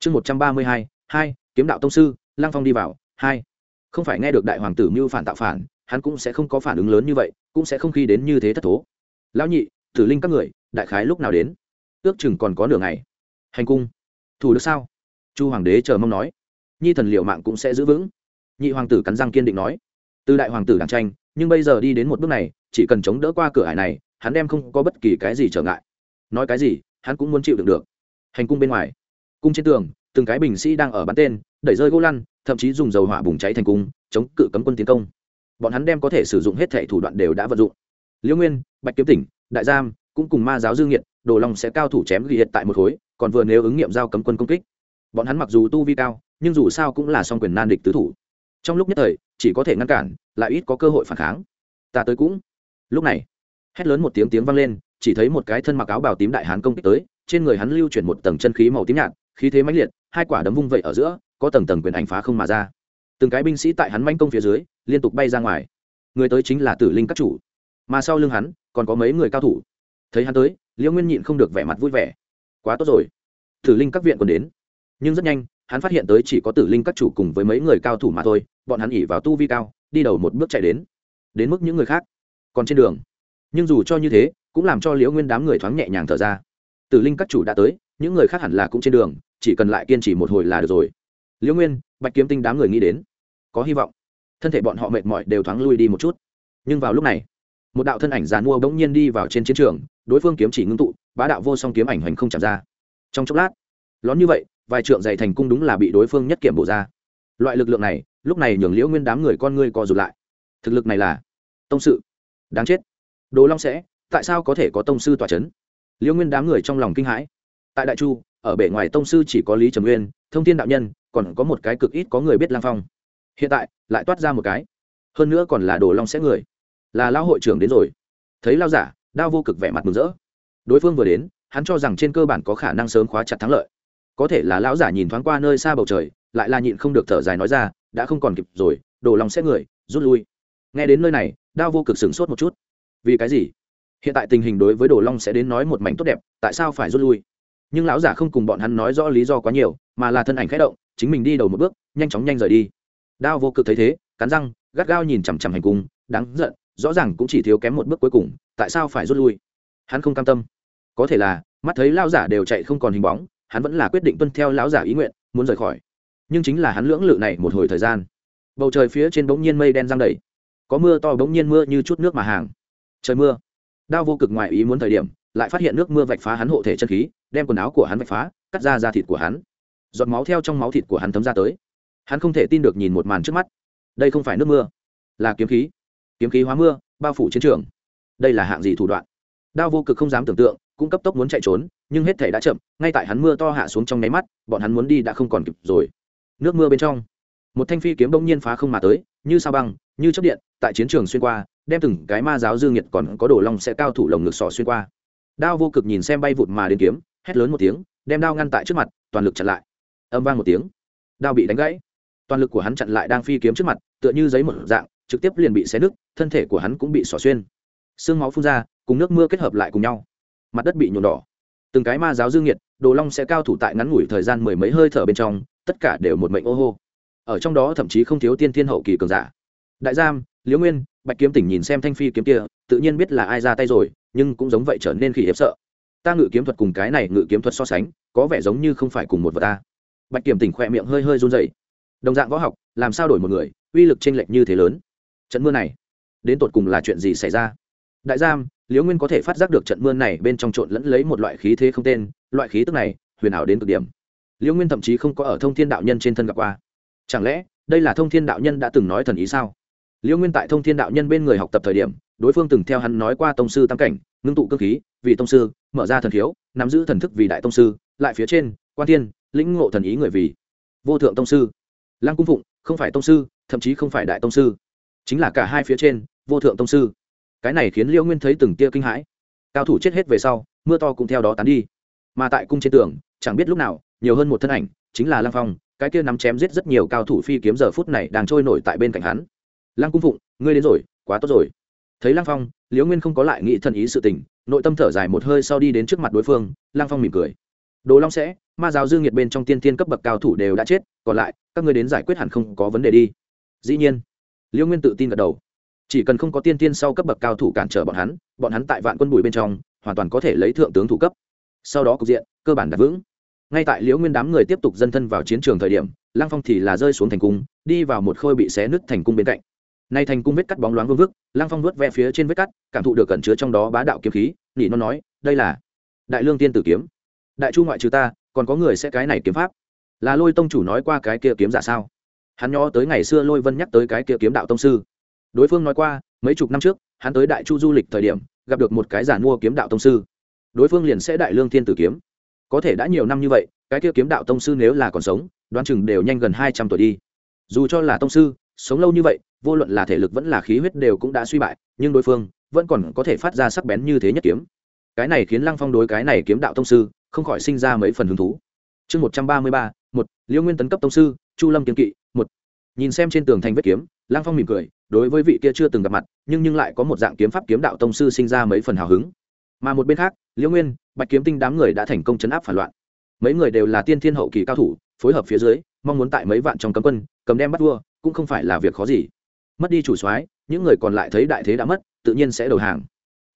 chương một trăm ba mươi hai hai, kiếm đạo tông sư lang phong đi vào, hai. Không phải nghe được đại hoàng tử mưu phản tạo phản, hắn cũng sẽ không có phản ứng lớn như vậy, cũng sẽ không khi đến như thế thất thố. Lão nhị, tử linh các người, đại khái lúc nào đến? Ước chừng còn có nửa ngày. Hành cung. Thủ được sao? Chu hoàng đế chờ mong nói. Nhi thần liệu mạng cũng sẽ giữ vững. Nhị hoàng tử cắn răng kiên định nói. Từ đại hoàng tử đàng tranh, nhưng bây giờ đi đến một bước này, chỉ cần chống đỡ qua cửa hải này, hắn đem không có bất kỳ cái gì trở ngại. Nói cái gì, hắn cũng muốn chịu đựng được. Hành cung bên ngoài cung trên tường, từng cái bình sĩ đang ở bắn tên, đẩy rơi gỗ lăn, thậm chí dùng dầu hỏa bùng cháy thành cung, chống cự cấm quân tiến công. Bọn hắn đem có thể sử dụng hết thẻ thủ đoạn đều đã vận dụng. Liễu nguyên, bạch kiếm tỉnh, đại giam, cũng cùng ma giáo dương nghiệt, đồ long sẽ cao thủ chém ghi hiện tại một khối, còn vừa nếu ứng nghiệm giao cấm quân công kích. Bọn hắn mặc dù tu vi cao, nhưng dù sao cũng là song quyền nan địch tứ thủ. Trong lúc nhất thời, chỉ có thể ngăn cản, lại ít có cơ hội phản kháng. Ta tới cũng. Lúc này, hét lớn một tiếng tiếng vang lên, chỉ thấy một cái thân mặc áo bào tím đại hán công kích tới, trên người hắn lưu chuyển một tầng chân khí màu tím nhạt khí thế mãnh liệt, hai quả đấm vung vậy ở giữa, có tầng tầng quyền ảnh phá không mà ra. Từng cái binh sĩ tại hắn manh công phía dưới, liên tục bay ra ngoài. Người tới chính là tử linh các chủ. Mà sau lưng hắn, còn có mấy người cao thủ. Thấy hắn tới, liễu nguyên nhịn không được vẻ mặt vui vẻ. Quá tốt rồi. Tử linh các viện còn đến. Nhưng rất nhanh, hắn phát hiện tới chỉ có tử linh các chủ cùng với mấy người cao thủ mà thôi, bọn hắn ỉ vào tu vi cao, đi đầu một bước chạy đến. Đến mức những người khác còn trên đường. Nhưng dù cho như thế, cũng làm cho liễu nguyên đám người thoáng nhẹ nhàng thở ra. Tử linh các chủ đã tới, những người khác hẳn là cũng trên đường chỉ cần lại kiên trì một hồi là được rồi. Liễu nguyên, bạch kiếm tinh đám người nghĩ đến, có hy vọng. Thân thể bọn họ mệt mỏi đều thoáng lui đi một chút. Nhưng vào lúc này, một đạo thân ảnh giàn mua bỗng nhiên đi vào trên chiến trường, đối phương kiếm chỉ ngưng tụ, bá đạo vô song kiếm ảnh hoành không chạm ra. Trong chốc lát, lón như vậy, vài trượng dày thành cung đúng là bị đối phương nhất kiểm bổ ra. Loại lực lượng này, lúc này nhường liễu nguyên đám người con ngươi co rụt lại. Thực lực này là tông sự. Đáng chết. Đồ long sẽ, tại sao có thể có tông sư tòa c h ấ n liễu nguyên đám người trong lòng kinh hãi. Tại đại chu ở bể ngoài tông sư chỉ có lý trầm nguyên, thông tin đạo nhân, còn có một cái cực ít có người biết lang phong. Hiện tại, lại toát ra một cái. Hơn nữa còn là đồ long sẽ người. Là lão hội trưởng đến rồi. Thấy lao giả, đao vô cực vẻ mặt mừng rỡ. Đối phương vừa đến, hắn cho rằng trên cơ bản có khả năng sớm khóa chặt thắng lợi. Có thể là lão giả nhìn thoáng qua nơi xa bầu trời, lại là nhịn không được thở dài nói ra, đã không còn kịp rồi, đồ lòng sẽ người, rút lui. Nghe đến nơi này, đao vô cực sửng sốt một chút. Vì cái gì? Hiện tại tình hình đối với đồ long sẽ đến nói một mảnh tốt đẹp, tại sao phải rút lui? Nhưng lão giả không cùng bọn hắn nói rõ lý do quá nhiều, mà là thân ảnh khẽ động, chính mình đi đầu một bước, nhanh chóng nhanh rời đi. Đao vô cực thấy thế, cắn răng, gắt gao nhìn chằm chằm hành cung, đáng giận, rõ ràng cũng chỉ thiếu kém một bước cuối cùng, tại sao phải rút lui? Hắn không cam tâm. Có thể là, mắt thấy lão giả đều chạy không còn hình bóng, hắn vẫn là quyết định tuân theo lão giả ý nguyện, muốn rời khỏi. Nhưng chính là hắn lưỡng lự này một hồi thời gian. Bầu trời phía trên bỗng nhiên mây đen giăng đầy. Có mưa to bỗng nhiên mưa như chút nước mà hàng. Trời mưa. Đao vô cực ngoài ý muốn thời điểm, lại phát hiện nước mưa vạch phá hắn hộ thể chân khí đem quần áo của hắn vạch phá, cắt ra da thịt của hắn. Giọt máu theo trong máu thịt của hắn thấm ra tới. Hắn không thể tin được nhìn một màn trước mắt. Đây không phải nước mưa, là kiếm khí. Kiếm khí hóa mưa, bao phủ chiến trường. Đây là hạng gì thủ đoạn? Đao vô cực không dám tưởng tượng, cũng cấp tốc muốn chạy trốn, nhưng hết thể đã chậm, ngay tại hắn mưa to hạ xuống trong nháy mắt, bọn hắn muốn đi đã không còn kịp rồi. Nước mưa bên trong, một thanh phi kiếm bỗng nhiên phá không mà tới, như sao băng, như chấp điện, tại chiến trường xuyên qua, đem từng cái ma giáo dương nhiệt còn có đồ long sẽ cao thủ lồng ngực sỏ xuyên qua. Đao vô cực nhìn xem bay vụt mà đến kiếm hét lớn một tiếng, đem đao ngăn tại trước mặt, toàn lực chặn lại. Âm vang một tiếng, đao bị đánh gãy. Toàn lực của hắn chặn lại đang phi kiếm trước mặt, tựa như giấy một dạng, trực tiếp liền bị xé nứt, thân thể của hắn cũng bị xỏ xuyên. Xương máu phun ra, cùng nước mưa kết hợp lại cùng nhau. Mặt đất bị nhuộm đỏ. Từng cái ma giáo dương nhiệt đồ long sẽ cao thủ tại ngắn ngủi thời gian mười mấy hơi thở bên trong, tất cả đều một mệnh ô hô. Ở trong đó thậm chí không thiếu tiên thiên hậu kỳ cường giả. Đại giam, liễu nguyên, bạch kiếm tỉnh nhìn xem thanh phi kiếm kia, tự nhiên biết là ai ra tay rồi, nhưng cũng giống vậy trở nên khỉ hiếp sợ ta ngự kiếm thuật cùng cái này ngự kiếm thuật so sánh, có vẻ giống như không phải cùng một vật ta. Bạch Kiểm tỉnh khỏe miệng hơi hơi run dày đồng dạng võ học, làm sao đổi một người, uy lực chênh lệch như thế lớn? Trận mưa này, đến tột cùng là chuyện gì xảy ra? Đại giam, liễu nguyên có thể phát giác được trận mưa này bên trong trộn lẫn lấy một loại khí thế không tên, loại khí tức này, huyền ảo đến cực điểm. Liễu nguyên thậm chí không có ở thông thiên đạo nhân trên thân gặp qua. Chẳng lẽ, đây là thông thiên đạo nhân đã từng nói thần ý sao? Liễu nguyên tại thông thiên đạo nhân bên người học tập thời điểm, đối phương từng theo hắn nói qua tông sư tam cảnh ngưng tụ cơ khí, vì tông sư, mở ra thần thiếu nắm giữ thần thức vì đại tông sư, lại phía trên, quan thiên, lĩnh ngộ thần ý người vì vô thượng tông sư. Lăng cung phụng, không phải tông sư, thậm chí không phải đại tông sư, chính là cả hai phía trên, vô thượng tông sư. Cái này khiến liễu nguyên thấy từng tia kinh hãi. Cao thủ chết hết về sau, mưa to cũng theo đó tán đi. Mà tại cung trên tường, chẳng biết lúc nào, nhiều hơn một thân ảnh, chính là lăng phong, cái kia nắm chém giết rất nhiều cao thủ phi kiếm giờ phút này đang trôi nổi tại bên cạnh hắn. Lăng cung phụng, ngươi đến rồi, quá tốt rồi thấy lăng phong, liễu nguyên không có lại nghĩ thần ý sự tình, nội tâm thở dài một hơi sau đi đến trước mặt đối phương, lăng phong mỉm cười. Đồ long sẽ, ma giáo dương nhiệt bên trong tiên tiên cấp bậc cao thủ đều đã chết, còn lại, các ngươi đến giải quyết hẳn không có vấn đề đi. Dĩ nhiên, liễu nguyên tự tin gật đầu. Chỉ cần không có tiên tiên sau cấp bậc cao thủ cản trở bọn hắn bọn hắn tại vạn quân bùi bên trong, hoàn toàn có thể lấy thượng tướng thủ cấp. Sau đó cục diện, cơ bản đặt vững. Ngay tại liễu nguyên đám người tiếp tục dân thân vào chiến trường thời điểm, lăng phong thì là rơi xuống thành cung, đi vào một khôi bị xé nứt thành cung bên cạnh nay thành cung vết cắt bóng loáng vương vức lang phong nuốt ve phía trên vết cắt, cảm thụ được cẩn chứa trong đó bá đạo kiếm khí nỉ nó nói, đây là đại lương tiên tử kiếm. Đại chu ngoại trừ ta, còn có người sẽ cái này kiếm pháp. Là lôi tông chủ nói qua cái kia kiếm giả sao? Hắn nhó tới ngày xưa lôi vân nhắc tới cái kia kiếm đạo tông sư. Đối phương nói qua, mấy chục năm trước, hắn tới đại chu du lịch thời điểm, gặp được một cái giản mua kiếm đạo tông sư. Đối phương liền sẽ đại lương thiên tử kiếm. Có thể đã nhiều năm như vậy, cái kia kiếm đạo tông sư nếu là còn sống, đoán chừng đều nhanh gần hai trăm tuổi đi. Dù cho là tông sư, sống lâu như vậy vô luận là thể lực vẫn là khí huyết đều cũng đã suy bại, nhưng đối phương vẫn còn có thể phát ra sắc bén như thế nhất kiếm. Cái này khiến lăng phong đối cái này kiếm đạo tông sư không khỏi sinh ra mấy phần hứng thú. Chương một trăm ba mươi ba, một Liễu nguyên tấn cấp tông sư, chu lâm kiếm kỵ, một. Nhìn xem trên tường thành vết kiếm, lăng phong mỉm cười, đối với vị kia chưa từng gặp mặt, nhưng nhưng lại có một dạng kiếm pháp kiếm đạo tông sư sinh ra mấy phần hào hứng. Mà một bên khác liễu nguyên, bạch kiếm tinh đám người đã thành công chấn áp phản loạn. Mấy người đều là tiên thiên hậu kỳ cao thủ, phối hợp phía dưới, mong muốn tại mấy vạn trong cấm quân, cầm đem bắt vua, cũng không phải là việc khó gì mất đi chủ soái những người còn lại thấy đại thế đã mất tự nhiên sẽ đầu hàng.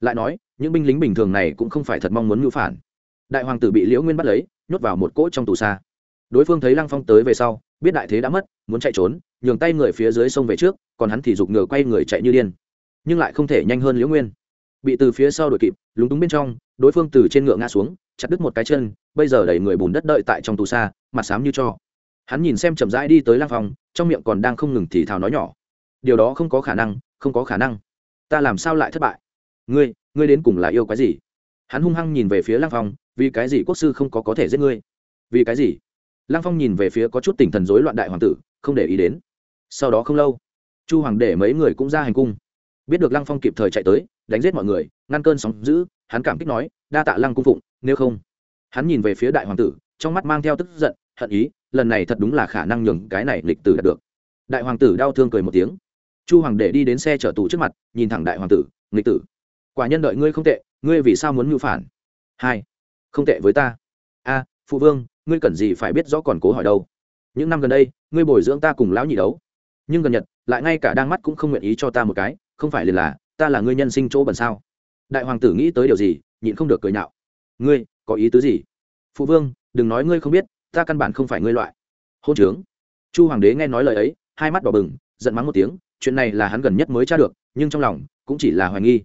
Lại nói những binh lính bình thường này cũng không phải thật mong muốn mưu phản. Đại hoàng tử bị liễu nguyên bắt lấy nhốt vào một cỗ trong tù xa. Đối phương thấy lăng phong tới về sau biết đại thế đã mất muốn chạy trốn nhường tay người phía dưới sông về trước còn hắn thì giục ngựa quay người chạy như điên. Nhưng lại không thể nhanh hơn liễu nguyên. Bị từ phía sau đuổi kịp lúng túng bên trong đối phương từ trên ngựa ngã xuống chặt đứt một cái chân bây giờ đẩy người bùn đất đợi tại trong tù xa mặt xám như cho. Hắn nhìn xem chậm rãi đi tới lang phong, trong miệng còn đang không ngừng thì thào nói nhỏ điều đó không có khả năng, không có khả năng. Ta làm sao lại thất bại? Ngươi ngươi đến cùng là yêu cái gì? Hắn hung hăng nhìn về phía lang phong, vì cái gì quốc sư không có có thể giết ngươi? Vì cái gì? Lang phong nhìn về phía có chút tỉnh thần rối loạn đại hoàng tử, không để ý đến. Sau đó không lâu, chu hoàng để mấy người cũng ra hành cung. Biết được lăng phong kịp thời chạy tới, đánh giết mọi người, ngăn cơn sóng giữ hắn cảm kích nói, đa tạ lăng cung phụng, nếu không. Hắn nhìn về phía đại hoàng tử, trong mắt mang theo tức giận, hận ý, lần này thật đúng là khả năng nhường cái này lịch tử đạt được. Đại hoàng tử đau thương cười một tiếng chu hoàng để đi đến xe chở tù trước mặt, nhìn thẳng đại hoàng tử, nghịch tử, quả nhân đợi ngươi không tệ, ngươi vì sao muốn mưu phản? Hai, không tệ với ta. A, phụ vương, ngươi cần gì phải biết rõ còn cố hỏi đâu. Những năm gần đây, ngươi bồi dưỡng ta cùng lão nhị đấu. Nhưng gần nhật, lại ngay cả đang mắt cũng không nguyện ý cho ta một cái, không phải liền là, ta là ngươi nhân sinh chỗ bẩn sao? Đại hoàng tử nghĩ tới điều gì, nhịn không được cười nhạo. Ngươi, có ý tứ gì? Phụ vương, đừng nói ngươi không biết, ta căn bản không phải ngươi loại. Hôn trướng. Chu hoàng đế nghe nói lời ấy, hai mắt đỏ bừng, giận mắng một tiếng chuyện này là hắn gần nhất mới tra được, nhưng trong lòng cũng chỉ là hoài nghi.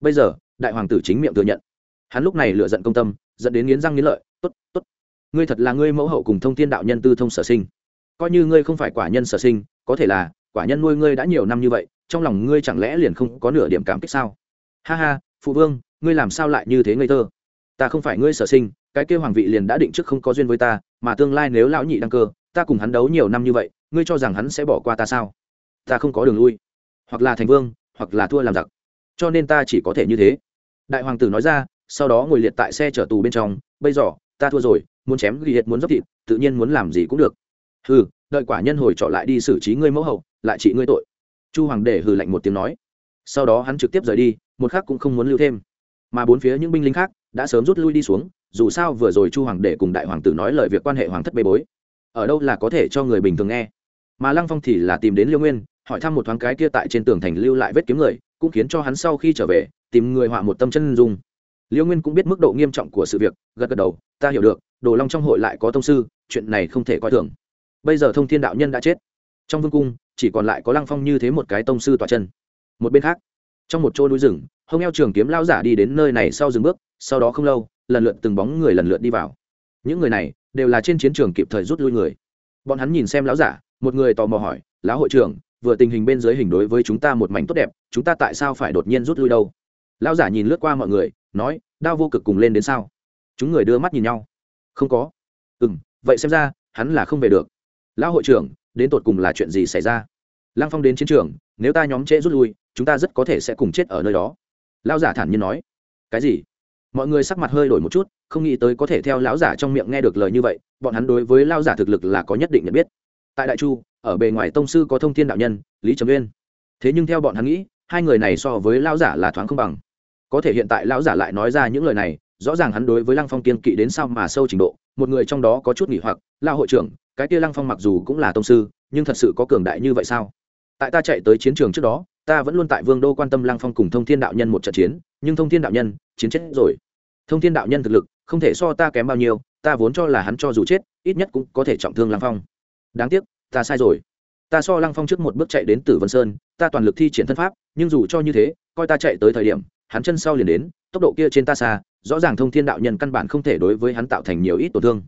Bây giờ, đại hoàng tử chính miệng thừa nhận. Hắn lúc này lựa giận công tâm dẫn đến nghiến răng nghiến lợi t ố t t ố t ngươi thật là ngươi mẫu hậu cùng thông tin đạo nhân tư thông sở sinh. Coi như ngươi không phải quả nhân sở sinh, có thể là quả nhân nuôi ngươi đã nhiều năm như vậy, trong lòng ngươi chẳng lẽ liền không có nửa điểm cảm kích sao? Ha ha, phụ vương, ngươi làm sao lại như thế ngây thơ? Ta không phải ngươi sở sinh, cái kêu hoàng vị liền đã định trước không có duyên với ta, mà tương lai nếu lão nhị đăng cơ, ta cùng hắn đấu nhiều năm như vậy, ngươi cho rằng hắn sẽ bỏ qua ta sao? Ta không có đường lui. Hoặc là thành vương hoặc là thua làm giặc. Cho nên ta chỉ có thể như thế. Đại hoàng tử nói ra sau đó ngồi liệt tại xe chở tù bên trong bây giờ ta thua rồi muốn chém ghi hiệt muốn dốc thịt tự nhiên muốn làm gì cũng được. Hừ, đợi quả nhân hồi trọ lại đi xử trí ngươi mẫu hậu lại trị ngươi tội. Chu hoàng để hừ lạnh một tiếng nói. Sau đó hắn trực tiếp rời đi một khác cũng không muốn lưu thêm. Mà bốn phía những binh lính khác đã sớm rút lui đi xuống dù sao vừa rồi chu hoàng để cùng đại hoàng tử nói lời việc quan hệ hoàng thất bê bối. Ở đâu là có thể cho người bình thường nghe? Mà lăng phong thì là tìm đến liêu nguyên hỏi thăm một thoáng cái kia tại trên tường thành lưu lại vết kiếm người, cũng khiến cho hắn sau khi trở về, tìm người họa một tâm chân dung. Liễu nguyên cũng biết mức độ nghiêm trọng của sự việc, gật gật đầu, ta hiểu được, đồ long trong hội lại có thông sư, chuyện này không thể coi thường. Bây giờ thông thiên đạo nhân đã chết. Trong vương cung, chỉ còn lại có lăng phong như thế một cái tông sư tỏa chân. Một bên khác, trong một chỗ núi rừng hông eo trường kiếm lao giả đi đến nơi này sau dừng bước, sau đó không lâu, lần lượt từng bóng người lần lượt đi vào. Những người này đều là trên chiến trường kịp thời rút lui người. Bọn hắn nhìn xem lão giả, một người tò mò hỏi, lão hội trưởng vừa tình hình bên dưới hình đối với chúng ta một mảnh tốt đẹp, chúng ta tại sao phải đột nhiên rút lui đâu? Lão giả nhìn lướt qua mọi người, nói, đao vô cực cùng lên đến sao? Chúng người đưa mắt nhìn nhau. Không có. Ừ m vậy xem ra, hắn là không về được. Lão hội trưởng, đến tột cùng là chuyện gì xảy ra? Lăng phong đến chiến trường, nếu ta nhóm trễ rút lui, chúng ta rất có thể sẽ cùng chết ở nơi đó. Lão giả thản nhiên nói. Cái gì? Mọi người sắc mặt hơi đổi một chút, không nghĩ tới có thể theo lão giả trong miệng nghe được lời như vậy, bọn hắn đối với lão giả thực lực là có nhất định nhận biết tại đại chu, ở bề ngoài tông sư có thông thiên đạo nhân, lý trầm uyên. Thế nhưng theo bọn hắn nghĩ, hai người này so với lão giả là thoáng không bằng. Có thể hiện tại lão giả lại nói ra những lời này, rõ ràng hắn đối với lăng phong kiên kỵ đến sao mà sâu trình độ, một người trong đó có chút nghỉ hoặc lao hội trưởng, cái kia lăng phong mặc dù cũng là tông sư, nhưng thật sự có cường đại như vậy sao? Tại ta chạy tới chiến trường trước đó, ta vẫn luôn tại vương đô quan tâm lăng phong cùng thông thiên đạo nhân một trận chiến, nhưng thông thiên đạo nhân, chiến chết rồi. Thông thiên đạo nhân thực lực, không thể so ta kém bao nhiêu, ta vốn cho là hắn cho dù chết, ít nhất cũng có thể trọng thương lăng phong đáng tiếc, ta sai rồi. Ta so lăng phong trước một bước chạy đến tử vân sơn, ta toàn lực thi triển thân pháp, nhưng dù cho như thế, coi ta chạy tới thời điểm, hắn chân sau liền đến, tốc độ kia trên ta xa, rõ ràng thông thiên đạo nhân căn bản không thể đối với hắn tạo thành nhiều ít tổn thương.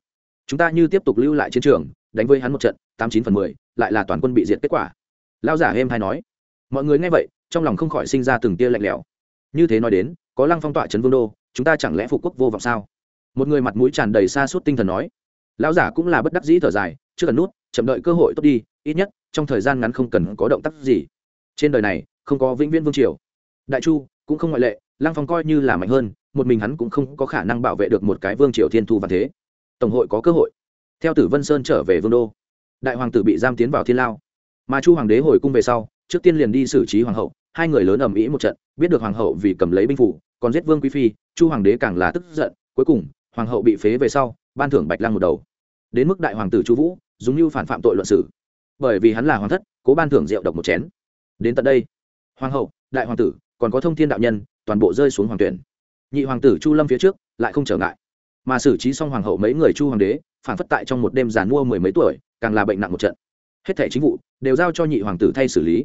Chúng ta như tiếp tục lưu lại chiến trường, đánh với hắn một trận, tám chín phần mười, lại là toàn quân bị diệt kết quả. Lao giả êm hay nói. Mọi người nghe vậy, trong lòng không khỏi sinh ra từng tia lạnh lẽo. Như thế nói đến, có lăng phong tọa trấn vương đô, chúng ta chẳng lẽ phục quốc vô vọng sao? Một người mặt mũi tràn đầy xa suốt tinh thần nói. Lão giả cũng là bất đắc dĩ thở dài, chưa cần nút chậm đợi cơ hội tốt đi, ít nhất, trong thời gian ngắn không cần có động tác gì. Trên đời này, không có vĩnh viễn vương triều. Đại chu, cũng không ngoại lệ, lăng phong coi như là mạnh hơn, một mình hắn cũng không có khả năng bảo vệ được một cái vương triều thiên thu và thế. Tổng hội có cơ hội. Theo tử vân sơn trở về vương đô, đại hoàng tử bị giam tiến vào thiên lao. Mà chu hoàng đế hồi cung về sau, trước tiên liền đi xử trí hoàng hậu, hai người lớn ầm ĩ một trận, biết được hoàng hậu vì cầm lấy binh phủ, còn giết vương quý phi, chu hoàng đế càng là tức giận, cuối cùng, hoàng hậu bị phế về sau, ban thưởng bạch lăng một đầu. Đến mức đại hoàng tử chu vũ dùng như phản phạm tội luận xử, bởi vì hắn là hoàng thất cố ban thưởng rượu độc một chén. Đến tận đây hoàng hậu đại hoàng tử còn có thông thiên đạo nhân toàn bộ rơi xuống hoàng tuyển. Nhị hoàng tử chu lâm phía trước lại không trở ngại. Mà xử trí xong hoàng hậu mấy người chu hoàng đế phản phất tại trong một đêm giàn mua mười mấy tuổi càng là bệnh nặng một trận. Hết thẻ chính vụ đều giao cho nhị hoàng tử thay xử lý.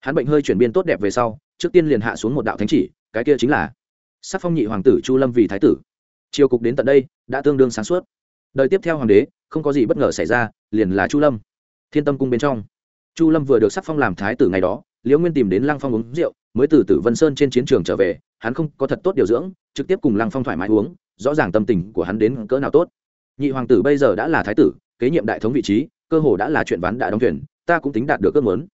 Hắn bệnh hơi chuyển biến tốt đẹp về sau trước tiên liền hạ xuống một đạo thánh chỉ cái kia chính là sắc phong nhị hoàng tử chu lâm vì thái tử. Triều cục đến tận đây đã tương đương sáng suốt đời tiếp theo hoàng đế, không có gì bất ngờ xảy ra, liền là chu lâm. Thiên tâm cung bên trong. Chu lâm vừa được sắc phong làm thái tử ngày đó, liễu nguyên tìm đến lăng phong uống rượu, mới từ tử vân sơn trên chiến trường trở về, hắn không có thật tốt điều dưỡng, trực tiếp cùng lăng phong thoải mái uống, rõ ràng tâm tình của hắn đến cỡ nào tốt. Nhị hoàng tử bây giờ đã là thái tử, kế nhiệm đại thống vị trí, cơ hồ đã là chuyện ván đã đóng thuyền, ta cũng tính đạt được ước muốn.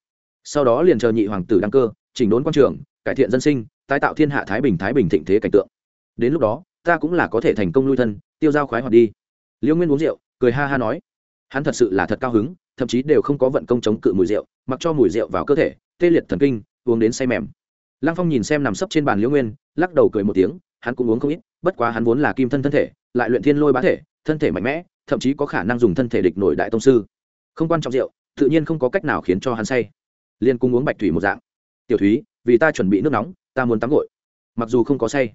Sau đó liền chờ nhị hoàng tử đăng cơ, chỉnh đốn quan trường, cải thiện dân sinh, tái tạo thiên hạ thái bình thái bình thịnh thế cảnh tượng. Đến lúc đó, ta cũng là có thể thành công lui thân, tiêu giao khoái hoạt đi liễu nguyên uống rượu, cười ha ha nói. Hắn thật sự là thật cao hứng, thậm chí đều không có vận công chống cự mùi rượu, mặc cho mùi rượu vào cơ thể, tê liệt thần kinh, uống đến say mềm. Lăng phong nhìn xem nằm sấp trên bàn liễu nguyên, lắc đầu cười một tiếng, hắn cũng uống không ít, bất quá hắn vốn là kim thân thân thể, lại luyện thiên lôi bá thể, thân thể mạnh mẽ, thậm chí có khả năng dùng thân thể địch nổi đại tông sư. Không quan trọng rượu, tự nhiên không có cách nào khiến cho hắn say. Liên cung uống bạch thủy một dạng. Tiểu thúy, vì ta chuẩn bị nước nóng, ta muốn tắm gội. Mặc dù không có say,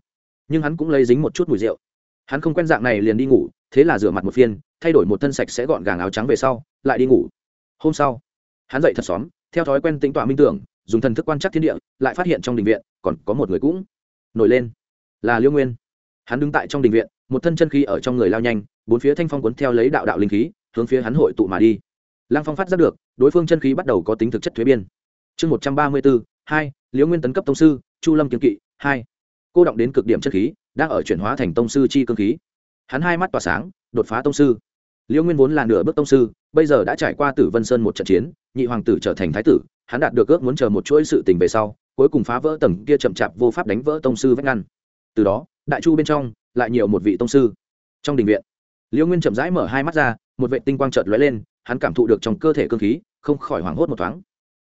nhưng hắn cũng lấy dính một chút mùi rượu hắn không quen dạng này liền đi ngủ, thế là rửa mặt một phiên, thay đổi một thân sạch sẽ gọn gàng áo trắng về sau, lại đi ngủ. Hôm sau, hắn dậy thật xóm theo thói quen tính tọa minh tưởng, dùng thần thức quan trắc thiên địa, lại phát hiện trong đình viện còn có một người cũng nổi lên, là liêu nguyên. Hắn đứng tại trong đình viện, một thân chân khí ở trong người lao nhanh, bốn phía thanh phong cuốn theo lấy đạo đạo linh khí, hướng phía hắn hội tụ mà đi. Lăng phong phát giác được, đối phương chân khí bắt đầu có tính thực chất thuế biên. Chương một trăm ba mươi bốn, hai liễu nguyên tấn cấp tông sư, chu lâm kiếm kỵ, hai cô động đến cực điểm chất khí, đang ở chuyển hóa thành tông sư chi cương khí. Hắn hai mắt tỏa sáng, đột phá tông sư. Liễu nguyên vốn là nửa bước tông sư, bây giờ đã trải qua tử vân sơn một trận chiến, nhị hoàng tử trở thành thái tử, hắn đạt được ước muốn chờ một chuỗi sự tình về sau, cuối cùng phá vỡ tầng kia chậm chạp vô pháp đánh vỡ tông sư vách ngăn. Từ đó, đại chu bên trong, lại nhiều một vị tông sư. Trong đình viện liễu nguyên chậm rãi mở hai mắt ra, một vệ tinh quang trợt lóe lên, hắn cảm thụ được trong cơ thể cơ khí, không khỏi hoảng hốt một thoáng.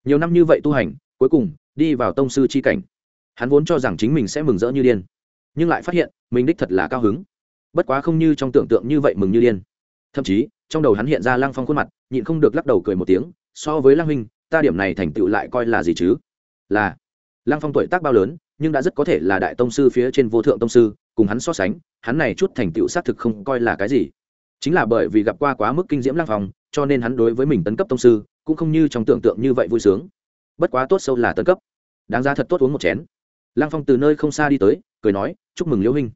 Nhiều năm như vậy tu hành, cuối cùng, đi vào tông sư c h i cảnh hắn vốn cho rằng chính mình sẽ mừng rỡ như điên, nhưng lại phát hiện, mình đích thật là cao hứng. Bất quá không như trong tưởng tượng như vậy mừng như điên. Thậm chí, trong đầu hắn hiện ra lăng phong khuôn mặt, nhịn không được lắc đầu cười một tiếng, so với lăng huynh, ta điểm này thành tựu lại coi là gì chứ? Là, lăng phong tuổi tác bao lớn, nhưng đã rất có thể là đại tông sư phía trên vô thượng tông sư, cùng hắn so sánh, hắn này chút thành tựu xác thực không coi là cái gì. Chính là bởi vì gặp qua quá mức kinh diễm lăng phong, cho nên hắn đối với mình tấn cấp tông sư, cũng không như trong tưởng tượng như vậy vui sướng. Bất quá tốt sâu là tấn cấp. Đáng ra thật tốt uống một chén lăng phong từ nơi không xa đi tới, cười nói, chúc mừng liễu huynh.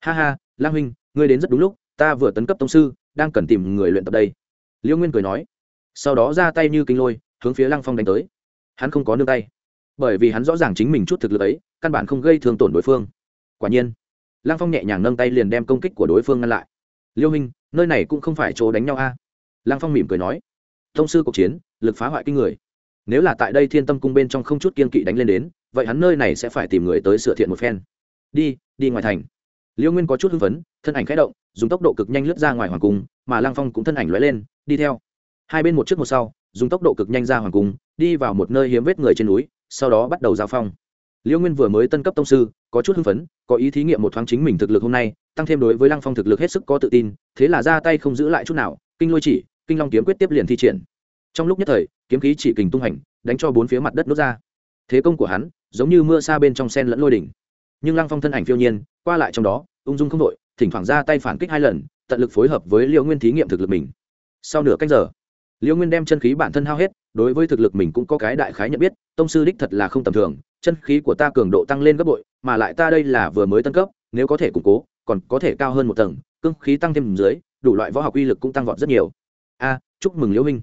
Ha ha lang huynh, ngươi đến rất đúng lúc, ta vừa tấn cấp tông sư, đang cần tìm người luyện tập đây. Liễu nguyên cười nói. Sau đó ra tay như kinh lôi, hướng phía lăng phong đánh tới. Hắn không có nương tay, bởi vì hắn rõ ràng chính mình chút thực lực ấy, căn bản không gây thương tổn đối phương. Quả nhiên, lăng phong nhẹ nhàng nâng tay liền đem công kích của đối phương ngăn lại. Liêu minh nơi này cũng không phải chỗ đánh nhau a. Lăng phong mỉm cười nói. Thông sư cuộc chiến, lực phá hoại kinh người. Nếu là tại đây thiên tâm cung bên trong không chút kiên kỵ đánh lên đến vậy hắn nơi này sẽ phải tìm người tới sửa thiện một phen. Đi đi ngoài thành. Liêu nguyên có chút hưng phấn, thân ảnh khẽ động, dùng tốc độ cực nhanh lướt ra ngoài hoàng cung, mà lăng phong cũng thân ảnh lóe lên, đi theo. Hai bên một trước một sau, dùng tốc độ cực nhanh ra hoàng cung, đi vào một nơi hiếm vết người trên núi, sau đó bắt đầu giao phong. Liễu nguyên vừa mới tân cấp tông sư, có chút hưng phấn, có ý thí nghiệm một thoáng chính mình thực lực hôm nay, tăng thêm đối với lăng phong thực lực hết sức có tự tin, thế là ra tay không giữ lại chút nào, kinh lôi chỉ, kinh long kiếm quyết tiếp liền thi triển. Trong lúc nhất thời, kiếm khí chỉ kình tung hành, đánh cho bốn phía mặt đất nốt ra. Thế công của hắn giống như mưa xa bên trong sen lẫn lôi đỉnh. Nhưng lăng phong thân ảnh phiêu nhiên, qua lại trong đó, ung dung không đội thỉnh thoảng ra tay phản kích hai lần, tận lực phối hợp với liễu nguyên thí nghiệm thực lực mình. Sau nửa cách giờ, liễu nguyên đem chân khí bản thân hao hết, đối với thực lực mình cũng có cái đại khái nhận biết, tông sư đích thật là không tầm thường, chân khí của ta cường độ tăng lên gấp bội, mà lại ta đây là vừa mới tân cấp, nếu có thể củng cố, còn có thể cao hơn một tầng, cương khí tăng thêm dưới, đủ loại võ học uy lực cũng tăng vọt rất nhiều. A, chúc mừng liễu minh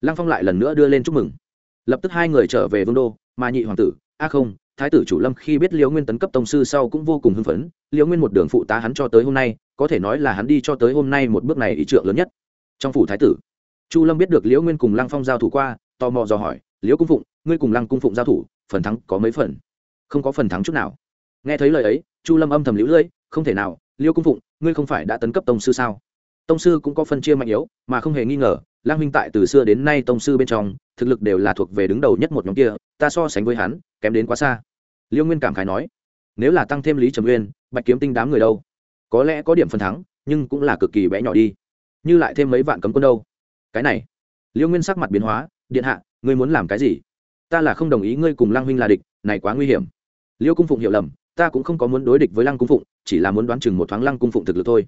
lăng phong lại lần nữa đưa lên chúc mừng. Lập tức hai người trở về vương đô, mà nhị hoàng tử a không, thái tử chủ lâm khi biết liễu nguyên tấn cấp tông sư sau cũng vô cùng hưng phấn. Liễu nguyên một đường phụ tá hắn cho tới hôm nay, có thể nói là hắn đi cho tới hôm nay một bước này ý trượng lớn nhất. Trong phủ thái tử, chu lâm biết được liễu nguyên cùng lăng phong giao thủ qua, tò mò dò hỏi, liễu cung phụng, ngươi cùng lăng cung phụng giao thủ, phần thắng có mấy phần? Không có phần thắng chút nào. Nghe thấy lời ấy, chu lâm âm thầm liễu lưỡi không thể nào, liễu cung phụng, ngươi không phải đã tấn cấp tông sư sao? Tông sư cũng có phân chia mạnh yếu, mà không hề nghi ngờ, lang minh tại từ xưa đến nay tông sư bên trong, thực lực đều là thuộc về đứng đầu nhất một nhóm kia, ta so sánh với hắn, kém đến quá xa. Liêu nguyên cảm khái nói, nếu là tăng thêm lý trầm uyên, bạch kiếm tinh đám người đâu? Có lẽ có điểm phần thắng, nhưng cũng là cực kỳ bé nhỏ đi. Như lại thêm mấy vạn cấm quân đâu? Cái này, liêu nguyên sắc mặt biến hóa, điện hạ, ngươi muốn làm cái gì? Ta là không đồng ý ngươi cùng Lang huynh là địch, này quá nguy hiểm. Liêu cung phụng hiểu lầm, ta cũng không có muốn đối địch với lăng cung phụng, chỉ là muốn đoán chừng một thoáng lăng cung phụng thực lực thôi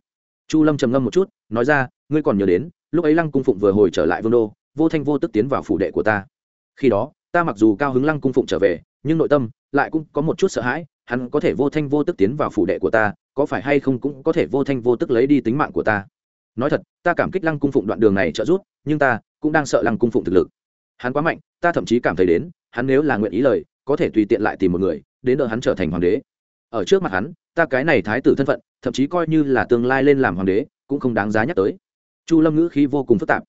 chu lâm trầm ngâm một chút, nói ra, ngươi còn nhớ đến, lúc ấy lăng cung phụng vừa hồi trở lại vương đô, vô thanh vô tức tiến vào phủ đệ của ta. Khi đó, ta mặc dù cao hứng lăng cung phụng trở về, nhưng nội tâm lại cũng có một chút sợ hãi, hắn có thể vô thanh vô tức tiến vào phủ đệ của ta, có phải hay không cũng có thể vô thanh vô tức lấy đi tính mạng của ta. Nói thật, ta cảm kích lăng cung phụng đoạn đường này trợ giúp, nhưng ta cũng đang sợ lăng cung phụng thực lực. Hắn quá mạnh, ta thậm chí cảm thấy đến, hắn nếu là nguyện ý lời, có thể tùy tiện lại tìm một người, đến đợi hắn trở thành hoàng đế. Ở trước mặt hắn, ta cái này thái tử thân phận thậm chí coi như là tương lai lên làm hoàng đế, cũng không đáng giá nhắc tới. Chu lâm ngữ khí vô cùng phức tạp.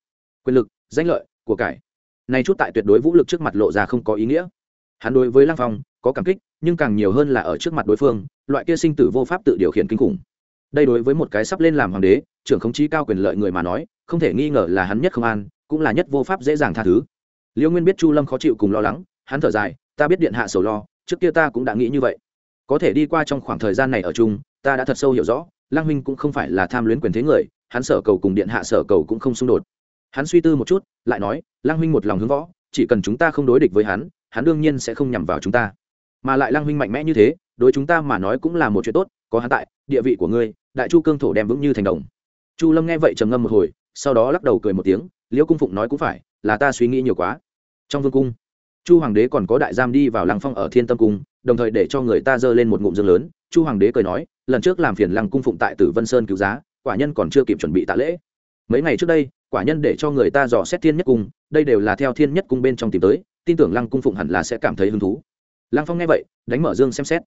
Quyền lực, danh lợi, của cải. Này chút tại tuyệt đối vũ lực trước mặt lộ ra không có ý nghĩa. Hắn đối với lăng phong có cảm kích, nhưng càng nhiều hơn là ở trước mặt đối phương, loại kia sinh tử vô pháp tự điều khiển kinh khủng. Đây đối với một cái sắp lên làm hoàng đế, trưởng khống chí cao quyền lợi người mà nói, không thể nghi ngờ là hắn nhất không an, cũng là nhất vô pháp dễ dàng tha thứ. Liễu nguyên biết chu lâm khó chịu cùng lo lắng, hắn thở dài, ta biết điện hạ sầu lo, trước kia ta cũng đã nghĩ như vậy. Có thể đi qua trong khoảng thời gian này ở chung ta đã thật sâu hiểu rõ lang huynh cũng không phải là tham luyến quyền thế người, hắn sở cầu cùng điện hạ sở cầu cũng không xung đột. Hắn suy tư một chút, lại nói lang huynh một lòng hướng võ, chỉ cần chúng ta không đối địch với hắn hắn đương nhiên sẽ không nhằm vào chúng ta. Mà lại lang huynh mạnh mẽ như thế, đối chúng ta mà nói cũng là một chuyện tốt, có hắn tại, địa vị của ngươi, đại chu cương thổ đem vững như thành đồng. Chu lâm nghe vậy trầm ngâm một hồi, sau đó lắc đầu cười một tiếng, liễu cung phụng nói cũng phải, là ta suy nghĩ nhiều quá. Trong vương cung, chu hoàng đế còn có đại giam đi vào lăng phong ở thiên tâm cung, đồng thời để cho người ta dơ lên một ngụm dương lớn, chu hoàng đế cười nói lần trước làm phiền lăng cung phụng tại tử vân sơn cứu giá, quả nhân còn chưa kịp chuẩn bị tạ lễ. Mấy ngày trước đây, quả nhân để cho người ta dò xét thiên nhất cung, đây đều là theo thiên nhất cung bên trong tìm tới, tin tưởng lăng cung phụng hẳn là sẽ cảm thấy hứng thú. Lăng phong nghe vậy, đánh mở dương xem xét.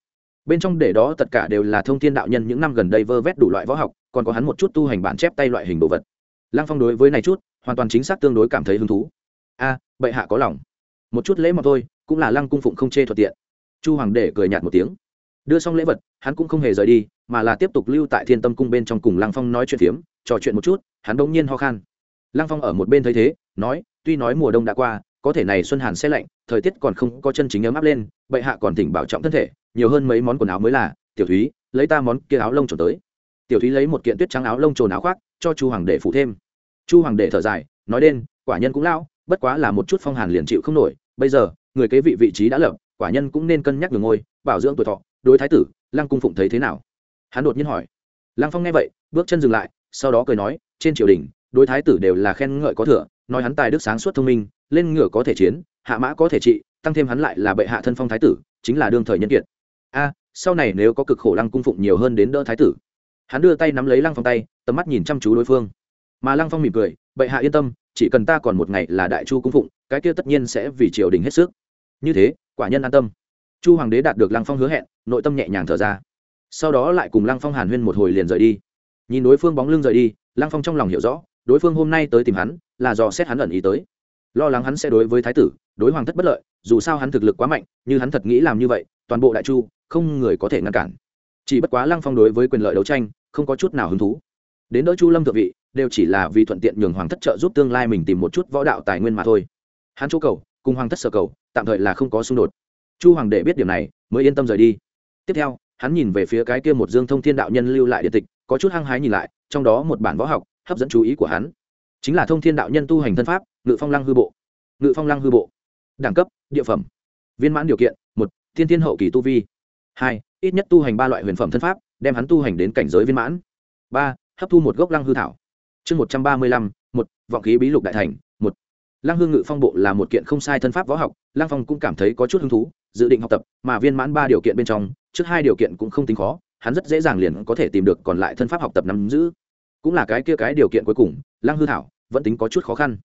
Bên trong để đó tất cả đều là thông tin đạo nhân, những năm gần đây vơ vét đủ loại võ học, còn có hắn một chút tu hành bản chép tay loại hình đồ vật. Lăng phong đối với này chút, hoàn toàn chính xác tương đối cảm thấy hứng thú. A, bệ hạ có lòng. Một chút lễ mà thôi, cũng là lăng cung phụng không chê thuận tiện. Chu hoàng để cười nhạt một tiếng đưa xong lễ vật, hắn cũng không hề rời đi, mà là tiếp tục lưu tại thiên tâm cung bên trong cùng lăng phong nói chuyện phiếm, trò chuyện một chút, hắn bỗng nhiên ho khan. Lăng phong ở một bên thấy thế, nói, tuy nói mùa đông đã qua, có thể này xuân hàn sẽ lạnh, thời tiết còn không có chân chính ấm áp lên, bệ hạ còn thỉnh bảo trọng thân thể, nhiều hơn mấy món quần áo mới là, tiểu thúy, lấy ta món kia áo lông trồn tới. Tiểu thúy lấy một kiện tuyết trắng áo lông trồn áo khoác, cho chu hoàng đệ phụ thêm. Chu hoàng đệ thở dài, nói đen quả nhân cũng lão, bất quá là một chút phong hàn liền chịu không nổi, bây giờ, người kế vị vị trí đã lập, quả nhân cũng nên cân nhắc đường ngôi, bảo dưỡng tuổi thọ đối thái tử, lăng cung phụng thấy thế nào? Hắn đột nhiên hỏi. Lăng phong nghe vậy, bước chân dừng lại, sau đó cười nói, trên triều đình, đối thái tử đều là khen ngợi có thừa, nói hắn tài đức sáng suốt thông minh, lên ngựa có thể chiến, hạ mã có thể trị, tăng thêm hắn lại là bệ hạ thân phong thái tử, chính là đương thời nhân kiệt. A, sau này nếu có cực khổ lăng cung phụng nhiều hơn đến đỡ thái tử. Hắn đưa tay nắm lấy lăng phong tay, tầm mắt nhìn chăm chú đối phương. Mà lăng phong mỉm cười, bệ hạ yên tâm, chỉ cần ta còn một ngày là đại chu cung phụng, cái kia tất nhiên sẽ vì triều đình hết sức. Như thế, quả nhân an tâm chu hoàng đế đạt được lăng phong hứa hẹn, nội tâm nhẹ nhàng thở ra. Sau đó lại cùng lăng phong hàn huyên một hồi liền rời đi. Nhìn đối phương bóng lưng rời đi, lăng phong trong lòng hiểu rõ, đối phương hôm nay tới tìm hắn, là do xét hắn ẩn ý tới. Lo lắng hắn sẽ đối với thái tử, đối hoàng thất bất lợi, dù sao hắn thực lực quá mạnh, như hắn thật nghĩ làm như vậy, toàn bộ đại chu, không người có thể ngăn cản. Chỉ bất quá lăng phong đối với quyền lợi đấu tranh, không có chút nào hứng thú. Đến đỡ chu lâm thượng vị, đều chỉ là vì thuận tiện nhường hoàng thất trợ giúp tương lai mình tìm một chút võ đạo tài nguyên mà thôi. Hắn chỗ cầu, cùng hoàng thất sở cầu, tạm thời là không có xung đột chu hoàng đệ biết điều này, mới yên tâm rời đi. Tiếp theo, hắn nhìn về phía cái kia một dương thông thiên đạo nhân lưu lại địa tịch, có chút hăng hái nhìn lại, trong đó một bản võ học, hấp dẫn chú ý của hắn. Chính là thông thiên đạo nhân tu hành thân pháp, ngự phong lăng hư bộ. Ngự phong lăng hư bộ. Đẳng cấp, địa phẩm. Viên mãn điều kiện, một, thiên thiên hậu kỳ tu vi. Hai, ít nhất tu hành ba loại huyền phẩm thân pháp, đem hắn tu hành đến cảnh giới viên mãn. Ba, hấp thu một gốc lăng hư thảo. Chương một trăm ba mươi lăm, một, vọng khí bí lục đại thành lăng hương ngự phong bộ là một kiện không sai thân pháp võ học, lăng phong cũng cảm thấy có chút hứng thú, dự định học tập, mà viên mãn ba điều kiện bên trong, trước hai điều kiện cũng không tính khó, hắn rất dễ dàng liền có thể tìm được còn lại thân pháp học tập nắm giữ. Cũng là cái kia cái điều kiện cuối cùng, lăng hư thảo vẫn tính có chút khó khăn.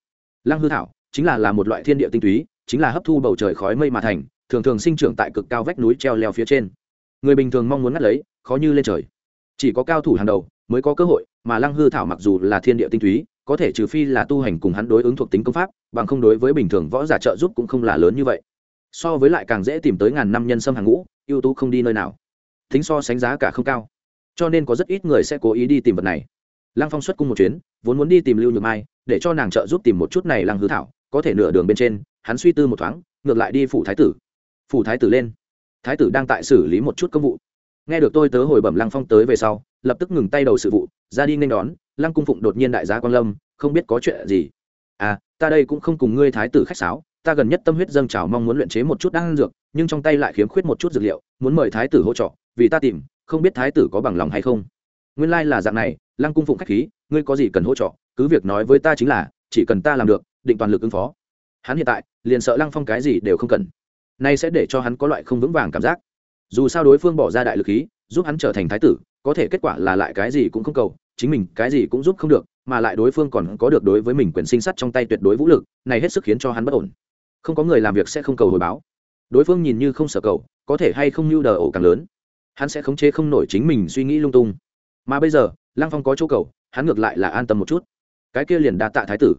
Lăng hư thảo chính là là một loại thiên địa tinh túy, chính là hấp thu bầu trời khói mây mà thành, thường thường sinh trưởng tại cực cao vách núi treo leo phía trên. Người bình thường mong muốn ngắt lấy, khó như lên trời. Chỉ có cao thủ hàng đầu mới có cơ hội, mà lăng hư thảo mặc dù là thiên địa tinh túy có thể trừ phi là tu hành cùng hắn đối ứng thuộc tính công pháp, bằng không đối với bình thường võ giả trợ giúp cũng không là lớn như vậy. So với lại càng dễ tìm tới ngàn năm nhân sâm hàng ngũ, ưu tú không đi nơi nào. Tính so sánh giá cả không cao. Cho nên có rất ít người sẽ cố ý đi tìm vật này. Lăng phong xuất cung một chuyến, vốn muốn đi tìm lưu nhược mai, để cho nàng trợ giúp tìm một chút này lăng hư thảo, có thể nửa đường bên trên, hắn suy tư một thoáng, ngược lại đi phủ thái tử. Phủ thái tử lên. Thái tử đang tại xử lý một chút công vụ. Nghe được tôi tớ hồi bẩm lăng phong tới về sau, lập tức ngừng tay đầu sự vụ, ra đi nên đón lăng cung phụng đột nhiên đại gia quan lâm, không biết có chuyện gì. À ta đây cũng không cùng ngươi thái tử khách sáo, ta gần nhất tâm huyết dâng trào mong muốn luyện chế một chút đan dược, nhưng trong tay lại khiếm khuyết một chút dược liệu, muốn mời thái tử hỗ trợ, vì ta tìm, không biết thái tử có bằng lòng hay không. Nguyên lai là dạng này, lăng cung phụng khách khí, ngươi có gì cần hỗ trợ, cứ việc nói với ta chính là, chỉ cần ta làm được, định toàn lực ứng phó. Hắn hiện tại, liền sợ lăng phong cái gì đều không cần. Nay sẽ để cho hắn có loại không vững vàng cảm giác. Dù sao đối phương bỏ ra đại lực khí, giúp hắn trở thành thái tử, có thể kết quả là lại cái gì cũng không cầu chính mình cái gì cũng giúp không được, mà lại đối phương còn có được đối với mình quyền sinh sắt trong tay tuyệt đối vũ lực, này hết sức khiến cho hắn bất ổn. Không có người làm việc sẽ không cầu hồi báo. Đối phương nhìn như không sợ cầu, có thể hay không như đờ ổ càng lớn. Hắn sẽ khống chế không nổi chính mình suy nghĩ lung tung. Mà bây giờ, lăng phong có chỗ cầu, hắn ngược lại là an tâm một chút. Cái kia liền đa tạ thái tử.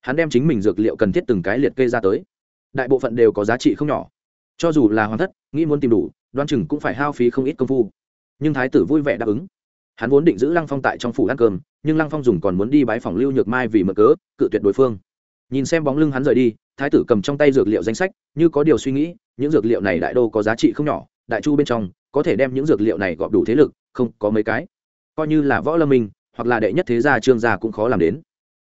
Hắn đem chính mình dược liệu cần thiết từng cái liệt kê ra tới. Đại bộ phận đều có giá trị không nhỏ. Cho dù là hoàng thất, nghĩ muốn tìm đủ đoan chừng cũng phải hao phí không ít công phu. Nhưng thái tử vui vẻ đáp ứng hắn vốn định giữ lăng phong tại trong phủ ăn cơm, nhưng lăng phong dùng còn muốn đi bái phòng lưu nhược mai vì mở cớ, cự tuyệt đối phương. Nhìn xem bóng lưng hắn rời đi, thái tử cầm trong tay dược liệu danh sách, như có điều suy nghĩ, những dược liệu này đại đô có giá trị không nhỏ, đại chu bên trong, có thể đem những dược liệu này gọp đủ thế lực, không, có mấy cái. Coi như là võ lâm minh, hoặc là đệ nhất thế gia trương gia cũng khó làm đến.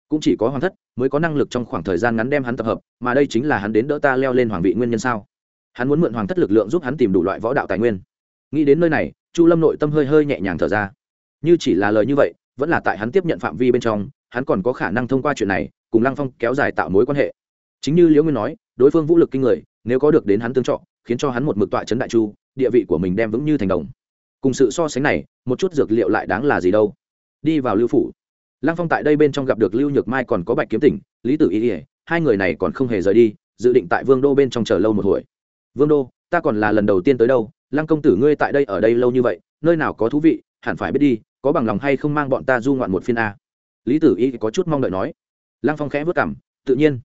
Cũng chỉ có hoàng thất mới có năng lực trong khoảng thời gian ngắn đem hắn tập hợp, mà đây chính là hắn đến đỡ ta leo lên hoàng vị nguyên nhân sao? Hắn muốn mượn hoàng thất lực lượng giúp hắn tìm đủ loại võ đạo tài nguyên. Nghĩ đến nơi này, chu lâm nội tâm hơi hơi nhẹ nhàng thở ra như chỉ là lời như vậy, vẫn là tại hắn tiếp nhận phạm vi bên trong, hắn còn có khả năng thông qua chuyện này, cùng lăng phong kéo dài tạo mối quan hệ. Chính như liễu nguyên nói, đối phương vũ lực kinh người, nếu có được đến hắn tương trọ, khiến cho hắn một mực tọa trấn đại chu, địa vị của mình đem vững như thành đồng. Cùng sự so sánh này, một chút dược liệu lại đáng là gì đâu. Đi vào lưu phủ. Lăng phong tại đây bên trong gặp được lưu nhược mai còn có bạch kiếm tỉnh, lý tử y ỉa hai người này còn không hề rời đi, dự định tại vương đô bên trong chờ lâu một hồi. Vương đô, ta còn là lần đầu tiên tới đâu, lăng công tử ngươi tại đây ở đây lâu như vậy, nơi nào có thú vị, hẳn phải biết đi có bằng lòng hay không mang bọn ta du ngoạn một phiên a? Lý tử y có chút mong đợi nói. Lăng phong khẽ vất cảm, tự nhiên.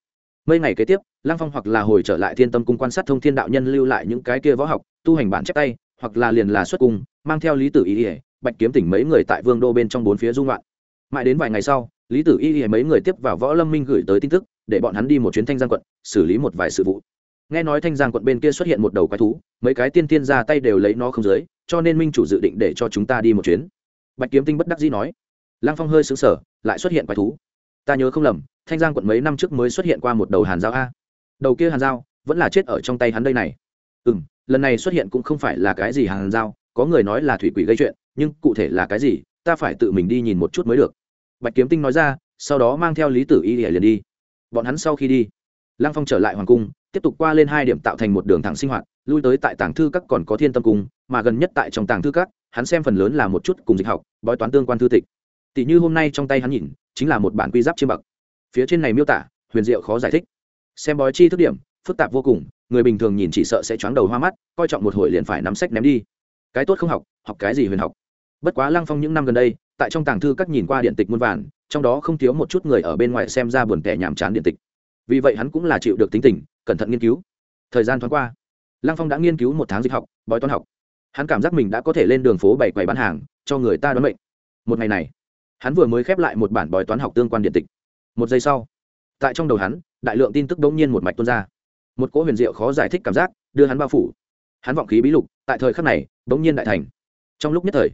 Mấy ngày kế tiếp, lăng phong hoặc là hồi trở lại thiên tâm cung quan sát thông thiên đạo nhân lưu lại những cái kia võ học, tu hành bản chép tay, hoặc là liền là xuất cung, mang theo lý tử y ỉa bạch kiếm tỉnh mấy người tại vương đô bên trong bốn phía du ngoạn. Mãi đến vài ngày sau, lý tử y ỉa mấy người tiếp vào võ lâm minh gửi tới tin tức, để bọn hắn đi một chuyến thanh giang quận, xử lý một vài sự vụ. Nghe nói thanh giang quận bên kia xuất hiện một đầu quái thú, mấy cái tiên tiên ra tay đều lấy nó không dưới, cho nên minh chủ dự định để cho chúng ta đi một chuyến bạch kiếm tinh bất đắc dĩ nói. Lăng phong hơi xứng sở lại xuất hiện quái thú. Ta nhớ không lầm, thanh giang quận mấy năm trước mới xuất hiện qua một đầu hàn dao a. Đầu kia hàn dao vẫn là chết ở trong tay hắn đây này. Ừ m lần này xuất hiện cũng không phải là cái gì hàn dao, có người nói là thủy quỷ gây chuyện, nhưng cụ thể là cái gì, ta phải tự mình đi nhìn một chút mới được. Bạch kiếm tinh nói ra, sau đó mang theo lý tử y liền đi. Bọn hắn sau khi đi, lăng phong trở lại hoàng cung, tiếp tục qua lên hai điểm tạo thành một đường thẳng sinh hoạt, lui tới tại tàng thư các còn có thiên tâm cung, mà gần nhất tại trong tàng thư các hắn xem phần lớn là một chút cùng dịch học, bói toán tương quan thư tịch. Tỷ như hôm nay trong tay hắn nhìn, chính là một bản quy giáp chiêm bậc phía trên này miêu tả, huyền diệu khó giải thích. Xem bói chi thức điểm, phức tạp vô cùng, người bình thường nhìn chỉ sợ sẽ choáng đầu hoa mắt, coi trọng một hồi liền phải nắm sách ném đi. Cái tốt không học học cái gì huyền học? Bất quá lăng phong những năm gần đây, tại trong tàng thư các nhìn qua điện tịch muôn vàn, trong đó không thiếu một chút người ở bên ngoài xem ra buồn tẻ nhàm chán điện tịch. Vì vậy hắn cũng là chịu được tính tình, cẩn thận nghiên cứu. Thời gian thoáng qua, lăng phong đã nghiên cứu một tháng dịch học, bói toán học hắn cảm giác mình đã có thể lên đường phố bảy quầy bán hàng, cho người ta đoán mệnh. Một ngày này, hắn vừa mới khép lại một bản bói toán học tương quan điện tịch. Một giây sau, tại trong đầu hắn, đại lượng tin tức đống nhiên một mạch tuôn ra. Một cỗ huyền diệu khó giải thích cảm giác đưa hắn bao phủ. Hắn vọng khí bí lục, tại thời khắc này, đống nhiên đại thành. Trong lúc nhất thời,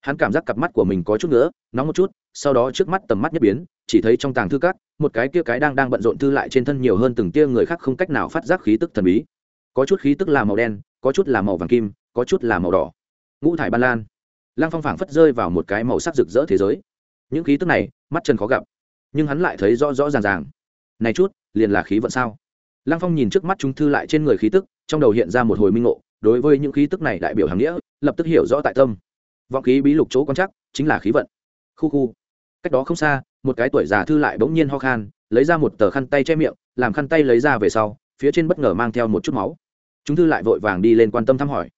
hắn cảm giác cặp mắt của mình có chút nữa nóng một chút, sau đó trước mắt tầm mắt nhất biến, chỉ thấy trong tàng thư cát một cái kia cái đang đang bận rộn thư lại trên thân nhiều hơn từng tia người khác không cách nào phát giác khí tức thần bí. Có chút khí tức là màu đen, có chút là màu vàng kim có chút là màu đỏ. Ngũ thải ban lan. Lăng phong phảng phất rơi vào một cái màu sắc rực rỡ thế giới. Những khí tức này, mắt chân khó gặp, nhưng hắn lại thấy rõ rõ ràng ràng. Này chút, liền là khí vận sao? Lăng phong nhìn trước mắt chúng thư lại trên người khí tức, trong đầu hiện ra một hồi minh ngộ, đối với những khí tức này đại biểu hàng nghĩa, lập tức hiểu rõ tại tâm. Vọng khí bí lục chỗ quan chắc chính là khí vận. Khu khu. Cách đó không xa, một cái tuổi già thư lại bỗng nhiên ho khan, lấy ra một tờ khăn tay che miệng, làm khăn tay lấy ra về sau, phía trên bất ngờ mang theo một chút máu. Chúng thư lại vội vàng đi lên quan tâm thăm hỏi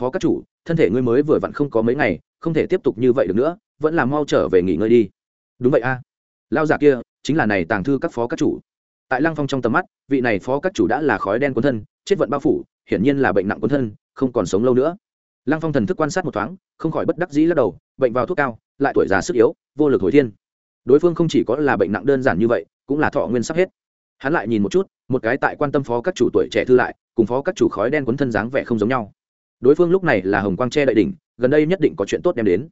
phó các chủ, thân thể ngươi mới vừa vặn không có mấy ngày, không thể tiếp tục như vậy được nữa, vẫn là mau trở về nghỉ ngơi đi. Đúng vậy a. À. lao giả kia, chính là này tàng thư các phó các chủ. Tại lăng phong trong tầm mắt, vị này phó các chủ đã là khói đen quân thân, chết vận bao phủ, hiển nhiên là bệnh nặng quân thân, không còn sống lâu nữa. Lăng phong thần thức quan sát một thoáng, không khỏi bất đắc dĩ lắc đầu, bệnh vào thuốc cao, lại tuổi già sức yếu, vô lực hồi thiên. Đối phương không chỉ có là bệnh nặng đơn giản như vậy, cũng là thọ nguyên sắp hết. Hắn lại nhìn một chút, một cái tại quan tâm phó các chủ tuổi trẻ thư lại, cùng phó các chủ khói đen quấn thân dáng vẻ không giống nhau đối phương lúc này là hồng quang che đại đỉnh, gần đây nhất định có chuyện tốt đem đến.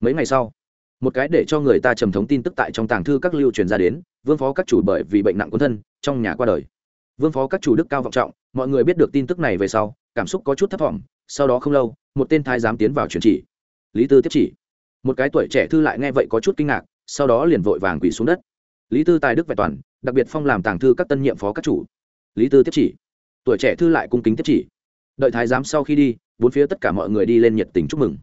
Mấy ngày sau, một cái để cho người ta trầm thống tin tức tại trong tàng thư các lưu truyền ra đến, vương phó các chủ bởi vì bệnh nặng quân thân, trong nhà qua đời. Vương phó các chủ đức cao vọng trọng, mọi người biết được tin tức này về sau, cảm xúc có chút thấp thỏm, sau đó không lâu, một tên thái giám tiến vào truyền chỉ. Lý tư tiếp chỉ. Một cái tuổi trẻ thư lại nghe vậy có chút kinh ngạc, sau đó liền vội vàng quỳ xuống đất. Lý tư tài đức vẹn toàn, đặc biệt phong làm tàng thư các tân nhiệm phó các chủ. Lý tư tiếp chỉ. Tuổi trẻ thư lại cung kính tiếp chỉ đợi thái giám sau khi đi, bốn phía tất cả mọi người đi lên nhiệt tình chúc mừng.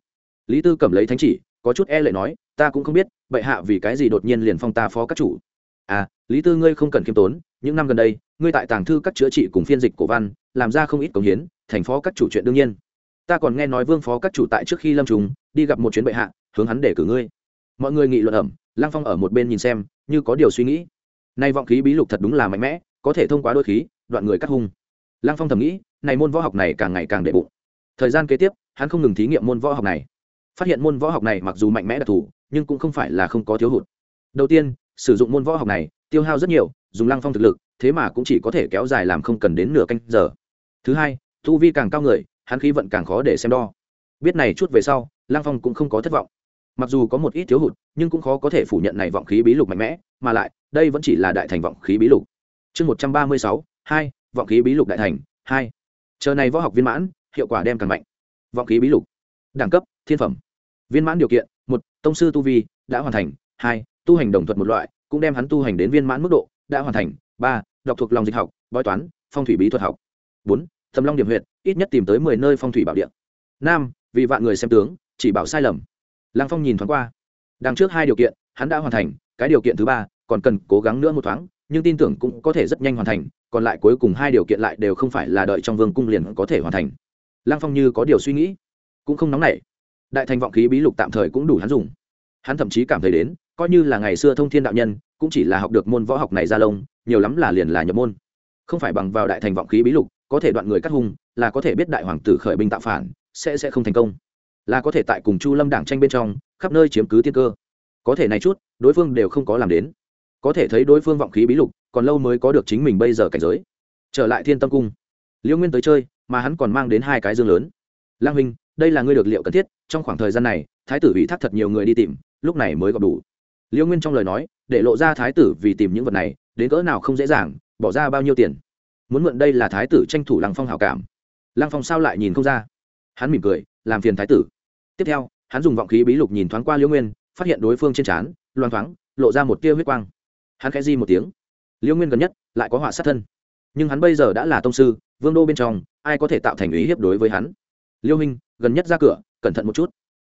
Lý tư cầm lấy thánh chỉ, có chút e lệ nói, ta cũng không biết, bệ hạ vì cái gì đột nhiên liền phong ta phó các chủ? À lý tư ngươi không cần khiêm tốn, những năm gần đây, ngươi tại tàng thư các chữa trị cùng phiên dịch cổ văn, làm ra không ít công hiến, thành phó các chủ chuyện đương nhiên. Ta còn nghe nói vương phó các chủ tại trước khi lâm trùng, đi gặp một chuyến bệ hạ, hướng hắn để cử ngươi. Mọi người nghị luận ẩm, lăng phong ở một bên nhìn xem, như có điều suy nghĩ. Nay vọng khí bí lục thật đúng là mạnh mẽ, có thể thông qua đôi khí, đoạn người cắt hung lăng phong thầm nghĩ, này môn võ học này càng ngày càng đệ bụng. Thời gian kế tiếp, hắn không ngừng thí nghiệm môn võ học này. Phát hiện môn võ học này mặc dù mạnh mẽ đặc thù, nhưng cũng không phải là không có thiếu hụt. Đầu tiên, sử dụng môn võ học này, tiêu hao rất nhiều, dùng lăng phong thực lực, thế mà cũng chỉ có thể kéo dài làm không cần đến nửa canh giờ. Thứ hai thu vi càng cao người, hắn khí vận càng khó để xem đo. Biết này chút về sau, lăng phong cũng không có thất vọng. Mặc dù có một ít thiếu hụt, nhưng cũng khó có thể phủ nhận này vọng khí bí lục mạnh mẽ, mà lại, đây vẫn chỉ là đại thành vọng khí bí lục. Chương một trăm ba mươi sáu, hai vọng khí bí lục đại thành, hai, chờ này võ học viên mãn, hiệu quả đem càng mạnh. Vọng khí bí lục, đẳng cấp, thiên phẩm. Viên mãn điều kiện, một, tông sư tu vi đã hoàn thành, hai, tu hành đồng thuật một loại, cũng đem hắn tu hành đến viên mãn mức độ đã hoàn thành, ba, đọc thuộc lòng dịch học, bói toán, phong thủy bí thuật học. Bốn, thầm long điểm huyện ít nhất tìm tới mười nơi phong thủy bảo địa. Năm, vì vạn người xem tướng, chỉ bảo sai lầm. Lăng phong nhìn thoáng qua. Đằng trước hai điều kiện, hắn đã hoàn thành, cái điều kiện thứ ba, còn cần cố gắng nữa một thoáng nhưng tin tưởng cũng có thể rất nhanh hoàn thành, còn lại cuối cùng hai điều kiện lại đều không phải là đợi trong vương cung liền có thể hoàn thành. Lăng phong như có điều suy nghĩ, cũng không nóng nảy. Đại thành vọng khí bí lục tạm thời cũng đủ hắn dùng. Hắn thậm chí cảm thấy đến, coi như là ngày xưa thông thiên đạo nhân, cũng chỉ là học được môn võ học này ra lông, nhiều lắm là liền là nhập môn. Không phải bằng vào đại thành vọng khí bí lục, có thể đoạn người cắt hung, là có thể biết đại hoàng tử khởi binh tạo phản, sẽ sẽ không thành công. Là có thể tại cùng chu lâm đảng tranh bên trong, khắp nơi chiếm cứ tiên cơ. Có thể này chút, đối phương đều không có làm đến có thể thấy đối phương vọng khí bí lục, còn lâu mới có được chính mình bây giờ cảnh giới. Trở lại thiên tâm cung liễu nguyên tới chơi, mà hắn còn mang đến hai cái dương lớn. Lang huynh, đây là ngươi được liệu cần thiết, trong khoảng thời gian này, thái tử ủy thác thật nhiều người đi tìm, lúc này mới gặp đủ. Liễu nguyên trong lời nói, để lộ ra thái tử vì tìm những vật này, đến cỡ nào không dễ dàng, bỏ ra bao nhiêu tiền. Muốn mượn đây là thái tử tranh thủ lăng phong hảo cảm. Lăng phong sao lại nhìn không ra? Hắn mỉm cười, làm phiền thái tử. Tiếp theo, hắn dùng vọng khí bí lục nhìn thoáng qua liễu nguyên, phát hiện đối phương trên trán, loang thoáng, lộ ra một tia huyết quang hắn khẽ di một tiếng. Liễu nguyên gần nhất lại có họa sát thân. Nhưng hắn bây giờ đã là tông sư, vương đô bên trong, ai có thể tạo thành ý hiếp đối với hắn? Liêu minh gần nhất ra cửa, cẩn thận một chút.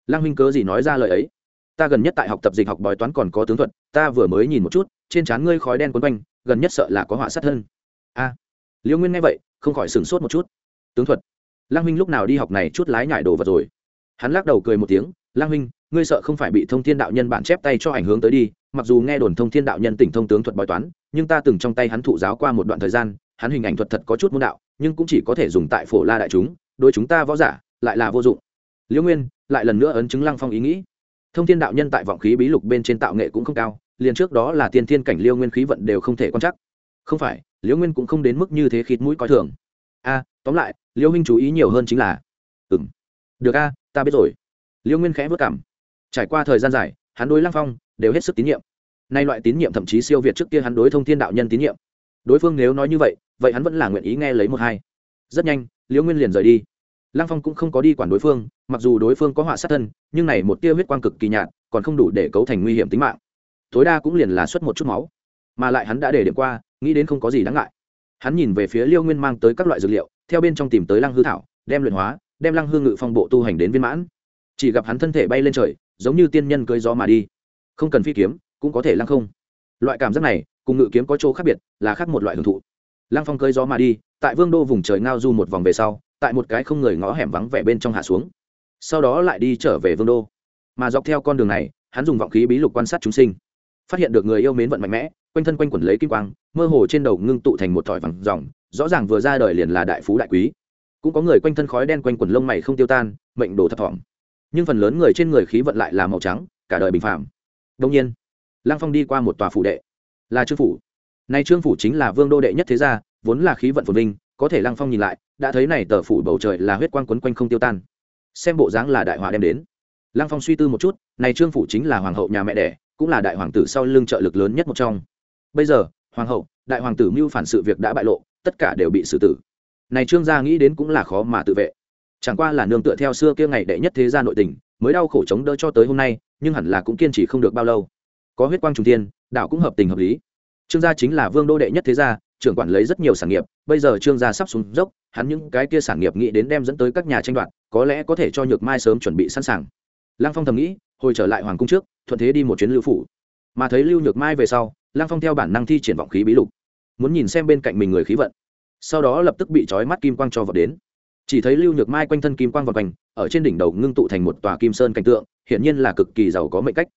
Lang huynh cớ gì nói ra lời ấy? Ta gần nhất tại học tập dịch học bói toán còn có tướng thuật, ta vừa mới nhìn một chút, trên trán ngươi khói đen quấn quanh, gần nhất sợ là có họa sát thân. A. Liêu nguyên nghe vậy, không khỏi sửng sốt một chút. Tướng thuật. Lang huynh lúc nào đi học này chút lái nhải đồ vật rồi? Hắn lắc đầu cười một tiếng Lang huynh, ngươi sợ không phải bị thông thiên đạo nhân bản chép tay cho ảnh hưởng tới đi, mặc dù nghe đồn thông thiên đạo nhân tỉnh thông tướng thuật bói toán, nhưng ta từng trong tay hắn thụ giáo qua một đoạn thời gian, hắn hình ảnh thuật thật có chút môn đạo, nhưng cũng chỉ có thể dùng tại phổ la đại chúng, đối chúng ta võ giả, lại là vô dụng. Liễu nguyên, lại lần nữa ấn chứng lăng phong ý nghĩ. Thông thiên đạo nhân tại vọng khí bí lục bên trên tạo nghệ cũng không cao, liền trước đó là tiên thiên cảnh liêu nguyên khí vận đều không thể quan chắc không phải liễu nguyên cũng không đến mức như thế khịt mũi coi thường. A, tóm lại Liễu huynh chú ý nhiều hơn chính là ừ m được a, ta biết rồi liêu nguyên khẽ vất cảm. Trải qua thời gian dài, hắn đối lăng phong đều hết sức tín nhiệm. Nay loại tín nhiệm thậm chí siêu việt trước kia hắn đối thông thiên đạo nhân tín nhiệm. Đối phương nếu nói như vậy vậy hắn vẫn là nguyện ý nghe lấy một hai. Rất nhanh liễu nguyên liền rời đi. Lăng phong cũng không có đi quản đối phương, mặc dù đối phương có họa sát thân, nhưng này một tia huyết quang cực kỳ nhạt, còn không đủ để cấu thành nguy hiểm tính mạng. Tối đa cũng liền là xuất một chút máu. Mà lại hắn đã để điểm qua, nghĩ đến không có gì đáng ngại. Hắn nhìn về phía liêu nguyên mang tới các loại dược liệu, theo bên trong tìm tới lăng hư thảo, đem luyện hóa, đem lăng hư ngự phong bộ tu hành đến viên mãn chỉ gặp hắn thân thể bay lên trời, giống như tiên nhân cưới gió mà đi. Không cần phi kiếm, cũng có thể lăng không. Loại cảm giác này, cùng ngự kiếm có chỗ khác biệt, là khác một loại hưởng thụ. Lăng phong cưới gió mà đi, tại vương đô vùng trời ngao du một vòng về sau, tại một cái không người ngõ hẻm vắng vẻ bên trong hạ xuống. Sau đó lại đi trở về vương đô. Mà dọc theo con đường này, hắn dùng vọng khí bí lục quan sát chúng sinh. Phát hiện được người yêu mến vận mạnh mẽ, quanh thân quanh quẩn lấy kim quang, mơ hồ trên đầu ngưng tụ thành một thỏi vàng dòng rõ ràng vừa ra đời liền là đại phú đại quý. Cũng có người quanh thân khói đen quanh quẩn lông mày không tiêu tan, mệnh đồ thấp thỏm nhưng phần lớn người trên người khí vận lại là màu trắng, cả đời bình phạm đông nhiên, lăng phong đi qua một tòa phủ đệ, là trương phủ. Nay trương phủ chính là vương đô đệ nhất thế gia, vốn là khí vận phồn vinh, có thể lăng phong nhìn lại, đã thấy này tờ phủ bầu trời là huyết quang quấn quanh không tiêu tan. Xem bộ dáng là đại họa đem đến. Lăng phong suy tư một chút, này trương phủ chính là hoàng hậu nhà mẹ đẻ, cũng là đại hoàng tử sau lưng trợ lực lớn nhất một trong. Bây giờ, hoàng hậu, đại hoàng tử mưu phản sự việc đã bại lộ, tất cả đều bị xử tử. Này trương gia nghĩ đến cũng là khó mà tự vệ chẳng qua là nương tựa theo xưa kia ngày đệ nhất thế gia nội tình, mới đau khổ chống đỡ cho tới hôm nay, nhưng hẳn là cũng kiên trì không được bao lâu. Có huyết quang trùng tiên đạo cũng hợp tình hợp lý. Trương gia chính là vương đô đệ nhất thế gia, trưởng quản lấy rất nhiều sản nghiệp, bây giờ trương gia sắp xuống dốc, hắn những cái kia sản nghiệp nghĩ đến đem dẫn tới các nhà tranh đoạt, có lẽ có thể cho nhược mai sớm chuẩn bị sẵn sàng. Lăng phong thầm nghĩ, hồi trở lại hoàng cung trước, thuận thế đi một chuyến lưu phủ. Mà thấy lưu nhược mai về sau, lăng phong theo bản năng thi triển vọng khí bí lục, muốn nhìn xem bên cạnh mình người khí vận. Sau đó lập tức bị trói mắt kim quang cho vào đến chỉ thấy lưu nhược mai quanh thân kim quang vào quanh, ở trên đỉnh đầu ngưng tụ thành một tòa kim sơn cảnh tượng, hiển nhiên là cực kỳ giàu có mệnh cách.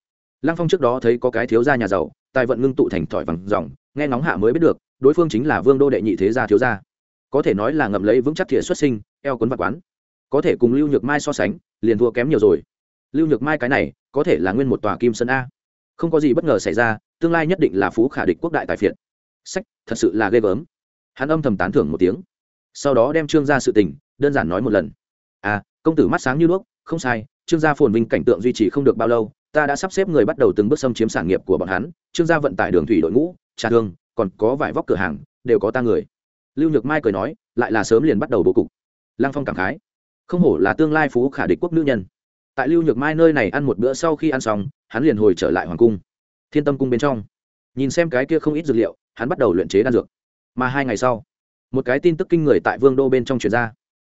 Lăng phong trước đó thấy có cái thiếu gia nhà giàu, tài vận ngưng tụ thành thỏi vàng dòng nghe ngóng hạ mới biết được, đối phương chính là vương đô đệ nhị thế gia thiếu gia. Có thể nói là ngậm lấy vững chắc thiện xuất sinh, eo cuốn vặt quán. Có thể cùng lưu nhược mai so sánh, liền thua kém nhiều rồi. Lưu nhược mai cái này, có thể là nguyên một tòa kim sơn a. Không có gì bất ngờ xảy ra, tương lai nhất định là phú khả địch quốc đại tài phiệt. Sách, thật sự là ghê gớm. Hắn âm thầm tán thưởng một tiếng. Sau đó đem trương gia sự tình đơn giản nói một lần. À công tử mắt sáng như đuốc, không sai, trương gia phồn vinh cảnh tượng duy trì không được bao lâu, ta đã sắp xếp người bắt đầu từng bước xâm chiếm sản nghiệp của bọn hắn. Trương gia vận tải đường thủy đội ngũ, trà thương, còn có vài vóc cửa hàng, đều có ta người. Lưu nhược mai cười nói, lại là sớm liền bắt đầu bố cục. Lăng phong cảm khái, không hổ là tương lai phú khả địch quốc nữ nhân. Tại lưu nhược mai nơi này ăn một bữa sau khi ăn xong, hắn liền hồi trở lại hoàng cung. Thiên tâm cung bên trong. Nhìn xem cái kia không ít dược liệu, hắn bắt đầu luyện chế đan dược. Mà hai ngày sau, một cái tin tức kinh người tại vương đô bên trong truyền ra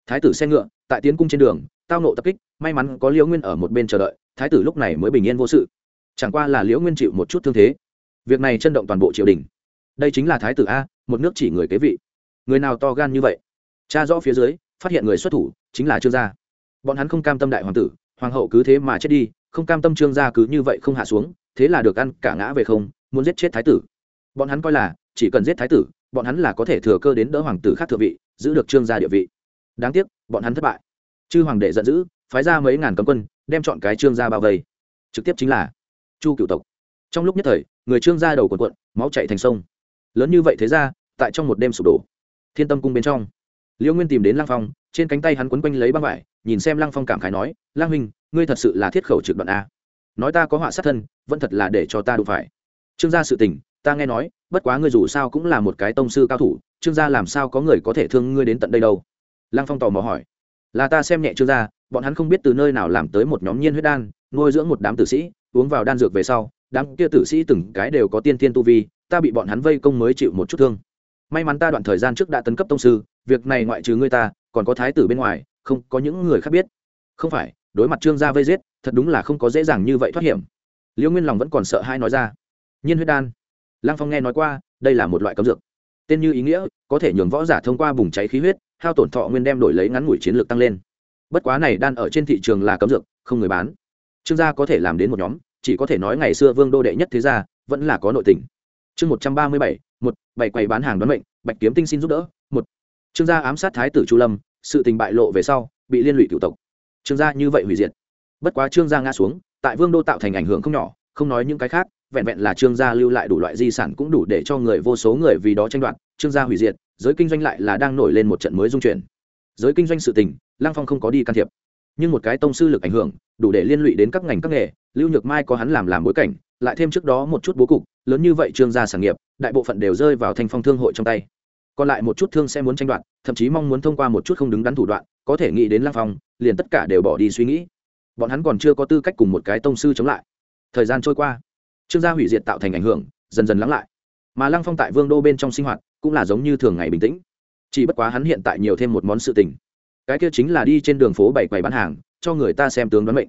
thái tử xe ngựa, tại tiến cung trên đường, tao nộ tập kích, may mắn có liễu nguyên ở một bên chờ đợi, thái tử lúc này mới bình yên vô sự. Chẳng qua là liễu nguyên chịu một chút thương thế. Việc này chân động toàn bộ triều đình. Đây chính là thái tử a, một nước chỉ người kế vị. Người nào to gan như vậy? Cha rõ phía dưới, phát hiện người xuất thủ, chính là trương gia. Bọn hắn không cam tâm đại hoàng tử, hoàng hậu cứ thế mà chết đi, không cam tâm trương gia cứ như vậy không hạ xuống, thế là được ăn cả ngã về không, muốn giết chết thái tử. Bọn hắn coi là, chỉ cần giết thái tử, bọn hắn là có thể thừa cơ đến đỡ hoàng tử khác thừa vị, giữ được trương gia địa vị đáng tiếc, bọn hắn thất bại. Chư hoàng đệ giận dữ, phái ra mấy ngàn cấm quân, đem chọn cái trương gia bao vây. Trực tiếp chính là chu cựu tộc. Trong lúc nhất thời, người trương gia đầu quần quận máu chạy thành sông. Lớn như vậy thế ra, tại trong một đêm sụp đổ. Thiên tâm cung bên trong liễu nguyên tìm đến lang phong, trên cánh tay hắn quấn quanh lấy băng vải, nhìn xem lang phong cảm khái nói lang huynh, ngươi thật sự là thiết khẩu trực đoạn a. Nói ta có họa sát thân, vẫn thật là để cho ta đủ phải. Trương gia sự tình, ta nghe nói, bất quá ngươi dù sao cũng là một cái tông sư cao thủ, trương gia làm sao có người có thể thương ngươi đến tận đây đâu? Lăng phong tò mò hỏi. Là ta xem nhẹ trương gia bọn hắn không biết từ nơi nào làm tới một nhóm nhiên huyết đan, nuôi dưỡng một đám tử sĩ, uống vào đan dược về sau, đám kia tử sĩ từng cái đều có tiên thiên tu vi, ta bị bọn hắn vây công mới chịu một chút thương. May mắn ta đoạn thời gian trước đã tấn cấp tông sư, việc này ngoại trừ ngươi ta, còn có thái tử bên ngoài, không có những người khác biết. Không phải, đối mặt trương gia vây giết, thật đúng là không có dễ dàng như vậy thoát hiểm. Liễu nguyên lòng vẫn còn sợ hai nói ra. Nhiên huyết đan. Lăng phong nghe nói qua, đây là một loại cấm dược tên như ý nghĩa, có thể nhường võ giả thông qua bùng cháy khí huyết, hao tổn thọ nguyên đem đổi lấy ngắn ngủi chiến lược tăng lên. Bất quá này đan ở trên thị trường là cấm dược, không người bán. Trương gia có thể làm đến một nhóm, chỉ có thể nói ngày xưa vương đô đệ nhất thế gia, vẫn là có nội tình. Chương một trăm ba mươi bảy, một, bảy quầy bán hàng đoán mệnh, bạch kiếm tinh xin giúp đỡ, một. Trương gia ám sát thái tử chu lâm, sự tình bại lộ về sau, bị liên lụy cựu tộc. Trương gia như vậy hủy diệt. Bất quá trương gia ngã xuống, tại vương đô tạo thành ảnh hưởng không nhỏ, không nói những cái khác vẹn vẹn là trương gia lưu lại đủ loại di sản cũng đủ để cho người vô số người vì đó tranh đoạt, trương gia hủy diệt, giới kinh doanh lại là đang nổi lên một trận mới dung chuyển. Giới kinh doanh sự tình, lăng phong không có đi can thiệp. Nhưng một cái tông sư lực ảnh hưởng, đủ để liên lụy đến các ngành các nghề, lưu nhược mai có hắn làm làm bối cảnh, lại thêm trước đó một chút bố cục, lớn như vậy trương gia sản nghiệp, đại bộ phận đều rơi vào thanh phong thương hội trong tay. Còn lại một chút thương sẽ muốn tranh đoạt, thậm chí mong muốn thông qua một chút không đứng đắn thủ đoạn, có thể nghĩ đến lăng phong, liền tất cả đều bỏ đi suy nghĩ. Bọn hắn còn chưa có tư cách cùng một cái tông sư chống lại. Thời gian trôi qua trương gia hủy diệt tạo thành ảnh hưởng, dần dần lắng lại. Mà lăng phong tại vương đô bên trong sinh hoạt cũng là giống như thường ngày bình tĩnh. Chỉ bất quá hắn hiện tại nhiều thêm một món sự tình. Cái kia chính là đi trên đường phố bảy quầy bán hàng, cho người ta xem tướng đoán mệnh.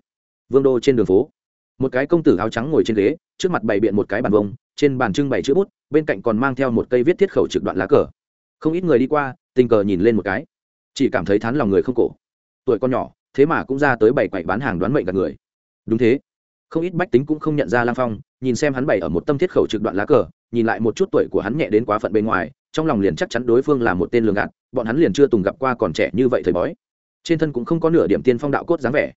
Vương đô trên đường phố, một cái công tử áo trắng ngồi trên ghế, trước mặt bày biện một cái bàn vông, trên bàn trưng bày chữ bút, bên cạnh còn mang theo một cây viết thiết khẩu trực đoạn lá cờ. Không ít người đi qua, tình cờ nhìn lên một cái. Chỉ cảm thấy thán lòng người không cổ. Tuổi con nhỏ, thế mà cũng ra tới bảy quầy bán hàng đoán mệnh gặp người. Đúng thế. Không ít bách tính cũng không nhận ra lang phong nhìn xem hắn bày ở một tâm thiết khẩu trực đoạn lá cờ, nhìn lại một chút tuổi của hắn nhẹ đến quá phận bên ngoài, trong lòng liền chắc chắn đối phương là một tên lường gạt, bọn hắn liền chưa từng gặp qua còn trẻ như vậy thời bói. Trên thân cũng không có nửa điểm tiên phong đạo cốt dáng vẻ.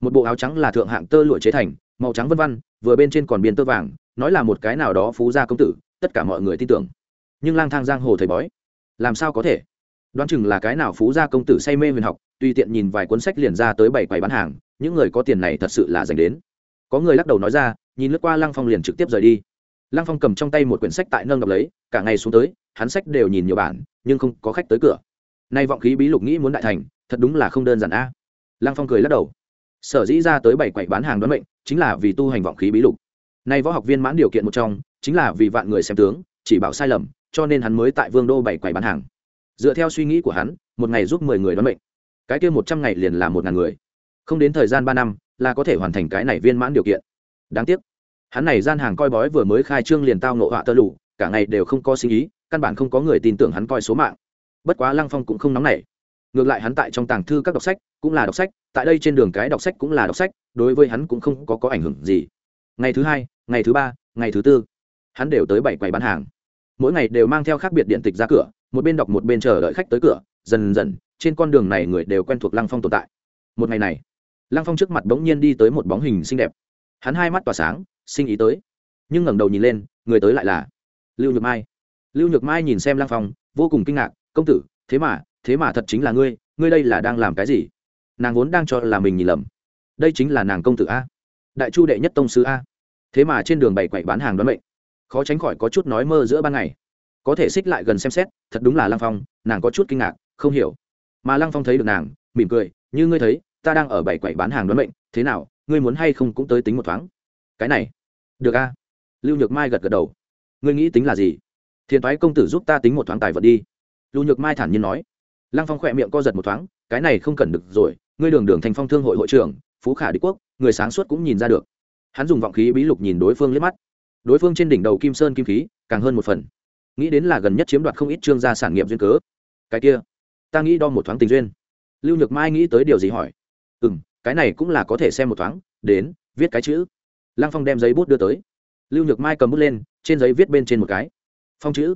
Một bộ áo trắng là thượng hạng tơ lụa chế thành, màu trắng vân văn vừa bên trên còn biên tơ vàng, nói là một cái nào đó phú gia công tử, tất cả mọi người tin tưởng. Nhưng lang thang giang hồ thầy bói, làm sao có thể? Đoán chừng là cái nào phú gia công tử say mê huyền học, tùy tiện nhìn vài cuốn sách liền ra tới bảy quầy bán hàng, những người có tiền này thật sự là dành đến. Có người lắc đầu nói ra nhìn lướt qua lăng phong liền trực tiếp rời đi. Lăng phong cầm trong tay một quyển sách tại nâng đọc lấy, cả ngày xuống tới, hắn sách đều nhìn nhiều bản, nhưng không có khách tới cửa. Nay vọng khí bí lục nghĩ muốn đại thành, thật đúng là không đơn giản a. Lăng phong cười lắc đầu. Sở dĩ ra tới bảy quầy bán hàng đoán mệnh, chính là vì tu hành vọng khí bí lục. Nay võ học viên mãn điều kiện một trong, chính là vì vạn người xem tướng, chỉ bảo sai lầm, cho nên hắn mới tại vương đô bảy quầy bán hàng. Dựa theo suy nghĩ của hắn, một ngày giúp mười người đoán mệnh. Cái kia một trăm ngày liền là một ngàn người. Không đến thời gian ba năm, là có thể hoàn thành cái này viên mãn điều kiện đáng tiếc. Hắn này gian hàng coi bói vừa mới khai trương liền tao nộ họa tơ lụ cả ngày đều không có suy nghĩ căn bản không có người tin tưởng hắn coi số mạng. Bất quá lăng phong cũng không nóng nảy. Ngược lại hắn tại trong tàng thư các đọc sách cũng là đọc sách tại đây trên đường cái đọc sách cũng là đọc sách đối với hắn cũng không có, có ảnh hưởng gì. Ngày thứ hai ngày thứ ba ngày thứ tư hắn đều tới bảy quầy bán hàng. Mỗi ngày đều mang theo khác biệt điện tịch ra cửa một bên đọc một bên chờ đợi khách tới cửa dần dần trên con đường này người đều quen thuộc lăng phong tồn tại. Một ngày này lăng phong trước mặt bỗng nhiên đi tới một bóng hình xinh đẹp hắn hai mắt tỏa sáng, sinh ý tới. Nhưng ngẩng đầu nhìn lên, người tới lại là lưu nhược mai. Lưu nhược mai nhìn xem lang phong, vô cùng kinh ngạc, công tử, thế mà thế mà thật chính là ngươi ngươi đây là đang làm cái gì? Nàng vốn đang cho là mình nhìn lầm. Đây chính là nàng công tử a. Đại chu đệ nhất tông sứ a. Thế mà trên đường bày quậy bán hàng đoán mệnh. Khó tránh khỏi có chút nói mơ giữa ban ngày. Có thể xích lại gần xem xét, thật đúng là lăng phong, nàng có chút kinh ngạc, không hiểu. Mà lăng phong thấy được nàng, mỉm cười, như ngươi thấy, ta đang ở bảy quậy bán hàng đoán mệnh, thế nào ngươi muốn hay không cũng tới tính một thoáng. Cái này, được a lưu nhược mai gật gật đầu. Ngươi nghĩ tính là gì? Thiền thoái công tử giúp ta tính một thoáng tài vật đi. Lưu nhược mai thản nhiên nói. Lăng phong khỏe miệng co giật một thoáng, cái này không cần được rồi, ngươi đường đường thành phong thương hội hội trưởng, phú khả đế quốc, người sáng suốt cũng nhìn ra được. Hắn dùng vọng khí bí lục nhìn đối phương liếc mắt. Đối phương trên đỉnh đầu kim sơn kim khí, càng hơn một phần. Nghĩ đến là gần nhất chiếm đoạt không ít trương gia sản nghiệp duyên cớ. Cái kia, ta nghĩ đo một thoáng tình duyên. Lưu nhược mai nghĩ tới điều gì hỏi. Ừ m cái này cũng là có thể xem một thoáng, đến, viết cái chữ. Lăng phong đem giấy bút đưa tới. Lưu nhược mai cầm bút lên, trên giấy viết bên trên một cái. Phong chữ.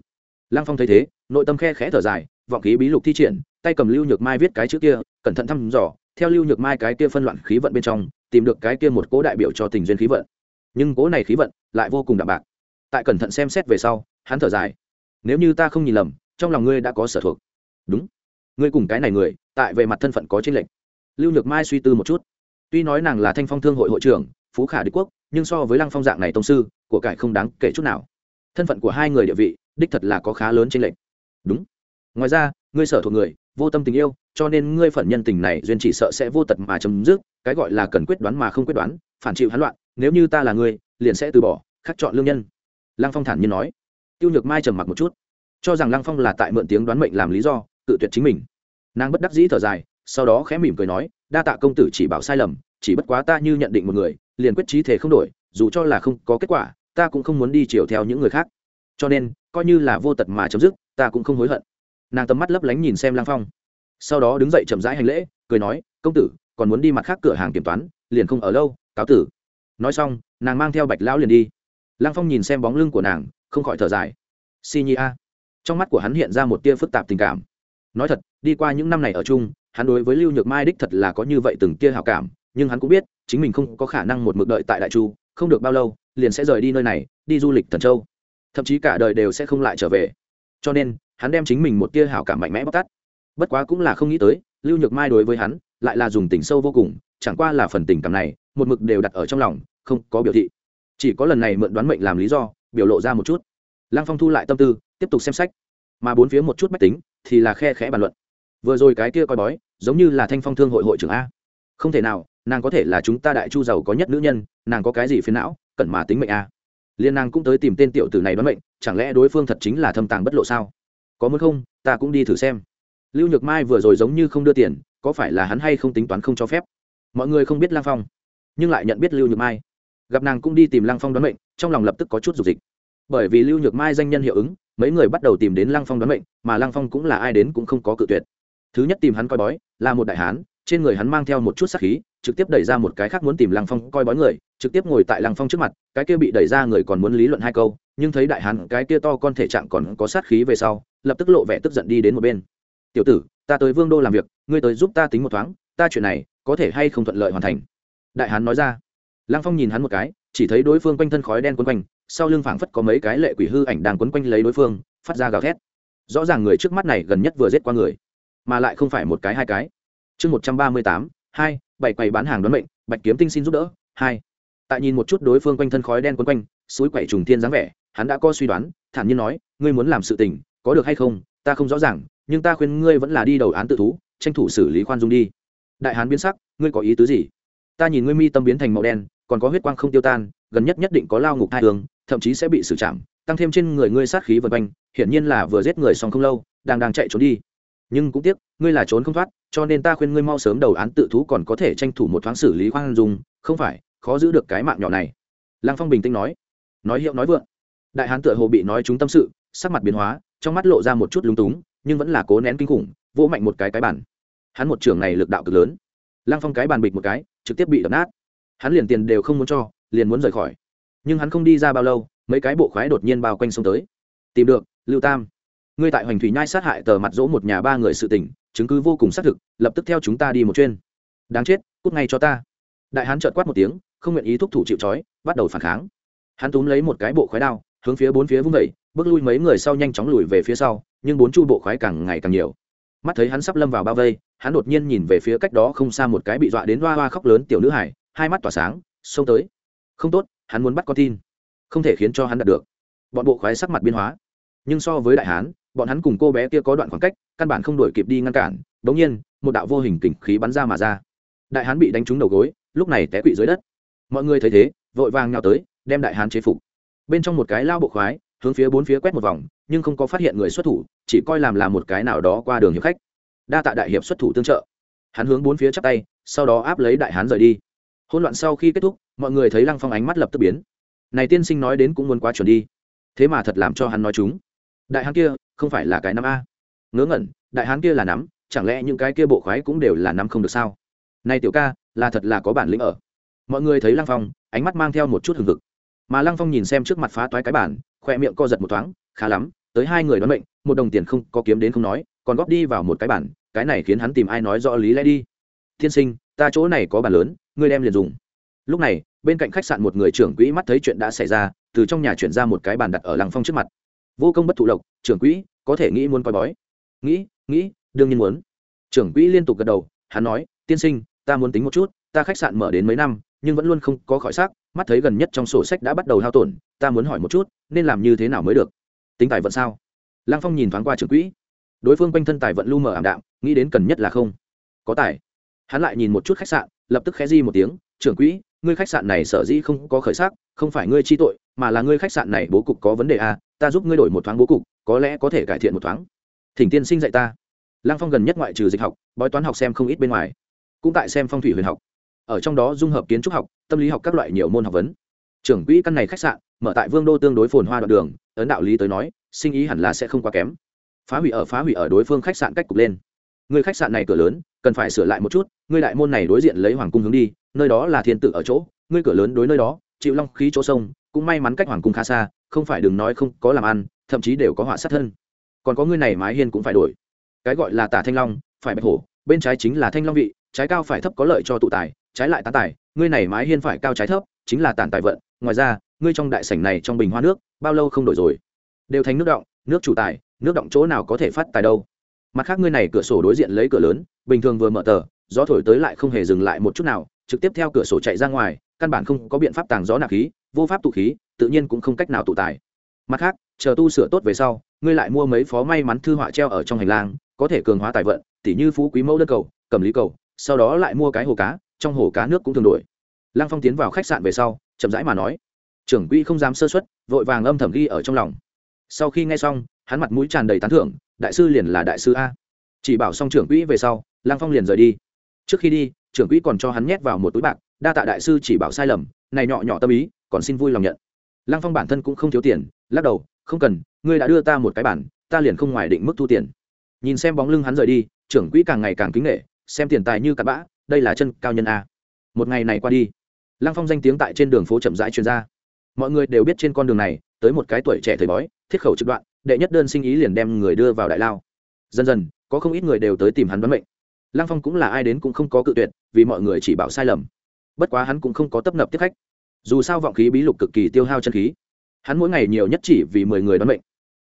Lăng phong thấy thế, nội tâm khe khẽ thở dài, vọng khí bí lục thi triển, tay cầm lưu nhược mai viết cái chữ kia, cẩn thận thăm dò, theo lưu nhược mai cái kia phân loạn khí vận bên trong, tìm được cái kia một cố đại biểu cho tình duyên khí vận. Nhưng cố này khí vận lại vô cùng đạm bạc. Tại cẩn thận xem xét về sau, hắn thở dài. Nếu như ta không nhìn lầm, trong lòng ngươi đã có sở thuộc. Đúng. Ngươi cùng cái này người, tại về mặt thân phận có tranh lệch lưu nhược mai suy tư một chút. Tuy nói nàng là thanh phong thương hội hội trưởng, phú khả đế quốc, nhưng so với lăng phong dạng này tông sư, của cải không đáng kể chút nào. Thân phận của hai người địa vị, đích thật là có khá lớn trên lệnh đúng. Ngoài ra, ngươi sở thuộc người, vô tâm tình yêu, cho nên ngươi phận nhân tình này duyên chỉ sợ sẽ vô tật mà chấm dứt, cái gọi là cần quyết đoán mà không quyết đoán, phản chịu hắn loạn, nếu như ta là ngươi, liền sẽ từ bỏ, khắc chọn lương nhân. Lăng phong thản nhiên nói. Tiêu nhược mai trầm mặc một chút. Cho rằng lăng phong là tại mượn tiếng đoán mệnh làm lý do, tự tuyệt chính mình. Nàng bất đắc dĩ thở dài sau đó khẽ mỉm cười nói, đa tạ công tử chỉ bảo sai lầm, chỉ bất quá ta như nhận định một người, liền quyết trí thể không đổi, dù cho là không có kết quả, ta cũng không muốn đi chiều theo những người khác. Cho nên, coi như là vô tật mà chấm dứt, ta cũng không hối hận. Nàng tầm mắt lấp lánh nhìn xem lang phong. Sau đó đứng dậy chậm rãi hành lễ, cười nói, công tử, còn muốn đi mặt khác cửa hàng kiểm toán, liền không ở lâu, cáo tử. Nói xong, nàng mang theo bạch lão liền đi. Lang phong nhìn xem bóng lưng của nàng, không khỏi thở dài. Si nhi a. Trong mắt của hắn hiện ra một tia phức tạp tình cảm. Nói thật, đi qua những năm này ở chung hắn đối với lưu nhược mai đích thật là có như vậy từng tia hào cảm, nhưng hắn cũng biết, chính mình không có khả năng một mực đợi tại đại chu, không được bao lâu, liền sẽ rời đi nơi này, đi du lịch thần châu. Thậm chí cả đời đều sẽ không lại trở về. Cho nên, hắn đem chính mình một tia hảo cảm mạnh mẽ bóc tát. Bất quá cũng là không nghĩ tới, lưu nhược mai đối với hắn, lại là dùng tình sâu vô cùng, chẳng qua là phần tình cảm này, một mực đều đặt ở trong lòng, không có biểu thị. Chỉ có lần này mượn đoán mệnh làm lý do, biểu lộ ra một chút. Lăng phong thu lại tâm tư, tiếp tục xem sách. Mà bốn phía một chút mách tính, thì là khe khẽ bàn luận. Vừa rồi cái kia coi bói giống như là thanh phong thương hội hội trưởng a. Không thể nào, nàng có thể là chúng ta đại chu giàu có nhất nữ nhân, nàng có cái gì phiền não, cẩn mà tính mệnh a. Liên nàng cũng tới tìm tên tiểu tử này đoán mệnh, chẳng lẽ đối phương thật chính là thâm tàng bất lộ sao? Có muốn không, ta cũng đi thử xem. Lưu nhược mai vừa rồi giống như không đưa tiền, có phải là hắn hay không tính toán không cho phép? Mọi người không biết lang phong, nhưng lại nhận biết lưu nhược mai. Gặp nàng cũng đi tìm lang phong đoán mệnh, trong lòng lập tức có chút dục dịch. Bởi vì lưu nhược mai danh nhân hiệu ứng, mấy người bắt đầu tìm đến lang phong đoán mệnh, mà lang phong cũng là ai đến cũng không có cự tuyệt thứ nhất tìm hắn coi bói, là một đại hán, trên người hắn mang theo một chút sắc khí, trực tiếp đẩy ra một cái khác muốn tìm lăng phong coi bói người, trực tiếp ngồi tại lăng phong trước mặt, cái kia bị đẩy ra người còn muốn lý luận hai câu, nhưng thấy đại hán cái kia to con thể trạng còn có sát khí về sau, lập tức lộ vẻ tức giận đi đến một bên. Tiểu tử, ta tới vương đô làm việc, ngươi tới giúp ta tính một thoáng, ta chuyện này có thể hay không thuận lợi hoàn thành? Đại hán nói ra. Lăng phong nhìn hắn một cái, chỉ thấy đối phương quanh thân khói đen quấn quanh, sau lưng phảng phất có mấy cái lệ quỷ hư ảnh đang quấn quanh lấy đối phương, phát ra gào thét. Rõ ràng người trước mắt này gần nhất vừa giết qua người mà lại không phải một cái, hai cái. Chương một trăm ba mươi tám, hai, bảy quầy bán hàng đoán mệnh, bạch kiếm tinh xin giúp đỡ, hai. Tại nhìn một chút đối phương quanh thân khói đen quấn quanh, suối quậy trùng thiên dáng vẻ, hắn đã có suy đoán, thản nhiên nói, ngươi muốn làm sự tình, có được hay không, ta không rõ ràng, nhưng ta khuyên ngươi vẫn là đi đầu án tự thú, tranh thủ xử lý khoan dung đi. Đại hán biến sắc, ngươi có ý tứ gì? Ta nhìn ngươi mi tâm biến thành màu đen, còn có huyết quang không tiêu tan, gần nhất nhất định có lao ngục hai hướng thậm chí sẽ bị xử trảm, tăng thêm trên người ngươi sát khí vần quanh, hiển nhiên là vừa giết người xong không lâu, đang đang chạy trốn đi nhưng cũng tiếc, ngươi là trốn không thoát, cho nên ta khuyên ngươi mau sớm đầu án tự thú còn có thể tranh thủ một thoáng xử lý khoan dung, không phải, khó giữ được cái mạng nhỏ này. Lăng phong bình tĩnh nói. Nói hiệu nói vượng. Đại hán tựa hồ bị nói chúng tâm sự, sắc mặt biến hóa, trong mắt lộ ra một chút lúng túng, nhưng vẫn là cố nén kinh khủng, vỗ mạnh một cái cái bàn. Hắn một trưởng này lực đạo cực lớn. Lăng phong cái bàn bịch một cái, trực tiếp bị đập nát. Hắn liền tiền đều không muốn cho, liền muốn rời khỏi. Nhưng hắn không đi ra bao lâu, mấy cái bộ khoái đột nhiên bao quanh xông tới. Tìm được, lưu tam ngươi tại hoành thủy nhai sát hại tờ mặt dỗ một nhà ba người sự tỉnh chứng cứ vô cùng xác thực, lập tức theo chúng ta đi một chuyên đáng chết, cút ngay cho ta. Đại hán trợt quát một tiếng, không nguyện ý thúc thủ chịu trói, bắt đầu phản kháng. Hắn túm lấy một cái bộ khoái đao, hướng phía bốn phía vung vẩy bước lui mấy người sau nhanh chóng lùi về phía sau, nhưng bốn chu bộ khoái càng ngày càng nhiều. Mắt thấy hắn sắp lâm vào bao vây, hắn đột nhiên nhìn về phía cách đó không xa một cái bị dọa đến hoa hoa khóc lớn tiểu nữ hải hai mắt tỏa sáng, xông tới. Không tốt, hắn muốn bắt con tin, không thể khiến cho hắn đạt được. Bọn bộ khoái sắc mặt biến hóa, nhưng so với đại hán bọn hắn cùng cô bé kia có đoạn khoảng cách, căn bản không đổi kịp đi ngăn cản. Đ ỗ n g nhiên, một đạo vô hình kình khí bắn ra mà ra. Đại hán bị đánh trúng đầu gối, lúc này té quỵ dưới đất. Mọi người thấy thế, vội vàng nhào tới, đem đại hán chế phục. Bên trong một cái lao bộ khoái, hướng phía bốn phía quét một vòng, nhưng không có phát hiện người xuất thủ, chỉ coi làm là một cái nào đó qua đường hiệp khách. Đa tạ đại hiệp xuất thủ tương trợ. Hắn hướng bốn phía chắp tay, sau đó áp lấy đại hán rời đi. Hôn loạn sau khi kết thúc, mọi người thấy lăng phong ánh mắt lập tức biến. Này tiên sinh nói đến cũng muốn quá chuẩn đi. Thế mà thật làm cho hắn nói chúng đại hán kia, không phải là cái năm a. Ngớ ngẩn, đại hán kia là nắm, chẳng lẽ những cái kia bộ khoái cũng đều là nắm không được sao? Nay tiểu ca, là thật là có bản lĩnh ở. Mọi người thấy lăng phong, ánh mắt mang theo một chút hừng hực. Mà lăng phong nhìn xem trước mặt phá toái cái bản, khoe miệng co giật một thoáng, khá lắm, tới hai người đoán mệnh, một đồng tiền không có kiếm đến không nói, còn góp đi vào một cái bản, cái này khiến hắn tìm ai nói rõ lý lẽ đi. Thiên sinh, ta chỗ này có bản lớn, ngươi đem liền dùng. Lúc này, bên cạnh khách sạn một người trưởng quỹ mắt thấy chuyện đã xảy ra, từ trong nhà chuyển ra một cái bàn đặt ở lăng phong trước mặt vô công bất thụ lộc trưởng quỹ có thể nghĩ muốn coi bói. Nghĩ nghĩ đương nhiên muốn. Trưởng quỹ liên tục gật đầu hắn nói tiên sinh ta muốn tính một chút ta khách sạn mở đến mấy năm nhưng vẫn luôn không có khỏi xác mắt thấy gần nhất trong sổ sách đã bắt đầu hao tổn ta muốn hỏi một chút nên làm như thế nào mới được? Tính tài vận sao? Lăng phong nhìn thoáng qua trưởng quỹ. Đối phương quanh thân tài vận lu mờ ảm đạm nghĩ đến cần nhất là không. Có tài. Hắn lại nhìn một chút khách sạn lập tức khẽ di một tiếng trưởng quỹ ngươi khách sạn này sở dĩ không có khởi sắc không phải ngươi chi tội mà là ngươi khách sạn này bố cục có vấn đề à, ta giúp ngươi đổi một thoáng bố cục, có lẽ có thể cải thiện một thoáng. Thỉnh tiên sinh dạy ta. Lăng phong gần nhất ngoại trừ dịch học, bói toán học xem không ít bên ngoài. Cũng tại xem phong thủy huyền học. Ở trong đó dung hợp kiến trúc học, tâm lý học các loại nhiều môn học vấn. Trưởng quỹ căn này khách sạn, mở tại vương đô tương đối phồn hoa đoạn đường, ấn đạo lý tới nói, sinh ý hẳn là sẽ không quá kém. Phá hủy ở phá hủy ở đối phương khách sạn cách cục lên. Người khách sạn này cửa lớn, cần phải sửa lại một chút, người đại môn này đối diện lấy hoàng cung hướng đi, nơi đó là thiên tử ở chỗ ngươi cửa lớn đối nơi đó, chịu long khí chỗ sông cũng may mắn cách hoàng cung khá xa, không phải đừng nói không có làm ăn, thậm chí đều có họa sát thân. Còn có ngươi này mái hiên cũng phải đổi. Cái gọi là tả thanh long, phải bạch hổ, bên trái chính là thanh long vị, trái cao phải thấp có lợi cho tụ tài, trái lại tán tài, ngươi này mái hiên phải cao trái thấp, chính là tản tài vận. Ngoài ra, ngươi trong đại sảnh này trong bình hoa nước, bao lâu không đổi rồi? Đều thành nước động, nước chủ tài, nước động chỗ nào có thể phát tài đâu. Mặt khác ngươi này cửa sổ đối diện lấy cửa lớn, bình thường vừa mở tờ, gió thổi tới lại không hề dừng lại một chút nào, trực tiếp theo cửa sổ chạy ra ngoài, căn bản không có biện pháp tàng gió nạp khí vô pháp tụ khí, tự nhiên cũng không cách nào tụ tài. Mặt khác, chờ tu sửa tốt về sau, ngươi lại mua mấy phó may mắn thư họa treo ở trong hành lang, có thể cường hóa tài vận, tỉ như phú quý mẫu đơn cầu, cầm lý cầu, sau đó lại mua cái hồ cá, trong hồ cá nước cũng thường đổi. Lăng phong tiến vào khách sạn về sau, chậm rãi mà nói, trưởng quỹ không dám sơ xuất vội vàng âm thầm ghi ở trong lòng. Sau khi nghe xong, hắn mặt mũi tràn đầy tán thưởng, đại sư liền là đại sư a. Chỉ bảo xong trưởng quỹ về sau, lăng phong liền rời đi. Trước khi đi, trưởng quỹ còn cho hắn nhét vào một túi bạc, đa tạ đại sư chỉ bảo sai lầm, này nhỏ nhỏ tâm ý còn xin vui lòng nhận. Lăng phong bản thân cũng không thiếu tiền, lắc đầu, không cần, ngươi đã đưa ta một cái bản, ta liền không ngoài định mức thu tiền. Nhìn xem bóng lưng hắn rời đi, trưởng quỹ càng ngày càng kính nghệ xem tiền tài như cặp bã, đây là chân cao nhân a. Một ngày này qua đi, lăng phong danh tiếng tại trên đường phố chậm rãi chuyên ra. Mọi người đều biết trên con đường này, tới một cái tuổi trẻ thời bói, thiết khẩu trực đoạn, đệ nhất đơn sinh ý liền đem người đưa vào đại lao. Dần dần, có không ít người đều tới tìm hắn đoán mệnh. Lăng phong cũng là ai đến cũng không có cự tuyệt, vì mọi người chỉ bảo sai lầm. Bất quá hắn cũng không có tấp nập tiếp khách dù sao vọng khí bí lục cực kỳ tiêu hao chân khí. Hắn mỗi ngày nhiều nhất chỉ vì mười người đoán mệnh.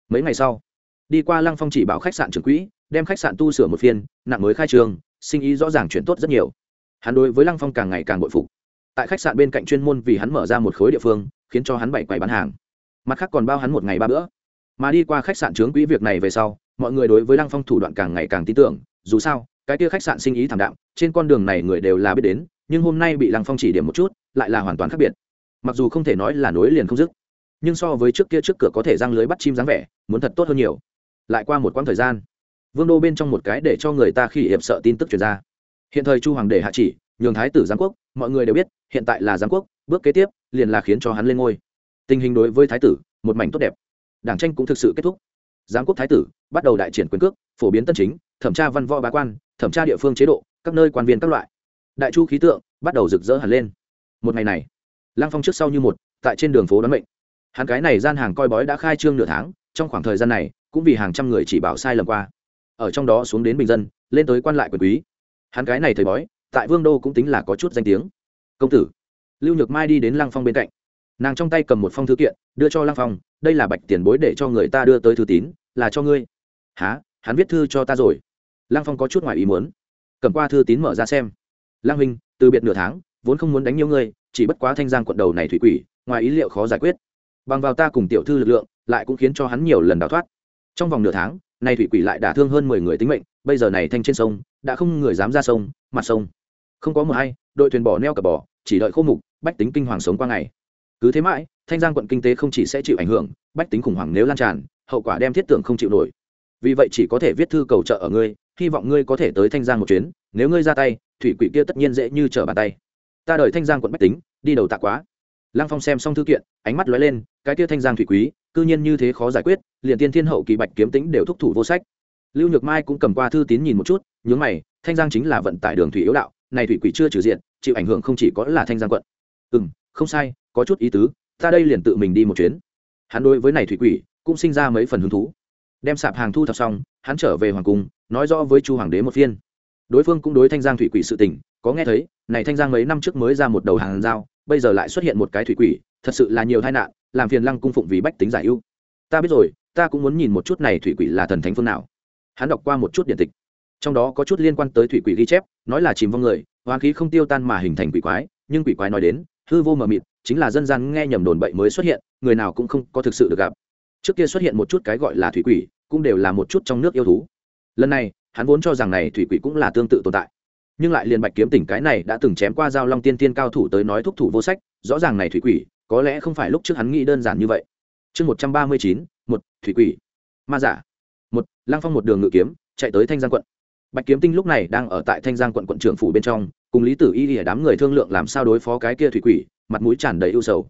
Mấy ngày sau, đi qua lăng phong chỉ bảo khách sạn trưởng quỹ, đem khách sạn tu sửa một phiên, nặng mới khai trường, sinh ý rõ ràng chuyển tốt rất nhiều. Hắn đối với lăng phong càng ngày càng bội phục. Tại khách sạn bên cạnh chuyên môn vì hắn mở ra một khối địa phương, khiến cho hắn bảy quầy bán hàng. Mặt khác còn bao hắn một ngày ba bữa. Mà đi qua khách sạn trướng quỹ việc này về sau, mọi người đối với lăng phong thủ đoạn càng ngày càng tin tưởng. Dù sao, cái kia khách sạn sinh ý thảm đạm, trên con đường này người đều là biết đến, nhưng hôm nay bị lăng phong chỉ điểm một chút, lại là hoàn toàn khác biệt mặc dù không thể nói là nối liền không dứt, nhưng so với trước kia trước cửa có thể răng lưới bắt chim dáng vẻ, muốn thật tốt hơn nhiều. Lại qua một quãng thời gian, vương đô bên trong một cái để cho người ta khi hiệp sợ tin tức truyền ra. Hiện thời chu hoàng để hạ chỉ, nhường thái tử giáng quốc, mọi người đều biết, hiện tại là giáng quốc, bước kế tiếp, liền là khiến cho hắn lên ngôi. Tình hình đối với thái tử, một mảnh tốt đẹp. Đảng tranh cũng thực sự kết thúc. Giáng quốc thái tử, bắt đầu đại triển quyền cước, phổ biến tân chính, thẩm tra văn võ bá quan, thẩm tra địa phương chế độ, các nơi quan viên các loại. Đại chu khí tượng bắt đầu rực rỡ hẳn lên. Một ngày này lang phong trước sau như một, tại trên đường phố đón mệnh. Hắn cái này gian hàng coi bói đã khai trương nửa tháng, trong khoảng thời gian này, cũng vì hàng trăm người chỉ bảo sai lầm qua. Ở trong đó xuống đến bình dân, lên tới quan lại quyền quý. Hắn cái này thời bói, tại vương đô cũng tính là có chút danh tiếng. Công tử, lưu nhược mai đi đến lăng phong bên cạnh. Nàng trong tay cầm một phong thư kiện, đưa cho lăng phong, đây là bạch tiền bối để cho người ta đưa tới thư tín, là cho ngươi. Há hắn viết thư cho ta rồi. Lăng phong có chút ngoài ý muốn. Cầm qua thư tín mở ra xem. Lăng huynh, từ biệt nửa tháng, vốn không muốn đánh nhiều ngươi chỉ bất quá thanh giang quận đầu này thủy quỷ, ngoài ý liệu khó giải quyết. Bằng vào ta cùng tiểu thư lực lượng, lại cũng khiến cho hắn nhiều lần đào thoát. Trong vòng nửa tháng, nay thủy quỷ lại đả thương hơn mười người tính mệnh, bây giờ này thanh trên sông, đã không người dám ra sông, mặt sông. Không có một hay, đội thuyền bỏ neo cả bỏ chỉ đợi khô mục, bách tính kinh hoàng sống qua ngày. Cứ thế mãi, thanh giang quận kinh tế không chỉ sẽ chịu ảnh hưởng, bách tính khủng hoảng nếu lan tràn, hậu quả đem thiết tưởng không chịu nổi. Vì vậy chỉ có thể viết thư cầu trợ ở ngươi, hy vọng ngươi có thể tới thanh giang một chuyến, nếu ngươi ra tay, thủy quỷ kia tất nhiên dễ như trở bàn tay ta đợi thanh giang quận bách tính, đi đầu tạ quá. Lăng phong xem xong thư kiện, ánh mắt lóe lên, cái tia thanh giang thủy quý, cư nhiên như thế khó giải quyết, liền tiên thiên hậu kỳ bạch kiếm tính đều thúc thủ vô sách. Lưu nhược mai cũng cầm qua thư tín nhìn một chút, nhướng mày, thanh giang chính là vận tải đường thủy yếu đạo, này thủy quỷ chưa trừ diện, chịu ảnh hưởng không chỉ có là thanh giang quận. Ừ m không sai, có chút ý tứ, ta đây liền tự mình đi một chuyến. Hắn đối với này thủy quỷ, cũng sinh ra mấy phần hứng thú. Đem sạp hàng thu thập xong, hắn trở về hoàng cung, nói rõ với chu hoàng đế một phiên. Đối phương cũng đối thanh giang thủy quỷ sự tỉnh có nghe thấy, này thanh giang mấy năm trước mới ra một đầu hàng dao bây giờ lại xuất hiện một cái thủy quỷ, thật sự là nhiều tai nạn, làm phiền lăng cung phụng vì bách tính giải ưu. Ta biết rồi, ta cũng muốn nhìn một chút này thủy quỷ là thần thánh phương nào. Hắn đọc qua một chút điện tịch. Trong đó có chút liên quan tới thủy quỷ ghi chép, nói là chìm vong người, hoang khí không tiêu tan mà hình thành quỷ quái, nhưng quỷ quái nói đến, hư vô mờ mịt, chính là dân gian nghe nhầm đồn bậy mới xuất hiện, người nào cũng không có thực sự được gặp. Trước kia xuất hiện một chút cái gọi là thủy quỷ, cũng đều là một chút trong nước yêu thú. Lần này, hắn vốn cho rằng này thủy quỷ cũng là tương tự tồn tại nhưng lại liền bạch kiếm tỉnh cái này đã từng chém qua giao long tiên tiên cao thủ tới nói thúc thủ vô sách, rõ ràng này thủy quỷ, có lẽ không phải lúc trước hắn nghĩ đơn giản như vậy. Chương một trăm ba mươi chín, một, thủy quỷ. Ma giả. Một lang phong một đường ngự kiếm, chạy tới thanh giang quận. Bạch kiếm tinh lúc này đang ở tại thanh giang quận quận trưởng phủ bên trong, cùng lý tử y để đám người thương lượng làm sao đối phó cái kia thủy quỷ, mặt mũi tràn đầy ưu sầu.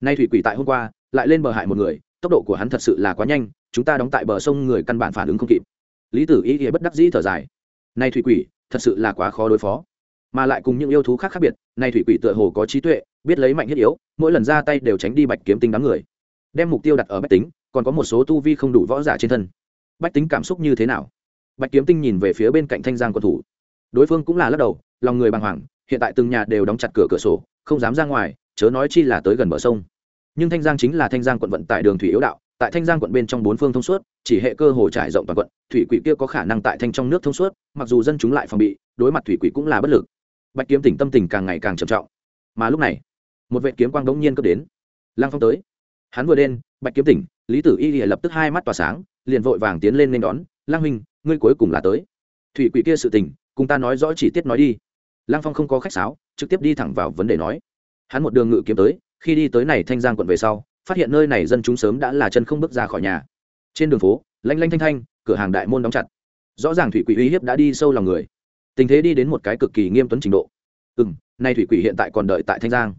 Nay thủy quỷ tại hôm qua, lại lên bờ hại một người, tốc độ của hắn thật sự là quá nhanh, chúng ta đóng tại bờ sông người căn bản phản ứng không kịp. Lý tử y bất đắc dĩ thở dài. Nay thủy quỷ thật sự là quá khó đối phó. Mà lại cùng những yêu thú khác khác biệt, nay thủy quỷ tựa hồ có trí tuệ, biết lấy mạnh thiết yếu, mỗi lần ra tay đều tránh đi bạch kiếm tinh đám người. Đem mục tiêu đặt ở bách tính, còn có một số tu vi không đủ võ giả trên thân. Bách tính cảm xúc như thế nào? Bạch kiếm tinh nhìn về phía bên cạnh thanh giang quân thủ. Đối phương cũng là lắc đầu, lòng người bàng hoàng, hiện tại từng nhà đều đóng chặt cửa cửa sổ, không dám ra ngoài, chớ nói chi là tới gần bờ sông. Nhưng thanh giang chính là thanh giang quận vận tải đường thủy yếu đạo tại thanh giang quận bên trong bốn phương thông suốt, chỉ hệ cơ hồ trải rộng toàn quận, thủy quỷ kia có khả năng tại thanh trong nước thông suốt, mặc dù dân chúng lại phòng bị, đối mặt thủy quỷ cũng là bất lực. Bạch kiếm tỉnh tâm tình càng ngày càng trầm trọng. Mà lúc này, một vệ kiếm quang đống nhiên cấp đến. Lăng phong tới. Hắn vừa đến, bạch kiếm tỉnh, lý tử y lập tức hai mắt tỏa sáng, liền vội vàng tiến lên nên đón, lăng huynh, ngươi cuối cùng là tới. Thủy quỷ kia sự tình, cùng ta nói rõ chỉ tiết nói đi. Lăng phong không có khách sáo, trực tiếp đi thẳng vào vấn đề nói. Hắn một đường ngự kiếm tới, khi đi tới này thanh giang quận về sau phát hiện nơi này dân chúng sớm đã là chân không bước ra khỏi nhà. Trên đường phố, lanh lanh thanh thanh, cửa hàng đại môn đóng chặt. Rõ ràng thủy quỷ uy hiếp đã đi sâu lòng người. Tình thế đi đến một cái cực kỳ nghiêm tuấn trình độ. Ừ m nay thủy quỷ hiện tại còn đợi tại thanh giang.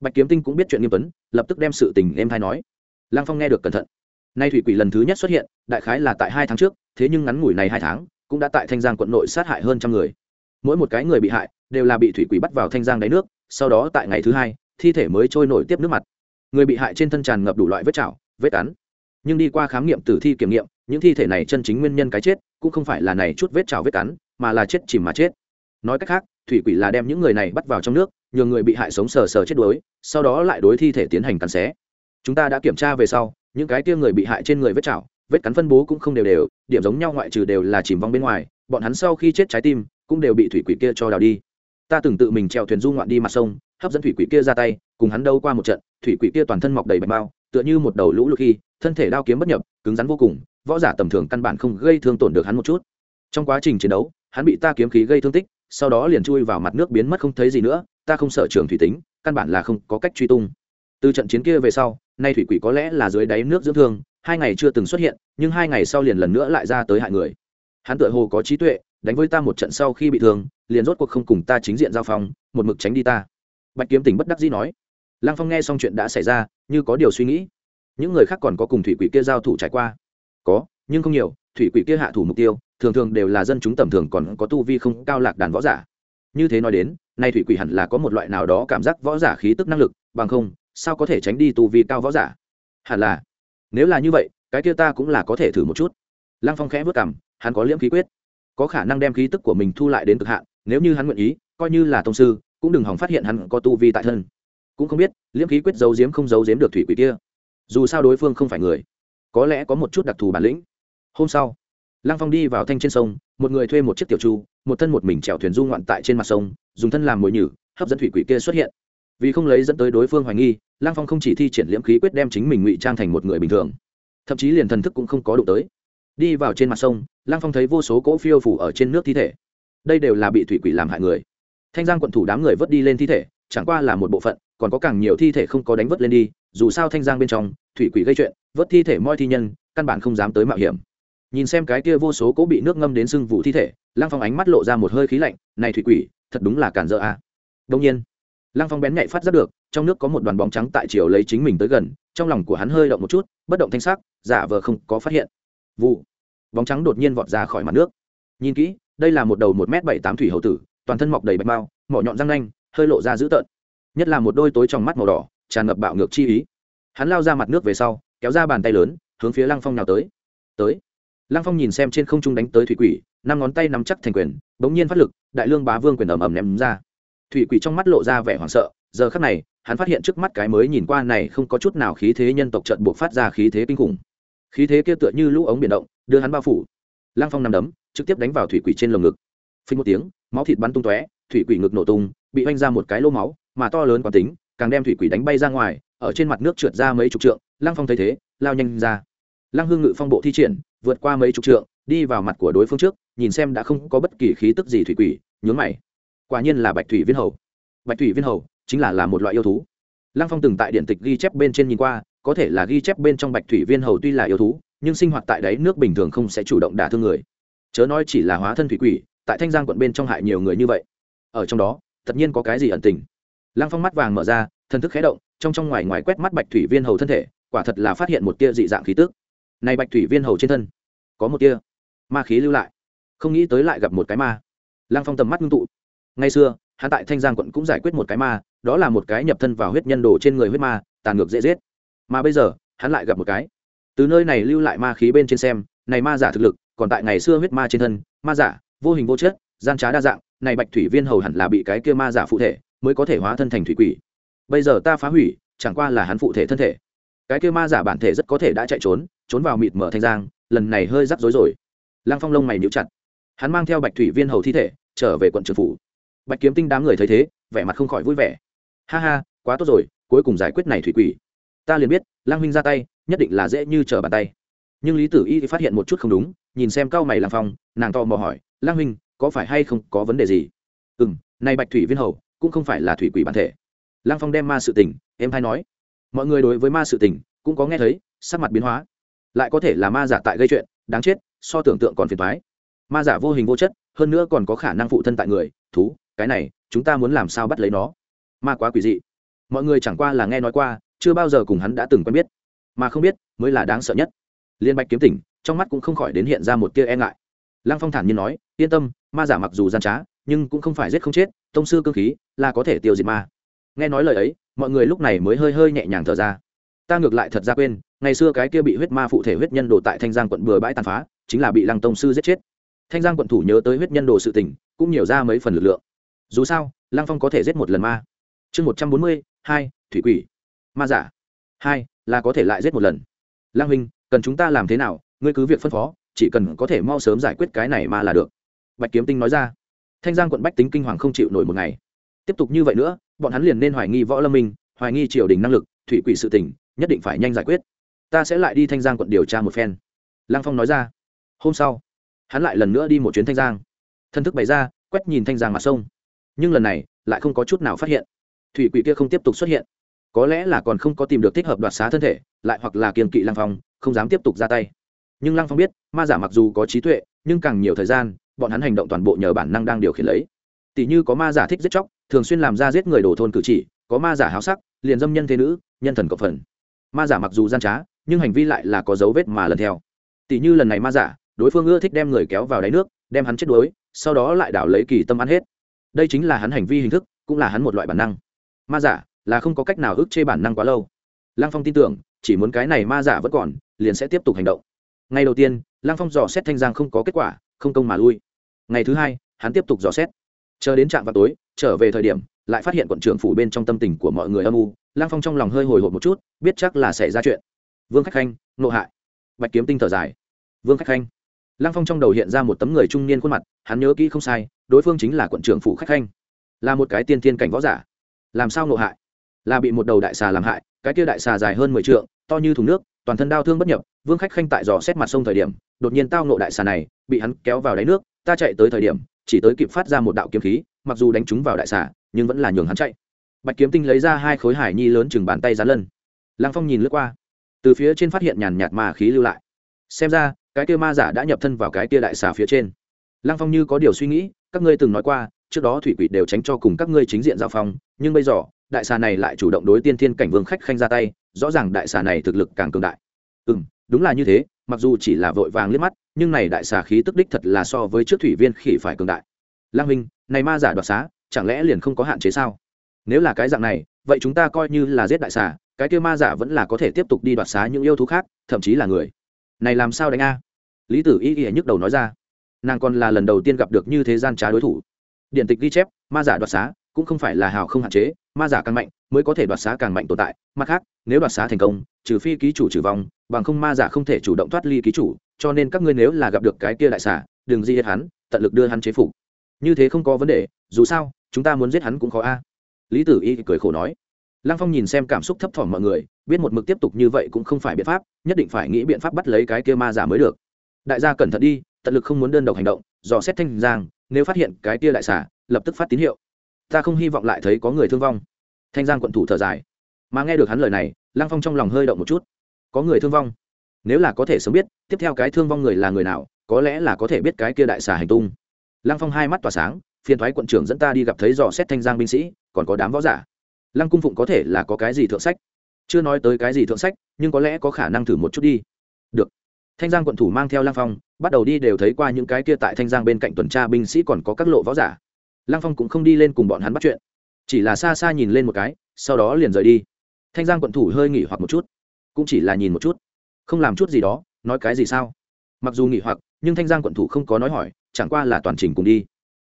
Bạch kiếm tinh cũng biết chuyện nghiêm tuấn, lập tức đem sự tình em thay nói. Lăng phong nghe được cẩn thận. Nay thủy quỷ lần thứ nhất xuất hiện, đại khái là tại hai tháng trước, thế nhưng ngắn ngủi này hai tháng, cũng đã tại thanh giang quận nội sát hại hơn trăm người. Mỗi một cái người bị hại, đều là bị thủy quỷ bắt vào thanh giang đáy nước, sau đó tại ngày thứ hai, thi thể mới trôi nổi tiếp nước mặt người bị hại trên thân tràn ngập đủ loại vết chảo, vết cắn. Nhưng đi qua khám nghiệm tử thi kiểm nghiệm, những thi thể này chân chính nguyên nhân cái chết, cũng không phải là này chút vết chảo vết cắn, mà là chết chìm mà chết. Nói cách khác, thủy quỷ là đem những người này bắt vào trong nước nhường người bị hại sống sờ sờ chết đuối, sau đó lại đối thi thể tiến hành cắn xé. Chúng ta đã kiểm tra về sau, những cái kia người bị hại trên người vết chảo, vết cắn phân bố cũng không đều đều, điểm giống nhau ngoại trừ đều là chìm vong bên ngoài, bọn hắn sau khi chết trái tim, cũng đều bị thủy quỷ kia cho đào đi. Ta từng tự mình trèo thuyền du ngoạn đi mặt sông, hấp dẫn thủy quỷ kia ra tay, cùng hắn đâu qua một trận thủy quỷ kia toàn thân mọc đầy bạch bao tựa như một đầu lũ lụt khi, thân thể đao kiếm bất nhập, cứng rắn vô cùng, võ giả tầm thường căn bản không gây thương tổn được hắn một chút. Trong quá trình chiến đấu, hắn bị ta kiếm khí gây thương tích, sau đó liền chui vào mặt nước biến mất không thấy gì nữa, ta không sợ trường thủy tính, căn bản là không có cách truy tung. Từ trận chiến kia về sau, nay thủy quỷ có lẽ là dưới đáy nước dưỡng thương, hai ngày chưa từng xuất hiện, nhưng hai ngày sau liền lần nữa lại ra tới hại người. Hắn tựa hồ có trí tuệ, đánh với ta một trận sau khi bị thương, liền rốt cuộc không cùng ta chính diện giao phong, một mực tránh đi ta. Bạch kiếm tỉnh bất đắc dĩ nói lăng phong nghe xong chuyện đã xảy ra, như có điều suy nghĩ. Những người khác còn có cùng thủy quỷ kia giao thủ trải qua. Có, nhưng không nhiều, thủy quỷ kia hạ thủ mục tiêu, thường thường đều là dân chúng tầm thường còn có tu vi không cao lạc đàn võ giả. Như thế nói đến, nay thủy quỷ hẳn là có một loại nào đó cảm giác võ giả khí tức năng lực, bằng không, sao có thể tránh đi tu vi cao võ giả? Hẳn là. Nếu là như vậy, cái kia ta cũng là có thể thử một chút. Lăng phong khẽ vất cảm hắn có liễm khí quyết. Có khả năng đem khí tức của mình thu lại đến cực hạn, nếu như hắn nguyện ý, coi như là tông sư, cũng đừng hòng phát hiện hắn có tu vi tại thân cũng không biết, liễm khí quyết giấu giếm không giấu giếm được thủy quỷ kia. Dù sao đối phương không phải người, có lẽ có một chút đặc thù bản lĩnh. Hôm sau, lăng phong đi vào thanh trên sông, một người thuê một chiếc tiểu chu, một thân một mình chèo thuyền du ngoạn tại trên mặt sông, dùng thân làm mồi nhử, hấp dẫn thủy quỷ kia xuất hiện. Vì không lấy dẫn tới đối phương hoài nghi, lăng phong không chỉ thi triển liễm khí quyết đem chính mình ngụy trang thành một người bình thường, thậm chí liền thần thức cũng không có đụng tới. Đi vào trên mặt sông, lăng phong thấy vô số cỗ phiêu phủ ở trên nước thi thể. Đây đều là bị thủy quỷ làm hại người. Thanh giang quận thủ đám người vớt đi lên thi thể, chẳng qua là một bộ phận còn có càng nhiều thi thể không có đánh vớt lên đi, dù sao thanh giang bên trong, thủy quỷ gây chuyện, vớt thi thể moi thi nhân, căn bản không dám tới mạo hiểm. Nhìn xem cái kia vô số cỗ bị nước ngâm đến sưng vụ thi thể, lăng phong ánh mắt lộ ra một hơi khí lạnh, này thủy quỷ, thật đúng là cản dỡ a. À. đông nhiên, lăng phong bén nhạy phát giác được, trong nước có một đoàn bóng trắng tại chiều lấy chính mình tới gần, trong lòng của hắn hơi động một chút, bất động thanh sắc, giả vờ không có phát hiện. Vụ. Bóng trắng đột nhiên vọt ra khỏi mặt nước. Nhìn kỹ, đây là một đầu một m bảy tám thủy hậu tử, toàn thân mọc đầy bạch mao, mỏ nhọn răng nanh, hơi lộ ra dữ tợn nhất là một đôi tối trong mắt màu đỏ, tràn ngập bạo ngược chi ý. Hắn lao ra mặt nước về sau, kéo ra bàn tay lớn, hướng phía lăng phong nào tới. Tới. Lăng phong nhìn xem trên không trung đánh tới thủy quỷ, năm ngón tay nắm chắc thành quyền, bỗng nhiên phát lực, đại lương bá vương quyền ầm ầm ném ra. Thủy quỷ trong mắt lộ ra vẻ hoảng sợ, giờ khắc này, hắn phát hiện trước mắt cái mới nhìn qua này không có chút nào khí thế nhân tộc trận buộc phát ra khí thế kinh khủng. Khí thế kia tựa như lũ ống biển động, đưa hắn bao phủ. Lăng phong nằm đấm, trực tiếp đánh vào thủy quỷ trên lồng ngực. Phình một tiếng, máu thịt bắn tung tóe, thủy quỷ ngực nổ tung, bị oanh ra một cái lô máu mà to lớn quán tính, càng đem thủy quỷ đánh bay ra ngoài, ở trên mặt nước trượt ra mấy chục trượng, lăng phong thấy thế, lao nhanh ra. Lăng hương ngự phong bộ thi triển, vượt qua mấy chục trượng, đi vào mặt của đối phương trước, nhìn xem đã không có bất kỳ khí tức gì thủy quỷ, nhướng mày. Quả nhiên là bạch thủy viên hầu. Bạch thủy viên hầu chính là là một loại yêu thú. Lăng phong từng tại điện tịch ghi chép bên trên nhìn qua, có thể là ghi chép bên trong bạch thủy viên hầu tuy là yêu thú, nhưng sinh hoạt tại đáy nước bình thường không sẽ chủ động đả thương người. Chớ nói chỉ là hóa thân thủy quỷ, tại thanh giang quận bên trong hại nhiều người như vậy. Ở trong đó, tất nhiên có cái gì ẩn tình lăng phong mắt vàng mở ra, thần thức khé động, trong trong ngoài ngoài quét mắt bạch thủy viên hầu thân thể, quả thật là phát hiện một tia dị dạng khí tức. Này bạch thủy viên hầu trên thân, có một tia ma khí lưu lại, không nghĩ tới lại gặp một cái ma. Lăng phong tầm mắt ngưng tụ. Ngày xưa, hắn tại thanh giang quận cũng giải quyết một cái ma, đó là một cái nhập thân vào huyết nhân đồ trên người huyết ma, tàn ngược dễ giết. Mà bây giờ, hắn lại gặp một cái. Từ nơi này lưu lại ma khí bên trên xem, này ma giả thực lực, còn tại ngày xưa huyết ma trên thân, ma giả, vô hình vô chất, gian trá đa dạng, này bạch thủy viên hầu hẳn là bị cái kia ma giả phụ thể mới có thể hóa thân thành thủy quỷ. Bây giờ ta phá hủy, chẳng qua là hắn phụ thể thân thể. Cái kia ma giả bản thể rất có thể đã chạy trốn trốn vào mịt mở thanh giang, lần này hơi rắc rối rồi. Lăng phong lông mày níu chặt. Hắn mang theo bạch thủy viên hầu thi thể, trở về quận trường phủ. Bạch kiếm tinh đám người thấy thế, vẻ mặt không khỏi vui vẻ. Ha ha, quá tốt rồi, cuối cùng giải quyết này thủy quỷ. Ta liền biết, lăng huynh ra tay, nhất định là dễ như trở bàn tay. Nhưng lý tử y thì phát hiện một chút không đúng, nhìn xem cao mày làm phong, nàng to mò hỏi, lăng huynh, có phải hay không có vấn đề gì? Ừ m nay bạch thủy viên hầu cũng không phải là thủy quỷ bản thể. Lăng phong đem ma sự tình, em hay nói. Mọi người đối với ma sự tình, cũng có nghe thấy, sắc mặt biến hóa. Lại có thể là ma giả tại gây chuyện, đáng chết, so tưởng tượng còn phiền thoái ma giả vô hình vô chất, hơn nữa còn có khả năng phụ thân tại người. Thú, cái này, chúng ta muốn làm sao bắt lấy nó? Ma quá quỷ dị. Mọi người chẳng qua là nghe nói qua, chưa bao giờ cùng hắn đã từng quen biết. Mà không biết, mới là đáng sợ nhất. Liên bạch kiếm tỉnh, trong mắt cũng không khỏi đến hiện ra một tia e ngại. Lăng phong thản nhiên nói, yên tâm, ma giả mặc dù gian trá nhưng cũng không phải giết không chết, tông sư cơ khí là có thể tiêu diệt ma. Nghe nói lời ấy, mọi người lúc này mới hơi hơi nhẹ nhàng thở ra. Ta ngược lại thật ra quên, ngày xưa cái kia bị huyết ma phụ thể huyết nhân đồ tại thanh giang quận bừa bãi tàn phá, chính là bị lăng tông sư giết chết. Thanh giang quận thủ nhớ tới huyết nhân đồ sự tình, cũng nhiều ra mấy phần lực lượng. Dù sao, lăng phong có thể giết một lần ma. Chương một trăm bốn mươi hai, thủy quỷ. Ma giả. Hai, là có thể lại giết một lần. Lăng huynh, cần chúng ta làm thế nào? Ngươi cứ việc phân phó, chỉ cần có thể mau sớm giải quyết cái này ma là được. Bạch kiếm tinh nói ra thanh giang quận bách tính kinh hoàng không chịu nổi một ngày. Tiếp tục như vậy nữa, bọn hắn liền nên hoài nghi võ lâm minh, hoài nghi triều đình năng lực, thủy quỷ sự tình, nhất định phải nhanh giải quyết. Ta sẽ lại đi thanh giang quận điều tra một phen. Lăng phong nói ra. Hôm sau, hắn lại lần nữa đi một chuyến thanh giang. Thân thức bày ra, quét nhìn thanh giang mặt sông. Nhưng lần này, lại không có chút nào phát hiện. Thủy quỷ kia không tiếp tục xuất hiện. Có lẽ là còn không có tìm được thích hợp đoạt xá thân thể, lại hoặc là kiềm kỵ lăng phong, không dám tiếp tục ra tay. Nhưng lăng phong biết, ma giả mặc dù có trí tuệ, nhưng càng nhiều thời gian bọn hắn hành động toàn bộ nhờ bản năng đang điều khiển lấy. Tỷ như có ma giả thích giết chóc, thường xuyên làm ra giết người đổ thôn cử chỉ, có ma giả háo sắc, liền dâm nhân thế nữ, nhân thần cộng phần. Ma giả mặc dù gian trá, nhưng hành vi lại là có dấu vết mà lần theo. Tỷ như lần này ma giả, đối phương ưa thích đem người kéo vào đáy nước, đem hắn chết đuối, sau đó lại đảo lấy kỳ tâm ăn hết. Đây chính là hắn hành vi hình thức, cũng là hắn một loại bản năng. Ma giả là không có cách nào ức chê bản năng quá lâu. Lăng phong tin tưởng, chỉ muốn cái này ma giả vẫn còn, liền sẽ tiếp tục hành động. Ngay đầu tiên, lăng phong dò xét thanh giang không có kết quả, không công mà lui ngày thứ hai, hắn tiếp tục dò xét. Chờ đến trạm vào tối, trở về thời điểm, lại phát hiện quận trưởng phủ bên trong tâm tình của mọi người âm u. Lang phong trong lòng hơi hồi hộp một chút, biết chắc là xảy ra chuyện. Vương khách khanh, nộ hại. Bạch kiếm tinh thở dài. Vương khách khanh. Lang phong trong đầu hiện ra một tấm người trung niên khuôn mặt, hắn nhớ kỹ không sai, đối phương chính là quận trưởng phủ khách khanh. Là một cái tiên thiên cảnh võ giả. Làm sao nộ hại? Là bị một đầu đại xà làm hại, cái kia đại xà dài hơn mười t to như thùng nước, toàn thân đau thương bất nhập. Vương khách khanh tại dò xét mặt sông thời điểm, đột nhiên tao nộ đại xà này, bị hắn kéo vào đáy nước ta chạy tới thời điểm, chỉ tới kịp phát ra một đạo kiếm khí, mặc dù đánh trúng vào đại xà, nhưng vẫn là nhường hắn chạy. Bạch kiếm tinh lấy ra hai khối hải nhi lớn chừng bàn tay rán lân. Lăng phong nhìn lướt qua, từ phía trên phát hiện nhàn nhạt ma khí lưu lại. Xem ra, cái kia ma giả đã nhập thân vào cái kia đại xà phía trên. Lăng phong như có điều suy nghĩ, các ngươi từng nói qua, trước đó thủy quỷ đều tránh cho cùng các ngươi chính diện giao phong, nhưng bây giờ, đại xà này lại chủ động đối tiên thiên cảnh vương khách khanh ra tay, rõ ràng đại xà này thực lực càng cường đại. Ừ đúng là như thế, mặc dù chỉ là vội vàng liếc mắt nhưng này đại xà khí tức đích thật là so với trước thủy viên khỉ phải cường đại. Lang minh này ma giả đoạt xá, chẳng lẽ liền không có hạn chế sao? Nếu là cái dạng này, vậy chúng ta coi như là giết đại xà, cái kia ma giả vẫn là có thể tiếp tục đi đoạt xá những yêu thú khác, thậm chí là người. Này làm sao đánh a? Lý tử y y nhức đầu nói ra. Nàng còn là lần đầu tiên gặp được như thế gian trá đối thủ. Điện tịch ghi chép, ma giả đoạt xá cũng không phải là hào không hạn chế, ma giả càng mạnh mới có thể đoạt xá càng mạnh tồn tại. Mặt khác, nếu đoạt xá thành công, trừ phi ký chủ trừ vong, bằng không ma giả không thể chủ động thoát ly ký chủ cho nên các ngươi nếu là gặp được cái kia đại xà, đừng di hết hắn tận lực đưa hắn chế phục. Như thế không có vấn đề dù sao chúng ta muốn giết hắn cũng khó a. Lý tử y cười khổ nói. Lăng phong nhìn xem cảm xúc thấp thỏm mọi người biết một mực tiếp tục như vậy cũng không phải biện pháp nhất định phải nghĩ biện pháp bắt lấy cái kia ma giả mới được. Đại gia cẩn thận đi tận lực không muốn đơn độc hành động dò xét thanh giang nếu phát hiện cái kia đại xả lập tức phát tín hiệu. Ta không hy vọng lại thấy có người thương vong. Thanh giang quận thủ thở dài. Mà nghe được hắn lời này lăng phong trong lòng hơi động một chút. Có người thương vong nếu là có thể sớm biết, tiếp theo cái thương vong người là người nào, có lẽ là có thể biết cái kia đại xà hành tung. Lăng phong hai mắt tỏa sáng, phiền thoái quận trưởng dẫn ta đi gặp thấy dò xét thanh giang binh sĩ, còn có đám võ giả. Lăng cung phụng có thể là có cái gì thượng sách? Chưa nói tới cái gì thượng sách, nhưng có lẽ có khả năng thử một chút đi. Được. Thanh giang quận thủ mang theo lăng phong, bắt đầu đi đều thấy qua những cái kia tại thanh giang bên cạnh tuần tra binh sĩ còn có các lộ võ giả. Lăng phong cũng không đi lên cùng bọn hắn bắt chuyện. Chỉ là xa xa nhìn lên một cái, sau đó liền rời đi. Thanh giang quận thủ hơi nghỉ hoặc một chút. Cũng chỉ là nhìn một chút không làm chút gì đó, nói cái gì sao? Mặc dù nghỉ hoặc, nhưng thanh giang quận thủ không có nói hỏi, chẳng qua là toàn trình cùng đi.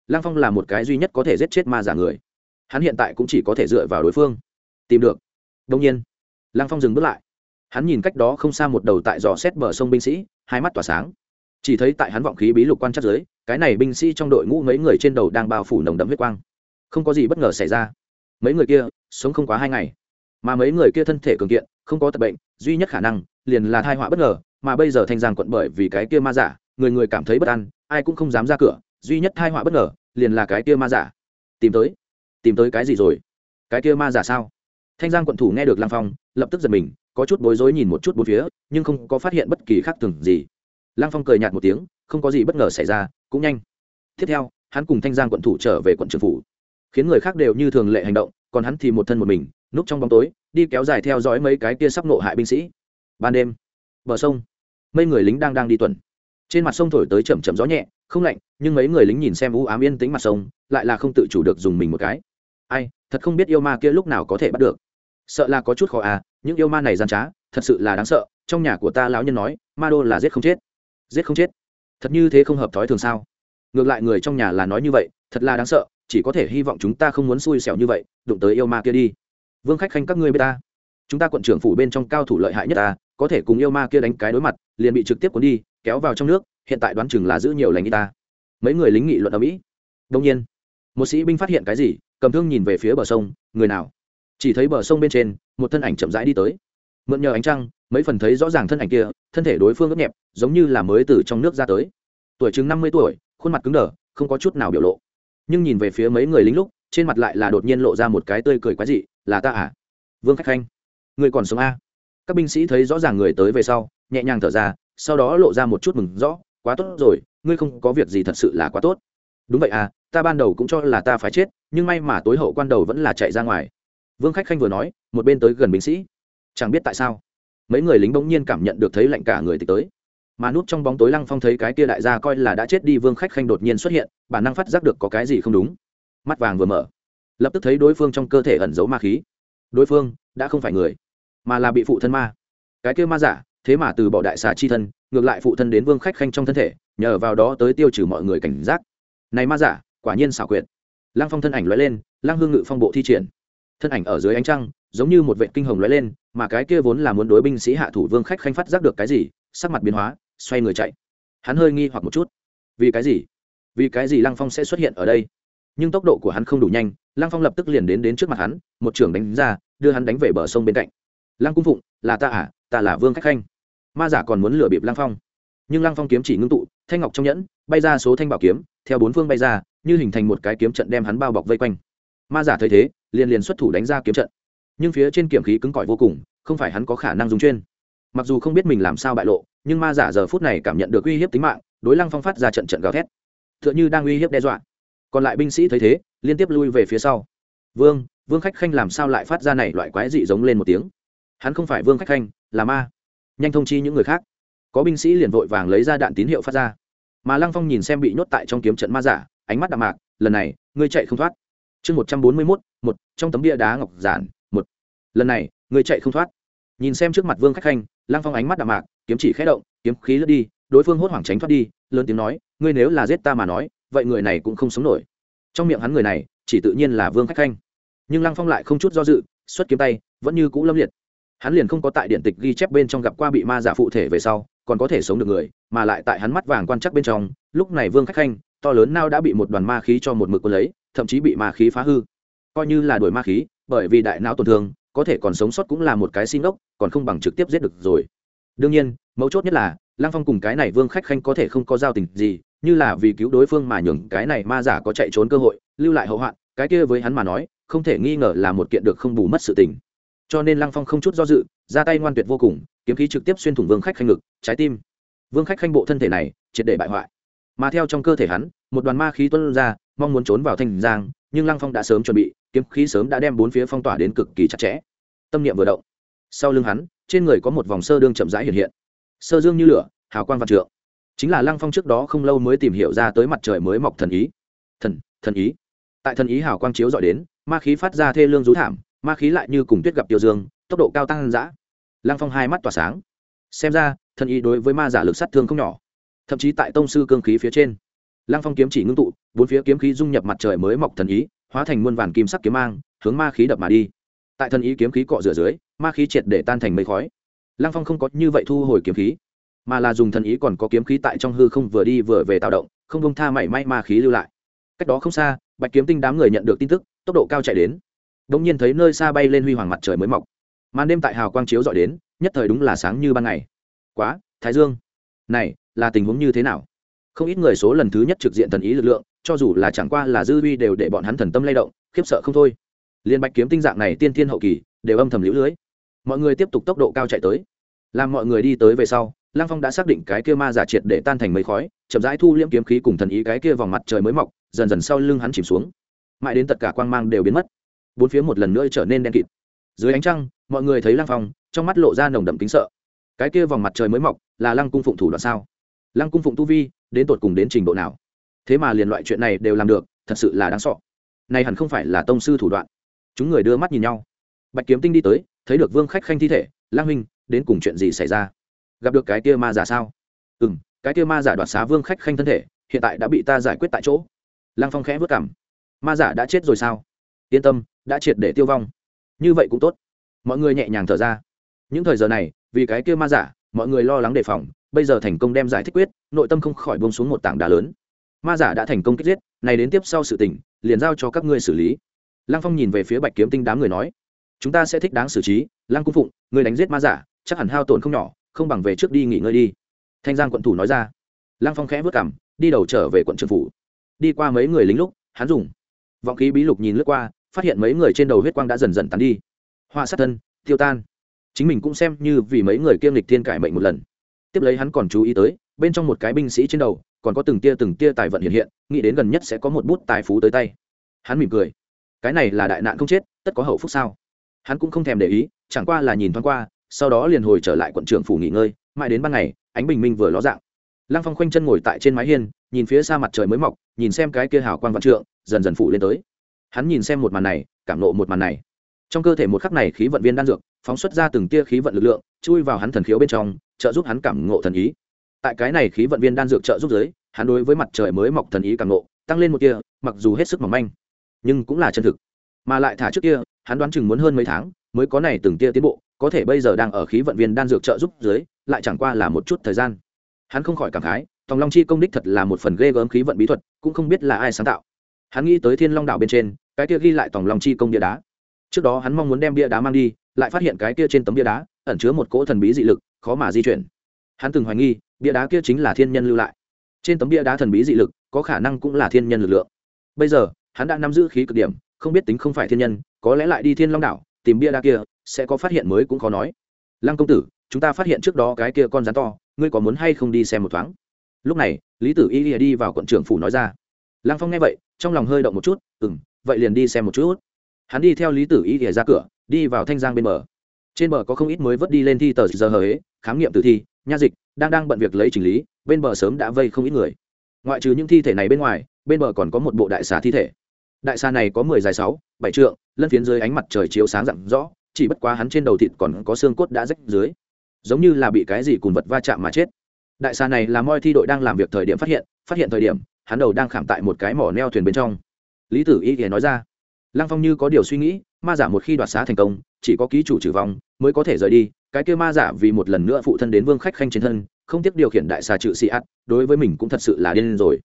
Lang phong là một cái duy nhất có thể giết chết ma giả người. Hắn hiện tại cũng chỉ có thể dựa vào đối phương. Tìm được. Đông nhiên. Lang phong dừng bước lại. Hắn nhìn cách đó không xa một đầu tại dò xét bờ sông binh sĩ, hai mắt tỏa sáng. Chỉ thấy tại hắn vọng khí bí lục quan chắc giới cái này binh sĩ trong đội ngũ mấy người trên đầu đang bao phủ nồng đậm huyết quang. Không có gì bất ngờ xảy ra. Mấy người kia, sống không quá hai ngày. Mà mấy người kia thân thể cường kiện, không có tật bệnh, duy nhất khả năng liền là thai họa bất ngờ, mà bây giờ thanh giang quận bởi vì cái kia ma giả, người người cảm thấy bất an, ai cũng không dám ra cửa, duy nhất thai họa bất ngờ, liền là cái kia ma giả. Tìm tới. Tìm tới cái gì rồi? Cái kia ma giả sao? Thanh giang quận thủ nghe được lang phong, lập tức giật mình, có chút bối rối nhìn một chút bốn phía, nhưng không có phát hiện bất kỳ khác thường gì. Lang phong cười nhạt một tiếng, không có gì bất ngờ xảy ra, cũng nhanh. Tiếp theo, hắn cùng thanh giang quận thủ trở về quận trường phủ. Khiến người khác đều như thường lệ hành động, còn hắn thì một thân một mình, núp trong bóng tối, đi kéo dài theo dõi mấy cái kia sắp nộ hại binh sĩ ban đêm, bờ sông mấy người lính đang đang đi tuần. Trên mặt sông thổi tới chậm chậm gió nhẹ, không lạnh, nhưng mấy người lính nhìn xem u ám yên tĩnh mặt sông, lại là không tự chủ được dùng mình một cái. Ai, thật không biết yêu ma kia lúc nào có thể bắt được. Sợ là có chút khó à những yêu ma này gian trá, thật sự là đáng sợ, trong nhà của ta lão nhân nói, ma đô là giết không chết. Giết không chết. Thật như thế không hợp thói thường sao? Ngược lại người trong nhà là nói như vậy, thật là đáng sợ, chỉ có thể hy vọng chúng ta không muốn xui xẻo như vậy, đụng tới yêu ma kia đi. Vương khách khanh các ngươi b ta. Chúng ta quận trưởng phủ bên trong cao thủ lợi hại nhất ta có thể cùng yêu ma kia đánh cái đối mặt, liền bị trực tiếp cuốn đi, kéo vào trong nước, hiện tại đoán chừng là giữ nhiều lành y ta. Mấy người lính nghị luận ở mỹ. Đông nhiên, một sĩ binh phát hiện cái gì, cầm thương nhìn về phía bờ sông, người nào? Chỉ thấy bờ sông bên trên, một thân ảnh chậm rãi đi tới. Mượn nhờ ánh trăng, mấy phần thấy rõ ràng thân ảnh kia, thân thể đối phương ướt nhẹp, giống như là mới từ trong nước ra tới. Tuổi chừng năm mươi tuổi, khuôn mặt cứng đờ, không có chút nào biểu lộ. Nhưng nhìn về phía mấy người lính lúc, trên mặt lại là đột nhiên lộ ra một cái tươi cười quái dị, là ta à? Vương khách khanh, người còn sống a các binh sĩ thấy rõ ràng người tới về sau, nhẹ nhàng thở ra, sau đó lộ ra một chút mừng rõ, quá tốt rồi, ngươi không có việc gì thật sự là quá tốt. Đúng vậy à ta ban đầu cũng cho là ta phải chết, nhưng may mà tối hậu quan đầu vẫn là chạy ra ngoài. Vương khách khanh vừa nói, một bên tới gần binh sĩ. Chẳng biết tại sao. Mấy người lính bỗng nhiên cảm nhận được thấy lạnh cả người tịch tới. Mà núp trong bóng tối lăng phong thấy cái kia đại gia coi là đã chết đi, vương khách khanh đột nhiên xuất hiện, bản năng phát giác được có cái gì không đúng. Mắt vàng vừa mở, lập tức thấy đối phương trong cơ thể ẩn giấu ma khí. Đối phương, đã không phải người mà là bị phụ thân ma. Cái kia ma giả, thế mà từ bỏ đại xà chi thân, ngược lại phụ thân đến vương khách khanh trong thân thể, nhờ vào đó tới tiêu trừ mọi người cảnh giác. Này ma giả, quả nhiên xảo quyệt. Lăng phong thân ảnh lóe lên, lăng hương ngự phong bộ thi triển. Thân ảnh ở dưới ánh trăng, giống như một vệ kinh hồng lóe lên, mà cái kia vốn là muốn đối binh sĩ hạ thủ vương khách khanh phát giác được cái gì, sắc mặt biến hóa, xoay người chạy. Hắn hơi nghi hoặc một chút. Vì cái gì? Vì cái gì lăng phong sẽ xuất hiện ở đây? Nhưng tốc độ của hắn không đủ nhanh, lăng phong lập tức liền đến đến trước mặt hắn, một trường đánh ra, đưa hắn đánh về bờ sông bên cạnh lăng cung phụng, là ta à ta là vương khách khanh. Ma giả còn muốn lừa bịp lăng phong. Nhưng lăng phong kiếm chỉ ngưng tụ, thanh ngọc trong nhẫn, bay ra số thanh bảo kiếm, theo bốn phương bay ra, như hình thành một cái kiếm trận đem hắn bao bọc vây quanh. Ma giả thấy thế, liền liền xuất thủ đánh ra kiếm trận. Nhưng phía trên kiểm khí cứng cỏi vô cùng, không phải hắn có khả năng dùng chuyên. Mặc dù không biết mình làm sao bại lộ, nhưng ma giả giờ phút này cảm nhận được uy hiếp tính mạng, đối lăng phong phát ra trận trận gào thét. T h ư ợ n h ư đang uy hiếp đe dọa. Còn lại binh sĩ thấy thế, liên tiếp lui về phía sau. Vương vương khách khanh làm sao lại phát ra này? Loại quái dị giống lên một tiếng hắn không phải vương khách khanh, là ma. Nhanh thông chi những người khác. Có binh sĩ liền vội vàng lấy ra đạn tín hiệu phát ra. Mà lăng phong nhìn xem bị nhốt tại trong kiếm trận ma giả, ánh mắt đạm mạc, lần này, ngươi chạy không thoát. Chương một trăm bốn mươi mốt, một, trong tấm bia đá ngọc giản, một. Lần này, ngươi chạy không thoát. Nhìn xem trước mặt vương khách khanh, lăng phong ánh mắt đạm mạc, kiếm chỉ khé động, kiếm khí lướt đi, đối phương hốt hoảng tránh thoát đi, lớn tiếng nói, ngươi nếu là giết ta mà nói, vậy người này cũng không sống nổi. Trong miệng hắn người này, chỉ tự nhiên là vương khách khanh. Nhưng lăng phong lại không chút do dự, xuất kiếm tay, vẫn như cũ lâm liệt hắn liền không có tại điện tịch ghi chép bên trong gặp qua bị ma giả phụ thể về sau, còn có thể sống được người, mà lại tại hắn mắt vàng quan chắc bên trong, lúc này vương khách khanh, to lớn nao đã bị một đoàn ma khí cho một mực quân lấy, thậm chí bị ma khí phá hư. Coi như là đuổi ma khí, bởi vì đại não tổn thương, có thể còn sống sót cũng là một cái xin ốc còn không bằng trực tiếp giết được rồi. Đương nhiên, mấu chốt nhất là, lăng phong cùng cái này vương khách khanh có thể không có giao tình gì, như là vì cứu đối phương mà nhường cái này ma giả có chạy trốn cơ hội, lưu lại hậu hoạn, cái kia với hắn mà nói, không thể nghi ngờ là một kiện được không bù mất sự tình cho nên lăng phong không chút do dự ra tay ngoan tuyệt vô cùng kiếm khí trực tiếp xuyên thủng vương khách khanh ngực trái tim vương khách khanh bộ thân thể này triệt để bại hoại mà theo trong cơ thể hắn một đoàn ma khí tuân ra mong muốn trốn vào thanh giang nhưng lăng phong đã sớm chuẩn bị kiếm khí sớm đã đem bốn phía phong tỏa đến cực kỳ chặt chẽ tâm niệm vừa động sau lưng hắn trên người có một vòng sơ đương chậm rãi hiện hiện sơ dương như lửa hào quang văn trượng chính là lăng phong trước đó không lâu mới tìm hiểu ra tới mặt trời mới mọc thần ý thần thần ý tại thần ý hào quang chiếu dọi đến ma khí phát ra thê lương rú thảm ma khí lại như cùng tuyết gặp tiêu dương, tốc độ cao tăng dã. Lăng phong hai mắt tỏa sáng. Xem ra, thần ý đối với ma giả lực sát thương không nhỏ. Thậm chí tại tông sư cương khí phía trên. Lăng phong kiếm chỉ ngưng tụ, bốn phía kiếm khí dung nhập mặt trời mới mọc thần ý, hóa thành muôn vàn kim sắc kiếm mang, hướng ma khí đập mà đi. Tại thần ý kiếm khí cọ rửa dưới, ma khí triệt để tan thành mây khói. Lăng phong không có như vậy thu hồi kiếm khí, mà là dùng thần ý còn có kiếm khí tại trong hư không vừa đi vừa về tạo động, không bông tha mảy may ma khí lưu lại. Cách đó không xa, bạch kiếm tinh đám người nhận được tin tức, tốc độ cao chạy đến đông nhiên thấy nơi xa bay lên huy hoàng mặt trời mới mọc. Màn đêm tại hào quang chiếu dọi đến, nhất thời đúng là sáng như ban ngày. Quá, thái dương. Này, là tình huống như thế nào? Không ít người số lần thứ nhất trực diện thần ý lực lượng, cho dù là chẳng qua là dư vi đều để bọn hắn thần tâm lay động, khiếp sợ không thôi. Liên bạch kiếm tinh dạng này tiên thiên hậu kỳ, đều âm thầm lũ lưới. Mọi người tiếp tục tốc độ cao chạy tới. Làm mọi người đi tới về sau, lăng phong đã xác định cái kia ma giả triệt để tan thành mấy khói, chậm rãi thu liễm kiếm khí cùng thần ý cái kia vòng mặt trời mới mọc, dần dần sau lưng hắn chìm xuống. Mãi đến tất cả quang mang đều biến mất bốn phía một lần nữa trở nên đen kịt. Dưới ánh trăng, mọi người thấy lăng phong, trong mắt lộ ra nồng đậm kính sợ. Cái kia vòng mặt trời mới mọc, là lăng cung phụng thủ đoạn sao? Lăng cung phụng tu vi, đến tột cùng đến trình độ nào? Thế mà liền loại chuyện này đều làm được, thật sự là đáng sọ này hẳn không phải là tông sư thủ đoạn. Chúng người đưa mắt nhìn nhau. Bạch kiếm tinh đi tới, thấy được vương khách khanh thi thể lang huynh, đến cùng chuyện gì xảy ra? Gặp được cái kia ma giả sao? Ừ m cái kia ma giả đoạt xá vương khách khanh thân thể, hiện tại đã bị ta giải quyết tại chỗ. Lăng phong khẽ vất cảm ma giả đã chết rồi sao? Yên tâm đã triệt để tiêu vong. Như vậy cũng tốt. Mọi người nhẹ nhàng thở ra. Những thời giờ này, vì cái kia ma giả, mọi người lo lắng đề phòng, bây giờ thành công đem giải thích quyết, nội tâm không khỏi bông xuống một tảng đá lớn. Ma giả đã thành công kích giết, này đến tiếp sau sự tỉnh liền giao cho các ngươi xử lý. Lăng phong nhìn về phía bạch kiếm tinh đám người nói, chúng ta sẽ thích đáng xử trí, lăng cung phụng người đánh giết ma giả, chắc hẳn hao tổn không nhỏ, không bằng về trước đi nghỉ ngơi đi. Thanh giang quận thủ nói ra. Lăng phong khẽ vất cảm đi đầu trở về quận trường phủ. Đi qua mấy người lính lúc, hắn dùng vọng khí bí lục nhìn lướt qua phát hiện mấy người trên đầu huyết quang đã dần dần tán đi. Họa sát thân, tiêu tan. Chính mình cũng xem như vì mấy người kiêm lịch thiên cải mệnh một lần. Tiếp lấy hắn còn chú ý tới, bên trong một cái binh sĩ trên đầu, còn có từng tia từng tia tài vận hiện hiện, nghĩ đến gần nhất sẽ có một bút tài phú tới tay. Hắn mỉm cười. Cái này là đại nạn không chết, tất có hậu phúc sao? Hắn cũng không thèm để ý, chẳng qua là nhìn thoáng qua, sau đó liền hồi trở lại quận trưởng phủ nghỉ ngơi, mãi đến ban ngày, ánh bình minh vừa ló dạng. Lăng phong khoanh chân ngồi tại trên mái hiên, nhìn phía xa mặt trời mới mọc, nhìn xem cái kia hào quang vạn trượng, dần dần phủ lên tới hắn nhìn xem một màn này, cảm nộ một màn này. Trong cơ thể một khắc này khí vận viên đan dược, phóng xuất ra từng tia khí vận lực lượng, chui vào hắn thần khiếu bên trong, trợ giúp hắn cảm ngộ thần ý. Tại cái này khí vận viên đan dược trợ giúp giới, hắn đối với mặt trời mới mọc thần ý cảm ngộ, tăng lên một tia, mặc dù hết sức mỏng manh, nhưng cũng là chân thực. Mà lại thả trước kia, hắn đoán chừng muốn hơn mấy tháng, mới có này từng tia tiến bộ, có thể bây giờ đang ở khí vận viên đan dược trợ giúp dưới lại chẳng qua là một chút thời gian. Hắn không khỏi cảm khái, tòng long chi công đích thật là một phần ghê gớm khí vận bí thuật, cũng không biết là ai sáng tạo. Hắn nghĩ tới thiên long đảo bên trên cái kia ghi lại tòng lòng chi công bia đá. Trước đó hắn mong muốn đem bia đá mang đi, lại phát hiện cái kia trên tấm bia đá ẩn chứa một cỗ thần bí dị lực, khó mà di chuyển. Hắn từng hoài nghi, bia đá kia chính là thiên nhân lưu lại. Trên tấm bia đá thần bí dị lực, có khả năng cũng là thiên nhân lực lượng. Bây giờ, hắn đã nắm giữ khí cực điểm, không biết tính không phải thiên nhân, có lẽ lại đi thiên long đảo, tìm bia đá kia, sẽ có phát hiện mới cũng khó nói. Lăng công tử, chúng ta phát hiện trước đó cái kia con rắn to, ngươi có muốn hay không đi xem một thoáng? Lúc này, lý tử y đi vào quận trưởng phủ nói ra. Lăng phong nghe vậy, trong lòng hơi động một chút ừ m vậy liền đi xem một chút. Hắn đi theo lý tử y lìa ra cửa, đi vào thanh giang bên bờ. Trên bờ có không ít mới vớt đi lên thi tờ giờ hờ ế, khám nghiệm tử thi, nha dịch, đang đang bận việc lấy chỉnh lý, bên bờ sớm đã vây không ít người. Ngoại trừ những thi thể này bên ngoài, bên bờ còn có một bộ đại xà thi thể. Đại xà này có mười dài sáu, bảy trượng, lân phiến dưới ánh mặt trời chiếu sáng rạng rõ, chỉ bất quá hắn trên đầu thịt còn có xương cốt đã rách dưới. Giống như là bị cái gì cùng vật va chạm mà chết. Đại xà này là moi thi đội đang làm việc thời điểm phát hiện phát hiện thời điểm, hắn đầu đang khảm tại một cái mỏ neo thuyền bên trong lý tử y thì nói ra. Lăng phong như có điều suy nghĩ, ma giả một khi đoạt xá thành công, chỉ có ký chủ trừ vong mới có thể rời đi. Cái kia ma giả vì một lần nữa phụ thân đến vương khách khanh trên thân, không tiếc điều khiển đại xà trự sĩ ắt, đối với mình cũng thật sự là điên rồi.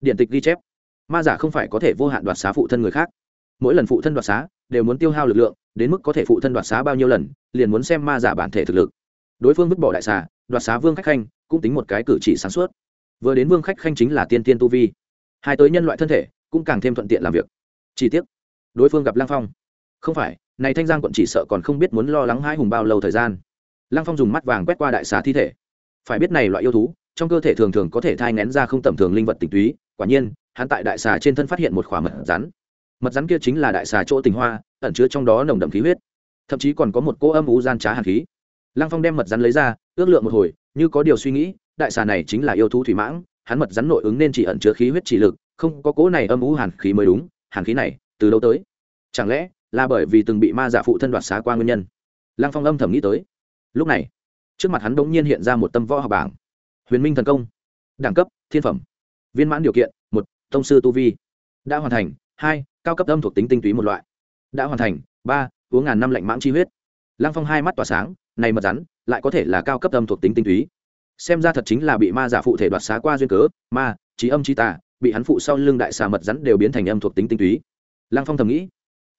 Điện tịch ghi chép. Ma giả không phải có thể vô hạn đoạt xá phụ thân người khác. Mỗi lần phụ thân đoạt xá, đều muốn tiêu hao lực lượng, đến mức có thể phụ thân đoạt xá bao nhiêu lần, liền muốn xem ma giả bản thể thực lực. Đối phương vứt bỏ đại xà, đoạt xá vương khách khanh, cũng tính một cái cử chỉ sáng suốt. Vừa đến vương khách khanh chính là tiên tiên tu vi. Hai tới nhân loại thân thể cũng càng thêm thuận tiện làm việc. Chi tiết đối phương gặp lang phong. Không phải, này thanh giang quận chỉ sợ còn không biết muốn lo lắng hai hùng bao lâu thời gian. Lang phong dùng mắt vàng quét qua đại xà thi thể. Phải biết này loại yêu thú, trong cơ thể thường thường có thể thai ngén ra không tầm thường linh vật tình túy, quả nhiên, hắn tại đại xà trên thân phát hiện một khỏa mật rắn. Mật rắn kia chính là đại xà chỗ tình hoa, ẩn chứa trong đó nồng đậm khí huyết. Thậm chí còn có một cỗ âm ú gian trá hàn khí. Lăng phong đem mật rắn lấy ra, ước lượng một hồi, như có điều suy nghĩ, đại xà này chính là yêu thú thủy mãng, hắn mật rắn nội ứng nên chỉ ẩn chứa khí huyết chỉ lực không có cỗ này âm ú hàn khí mới đúng, hàn khí này, từ đâu tới? Chẳng lẽ là bởi vì từng bị ma giả phụ thân đoạt xá qua nguyên nhân? Lăng phong âm thầm nghĩ tới. Lúc này, trước mặt hắn đ ỗ n g nhiên hiện ra một tâm võ học bảng. Huyền minh thần công, đẳng cấp, thiên phẩm. Viên mãn điều kiện, một thông sư tu vi. Đã hoàn thành. Hai, cao cấp âm thuộc tính tinh túy một loại. Đã hoàn thành. Ba, uống ngàn năm lạnh mãng chi huyết. Lăng phong hai mắt tỏa sáng, này mật rắn, lại có thể là cao cấp âm thuộc tính tinh túy. Xem ra thật chính là bị ma giả phụ thể đoạt xá qua duyên cớ, ma, trí âm trí tà bị hắn phụ sau lưng đại xà mật rắn đều biến thành âm thuộc tính tinh túy. Lăng phong thầm nghĩ,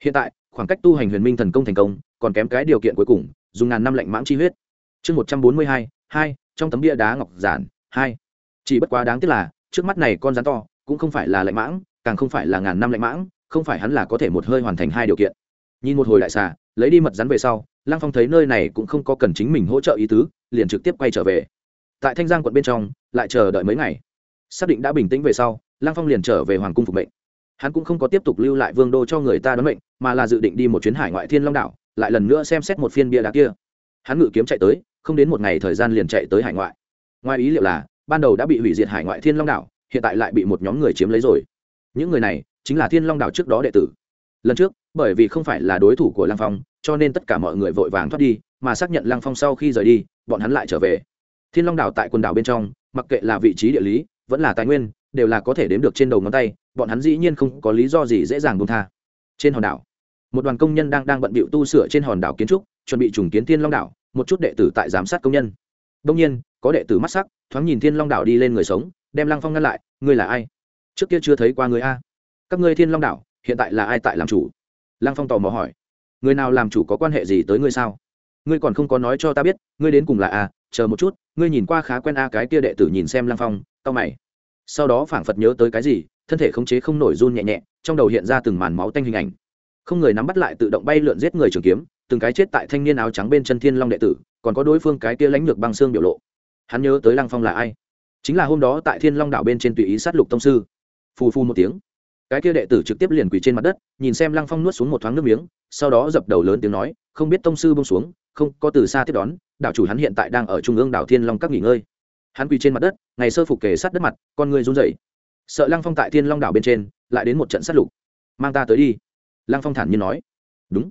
hiện tại, khoảng cách tu hành huyền minh thần công thành công, còn kém cái điều kiện cuối cùng, dùng ngàn năm lạnh mãng chi huyết. Chương một trăm bốn mươi hai hai, trong tấm bia đá ngọc giản, hai. Chỉ bất quá đáng tiếc là, trước mắt này con rắn to, cũng không phải là lạnh mãng, càng không phải là ngàn năm lạnh mãng, không phải hắn là có thể một hơi hoàn thành hai điều kiện. Nhìn một hồi đại xà, lấy đi mật rắn về sau, lăng phong thấy nơi này cũng không có cần chính mình hỗ trợ ý tứ, liền trực tiếp quay trở về. Tại thanh giang quận bên trong, lại chờ đợi mấy ngày. Xác định đã bình tĩnh về sau lăng phong liền trở về hoàng cung phục mệnh. Hắn cũng không có tiếp tục lưu lại vương đô cho người ta đón mệnh, mà là dự định đi một chuyến hải ngoại thiên long đảo, lại lần nữa xem xét một phiên bia đá kia. Hắn ngự kiếm chạy tới, không đến một ngày thời gian liền chạy tới hải ngoại. Ngoài ý liệu là, ban đầu đã bị hủy diệt hải ngoại thiên long đảo, hiện tại lại bị một nhóm người chiếm lấy rồi. Những người này, chính là thiên long đảo trước đó đệ tử. Lần trước, bởi vì không phải là đối thủ của lăng phong, cho nên tất cả mọi người vội vàng thoát đi, mà xác nhận lăng phong sau khi rời đi, bọn hắn lại trở về. Thiên long đảo tại quần đảo bên trong, mặc kệ là vị trí địa lý, vẫn là tài nguyên đều là có thể đếm được trên đầu ngón tay, bọn hắn dĩ nhiên không có lý do gì dễ dàng buông tha. Trên hòn đảo, một đoàn công nhân đang đang bận bịu tu sửa trên hòn đảo kiến trúc, chuẩn bị trùng kiến thiên long đảo, một chút đệ tử tại giám sát công nhân. Đông nhiên, có đệ tử mắt sắc, thoáng nhìn thiên long đảo đi lên người sống, đem lăng phong ngăn lại, ngươi là ai? Trước kia chưa thấy qua người a. Các ngươi thiên long đảo, hiện tại là ai tại làm chủ? Lăng phong tò mò hỏi. Người nào làm chủ có quan hệ gì tới ngươi sao? Ngươi còn không có nói cho ta biết, ngươi đến cùng là a, chờ một chút, ngươi nhìn qua khá quen a cái kia đệ tử nhìn xem lăng phong tao mày sau đó phảng phật nhớ tới cái gì, thân thể khống chế không nổi run nhẹ nhẹ, trong đầu hiện ra từng màn máu tanh hình ảnh. Không người nắm bắt lại tự động bay lượn giết người trường kiếm, từng cái chết tại thanh niên áo trắng bên chân thiên long đệ tử, còn có đối phương cái kia lãnh lược băng xương biểu lộ. Hắn nhớ tới lăng phong là ai? Chính là hôm đó tại thiên long đảo bên trên tùy ý sát lục tông sư. Phù phu một tiếng. Cái kia đệ tử trực tiếp liền quỳ trên mặt đất, nhìn xem lăng phong nuốt xuống một thoáng nước miếng, sau đó dập đầu lớn tiếng nói, không biết tông sư bông xuống, không, có từ xa tiếp đón, đảo chủ hắn hiện tại đang ở trung ương đảo thiên long các nghỉ ngơi hắn quỳ trên mặt đất, ngày sơ phục kề sát đất mặt, con người run rẩy. Sợ lăng phong tại thiên long đảo bên trên, lại đến một trận sát lục. Mang ta tới đi. Lăng phong thản nhiên nói. Đúng.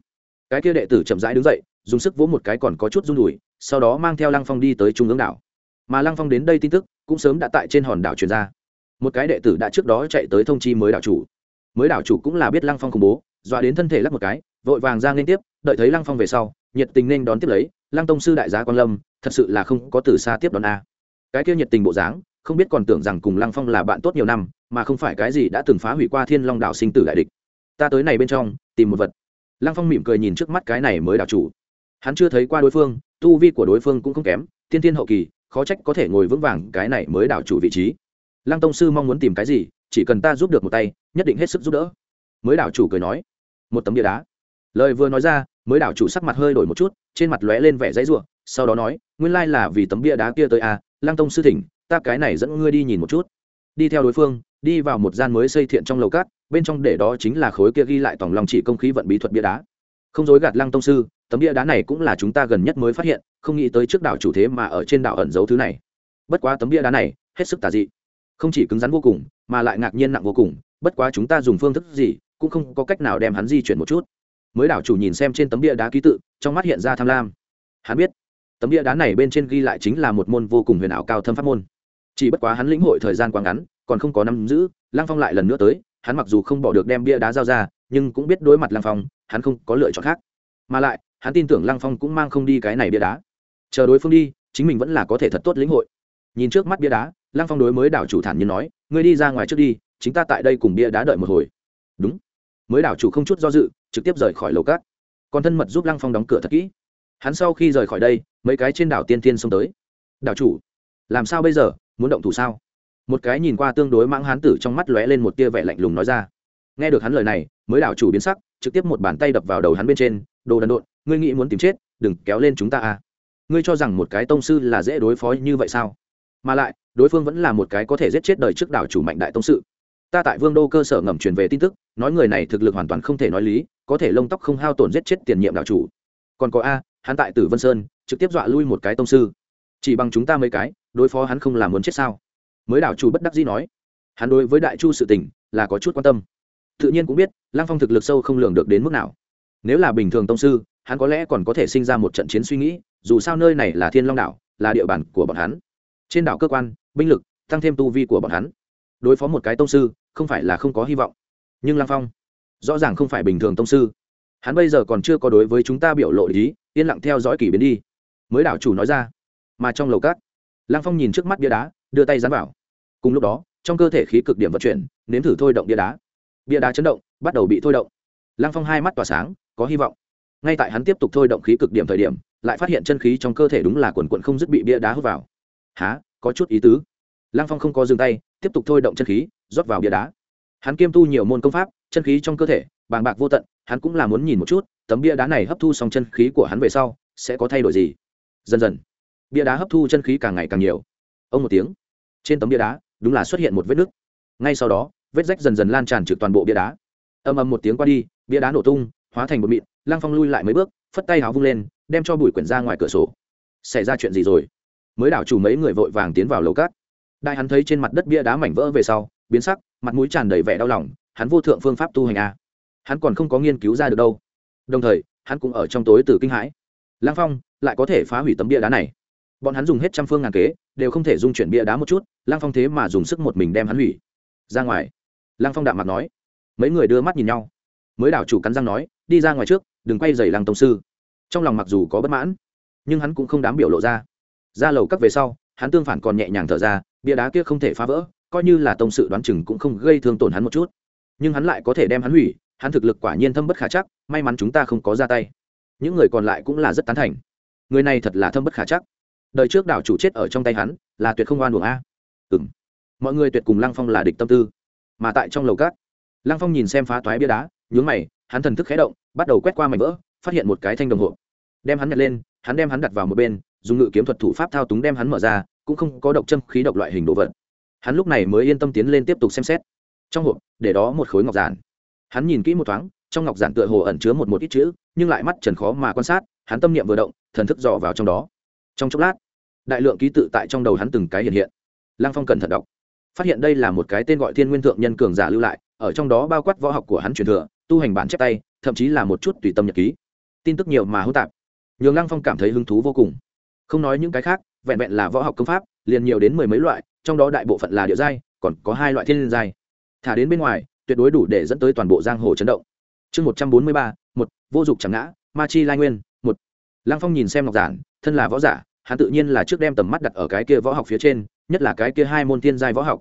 Cái kia đệ tử chậm rãi đứng dậy, dùng sức vỗ một cái còn có chút run đùi sau đó mang theo lăng phong đi tới trung ương đảo. Mà lăng phong đến đây tin tức, cũng sớm đã tại trên hòn đảo truyền ra. Một cái đệ tử đã trước đó chạy tới thông chi mới đảo chủ. Mới đảo chủ cũng là biết lăng phong khủng bố, dọa đến thân thể lắc một cái, vội vàng ra liên tiếp, đợi thấy lăng phong về sau, nhiệt tình nên đón tiếp lấy. Lăng tông sư đại gia quan lâm, thật sự là không có từ xa tiếp đón a cái kia nhiệt tình bộ dáng, không biết còn tưởng rằng cùng lăng phong là bạn tốt nhiều năm, mà không phải cái gì đã từng phá hủy qua thiên long đảo sinh tử đại địch. Ta tới này bên trong, tìm một vật. Lăng phong mỉm cười nhìn trước mắt cái này mới đảo chủ. Hắn chưa thấy qua đối phương, tu vi của đối phương cũng không kém, tiên tiên hậu kỳ, khó trách có thể ngồi vững vàng cái này mới đảo chủ vị trí. Lăng tông sư mong muốn tìm cái gì, chỉ cần ta giúp được một tay, nhất định hết sức giúp đỡ. Mới đảo chủ cười nói. Một tấm bia đá. Lời vừa nói ra, mới đảo chủ sắc mặt hơi đổi một chút, trên mặt lóe lên vẻ dãy ruộng sau đó nói, nguyên lai là vì tấm bia đá kia tới à Lang tông sư thỉnh, ta cái này dẫn ngươi đi nhìn một chút. Đi theo đối phương, đi vào một gian mới xây thiện trong lầu cát, bên trong để đó chính là khối kia ghi lại tổng lòng chỉ công khí vận bí thuật bia đá. Không dối gạt lăng tông sư, tấm bia đá này cũng là chúng ta gần nhất mới phát hiện, không nghĩ tới trước đảo chủ thế mà ở trên đảo ẩn giấu thứ này. Bất quá tấm bia đá này, hết sức tà dị. Không chỉ cứng rắn vô cùng, mà lại ngạc nhiên nặng vô cùng, bất quá chúng ta dùng phương thức gì, cũng không có cách nào đem hắn di chuyển một chút. Mới đảo chủ nhìn xem trên tấm bia đá ký tự, trong mắt hiện ra tham lam. Hắn biết tấm bia đá này bên trên ghi lại chính là một môn vô cùng huyền ảo cao thâm pháp môn. Chỉ bất quá hắn lĩnh hội thời gian quá ngắn, còn không có năm giữ lang phong lại lần nữa tới, hắn mặc dù không bỏ được đem bia đá giao ra, nhưng cũng biết đối mặt lang phong, hắn không có lựa chọn khác. Mà lại, hắn tin tưởng lang phong cũng mang không đi cái này bia đá. Chờ đối phương đi, chính mình vẫn là có thể thật tốt lĩnh hội. Nhìn trước mắt bia đá lang phong đối mới đảo chủ thản nhiên nói, ngươi đi ra ngoài trước đi, chính ta tại đây cùng bia đá đợi một hồi. Đúng. Mới đảo chủ không chút do dự, trực tiếp rời khỏi lầu cát. Còn thân mật giúp lăng phong đóng cửa thật kỹ. Hắn sau khi rời khỏi đây mấy cái trên đảo tiên tiên xông tới. Đảo chủ, làm sao bây giờ? Muốn động thủ sao? Một cái nhìn qua tương đối mãng hán tử trong mắt lóe lên một tia vẻ lạnh lùng nói ra. Nghe được hắn lời này, mới đảo chủ biến sắc, trực tiếp một bàn tay đập vào đầu hắn bên trên, đồ đần độn, ngươi nghĩ muốn tìm chết, đừng kéo lên chúng ta à. Ngươi cho rằng một cái tông sư là dễ đối phó như vậy sao? Mà lại, đối phương vẫn là một cái có thể giết chết đời trước đảo chủ mạnh đại tông sự ta tại vương đô cơ sở ngầm truyền về tin tức, nói người này thực lực hoàn toàn không thể nói lý, có thể lông tóc không hao tổn giết chết tiền nhiệm đảo chủ. Còn có a, hắn tại tử vân sơn trực tiếp dọa lui một cái tông sư. Chỉ bằng chúng ta mấy cái, đối phó hắn không làm muốn chết sao? Mới đảo chủ bất đắc dĩ nói. Hắn đối với đại chu sự tình, là có chút quan tâm. Tự nhiên cũng biết, lăng phong thực lực sâu không lường được đến mức nào. Nếu là bình thường tông sư, hắn có lẽ còn có thể sinh ra một trận chiến suy nghĩ, dù sao nơi này là thiên long đảo, là địa bàn của bọn hắn. Trên đảo cơ quan, binh lực, tăng thêm tu vi của bọn hắn. Đối phó một cái tông sư, không phải là không có hy vọng. Nhưng lăng phong, rõ ràng không phải bình thường tông sư. Hắn bây giờ còn chưa có đối với chúng ta biểu lộ ý, yên lặng theo dõi kỳ biến đi mới đảo chủ nói ra. Mà trong lầu cát lăng phong nhìn trước mắt bia đá, đưa tay dán vào. Cùng lúc đó, trong cơ thể khí cực điểm vận chuyển, nếm thử thôi động bia đá. Bia đá chấn động, bắt đầu bị thôi động. Lăng phong hai mắt tỏa sáng, có hy vọng. Ngay tại hắn tiếp tục thôi động khí cực điểm thời điểm, lại phát hiện chân khí trong cơ thể đúng là quần quận không dứt bị bia đá hút vào. Há có chút ý tứ. Lăng phong không có dừng tay, tiếp tục thôi động chân khí, rót vào bia đá. Hắn kiêm tu nhiều môn công pháp, chân khí trong cơ thể, bàng bạc vô tận, hắn cũng là muốn nhìn một chút, tấm bia đá này hấp thu xong chân khí của hắn về sau, sẽ có thay đổi gì dần dần. Bia đá hấp thu chân khí càng ngày càng nhiều. Ông một tiếng. Trên tấm bia đá, đúng là xuất hiện một vết nứt. Ngay sau đó, vết rách dần dần lan tràn trực toàn bộ bia đá. Âm âm một tiếng qua đi, bia đá nổ tung, hóa thành bột mịn lang phong lui lại mấy bước, phất tay háo vung lên, đem cho bụi quyển ra ngoài cửa sổ. Xảy ra chuyện gì rồi? Mới đảo chủ mấy người vội vàng tiến vào lầu cát. Đại hắn thấy trên mặt đất bia đá mảnh vỡ về sau, biến sắc, mặt mũi tràn đầy vẻ đau lòng, hắn vô thượng phương pháp tu hành a hắn còn không có nghiên cứu ra được đâu. Đồng thời, hắn cũng ở trong tối từ kinh hãi. Lang phong lại có thể phá hủy tấm bia đá này. Bọn hắn dùng hết trăm phương ngàn kế, đều không thể dung chuyển bia đá một chút lang phong thế mà dùng sức một mình đem hắn hủy. Ra ngoài. Lang phong đạm mặt nói. Mấy người đưa mắt nhìn nhau. Mới đảo chủ cắn răng nói, đi ra ngoài trước, đừng quay dày lăng tông sư. Trong lòng mặc dù có bất mãn, nhưng hắn cũng không dám biểu lộ ra. Ra lầu cắt về sau, hắn tương phản còn nhẹ nhàng thở ra, bia đá kia không thể phá vỡ, coi như là tông sự đoán chừng cũng không gây thương tổn hắn một chút. Nhưng hắn lại có thể đem hắn hủy, hắn thực lực quả nhiên thâm bất khả chắc, may mắn chúng ta không có ra tay. Những người còn lại cũng là rất tán thành người này thật là thâm bất khả chắc. Đời trước đảo chủ chết ở trong tay hắn, là tuyệt không oan buồng a. Ừ m mọi người tuyệt cùng lăng phong là địch tâm tư. Mà tại trong lầu cát lăng phong nhìn xem phá toái bia đá, nhướng mày, hắn thần thức khé động, bắt đầu quét qua mảnh vỡ, phát hiện một cái thanh đồng hồ. Đem hắn nhặt lên, hắn đem hắn đặt vào một bên, dùng ngự kiếm thuật thủ pháp thao túng đem hắn mở ra, cũng không có độc châm khí độc loại hình đồ vật. Hắn lúc này mới yên tâm tiến lên tiếp tục xem xét. Trong hộp, để đó một khối ngọc giản. Hắn nhìn kỹ một thoáng, trong ngọc giản tựa hồ ẩn chứa một một ít chữ, nhưng lại mắt trần khó mà quan sát hắn tâm niệm vừa động, thần thức dò vào trong đó. Trong chốc lát, đại lượng ký tự tại trong đầu hắn từng cái hiện hiện. Lăng phong cẩn thận đọc, phát hiện đây là một cái tên gọi thiên nguyên thượng nhân cường giả lưu lại, ở trong đó bao quát võ học của hắn truyền thừa, tu hành bản chép tay, thậm chí là một chút tùy tâm nhật ký. Tin tức nhiều mà hỗn tạp, nhường lăng phong cảm thấy hứng thú vô cùng. Không nói những cái khác, vẹn vẹn là võ học công pháp, liền nhiều đến mười mấy loại, trong đó đại bộ phận là địa giai, còn có hai loại thiên giai. Thả đến bên ngoài, tuyệt đối đủ để dẫn tới toàn bộ giang hồ chấn động. Chương một trăm bốn mươi ba, một, vô dụng chẳng ngã, ma chi lai nguyên lăng phong nhìn xem ngọc giản, thân là võ giả, hắn tự nhiên là trước đem tầm mắt đặt ở cái kia võ học phía trên, nhất là cái kia hai môn thiên giai võ học.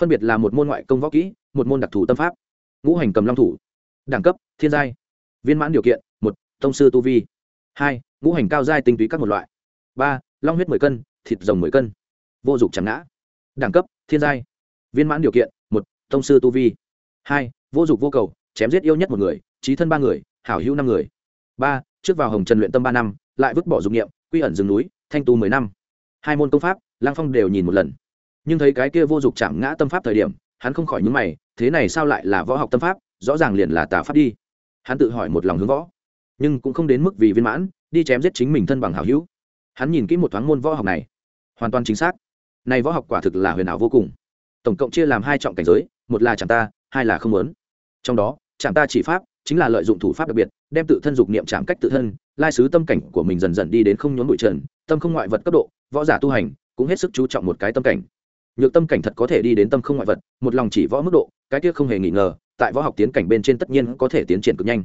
Phân biệt là một môn ngoại công võ kỹ, một môn đặc thù tâm pháp. Ngũ hành cầm long thủ. Đẳng cấp, thiên giai. Viên mãn điều kiện, một thông sư tu vi. Hai, ngũ hành cao giai tinh túy các một loại. Ba, long huyết mười cân, thịt rồng mười cân. Vô dụng chẳng ngã. Đẳng cấp, thiên giai. Viên mãn điều kiện, một thông sư tu vi. Hai, vô dụng vô cầu, chém giết yêu nhất một người, trí thân ba người, hảo hữu năm người. Ba, trước vào hồng trần luyện tâm ba năm lại vứt bỏ dụng nghiệm quy ẩn rừng núi, thanh tu mười năm. Hai môn công pháp lang phong đều nhìn một lần. Nhưng thấy cái kia vô dụng chạm ngã tâm pháp thời điểm, hắn không khỏi nhúng mày, thế này sao lại là võ học tâm pháp, rõ ràng liền là tà pháp đi. Hắn tự hỏi một lòng hướng võ, nhưng cũng không đến mức vì viên mãn, đi chém giết chính mình thân bằng hảo hữu. Hắn nhìn kỹ một thoáng môn võ học này, hoàn toàn chính xác. Này võ học quả thực là huyền ảo vô cùng. Tổng cộng chia làm hai trọng cảnh giới, một là chẳng ta, hai là không muốn. Trong đó, chẳng ta chỉ pháp chính là lợi dụng thủ pháp đặc biệt, đem tự thân dục niệm chạm cách tự thân, lai sứ tâm cảnh của mình dần dần đi đến không nhốn bụi trần, tâm không ngoại vật cấp độ, võ giả tu hành cũng hết sức chú trọng một cái tâm cảnh. Nhược tâm cảnh thật có thể đi đến tâm không ngoại vật, một lòng chỉ võ mức độ, cái kia không hề nghi ngờ, tại võ học tiến cảnh bên trên tất nhiên có thể tiến triển cực nhanh.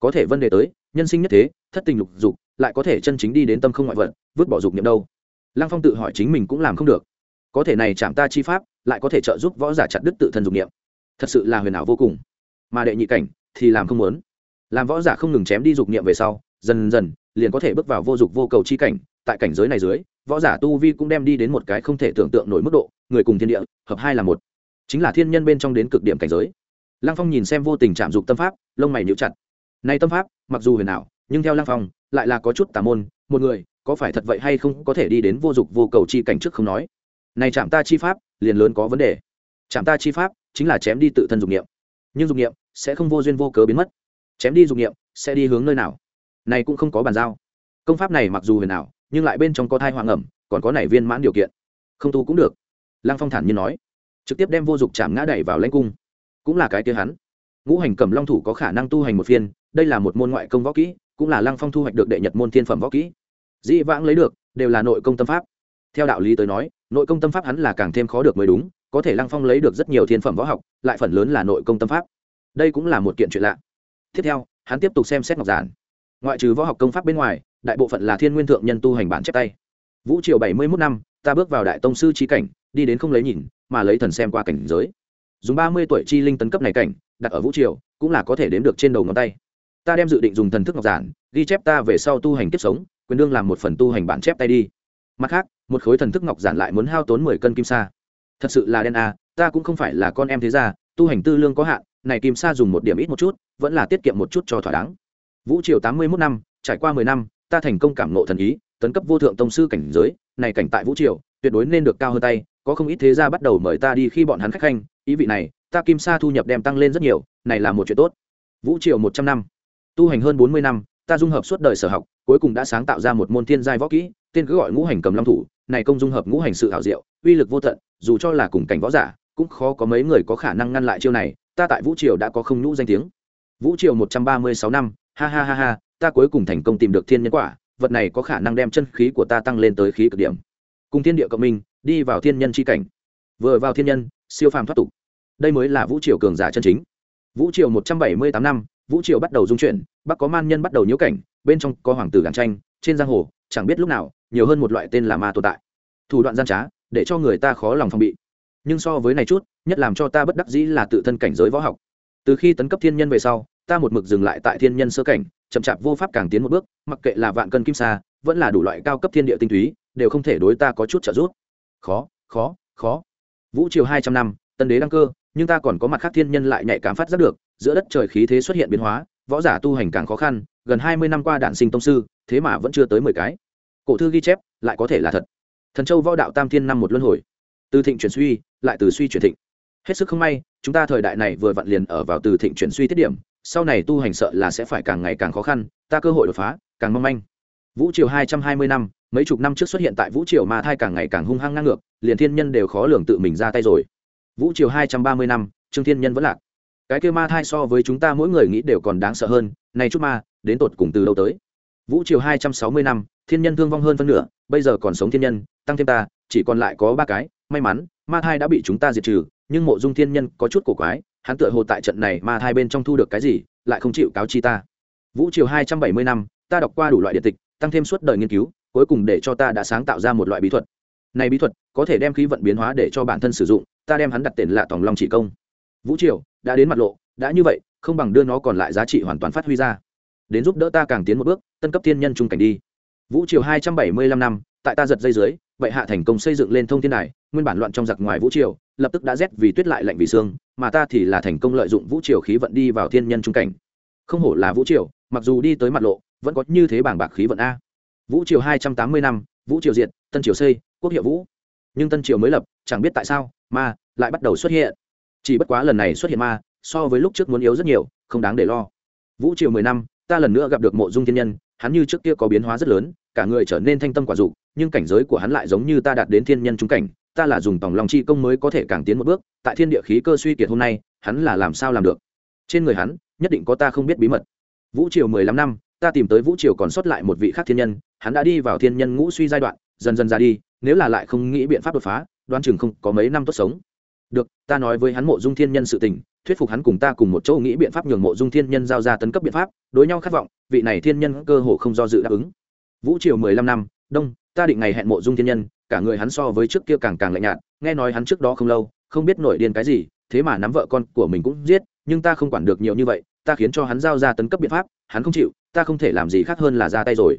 Có thể vấn đề tới, nhân sinh nhất thế, thất tình lục dục, lại có thể chân chính đi đến tâm không ngoại vật, vứt bỏ dục niệm đâu. Lăng phong tự hỏi chính mình cũng làm không được. Có thể này chạm ta chi pháp, lại có thể trợ giúp võ giả chặt đứt tự thân dục niệm. Thật sự là huyền ảo vô cùng. Mà đệ nhị cảnh thì làm không muốn. Làm võ giả không ngừng chém đi dục niệm về sau dần dần liền có thể bước vào vô dục vô cầu chi cảnh. Tại cảnh giới này dưới võ giả tu vi cũng đem đi đến một cái không thể tưởng tượng nổi mức độ người cùng thiên địa hợp hai là một. Chính là thiên nhân bên trong đến cực điểm cảnh giới. Lăng phong nhìn xem vô tình chạm dục tâm pháp lông mày níu chặt. Nay tâm pháp mặc dù huyền ảo nhưng theo lăng phong lại là có chút tà môn một người có phải thật vậy hay không có thể đi đến vô dục vô cầu chi cảnh trước không nói. Này chạm ta chi pháp liền lớn có vấn đề. Chạm ta chi pháp chính là chém đi tự thân dục niệm, nhưng dục niệm sẽ không vô duyên vô cớ biến mất. Chém đi dục nghiệm sẽ đi hướng nơi nào? Này cũng không có bàn giao. Công pháp này mặc dù huyền ảo, nhưng lại bên trong có thai hoàng ẩm, còn có nảy viên mãn điều kiện. Không tu cũng được. Lăng phong thản nhiên nói. Trực tiếp đem vô dục chạm ngã đẩy vào lãnh cung. Cũng là cái kia hắn. Ngũ hành cầm long thủ có khả năng tu hành một phiên, đây là một môn ngoại công võ kỹ, cũng là lăng phong thu hoạch được đệ nhật môn thiên phẩm võ kỹ. Dĩ vãng lấy được, đều là nội công tâm pháp. Theo đạo lý tới nói, nội công tâm pháp hắn là càng thêm khó được mới đúng, có thể lăng phong lấy được rất nhiều thiên phẩm võ học, lại phần lớn là nội công tâm pháp đây cũng là một kiện chuyện lạ. Tiếp theo, hắn tiếp tục xem xét ngọc giản. Ngoại trừ võ học công pháp bên ngoài, đại bộ phận là thiên nguyên thượng nhân tu hành bản chép tay. Vũ triều bảy mươi mốt năm, ta bước vào đại tông sư trí cảnh, đi đến không lấy nhìn, mà lấy thần xem qua cảnh giới. Dùng ba mươi tuổi chi linh tấn cấp này cảnh, đặt ở vũ triều, cũng là có thể đến được trên đầu ngón tay. Ta đem dự định dùng thần thức ngọc giản, ghi chép ta về sau tu hành kiếp sống, quyền đương làm một phần tu hành bản chép tay đi. Mặt khác, một khối thần thức ngọc giản lại muốn hao tốn mười cân kim sa. Thật sự là đen à ta cũng không phải là con em thế gia, tu hành tư lương có hạn này kim sa dùng một điểm ít một chút, vẫn là tiết kiệm một chút cho thỏa đáng. Vũ triều tám mươi mốt năm, trải qua mười năm, ta thành công cảm nộ thần ý, tấn cấp vô thượng tông sư cảnh giới, này cảnh tại vũ triều, tuyệt đối nên được cao hơn tay, có không ít thế gia bắt đầu mời ta đi khi bọn hắn khách khanh, ý vị này, ta kim sa thu nhập đem tăng lên rất nhiều, này là một chuyện tốt. Vũ triều một trăm năm, tu hành hơn bốn mươi năm, ta dung hợp suốt đời sở học, cuối cùng đã sáng tạo ra một môn thiên giai võ kỹ, tên cứ gọi ngũ hành cầm long thủ, này công dung hợp ngũ hành sự thảo diệu, uy lực vô tận, dù cho là cùng cảnh võ giả, cũng khó có mấy người có khả năng ngăn lại chiêu này ta tại vũ triều đã có không nhũ danh tiếng. Vũ triều một trăm ba mươi sáu năm, ha ha ha ha, ta cuối cùng thành công tìm được thiên nhân quả, vật này có khả năng đem chân khí của ta tăng lên tới khí cực điểm. Cùng thiên địa cộng minh, đi vào thiên nhân c h i cảnh. Vừa vào thiên nhân, siêu phàm thoát tục. Đây mới là vũ triều cường giả chân chính. Vũ triều một trăm bảy mươi tám năm, vũ triều bắt đầu dung chuyển, bắc có man nhân bắt đầu nhiễu cảnh, bên trong có hoàng tử gàn tranh, trên giang hồ, chẳng biết lúc nào, nhiều hơn một loại tên là ma tồn tại. Thủ đoạn gian trá, để cho người ta khó lòng phòng bị. Nhưng so với này chút nhất làm cho ta bất đắc dĩ là tự thân cảnh giới võ học. Từ khi tấn cấp thiên nhân về sau, ta một mực dừng lại tại thiên nhân sơ cảnh, chậm chạp vô pháp càng tiến một bước, mặc kệ là vạn cân kim sa, vẫn là đủ loại cao cấp thiên địa tinh túy, đều không thể đối ta có chút trợ giúp. Khó khó khó. Vũ triều hai trăm năm, tân đế đăng cơ, nhưng ta còn có mặt khác thiên nhân lại nhạy cảm phát giác được, giữa đất trời khí thế xuất hiện biến hóa, võ giả tu hành càng khó khăn, gần hai mươi năm qua đạn sinh tông sư, thế mà vẫn chưa tới mười cái. Cổ thư ghi chép, lại có thể là thật. Thần châu võ đạo tam thiên năm một luân hồi. Từ thịnh chuyển suy, lại từ suy chuyển thịnh hết sức không may, chúng ta thời đại này vừa vặn liền ở vào từ thịnh chuyển suy tiết điểm, sau này tu hành sợ là sẽ phải càng ngày càng khó khăn, ta cơ hội đột phá, càng mong manh. Vũ triều hai trăm hai mươi năm, mấy chục năm trước xuất hiện tại vũ triều ma thai càng ngày càng hung hăng ngang ngược, liền thiên nhân đều khó lường tự mình ra tay rồi. Vũ triều hai trăm ba mươi năm, trương thiên nhân vẫn lạc. Cái kêu ma thai so với chúng ta mỗi người nghĩ đều còn đáng sợ hơn nay chút ma, đến tột cùng từ đâu tới? Vũ triều hai trăm sáu mươi năm, thiên nhân thương vong hơn phân nửa, bây giờ còn sống thiên nhân, tăng thêm ta, chỉ còn lại có ba cái, may mắn, ma thai đã bị chúng ta diệt trừ nhưng mộ dung thiên nhân có chút cổ quái, hắn tựa hồ tại trận này mà hai bên trong thu được cái gì, lại không chịu cáo chi ta. Vũ triều hai trăm bảy mươi năm, ta đọc qua đủ loại điện tịch, tăng thêm suốt đời nghiên cứu, cuối cùng để cho ta đã sáng tạo ra một loại bí thuật. Này bí thuật, có thể đem khí vận biến hóa để cho bản thân sử dụng, ta đem hắn đặt tiền lạ tòng long chỉ công. Vũ triều, đã đến mặt lộ, đã như vậy, không bằng đưa nó còn lại giá trị hoàn toàn phát huy ra. Đến giúp đỡ ta càng tiến một bước, tân cấp thiên nhân trung cảnh đi. Vũ triều hai trăm bảy mươi lăm năm, tại ta giật dây dưới vậy hạ thành công xây dựng lên thông thiên đài nguyên bản loạn trong giặc ngoài vũ triều, lập tức đã rét vì tuyết lại lạnh vì xương mà ta thì là thành công lợi dụng vũ triều khí vận đi vào thiên nhân trung cảnh. Không hổ là vũ triều, mặc dù đi tới mặt lộ, vẫn có như thế bảng bạc khí vận a. Vũ triều hai trăm tám mươi năm, vũ triều diệt, tân triều xây, quốc hiệu vũ. Nhưng tân triều mới lập, chẳng biết tại sao, ma lại bắt đầu xuất hiện. Chỉ bất quá lần này xuất hiện ma, so với lúc trước muốn yếu rất nhiều, không đáng để lo. Vũ triều mười năm, ta lần nữa gặp được mộ dung thiên nhân, hắn như trước kia có biến hóa rất lớn, cả người trở nên thanh tâm quả dục, nhưng cảnh giới của hắn lại giống như ta đạt đến thiên nhân trung cảnh ta là dùng tòng lòng chi công mới có thể càng tiến một bước, tại thiên địa khí cơ suy kiệt hôm nay, hắn là làm sao làm được? Trên người hắn, nhất định có ta không biết bí mật. Vũ triều mười lăm năm, ta tìm tới vũ triều còn sót lại một vị khác thiên nhân, hắn đã đi vào thiên nhân ngũ suy giai đoạn, dần dần ra đi, nếu là lại không nghĩ biện pháp đột phá đoan chừng không có mấy năm tốt sống. Được, ta nói với hắn mộ dung thiên nhân sự tình, thuyết phục hắn cùng ta cùng một chỗ nghĩ biện pháp nhường mộ dung thiên nhân giao ra tấn cấp biện pháp, đối nhau khát vọng, vị này thiên nhân cơ hồ không do dự đáp ứng. Vũ triều mười lăm năm, đông, ta định ngày hẹn mộ dung thiên nhân cả người hắn so với trước kia càng càng lạnh nhạt, nghe nói hắn trước đó không lâu, không biết nổi điên cái gì, thế mà nắm vợ con của mình cũng giết, nhưng ta không quản được nhiều như vậy, ta khiến cho hắn giao ra tấn cấp biện pháp, hắn không chịu, ta không thể làm gì khác hơn là ra tay rồi.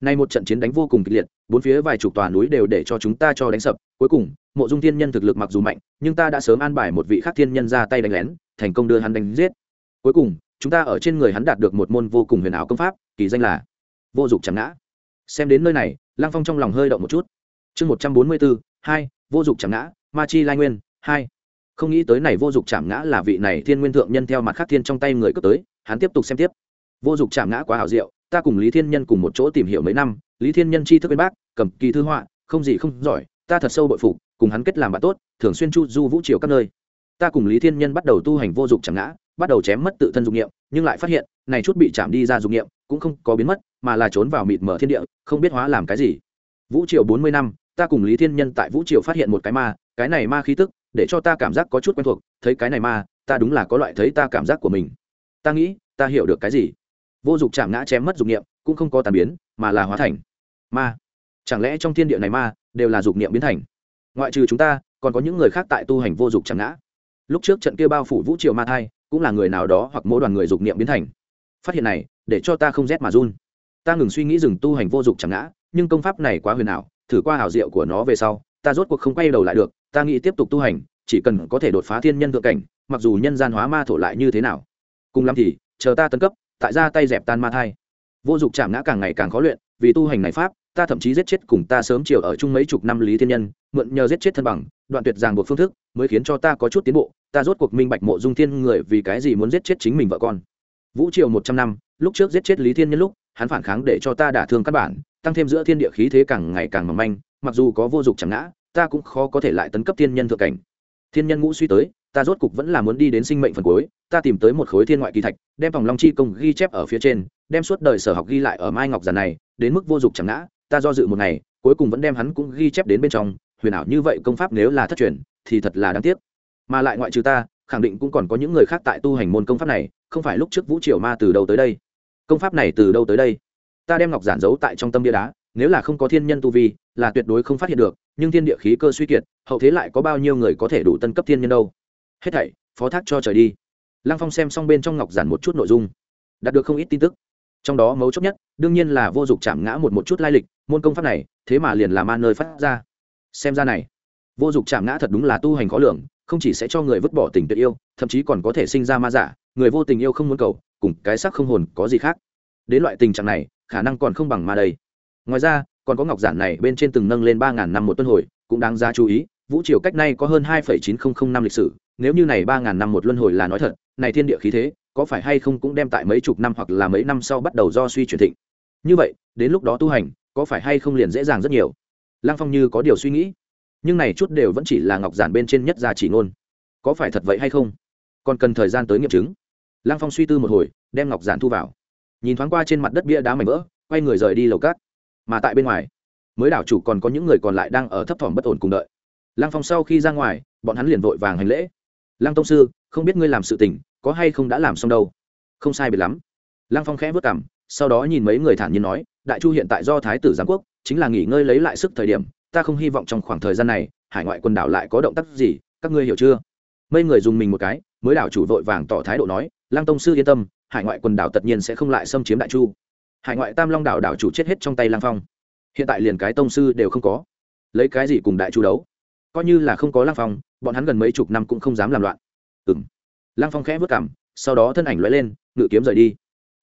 Nay một trận chiến đánh vô cùng kịch liệt, bốn phía vài chục tòa núi đều để cho chúng ta cho đánh sập, cuối cùng, mộ dung thiên nhân thực lực mặc dù mạnh, nhưng ta đã sớm an bài một vị khác thiên nhân ra tay đánh lén, thành công đưa hắn đánh giết. Cuối cùng, chúng ta ở trên người hắn đạt được một môn vô cùng huyền ảo công pháp, kỳ danh là vô dụng chẳng ngã. Xem đến nơi này lang phong trong lòng hơi động một chút chương một trăm bốn mươi bốn, hai, vô dụng chẳng ngã, ma chi lai nguyên, hai. Không nghĩ tới này vô dụng chạm ngã là vị này thiên nguyên thượng nhân theo mặt khắc thiên trong tay người cướp tới, hắn tiếp tục xem tiếp. Vô dụng chạm ngã quá hảo diệu, ta cùng lý thiên nhân cùng một chỗ tìm hiểu mấy năm, lý thiên nhân chi thức bên bác, cầm kỳ thư họa, không gì không giỏi, ta thật sâu bội phục, cùng hắn kết làm bạn tốt, thường xuyên chu du vũ triều các nơi. Ta cùng lý thiên nhân bắt đầu tu hành vô dụng chạm ngã, bắt đầu chém mất tự thân dụng nghiệm nhưng lại phát hiện, này chút bị chạm đi ra dụng nghiệm cũng không có biến mất, mà là trốn vào mịt mở thiên địa, không biết hóa làm cái gì. Vũ triều bốn mươi năm ta cùng lý thiên nhân tại vũ triều phát hiện một cái ma, cái này ma khí tức, để cho ta cảm giác có chút quen thuộc, thấy cái này ma, ta đúng là có loại thấy ta cảm giác của mình. Ta nghĩ, ta hiểu được cái gì? Vô dụng chạm ngã chém mất dục nghiệm cũng không có tàn biến, mà là hóa thành ma. Chẳng lẽ trong thiên địa này ma, đều là dục niệm biến thành? Ngoại trừ chúng ta, còn có những người khác tại tu hành vô dục chẳng ngã. Lúc trước trận kia bao phủ vũ triều ma thai, cũng là người nào đó hoặc mỗi đoàn người dục niệm biến thành. Phát hiện này, để cho ta không rét mà run. Ta ngừng suy nghĩ dừng tu hành vô dục chẳng ngã, nhưng công pháp này quá huyền ảo thử qua hảo diệu của nó về sau, ta rốt cuộc không quay đầu lại được, ta nghĩ tiếp tục tu hành, chỉ cần có thể đột phá thiên nhân thượng cảnh, mặc dù nhân gian hóa ma thổ lại như thế nào. Cùng lắm thì, chờ ta tấn cấp, tại ra tay dẹp tan ma thai. Vô dụng chạm ngã càng ngày càng khó luyện, vì tu hành này pháp, ta thậm chí giết chết cùng ta sớm chiều ở chung mấy chục năm lý thiên nhân, mượn nhờ giết chết thân bằng, đoạn tuyệt ràng buộc phương thức, mới khiến cho ta có chút tiến bộ, ta rốt cuộc minh bạch mộ dung thiên người vì cái gì muốn giết chết chính mình vợ con. Vũ triều một trăm năm, lúc trước giết chết lý thiên nhân lúc, hắn phản kháng để cho ta đả thương căn bản tăng thêm giữa thiên địa khí thế càng ngày càng mỏng manh, mặc dù có vô dụng chẳng ngã, ta cũng khó có thể lại tấn cấp thiên nhân thượng cảnh. Thiên nhân ngũ suy tới, ta rốt cục vẫn là muốn đi đến sinh mệnh phần cuối, ta tìm tới một khối thiên ngoại kỳ thạch, đem phòng long chi công ghi chép ở phía trên, đem suốt đời sở học ghi lại ở mai ngọc giàn này, đến mức vô dụng chẳng ngã, ta do dự một ngày, cuối cùng vẫn đem hắn cũng ghi chép đến bên trong, huyền ảo như vậy công pháp nếu là thất truyền, thì thật là đáng tiếc. Mà lại ngoại trừ ta, khẳng định cũng còn có những người khác tại tu hành môn công pháp này, không phải lúc trước vũ triều ma từ đâu tới đây. Công pháp này từ đâu tới đây? Ta đem ngọc giản giấu tại trong tâm bia đá, nếu là không có thiên nhân tu vi, là tuyệt đối không phát hiện được, nhưng thiên địa khí cơ suy kiệt, hậu thế lại có bao nhiêu người có thể đủ tân cấp thiên nhân đâu. Hết thảy, phó thác cho trời đi. Lăng phong xem xong bên trong ngọc giản một chút nội dung, đạt được không ít tin tức. Trong đó mấu chốt nhất, đương nhiên là vô dụng chạm ngã một một chút lai lịch, môn công pháp này, thế mà liền là ma nơi phát ra. Xem ra này, vô dụng chạm ngã thật đúng là tu hành khó lường, không chỉ sẽ cho người vứt bỏ tình tuyệt yêu, thậm chí còn có thể sinh ra ma giả, người vô tình yêu không muốn cầu, cùng cái sắc không hồn có gì khác. Đến loại tình trạng này khả năng còn không bằng ma đây. Ngoài ra, còn có ngọc giản này bên trên từng nâng lên ba ngàn năm một tuần hồi, cũng đáng giá chú ý, vũ triều cách nay có hơn hai chín nghìn năm lịch sử, nếu như này ba ngàn năm một luân hồi là nói thật, này thiên địa khí thế, có phải hay không cũng đem tại mấy chục năm hoặc là mấy năm sau bắt đầu do suy chuyển thịnh. Như vậy, đến lúc đó tu hành, có phải hay không liền dễ dàng rất nhiều? Lăng phong như có điều suy nghĩ. Nhưng này chút đều vẫn chỉ là ngọc giản bên trên nhất gia chỉ ngôn. Có phải thật vậy hay không? Còn cần thời gian tới nghiệm chứng. Lăng phong suy tư một hồi, đem ngọc giản thu vào nhìn thoáng qua trên mặt đất bia đá mảnh vỡ, quay người rời đi lầu cát. Mà tại bên ngoài, mới đảo chủ còn có những người còn lại đang ở thấp thỏm bất ổn cùng đợi. Lăng phong sau khi ra ngoài, bọn hắn liền vội vàng hành lễ. Lăng tông sư, không biết ngươi làm sự tình, có hay không đã làm xong đâu? Không sai biệt lắm. Lăng phong khẽ vất cảm sau đó nhìn mấy người thản nhiên nói, đại chu hiện tại do thái tử giám quốc, chính là nghỉ ngơi lấy lại sức thời điểm, ta không hy vọng trong khoảng thời gian này, hải ngoại quần đảo lại có động tác gì, các ngươi hiểu chưa? Mấy người dùng mình một cái, mới đảo chủ vội vàng tỏ thái độ nói, lăng tông sư yên tâm hải ngoại quần đảo tất nhiên sẽ không lại xâm chiếm đại chu. Hải ngoại tam long đảo đảo chủ chết hết trong tay Lang phong. Hiện tại liền cái tông sư đều không có. Lấy cái gì cùng đại chu đấu? Coi như là không có Lang phong, bọn hắn gần mấy chục năm cũng không dám làm loạn. Ừng Lang phong khẽ vất cảm, sau đó thân ảnh l lên, ngự kiếm rời đi.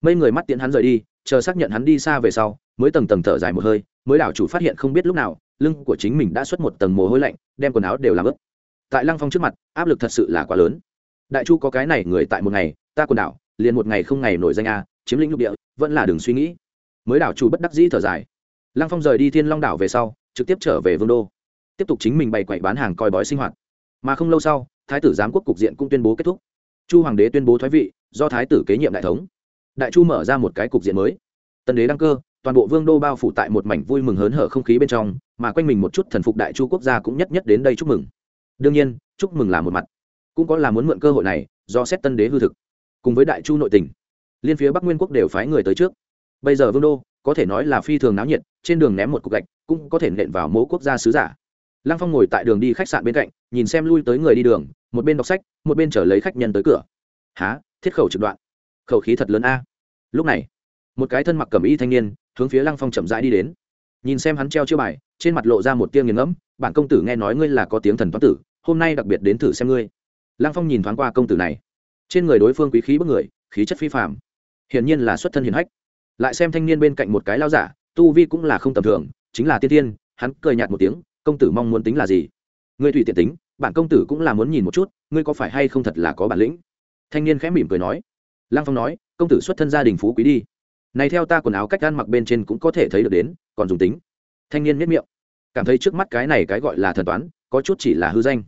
Mấy người mắt tiễn hắn rời đi, chờ xác nhận hắn đi xa về sau, mới tầng tầng thở dài một hơi, mới đảo chủ phát hiện không biết lúc nào, lưng của chính mình đã xuất một tầng mồ hôi lạnh, đem quần áo đều làm ướt. Tại lăng phong trước mặt, áp lực thật sự là quá lớn. Đại chu có cái này người tại một ngày, ta quần đảo liền một ngày không ngày nổi danh a, chiếm lĩnh lục địa, vẫn là đường suy nghĩ. Mới đảo chủ bất đắc dĩ thở dài. Lăng phong rời đi thiên long đảo về sau, trực tiếp trở về vương đô. Tiếp tục chính mình bày quậy bán hàng coi bói sinh hoạt. Mà không lâu sau, thái tử giám quốc cục diện cũng tuyên bố kết thúc. Chu hoàng đế tuyên bố thoái vị, do thái tử kế nhiệm đại thống. Đại chu mở ra một cái cục diện mới. Tân đế đăng cơ, toàn bộ vương đô bao phủ tại một mảnh vui mừng hớn hở không khí bên trong, mà quanh mình một chút thần phục đại chu quốc gia cũng nhất nhất đến đây chúc mừng. Đương nhiên, chúc mừng là một mặt. Cũng có là muốn mượn cơ hội này, do xét tân đế hư thực cùng với đại chu nội tình. Liên phía bắc nguyên quốc đều phái người tới trước. Bây giờ vương đô, có thể nói là phi thường náo nhiệt, trên đường ném một cục gạch, cũng có thể nện vào mố quốc gia sứ giả. Lăng phong ngồi tại đường đi khách sạn bên cạnh, nhìn xem lui tới người đi đường, một bên đọc sách, một bên chở lấy khách nhân tới cửa. Há thiết khẩu trực đoạn. Khẩu khí thật lớn a. Lúc này, một cái thân mặc cầm y thanh niên, hướng phía lăng phong chậm rãi đi đến. Nhìn xem hắn treo chiêu bài, trên mặt lộ ra một tia nghiền ngẫm, bản công tử nghe nói ngươi là có tiếng thần toán tử, hôm nay đặc biệt đến thử xem ngươi. Lăng phong nhìn thoáng qua công tử này trên người đối phương quý khí bức người, khí chất phi phạm hiển nhiên là xuất thân hiền hách. Lại xem thanh niên bên cạnh một cái lao giả, tu vi cũng là không tầm thường, chính là tiên tiên, hắn cười nhạt một tiếng, công tử mong muốn tính là gì? Ngươi tùy tiện tính, bản công tử cũng là muốn nhìn một chút, ngươi có phải hay không thật là có bản lĩnh? Thanh niên khẽ mỉm cười nói. Lăng phong nói, công tử xuất thân gia đình phú quý đi. Này theo ta quần áo cách ăn mặc bên trên cũng có thể thấy được đến, còn dùng tính. Thanh niên miết miệng. Cảm thấy trước mắt cái này cái gọi là thần toán, có chút chỉ là hư danh.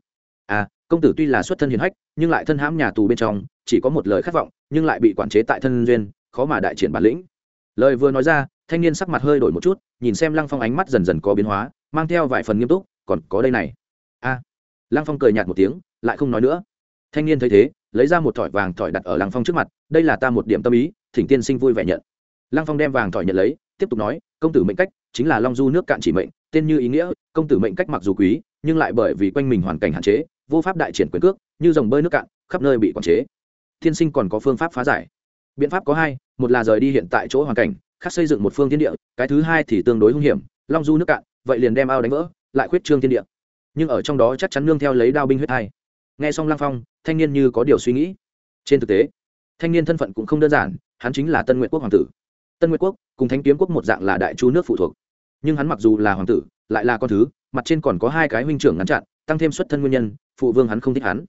À công tử tuy là xuất thân hiền hách, nhưng lại thân hãm nhà tù bên trong, chỉ có một lời khát vọng, nhưng lại bị quản chế tại thân duyên, khó mà đại triển bản lĩnh. Lời vừa nói ra, thanh niên sắc mặt hơi đổi một chút, nhìn xem lăng phong ánh mắt dần dần có biến hóa, mang theo vài phần nghiêm túc, còn có đây này. A. Lăng phong cười nhạt một tiếng, lại không nói nữa. Thanh niên thấy thế, lấy ra một thỏi vàng thỏi đặt ở lăng phong trước mặt, đây là ta một điểm tâm ý, thỉnh tiên sinh vui vẻ nhận. Lăng phong đem vàng thỏi nhận lấy, tiếp tục nói, công tử mệnh cách chính là long du nước cạn chỉ mệnh, tên như ý nghĩa, công tử mệnh cách mặc dù quý, nhưng lại bởi vì quanh mình hoàn cảnh hạn chế vô pháp đại triển quyền cước, như dòng bơi nước cạn, khắp nơi bị quản chế. Thiên sinh còn có phương pháp phá giải. Biện pháp có hai, một là rời đi hiện tại chỗ hoàn cảnh, khác xây dựng một phương thiên địa, cái thứ hai thì tương đối hung hiểm, long du nước cạn, vậy liền đem ao đánh vỡ, lại khuyết trương thiên địa. Nhưng ở trong đó chắc chắn nương theo lấy đao binh huyết hai nghe xong lang phong, thanh niên như có điều suy nghĩ. Trên thực tế, thanh niên thân phận cũng không đơn giản, hắn chính là tân nguyện quốc hoàng tử. Tân nguyện quốc cùng thánh kiếm quốc một dạng là đại chu nước phụ thuộc. Nhưng hắn mặc dù là hoàng tử, lại là con thứ, mặt trên còn có hai cái huynh trưởng ngắn chặn tăng thêm xuất thân nguyên nhân, phụ vương hắn không thích hắn.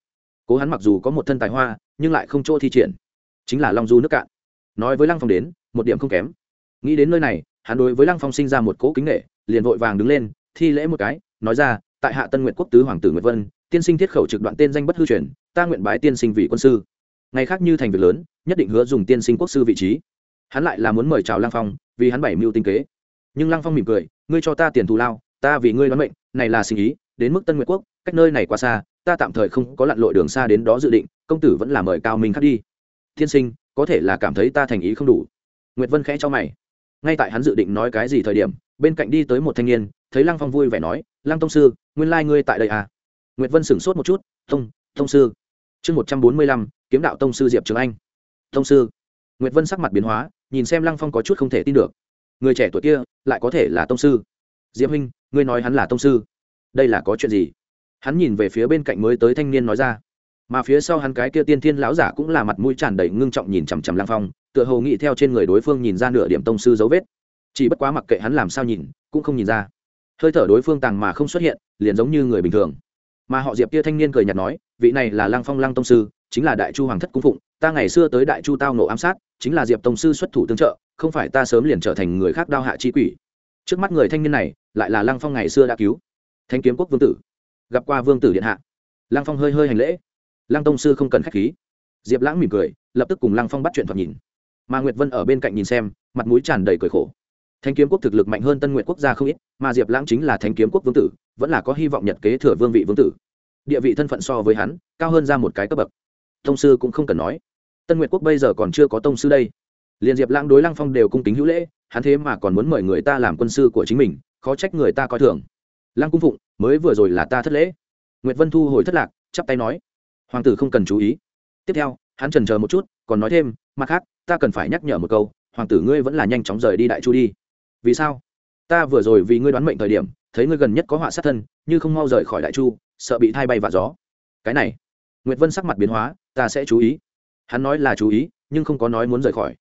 Cố hắn mặc dù có một thân tài hoa, nhưng lại không chỗ thi triển. Chính là long du nước cạn. Nói với lăng phong đến, một điểm không kém. Nghĩ đến nơi này, hắn đối với lăng phong sinh ra một cỗ kính nghệ liền vội vàng đứng lên, thi lễ một cái, nói ra, tại hạ tân nguyện quốc tứ hoàng tử nguyệt vân, tiên sinh thiết khẩu trực đoạn tên danh bất hư truyền, ta nguyện bái tiên sinh vị quân sư. Ngày khác như thành việc lớn, nhất định hứa dùng tiên sinh quốc sư vị trí. Hắn lại là muốn mời chào lăng phong, vì hắn bảy mưu tinh kế. Nhưng lăng phong mỉm cười, ngươi cho ta tiền thù lao, ta vì ngươi đoán mệnh, này là sinh ý đến mức tân nguyệt quốc, cách nơi này quá xa, ta tạm thời không có lặn lội đường xa đến đó dự định, công tử vẫn là mời cao minh khắc đi. Tiên sinh, có thể là cảm thấy ta thành ý không đủ. Nguyệt vân khẽ cho mày. Ngay tại hắn dự định nói cái gì thời điểm, bên cạnh đi tới một thanh niên, thấy lăng phong vui vẻ nói, lăng tông sư, nguyên lai、like、ngươi tại đây à? Nguyệt vân sửng sốt một chút, tông tông sư. Chương một trăm bốn mươi lăm, kiếm đạo tông sư diệp trường anh. Tông sư. Nguyệt vân sắc mặt biến hóa, nhìn xem lăng phong có chút không thể tin được. Người trẻ tuổi kia, lại có thể là tông sư? Diệp huynh, ngươi nói hắn là tông sư đây là có chuyện gì? Hắn nhìn về phía bên cạnh mới tới thanh niên nói ra. Mà phía sau hắn cái kia tiên thiên lão giả cũng là mặt mũi tràn đầy ngưng trọng nhìn chằm chằm Lang phong, tựa hồ nghĩ theo trên người đối phương nhìn ra nửa điểm tông sư dấu vết. Chỉ bất quá mặc kệ hắn làm sao nhìn, cũng không nhìn ra. Hơi thở đối phương tàng mà không xuất hiện, liền giống như người bình thường. Mà họ diệp kia thanh niên cười nhạt nói, vị này là Lang phong Lang tông sư, chính là đại chu hoàng thất cung phụng, ta ngày xưa tới đại chu tao nổ ám sát, chính là diệp tông sư xuất thủ tương trợ, không phải ta sớm liền trở thành người khác đao hạ chi quỷ. Trước mắt người thanh niên này, lại là Lang phong ngày xưa đã cứu thanh kiếm quốc vương tử. Gặp qua vương tử điện hạ. Lăng phong hơi hơi hành lễ. Lăng tông sư không cần k h á c h khí. Diệp lãng mỉm cười, lập tức cùng lăng phong bắt chuyện thoạt nhìn. Mà nguyệt vân ở bên cạnh nhìn xem, mặt mũi tràn đầy cười khổ. Thanh kiếm quốc thực lực mạnh hơn tân nguyện quốc gia không ít, mà diệp lãng chính là thanh kiếm quốc vương tử, vẫn là có hy vọng nhật kế thừa vương vị vương tử. Địa vị thân phận so với hắn, cao hơn ra một cái cấp bậc. Tông sư cũng không cần nói. Tân nguyệt quốc bây giờ còn chưa có tông sư đây. Liền diệp lãng đối lăng phong đều cung kính hữu lễ, hắn thế mà còn muốn mời người ta làm quân sư của chính mình, khó trách người ta coi thường lăng cung phụng, mới vừa rồi là ta thất lễ. Nguyệt vân thu hồi thất lạc, chắp tay nói. Hoàng tử không cần chú ý. Tiếp theo, hắn trần chờ một chút, còn nói thêm, mặt khác, ta cần phải nhắc nhở một câu, hoàng tử ngươi vẫn là nhanh chóng rời đi đại chu đi. Vì sao? Ta vừa rồi vì ngươi đoán mệnh thời điểm, thấy ngươi gần nhất có họa sát thân, như không mau rời khỏi đại chu, sợ bị thay bay và gió. Cái này. Nguyệt vân sắc mặt biến hóa, ta sẽ chú ý. Hắn nói là chú ý, nhưng không có nói muốn rời khỏi.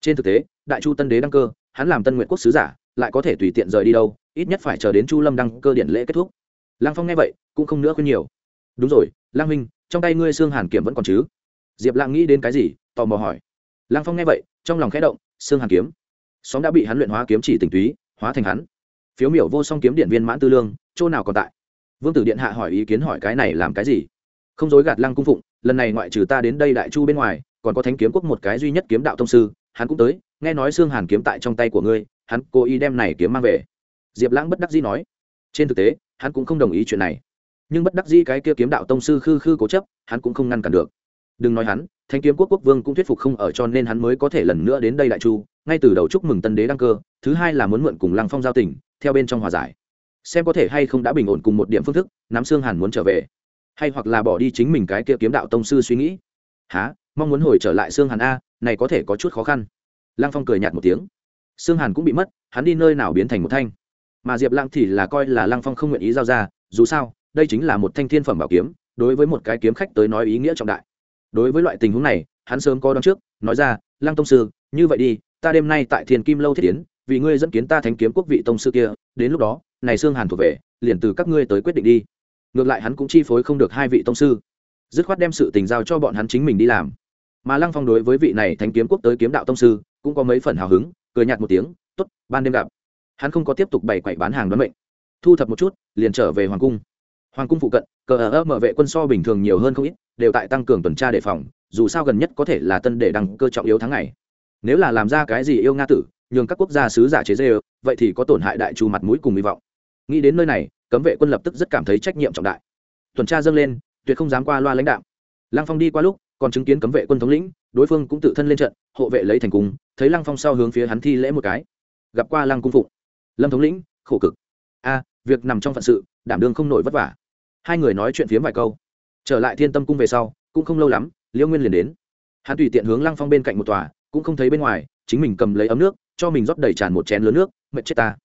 Trên thực tế, đại chu tân đế đăng cơ, hắn làm tân nguyện quốc sứ giả lại có thể tùy tiện rời đi đâu, ít nhất phải chờ đến chu lâm đăng cơ điện lễ kết thúc. Lăng phong nghe vậy, cũng không nữa khuyên nhiều. Đúng rồi lang minh, trong tay ngươi xương hàn Kiếm vẫn còn chứ? Diệp lạng nghĩ đến cái gì, tò mò hỏi. Lăng phong nghe vậy, trong lòng khẽ động, xương hàn kiếm. Xóm đã bị hắn luyện hóa kiếm chỉ tình túy, hóa thành hắn. Phiếu miểu vô song kiếm điện viên mãn tư lương, chỗ nào còn tại? Vương tử điện hạ hỏi ý kiến hỏi cái này làm cái gì? Không dối gạt lăng cung phụng, lần này ngoại trừ ta đến đây đại chu bên ngoài, còn có thánh kiếm quốc một cái duy nhất kiếm đạo thông sư, hắn cũng tới, nghe nói xương hàn kiếm tại trong tay của ngươi hắn cố ý đem này kiếm mang về. Diệp lãng bất đắc dĩ nói, trên thực tế, hắn cũng không đồng ý chuyện này. Nhưng bất đắc dĩ cái kia kiếm đạo tông sư khư khư cố chấp, hắn cũng không ngăn cản được. Đừng nói hắn thanh kiếm quốc quốc vương cũng thuyết phục không ở cho nên hắn mới có thể lần nữa đến đây đại chu, ngay từ đầu chúc mừng tân đế đăng cơ, thứ hai là muốn mượn cùng lăng phong giao tình, theo bên trong hòa giải. Xem có thể hay không đã bình ổn cùng một điểm phương thức nắm xương hàn muốn trở về. Hay hoặc là bỏ đi chính mình cái kia kiếm đạo tông sư suy nghĩ. Há mong muốn hồi trở lại xương hàn a, này có thể có chút khó khăn. Lăng phong cười nhạt một tiếng xương hàn cũng bị mất, hắn đi nơi nào biến thành một thanh. Mà diệp lăng thì là coi là lăng phong không nguyện ý giao ra, dù sao, đây chính là một thanh thiên phẩm bảo kiếm, đối với một cái kiếm khách tới nói ý nghĩa trọng đại. Đối với loại tình huống này, hắn sớm có đón trước, nói ra, lăng tông sư, như vậy đi, ta đêm nay tại thiền kim lâu thiết tiến vì ngươi dẫn kiến ta thánh kiếm quốc vị tông sư kia, đến lúc đó, này xương hàn thuộc về, liền từ các ngươi tới quyết định đi. Ngược lại hắn cũng chi phối không được hai vị tông sư. Dứt khoát đem sự tình giao cho bọn hắn chính mình đi làm. Mà lăng phong đối với vị này thánh kiếm quốc tới kiếm đạo tông sư, cũng có mấy phần hào hứng cười nhạt một tiếng t ố t ban đêm gặp. Hắn không có tiếp tục bày quậy bán hàng đoán mệnh. Thu thập một chút, liền trở về hoàng cung. Hoàng cung phụ cận, cờ ở mở vệ quân so bình thường nhiều hơn không ít, đều tại tăng cường tuần tra đề phòng, dù sao gần nhất có thể là tân để đăng cơ trọng yếu tháng ngày. Nếu là làm ra cái gì yêu nga tử, nhường các quốc gia sứ giả chế dê vậy thì có tổn hại đại chu mặt mũi cùng hy vọng. Nghĩ đến nơi này, cấm vệ quân lập tức rất cảm thấy trách nhiệm trọng đại. Tuần tra dâng lên, tuyệt không dám qua loa lãnh đạo. Lăng phong đi qua lúc còn chứng kiến cấm vệ quân thống lĩnh, đối phương cũng tự thân lên trận, hộ vệ lấy thành cung, thấy lăng phong sau hướng phía hắn thi lễ một cái. Gặp qua lăng cung phụng. Lâm thống lĩnh, khổ cực. A, việc nằm trong phận sự, đảm đương không nổi vất vả. Hai người nói chuyện phiếm vài câu. Trở lại thiên tâm cung về sau, cũng không lâu lắm liễu nguyên liền đến. Hắn tùy tiện hướng lăng phong bên cạnh một tòa, cũng không thấy bên ngoài, chính mình cầm lấy ấm nước, cho mình rót đầy tràn một chén lớn nước, mệt chết ta.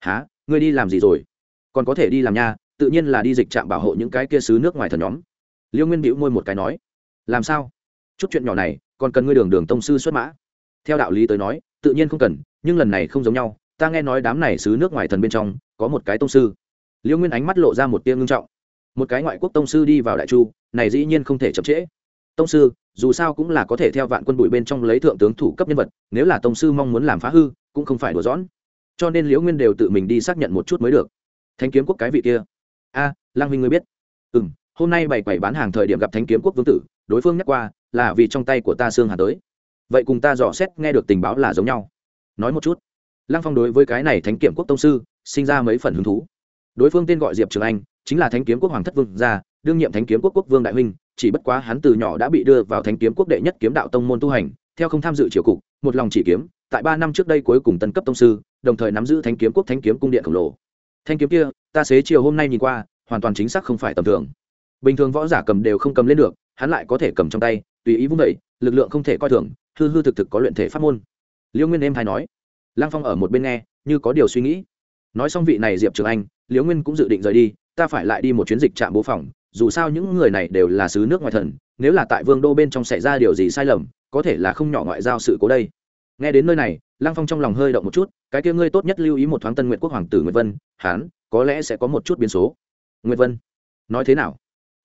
Há ngươi đi làm gì rồi? Còn có thể đi làm nha, tự nhiên là đi dịch trạm bảo hộ những cái kia xứ nước ngoài thần nhóm. Liêu nguyên bĩu môi một cái nói làm sao? Chút chuyện nhỏ này còn cần ngươi đường đường tông sư xuất mã. Theo đạo lý tới nói tự nhiên không cần nhưng lần này không giống nhau ta nghe nói đám này xứ nước ngoài thần bên trong có một cái tông sư. Liêu nguyên ánh mắt lộ ra một tia ngưng trọng. Một cái ngoại quốc tông sư đi vào đại chu này dĩ nhiên không thể chậm trễ. Tông sư dù sao cũng là có thể theo vạn quân bụi bên trong lấy thượng tướng thủ cấp nhân vật nếu là tông sư mong muốn làm phá hư cũng không phải đùa dõn cho nên liễu nguyên đều tự mình đi xác nhận một chút mới được. Thanh kiếm quốc cái vị kia. A à, lang huynh ngươi biết. Ừ m hôm nay bày quẩy bán hàng thời điểm gặp Thánh kiếm quốc vương tử, đối phương nhắc qua, là vì trong tay của ta xương hà tới. Vậy cùng ta dò xét, nghe được tình báo là giống nhau. Nói một chút. Lăng phong đối với cái này thánh kiểm quốc tông sư, sinh ra mấy phần hứng thú. Đối phương tên gọi diệp trường anh, chính là thánh kiếm quốc hoàng thất vương gia, đương nhiệm thánh kiếm quốc quốc vương đại huynh, chỉ bất quá hắn từ nhỏ đã bị đưa vào thánh kiếm quốc đệ nhất kiếm đạo tông môn tu hành, theo không tham dự triều cục, một lòng chỉ kiếm, tại ba năm trước đây cuối cùng tân cấp tông sư, đồng thời nắm giữ thánh kiếm quốc thánh kiếm cung điện khổng lồ. Thanh kiếm kia, ta xế chiều hôm nay nhìn qua, hoàn toàn chính xác không phải tầm thường bình thường võ giả cầm đều không cầm lên được, hắn lại có thể cầm trong tay, tùy ý vung vẩy lực lượng không thể coi thường, hư hư thực thực có luyện thể pháp môn. Liễu nguyên em hay nói, lăng phong ở một bên nghe, như có điều suy nghĩ. Nói xong vị này diệp trường anh liễu nguyên cũng dự định rời đi, ta phải lại đi một chuyến dịch trạm bố phòng, dù sao những người này đều là sứ nước ngoài thần, nếu là tại vương đô bên trong xảy ra điều gì sai lầm, có thể là không nhỏ ngoại giao sự cố đây. Nghe đến nơi này, lăng phong trong lòng hơi động một chút, cái kia ngươi tốt nhất lưu ý một thoáng tân nguyện quốc hoàng tử nguyệt vân, hán, có lẽ sẽ có một chút biến số. Nguyệt vân, nói thế nào?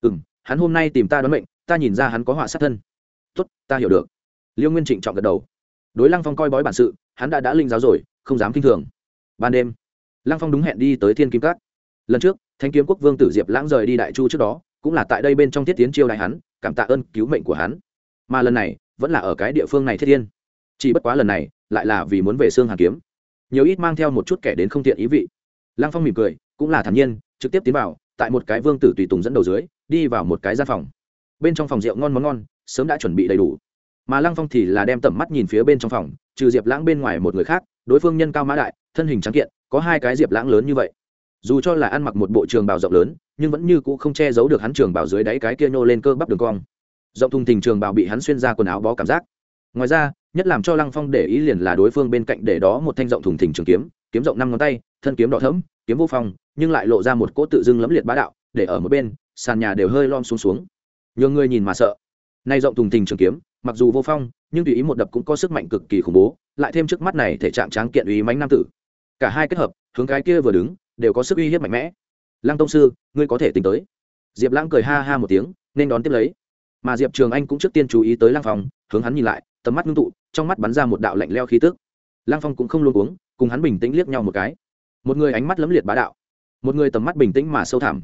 Ừ m hắn hôm nay tìm ta đoán mệnh, ta nhìn ra hắn có họa sát thân. Tốt, ta hiểu được. Liêu nguyên trịnh chọn gật đầu. Đối lăng phong coi bói bản sự, hắn đã đã linh giáo rồi, không dám k i n h thường. Ban đêm, lăng phong đúng hẹn đi tới thiên kim cát lần trước thanh kiếm quốc vương tử diệp lãng rời đi đại chu trước đó, cũng là tại đây bên trong thiết tiến chiêu đại hắn, cảm tạ ơn cứu mệnh của hắn. Mà lần này, vẫn là ở cái địa phương này thiết thiên chỉ bất quá lần này, lại là vì muốn về xương hàn kiếm. Nhiều ít mang theo một chút kẻ đến không tiện ý vị. Lăng phong mỉm cười, cũng là thản nhiên, trực tiếp tiến vào, tại một cái vương tử tùy tùng dẫn đầu dưới đi vào một cái gian phòng. Bên trong phòng rượu ngon món ngon, sớm đã chuẩn bị đầy đủ. Mà lăng phong thì là đem tầm mắt nhìn phía bên trong phòng, trừ diệp lãng bên ngoài một người khác, đối phương nhân cao mã đại, thân hình trắng kiện, có hai cái diệp lãng lớn như vậy. Dù cho là ăn mặc một bộ trường bào rộng lớn, nhưng vẫn như cũ không che giấu được hắn trường bào dưới đáy cái kia nhô lên cơ bắp đường cong. Rộng thùng thình trường bào bị hắn xuyên ra quần áo bó cảm giác. Ngoài ra, nhất làm cho lăng phong để ý liền là đối phương bên cạnh để đó một thanh rộng thùng thình trường kiếm kiếm rộng năm ngón tay, thân kiếm đỏ thẫm, kiếm vô phong, nhưng lại lộ ra một cỗ tự dưng lẫm liệt bá đạo, để ở một bên sàn nhà đều hơi lom xuống xuống. Nhiều người nhìn mà sợ. Nay rộng thùng thình trường kiếm, mặc dù vô phong, nhưng tùy ý một đập cũng có sức mạnh cực kỳ khủng bố, lại thêm trước mắt này thể trạng tráng kiện uy mánh nam tử. Cả hai kết hợp, hướng cái kia vừa đứng, đều có sức uy hiếp mạnh mẽ. Lăng tông sư, ngươi có thể tính tới. Diệp lãng cười ha ha một tiếng, nên đón tiếp lấy. Mà diệp trường anh cũng trước tiên chú ý tới lăng phong, hướng hắn nhìn lại, tầm mắt ngưng tụ, trong mắt bắn ra một đạo lạnh leo khí tức. Lăng phong cũng không luôn uống cùng hắn bình tĩnh liếc nhau một cái. Một người ánh mắt lấm liệt bá đạo. Một người tầm mắt bình tĩnh mà sâu thẳm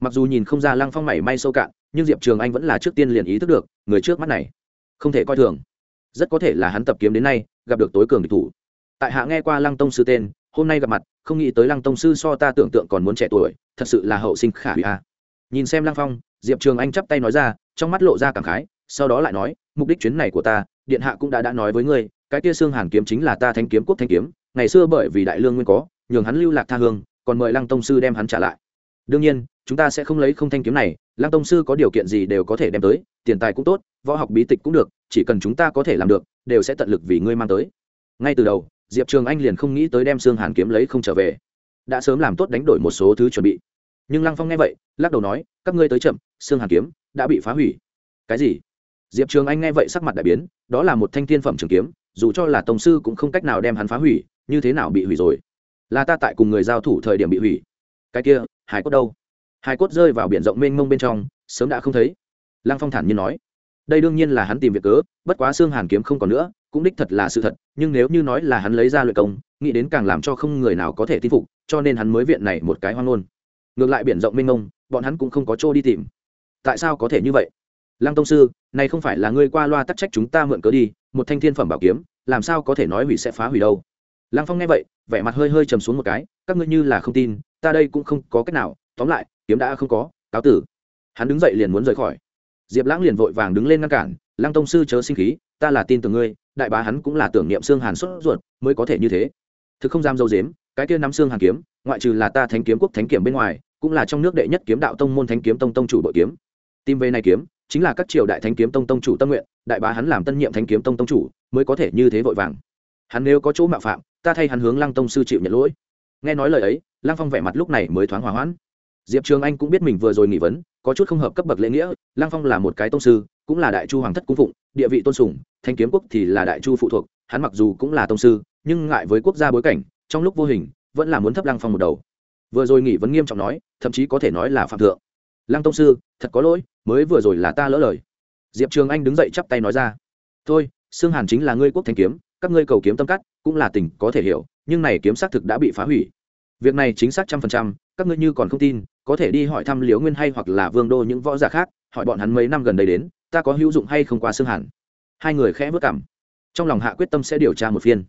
mặc dù nhìn không ra lăng phong mảy may sâu cạn, nhưng diệp trường anh vẫn là trước tiên liền ý thức được, người trước mắt này, không thể coi thường. Rất có thể là hắn tập kiếm đến nay, gặp được tối cường địch thủ. Tại hạ nghe qua lăng tông sư tên, hôm nay gặp mặt, không nghĩ tới lăng tông sư so ta tưởng tượng còn muốn trẻ tuổi, thật sự là hậu sinh khả hủy a. Nhìn xem lăng phong, diệp trường anh chắp tay nói ra, trong mắt lộ ra cảm khái, sau đó lại nói, mục đích chuyến này của ta, điện hạ cũng đã đã nói với ngươi, cái kia xương hàn kiếm chính là ta thanh kiếm, quốc thanh kiếm, ngày xưa bởi vì đại lương nguyên có, nhường hắn lưu lạc tha hương, còn mời lăng tông sư đem hắn trả lại. Đương nhiên chúng ta sẽ không lấy không thanh kiếm này, lăng tông sư có điều kiện gì đều có thể đem tới, tiền tài cũng tốt, võ học bí tịch cũng được, chỉ cần chúng ta có thể làm được, đều sẽ tận lực vì ngươi mang tới. Ngay từ đầu, diệp trường anh liền không nghĩ tới đem xương hàn kiếm lấy không trở về. Đã sớm làm tốt đánh đổi một số thứ chuẩn bị. Nhưng lăng phong nghe vậy, lắc đầu nói, các ngươi tới chậm xương hàn kiếm đã bị phá hủy. Cái gì? Diệp trường anh nghe vậy sắc mặt đại biến, đó là một thanh thiên phẩm trường kiếm, dù cho là tổng sư cũng không cách nào đem hắn phá hủy, như thế nào bị hủy rồi? Là ta tại cùng người giao thủ thời điểm bị hủy. Cái kia hải cốt đâu? Hai cốt rơi vào biển rộng mênh mông bên trong, sớm đã không thấy. Lăng phong thản nhiên nói, đây đương nhiên là hắn tìm việc cớ, bất quá xương hàn kiếm không còn nữa, cũng đích thật là sự thật, nhưng nếu như nói là hắn lấy ra luyện công, nghĩ đến càng làm cho không người nào có thể tin phục, cho nên hắn mới viện này một cái hoang ngôn. Ngược lại biển rộng mênh mông, bọn hắn cũng không có chỗ đi tìm. Tại sao có thể như vậy? Lăng tông sư, này không phải là ngươi qua loa tắc trách chúng ta mượn cớ đi, một thanh thiên phẩm bảo kiếm, làm sao có thể nói hủy sẽ phá hủy đâu? Lăng phong nghe vậy, vẻ mặt hơi hơi trầm xuống một cái, các ngươi như là không tin, ta đây cũng không có cách nào, tóm lại kiếm đã không có, cáo tử. Hắn đứng dậy liền muốn rời khỏi. Diệp lãng liền vội vàng đứng lên ngăn cản, lăng tông sư chớ sinh khí, ta là tin tưởng ngươi, đại bá hắn cũng là tưởng niệm xương hàn xuất ruột, mới có thể như thế. Thực không dám dâu dếm, cái kia nắm xương hàn kiếm, ngoại trừ là ta thánh kiếm quốc thánh kiểm bên ngoài, cũng là trong nước đệ nhất kiếm đạo tông môn thánh kiếm tông tông chủ bội kiếm. Tìm về này kiếm, chính là các triều đại thánh kiếm tông tông chủ tâm nguyện, đại bá hắn làm tân nhiệm thánh kiếm tông tông chủ, mới có thể như thế vội vàng. Hắn nếu có chỗ mạo phạm, ta thay hắn hướng lăng tông sư chịu nhận lỗi. Nghe nói lời ấy, lăng phong vẻ mặt lúc này mới thoáng hòa hoãn diệp trường anh cũng biết mình vừa rồi nghỉ vấn, có chút không hợp cấp bậc lễ nghĩa, lăng phong là một cái tông sư, cũng là đại chu hoàng thất cung phụng, địa vị tôn sùng, thanh kiếm quốc thì là đại chu phụ thuộc, hắn mặc dù cũng là tông sư, nhưng ngại với quốc gia bối cảnh, trong lúc vô hình, vẫn là muốn thấp lăng phong một đầu. Vừa rồi nghỉ vấn nghiêm trọng nói, thậm chí có thể nói là phạm thượng. Lăng tông sư, thật có lỗi, mới vừa rồi là ta lỡ lời. Diệp trường anh đứng dậy chắp tay nói ra. Thôi xương hàn chính là ngươi quốc thanh kiếm, các ngươi cầu kiếm tâm cắt cũng là tình có thể hiểu, nhưng này kiếm xác thực đã bị phá hủy. Việc này chính xác trăm phần trăm, các ngươi như còn không tin có thể đi hỏi thăm liễu nguyên hay hoặc là vương đô những võ giả khác, hỏi bọn hắn mấy năm gần đây đến, ta có hữu dụng hay không qua xương hẳn hai người khẽ vất cảm. Trong lòng hạ quyết tâm sẽ điều tra một phiên.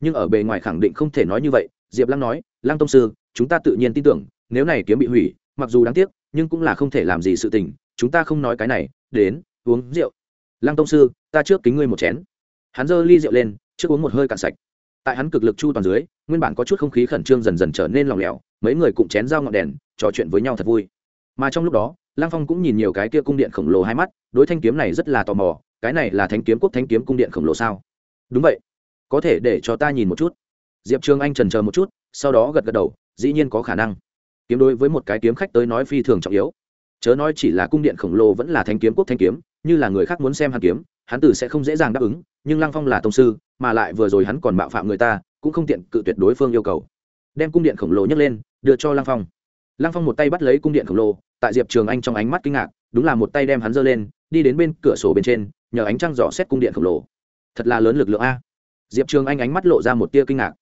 Nhưng ở bề ngoài khẳng định không thể nói như vậy, diệp lăng nói, lăng tông sư, chúng ta tự nhiên tin tưởng, nếu này kiếm bị hủy, mặc dù đáng tiếc, nhưng cũng là không thể làm gì sự tình, chúng ta không nói cái này, đến, uống rượu. Lăng tông sư, ta trước kính ngươi một chén. Hắn giơ ly rượu lên, trước uống một hơi cạn sạch. Tại hắn cực lực chu toàn dưới, nguyên bản có chút không khí khẩn trương dần dần trở nên lòng lẻo mấy người cũng chén dao ngọn đèn, trò chuyện với nhau thật vui. Mà trong lúc đó lang phong cũng nhìn nhiều cái kia cung điện khổng lồ hai mắt, đối thanh kiếm này rất là tò mò, cái này là thanh kiếm quốc thanh kiếm cung điện khổng lồ sao? Đúng vậy. Có thể để cho ta nhìn một chút. Diệp trường anh trần chờ một chút, sau đó gật gật đầu, dĩ nhiên có khả năng. Kiếm đối với một cái kiếm khách tới nói phi thường trọng yếu. Chớ nói chỉ là cung điện khổng lồ vẫn là thanh kiếm quốc thanh kiếm, như là người khác muốn xem hàn kiếm, hắn tử sẽ không dễ dàng đáp ứng, nhưng lăng phong là tông sư, mà lại vừa rồi hắn còn bạo phạm người ta, cũng không tiện cự tuyệt đối phương yêu cầu đem cung điện khổng lồ nhấc lên, đưa cho lăng phong. Lăng phong một tay bắt lấy cung điện khổng lồ, tại diệp trường anh trong ánh mắt kinh ngạc, đúng là một tay đem hắn giơ lên, đi đến bên cửa sổ bên trên, nhờ ánh trăng dò xét cung điện khổng lồ. Thật là lớn lực lượng a. Diệp trường anh ánh mắt lộ ra một tia kinh ngạc.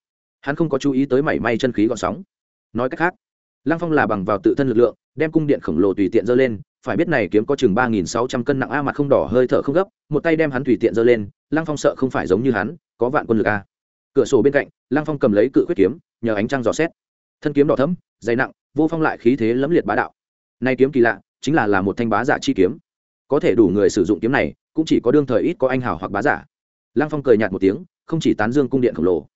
Hắn không có chú ý tới mảy may chân khí gọn sóng. Nói cách khác, lăng phong là bằng vào tự thân lực lượng, đem cung điện khổng lồ tùy tiện giơ lên, phải biết này kiếm có chừng ba nghìn sáu trăm cân nặng a, mặt không đỏ hơi thở không gấp, một tay đem hắn tùy tiện giơ lên, lăng phong sợ không phải giống như hắn, có vạn quân lực a. Cửa sổ bên cạnh, lăng phong cầm lấy cự quyết kiếm nhờ ánh trăng dò xét. Thân kiếm đỏ thấm dày nặng vô phong lại khí thế lẫm liệt bá đạo. Nay kiếm kỳ lạ chính là là một thanh bá giả chi kiếm. Có thể đủ người sử dụng kiếm này cũng chỉ có đương thời ít có anh hào hoặc bá giả. Lăng phong cười nhạt một tiếng không chỉ tán dương cung điện khổng lồ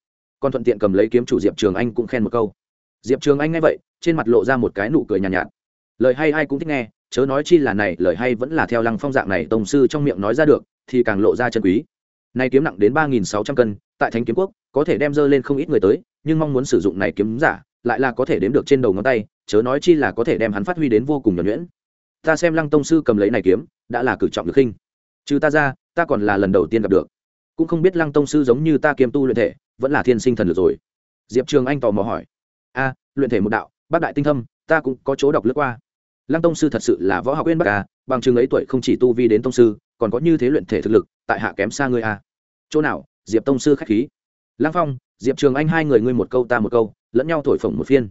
còn thuận tiện cầm lấy kiếm chủ diệp trường anh cũng khen một câu. Diệp trường anh nghe vậy trên mặt lộ ra một cái nụ cười nhàn nhạt, nhạt. Lời hay ai cũng thích nghe chớ nói chi là này lời hay vẫn là theo lăng phong dạng này tổng sư trong miệng nói ra được thì càng lộ ra chân quý. Nay kiếm nặng đến ba nghìn sáu trăm cân tại thánh kiếm quốc có thể đem dơ lên không ít người tới nhưng mong muốn sử dụng này kiếm giả, lại là có thể đếm được trên đầu ngón tay, chớ nói chi là có thể đem hắn phát huy đến vô cùng nhuẩn nhuyễn. Ta xem lăng tông sư cầm lấy này kiếm, đã là cử trọng được khinh. Trừ ta ra, ta còn là lần đầu tiên gặp được. Cũng không biết lăng tông sư giống như ta kiêm tu luyện thể, vẫn là thiên sinh thần được rồi. Diệp trường anh tò mò hỏi. A, luyện thể một đạo, bác đại tinh thâm, ta cũng có chỗ đọc lướt qua. Lăng tông sư thật sự là võ học uyên bắc à bằng chừng ấy tuổi không chỉ tu vi đến tông sư, còn có như thế luyện thể thực lực, tại hạ kém xa ngươi à. Chỗ nào, diệp tông sư khách khí. Lăng phong diệp trường anh hai người ngươi một câu ta một câu, lẫn nhau thổi phồng một phiên.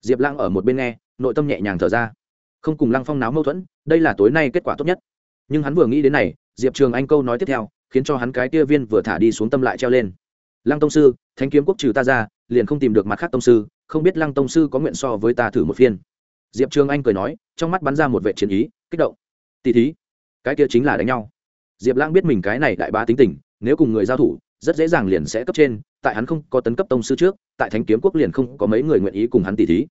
Diệp lăng ở một bên nghe, nội tâm nhẹ nhàng thở ra. Không cùng lăng phong náo mâu thuẫn, đây là tối nay kết quả tốt nhất. Nhưng hắn vừa nghĩ đến này, diệp trường anh câu nói tiếp theo, khiến cho hắn cái kia viên vừa thả đi xuống tâm lại treo lên. Lăng tông sư thanh kiếm quốc trừ ta ra, liền không tìm được mặt khác tông sư, không biết lăng tông sư có nguyện so với ta thử một phiên. Diệp trường anh cười nói, trong mắt bắn ra một vệ chiến ý, kích động. Tỉ thí, cái kia chính là đánh nhau. Diệp lãng biết mình cái này đại bá tính tình, nếu cùng người giao thủ rất dễ dàng liền sẽ cấp trên, tại hắn không có tấn cấp tông sư trước, tại thánh kiếm quốc liền không có mấy người nguyện ý cùng hắn tỉ thí.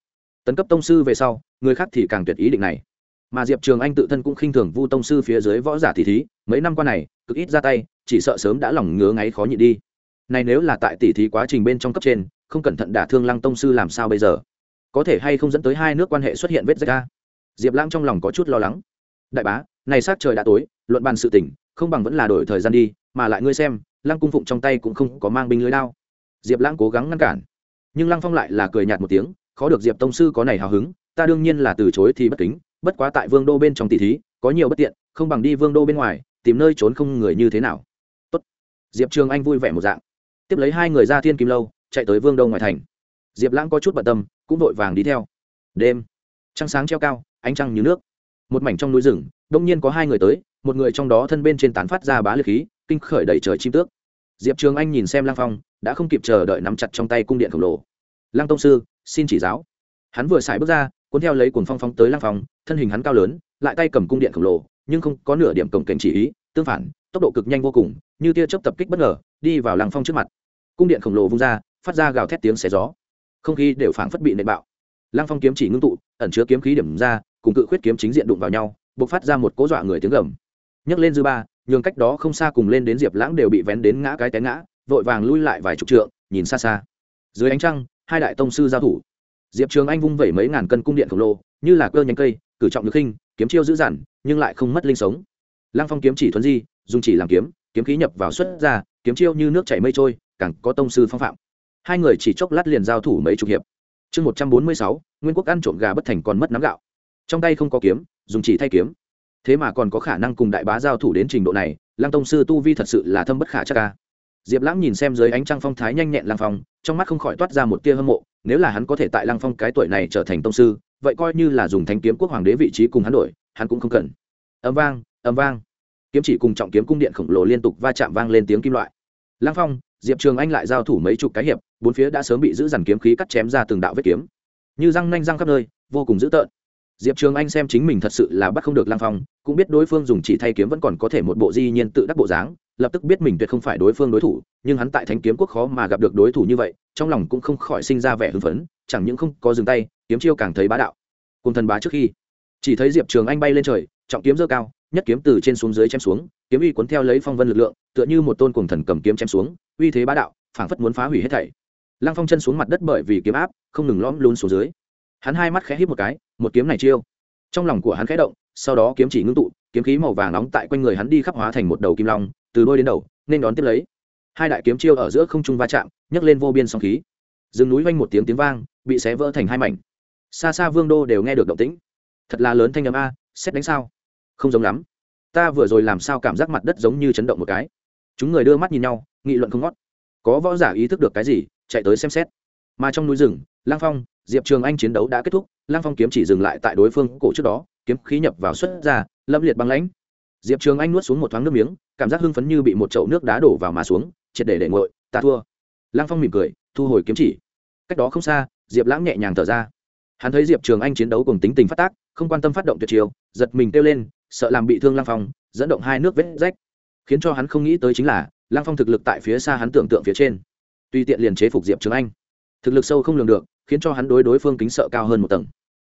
Tấn cấp tông sư về sau, người khác thì càng tuyệt ý định này. Mà diệp trường anh tự thân cũng khinh thường vu tông sư phía dưới võ giả tỉ thí, mấy năm qua này, cực ít ra tay, chỉ sợ sớm đã lòng ngứa ngáy khó nhịn đi. Này nếu là tại tỉ thí quá trình bên trong cấp trên, không cẩn thận đả thương lăng tông sư làm sao bây giờ? Có thể hay không dẫn tới hai nước quan hệ xuất hiện vết rách ra diệp lãng trong lòng có chút lo lắng. Đại bá, này sát trời đã tối luận bàn sự tỉnh không bằng vẫn là đổi thời gian đi, mà lại ngươi xem, lăng cung phụng trong tay cũng không có mang binh lưới đao. Diệp lãng cố gắng ngăn cản, nhưng lăng phong lại là cười nhạt một tiếng, khó được diệp tông sư có này hào hứng, ta đương nhiên là từ chối thì bất kính, bất quá tại vương đô bên trong tỷ thí, có nhiều bất tiện, không bằng đi vương đô bên ngoài, tìm nơi trốn không người như thế nào. Tốt. diệp trường anh vui vẻ một dạng. Tiếp lấy hai người ra thiên kim lâu, chạy tới vương đô ngoài thành. Diệp lãng có chút bận tâm, cũng vội vàng đi theo. Đêm, trăng sáng treo cao, ánh trăng như nước. Một mảnh trong núi rừng đông nhiên có hai người tới, một người trong đó thân bên trên tán phát ra bá liệt khí, kinh khởi đẩy trời chim tước. Diệp trường anh nhìn xem lang phong, đã không kịp chờ đợi nắm chặt trong tay cung điện khổng lồ. Lang tông sư, xin chỉ giáo. Hắn vừa xài bước ra, cuốn theo lấy cuồng phong phong tới lang phong, thân hình hắn cao lớn, lại tay cầm cung điện khổng lồ, nhưng không có nửa điểm cổng cảnh chỉ ý, tương phản, tốc độ cực nhanh vô cùng, như tia chớp tập kích bất ngờ, đi vào Lang phong trước mặt. Cung điện khổng lồ vung ra, phát ra gào thét tiếng xé gió. Không khí đều phảng phất bị nệ bạo. Lăng phong kiếm chỉ ngưng tụ, ẩn chứa kiếm khí điểm ra, cùng cự khuyết kiếm chính diện đụng vào nhau bộc phát ra một cố dọa người tiếng gầm. Nhấc lên dư ba, nhường cách đó không xa cùng lên đến diệp lãng đều bị vén đến ngã cái té ngã, vội vàng lui lại vài chục trượng, nhìn xa xa. Dưới ánh trăng, hai đại tông sư giao thủ. Diệp trường anh vung vẩy mấy ngàn cân cung điện khổng lồ, như là cơ nhánh cây, cử trọng được khinh, kiếm chiêu dữ dằn, nhưng lại không mất linh sống. Lăng phong kiếm chỉ thuấn di, dùng chỉ làm kiếm kiếm khí nhập vào xuất ra, kiếm chiêu như nước chảy mây trôi, càng có tông sư phong phạm. Hai người chỉ chốc lát liền giao thủ mấy chục hiệp. Chương một trăm bốn mươi sáu, nguyên quốc ăn trộm gà bất thành còn mất nắm gạo. Trong tay không có kiếm dùng chỉ thay kiếm. Thế mà còn có khả năng cùng đại bá giao thủ đến trình độ này, lăng tông sư tu vi thật sự là thâm bất khả chắc ca diệp lãng nhìn xem dưới ánh trăng phong thái nhanh nhẹn lăng phong, trong mắt không khỏi toát ra một tia hâm mộ, nếu là hắn có thể tại lăng phong cái tuổi này trở thành tông sư, vậy coi như là dùng thanh kiếm quốc hoàng đế vị trí cùng hắn đổi, hắn cũng không cần. Âm vang âm vang. Kiếm chỉ cùng trọng kiếm cung điện khổng lồ liên tục va chạm vang lên tiếng kim loại. Lăng phong, diệp trường anh lại giao thủ mấy chục cái hiệp, bốn phía đã sớm bị giữ dằn kiếm khí cắt chém ra từng đạo vết kiếm. Như răng nanh răng khắp nơi, vô cùng dữ tợn diệp trường anh xem chính mình thật sự là bắt không được lăng phong, cũng biết đối phương dùng chỉ thay kiếm vẫn còn có thể một bộ di nhiên tự đắc bộ dáng, lập tức biết mình tuyệt không phải đối phương đối thủ, nhưng hắn tại thánh kiếm quốc khó mà gặp được đối thủ như vậy, trong lòng cũng không khỏi sinh ra vẻ hưng phấn, chẳng những không có dừng tay, kiếm chiêu càng thấy bá đạo. Cùng thần bá trước khi, chỉ thấy diệp trường anh bay lên trời, trọng kiếm dơ cao, nhất kiếm từ trên xuống dưới chém xuống, kiếm uy cuốn theo lấy phong vân lực lượng, tựa như một tôn cùng thần cầm kiếm chém xuống, uy thế bá đạo, phảng phất muốn phá hủy hết thảy. Lăng phong chân xuống mặt đất bởi vì kiếm áp, không ngừng lõm luôn xuống dưới hắn hai mắt khẽ hít một cái, một kiếm này chiêu. Trong lòng của hắn khẽ động, sau đó kiếm chỉ ngưng tụ, kiếm khí màu vàng nóng tại quanh người hắn đi khắp hóa thành một đầu kim long, từ đôi đến đầu, nên đón tiếp lấy. Hai đại kiếm chiêu ở giữa không trung va chạm, nhấc lên vô biên song khí. Rừng núi vang một tiếng tiếng vang, bị xé vỡ thành hai mảnh. Xa xa vương đô đều nghe được động tĩnh. Thật là lớn thanh âm a, xét đánh sao? Không giống lắm. Ta vừa rồi làm sao cảm giác mặt đất giống như chấn động một cái? Chúng người đưa mắt nhìn nhau, nghị luận không ngót. Có võ giả ý thức được cái gì, chạy tới xem xét. Mà trong núi rừng, lang phong diệp trường anh chiến đấu đã kết thúc lang phong kiếm chỉ dừng lại tại đối phương cổ trước đó kiếm khí nhập vào xuất ra lâm liệt băng lãnh. Diệp trường anh nuốt xuống một thoáng nước miếng cảm giác hưng phấn như bị một chậu nước đá đổ vào mà xuống triệt để để ngội ta thua. Lang phong mỉm cười thu hồi kiếm chỉ. Cách đó không xa diệp lãng nhẹ nhàng thở ra. Hắn thấy diệp trường anh chiến đấu cùng tính tình phát tác không quan tâm phát động tuyệt chiều, giật mình kêu lên sợ làm bị thương lang phong dẫn động hai nước vết rách. Khiến cho hắn không nghĩ tới chính là lang phong thực lực tại phía xa hắn tưởng tượng phía trên. Tuy tiện liền chế phục diệp trường anh thực lực sâu không lường được khiến cho hắn đối đối phương kính sợ cao hơn một tầng.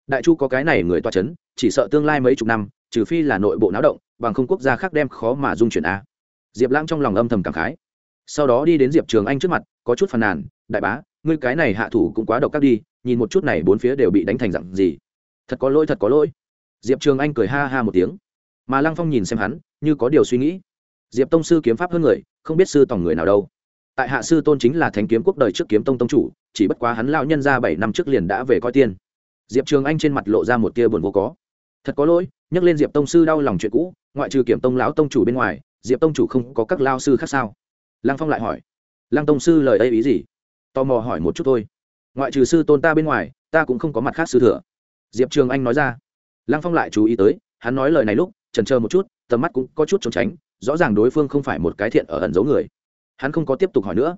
Đại chu có cái này người toa c h ấ n chỉ sợ tương lai mấy chục năm, trừ phi là nội bộ náo động, bằng không quốc gia khác đem khó mà dung chuyển a. Diệp lãng trong lòng âm thầm cảm khái. Sau đó đi đến diệp trường anh trước mặt, có chút phàn nàn, đại bá, ngươi cái này hạ thủ cũng quá độc các đi, nhìn một chút này bốn phía đều bị đánh thành dặn gì. Thật có lỗi, thật có lỗi. Diệp trường anh cười ha ha một tiếng. Mà lăng phong nhìn xem hắn, như có điều suy nghĩ. Diệp tông sư kiếm pháp hơn người, không biết sư tòng người nào đâu. Tại hạ sư tôn chính là thánh kiếm quốc đời trước kiếm tông tông chủ chỉ bất quá hắn lao nhân ra bảy năm trước liền đã về coi tiên. Diệp trường anh trên mặt lộ ra một tia buồn vô có. Thật có lỗi, nhắc lên diệp tông sư đau lòng chuyện cũ, ngoại trừ kiểm tông lão tông chủ bên ngoài, diệp tông chủ không có các lao sư khác sao? Lăng phong lại hỏi. Lăng tông sư lời đây ý gì? Tò mò hỏi một chút thôi. Ngoại trừ sư tôn ta bên ngoài, ta cũng không có mặt khác sư thừa. Diệp trường anh nói ra. Lăng phong lại chú ý tới, hắn nói lời này lúc trần chờ một chút, tầm mắt cũng có chút trốn tránh, rõ ràng đối phương không phải một cái thiện ở ẩn giấu người. Hắn không có tiếp tục hỏi nữa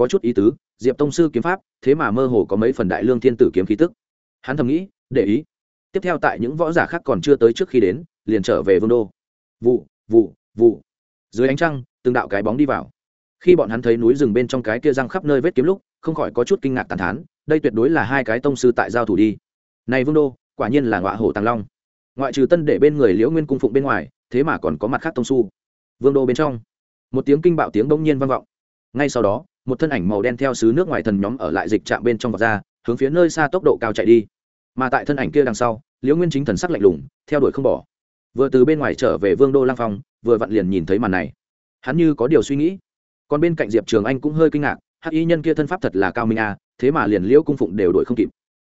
có chút ý tứ, diệp tông sư kiếm pháp, thế mà mơ hồ có mấy phần đại lương thiên tử kiếm khí tức. Hắn thầm nghĩ, để ý. Tiếp theo tại những võ giả khác còn chưa tới trước khi đến, liền trở về vương đô. Vụ vụ vụ. Dưới ánh trăng, từng đạo cái bóng đi vào. Khi bọn hắn thấy núi rừng bên trong cái kia răng khắp nơi vết kiếm lúc, không khỏi có chút kinh ngạc tàn thán, đây tuyệt đối là hai cái tông sư tại giao thủ đi. Này vương đô, quả nhiên là ngọa hổ tàng long. Ngoại trừ tân để bên người liễu nguyên cung phụng bên ngoài, thế mà còn có mặt khác tông su vương đô bên trong, một tiếng kinh bạo tiếng đông nhiên vang vọng. Ngay sau đó một thân ảnh màu đen theo xứ nước ngoài thần nhóm ở lại dịch trạm bên trong vọt ra, hướng phía nơi xa tốc độ cao chạy đi. Mà tại thân ảnh kia đằng sau, liễu nguyên chính thần sắc lạnh lùng, theo đuổi không bỏ. Vừa từ bên ngoài trở về vương đô lang phong, vừa vặn liền nhìn thấy màn này. Hắn như có điều suy nghĩ. Còn bên cạnh diệp trường anh cũng hơi kinh ngạc, hắc y nhân kia thân pháp thật là cao minh a thế mà liền liễu cung phụng đều đuổi không kịp.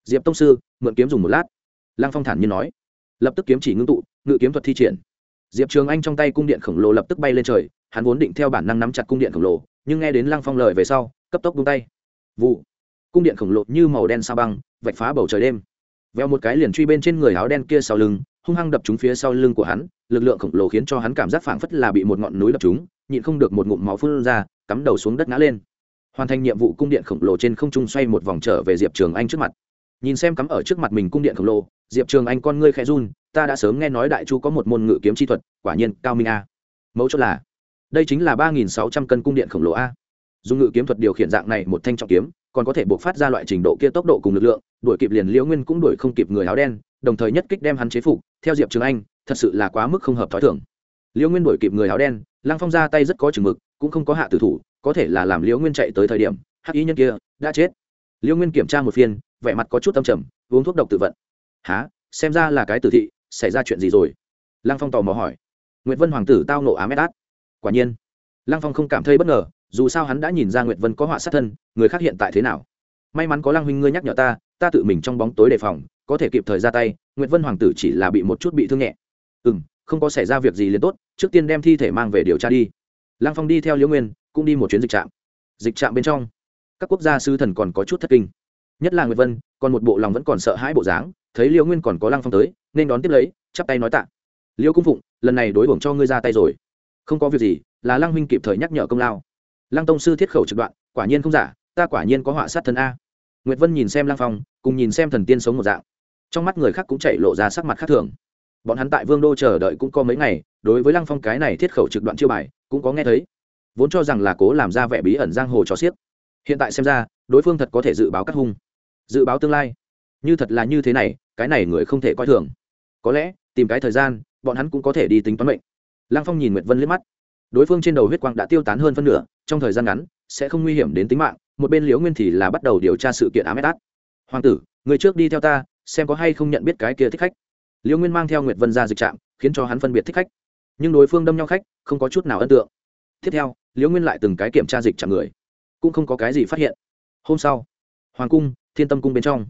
Diệp tông sư, mượn kiếm dùng một lát. Lang phong thản nhiên nói. Lập tức kiếm chỉ ngưng tụ, ngự kiếm thuật thi triển. Diệp trường anh trong tay cung điện khổng lồ lập tức bay lên trời, hắn vốn định theo bản năng nắm chặt cung điện khổng lồ nhưng nghe đến lăng phong lời về sau, cấp tốc bung tay. Vụ. Cung điện khổng lồ như màu đen sao băng, vạch phá bầu trời đêm. Veo một cái liền truy bên trên người áo đen kia sau lưng, hung hăng đập trúng phía sau lưng của hắn, lực lượng khổng lồ khiến cho hắn cảm giác phảng phất là bị một ngọn núi đập trúng, nhịn không được một ngụm máu phun ra, cắm đầu xuống đất ngã lên. Hoàn thành nhiệm vụ, cung điện khổng lồ trên không trung xoay một vòng trở về diệp trường anh trước mặt. Nhìn xem cắm ở trước mặt mình cung điện khổng lồ, diệp trường anh con ngươi khẽ run, ta đã sớm nghe nói đại chu có một môn ngự kiếm chi thuật, quả nhiên cao minh a. Mẫu chốt là đây chính là ba nghìn sáu trăm cân cung điện khổng lồ a. Dùng ngự kiếm thuật điều khiển dạng này một thanh trọng kiếm, còn có thể buộc phát ra loại trình độ kia tốc độ cùng lực lượng, đuổi kịp liền liễu nguyên cũng đuổi không kịp người áo đen, đồng thời nhất kích đem hắn chế phục. Theo diệp trường anh, thật sự là quá mức không hợp t h ó i thưởng liễu nguyên đuổi kịp người áo đen, lăng phong ra tay rất có chừng mực, cũng không có hạ tử thủ, có thể là làm liễu nguyên chạy tới thời điểm, hắc ý nhân kia đã chết. Liễu nguyên kiểm tra một phiên, vẻ mặt có chút tâm trầm, uống thuốc độc tự vận. Há xem ra là cái tử thị, xảy ra chuyện gì rồi? Lăng phong tò mò hỏi. Nguyễn vân hoàng tử tao nộ ám ét át quả nhiên. Lăng phong không cảm thấy bất ngờ, dù sao hắn đã nhìn ra nguyệt vân có họa sát thân, người khác hiện tại thế nào? May mắn có lăng huynh ngươi nhắc nhở ta ta tự mình trong bóng tối đề phòng, có thể kịp thời ra tay, nguyệt vân hoàng tử chỉ là bị một chút bị thương nhẹ. Ừ m không có xảy ra việc gì liền tốt, trước tiên đem thi thể mang về điều tra đi. Lăng phong đi theo liễu nguyên, cũng đi một chuyến dịch trạm. Dịch trạm bên trong, các quốc gia sư thần còn có chút thất kinh. Nhất là nguyệt vân, còn một bộ lòng vẫn còn sợ hãi bộ dáng, thấy liễu nguyên còn có lăng phong tới, nên đón tiếp lấy, chắp tay nói tạ. Liễu cung phụng, lần này đối bổng cho ngươi ra tay rồi không có việc gì, là lăng huynh kịp thời nhắc nhở công lao. Lăng tông sư thiết khẩu trực đoạn, quả nhiên không giả, ta quả nhiên có họa sát thân a. Nguyệt vân nhìn xem lăng phong, cùng nhìn xem thần tiên sống một dạng. Trong mắt người khác cũng chạy lộ ra sắc mặt khác thường. Bọn hắn tại vương đô chờ đợi cũng có mấy ngày, đối với lăng phong cái này thiết khẩu trực đoạn chiêu bài, cũng có nghe thấy. Vốn cho rằng là cố làm ra vẻ bí ẩn giang hồ cho xiếc. Hiện tại xem ra, đối phương thật có thể dự báo cắt hung. Dự báo tương lai. Như thật là như thế này, cái này người không thể coi thường. Có lẽ, tìm cái thời gian, bọn hắn cũng có thể đi tính toán mệnh lăng phong nhìn nguyệt vân liếc mắt. Đối phương trên đầu huyết quang đã tiêu tán hơn phân nửa, trong thời gian ngắn, sẽ không nguy hiểm đến tính mạng, một bên liễu nguyên thì là bắt đầu điều tra sự kiện ám át hoàng tử, người trước đi theo ta, xem có hay không nhận biết cái kia thích khách. Liễu nguyên mang theo nguyệt vân ra dịch trạm, khiến cho hắn phân biệt thích khách. Nhưng đối phương đâm nhau khách, không có chút nào ấn tượng. Tiếp theo, liễu nguyên lại từng cái kiểm tra dịch trạm người, cũng không có cái gì phát hiện. Hôm sau, hoàng cung, thiên tâm cung bên trong.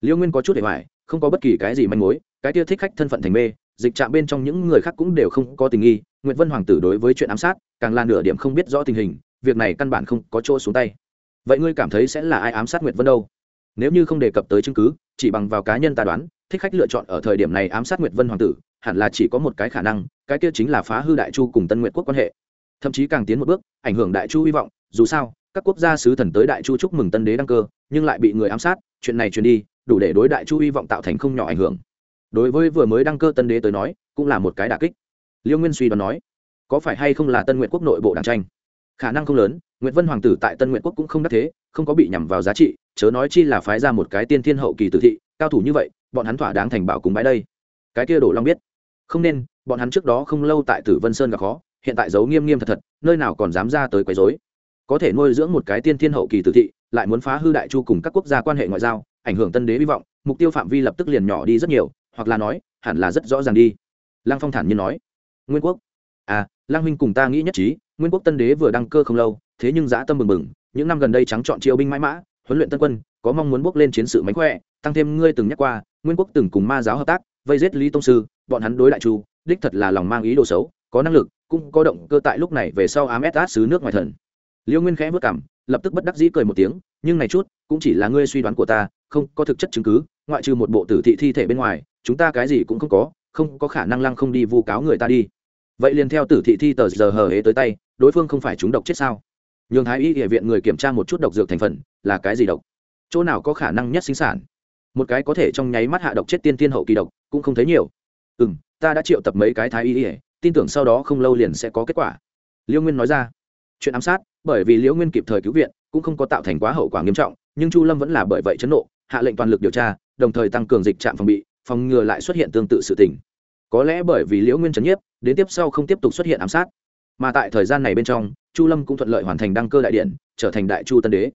Liễu nguyên có chút để hoài không có bất kỳ cái gì manh mối, cái kia thích khách thân phận thành mê dịch trạm bên trong những người khác cũng đều không có tình nghi nguyễn vân hoàng tử đối với chuyện ám sát, càng là nửa điểm không biết rõ tình hình, việc này căn bản không có chỗ xuống tay. Vậy ngươi cảm thấy sẽ là ai ám sát nguyệt vân đâu? Nếu như không đề cập tới chứng cứ, chỉ bằng vào cá nhân ta đoán, thích khách lựa chọn ở thời điểm này ám sát nguyệt vân hoàng tử, hẳn là chỉ có một cái khả năng, cái kia chính là phá hư đại chu cùng tân nguyệt quốc quan hệ. Thậm chí càng tiến một bước, ảnh hưởng đại chu hy vọng, dù sao, các quốc gia sứ thần tới đại chu chúc mừng tân đế đăng cơ, nhưng lại bị người ám sát, chuyện này truyền đi, đủ để đối đại chu hy vọng tạo thành không nhỏ ảnh hưởng đối với vừa mới đăng cơ tân đế tới nói, cũng là một cái đà kích. Liêu nguyên suy đoán nói, có phải hay không là tân nguyện quốc nội bộ đảng tranh? Khả năng không lớn nguyễn vân hoàng tử tại tân nguyện quốc cũng không đắc thế, không có bị nhằm vào giá trị, chớ nói chi là phái ra một cái tiên thiên hậu kỳ tử thị, cao thủ như vậy, bọn hắn thỏa đáng thành bảo cùng bãi đây. Cái kia đổ long biết. Không nên, bọn hắn trước đó không lâu tại tử vân sơn gặp khó, hiện tại giấu nghiêm nghiêm thật thật, nơi nào còn dám ra tới quấy rối. Có thể nuôi dưỡng một cái tiên thiên hậu kỳ tử thị, lại muốn phá hư đại chu cùng các quốc gia quan hệ ngoại giao, ảnh hưởng tân đế hy vọng, mục tiêu phạm vi lập tức liền nhỏ đi rất nhiều hoặc là nói, hẳn là rất rõ ràng đi. Lăng phong thản nhiên nói. Nguyên quốc. À lăng huynh cùng ta nghĩ nhất trí, nguyên quốc tân đế vừa đăng cơ không lâu, thế nhưng giã tâm bừng bừng, những năm gần đây trắng chọn chiêu binh mãi mã, huấn luyện tân quân, có mong muốn bước lên chiến sự mánh khỏe, tăng thêm ngươi từng nhắc qua, nguyên quốc từng cùng ma giáo hợp tác, vây giết lý tông sư, bọn hắn đối đại chu, đích thật là lòng mang ý đồ xấu, có năng lực, cũng có động cơ tại lúc này về sau ám ét át xứ nước ngoài thần. Liêu nguyên khẽ vất cảm, lập tức bất đắc dĩ cười một tiếng, nhưng này chút, cũng chỉ là ngươi suy đoán của ta, không có thực chất chứng cứ, ngoại trừ một bộ tử thị thi thể bên ngoài chúng ta cái gì cũng không có không có khả năng lăng không đi vu cáo người ta đi. Vậy liền theo tử thị thi tờ giờ hờ hế tới tay, đối phương không phải chúng độc chết sao? Nhường thái y địa viện người kiểm tra một chút độc dược thành phần, là cái gì độc? Chỗ nào có khả năng nhất sinh sản? Một cái có thể trong nháy mắt hạ độc chết tiên tiên hậu kỳ độc, cũng không thấy nhiều. Ừ m ta đã triệu tập mấy cái thái y ỉa tin tưởng sau đó không lâu liền sẽ có kết quả. Liêu nguyên nói ra. Chuyện ám sát, bởi vì liễu nguyên kịp thời cứu viện, cũng không có tạo thành quá hậu quả nghiêm trọng, nhưng chu lâm vẫn là bởi vậy chấn nộ, hạ lệnh toàn lực điều tra, đồng thời tăng cường dịch trạm phòng bị phòng ngừa lại xuất hiện tương tự sự tình. Có lẽ bởi vì liễu nguyên trấn nhiếp, đến tiếp sau không tiếp tục xuất hiện ám sát. Mà tại thời gian này bên trong, chu lâm cũng thuận lợi hoàn thành đăng cơ đại điện, trở thành đại chu tân đế.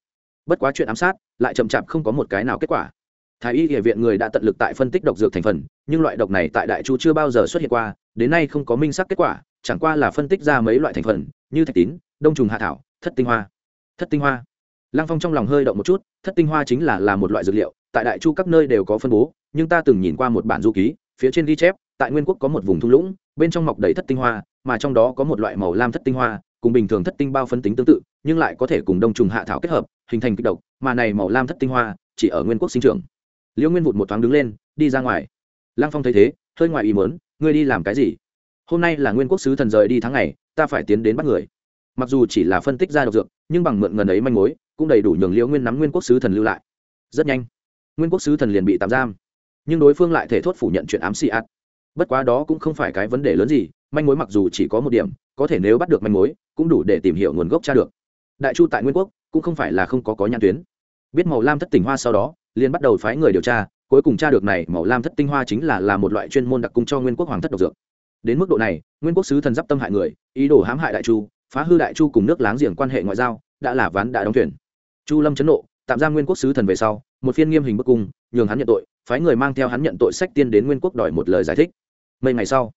Bất quá chuyện ám sát lại chậm chạp không có một cái nào kết quả. Thái y địa viện người đã tận lực tại phân tích độc dược thành phần, nhưng loại độc này tại đại chu chưa bao giờ xuất hiện qua, đến nay không có minh sắc kết quả, chẳng qua là phân tích ra mấy loại thành phần, như thạch tín, đông trùng hạ thảo, thất tinh hoa. Thất tinh hoa. Lăng phong trong lòng hơi động một chút, thất tinh hoa chính là là một loại dược liệu, tại đại chu các nơi đều có phân bố nhưng ta từng nhìn qua một bản du ký, phía trên ghi chép, tại nguyên quốc có một vùng thung lũng, bên trong mọc đầy thất tinh hoa, mà trong đó có một loại màu lam thất tinh hoa, cùng bình thường thất tinh bao phân tính tương tự, nhưng lại có thể cùng đông trùng hạ thảo kết hợp, hình thành kịch độc, mà này màu lam thất tinh hoa chỉ ở nguyên quốc sinh trưởng. Liễu nguyên vụt một thoáng đứng lên, đi ra ngoài. Lăng phong thấy thế, hơi ngoài ý mớn ngươi đi làm cái gì? Hôm nay là nguyên quốc sứ thần rời đi tháng ngày, ta phải tiến đến bắt người. Mặc dù chỉ là phân tích ra độc dược, nhưng bằng mượn ngần ấy manh mối, cũng đầy đủ nhường liễu nguyên nắm nguyên quốc sứ thần lưu lại. Rất nhanh, nguyên quốc sứ thần liền bị tạm giam nhưng đối phương lại thể thốt phủ nhận chuyện ám xì ạt. Bất quá đó cũng không phải cái vấn đề lớn gì, manh mối mặc dù chỉ có một điểm, có thể nếu bắt được manh mối, cũng đủ để tìm hiểu nguồn gốc cha được. Đại chu tại nguyên quốc, cũng không phải là không có có nhãn tuyến. Biết màu lam thất tình hoa sau đó, liền bắt đầu phái người điều tra, cuối cùng tra được này màu lam thất tinh hoa chính là là một loại chuyên môn đặc cung cho nguyên quốc hoàng thất độc dược. Đến mức độ này, nguyên quốc sứ thần giáp tâm hại người, ý đồ hãm hại đại chu, phá hư đại chu cùng nước láng giềng quan hệ ngoại giao, đã là ván đã đóng thuyền. Chu lâm chấn nộ, tạm giam nguyên quốc sứ thần về sau, một phiên nghiêm hình bức cung, nhường hắn nhận tội phái người mang theo hắn nhận tội sách tiên đến nguyên quốc đòi một lời giải thích. Mấy ngày sau,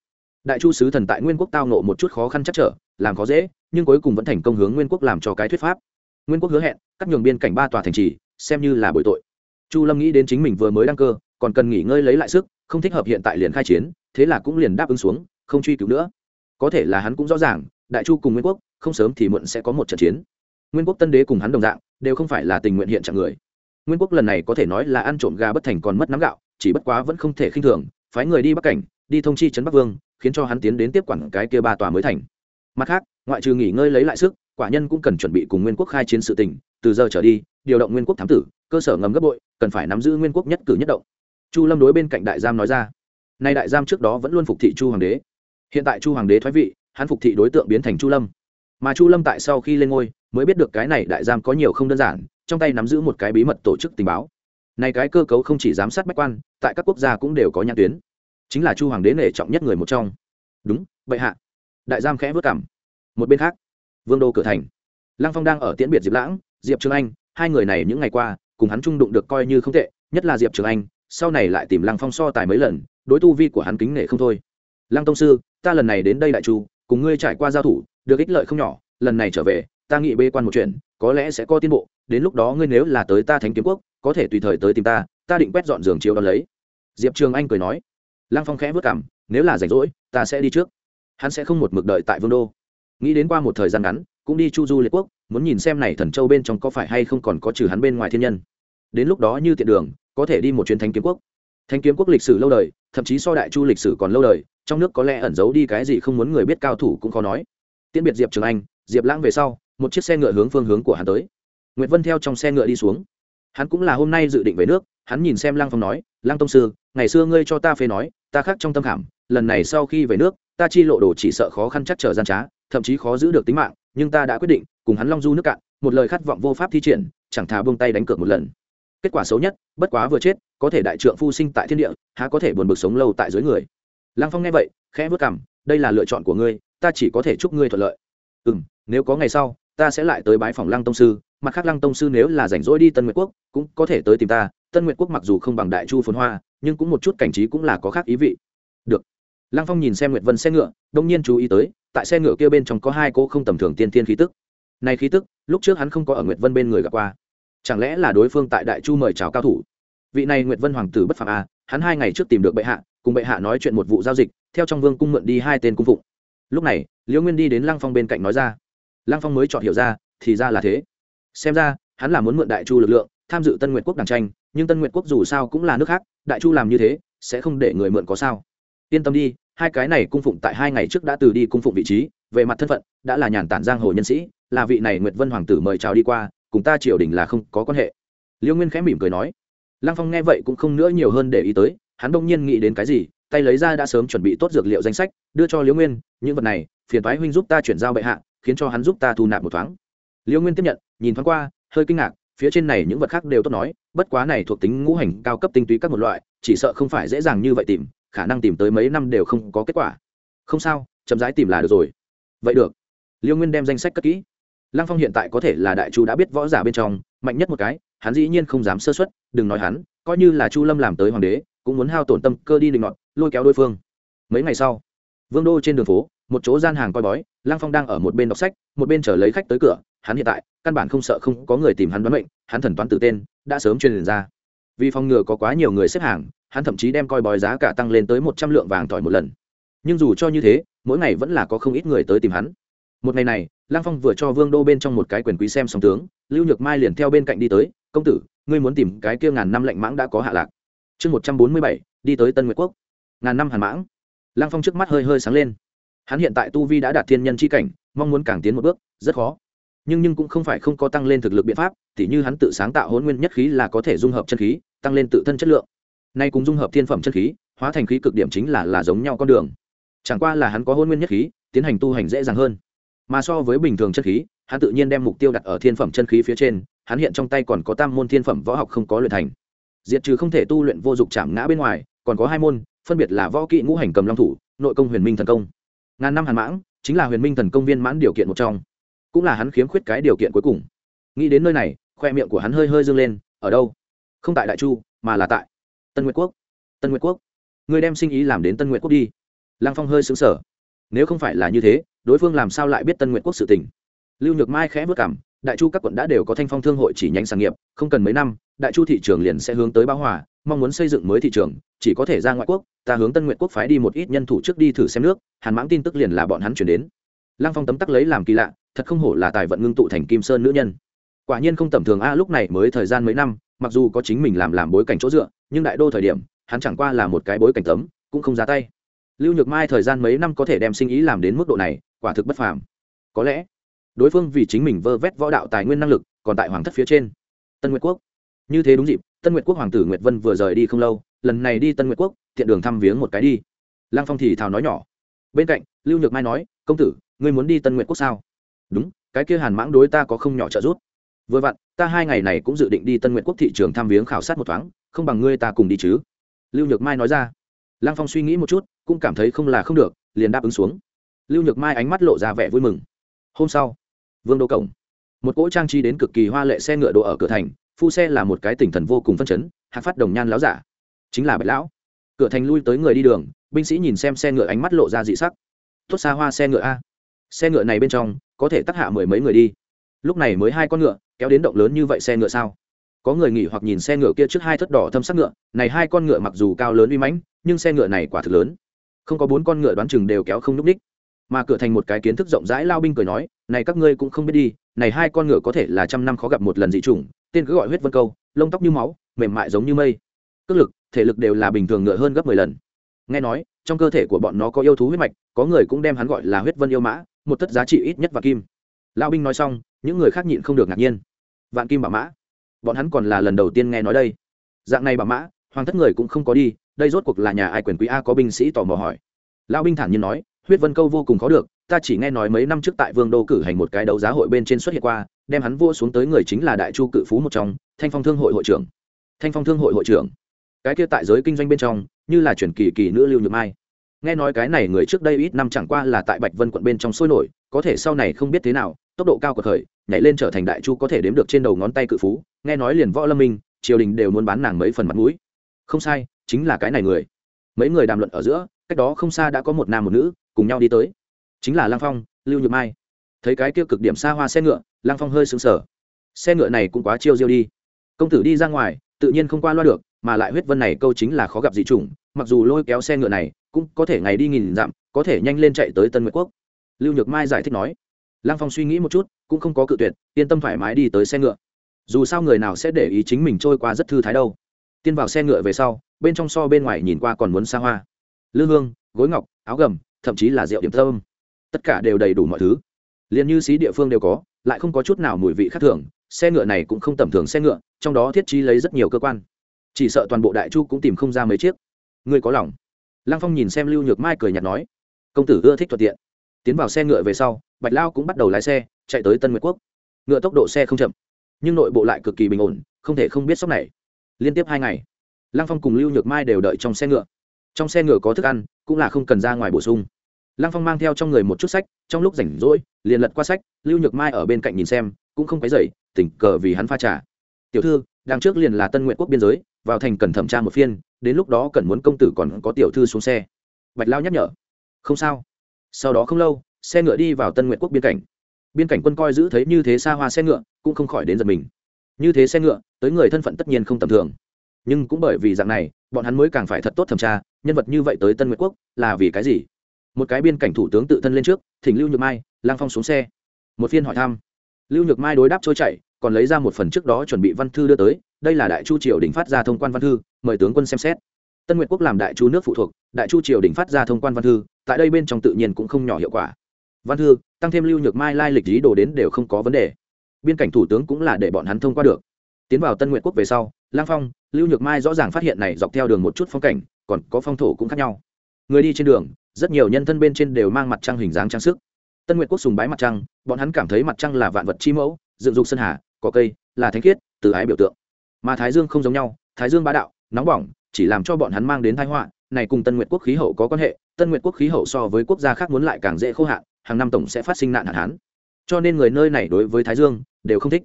đại chu sứ thần tại nguyên quốc tao nộ một chút khó khăn chắc trở, làm khó dễ, nhưng cuối cùng vẫn thành công hướng nguyên quốc làm cho cái thuyết pháp. Nguyên quốc hứa hẹn, cắt nhường biên cảnh ba tòa thành trì, xem như là bội tội. Chu lâm nghĩ đến chính mình vừa mới đăng cơ, còn cần nghỉ ngơi lấy lại sức, không thích hợp hiện tại liền khai chiến, thế là cũng liền đáp ứng xuống, không truy cứu nữa. Có thể là hắn cũng rõ ràng, đại chu cùng nguyên quốc, không sớm thì muộn sẽ có một trận chiến. Nguyên quốc tân đế cùng hắn đồng dạng, đều không phải là tình nguyện hiện trạng người nguyên quốc lần này có thể nói là ăn trộm gà bất thành còn mất nắm gạo, chỉ bất quá vẫn không thể khinh thường, phái người đi bắc cảnh, đi thông chi trấn bắc vương, khiến cho hắn tiến đến tiếp quản cái kia ba tòa mới thành. Mặt khác, ngoại trừ nghỉ ngơi lấy lại sức, quả nhân cũng cần chuẩn bị cùng nguyên quốc khai chiến sự tình, từ giờ trở đi, điều động nguyên quốc thám tử, cơ sở ngầm gấp bội, cần phải nắm giữ nguyên quốc nhất cử nhất động. Chu lâm đối bên cạnh đại giam nói ra. Nay đại giam trước đó vẫn luôn phục thị chu hoàng đế. Hiện tại chu hoàng đế thoái vị, hắn phục thị đối tượng biến thành chu lâm. Mà chu lâm tại sau khi lên ngôi, mới biết được cái này đại giam có nhiều không đơn giản trong tay nắm giữ một cái bí mật tổ chức tình báo. Này cái cơ cấu không chỉ giám sát bách quan, tại các quốc gia cũng đều có nhãn tuyến. Chính là chu hoàng đế nể trọng nhất người một trong. Đúng vậy hạ. Đại giam khẽ vất cảm. Một bên khác, vương đô cửa thành. Lăng phong đang ở tiễn biệt diệp lãng, diệp trường anh, hai người này những ngày qua, cùng hắn trung đụng được coi như không tệ, nhất là diệp trường anh, sau này lại tìm lăng phong so tài mấy lần, đối tu vi của hắn kính nể không thôi. Lăng tông sư, ta lần này đến đây đại chu, cùng ngươi trải qua giao thủ, được ích lợi không nhỏ, lần này trở về, ta nghĩ bê quan một chuyện, có lẽ sẽ có tiến bộ đến lúc đó ngươi nếu là tới ta thánh kiếm quốc, có thể tùy thời tới tìm ta ta định quét dọn giường chiếu đón lấy. Diệp trường anh cười nói. Lăng phong khẽ vất cảm, nếu là rảnh rỗi, ta sẽ đi trước. Hắn sẽ không một mực đợi tại vương đô. Nghĩ đến qua một thời gian ngắn, cũng đi chu du liệt quốc, muốn nhìn xem này thần châu bên trong có phải hay không còn có trừ hắn bên ngoài thiên nhân. Đến lúc đó như tiện đường, có thể đi một chuyến thánh kiếm quốc. Thánh kiếm quốc lịch sử lâu đời, thậm chí so đại chu lịch sử còn lâu đời, trong nước có lẽ ẩn giấu đi cái gì không muốn người biết cao thủ cũng khó nói. Tiễn biệt diệp trường anh, diệp lãng về sau, một chiếc xe ngựa hướng phương hướng của hắn tới. Nguyệt vân theo trong xe ngựa đi xuống. Hắn cũng là hôm nay dự định về nước hắn nhìn xem lăng phong nói lăng tông sư ngày xưa ngươi cho ta phê nói ta khác trong tâm cảm, lần này sau khi về nước ta chi lộ đồ chỉ sợ khó khăn chắc trở gian trá thậm chí khó giữ được tính mạng nhưng ta đã quyết định cùng hắn long du nước cạn một lời khát vọng vô pháp thi triển chẳng thà buông tay đánh cược một lần. Kết quả xấu nhất bất quá vừa chết có thể đại trượng phu sinh tại thiên địa há có thể buồn bực sống lâu tại dưới người. Lăng phong nghe vậy khẽ vất cằm, đây là lựa chọn của ngươi ta chỉ có thể chúc ngươi thuận lợi. Ừm, nếu có ngày sau ta sẽ lại tới bái phòng lăng tông sư mặt khác lăng tông sư nếu là rảnh rỗi đi tân nguyệt quốc, cũng có thể tới tìm ta. Tân nguyệt quốc mặc dù không bằng đại chu phồn hoa, nhưng cũng một chút cảnh trí cũng là có khác ý vị. Được. Lăng phong nhìn xem nguyệt vân xe ngựa, đông nhiên chú ý tới, tại xe ngựa kia bên trong có hai cô không tầm thường tiên tiên khí tức. Này khí tức, lúc trước hắn không có ở nguyệt vân bên người gặp qua. Chẳng lẽ là đối phương tại đại chu mời chào cao thủ? Vị này nguyệt vân hoàng tử bất phạm à hắn hai ngày trước tìm được bệ hạ, cùng bệ hạ nói chuyện một vụ giao dịch, theo trong vương cung mượn đi hai tên cung phụng. Lúc này, liễu nguyên đi đến lăng phong bên cạnh nói ra. Lăng phong mới chọn hiểu ra, thì ra là thế xem ra, hắn là muốn mượn đại chu lực lượng, tham dự tân nguyệt quốc đàng tranh, nhưng tân nguyệt quốc dù sao cũng là nước khác, đại chu làm như thế, sẽ không để người mượn có sao. Yên tâm đi, hai cái này cung phụng tại hai ngày trước đã từ đi cung phụng vị trí, về mặt thân phận, đã là nhàn tản giang hồ nhân sĩ, là vị này nguyệt vân hoàng tử mời chào đi qua, cùng ta triều đình là không có quan hệ. Liêu nguyên khẽ mỉm cười nói. Lăng phong nghe vậy cũng không nữa nhiều hơn để ý tới, hắn đông nhiên nghĩ đến cái gì, tay lấy ra đã sớm chuẩn bị tốt dược liệu danh sách, đưa cho liêu nguyên, những vật này, phiền thoái huynh giúp ta chuyển giao bệ hạ, khiến cho hắn giúp ta thu nạp một thoáng liêu nguyên tiếp nhận, nhìn thoáng qua, hơi kinh ngạc, phía trên này những vật khác đều tốt nói, bất quá này thuộc tính ngũ hành cao cấp tinh túy các một loại, chỉ sợ không phải dễ dàng như vậy tìm, khả năng tìm tới mấy năm đều không có kết quả. Không sao, chậm rãi tìm là được rồi. Vậy được. Liêu nguyên đem danh sách cất kỹ. Lăng phong hiện tại có thể là đại chu đã biết võ giả bên trong, mạnh nhất một cái, hắn dĩ nhiên không dám sơ xuất đừng nói hắn, coi như là chu lâm làm tới hoàng đế, cũng muốn hao tổn tâm cơ đi định ngọn lôi kéo đối phương. Mấy ngày sau, vương đô trên đường phố, một chỗ gian hàng coi bói, lăng phong đang ở một bên đọc sách, một bên chờ lấy khách tới cửa hắn hiện tại, căn bản không sợ không có người tìm hắn đoán mệnh, hắn thần toán tự tên, đã sớm truyền ra. Vì phòng ngừa có quá nhiều người xếp hàng, hắn thậm chí đem coi bói giá cả tăng lên tới một trăm lượng vàng tỏi một lần. Nhưng dù cho như thế, mỗi ngày vẫn là có không ít người tới tìm hắn. Một ngày này, lăng phong vừa cho vương đô bên trong một cái quyền quý xem song tướng, lưu nhược mai liền theo bên cạnh đi tới, công tử, ngươi muốn tìm cái kia ngàn năm lạnh mãng đã có hạ lạc. Chương một trăm bốn mươi bảy, đi tới tân nguyệt quốc. Ngàn năm hàn mãng. Lăng phong trước mắt hơi hơi sáng lên. Hắn hiện tại tu vi đã đạt thiên nhân c h i cảnh, mong muốn càng tiến một bước, rất khó nhưng nhưng cũng không phải không có tăng lên thực lực biện pháp thì như hắn tự sáng tạo hôn nguyên nhất khí là có thể dung hợp chân khí, tăng lên tự thân chất lượng. Nay cùng dung hợp thiên phẩm chân khí, hóa thành khí cực điểm chính là là giống nhau con đường. Chẳng qua là hắn có hôn nguyên nhất khí, tiến hành tu hành dễ dàng hơn. Mà so với bình thường chân khí, hắn tự nhiên đem mục tiêu đặt ở thiên phẩm chân khí phía trên, hắn hiện trong tay còn có tam môn thiên phẩm võ học không có luyện thành. Diệt trừ không thể tu luyện vô dụng chạm ngã bên ngoài, còn có hai môn, phân biệt là võ kỹ ngũ hành cầm long thủ, nội công huyền minh thần công. Ngàn năm hàn mãng, chính là huyền minh thần công viên mãn điều kiện một trong cũng là hắn khiếm khuyết cái điều kiện cuối cùng. Nghĩ đến nơi này, khoe miệng của hắn hơi hơi dâng lên, ở đâu? Không tại đại chu, mà là tại tân nguyệt quốc. Tân nguyệt quốc? Người đem sinh ý làm đến tân nguyệt quốc đi. Lăng phong hơi xứng sở nếu không phải là như thế, đối phương làm sao lại biết tân nguyệt quốc sự tình? Lưu nhược mai khẽ vất cảm, đại chu các quận đã đều có thanh phong thương hội chỉ nhánh sản nghiệp, không cần mấy năm, đại chu thị trường liền sẽ hướng tới báo hòa, mong muốn xây dựng mới thị trường, chỉ có thể ra ngoại quốc, ta hướng tân nguyện quốc phái đi một ít nhân thủ trước đi thử xem nước, hàn mãng tin tức liền là bọn hắn chuyển đến lăng phong tấm tắc lấy làm kỳ lạ, thật không hổ là tài vận ngưng tụ thành kim sơn nữ nhân. Quả nhiên không tầm thường a, lúc này mới thời gian mấy năm, mặc dù có chính mình làm làm bối cảnh chỗ dựa, nhưng đại đô thời điểm, hắn chẳng qua là một cái bối cảnh tấm, cũng không ra tay. Lưu nhược mai thời gian mấy năm có thể đem sinh ý làm đến mức độ này, quả thực bất phàm. Có lẽ, đối phương vì chính mình vơ vét võ đạo tài nguyên năng lực, còn tại hoàng thất phía trên. Tân nguyệt quốc. Như thế đúng dịp, tân nguyệt quốc hoàng tử nguyệt vân vừa rời đi không lâu, lần này đi tân nguyệt quốc tiện đường thăm viếng một cái đi. Lăng phong thì thào nói nhỏ. Bên cạnh, lưu nhược mai nói, công tử ngươi muốn đi tân nguyệt quốc sao? Đúng, cái kia hàn mãng đối ta có không nhỏ trợ giúp. Vừa vặn, ta hai ngày này cũng dự định đi tân nguyệt quốc thị trường thăm viếng khảo sát một thoáng, không bằng ngươi ta cùng đi chứ. Lưu nhược mai nói ra. Lăng phong suy nghĩ một chút, cũng cảm thấy không là không được, liền đáp ứng xuống. Lưu nhược mai ánh mắt lộ ra vẻ vui mừng. Hôm sau, vương đô cổng. Một cỗ trang trí đến cực kỳ hoa lệ xe ngựa đỗ ở cửa thành, phu xe là một cái tỉnh thần vô cùng phân chấn, hạc phát đồng nhan láo giả. Chính là bạch lão. Cửa thành lui tới người đi đường, binh sĩ nhìn xem xe ngựa ánh mắt lộ ra dị sắc. Tốt xa hoa xe ngựa a xe ngựa này bên trong, có thể tắc hạ mười mấy người đi. Lúc này mới hai con ngựa, kéo đến động lớn như vậy xe ngựa sao? Có người nghỉ hoặc nhìn xe ngựa kia trước hai thất đỏ thâm sắc ngựa, này hai con ngựa mặc dù cao lớn uy mãnh, nhưng xe ngựa này quả thực lớn. Không có bốn con ngựa đoán chừng đều kéo không núp ních. Mà cửa thành một cái kiến thức rộng rãi lao binh cười nói, này các ngươi cũng không biết đi, này hai con ngựa có thể là trăm năm khó gặp một lần dị chủng, tên cứ gọi huyết vân câu, lông tóc như máu, mềm mại giống như mây. Cước lực, thể lực đều là bình thường ngựa hơn gấp mười lần. Nghe nói, trong cơ thể của bọn nó có yêu thú huyết mạch, có người cũng đem hắn gọi là huyết vân yêu mã một tất giá trị ít nhất vạn kim. Lão binh nói xong, những người khác nhịn không được ngạc nhiên. Vạn kim bảo mã. Bọn hắn còn là lần đầu tiên nghe nói đây. Dạng này bảo mã, hoàng thất người cũng không có đi, đây rốt cuộc là nhà ai quyền quý a có binh sĩ tò mò hỏi. Lão binh thản nhiên nói, huyết vân câu vô cùng khó được, ta chỉ nghe nói mấy năm trước tại vương đô cử hành một cái đấu giá hội bên trên xuất hiện qua, đem hắn vua xuống tới người chính là đại chu cự phú một trong, thanh phong thương hội hội trưởng. Thanh phong thương hội hội trưởng. Cái kia tại giới kinh doanh bên trong, như là chuyển kỳ kỳ nữ lưu nhược mai nghe nói cái này người trước đây ít năm chẳng qua là tại bạch vân quận bên trong sôi nổi, có thể sau này không biết thế nào, tốc độ cao của thời, nhảy lên trở thành đại chu có thể đếm được trên đầu ngón tay cự phú, nghe nói liền võ lâm minh, triều đình đều muốn bán nàng mấy phần mặt mũi. Không sai, chính là cái này người. Mấy người đàm luận ở giữa, cách đó không xa đã có một nam một nữ, cùng nhau đi tới. Chính là lang phong, lưu nhược mai. Thấy cái kia cực điểm xa hoa xe ngựa lang phong hơi sững sờ. Xe ngựa này cũng quá chiêu diêu đi. Công tử đi ra ngoài, tự nhiên không qua loa được, mà lại huyết vân này câu chính là khó gặp dị chủng, mặc dù lôi kéo xe ngựa này cũng có thể ngày đi nghìn dặm, có thể nhanh lên chạy tới tân nguyệt quốc. Lưu nhược mai giải thích nói. Lăng phong suy nghĩ một chút, cũng không có cự tuyệt, yên tâm thoải mái đi tới xe ngựa. Dù sao người nào sẽ để ý chính mình trôi qua rất thư thái đâu. Tiên vào xe ngựa về sau, bên trong so bên ngoài nhìn qua còn muốn xa hoa. Lư hương, gối ngọc, áo gầm, thậm chí là rượu điểm thơm tất cả đều đầy đủ mọi thứ. Liền như xí địa phương đều có, lại không có chút nào mùi vị khác thường, xe ngựa này cũng không tầm thường xe ngựa, trong đó thiết trí lấy rất nhiều cơ quan. Chỉ sợ toàn bộ đại chu cũng tìm không ra mấy chiếc. Ngươi có lòng? Lăng phong nhìn xem lưu nhược mai cười nhạt nói, công tử ưa thích thuận tiện. Tiến vào xe ngựa về sau, bạch lao cũng bắt đầu lái xe, chạy tới tân nguyệt quốc. Ngựa tốc độ xe không chậm, nhưng nội bộ lại cực kỳ bình ổn, không thể không biết sốc này. Liên tiếp hai ngày, lăng phong cùng lưu nhược mai đều đợi trong xe ngựa. Trong xe ngựa có thức ăn, cũng là không cần ra ngoài bổ sung. Lăng phong mang theo trong người một chút sách, trong lúc rảnh rỗi, liền lật qua sách, lưu nhược mai ở bên cạnh nhìn xem, cũng không cái dậy tỉnh cờ vì hắn pha trà. Tiểu thư, đằng trước liền là tân nguyện quốc biên giới, vào thành cần thẩm tra một phiên đến lúc đó cần muốn công tử còn có tiểu thư xuống xe. Bạch lao nhắc nhở. Không sao. Sau đó không lâu, xe ngựa đi vào tân nguyện quốc biên cảnh. Biên cảnh quân coi giữ thấy như thế xa hoa xe ngựa, cũng không khỏi đến giật mình. Như thế xe ngựa, tới người thân phận tất nhiên không tầm thường. Nhưng cũng bởi vì dạng này, bọn hắn mới càng phải thật tốt thẩm tra, nhân vật như vậy tới tân nguyệt quốc là vì cái gì? Một cái biên cảnh thủ tướng tự thân lên trước, thỉnh lưu nhược mai, lang phong xuống xe. Một phiên hỏi thăm. Lưu nhược mai đối đáp trôi chảy, còn lấy ra một phần trước đó chuẩn bị văn thư đưa tới, đây là đại chu triều đình phát ra thông quan văn thư mời tướng quân xem xét. Tân nguyệt quốc làm đại chu nước phụ thuộc, đại chu triều đình phát ra thông quan văn thư, tại đây bên trong tự nhiên cũng không nhỏ hiệu quả. Văn thư, tăng thêm lưu nhược mai lai lịch lý đồ đến đều không có vấn đề. Biên cảnh thủ tướng cũng là để bọn hắn thông qua được. Tiến vào tân nguyệt quốc về sau, lang phong, lưu nhược mai rõ ràng phát hiện này dọc theo đường một chút phong cảnh, còn có phong thổ cũng khác nhau. Người đi trên đường, rất nhiều nhân thân bên trên đều mang mặt trăng hình dáng trang sức. Tân nguyệt quốc sùng bái mặt trăng, bọn hắn cảm thấy mặt trăng là vạn vật chi mẫu, dựng dục sơn hà có cây, là thánh khiết từ ái biểu tượng. Mà thái dương không giống nhau, thái dương bá đạo nóng bỏng, chỉ làm cho bọn hắn mang đến thái họa. Này cùng tân nguyệt quốc khí hậu có quan hệ, tân nguyệt quốc khí hậu so với quốc gia khác muốn lại càng dễ khô hạn, hàng năm tổng sẽ phát sinh nạn hạn hán. Cho nên người nơi này đối với thái dương đều không thích.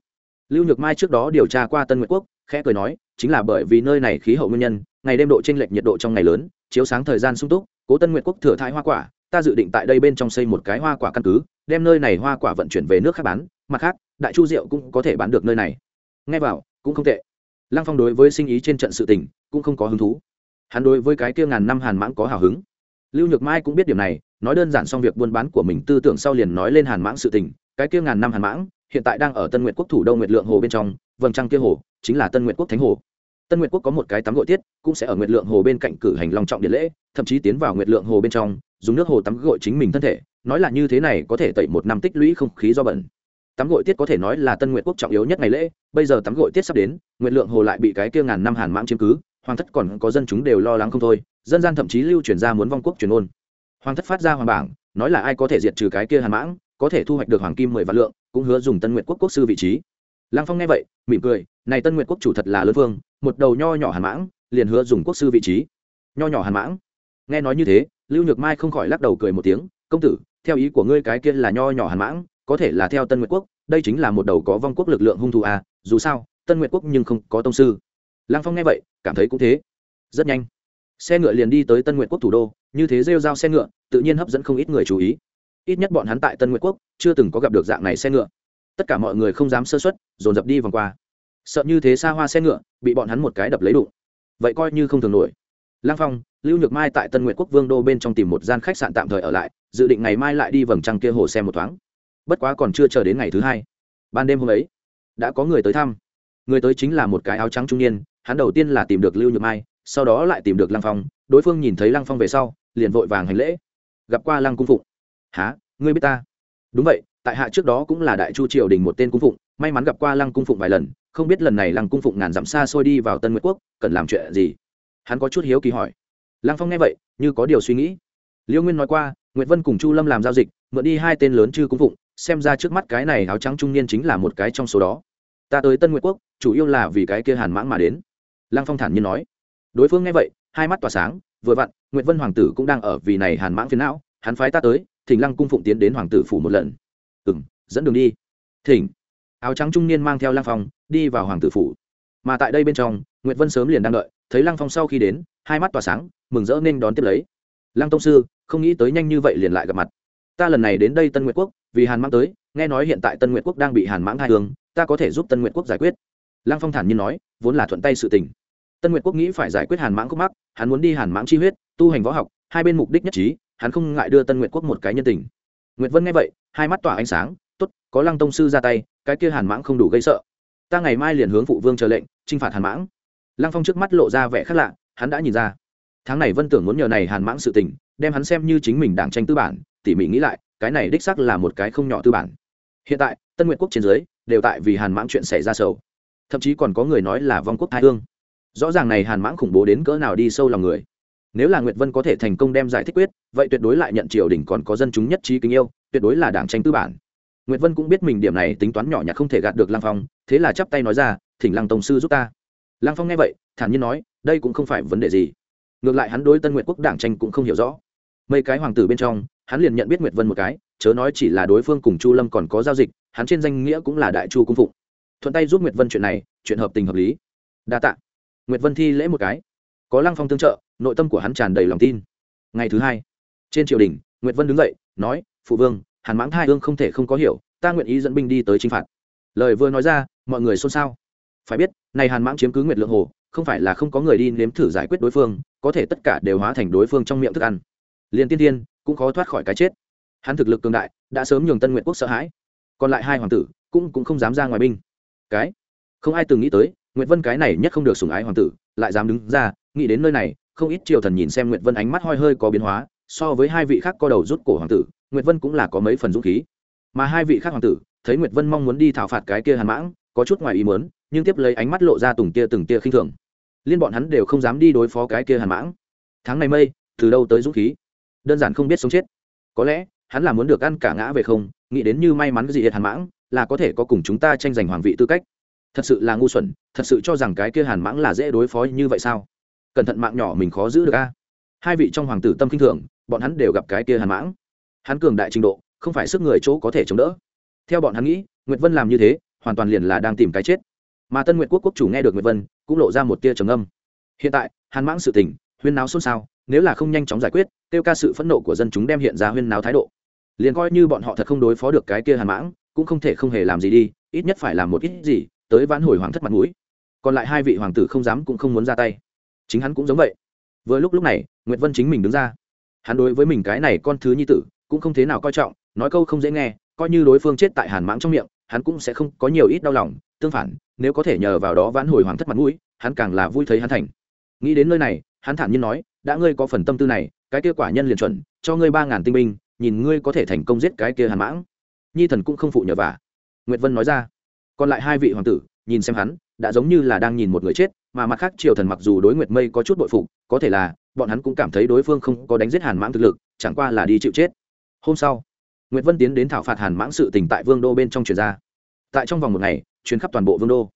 Lưu nhược mai trước đó điều tra qua tân nguyệt quốc, khẽ cười nói, chính là bởi vì nơi này khí hậu nguyên nhân, ngày đêm độ t r ê n lệch nhiệt độ trong ngày lớn, chiếu sáng thời gian sung túc, cố tân nguyệt quốc thừa thái hoa quả, ta dự định tại đây bên trong xây một cái hoa quả căn cứ, đem nơi này hoa quả vận chuyển về nước khác bán, mặt khác, đại chu diệu cũng có thể bán được nơi này. Nghe vào, cũng không tệ lăng phong đối với sinh ý trên trận sự tình cũng không có hứng thú. Hắn đối với cái kia ngàn năm hàn mãng có hào hứng. Lưu nhược mai cũng biết điểm này, nói đơn giản xong việc buôn bán của mình tư tưởng sau liền nói lên hàn mãng sự tình. Cái kia ngàn năm hàn mãng hiện tại đang ở tân nguyệt quốc thủ đô nguyệt lượng hồ bên trong, vầng trăng kia hồ chính là tân nguyệt quốc thánh hồ. Tân nguyệt quốc có một cái tắm gội tiết, cũng sẽ ở nguyệt lượng hồ bên cạnh cử hành long trọng điện lễ, thậm chí tiến vào nguyệt lượng hồ bên trong, dùng nước hồ tắm gội chính mình thân thể, nói là như thế này có thể tẩy một năm tích lũy không khí do bẩn tắm gội tiết có thể nói là tân nguyệt quốc trọng yếu nhất ngày lễ, bây giờ tắm gội tiết sắp đến, nguyệt lượng hồ lại bị cái kia ngàn năm hàn mãng chiếm cứ, hoàng thất còn có dân chúng đều lo lắng không thôi, dân gian thậm chí lưu truyền ra muốn vong quốc truyền ôn. Hoàng thất phát ra hoàng bảng, nói là ai có thể diệt trừ cái kia hàn mãng, có thể thu hoạch được hoàng kim mười vạn lượng, cũng hứa dùng tân nguyện quốc quốc sư vị trí. Lăng phong nghe vậy, mỉm cười, này tân nguyện quốc chủ thật là lớn vương, một đầu nho nhỏ hàn mãng, liền hứa dùng quốc sư vị trí. Nho nhỏ hàn mãng. Nghe nói như thế, lưu nhược mai không khỏi lắc đầu cười một tiếng, công tử, theo ý của ngươi cái kia là nho nhỏ hàn mãng, có thể là theo tân nguyệt quốc đây chính là một đầu có vong quốc lực lượng hung thủ à dù sao, tân nguyệt quốc nhưng không có tông sư. Lăng phong nghe vậy, cảm thấy cũng thế. Rất nhanh, xe ngựa liền đi tới tân nguyệt quốc thủ đô, như thế rêu giao xe ngựa, tự nhiên hấp dẫn không ít người chú ý. Ít nhất bọn hắn tại tân nguyệt quốc, chưa từng có gặp được dạng này xe ngựa. Tất cả mọi người không dám sơ xuất dồn dập đi vòng qua. Sợ như thế xa hoa xe ngựa, bị bọn hắn một cái đập lấy đụng. Vậy coi như không thường nổi. Lang phong, lưu nhược mai tại tân nguyệt quốc vương đô bên trong tìm một gian khách sạn tạm thời ở lại, dự định ngày mai lại đi vầng trăng kia hồ xem một thoáng bất quá còn chưa chờ đến ngày thứ hai. Ban đêm hôm ấy, đã có người tới thăm. Người tới chính là một cái áo trắng trung niên, hắn đầu tiên là tìm được lưu nhược mai, sau đó lại tìm được lăng phong. Đối phương nhìn thấy lăng phong về sau, liền vội vàng hành lễ. Gặp qua lăng cung phụng. Há ngươi biết ta? Đúng vậy, tại hạ trước đó cũng là đại chu triều đình một tên cung phụng, may mắn gặp qua lăng cung phụng vài lần, không biết lần này lăng cung phụng ngàn dặm xa xôi đi vào tân nguyệt quốc, cần làm chuyện gì? Hắn có chút hiếu kỳ hỏi. Lăng phong nghe vậy, như có điều suy nghĩ. Liêu nguyên nói qua, nguyệt vân cùng chu lâm làm giao dịch, mượn đi hai tên lớn chư cung phụng xem ra trước mắt cái này áo trắng trung niên chính là một cái trong số đó. Ta tới tân nguyệt quốc, chủ yếu là vì cái kia hàn mãng mà đến. Lăng phong thản nhiên nói. Đối phương nghe vậy, hai mắt tỏa sáng, vừa vặn, nguyệt vân hoàng tử cũng đang ở vì này hàn mãng phiến não, hắn phái ta tới, thỉnh lăng cung phụng tiến đến hoàng tử phủ một lần. Ừ m dẫn đường đi. Thỉnh. Áo trắng trung niên mang theo lăng phong, đi vào hoàng tử phủ. Mà tại đây bên trong, nguyệt vân sớm liền đang đợi, thấy lăng phong sau khi đến, hai mắt tỏa sáng, mừng rỡ nên đón tiếp lấy. Lăng tông sư, không nghĩ tới nhanh như vậy liền lại gặp mặt. Ta lần này đến đây tân nguyệt quốc vì hàn mãng tới, nghe nói hiện tại tân nguyệt quốc đang bị hàn mãng hai hướng ta có thể giúp tân nguyệt quốc giải quyết. Lăng phong thản nhiên nói, vốn là thuận tay sự tình. Tân nguyệt quốc nghĩ phải giải quyết hàn mãng khúc mắc, hắn muốn đi hàn mãng chi huyết, tu hành võ học, hai bên mục đích nhất trí, hắn không ngại đưa tân nguyệt quốc một cái nhân tình. Nguyệt vân nghe vậy, hai mắt tỏa ánh sáng, tốt, có lăng tông sư ra tay, cái kia hàn mãng không đủ gây sợ. Ta ngày mai liền hướng phụ vương chờ lệnh, chinh phạt hàn mãng. Lăng phong trước mắt lộ ra vẻ khác lạ, hắn đã nhìn ra. Tháng này vân tưởng muốn nhờ này hàn mãng sự tình, đem hắn xem như chính mình đảng tranh tư bản, tỉ mỉ nghĩ lại cái này đích xác là một cái không nhỏ tư bản. Hiện tại, tân nguyệt quốc trên dưới, đều tại vì hàn mãng chuyện xảy ra sầu. Thậm chí còn có người nói là vong quốc thái hương. Rõ ràng này hàn mãng khủng bố đến cỡ nào đi sâu lòng người. Nếu là nguyệt vân có thể thành công đem giải thích quyết, vậy tuyệt đối lại nhận triều đình còn có dân chúng nhất trí kính yêu, tuyệt đối là đảng tranh tư bản. Nguyệt vân cũng biết mình điểm này tính toán nhỏ nhặt không thể gạt được lăng phong, thế là chắp tay nói ra, thỉnh lăng tổng sư giúp ta. Lăng phong nghe vậy, thản nhiên nói, đây cũng không phải vấn đề gì. Ngược lại hắn đối tân nguyệt quốc đảng tranh cũng không hiểu rõ. Mấy cái hoàng tử bên trong hắn liền nhận biết nguyệt vân một cái, chớ nói chỉ là đối phương cùng chu lâm còn có giao dịch, hắn trên danh nghĩa cũng là đại chu cung phụng. Thuận tay giúp nguyệt vân chuyện này, chuyện hợp tình hợp lý. Đa tạ. Nguyệt vân thi lễ một cái. Có lăng phong tương trợ, nội tâm của hắn tràn đầy lòng tin. Ngày thứ hai, trên triều đình, nguyệt vân đứng dậy, nói, phụ vương, hàn mãng hai hương không thể không có hiểu, ta nguyện ý dẫn binh đi tới chinh phạt. Lời vừa nói ra, mọi người xôn xao. Phải biết, này hàn mãng chiếm cứ nguyệt lượng hồ, không phải là không có người đi nếm thử giải quyết đối phương, có thể tất cả đều hóa thành đối phương trong miệng thức ăn. Liền tiên tiên cũng khó thoát khỏi cái chết. Hắn thực lực cường đại, đã sớm nhường tân nguyện quốc sợ hãi. Còn lại hai hoàng tử, cũng cũng không dám ra ngoài binh. Cái? Không ai từng nghĩ tới, nguyệt vân cái này nhất không được sủng ái hoàng tử, lại dám đứng ra, nghĩ đến nơi này, không ít triều thần nhìn xem nguyệt vân ánh mắt hoi hơi có biến hóa, so với hai vị khác co đầu rút cổ hoàng tử, nguyệt vân cũng là có mấy phần dũng khí. Mà hai vị khác hoàng tử, thấy nguyệt vân mong muốn đi thảo phạt cái kia hàn mãng, có chút ngoài ý muốn, nhưng tiếp lấy ánh mắt lộ ra từng tia từng tia khinh thường. Liên bọn hắn đều không dám đi đối phó cái kia hàn mãng. Tháng này mây, từ đâu tới dũng khí? Đơn giản không biết sống chết. Có lẽ, hắn là muốn được ăn cả ngã về không, nghĩ đến như may mắn cái gì hàn mãng, là có thể có cùng chúng ta tranh giành hoàng vị tư cách. Thật sự là ngu xuẩn, thật sự cho rằng cái kia hàn mãng là dễ đối phó như vậy sao? Cẩn thận mạng nhỏ mình khó giữ được a. Hai vị trong hoàng tử tâm kinh thường, bọn hắn đều gặp cái kia hàn mãng. Hắn cường đại trình độ, không phải sức người chỗ có thể chống đỡ. Theo bọn hắn nghĩ, nguyệt vân làm như thế, hoàn toàn liền là đang tìm cái chết. Mà tân nguyệt quốc quốc chủ nghe được nguyệt vân, cũng lộ ra một tia trầm âm hiện tại, hàn mãng sự tình, huyên náo xôn xao nếu là không nhanh chóng giải quyết, kêu ca sự phẫn nộ của dân chúng đem hiện ra huyên náo thái độ. Liền coi như bọn họ thật không đối phó được cái kia hàn mãng, cũng không thể không hề làm gì đi, ít nhất phải làm một ít gì, tới vãn hồi hoàng thất mặt mũi. Còn lại hai vị hoàng tử không dám cũng không muốn ra tay. Chính hắn cũng giống vậy. Vừa lúc lúc này nguyễn vân chính mình đứng ra. Hắn đối với mình cái này con thứ nhi tử, cũng không thế nào coi trọng, nói câu không dễ nghe, coi như đối phương chết tại hàn mãng trong miệng, hắn cũng sẽ không có nhiều ít đau lòng, tương phản, nếu có thể nhờ vào đó vãn hồi hoàng thất mặt mũi, hắn càng là vui thấy hắn thành. Nghĩ đến nơi này hắn thản nhiên nói, đã ngươi có phần tâm tư này, cái kia quả nhân liền chuẩn, cho ngươi ba ngàn tinh binh, nhìn ngươi có thể thành công giết cái kia hàn mãng. Nhi thần cũng không phụ nhờ vả. Nguyệt vân nói ra, còn lại hai vị hoàng tử, nhìn xem hắn, đã giống như là đang nhìn một người chết, mà mặt khác triều thần mặc dù đối nguyệt mây có chút bội phục, có thể là, bọn hắn cũng cảm thấy đối phương không có đánh giết hàn mãng thực lực, chẳng qua là đi chịu chết. Hôm sau, nguyệt vân tiến đến thảo phạt hàn mãng sự tình tại vương đô bên trong truyền ra. Tại trong vòng một ngày chuyến khắp toàn bộ vương đô.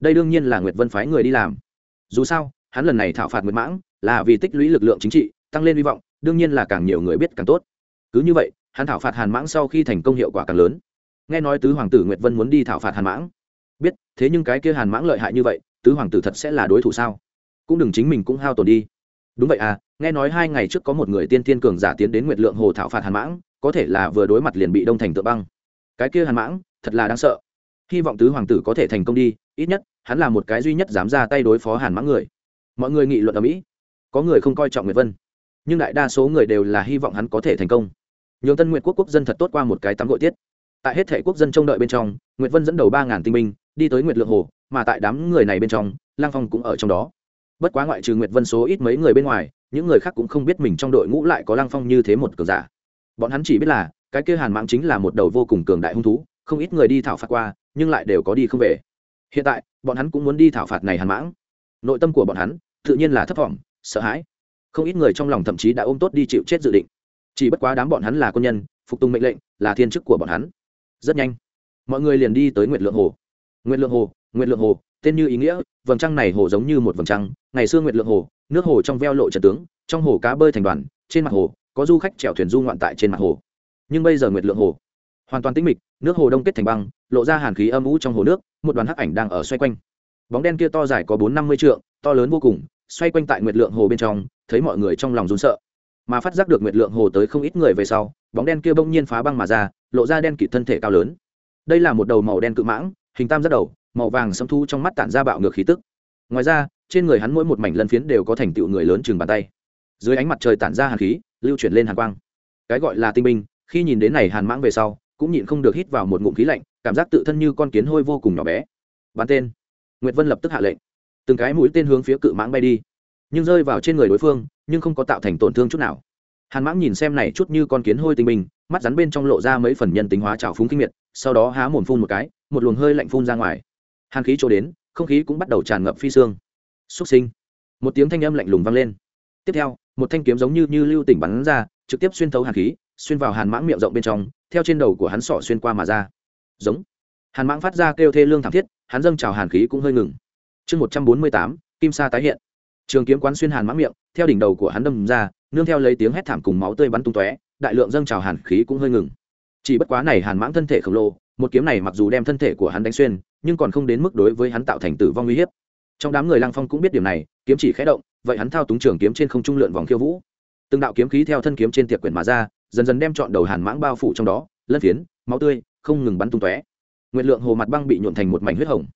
Đây đương nhiên là nguyệt vân phái người đi làm. Dù sao, hắn lần này thảo phạt nguyệt mãng là vì tích lũy lực lượng chính trị, tăng lên hy vọng, đương nhiên là càng nhiều người biết càng tốt. Cứ như vậy, hắn thảo phạt hàn mãng sau khi thành công hiệu quả càng lớn. Nghe nói tứ hoàng tử nguyệt vân muốn đi thảo phạt hàn mãng. Biết, thế nhưng cái kia hàn mãng lợi hại như vậy, tứ hoàng tử thật sẽ là đối thủ sao? Cũng đừng chính mình cũng hao tổn đi. Đúng vậy à nghe nói hai ngày trước có một người tiên tiên cường giả tiến đến nguyệt lượng hồ thảo phạt hàn mãng, có thể là vừa đối mặt liền bị đông thành tự băng. Cái kia hàn mãng, thật là đáng sợ. Hy vọng tứ hoàng tử có thể thành công đi, ít nhất, hắn là một cái duy nhất dám ra tay đối phó hàn mãng người. Mọi người nghị luận ở mỹ có người không coi trọng nguyệt vân nhưng đại đa số người đều là hy vọng hắn có thể thành công nhường tân nguyệt quốc quốc dân thật tốt qua một cái tắm gội tiết tại hết thể quốc dân trông đợi bên trong nguyệt vân dẫn đầu ba ngàn tinh binh đi tới nguyệt lượng hồ mà tại đám người này bên trong lang phong cũng ở trong đó bất quá ngoại trừ nguyệt vân số ít mấy người bên ngoài những người khác cũng không biết mình trong đội ngũ lại có lang phong như thế một cường giả bọn hắn chỉ biết là cái kia hàn mãng chính là một đầu vô cùng cường đại hung thú không ít người đi thảo phạt qua nhưng lại đều có đi không về hiện tại bọn hắn cũng muốn đi thảo phạt này hàn mãng nội tâm của bọn hắn tự nhiên là thất vọng sợ hãi. Không ít người trong lòng thậm chí đã ôm tốt đi chịu chết dự định. Chỉ bất quá đám bọn hắn là quân nhân, phục tùng mệnh lệnh, là thiên chức của bọn hắn. Rất nhanh, mọi người liền đi tới nguyệt lượng hồ. Nguyệt lượng hồ, nguyệt lượng hồ, tên như ý nghĩa, vầng trăng này hồ giống như một vầng trăng. Ngày xưa nguyệt lượng hồ, nước hồ trong veo lộ trận tướng, trong hồ cá bơi thành đoàn, trên mặt hồ, có du khách chèo thuyền du ngoạn tại trên mặt hồ. Nhưng bây giờ nguyệt lượng hồ, hoàn toàn tĩnh mịch, nước hồ đông kết thành băng, lộ ra hàn khí âm ú trong hồ nước, một đoàn hắc ảnh đang ở xoay quanh. Bóng đen kia to dài có bốn năm mươi trượng, to lớn vô cùng xoay quanh tại nguyệt lượng hồ bên trong, thấy mọi người trong lòng run sợ. Mà phát giác được nguyệt lượng hồ tới không ít người về sau, bóng đen kia bỗng nhiên phá băng mà ra, lộ ra đen kịt thân thể cao lớn. Đây là một đầu màu đen cự mãng, hình tam giác đầu, màu vàng xâm thu trong mắt tản ra bạo ngược khí tức. Ngoài ra, trên người hắn mỗi một mảnh lân phiến đều có thành tựu người lớn chừng bàn tay. Dưới ánh mặt trời tản ra hàn khí, lưu chuyển lên hàn quang. Cái gọi là tinh binh, khi nhìn đến này hàn mãng về sau, cũng nhịn không được hít vào một ngụm khí lạnh, cảm giác tự thân như con kiến hôi vô cùng nhỏ bé. Bán tên, nguyệt vân lập tức hạ lệnh từng cái mũi tên hướng phía cự mãng bay đi nhưng rơi vào trên người đối phương nhưng không có tạo thành tổn thương chút nào. Hàn mãng nhìn xem này chút như con kiến hôi tinh mình, mắt rắn bên trong lộ ra mấy phần nhân tính hóa trào phúng kinh miệt sau đó há mồm phun một cái một luồng hơi lạnh phun ra ngoài. Hàn khí chỗ đến không khí cũng bắt đầu tràn ngập phi xương. Xúc sinh. Một tiếng thanh âm lạnh lùng vang lên. Tiếp theo một thanh kiếm giống như như lưu tỉnh bắn ra trực tiếp xuyên thấu hàn khí xuyên vào hàn mãng miệng rộng bên trong theo trên đầu của hắn sọ xuyên qua mà ra. Giống. Hàn mãng phát ra kêu thê lương thảm thiết hắn dâng trào hàn khí cũng hơi ngừng chương một trăm bốn mươi tám, kim sa tái hiện. Trường kiếm quán xuyên hàn mã miệng, theo đỉnh đầu của hắn đâm ra, nương theo lấy tiếng hét thảm cùng máu tươi bắn tung tóe, đại lượng dâng trào hàn khí cũng hơi ngừng. Chỉ bất quá này hàn mãng thân thể khổng lồ, một kiếm này mặc dù đem thân thể của hắn đánh xuyên, nhưng còn không đến mức đối với hắn tạo thành tử vong uy hiếp. Trong đám người lang phong cũng biết điểm này, kiếm chỉ khẽ động, vậy hắn thao túng trường kiếm trên không trung lượn vòng khiêu vũ. Từng đạo kiếm khí theo thân kiếm trên tiệc quyển mà ra, dần dần đem chọn đầu hàn mãng bao phủ trong đó, lân phiến, máu tươi, không ngừng bắn tung tóe. Nguyện lượng hồ mặt băng bị nhuộn thành một mảnh huyết hồng.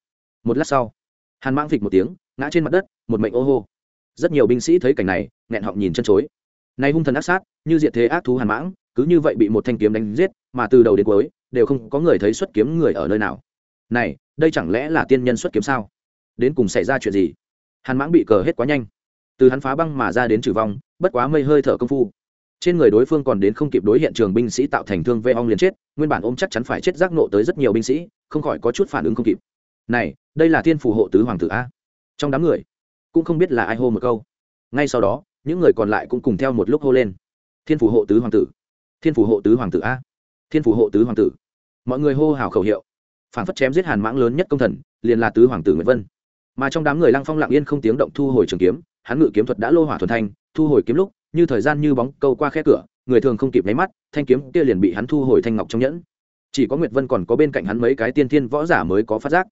Một lát sau hàn mãng phịch một tiếng, ngã trên mặt đất, một mệnh ô hô. Rất nhiều binh sĩ thấy cảnh này, nghẹn họng nhìn chân chối. Nay hung thần ác sát, như diệt thế ác thú hàn mãng, cứ như vậy bị một thanh kiếm đánh giết, mà từ đầu đến cuối, đều không có người thấy xuất kiếm người ở nơi nào. Này, đây chẳng lẽ là tiên nhân xuất kiếm sao? Đến cùng xảy ra chuyện gì? Hàn mãng bị cờ hết quá nhanh. Từ hắn phá băng mà ra đến trừ vong, bất quá mây hơi thở công phu. Trên người đối phương còn đến không kịp đối hiện trường binh sĩ tạo thành thương vê ong liền chết, nguyên bản ôm chắc chắn phải chết giác nộ tới rất nhiều binh sĩ, không khỏi có chút phản ứng không kịp này, đây là thiên phù hộ tứ hoàng tử a. Trong đám người, cũng không biết là ai hô một câu. Ngay sau đó, những người còn lại cũng cùng theo một lúc hô lên. Thiên phủ hộ tứ hoàng tử. Thiên phủ hộ tứ hoàng tử a. Thiên phủ hộ tứ hoàng tử. Mọi người hô hào khẩu hiệu. Phản phất chém giết hàn mãng lớn nhất công thần, liền là tứ hoàng tử nguyễn vân. Mà trong đám người lăng phong lặng yên không tiếng động thu hồi trường kiếm, hắn ngự kiếm thuật đã lô hỏa thuần thanh, thu hồi kiếm lúc, như thời gian như bóng câu qua khe cửa, người thường không kịp lấy mắt, thanh kiếm kia liền bị hắn thu hồi thanh ngọc trong nhẫn. Chỉ có nguyệt vân còn có bên cạnh hắn mấy cái tiên thiên võ giả mới có phát giác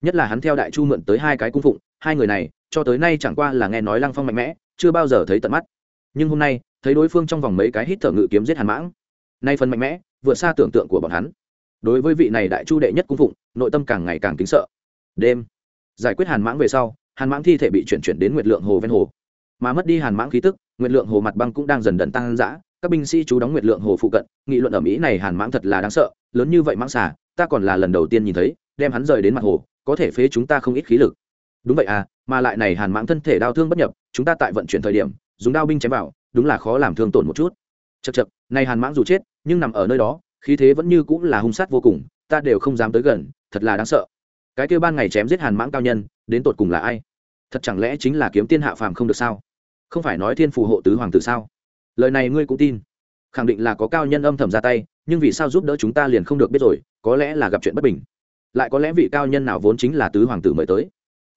nhất là hắn theo đại chu mượn tới hai cái cung phụng, hai người này, cho tới nay chẳng qua là nghe nói lăng phong mạnh mẽ, chưa bao giờ thấy tận mắt. Nhưng hôm nay, thấy đối phương trong vòng mấy cái hít thở ngự kiếm giết hàn mãng. Nay phần mạnh mẽ, vượt xa tưởng tượng của bọn hắn. Đối với vị này đại chu đệ nhất cung phụng, nội tâm càng ngày càng kính sợ. Đêm, giải quyết hàn mãng về sau, hàn mãng thi thể bị chuyển chuyển đến nguyệt lượng hồ ven hồ. Mà mất đi hàn mãng khí tức, nguyệt lượng hồ mặt băng cũng đang dần dần tăng dã. Các binh sĩ chú đóng nguyệt lượng hồ phụ cận, nghị luận ở mỹ này hàn mãng thật là đáng sợ, lớn như vậy mãng xà, ta còn là lần đầu tiên nhìn thấy, đem hắn rời đến mặt hồ có thể phế chúng ta không ít khí lực. Đúng vậy à mà lại này hàn mãng thân thể đau thương bất nhập, chúng ta tại vận chuyển thời điểm, dùng đao binh chém vào, đúng là khó làm thương tổn một chút. Chật chật này hàn mãng dù chết, nhưng nằm ở nơi đó, khí thế vẫn như cũng là hung sát vô cùng, ta đều không dám tới gần, thật là đáng sợ. Cái kêu ban ngày chém giết hàn mãng cao nhân, đến tột cùng là ai? Thật chẳng lẽ chính là kiếm tiên hạ phàm không được sao? Không phải nói thiên phù hộ tứ hoàng tử sao? Lời này ngươi cũng tin. Khẳng định là có cao nhân âm thầm ra tay, nhưng vì sao giúp đỡ chúng ta liền không được biết rồi, có lẽ là gặp chuyện bất bình lại có lẽ vị cao nhân nào vốn chính là tứ hoàng tử mời tới.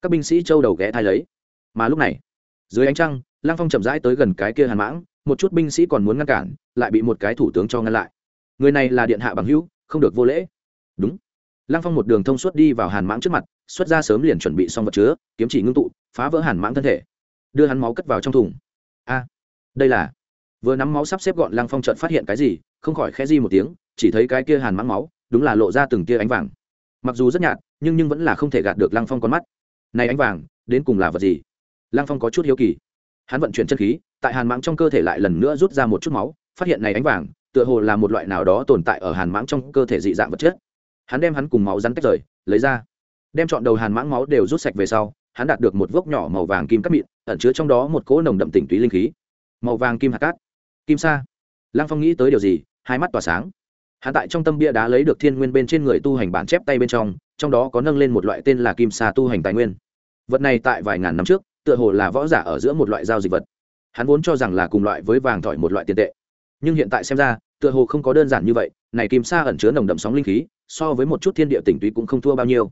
Các binh sĩ châu đầu ghé thai lấy. Mà lúc này, dưới ánh trăng lang phong chậm rãi tới gần cái kia hàn mãng, một chút binh sĩ còn muốn ngăn cản, lại bị một cái thủ tướng cho ngăn lại. Người này là điện hạ bằng hữu, không được vô lễ. Đúng. Lang phong một đường thông suốt đi vào hàn mãng trước mặt, xuất ra sớm liền chuẩn bị xong vật chứa, kiếm chỉ ngưng tụ, phá vỡ hàn mãng thân thể. Đưa hắn máu cất vào trong thùng. A, đây là. Vừa nắm máu sắp xếp gọn, lăng phong trận phát hiện cái gì, không khỏi khẽ di một tiếng, chỉ thấy cái kia hàn mãng máu, đúng là lộ ra từng tia ánh vàng mặc dù rất nhạt, nhưng nhưng vẫn là không thể gạt được lăng phong con mắt. Này ánh vàng, đến cùng là vật gì? Lăng phong có chút hiếu kỳ. Hắn vận chuyển chân khí, tại hàn mãng trong cơ thể lại lần nữa rút ra một chút máu, phát hiện này ánh vàng, tựa hồ là một loại nào đó tồn tại ở hàn mãng trong cơ thể dị dạng vật chất. Hắn đem hắn cùng máu rắn tách rời, lấy ra. Đem chọn đầu hàn mãng máu đều rút sạch về sau, hắn đạt được một vốc nhỏ màu vàng kim cắt mịn, ẩn chứa trong đó một cỗ nồng đậm tỉnh túy linh khí. Màu vàng kim hạt cát. Kim sa. Lăng phong nghĩ tới điều gì, hai mắt tỏa sáng hắn tại trong tâm bia đá lấy được thiên nguyên bên trên người tu hành bản chép tay bên trong trong đó có nâng lên một loại tên là kim sa tu hành tài nguyên. Vật này tại vài ngàn năm trước, tựa hồ là võ giả ở giữa một loại giao dịch vật. Hắn vốn cho rằng là cùng loại với vàng thỏi một loại tiền tệ. Nhưng hiện tại xem ra, tựa hồ không có đơn giản như vậy, này kim sa ẩn chứa nồng đậm sóng linh khí, so với một chút thiên địa tỉnh túy cũng không thua bao nhiêu.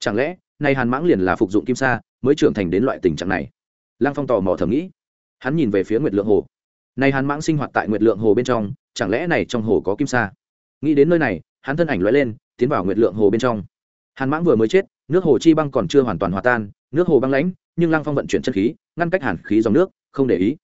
Chẳng lẽ này hàn mãng liền là phục dụng kim sa, mới trưởng thành đến loại tình trạng này? Lăng phong tò mò thầm nghĩ. Hắn nhìn về phía nguyệt lượng hồ. Này hàn mãng sinh hoạt tại nguyệt lượng hồ bên trong, chẳng lẽ này trong hồ có kim sa? Nghĩ đến nơi này, hắn thân ảnh lóe lên, tiến vào nguyệt lượng hồ bên trong. Hàn mãng vừa mới chết, nước hồ chi băng còn chưa hoàn toàn hòa tan, nước hồ băng lãnh, nhưng lăng phong vận chuyển chân khí, ngăn cách hàn khí dòng nước, không để ý.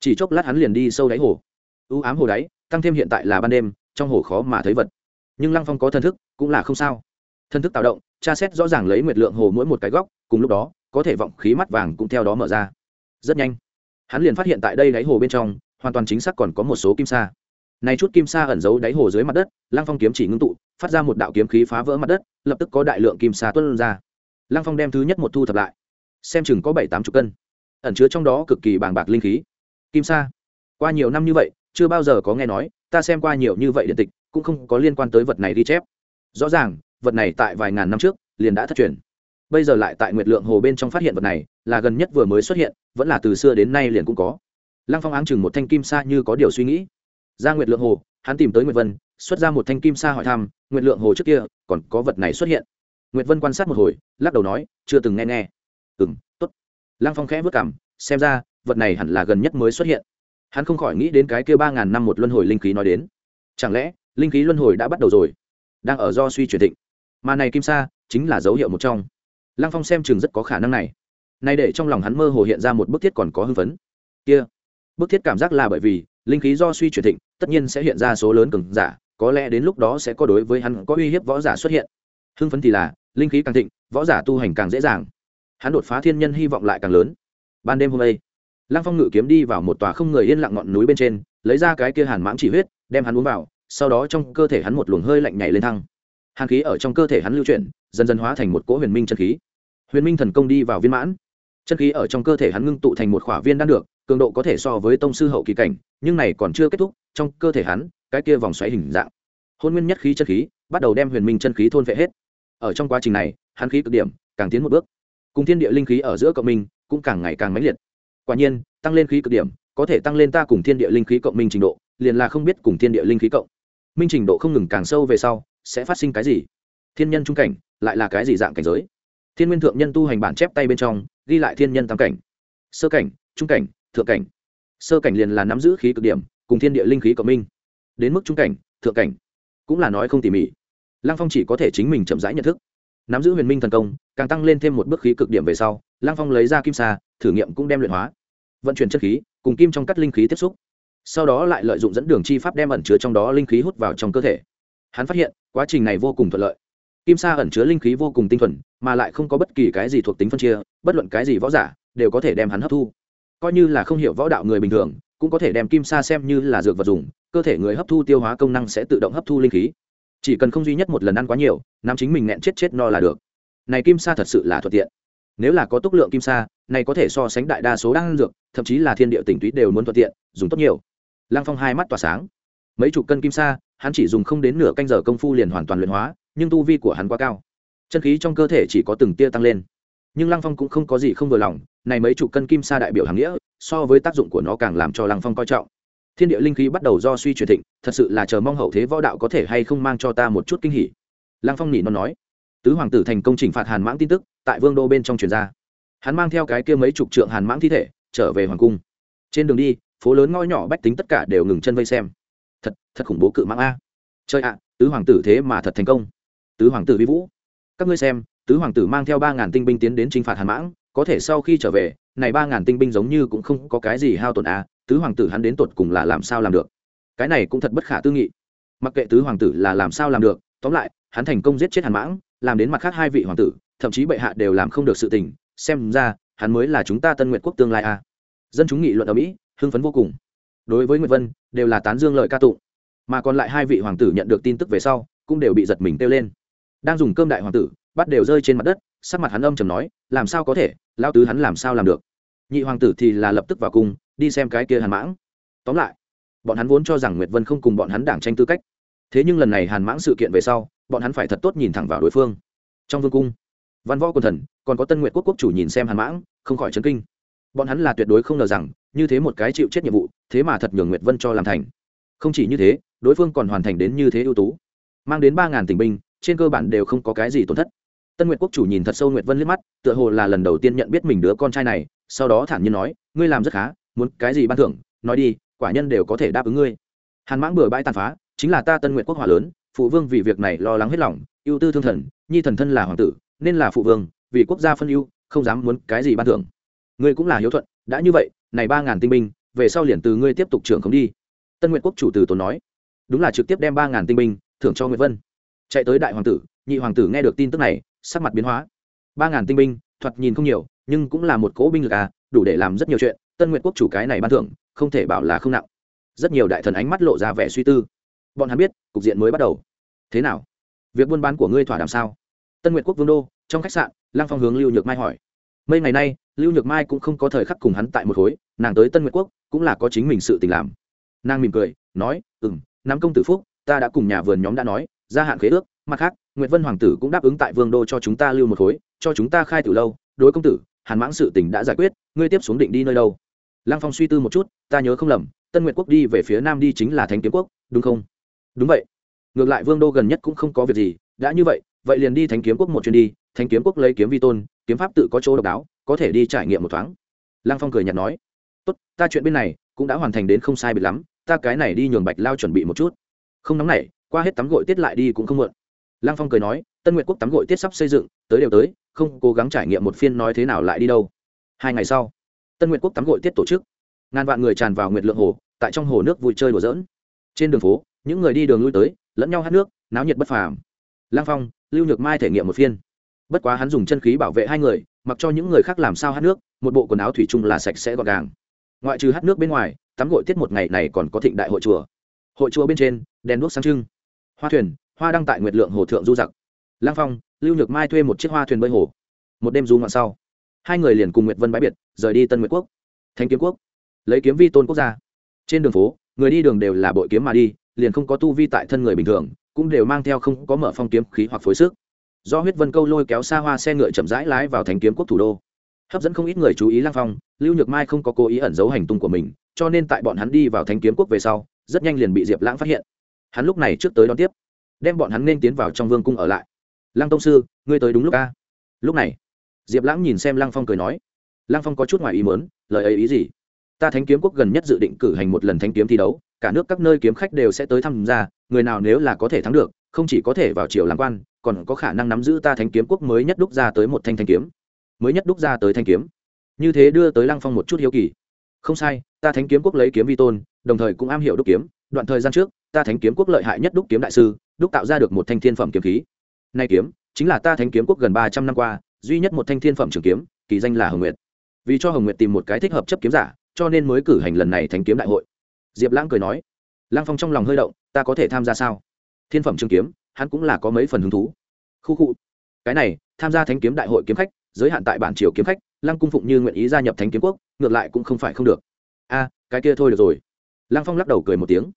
Chỉ chốc lát hắn liền đi sâu đáy hồ. U ám hồ đáy, tăng thêm hiện tại là ban đêm, trong hồ khó mà thấy vật. Nhưng lăng phong có thân thức, cũng là không sao. Thân thức tạo động, tra xét rõ ràng lấy nguyệt lượng hồ mỗi một cái góc, cùng lúc đó, có thể vọng khí mắt vàng cũng theo đó mở ra. Rất nhanh, hắn liền phát hiện tại đây đáy hồ bên trong, hoàn toàn chính xác còn có một số kim sa này chút kim sa ẩn giấu đáy hồ dưới mặt đất, lăng phong kiếm chỉ ngưng tụ, phát ra một đạo kiếm khí phá vỡ mặt đất, lập tức có đại lượng kim sa tuân ra. Lăng phong đem thứ nhất một thu thập lại. Xem chừng có bảy tám chục cân. Ẩn chứa trong đó cực kỳ bàng bạc linh khí. Kim sa. Qua nhiều năm như vậy, chưa bao giờ có nghe nói, ta xem qua nhiều như vậy điện tịch, cũng không có liên quan tới vật này ghi chép. Rõ ràng, vật này tại vài ngàn năm trước, liền đã thất truyền. Bây giờ lại tại nguyệt lượng hồ bên trong phát hiện vật này, là gần nhất vừa mới xuất hiện, vẫn là từ xưa đến nay liền cũng có. Lăng phong áng chừng một thanh kim sa như có điều suy nghĩ ra nguyệt lượng hồ, hắn tìm tới nguyệt vân, xuất ra một thanh kim sa hỏi thăm, nguyệt lượng hồ trước kia, còn có vật này xuất hiện? Nguyệt vân quan sát một hồi, lắc đầu nói, chưa từng nghe nghe. Ừ m t ố t lăng phong khẽ vất cảm, xem ra, vật này hẳn là gần nhất mới xuất hiện. Hắn không khỏi nghĩ đến cái kia ba ngàn năm một luân hồi linh khí nói đến. Chẳng lẽ, linh khí luân hồi đã bắt đầu rồi? Đang ở do suy chuyển thịnh. Mà này kim sa, chính là dấu hiệu một trong. Lăng phong xem chừng rất có khả năng này. Nay để trong lòng hắn mơ hồ hiện ra một bức thiết còn có hưng phấn. Kia, bức thiết cảm giác là bởi vì linh khí do suy chuyển thịnh, tất nhiên sẽ hiện ra số lớn cường giả, có lẽ đến lúc đó sẽ có đối với hắn có uy hiếp võ giả xuất hiện. Hưng phấn thì là, linh khí càng thịnh, võ giả tu hành càng dễ dàng. Hắn đột phá thiên nhân hy vọng lại càng lớn. Ban đêm hôm nay lăng phong ngự kiếm đi vào một tòa không người yên lặng ngọn núi bên trên, lấy ra cái kia hàn mãng chỉ huyết, đem hắn uống vào, sau đó trong cơ thể hắn một luồng hơi lạnh nhảy lên thăng. Hàn khí ở trong cơ thể hắn lưu chuyển, dần dần hóa thành một cỗ huyền minh chân khí. Huyền minh thần công đi vào viên mãn. Chân khí ở trong cơ thể hắn ngưng tụ thành một khỏa viên đan được cường độ có thể so với tông sư hậu kỳ cảnh, nhưng này còn chưa kết thúc, trong cơ thể hắn, cái kia vòng xoáy hình dạng. Hôn nguyên nhất khí chân khí, bắt đầu đem huyền minh chân khí thôn vệ hết. Ở trong quá trình này, hắn khí cực điểm, càng tiến một bước. Cùng thiên địa linh khí ở giữa cộng minh, cũng càng ngày càng mãnh liệt. Quả nhiên, tăng lên khí cực điểm, có thể tăng lên ta cùng thiên địa linh khí cộng minh trình độ, liền là không biết cùng thiên địa linh khí cộng. Minh trình độ không ngừng càng sâu về sau, sẽ phát sinh cái gì? Thiên nhân trung cảnh, lại là cái gì dạng cảnh giới? Thiên nguyên thượng nhân tu hành bản chép tay bên trong, ghi lại thiên nhân tam cảnh. Sơ cảnh, trung cảnh thượng cảnh. Sơ cảnh liền là nắm giữ khí cực điểm, cùng thiên địa linh khí cộng minh. Đến mức trung cảnh, thượng cảnh, cũng là nói không tỉ mỉ. Lăng phong chỉ có thể chính mình chậm rãi nhận thức. Nắm giữ huyền minh thần công, càng tăng lên thêm một bước khí cực điểm về sau, lăng phong lấy ra kim sa, thử nghiệm cũng đem luyện hóa. Vận chuyển chất khí, cùng kim trong cắt linh khí tiếp xúc. Sau đó lại lợi dụng dẫn đường chi pháp đem ẩn chứa trong đó linh khí hút vào trong cơ thể. Hắn phát hiện, quá trình này vô cùng thuận lợi. Kim sa ẩn chứa linh khí vô cùng tinh thuần, mà lại không có bất kỳ cái gì thuộc tính phân chia, bất luận cái gì võ giả, đều có thể đem hắn hấp thu coi như là không hiểu võ đạo người bình thường, cũng có thể đem kim sa xem như là dược vật dùng, cơ thể người hấp thu tiêu hóa công năng sẽ tự động hấp thu linh khí. Chỉ cần không duy nhất một lần ăn quá nhiều nam chính mình nghẹn chết chết no là được. Này kim sa thật sự là thuận tiện. Nếu là có tốc lượng kim sa, này có thể so sánh đại đa số đang dược, thậm chí là thiên địa tỉnh túy đều muốn thuận tiện, dùng tốt nhiều. Lăng phong hai mắt tỏa sáng. Mấy chục cân kim sa, hắn chỉ dùng không đến nửa canh giờ công phu liền hoàn toàn luyện hóa, nhưng tu vi của hắn quá cao. Chân khí trong cơ thể chỉ có từng tia tăng lên. Nhưng lăng phong cũng không có gì không vừa lòng này mấy chục cân kim sa đại biểu hàng nghĩa, so với tác dụng của nó càng làm cho lăng phong coi trọng. Thiên địa linh khí bắt đầu do suy truyền thịnh, thật sự là chờ mong hậu thế võ đạo có thể hay không mang cho ta một chút kinh hỉ. Lăng phong nỉ nó nói. Tứ hoàng tử thành công trình phạt hàn mãng tin tức, tại vương đô bên trong truyền ra. Hắn mang theo cái kia mấy chục trượng hàn mãng thi thể, trở về hoàng cung. Trên đường đi, phố lớn ngõ nhỏ bách tính tất cả đều ngừng chân vây xem. Thật thật khủng bố cự mãng a. Chơi ạ, tứ hoàng tử thế mà thật thành công. Tứ hoàng tử vi vũ. Các ngươi xem, tứ hoàng tử mang theo ba ngàn tinh binh tiến đến t r i n h phạt hàn mãng có thể sau khi trở về, này ba ngàn tinh binh giống như cũng không có cái gì hao tổn a tứ hoàng tử hắn đến tột cùng là làm sao làm được? Cái này cũng thật bất khả tư nghị. Mặc kệ tứ hoàng tử là làm sao làm được, tóm lại, hắn thành công giết chết hàn mãng, làm đến mặt khác hai vị hoàng tử, thậm chí bệ hạ đều làm không được sự tình, xem ra, hắn mới là chúng ta tân nguyện quốc tương lai a dân chúng nghị luận ở mỹ, hưng phấn vô cùng. Đối với nguyệt vân, đều là tán dương lợi ca tụng. Mà còn lại hai vị hoàng tử nhận được tin tức về sau, cũng đều bị giật mình kêu lên. Đang dùng cơm đại hoàng tử, bắt đều rơi trên mặt đất sắc mặt hắn âm chầm nói, làm sao có thể? Lao tứ hắn làm sao làm được? Nhị hoàng tử thì là lập tức vào cung, đi xem cái kia hàn mãng. Tóm lại, bọn hắn vốn cho rằng nguyệt vân không cùng bọn hắn đảng tranh tư cách. Thế nhưng lần này hàn mãng sự kiện về sau, bọn hắn phải thật tốt nhìn thẳng vào đối phương. Trong vương cung, văn võ quần thần, còn có tân nguyệt quốc quốc chủ nhìn xem hàn mãng, không khỏi chấn kinh. Bọn hắn là tuyệt đối không ngờ rằng, như thế một cái chịu chết nhiệm vụ, thế mà thật nhường nguyệt vân cho làm thành. Không chỉ như thế, đối phương còn hoàn thành đến như thế ưu tú. Mang đến ba ngàn tình binh, trên cơ bản đều không có cái gì tổn thất tân nguyệt quốc chủ nhìn thật sâu nguyệt vân liếc mắt, tựa hồ là lần đầu tiên nhận biết mình đứa con trai này, sau đó thản nhiên nói, ngươi làm rất khá, muốn cái gì ban thưởng, nói đi, quả nhân đều có thể đáp ứng ngươi. Hàn mãng bừa bãi tàn phá, chính là ta tân nguyệt quốc hòa lớn, phụ vương vì việc này lo lắng hết lòng, ưu tư thương thần, nhi thần thân là hoàng tử, nên là phụ vương, vì quốc gia phân ưu, không dám muốn cái gì ban thưởng. Ngươi cũng là hiếu thuận, đã như vậy, này ba ngàn tinh binh, về sau liền từ ngươi tiếp tục trưởng không đi. Tân nguyện quốc chủ từ tốn nói. Đúng là trực tiếp đem ba ngàn tinh binh thưởng cho nguyễn vân. Chạy tới đại hoàng tử, nhị hoàng tử nghe được tin tức này sắc mặt biến hóa. Ba ngàn tinh binh, thoạt nhìn không nhiều, nhưng cũng là một cỗ binh lực à đủ để làm rất nhiều chuyện, tân nguyện quốc chủ cái này ban thưởng, không thể bảo là không nặng. Rất nhiều đại thần ánh mắt lộ ra vẻ suy tư. Bọn hắn biết, cục diện mới bắt đầu. Thế nào? Việc buôn bán của ngươi thỏa đàm sao? Tân nguyện quốc vương đô, trong khách sạn lang phong hướng lưu nhược mai hỏi. Mấy ngày nay, lưu nhược mai cũng không có thời khắc cùng hắn tại một khối, nàng tới tân nguyệt quốc, cũng là có chính mình sự tình làm. Nàng mỉm cười, nói ừ m nắm công tử phúc, ta đã cùng nhà vườn nhóm đã nói, gia hạn khế ước, mặt khác Nguyệt vân hoàng tử cũng đáp ứng tại vương đô cho chúng ta lưu một khối, cho chúng ta khai tử lâu. Đối công tử, hàn mãng sự tình đã giải quyết, ngươi tiếp xuống định đi nơi đâu? Lăng phong suy tư một chút, ta nhớ không lầm, tân nguyệt quốc đi về phía nam đi chính là thánh kiếm quốc, đúng không? Đúng vậy. Ngược lại vương đô gần nhất cũng không có việc gì, đã như vậy vậy liền đi thánh kiếm quốc một chuyến đi. Thánh kiếm quốc lấy kiếm vi tôn, kiếm pháp tự có chỗ độc đáo, có thể đi trải nghiệm một thoáng. Lăng phong cười nhạt nói, tốt, ta chuyện bên này cũng đã hoàn thành đến không sai biệt lắm, ta cái này đi nhường bạch lao chuẩn bị một chút. Không nóng nảy, qua hết tắm gội tiết lại đi cũng không muộn lăng phong cười nói, tân nguyệt quốc tắm gội tiết sắp xây dựng, tới đều tới, không cố gắng trải nghiệm một phiên nói thế nào lại đi đâu. Hai ngày sau, tân nguyệt quốc tắm gội tiết tổ chức. Ngàn vạn người tràn vào nguyệt lượng hồ, tại trong hồ nước vui chơi đùa dỡn trên đường phố, những người đi đường lui tới, lẫn nhau hát nước, náo nhiệt bất phàm. Lăng phong, lưu nhược mai thể nghiệm một phiên. Bất quá hắn dùng chân khí bảo vệ hai người, mặc cho những người khác làm sao hát nước, một bộ quần áo thủy chung là sạch sẽ gọn gàng. Ngoại trừ hát nước bên ngoài, tắm gội tiết một ngày này còn có thịnh đại hội chùa. Hội chùa bên trên, đèn đuốc sáng trưng. Hoa thuyền hoa đăng tại nguyệt lượng hồ thượng du giặc. Lang phong, lưu nhược mai thuê một chiếc hoa thuyền bơi hồ. Một đêm du ngoạn sau, hai người liền cùng nguyệt vân bãi biệt, rời đi tân nguyệt quốc. Thanh kiếm quốc. Lấy kiếm vi tôn quốc gia. Trên đường phố, người đi đường đều là bội kiếm mà đi, liền không có tu vi tại thân người bình thường, cũng đều mang theo không có mở phong kiếm khí hoặc phối sức. Do huyết vân câu lôi kéo xa hoa xe ngựa chậm rãi lái vào thành kiếm quốc thủ đô. Hấp dẫn không ít người chú ý lang phong, lưu nhược mai không có cố ý ẩn giấu hành tung của mình, cho nên tại bọn hắn đi vào thanh kiếm quốc về sau, rất nhanh liền bị diệp lãng phát hiện. Hắn lúc này trước tới đón tiếp đem bọn hắn nên tiến vào trong vương cung ở lại. Lăng tông sư, ngươi tới đúng lúc a. Lúc này, diệp lãng nhìn xem lăng phong cười nói. Lăng phong có chút ngoài ý mớn lời ấy ý gì? Ta thánh kiếm quốc gần nhất dự định cử hành một lần thanh kiếm thi đấu, cả nước các nơi kiếm khách đều sẽ tới tham gia người nào nếu là có thể thắng được, không chỉ có thể vào triều làm quan, còn có khả năng nắm giữ ta thánh kiếm quốc mới nhất đúc ra tới một thanh thanh kiếm. Mới nhất đúc ra tới thanh kiếm. Như thế đưa tới lăng phong một chút hiếu kỳ. Không sai, ta thánh kiếm quốc lấy kiếm vi tôn, đồng thời cũng am hiểu đúc kiếm, đoạn thời gian trước ta thánh kiếm quốc lợi hại nhất đúc kiếm đại sư, đúc tạo ra được một thanh thiên phẩm kiếm khí. Nay kiếm, chính là ta thánh kiếm quốc gần ba trăm năm qua, duy nhất một thanh thiên phẩm trường kiếm, kỳ danh là hồng nguyệt. Vì cho hồng nguyệt tìm một cái thích hợp chấp kiếm giả, cho nên mới cử hành lần này thánh kiếm đại hội. Diệp lãng cười nói, lăng phong trong lòng hơi động, ta có thể tham gia sao? Thiên phẩm trường kiếm, hắn cũng là có mấy phần hứng thú. Khu khu. Cái này, tham gia thánh kiếm đại hội kiếm khách, giới hạn tại bản triều kiếm khách, lăng cung phụng như nguyện ý gia nhập thánh kiếm quốc, ngược lại cũng không phải không được. A, cái kia thôi được rồi. Lăng phong lắc đầu cười một tiếng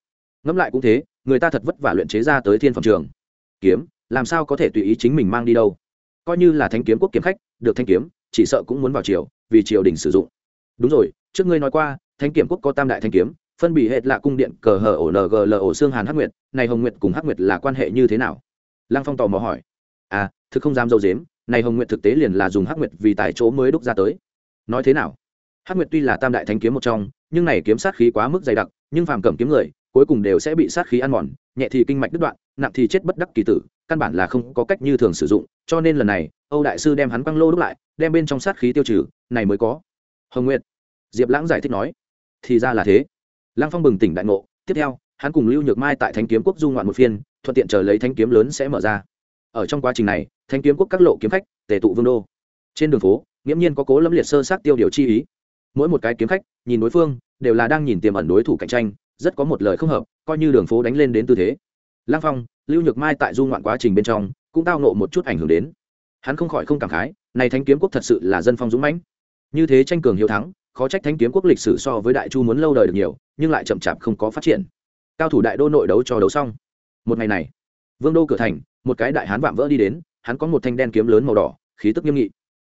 ngẫm lại cũng thế, người ta thật vất vả luyện chế ra tới thiên phẩm trường. Kiếm, làm sao có thể tùy ý chính mình mang đi đâu? Coi như là thanh kiếm quốc kiếm khách, được thanh kiếm, chỉ sợ cũng muốn vào triều, vì triều đình sử dụng. Đúng rồi, trước ngươi nói qua thanh kiểm quốc có tam đại thanh kiếm, phân bị hệ là cung điện cờ hờ ổ ngl ổ xương hàn hắc nguyệt, này hồng nguyệt cùng hắc nguyệt là quan hệ như thế nào? Lăng phong tò mò hỏi. À thực không dám dâu dếm, này hồng nguyệt thực tế liền là dùng hắc nguyệt vì tại chỗ mới đúc ra tới. Nói thế nào? Hắc nguyệt tuy là tam đại thanh kiếm một trong, nhưng này kiếm sát khí quá mức dày đặc, nhưng phàm cầm kiếm người cuối cùng đều sẽ bị sát khí ăn mòn, nhẹ thì kinh mạch đứt đoạn, nặng thì chết bất đắc kỳ tử, căn bản là không có cách như thường sử dụng, cho nên lần này, âu đại sư đem hắn băng lô đúc lại, đem bên trong sát khí tiêu trừ, này mới có. Hồng nguyệt, diệp lãng giải thích nói, thì ra là thế. Lăng phong bừng tỉnh đại ngộ, tiếp theo, hắn cùng lưu nhược mai tại thanh kiếm quốc du ngoạn một phiên, thuận tiện chờ lấy thanh kiếm lớn sẽ mở ra. Ở trong quá trình này thanh kiếm quốc các lộ kiếm khách, tề tụ vương đô. Trên đường phố, nghiễm nhiên có cố lâm liệt sơ sát tiêu điều chi ý. Mỗi một cái kiếm khách, nhìn đối phương, đều là đang nhìn tiềm ẩn đối thủ cạnh tranh rất có một lời không hợp, coi như đường phố đánh lên đến tư thế. Lang phong, lưu nhược mai tại du ngoạn quá trình bên trong, cũng tao nộ một chút ảnh hưởng đến. Hắn không khỏi không cảm khái, này thánh kiếm quốc thật sự là dân phong dũng mãnh. Như thế tranh cường hiếu thắng, khó trách thánh kiếm quốc lịch sử so với đại chu muốn lâu đời được nhiều, nhưng lại chậm chạp không có phát triển. Cao thủ đại đô nội đấu cho đấu xong. Một ngày này, vương đô cửa thành, một cái đại hán vạm vỡ đi đến, hắn có một thanh đen kiếm lớn màu đỏ, khí tức nghiêm nghị.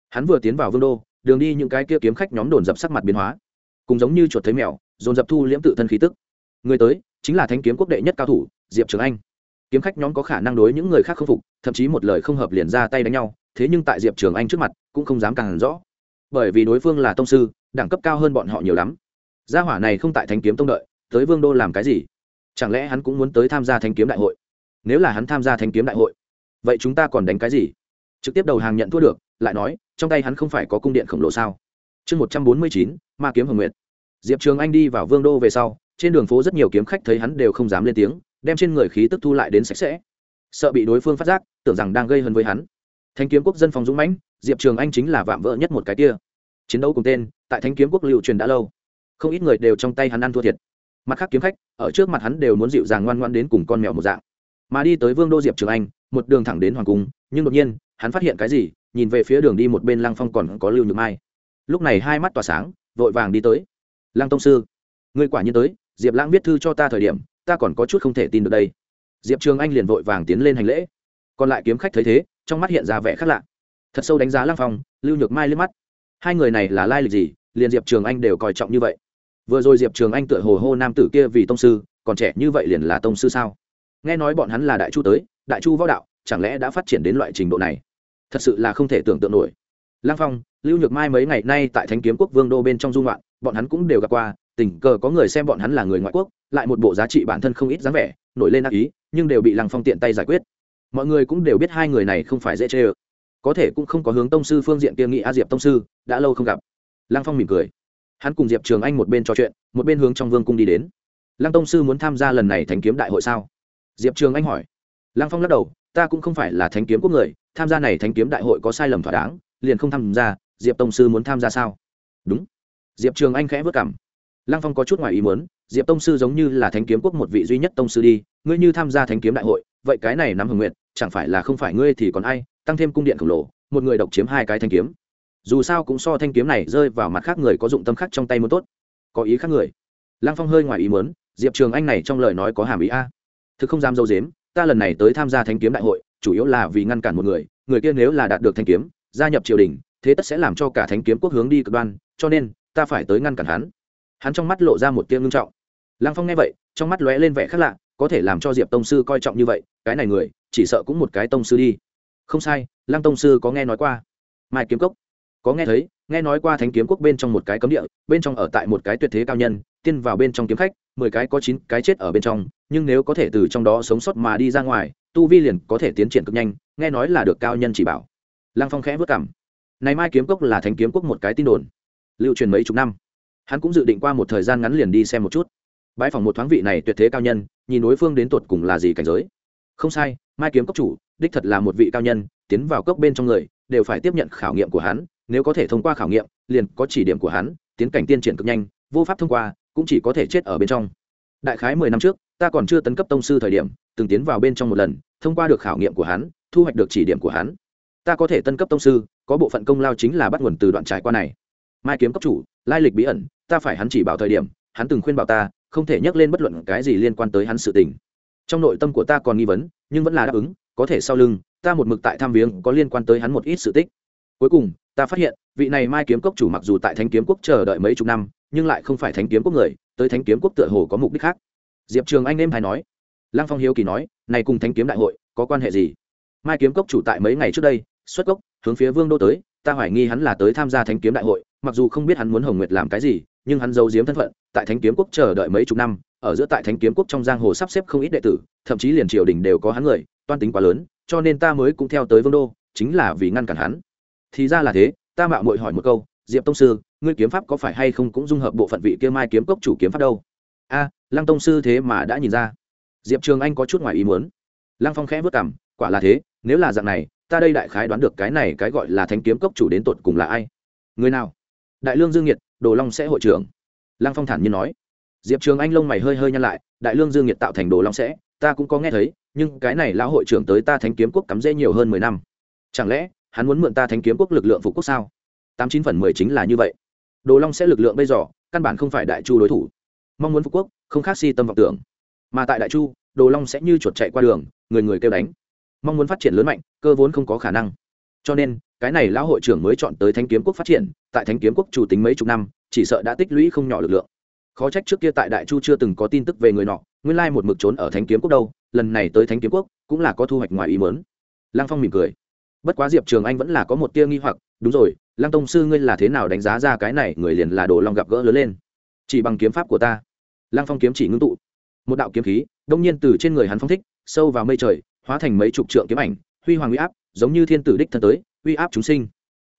Hắn vừa tiến vào vương đô, đường đi những cái kia kiếm khách nhóm đồn dập sắc mặt biến hóa, cùng giống như chuột thấy mèo, dồn dập thu liễm tự thân khí tức người tới chính là thanh kiếm quốc đệ nhất cao thủ, diệp trường anh. Kiếm khách nhóm có khả năng đối những người khác không phục, thậm chí một lời không hợp liền ra tay đánh nhau, thế nhưng tại diệp trường anh trước mặt cũng không dám càng rõ. Bởi vì đối phương là tông sư, đẳng cấp cao hơn bọn họ nhiều lắm. Gia hỏa này không tại thanh kiếm tông đợi, tới vương đô làm cái gì? Chẳng lẽ hắn cũng muốn tới tham gia thanh kiếm đại hội? Nếu là hắn tham gia thanh kiếm đại hội, vậy chúng ta còn đánh cái gì? Trực tiếp đầu hàng nhận thua được, lại nói, trong tay hắn không phải có cung điện khổng lồ sao? Chương một trăm bốn mươi chín, ma kiếm hồng nguyệt. Diệp trường anh đi vào vương đô về sau trên đường phố rất nhiều kiếm khách thấy hắn đều không dám lên tiếng, đem trên người khí tức thu lại đến sạch sẽ. Sợ bị đối phương phát giác, tưởng rằng đang gây hấn với hắn. Thanh kiếm quốc dân phòng dũng mãnh, diệp trường anh chính là vạm vỡ nhất một cái kia. Chiến đấu cùng tên, tại thanh kiếm quốc lưu truyền đã lâu. Không ít người đều trong tay hắn ăn thua thiệt. Mặt khác kiếm khách, ở trước mặt hắn đều muốn dịu dàng ngoan ngoan đến cùng con mèo một dạng. Mà đi tới vương đô diệp trường anh, một đường thẳng đến hoàng cung, nhưng đột nhiên, hắn phát hiện cái gì, nhìn về phía đường đi một bên lăng phong còn có lưu nhược mai. Lúc này hai mắt tỏa sáng, vội vàng đi tới. Lăng tông sư người quả nhiên tới diệp lãng viết thư cho ta thời điểm, ta còn có chút không thể tin được đây. Diệp trường anh liền vội vàng tiến lên hành lễ. Còn lại kiếm khách thấy thế, trong mắt hiện ra vẻ khác lạ. Thật sâu đánh giá lăng phong, lưu nhược mai liếc mắt. Hai người này là lai lịch gì, liền diệp trường anh đều coi trọng như vậy. Vừa rồi diệp trường anh tựa hồ hô nam tử kia vì tông sư, còn trẻ như vậy liền là tông sư sao? Nghe nói bọn hắn là đại chu tới, đại chu võ đạo, chẳng lẽ đã phát triển đến loại trình độ này? Thật sự là không thể tưởng tượng nổi. Lăng phong, lưu nhược mai mấy ngày nay tại thánh kiếm quốc vương đô bên trong dung loạn bọn hắn cũng đều gặp qua tình cờ có người xem bọn hắn là người ngoại quốc, lại một bộ giá trị bản thân không ít dáng vẻ, nổi lên ác ý, nhưng đều bị lăng phong tiện tay giải quyết. Mọi người cũng đều biết hai người này không phải dễ chê ơ. Có thể cũng không có hướng tông sư phương diện kia nghị a diệp tông sư, đã lâu không gặp. Lăng phong mỉm cười. Hắn cùng diệp trường anh một bên trò chuyện, một bên hướng trong vương cung đi đến. Lăng tông sư muốn tham gia lần này thành kiếm đại hội sao? Diệp trường anh hỏi. Lăng phong lắc đầu, ta cũng không phải là thánh kiếm quốc người, tham gia này thánh kiếm đại hội có sai lầm thỏa đáng, liền không tham gia, diệp tông sư muốn tham gia sao? Đúng. Diệp trường anh khẽ vất cảm lăng phong có chút ngoài ý muốn, diệp tông sư giống như là thánh kiếm quốc một vị duy nhất tông sư đi, ngươi như tham gia thánh kiếm đại hội, vậy cái này nắm hưởng nguyện chẳng phải là không phải ngươi thì còn ai, tăng thêm cung điện khổng lồ, một người độc chiếm hai cái thanh kiếm. Dù sao cũng so thanh kiếm này rơi vào mặt khác người có dụng tâm khác trong tay muốn tốt. Có ý khác người. Lăng phong hơi ngoài ý muốn, diệp trường anh này trong lời nói có hàm ý a. Thực không dám dâu dếm, ta lần này tới tham gia thanh kiếm đại hội, chủ yếu là vì ngăn cản một người người kia nếu là đạt được thanh kiếm, gia nhập triều đình, thế tất sẽ làm cho cả thanh kiếm quốc hướng đi cực đoan, cho nên, ta phải tới ngăn cản hắn hắn trong mắt lộ ra một tia ngưng trọng. Lăng phong nghe vậy, trong mắt lóe lên vẻ khác lạ, có thể làm cho diệp tông sư coi trọng như vậy, cái này người, chỉ sợ cũng một cái tông sư đi. Không sai, lăng tông sư có nghe nói qua. Mai kiếm cốc. Có nghe thấy, nghe nói qua thánh kiếm quốc bên trong một cái cấm địa, bên trong ở tại một cái tuyệt thế cao nhân, tiên vào bên trong kiếm khách, mười cái có chín cái chết ở bên trong, nhưng nếu có thể từ trong đó sống sót mà đi ra ngoài, tu vi liền có thể tiến triển cực nhanh, nghe nói là được cao nhân chỉ bảo. Lăng phong khẽ vất cảm này mai kiếm cốc là thánh kiếm quốc một cái tin đồn. Lưu truyền mấy chục năm hắn cũng dự định qua một thời gian ngắn liền đi xem một chút. Bãi phòng một thoáng vị này tuyệt thế cao nhân, nhìn đối phương đến tột cùng là gì cảnh giới. Không sai, mai kiếm cốc chủ, đích thật là một vị cao nhân, tiến vào cốc bên trong người, đều phải tiếp nhận khảo nghiệm của hắn, nếu có thể thông qua khảo nghiệm, liền có chỉ điểm của hắn, tiến cảnh tiên triển cực nhanh, vô pháp thông qua, cũng chỉ có thể chết ở bên trong. Đại khái mười năm trước, ta còn chưa tấn cấp tông sư thời điểm, từng tiến vào bên trong một lần, thông qua được khảo nghiệm của hắn, thu hoạch được chỉ điểm của hắn. Ta có thể tân cấp tông sư, có bộ phận công lao chính là bắt nguồn từ đoạn trải qua này. Mai kiếm cấp chủ, lai lịch bí ẩn ta phải hắn chỉ bảo thời điểm, hắn từng khuyên bảo ta, không thể nhắc lên bất luận cái gì liên quan tới hắn sự tình. Trong nội tâm của ta còn nghi vấn, nhưng vẫn là đáp ứng, có thể sau lưng, ta một mực tại tham viếng, có liên quan tới hắn một ít sự tích. Cuối cùng, ta phát hiện, vị này mai kiếm cốc chủ mặc dù tại thánh kiếm quốc chờ đợi mấy chục năm, nhưng lại không phải thánh kiếm quốc người, tới thánh kiếm quốc tựa hồ có mục đích khác. Diệp trường anh em hay nói. Lăng phong hiếu kỳ nói, này cùng thánh kiếm đại hội, có quan hệ gì? Mai kiếm cốc chủ tại mấy ngày trước đây, xuất cốc hướng phía vương đô tới, ta hoài nghi hắn là tới tham gia thánh kiếm đại hội, mặc dù không biết hắn muốn hồng nguyệt làm cái gì nhưng hắn giấu giếm thân phận, tại thánh kiếm quốc chờ đợi mấy chục năm, ở giữa tại thánh kiếm quốc trong giang hồ sắp xếp không ít đệ tử, thậm chí liền triều đình đều có hắn người, toan tính quá lớn, cho nên ta mới cũng theo tới vương đô, chính là vì ngăn cản hắn. Thì ra là thế, ta mạo muội hỏi một câu, diệp tông sư, ngươi kiếm pháp có phải hay không cũng dung hợp bộ phận vị kia mai kiếm cốc chủ kiếm pháp đâu? A, lăng tông sư thế mà đã nhìn ra. Diệp trường anh có chút ngoài ý muốn. Lăng phong khẽ vất cảm quả là thế, nếu là dạng này, ta đây đại khái đoán được cái này cái gọi là thánh kiếm cốc chủ đến tột cùng là ai? Người nào? Đại lương dương nhiệt đồ long sẽ hội trưởng. Lăng phong thản nhiên nói. Diệp trường anh lông mày hơi hơi nhăn lại, đại lương dương nhiệt tạo thành đồ long sẽ, ta cũng có nghe thấy, nhưng cái này lão hội trưởng tới ta thánh kiếm quốc cắm dễ nhiều hơn mười năm. Chẳng lẽ, hắn muốn mượn ta thánh kiếm quốc lực lượng phục quốc sao? Tám chín phần mười chính là như vậy. Đồ long sẽ lực lượng bây giờ, căn bản không phải đại chu đối thủ. Mong muốn phục quốc, không khác si tâm vọng tưởng. Mà tại đại chu, đồ long sẽ như chuột chạy qua đường, người người kêu đánh. Mong muốn phát triển lớn mạnh, cơ vốn không có khả năng. Cho nên cái này lão hội trưởng mới chọn tới thánh kiếm quốc phát triển, tại thánh kiếm quốc chủ tính mấy chục năm, chỉ sợ đã tích lũy không nhỏ lực lượng. Khó trách trước kia tại đại chu chưa từng có tin tức về người nọ, nguyên lai một mực trốn ở thánh kiếm quốc đâu, lần này tới thánh kiếm quốc cũng là có thu hoạch ngoài ý mớn lăng phong mỉm cười. Bất quá diệp trường anh vẫn là có một tia nghi hoặc, đúng rồi, lăng tông sư ngươi là thế nào đánh giá ra cái này người liền là đồ long gặp gỡ lớn lên? Chỉ bằng kiếm pháp của ta. Lăng phong kiếm chỉ ngưng tụ. Một đạo kiếm khí, đông nhiên từ trên người hắn phong thích, sâu vào mây trời, hóa thành mấy chục trượng kiếm ảnh, huy hoàng uy áp, giống như thiên tử đích thân tới uy áp chúng sinh.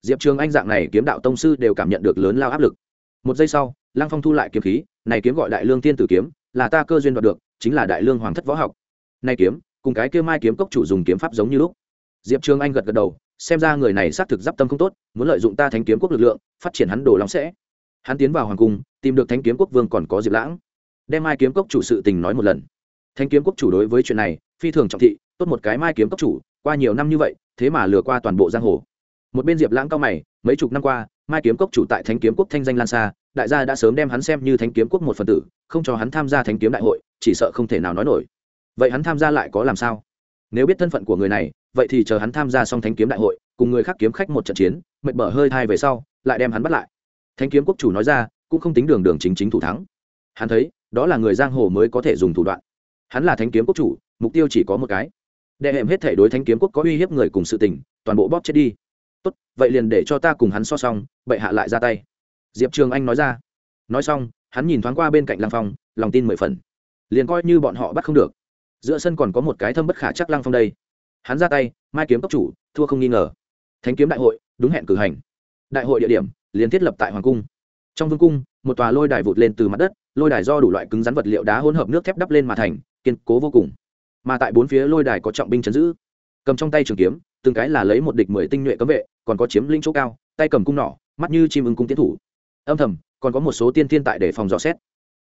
Diệp trường anh dạng này kiếm đạo tông sư đều cảm nhận được lớn lao áp lực. Một giây sau, lăng phong thu lại kiếm khí, này kiếm gọi đại lương thiên tử kiếm, là ta cơ duyên đoạt được, chính là đại lương hoàng thất võ học. Này kiếm, cùng cái kia mai kiếm cốc chủ dùng kiếm pháp giống như lúc. Diệp trường anh gật gật đầu, xem ra người này xác thực d i p tâm không tốt, muốn lợi dụng ta thánh kiếm quốc lực lượng, phát triển hắn đồ lòng sẽ. Hắn tiến vào hoàng cung, tìm được thánh kiếm quốc vương còn có diệp lãng. Đem mai kiếm cốc chủ sự tình nói một lần. Thánh kiếm quốc chủ đối với chuyện này, phi thường trọng thị, tốt một cái mai kiếm cốc chủ qua nhiều năm như vậy, thế mà lừa qua toàn bộ giang hồ. Một bên diệp lãng cao mày, mấy chục năm qua, mai kiếm cốc chủ tại thánh kiếm quốc thanh danh lan xa, đại gia đã sớm đem hắn xem như thánh kiếm quốc một phần tử, không cho hắn tham gia thánh kiếm đại hội, chỉ sợ không thể nào nói nổi. Vậy hắn tham gia lại có làm sao? Nếu biết thân phận của người này, vậy thì chờ hắn tham gia xong thánh kiếm đại hội, cùng người khác kiếm khách một trận chiến, mệt bở hơi thai về sau, lại đem hắn bắt lại. Thánh kiếm quốc chủ nói ra, cũng không tính đường đường chính chính thủ thắng. Hắn thấy, đó là người giang hồ mới có thể dùng thủ đoạn. Hắn là thánh kiếm quốc chủ, mục tiêu chỉ có một cái đệ hệm hết thể đối thánh kiếm quốc có uy hiếp người cùng sự tình, toàn bộ bóp chết đi. Tốt, vậy liền để cho ta cùng hắn so xong bệ hạ lại ra tay. Diệp trường anh nói ra. Nói xong, hắn nhìn thoáng qua bên cạnh lang phong, lòng tin mười phần. Liền coi như bọn họ bắt không được. Giữa sân còn có một cái thâm bất khả chắc lang phong đây. Hắn ra tay, mai kiếm cốc chủ, thua không nghi ngờ. Thánh kiếm đại hội, đúng hẹn cử hành. Đại hội địa điểm, liền thiết lập tại hoàng cung. Trong vương cung, một tòa lôi đài vụt lên từ mặt đất, lôi đài do đủ loại cứng rắn vật liệu đá hỗn hợp nước thép đắp lên mà thành, kiên cố vô cùng mà tại bốn phía lôi đài có trọng binh chấn giữ. Cầm trong tay trường kiếm, từng cái là lấy một địch mười tinh nhuệ cấm vệ, còn có chiếm linh chỗ cao, tay cầm cung nỏ, mắt như chim ưng cung tiến thủ. Âm thầm, còn có một số tiên tiên tại để phòng dò xét.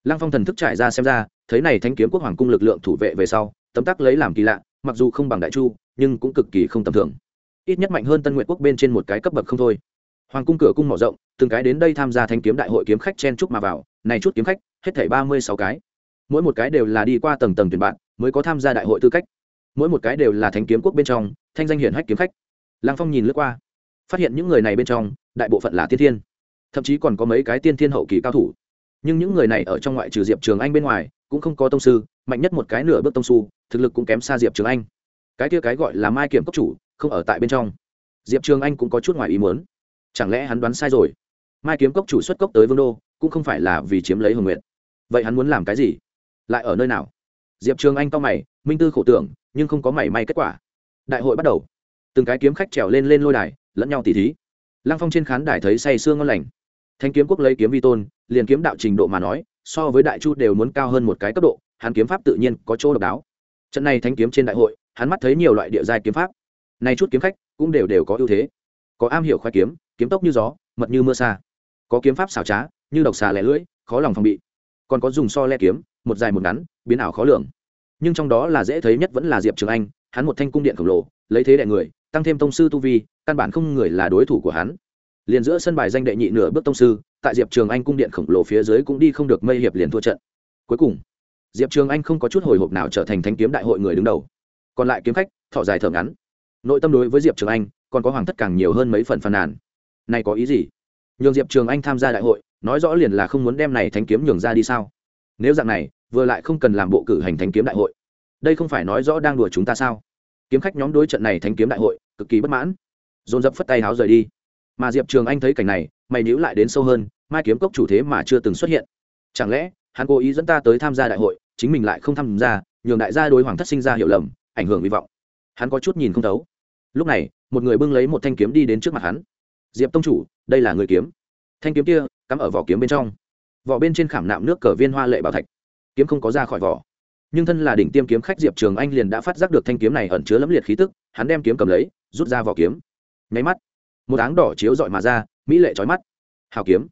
Lăng phong thần thức trải ra xem ra, thấy này thanh kiếm quốc hoàng cung lực lượng thủ vệ về sau, tấm tắc lấy làm kỳ lạ, mặc dù không bằng đại chu, nhưng cũng cực kỳ không tầm thường. Ít nhất mạnh hơn tân nguyện quốc bên trên một cái cấp bậc không thôi. Hoàng cung cửa cung mở rộng, từng cái đến đây tham gia thanh kiếm đại hội kiếm khách chen chúc mà vào, này chút kiếm khách, hết thảy ba mươi sáu cái. Mỗi một cái đều là đi qua tầng tầng tuyển bạn mới có tham gia đại hội tư cách. Mỗi một cái đều là Thánh kiếm quốc bên trong, thanh danh hiển hách kiếm khách. Lăng phong nhìn lướt qua, phát hiện những người này bên trong, đại bộ phận là tiên thiên. Thậm chí còn có mấy cái tiên thiên hậu kỳ cao thủ. Nhưng những người này ở trong ngoại trừ diệp trường anh bên ngoài, cũng không có tông sư, mạnh nhất một cái nửa bước tông su thực lực cũng kém xa diệp trường anh. Cái kia cái gọi là mai kiểm Cấp chủ, không ở tại bên trong. Diệp trường anh cũng có chút ngoài ý muốn. Chẳng lẽ hắn đoán sai rồi? Mai kiếm cốc chủ xuất cốc tới vương đô, cũng không phải là vì chiếm lấy hồng nguyện vậy hắn muốn làm cái gì? Lại ở nơi nào? Diệp trường anh to mày, minh tư khổ tưởng, nhưng không có mảy may kết quả. Đại hội bắt đầu. Từng cái kiếm khách trèo lên lên lôi đài, lẫn nhau tỉ thí. Lăng phong trên khán đài thấy say sương ngon lành. Thanh kiếm quốc lấy kiếm vi tôn, liền kiếm đạo trình độ mà nói, so với đại chu đều muốn cao hơn một cái cấp độ, hắn kiếm pháp tự nhiên có chỗ độc đáo. Trận này thanh kiếm trên đại hội, hắn mắt thấy nhiều loại địa giai kiếm pháp. Nay chút kiếm khách, cũng đều đều có ưu thế. Có am hiểu khoai kiếm kiếm tốc như gió, mật như mưa xa. Có kiếm pháp xảo trá, như độc xà lẻ lưỡi, khó lòng phòng bị. Còn có dùng so le kiếm, một dài một ngắn biến ảo khó lường. Nhưng trong đó là dễ thấy nhất vẫn là diệp trường anh, hắn một thanh cung điện khổng lồ, lấy thế đại người, tăng thêm tông sư tu vi, căn bản không người là đối thủ của hắn. Liền giữa sân bài danh đệ nhị nửa bước tông sư, tại diệp trường anh cung điện khổng lồ phía dưới cũng đi không được mây hiệp liền thua trận. Cuối cùng, diệp trường anh không có chút hồi hộp nào trở thành thanh kiếm đại hội người đứng đầu. Còn lại kiếm khách, thọ dài thở ngắn. Nội tâm đối với diệp trường anh, còn có hoàng thất càng nhiều hơn mấy phần phàn nàn. Này có ý gì? Nhường diệp trường anh tham gia đại hội, nói rõ liền là không muốn đem này thanh kiếm nhường ra đi sao? Nếu dạng này vừa lại không cần làm bộ cử hành thanh kiếm đại hội. Đây không phải nói rõ đang đùa chúng ta sao? Kiếm khách nhóm đối trận này thanh kiếm đại hội, cực kỳ bất mãn. Dồn dập phất tay háo rời đi. Mà diệp trường anh thấy cảnh này, mày níu lại đến sâu hơn, mai kiếm cốc chủ thế mà chưa từng xuất hiện. Chẳng lẽ, hắn cố ý dẫn ta tới tham gia đại hội, chính mình lại không tham gia, nhường đại gia đối hoàng thất sinh ra hiểu lầm, ảnh hưởng hy vọng. Hắn có chút nhìn không thấu. Lúc này, một người bưng lấy một thanh kiếm đi đến trước mặt hắn. Diệp tông chủ, đây là người kiếm. Thanh kiếm kia, cắm ở vỏ kiếm bên trong. Vỏ bên trên khảm nạm nước cờ viên hoa lệ bảo thạch kiếm không có ra khỏi vỏ. Nhưng thân là đỉnh tiêm kiếm khách diệp trường anh liền đã phát giác được thanh kiếm này ẩn chứa lẫm liệt khí tức, hắn đem kiếm cầm lấy, rút ra vỏ kiếm. Nháy mắt, một áng đỏ chiếu dọi mà ra, mỹ lệ trói mắt. Hào kiếm.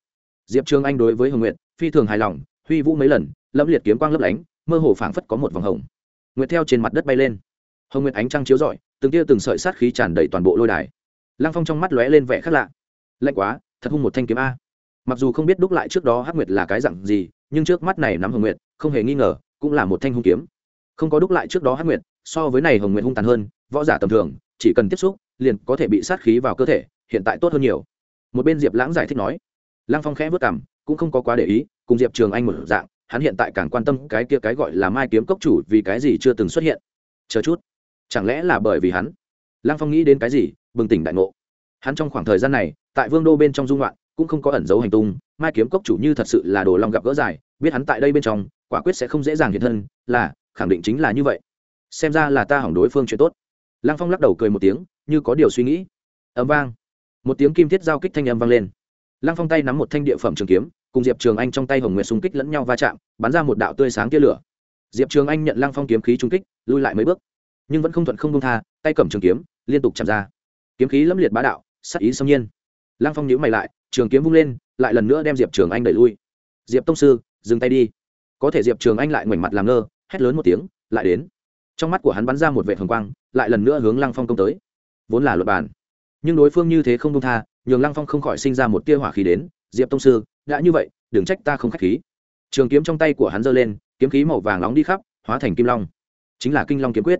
Diệp trường anh đối với hồng nguyện phi thường hài lòng, huy vũ mấy lần, lẫm liệt kiếm quang lấp lánh, mơ hồ phảng phất có một vòng hồng. Nguyệt theo trên mặt đất bay lên. Hồng nguyệt ánh trăng chiếu rọi, từng tia từng sợi sát khí tràn đầy toàn bộ lôi đài. Lăng phong trong mắt lóe lên vẻ khác lạ. Lạnh quá, thật hung một thanh kiếm a. Mặc dù không biết đúc lại trước đó hắc nguyệt là cái dặn gì nhưng trước mắt này nắm hồng nguyệt, không hề nghi ngờ, cũng là một thanh hung kiếm. Không có đúc lại trước đó hắc nguyệt, so với này hồng nguyệt hung tàn hơn, võ giả tầm thường, chỉ cần tiếp xúc, liền có thể bị sát khí vào cơ thể, hiện tại tốt hơn nhiều. Một bên diệp lãng giải thích nói, lăng phong khẽ vất cảm cũng không có quá để ý, cùng diệp trường anh một dạng, hắn hiện tại càng quan tâm cái kia cái gọi là mai kiếm cốc chủ vì cái gì chưa từng xuất hiện. Chờ chút, chẳng lẽ là bởi vì hắn? Lăng phong nghĩ đến cái gì, bừng tỉnh đại ngộ. Hắn trong khoảng thời gian này, tại vương đô bên trong dung loạn cũng không có ẩn dấu hành tung, mai kiếm cốc chủ như thật sự là đồ long gặp gỡ dài, biết hắn tại đây bên trong, quả quyết sẽ không dễ dàng hiện thân, là, khẳng định chính là như vậy. Xem ra là ta hỏng đối phương chuyện tốt. Lăng phong lắc đầu cười một tiếng, như có điều suy nghĩ. Ấm vang. Một tiếng kim thiết giao kích thanh âm vang lên. Lăng phong tay nắm một thanh địa phẩm trường kiếm, cùng diệp trường anh trong tay hồng nguyệt xung kích lẫn nhau va chạm, bắn ra một đạo tươi sáng tia lửa. Diệp trường anh nhận lăng phong kiếm khí trung kích, lui lại mấy bước. Nhưng vẫn không thuận không công tha, tay cầm trường kiếm, liên tục chạm ra. Kiếm khí lâm liệt bá đạo sắc ý xâm nhiên. Lăng phong nhữ mày lại trường kiếm vung lên, lại lần nữa đem diệp trường anh đẩy lui. Diệp tông sư, dừng tay đi. Có thể diệp trường anh lại ngoảnh mặt làm ngơ, hét lớn một tiếng, lại đến. Trong mắt của hắn bắn ra một vệ thường quang, lại lần nữa hướng lăng phong công tới. Vốn là luật bàn, nhưng đối phương như thế không công tha, nhường lăng phong không khỏi sinh ra một tia hỏa khí đến. Diệp tông sư, đã như vậy, đừng trách ta không k h á c h khí. Trường kiếm trong tay của hắn giơ lên, kiếm khí màu vàng nóng đi khắp, hóa thành kim long. Chính là kinh long kiếm quyết.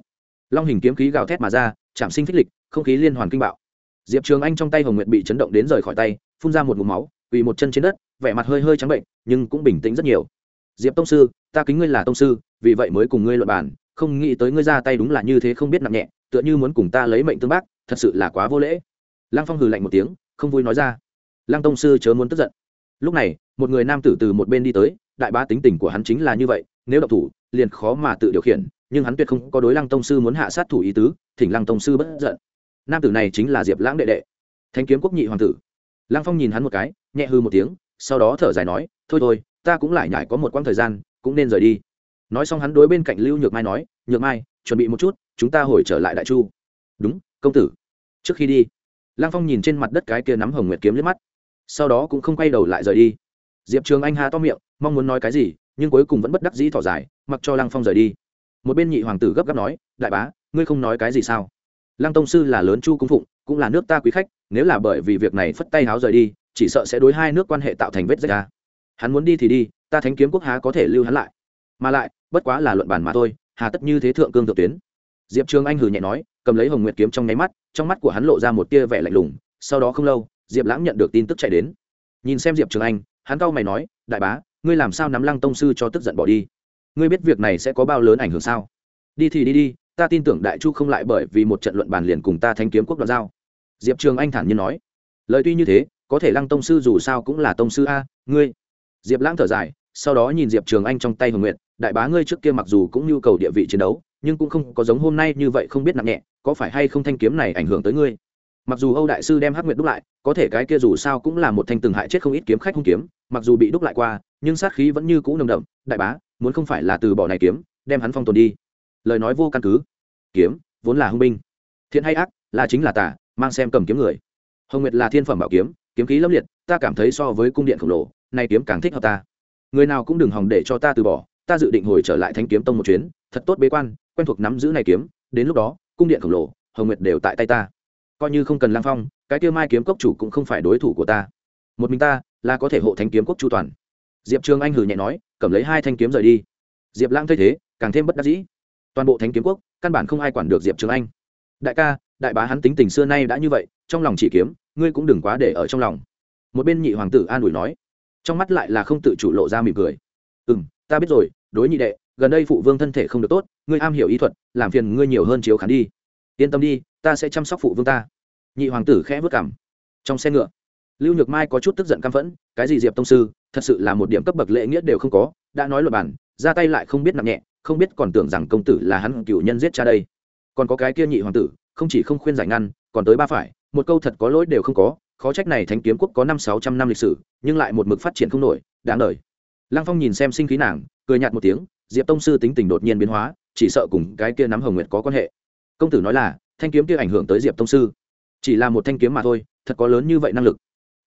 Long hình kiếm khí gào thét mà ra, chạm sinh phích lịch, không khí liên hoàn kinh bạo. Diệp trường anh trong tay hồng nguyệt bị chấn động đến rời khỏi tay phun ra một ngụm máu, quỳ một chân trên đất, vẻ mặt hơi hơi trắng bệnh, nhưng cũng bình tĩnh rất nhiều. Diệp tông sư, ta kính ngươi là tông sư, vì vậy mới cùng ngươi luận bàn, không nghĩ tới ngươi ra tay đúng là như thế không biết nặng nhẹ, tựa như muốn cùng ta lấy mệnh tương bác, thật sự là quá vô lễ. Lăng phong hừ lạnh một tiếng, không vui nói ra. Lăng tông sư chớ muốn tức giận. Lúc này, một người nam tử từ một bên đi tới, đại bá tính tình của hắn chính là như vậy, nếu độc thủ, liền khó mà tự điều khiển, nhưng hắn tuyệt không có đối lăng tông sư muốn hạ sát thủ ý tứ, thỉnh lăng tông sư bất giận. Nam tử này chính là diệp lãng đệ đệ. Thanh kiếm quốc nhị hoàng tử lăng phong nhìn hắn một cái, nhẹ hư một tiếng, sau đó thở dài nói, thôi thôi, ta cũng lại nhải có một quãng thời gian, cũng nên rời đi. Nói xong hắn đối bên cạnh lưu nhược mai nói, nhược mai, chuẩn bị một chút, chúng ta hồi trở lại đại chu. Đúng, công tử. Trước khi đi. Lăng phong nhìn trên mặt đất cái kia nắm hồng nguyệt kiếm liếc mắt, sau đó cũng không quay đầu lại rời đi. Diệp trường anh ha to miệng, mong muốn nói cái gì, nhưng cuối cùng vẫn bất đắc dĩ thỏ dài, mặc cho lăng phong rời đi. Một bên nhị hoàng tử gấp gáp nói, đại bá, ngươi không nói cái gì sao? Lăng tông sư là lớn chu cung phụng cũng là nước ta quý khách, nếu là bởi vì việc này phất tay háo rời đi, chỉ sợ sẽ đối hai nước quan hệ tạo thành vết rách ra. Hắn muốn đi thì đi, ta thánh kiếm quốc há có thể lưu hắn lại. Mà lại, bất quá là luận bàn mà thôi, hà tất như thế thượng cương thượng tuyến. Diệp trường anh hừ nhẹ nói, cầm lấy hồng nguyệt kiếm trong nháy mắt, trong mắt của hắn lộ ra một tia vẻ lạnh lùng, sau đó không lâu, diệp lãng nhận được tin tức chạy đến. Nhìn xem diệp trường anh, hắn cau mày nói, đại bá, ngươi làm sao nắm lăng tông sư cho tức giận bỏ đi? Ngươi biết việc này sẽ có bao lớn ảnh hưởng sao? Đi thì đi đi, ta tin tưởng đại chu không lại bởi vì một trận luận bàn liền cùng ta thanh kiếm quốc đoạt giao diệp trường anh thản nhiên nói. Lời tuy như thế, có thể lăng tông sư dù sao cũng là tông sư a, ngươi. Diệp lãng thở dài, sau đó nhìn diệp trường anh trong tay hồng nguyện đại bá ngươi trước kia mặc dù cũng nhu cầu địa vị chiến đấu, nhưng cũng không có giống hôm nay như vậy không biết nặng nhẹ, có phải hay không thanh kiếm này ảnh hưởng tới ngươi? Mặc dù âu đại sư đem hắc nguyệt đúc lại, có thể cái kia dù sao cũng là một thanh từng hại chết không ít kiếm khách hung kiếm, mặc dù bị đúc lại qua, nhưng sát khí vẫn như cũ nồng đậm, đại bá, muốn không phải là từ bỏ này kiếm, đem hắn phong tồn đi. Lời nói vô căn cứ. Kiếm, vốn là hung binh. Thiện hay ác, là chính là tả mang xem cầm kiếm người. Hồng nguyệt là thiên phẩm bảo kiếm kiếm khí lâm liệt, ta cảm thấy so với cung điện khổng lồ, nay kiếm càng thích hợp ta. Người nào cũng đừng hòng để cho ta từ bỏ, ta dự định hồi trở lại thanh kiếm tông một chuyến, thật tốt bế quan, quen thuộc nắm giữ này kiếm, đến lúc đó, cung điện khổng lồ, hồng nguyệt đều tại tay ta. Coi như không cần lang phong, cái tiêu mai kiếm cốc chủ cũng không phải đối thủ của ta. Một mình ta là có thể hộ thanh kiếm quốc chu toàn. Diệp trường anh hử nhẹ nói, cầm lấy hai thanh kiếm rời đi. Diệp lang thấy thế, càng thêm bất đắc dĩ. Toàn bộ thánh kiếm quốc căn bản không ai quản được diệp trường anh. Đại ca đại bá hắn tính tình xưa nay đã như vậy, trong lòng chỉ kiếm, ngươi cũng đừng quá để ở trong lòng. Một bên nhị hoàng tử an ủi nói, trong mắt lại là không tự chủ lộ ra mỉm cười. Ừ m ta biết rồi, đối nhị đệ, gần đây phụ vương thân thể không được tốt, ngươi am hiểu ý thuật, làm phiền ngươi nhiều hơn chiếu khán đi. Yên tâm đi, ta sẽ chăm sóc phụ vương ta. Nhị hoàng tử khẽ vất cảm trong xe ngựa, lưu nhược mai có chút tức giận căm phẫn, cái gì diệp tông sư, thật sự là một điểm cấp bậc lễ nghĩa đều không có, đã nói luật bản, ra tay lại không biết nặng nhẹ, không biết còn tưởng rằng công tử là hắn cựu nhân giết cha đây. Còn có cái kia nhị hoàng tử không chỉ không khuyên giải ngăn, còn tới ba phải, một câu thật có lỗi đều không có, khó trách này thánh kiếm quốc có năm sáu trăm năm lịch sử, nhưng lại một mực phát triển không nổi, đáng đời. Lăng phong nhìn xem sinh khí nàng, cười nhạt một tiếng, diệp tông sư tính tình đột nhiên biến hóa, chỉ sợ cùng cái kia nắm hồng nguyệt có quan hệ. Công tử nói là, thanh kiếm kia ảnh hưởng tới diệp tông sư. Chỉ là một thanh kiếm mà thôi, thật có lớn như vậy năng lực.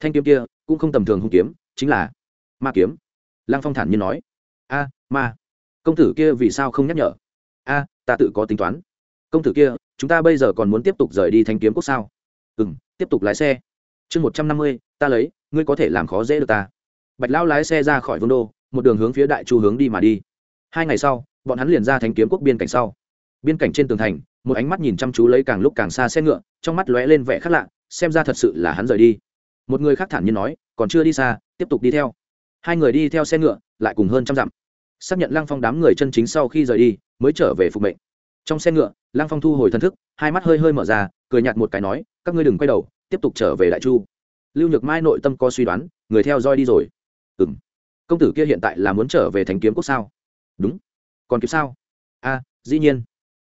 Thanh kiếm kia cũng không tầm thường hung kiếm, chính là ma kiếm. Lăng phong thản nhiên nói, a, ma. Công tử kia vì sao không nhắc nhở? A, ta tự có tính toán. Công tử kia chúng ta bây giờ còn muốn tiếp tục rời đi thanh kiếm quốc sao? Ừ m tiếp tục lái xe. Chương một trăm năm mươi, ta lấy, ngươi có thể làm khó dễ được ta. Bạch lão lái xe ra khỏi vương đô, một đường hướng phía đại chu hướng đi mà đi. Hai ngày sau, bọn hắn liền ra thanh kiếm quốc biên cảnh sau. Biên cảnh trên tường thành, một ánh mắt nhìn chăm chú lấy càng lúc càng xa xe ngựa, trong mắt lóe lên vẻ khác lạ, xem ra thật sự là hắn rời đi. Một người khác thản nhiên nói, còn chưa đi xa, tiếp tục đi theo. Hai người đi theo xe ngựa, lại cùng hơn trăm dặm. Xác nhận lăng phong đám người chân chính sau khi rời đi, mới trở về phục mệnh. Trong xe ngựa lăng phong thu hồi thân thức, hai mắt hơi hơi mở ra, cười nhạt một cái nói, các ngươi đừng quay đầu, tiếp tục trở về đại chu. Lưu nhược mai nội tâm có suy đoán, người theo dõi đi rồi. Ừ m công tử kia hiện tại là muốn trở về thành kiếm quốc sao? Đúng. Còn kịp sao? A, dĩ nhiên.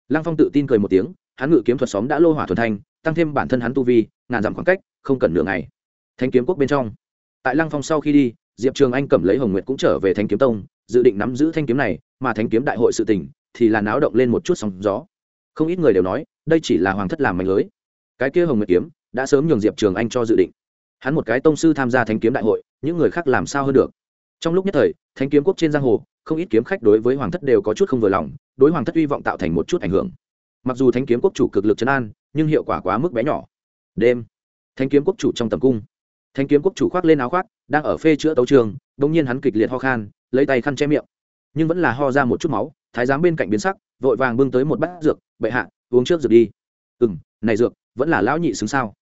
Lăng phong tự tin cười một tiếng, hắn ngự kiếm thuật xóm đã lô hỏa thuần thanh, tăng thêm bản thân hắn tu vi, ngàn dặm khoảng cách, không cần nửa ngày. Thanh kiếm quốc bên trong. Tại lăng phong sau khi đi, diệp trường anh cầm lấy hồng nguyệt cũng trở về thanh kiếm tông, dự định nắm giữ thanh kiếm này, mà thanh kiếm đại hội sự tỉnh thì là náo động lên một chút sóng gió không ít người đều nói, đây chỉ là hoàng thất làm mạnh lưới. Cái kia hồng nguyệt kiếm đã sớm nhường diệp trường anh cho dự định. Hắn một cái tông sư tham gia thanh kiếm đại hội, những người khác làm sao hơn được? Trong lúc nhất thời thanh kiếm quốc trên giang hồ, không ít kiếm khách đối với hoàng thất đều có chút không vừa lòng, đối hoàng thất hy vọng tạo thành một chút ảnh hưởng. Mặc dù thanh kiếm quốc chủ cực lực chấn an, nhưng hiệu quả quá mức bé nhỏ. Đêm thanh kiếm quốc chủ trong tầm cung. Thanh kiếm quốc chủ khoác lên áo khoác, đang ở phê chữa tấu trường đ nhiên hắn kịch liệt ho khan, lấy tay khăn che miệng. Nhưng vẫn là ho ra một chút máu thái giám bên cạnh biến sắc, vội vàng bưng tới một bát dược, bệ hạ, uống trước dược đi. Ừ m này dược, vẫn là lão nhị xứng sao?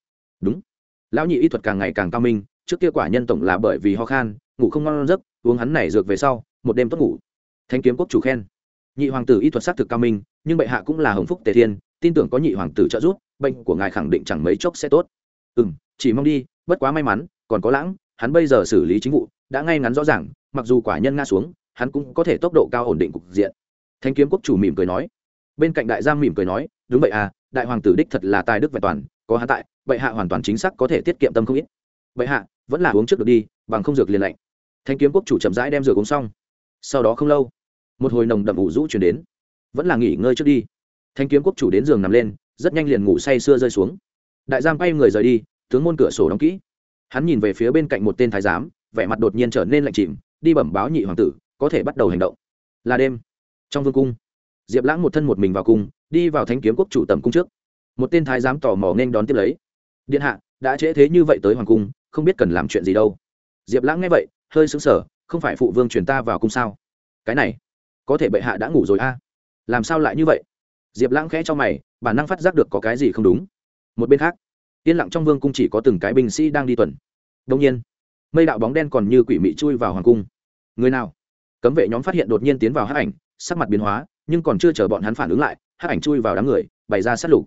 Đúng. Lão nhị y thuật càng ngày càng cao minh, trước kia quả nhân tổng là bởi vì ho khan, ngủ không ngon giấc, uống hắn này dược về sau, một đêm tốt ngủ. Thanh kiếm quốc chủ khen. Nhị hoàng tử y thuật s á c thực cao minh, nhưng bệ hạ cũng là hồng phúc tề thiên, tin tưởng có nhị hoàng tử trợ giúp, bệnh của ngài khẳng định chẳng mấy chốc sẽ tốt. Ừ m chỉ mong đi, bất quá may mắn, còn có lãng, hắn bây giờ xử lý chính vụ, đã ngay ngắn rõ ràng, mặc dù quả nhân nga xuống, hắn cũng có thể tốc độ cao ổn định cục diện thanh kiếm quốc chủ mỉm cười nói. Bên cạnh đại giang mỉm cười nói, đúng vậy à đại hoàng tử đích thật là tài đức vẹn toàn, có hạ tại, bệ hạ hoàn toàn chính xác có thể tiết kiệm tâm không ít. Bệ hạ, vẫn là uống trước được đi, bằng không dược liền lạnh. Thanh kiếm quốc chủ chậm rãi đem dược uống xong. Sau đó không lâu, một hồi nồng đậm ủ rũ chuyển đến. Vẫn là nghỉ ngơi trước đi. Thanh kiếm quốc chủ đến giường nằm lên, rất nhanh liền ngủ say sưa rơi xuống. Đại giang bay người rời đi, tướng môn cửa sổ đóng kỹ. Hắn nhìn về phía bên cạnh một tên thái giám, vẻ mặt đột nhiên trở nên lạnh chìm, đi bẩm báo nhị hoàng tử, có thể bắt đầu hành động. Là đêm trong vương cung. Diệp lãng một thân một mình vào cung, đi vào thanh kiếm quốc chủ tầm cung trước. Một tên thái giám tò mò nên đón tiếp lấy. Điện hạ, đã trễ thế như vậy tới hoàng cung, không biết cần làm chuyện gì đâu. Diệp lãng nghe vậy, hơi sững sờ, không phải phụ vương truyền ta vào cung sao? Cái này, có thể bệ hạ đã ngủ rồi a. Làm sao lại như vậy? Diệp lãng khẽ cho mày, bản năng phát giác được có cái gì không đúng. Một bên khác, yên lặng trong vương cung chỉ có từng cái binh sĩ đang đi tuần. Đông nhiên, mây đạo bóng đen còn như quỷ mị chui vào hoàng cung. Người nào? Cấm vệ nhóm phát hiện đột nhiên tiến vào hát ảnh sắc mặt biến hóa, nhưng còn chưa chờ bọn hắn phản ứng lại, hắc ảnh chui vào đám người, bày ra sát lục.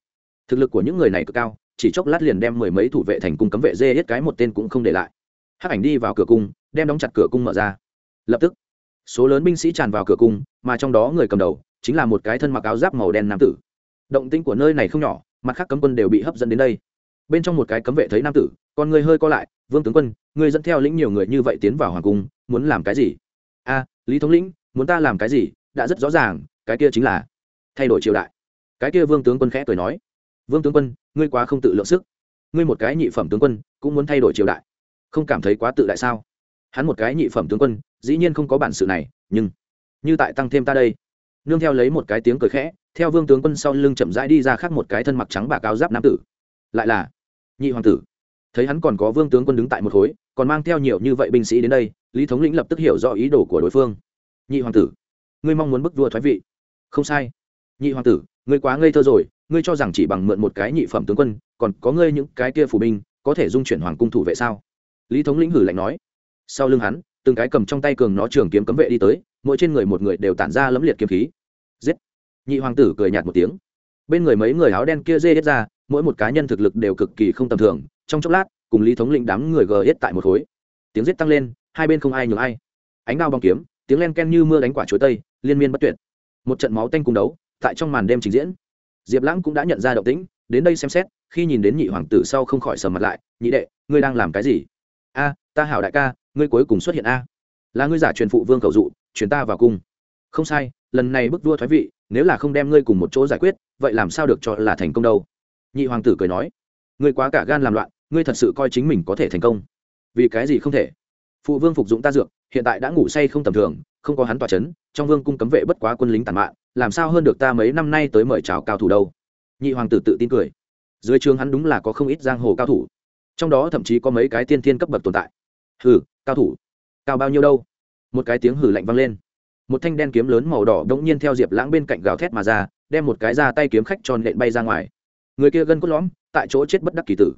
Thực lực của những người này cực cao, chỉ chốc lát liền đem mười mấy thủ vệ thành cung cấm vệ dê hết cái một tên cũng không để lại. Hắc ảnh đi vào cửa cung, đem đóng chặt cửa cung mở ra. Lập tức, số lớn binh sĩ tràn vào cửa cung, mà trong đó người cầm đầu chính là một cái thân mặc áo giáp màu đen nam tử. Động tĩnh của nơi này không nhỏ, mặt khác cấm quân đều bị hấp dẫn đến đây. Bên trong một cái cấm vệ thấy nam tử còn người hơi co lại, vương tướng quân người dẫn theo lĩnh nhiều người như vậy tiến vào hoàng cung, muốn làm cái gì? A, lý thống lĩnh, muốn ta làm cái gì? Đã rất rõ ràng, cái kia chính là thay đổi triều đại. Cái kia vương tướng quân khẽ cười nói, vương tướng quân, ngươi quá không tự lượng sức. Ngươi một cái nhị phẩm tướng quân cũng muốn thay đổi triều đại. Không cảm thấy quá tự đại sao? Hắn một cái nhị phẩm tướng quân, dĩ nhiên không có bản sự này, nhưng như tại tăng thêm ta đây. Nương theo lấy một cái tiếng cười khẽ, theo vương tướng quân sau lưng chậm rãi đi ra khác một cái thân mặc trắng bạc áo giáp nam tử. Lại là nhị hoàng tử. Thấy hắn còn có vương tướng quân đứng tại một khối, còn mang theo nhiều như vậy binh sĩ đến đây, lý thống lĩnh lập tức hiểu rõ ý đồ của đối phương. Nhị hoàng tử ngươi mong muốn bức vua thoái vị. Không sai. Nhị hoàng tử, ngươi quá ngây thơ rồi, ngươi cho rằng chỉ bằng mượn một cái nhị phẩm tướng quân, còn có ngươi những cái kia phủ binh, có thể dung chuyển hoàng cung thủ vệ sao? Lý thống lĩnh hử lạnh nói. Sau lưng hắn, từng cái cầm trong tay cường nó trường kiếm cấm vệ đi tới, mỗi trên người một người đều tản ra lẫm liệt kiếm khí. Giết. Nhị hoàng tử cười nhạt một tiếng. Bên người mấy người áo đen kia dê hết ra, mỗi một cá nhân thực lực đều cực kỳ không tầm thường, trong chốc lát, cùng lý thống lĩnh đám người gờ hết tại một khối. Tiếng giết tăng lên, hai bên không ai nhường ai. Ánh đao bong kiếm tiếng len ken như mưa đánh quả chuối tây, liên miên bất tuyệt. Một trận máu tanh cùng đấu, tại trong màn đêm trình diễn. Diệp lãng cũng đã nhận ra động tĩnh, đến đây xem xét, khi nhìn đến nhị hoàng tử sau không khỏi sờ mặt lại, nhị đệ, ngươi đang làm cái gì? A, ta hảo đại ca, ngươi cuối cùng xuất hiện a. Là ngươi giả truyền phụ vương cầu dụ, truyền ta vào cung. Không sai, lần này bức vua thoái vị, nếu là không đem ngươi cùng một chỗ giải quyết, vậy làm sao được cho là thành công đâu? Nhị hoàng tử cười nói. Ngươi quá cả gan làm loạn, ngươi thật sự coi chính mình có thể thành công. Vì cái gì không thể? Phụ vương phục dụng ta dược hiện tại đã ngủ say không tầm thường, không có hắn tỏa c h ấ n trong vương cung cấm vệ bất quá quân lính tàn mạn, làm sao hơn được ta mấy năm nay tới mời chào cao thủ đâu? Nhị hoàng tử tự tin cười. Dưới trường hắn đúng là có không ít giang hồ cao thủ. Trong đó thậm chí có mấy cái tiên thiên cấp bậc tồn tại. Hừ, cao thủ, cao bao nhiêu đâu? Một cái tiếng hử lạnh vang lên. Một thanh đen kiếm lớn màu đỏ đ ỗ n g nhiên theo diệp lãng bên cạnh gào thét mà ra, đem một cái ra tay kiếm khách tròn nện bay ra ngoài. Người kia gân cốt lõm, tại chỗ chết bất đắc kỳ tử.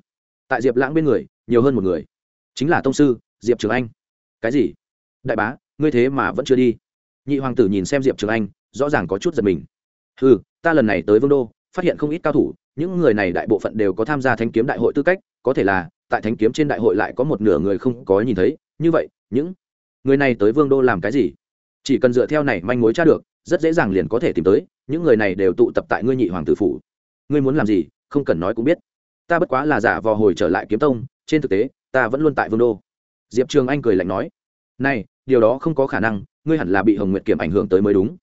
Tại diệp lãng bên người, nhiều hơn một người. Chính là tông sư, diệp trường anh. Cái gì? Đại bá, ngươi thế mà vẫn chưa đi. Nhị hoàng tử nhìn xem diệp trường anh, rõ ràng có chút giật mình. Ừ ta lần này tới vương đô, phát hiện không ít cao thủ, những người này đại bộ phận đều có tham gia thanh kiếm đại hội tư cách, có thể là tại thanh kiếm trên đại hội lại có một nửa người không có nhìn thấy, như vậy, những người này tới vương đô làm cái gì? Chỉ cần dựa theo này manh mối tra được, rất dễ dàng liền có thể tìm tới, những người này đều tụ tập tại ngươi nhị hoàng tử phủ. Ngươi muốn làm gì, không cần nói cũng biết. Ta bất quá là giả vò hồi trở lại kiếm tông, trên thực tế, ta vẫn luôn tại vương đô. Diệp trường anh cười lạnh nói. Này điều đó không có khả năng, ngươi hẳn là bị hồng nguyệt kiểm ảnh hưởng tới mới đúng.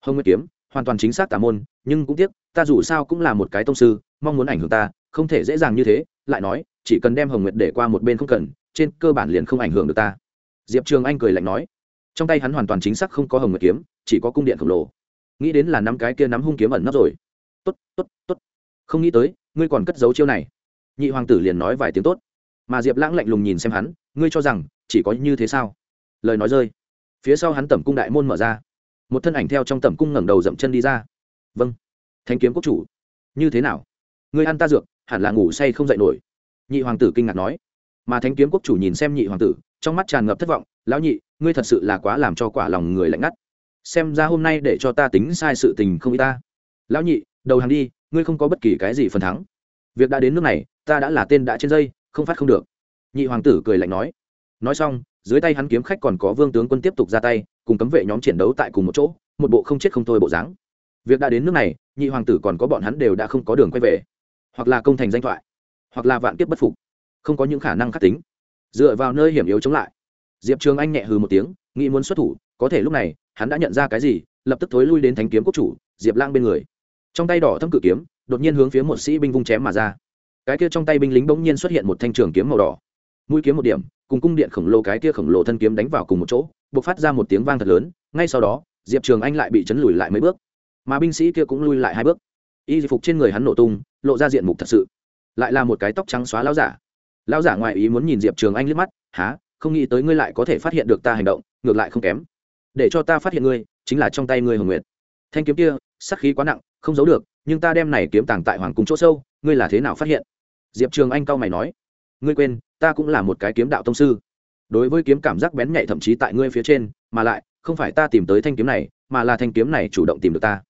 Hồng nguyệt kiếm hoàn toàn chính xác tả môn, nhưng cũng tiếc, ta dù sao cũng là một cái tông sư, mong muốn ảnh hưởng ta, không thể dễ dàng như thế, lại nói, chỉ cần đem hồng nguyệt để qua một bên không cần, trên cơ bản liền không ảnh hưởng được ta. Diệp trường anh cười lạnh nói. Trong tay hắn hoàn toàn chính xác không có hồng nguyệt kiếm, chỉ có cung điện khổng lồ. Nghĩ đến là năm cái kia nắm hung kiếm ẩn nấp rồi. Tốt tốt tốt. Không nghĩ tới, ngươi còn cất giấu chiêu này. Nhị hoàng tử liền nói vài tiếng tốt. Mà diệp lãng lạnh lùng nhìn xem hắn, ngươi cho rằng, chỉ có như thế sao? Lời nói rơi. Phía sau hắn tẩm cung đại môn mở ra. Một thân ảnh theo trong tẩm cung ngẩng đầu dậm chân đi ra. Vâng thanh kiếm quốc chủ. Như thế nào? Ngươi ăn ta dược, hẳn là ngủ say không dậy nổi. Nhị hoàng tử kinh ngạc nói. Mà thanh kiếm quốc chủ nhìn xem nhị hoàng tử, trong mắt tràn ngập thất vọng. Lão nhị, ngươi thật sự là quá làm cho quả lòng người lạnh ngắt. Xem ra hôm nay để cho ta tính sai sự tình không y ta. Lão nhị, đầu hàng đi, ngươi không có bất kỳ cái gì phần thắng. Việc đã đến nước này, ta đã là tên đã trên dây, không phát không được. Nhị hoàng tử cười lạnh nói nói xong, dưới tay hắn kiếm khách còn có vương tướng quân tiếp tục ra tay, cùng cấm vệ nhóm chiến đấu tại cùng một chỗ, một bộ không chết không thôi bộ dáng. Việc đã đến nước này, nhị hoàng tử còn có bọn hắn đều đã không có đường quay về. Hoặc là công thành danh thoại, hoặc là vạn kiếp bất phục. Không có những khả năng khắc tính. Dựa vào nơi hiểm yếu chống lại. Diệp trường anh nhẹ hừ một tiếng, nghĩ muốn xuất thủ, có thể lúc này, hắn đã nhận ra cái gì, lập tức thối lui đến thánh kiếm quốc chủ, diệp lang bên người. Trong tay đỏ thâm cự kiếm, đột nhiên hướng phía một sĩ binh vung chém mà ra. Cái kia trong tay binh lính bỗng nhiên xuất hiện một thanh trường kiếm màu đỏ. Mũi kiếm một điểm cùng cung điện khổng lồ cái kia khổng lồ thân kiếm đánh vào cùng một chỗ buộc phát ra một tiếng vang thật lớn, ngay sau đó, diệp trường anh lại bị chấn lùi lại mấy bước. Mà binh sĩ kia cũng lui lại hai bước. Y phục trên người hắn nổ tung, lộ ra diện mục thật sự. Lại là một cái tóc trắng xóa lao giả. Lao giả ngoài ý muốn nhìn diệp trường anh liếc mắt há không nghĩ tới ngươi lại có thể phát hiện được ta hành động, ngược lại không kém. Để cho ta phát hiện ngươi, chính là trong tay ngươi hồng nguyệt. Thanh kiếm kia, sắc khí quá nặng, không giấu được, nhưng ta đem này kiếm tàng tại hoàng cung chỗ sâu, ngươi là thế nào phát hiện? Diệp trường anh cau mày nói, ngươi quên ta cũng là một cái kiếm đạo tông sư. Đối với kiếm cảm giác bén nhạy thậm chí tại ngươi phía trên, mà lại, không phải ta tìm tới thanh kiếm này, mà là thanh kiếm này chủ động tìm được ta.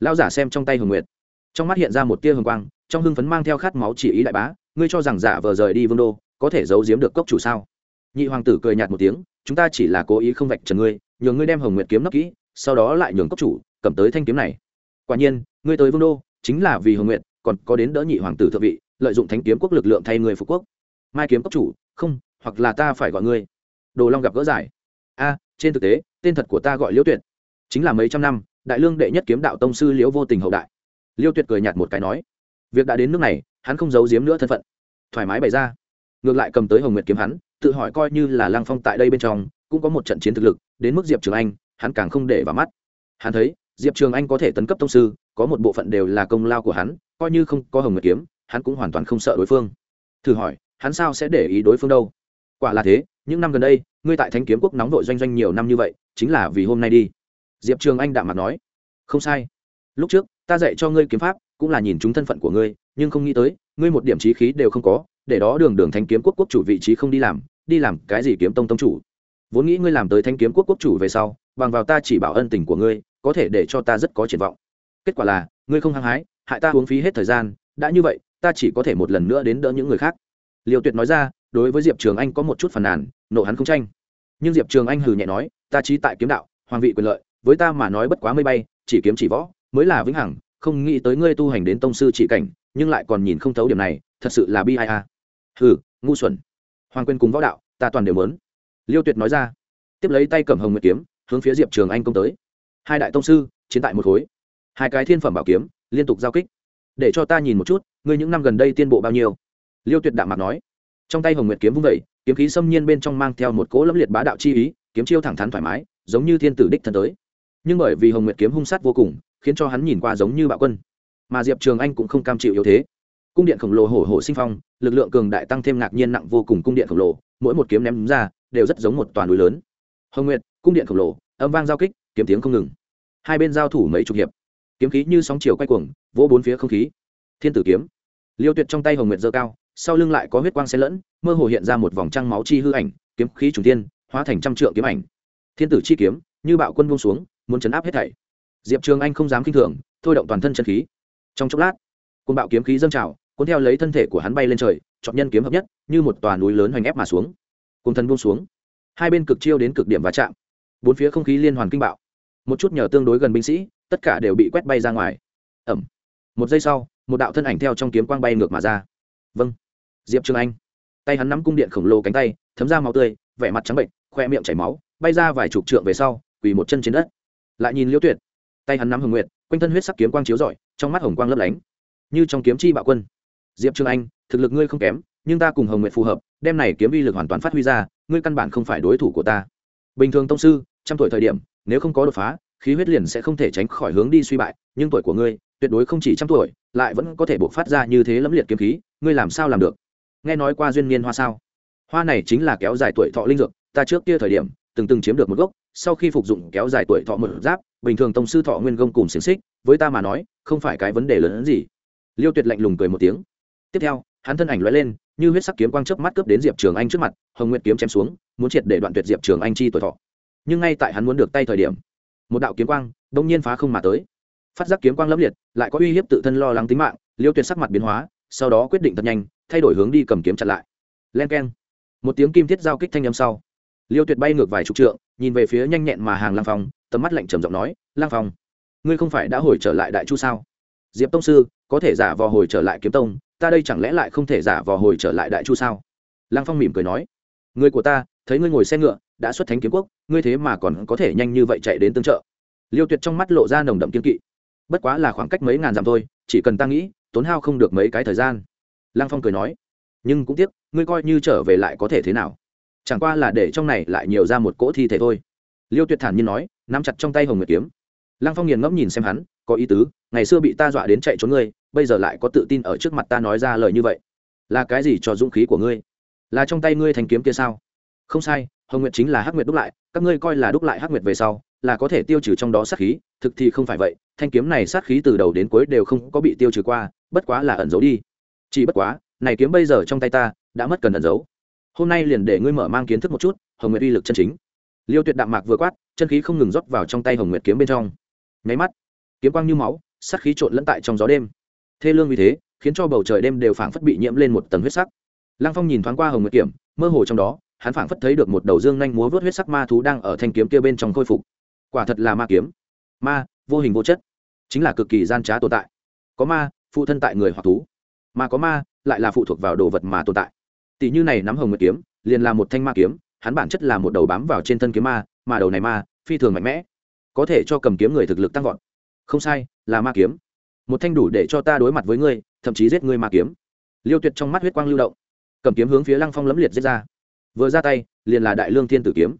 Lão giả xem trong tay hồng nguyệt. Trong mắt hiện ra một tia hồng quang, trong hưng phấn mang theo khát máu chỉ ý đại bá, ngươi cho rằng giả vờ rời đi vương đô, có thể giấu giếm được cốc chủ sao? Nhị hoàng tử cười nhạt một tiếng, chúng ta chỉ là cố ý không vạch trần ngươi, nhường ngươi đem hồng nguyệt kiếm nấp kỹ, sau đó lại nhường cốc chủ, cầm tới thanh kiếm này. Quả nhiên, ngươi tới vương đô, chính là vì hồng nguyệt, còn có đến đỡ nhị hoàng tử thượng vị, lợi dụng thánh kiếm quốc lực lượng thay người phục quốc mai kiếm cốc chủ, không, hoặc là ta phải gọi ngươi. Đồ long gặp gỡ giải. A, trên thực tế, tên thật của ta gọi liễu tuyệt. Chính là mấy trăm năm, đại lương đệ nhất kiếm đạo tông sư liễu vô tình hậu đại. Liêu tuyệt cười nhạt một cái nói, việc đã đến nước này, hắn không giấu giếm nữa thân phận. Thoải mái bày ra. Ngược lại cầm tới hồng nguyệt kiếm hắn, tự hỏi coi như là lăng phong tại đây bên trong, cũng có một trận chiến thực lực, đến mức diệp trường anh, hắn càng không để vào mắt. Hắn thấy, diệp trường anh có thể tấn cấp tông sư, có một bộ phận đều là công lao của hắn, coi như không có hồng nguyệt kiếm, hắn cũng hoàn toàn không sợ đối phương. Thử hỏi hắn sao sẽ để ý đối phương đâu? Quả là thế, những năm gần đây, ngươi tại thánh kiếm quốc nóng vội doanh doanh nhiều năm như vậy, chính là vì hôm nay đi. Diệp trường anh đạm mặt nói. Không sai. Lúc trước, ta dạy cho ngươi kiếm pháp, cũng là nhìn chúng thân phận của ngươi, nhưng không nghĩ tới, ngươi một điểm trí khí đều không có, để đó đường đường thanh kiếm quốc quốc chủ vị trí không đi làm đi làm cái gì kiếm tông tông chủ? Vốn nghĩ ngươi làm tới thanh kiếm quốc quốc chủ về sau, bằng vào ta chỉ bảo ân tình của ngươi, có thể để cho ta rất có triển vọng. Kết quả là, ngươi không hăng hái, hại ta uống phí hết thời gian, đã như vậy, ta chỉ có thể một lần nữa đến đỡ những người khác liều tuyệt nói ra, đối với diệp trường anh có một chút phần nàn, nộ hắn không tranh. Nhưng diệp trường anh hừ nhẹ nói, ta trí tại kiếm đạo, hoàng vị quyền lợi, với ta mà nói bất quá mây bay, chỉ kiếm chỉ võ, mới là vĩnh hằng, không nghĩ tới ngươi tu hành đến tông sư chỉ cảnh, nhưng lại còn nhìn không thấu điểm này, thật sự là bi ai a. Hừ, ngu xuẩn. Hoàng quên cùng võ đạo, ta toàn đều mớn liêu tuyệt nói ra. Tiếp lấy tay cầm hồng nguyệt kiếm, hướng phía diệp trường anh công tới. Hai đại tông sư, chiến tại một khối. Hai cái thiên phẩm bảo kiếm, liên tục giao kích. Để cho ta nhìn một chút, ngươi những năm gần đây tiên bộ bao nhiêu? Liêu tuyệt đạm mặt nói, trong tay hồng nguyệt kiếm vung vẩy kiếm khí xâm nhiên bên trong mang theo một cỗ lẫm liệt bá đạo chi ý, kiếm chiêu thẳng thắn thoải mái, giống như thiên tử đích thân tới. Nhưng bởi vì hồng nguyệt kiếm hung sát vô cùng, khiến cho hắn nhìn qua giống như bạo quân. Mà diệp trường anh cũng không cam chịu yếu thế. Cung điện khổng lồ hổ hổ sinh phong, lực lượng cường đại tăng thêm ngạc nhiên nặng vô cùng cung điện khổng lồ, mỗi một kiếm ném ra, đều rất giống một toàn núi lớn. Hồng nguyệt, cung điện khổng lồ, âm vang giao kích, kiếm tiếng không ngừng. Hai bên giao thủ mấy chục hiệp. Kiếm khí như sóng chiều quay cuồng, vỗ bốn phía không khí. Thiên tử kiếm. Liêu tuyệt trong tay hồng nguyệt dơ cao sau lưng lại có huyết quang xen lẫn, mơ hồ hiện ra một vòng trăng máu chi hư ảnh, kiếm khí trùng tiên hóa thành trăm trượng kiếm ảnh. Thiên tử chi kiếm, như bạo quân buông xuống, muốn chấn áp hết thảy. Diệp trường anh không dám kinh thường, thôi động toàn thân chân khí. Trong chốc lát côn bạo kiếm khí dâng trào, cuốn theo lấy thân thể của hắn bay lên trời, chọn nhân kiếm hợp nhất, như một tòa núi lớn hoành ép mà xuống. Cùng thân buông xuống. Hai bên cực chiêu đến cực điểm va chạm. Bốn phía không khí liên hoàn kinh bạo. Một chút nhờ tương đối gần binh sĩ, tất cả đều bị quét bay ra ngoài. Ẩm. Một giây sau, một đạo thân ảnh theo trong kiếm quang bay ngược mà ra. Vâng diệp trường anh. Tay hắn nắm cung điện khổng lồ cánh tay, thấm ra máu tươi, vẻ mặt trắng bệnh, khoe miệng chảy máu, bay ra vài chục trượng về sau, quỳ một chân trên đất. Lại nhìn liễu tuyệt. Tay hắn nắm hồng nguyệt, quanh thân huyết sắc kiếm quang chiếu rọi, trong mắt hồng quang lấp lánh. Như trong kiếm chi bạo quân. Diệp trương anh, thực lực ngươi không kém, nhưng ta cùng hồng nguyệt phù hợp, đem này kiếm uy lực hoàn toàn phát huy ra, ngươi căn bản không phải đối thủ của ta. Bình thường tông sư, trăm tuổi thời điểm, nếu không có đột phá, khí huyết liền sẽ không thể tránh khỏi hướng đi suy bại, nhưng tuổi của ngươi, tuyệt đối không chỉ trăm tuổi, lại vẫn có thể buộc phát ra như thế lẫm liệt kiếm khí, ngươi làm sao làm được? Nghe nói qua duyên niên hoa sao? Hoa này chính là kéo dài tuổi thọ linh dược, ta trước kia thời điểm, từng từng chiếm được một gốc, sau khi phục dụng kéo dài tuổi thọ một giáp, bình thường tông sư thọ nguyên gông cùng xiềng xích, với ta mà nói, không phải cái vấn đề lớn hơn gì. Liêu tuyệt lạnh lùng cười một tiếng. Tiếp theo, hắn thân ảnh lóe lên, như huyết sắc kiếm quang chớp mắt cướp đến diệp trường anh trước mặt, hồng nguyệt kiếm chém xuống, muốn triệt để đoạn tuyệt diệp trường anh chi tuổi thọ. Nhưng ngay tại hắn muốn được tay thời điểm, một đạo kiếm quang đông nhiên phá không mà tới. Phát giác kiếm quang lẫm liệt, lại có uy hiếp tự thân lo lắng tính mạng, liêu tuyệt sắc mặt biến hóa sau đó quyết định thật nhanh, thay đổi hướng đi cầm kiếm chặn lại. Len k một tiếng kim thiết giao kích thanh âm sau. Liêu tuyệt bay ngược vài chục trượng, nhìn về phía nhanh nhẹn mà hàng lang phong, tầm mắt lạnh trầm giọng nói, lang phong, ngươi không phải đã hồi trở lại đại chu sao? Diệp tông sư, có thể giả vò hồi trở lại kiếm tông, ta đây chẳng lẽ lại không thể giả vò hồi trở lại đại chu sao? Lang phong mỉm cười nói, người của ta, thấy ngươi ngồi xe ngựa, đã xuất thánh kiếm quốc, ngươi thế mà còn có thể nhanh như vậy chạy đến tương trợ? Liêu tuyệt trong mắt lộ ra nồng đậm kiên kỵ. Bất quá là khoảng cách mấy ngàn dặm thôi, chỉ cần ta nghĩ tốn hao không được mấy cái thời gian. Lang phong cười nói, nhưng cũng tiếc, ngươi coi như trở về lại có thể thế nào? Chẳng qua là để trong này lại nhiều ra một cỗ thi thể thôi. Liêu tuyệt thản nhiên nói, nắm chặt trong tay hồng nguyệt kiếm. Lăng phong nghiền ngẫm nhìn xem hắn, có ý tứ, ngày xưa bị ta dọa đến chạy trốn ngươi, bây giờ lại có tự tin ở trước mặt ta nói ra lời như vậy. Là cái gì cho dũng khí của ngươi? Là trong tay ngươi thành kiếm kia sao? Không sai, hồng nguyệt chính là hắc nguyệt đúc lại, các ngươi coi là đúc lại hắc nguyệt về sau là có thể tiêu trừ trong đó sát khí, thực thì không phải vậy, thanh kiếm này sát khí từ đầu đến cuối đều không có bị tiêu trừ qua, bất quá là ẩn giấu đi. Chỉ bất quá, này kiếm bây giờ trong tay ta, đã mất cần ẩn giấu. Hôm nay liền để ngươi mở mang kiến thức một chút, hồng nguyệt uy lực chân chính. Liêu tuyệt đạm mạc vừa quát, chân khí không ngừng rót vào trong tay hồng nguyệt kiếm bên trong. Nháy mắt, kiếm quang như máu, sát khí trộn lẫn tại trong gió đêm. Thê lương vì thế, khiến cho bầu trời đêm đều phảng phất bị nhiễm lên một tầng huyết sắc. Lăng phong nhìn thoáng qua hồng nguyệt kiểm mơ hồ trong đó, hắn phảng phất thấy được một đầu dương nhanh múa vớt huyết sắc ma thú đang ở thanh kiếm kia bên trong khôi phục quả thật là ma kiếm. Ma, vô hình vô chất, chính là cực kỳ gian trá tồn tại. Có ma, phụ thân tại người hoặc thú. Mà có ma, lại là phụ thuộc vào đồ vật mà tồn tại. Tỷ như này nắm hồng nguyệt kiếm, liền là một thanh ma kiếm, hắn bản chất là một đầu bám vào trên thân kiếm ma, mà đầu này ma, phi thường mạnh mẽ. Có thể cho cầm kiếm người thực lực tăng vọt. Không sai, là ma kiếm. Một thanh đủ để cho ta đối mặt với ngươi, thậm chí giết ngươi ma kiếm. Liêu tuyệt trong mắt huyết quang lưu động. Cầm kiếm hướng phía lăng phong lấm liệt giết ra. Vừa ra tay, liền là đại lương thiên tử kiếm.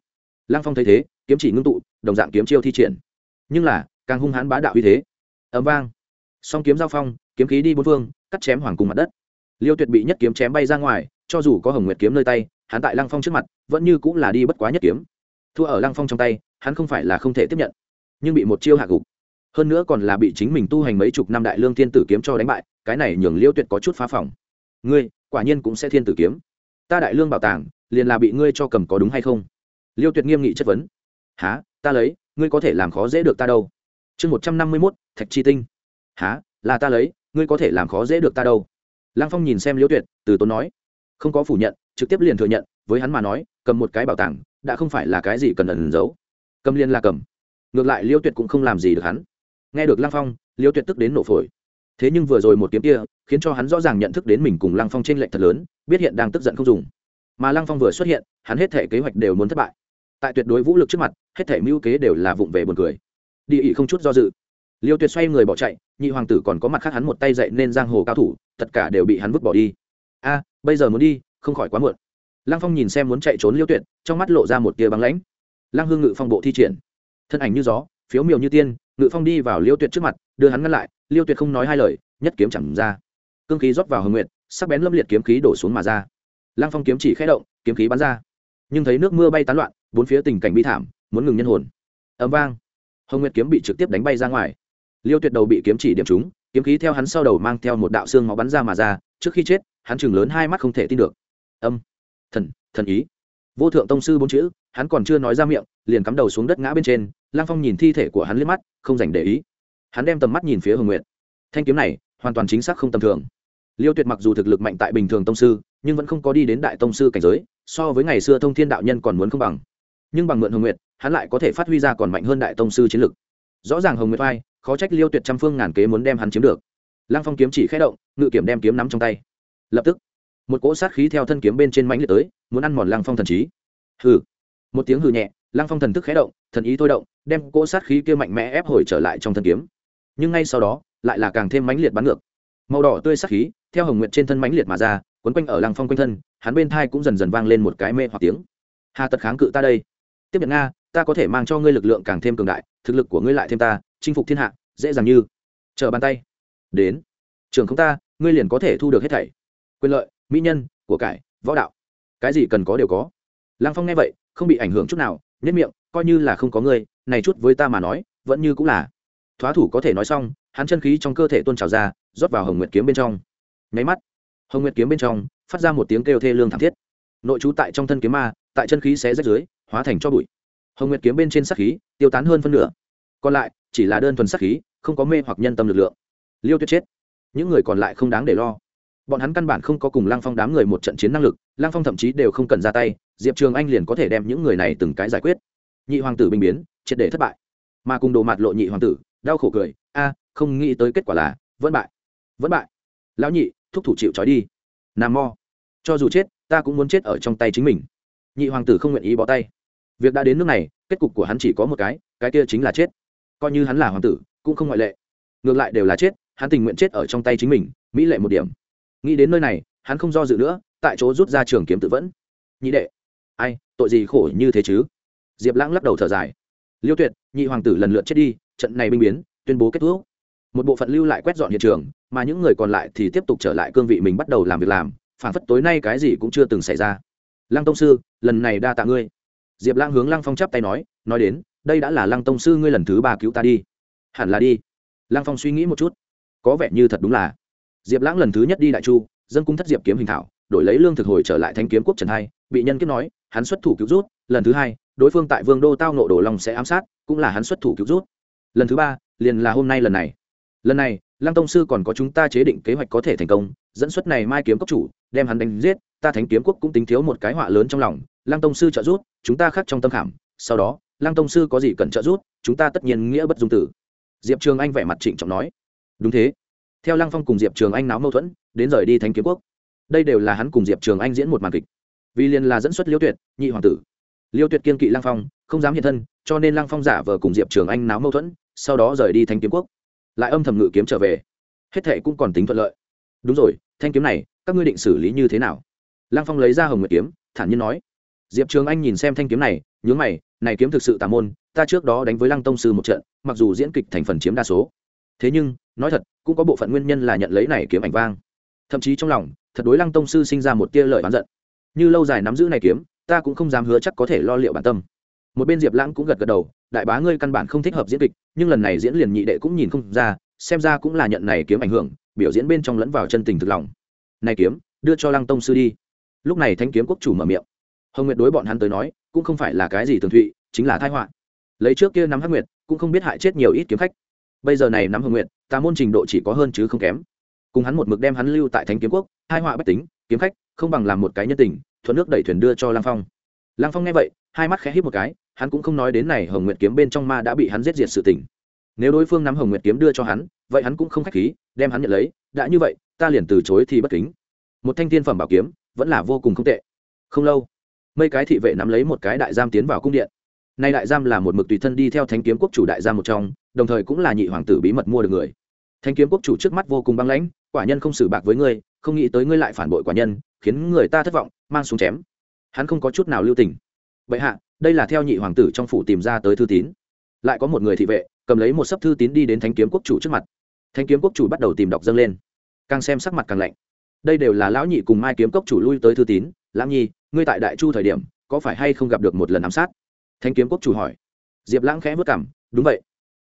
Lăng phong thấy thế kiếm chỉ ngưng tụ, đồng dạng kiếm chiêu thi triển. Nhưng là, càng hung hãn bá đạo uy thế. Ấm vang. Song kiếm giao phong, kiếm khí đi bốn phương, cắt chém hoàng cùng mặt đất. Liêu tuyệt bị nhất kiếm chém bay ra ngoài, cho dù có hồng nguyệt kiếm nơi tay, hắn tại lăng phong trước mặt, vẫn như cũng là đi bất quá nhất kiếm. Thua ở lăng phong trong tay, hắn không phải là không thể tiếp nhận, nhưng bị một chiêu hạ gục. Hơn nữa còn là bị chính mình tu hành mấy chục năm đại lương thiên tử kiếm cho đánh bại, cái này nhường liêu tuyệt có chút phá phòng. Ngươi, quả nhiên cũng sẽ thiên tử kiếm. Ta đại lương bảo tàng, liền là bị ngươi cho cầm có đúng hay không? Liêu tuyệt nghiêm nghị chất vấn há, ta lấy, ngươi có thể làm khó dễ được ta đâu. Chương một trăm năm mươi mốt, thạch chi tinh. Há, là ta lấy, ngươi có thể làm khó dễ được ta đâu. Lăng phong nhìn xem liêu tuyệt, từ tốn nói. Không có phủ nhận, trực tiếp liền thừa nhận, với hắn mà nói, cầm một cái bảo tàng, đã không phải là cái gì cần ẩn giấu. Cầm liên là cầm. Ngược lại liêu tuyệt cũng không làm gì được hắn. Nghe được lăng phong liêu tuyệt tức đến nổ phổi. Thế nhưng vừa rồi một kiếm kia, khiến cho hắn rõ ràng nhận thức đến mình cùng lăng phong t r ê n lệch thật lớn, biết hiện đang tức giận không dùng. Mà lăng phong vừa xuất hiện, hắn hết thể kế hoạch đều muốn thất bại tại tuyệt đối vũ lực trước mặt, hết thể mưu kế đều là vụng về buồn cười. Địa ỉ không chút do dự. Liêu tuyệt xoay người bỏ chạy, nhị hoàng tử còn có mặt khác hắn một tay dậy nên giang hồ cao thủ, tất cả đều bị hắn vứt bỏ đi. A, bây giờ muốn đi, không khỏi quá muộn. Lăng phong nhìn xem muốn chạy trốn liêu tuyệt, trong mắt lộ ra một tia băng lãnh. Lăng hương ngự phong bộ thi triển. Thân ảnh như gió, phiếu miều như tiên, ngự phong đi vào liêu tuyệt trước mặt, đưa hắn ngăn lại, liêu tuyệt không nói hai lời, nhất kiếm chẳng ra. Cương khí rót vào hồng nguyệt, sắc bén lâm liệt kiếm khí đổ xuống mà ra. Lăng phong kiếm chỉ khé động, kiếm khí bắn ra. Nhưng thấy nước mưa bay tán loạn bốn phía tình cảnh bi thảm, muốn ngừng nhân hồn. Ấm vang. Hồng nguyệt kiếm bị trực tiếp đánh bay ra ngoài. Liêu tuyệt đầu bị kiếm chỉ điểm trúng, kiếm khí theo hắn sau đầu mang theo một đạo xương máu bắn ra mà ra, trước khi chết, hắn chừng lớn hai mắt không thể tin được. Âm. Thần thần ý. Vô thượng tông sư bốn chữ, hắn còn chưa nói ra miệng, liền cắm đầu xuống đất ngã bên trên lang phong nhìn thi thể của hắn liếc mắt, không dành để ý. Hắn đem tầm mắt nhìn phía hồng nguyệt. Thanh kiếm này, hoàn toàn chính xác không tầm thường. Liêu tuyệt mặc dù thực lực mạnh tại bình thường tông sư, nhưng vẫn không có đi đến đại tông sư cảnh giới, so với ngày xưa thông thiên đạo nhân còn muốn không bằng nhưng bằng mượn hồng nguyệt, hắn lại có thể phát huy ra còn mạnh hơn đại tông sư chiến lực. Rõ ràng hồng nguyệt vai khó trách liêu tuyệt trăm phương ngàn kế muốn đem hắn chiếm được. Lăng phong kiếm chỉ khé động, ngự kiểm đem kiếm nắm trong tay. Lập tức, một cỗ sát khí theo thân kiếm bên trên mánh liệt tới, muốn ăn mòn lăng phong thần trí. Hừ. Một tiếng hừ nhẹ, lăng phong thần thức khé động, thần ý thôi động, đem cỗ sát khí kia mạnh mẽ ép hồi trở lại trong thân kiếm. Nhưng ngay sau đó, lại là càng thêm mãnh liệt bắn ngược. Màu đỏ tươi sát khí, theo hồng Nguyệt trên thân mãnh liệt mà ra, quấn quanh ở lăng phong quanh thân, hắn bên thai cũng dần dần vang lên một cái mê hoặc tiếng. Hà tật kháng cự ta đây tiếp nhận nga, ta có thể mang cho ngươi lực lượng càng thêm cường đại, thực lực của ngươi lại thêm ta, chinh phục thiên hạ, dễ dàng như. Chờ bàn tay. Đến. Trường không ta, ngươi liền có thể thu được hết thảy. Quyền lợi, mỹ nhân, của cải, võ đạo. Cái gì cần có đều có. Lăng phong nghe vậy, không bị ảnh hưởng chút nào nhất miệng, coi như là không có ngươi, này chút với ta mà nói, vẫn như cũng là. Thoá thủ có thể nói xong, hắn chân khí trong cơ thể tôn trào ra, rót vào hồng nguyệt kiếm bên trong. Nháy mắt, hồng nguyệt kiếm bên trong, phát ra một tiếng kêu thê lương thảm thiết. Nội trú tại trong thân kiếm ma tại chân khí xé rách dưới, hóa thành cho bụi. Hồng nguyệt kiếm bên trên sắc khí tiêu tán hơn phân nửa. Còn lại, chỉ là đơn thuần sắc khí, không có mê hoặc nhân tâm lực lượng. Liêu tuyết chết. Những người còn lại không đáng để lo. Bọn hắn căn bản không có cùng lang phong đám người một trận chiến năng lực lang phong thậm chí đều không cần ra tay, diệp trường anh liền có thể đem những người này từng cái giải quyết. Nhị hoàng tử bình biến, triệt để thất bại. Mà cùng đồ mặt lộ nhị hoàng tử, đau khổ cười, a, không nghĩ tới kết quả là vẫn bại vẫn bại. Lão nhị, thúc thủ chịu trói đi. Nam mo cho dù chết, ta cũng muốn chết ở trong tay chính mình nhị hoàng tử không nguyện ý bỏ tay. Việc đã đến nước này, kết cục của hắn chỉ có một cái cái kia chính là chết. Coi như hắn là hoàng tử, cũng không ngoại lệ. Ngược lại đều là chết, hắn tình nguyện chết ở trong tay chính mình, mỹ lệ một điểm. Nghĩ đến nơi này, hắn không do dự nữa, tại chỗ rút ra trường kiếm tự vẫn. Nhị đệ. Ai, tội gì khổ như thế chứ? Diệp lãng lắc đầu thở dài. Liêu tuyệt, nhị hoàng tử lần lượt chết đi, trận này binh biến, tuyên bố kết thúc. Một bộ phận lưu lại quét dọn hiện trường, mà những người còn lại thì tiếp tục trở lại cương vị mình bắt đầu làm việc làm, phản phất tối nay cái gì cũng chưa từng xảy ra lăng tông sư, lần này đa tạ ngươi. Diệp lang hướng lăng phong chắp tay nói nói đến, đây đã là lăng tông sư ngươi lần thứ ba cứu ta đi. Hẳn là đi. Lăng phong suy nghĩ một chút. Có vẻ như thật đúng là. Diệp lãng lần thứ nhất đi đại chu dân cung thất diệp kiếm hình thảo, đổi lấy lương thực hồi trở lại thanh kiếm quốc trần hai, bị nhân kiếp nói, hắn xuất thủ cứu rút, lần thứ hai, đối phương tại vương đô tao nộ đồ lòng sẽ ám sát, cũng là hắn xuất thủ cứu rút. Lần thứ ba, liền là hôm nay lần này. Lần này, lăng tông sư còn có chúng ta chế định kế hoạch có thể thành công, dẫn xuất này mai kiếm cốc chủ, đem hắn đánh giết ta thánh kiếm quốc cũng tính thiếu một cái họa lớn trong lòng, lăng tông sư trợ rút chúng ta khác trong tâm khảm, sau đó, lăng tông sư có gì cần trợ rút chúng ta tất nhiên nghĩa bất dung tử. Diệp trường anh vẻ mặt trịnh trọng nói. Đúng thế. Theo lăng phong cùng diệp trường anh náo mâu thuẫn, đến rời đi thánh kiếm quốc. Đây đều là hắn cùng diệp trường anh diễn một màn kịch. Vì liền là dẫn xuất liêu tuyệt, nhị hoàng tử. Liêu tuyệt kiên kỵ lăng phong, không dám hiện thân, cho nên lăng phong giả vờ cùng diệp trường anh náo mâu thuẫn, sau đó rời đi thanh kiếm quốc. Lại âm thầm ngự kiếm trở về. Hết thệ cũng còn tính thuận lợi. Đúng rồi thanh kiếm này, các ngươi định xử lý như thế nào? Lăng phong lấy ra hồng nguyệt kiếm, thản nhiên nói, diệp trường anh nhìn xem thanh kiếm này, nhướng mày, này kiếm thực sự tà môn, ta trước đó đánh với lăng tông sư một trận, mặc dù diễn kịch thành phần chiếm đa số. Thế nhưng, nói thật, cũng có bộ phận nguyên nhân là nhận lấy này kiếm ảnh vang. Thậm chí trong lòng, thật đối lăng tông sư sinh ra một tia lợi oán giận. Như lâu dài nắm giữ này kiếm, ta cũng không dám hứa chắc có thể lo liệu bản tâm. Một bên diệp lãng cũng gật gật đầu, đại bá ngươi căn bản không thích hợp diễn kịch, nhưng lần này diễn liền nhị đệ cũng nhìn không ra, xem ra cũng là nhận này kiếm ảnh hưởng, biểu diễn bên trong lẫn vào chân tình thực lòng. Này kiếm, đưa cho lăng tông sư đi lúc này thanh kiếm quốc chủ mở miệng. Hồng nguyệt đối bọn hắn tới nói, cũng không phải là cái gì tường thụy, chính là thái họa. Lấy trước kia nắm hắc nguyệt, cũng không biết hại chết nhiều ít kiếm khách. Bây giờ này nắm hồng nguyệt, ta môn trình độ chỉ có hơn chứ không kém. Cùng hắn một mực đem hắn lưu tại thánh kiếm quốc hai họa bất tính, kiếm khách, không bằng làm một cái nhân tình, thuận nước đẩy thuyền đưa cho lang phong. Lang phong nghe vậy, hai mắt khẽ hít một cái, hắn cũng không nói đến này hồng nguyệt kiếm bên trong ma đã bị hắn giết diệt sự tình. Nếu đối phương nắm hồng nguyệt kiếm đưa cho hắn, vậy hắn cũng không khách khí, đem hắn nhận lấy, đã như vậy, ta liền từ chối thì bất kính. Một thanh thiên phẩm bảo kiếm vẫn là vô cùng không tệ. Không lâu, mấy cái thị vệ nắm lấy một cái đại giam tiến vào cung điện. Nay đại giam là một mực tùy thân đi theo thánh kiếm quốc chủ đại giam một trong, đồng thời cũng là nhị hoàng tử bí mật mua được người. Thánh kiếm quốc chủ trước mắt vô cùng băng lãnh, quả nhân không xử bạc với ngươi, không nghĩ tới ngươi lại phản bội quả nhân, khiến người ta thất vọng, mang xuống chém. Hắn không có chút nào lưu tình. Bệ hạ, đây là theo nhị hoàng tử trong phủ tìm ra tới thư tín. Lại có một người thị vệ, cầm lấy một sấp thư tín đi đến thánh kiếm quốc chủ trước mặt. Thánh kiếm quốc chủ bắt đầu tìm đọc dâng lên. Càng xem sắc mặt càng lạnh đây đều là lão nhị cùng mai kiếm cốc chủ lui tới thư tín, lãng nhi, ngươi tại đại chu thời điểm, có phải hay không gặp được một lần ám sát? Thanh kiếm cốc chủ hỏi. Diệp lãng khẽ vất cảm đúng vậy.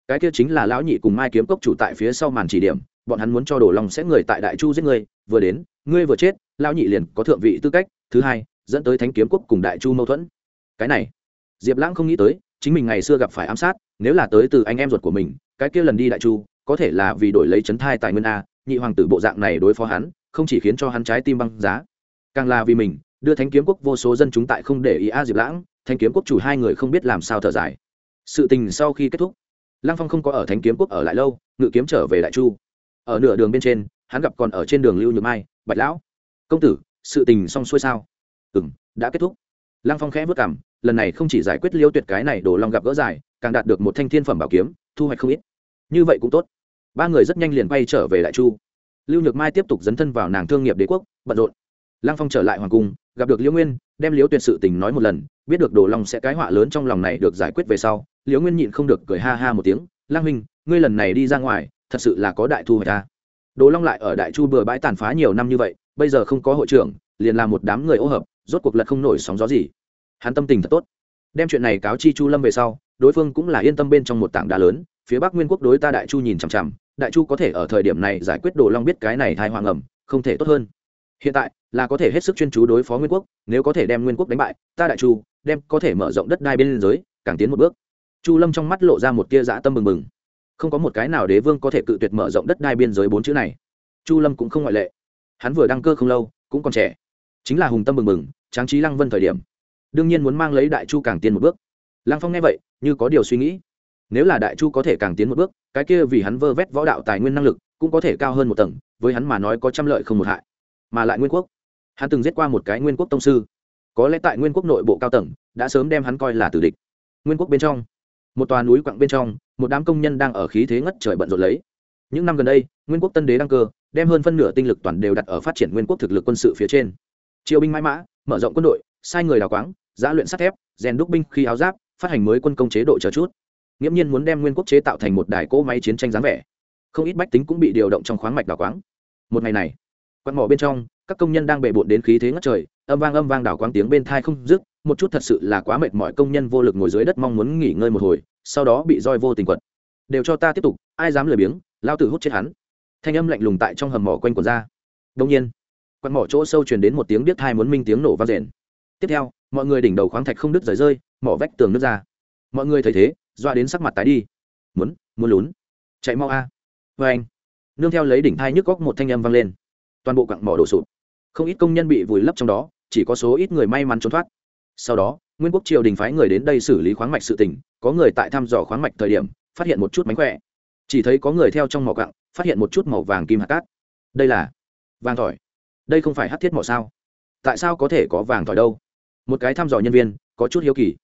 Cái kia chính là lão nhị cùng mai kiếm cốc chủ tại phía sau màn chỉ điểm, bọn hắn muốn cho đổ lòng sẽ người tại đại chu giết ngươi, vừa đến, ngươi vừa chết, lão nhị liền có thượng vị tư cách, thứ hai, dẫn tới thánh kiếm quốc cùng đại chu mâu thuẫn. Cái này, diệp lãng không nghĩ tới, chính mình ngày xưa gặp phải ám sát, nếu là tới từ anh em ruột của mình, cái kia lần đi đại chu, có thể là vì đổi lấy chấn thai tài nguyên a, nhị hoàng tử bộ dạng này đối phó hắn không chỉ khiến cho hắn trái tim băng giá, càng là vì mình, đưa thánh kiếm quốc vô số dân chúng tại không để ý a diệp lãng, thánh kiếm quốc chủ hai người không biết làm sao thở dài. Sự tình sau khi kết thúc, lăng phong không có ở thánh kiếm quốc ở lại lâu, ngự kiếm trở về đại chu. Ở nửa đường bên trên, hắn gặp còn ở trên đường lưu nhược mai, bạch lão. Công tử, sự tình xong xuôi sao? Ừ m đã kết thúc. Lăng phong khẽ vất cảm lần này không chỉ giải quyết liêu tuyệt cái này đổ lòng gặp gỡ dài, càng đạt được một thanh thiên phẩm bảo kiếm, thu hoạch không ít. Như vậy cũng tốt. Ba người rất nhanh liền quay trở về đại chu lưu nhược mai tiếp tục dấn thân vào nàng thương nghiệp đế quốc, bận rộn. Lăng phong trở lại hoàng cung, gặp được liễu nguyên, đem liễu tuyệt sự tình nói một lần, biết được đồ long sẽ cái họa lớn trong lòng này được giải quyết về sau, liễu nguyên nhịn không được cười ha ha một tiếng, lăng huynh, ngươi lần này đi ra ngoài, thật sự là có đại thu hoạch ta. Đồ long lại ở đại chu bừa bãi tàn phá nhiều năm như vậy, bây giờ không có hội trưởng, liền là một đám người ô hợp, rốt cuộc lật không nổi sóng gió gì. Hắn tâm tình thật tốt. Đem chuyện này cáo chi chu lâm về sau, đối phương cũng là yên tâm bên trong một tảng đá lớn, phía bắc nguyên quốc đối ta đại chu nhìn chằm chằm đại chu có thể ở thời điểm này giải quyết đồ long biết cái này thai hoàng ẩm, không thể tốt hơn. Hiện tại, là có thể hết sức chuyên chú đối phó nguyên quốc, nếu có thể đem nguyên quốc đánh bại, ta đại chu, đem có thể mở rộng đất đai bên giới, càng tiến một bước. Chu lâm trong mắt lộ ra một tia dã tâm mừng mừng. Không có một cái nào đế vương có thể cự tuyệt mở rộng đất đai biên giới bốn chữ này. Chu lâm cũng không ngoại lệ. Hắn vừa đăng cơ không lâu, cũng còn trẻ. Chính là hùng tâm mừng mừng, tráng trí lăng vân thời điểm. Đương nhiên muốn mang lấy đại chu càng tiến một bước. Lăng phong nghe vậy, như có điều suy nghĩ nếu là đại chu có thể càng tiến một bước, cái kia vì hắn vơ vét võ đạo tài nguyên năng lực cũng có thể cao hơn một tầng, với hắn mà nói có trăm lợi không một hại. Mà lại nguyên quốc, hắn từng giết qua một cái nguyên quốc tông sư. Có lẽ tại nguyên quốc nội bộ cao tầng, đã sớm đem hắn coi là tử địch. Nguyên quốc bên trong, một tòa núi quặng bên trong, một đám công nhân đang ở khí thế ngất trời bận rộn lấy. Những năm gần đây, nguyên quốc tân đế đăng cơ, đem hơn phân nửa tinh lực toàn đều đặt ở phát triển nguyên quốc thực lực quân sự phía trên. Triều binh mãi mã, mở rộng quân đội, sai người đào quáng, giã luyện sắt thép, rèn đúc binh khi áo giáp, phát hành mới quân công chế độ chờ chút nghiễm nhiên muốn đem nguyên quốc chế tạo thành một đài cỗ máy chiến tranh dáng vẻ. Không ít bách tính cũng bị điều động trong khoáng mạch đào quáng. Một ngày này, quạt mỏ bên trong, các công nhân đang bề bộn đến khí thế ngất trời, âm vang âm vang đảo quáng tiếng bên thai không dứt, một chút thật sự là quá mệt mỏi công nhân vô lực ngồi dưới đất mong muốn nghỉ ngơi một hồi, sau đó bị roi vô tình quật. Đều cho ta tiếp tục, ai dám lười biếng, lao tử hút chết hắn. Thanh âm lạnh lùng tại trong hầm mỏ quanh quần ra. Đông nhiên, quạt mỏ chỗ sâu truyền đến một tiếng biết thai muốn minh tiếng nổ vang rền. Tiếp theo, mọi người đỉnh đầu khoáng thạch không đứt rời rơi, mỏ vách tường nước ra. Mọi người thấy thế doa đến sắc mặt tái đi. Muốn muốn lún. Chạy mau a. À. vê anh. Nương theo lấy đỉnh thai nhức góc một thanh âm vang lên. Toàn bộ cặn mỏ đổ sụp. Không ít công nhân bị vùi lấp trong đó, chỉ có số ít người may mắn trốn thoát. Sau đó, nguyên quốc triều đình phái người đến đây xử lý khoáng mạch sự tỉnh có người tại thăm dò khoáng mạch thời điểm, phát hiện một chút mánh khỏe. Chỉ thấy có người theo trong mỏ cặng phát hiện một chút màu vàng kim hạt cát. Đây là vàng tỏi đây không phải hát thiết mỏ sao? Tại sao có thể có vàng tỏi đâu? Một cái thăm dò nhân viên, có chút hiếu kỳ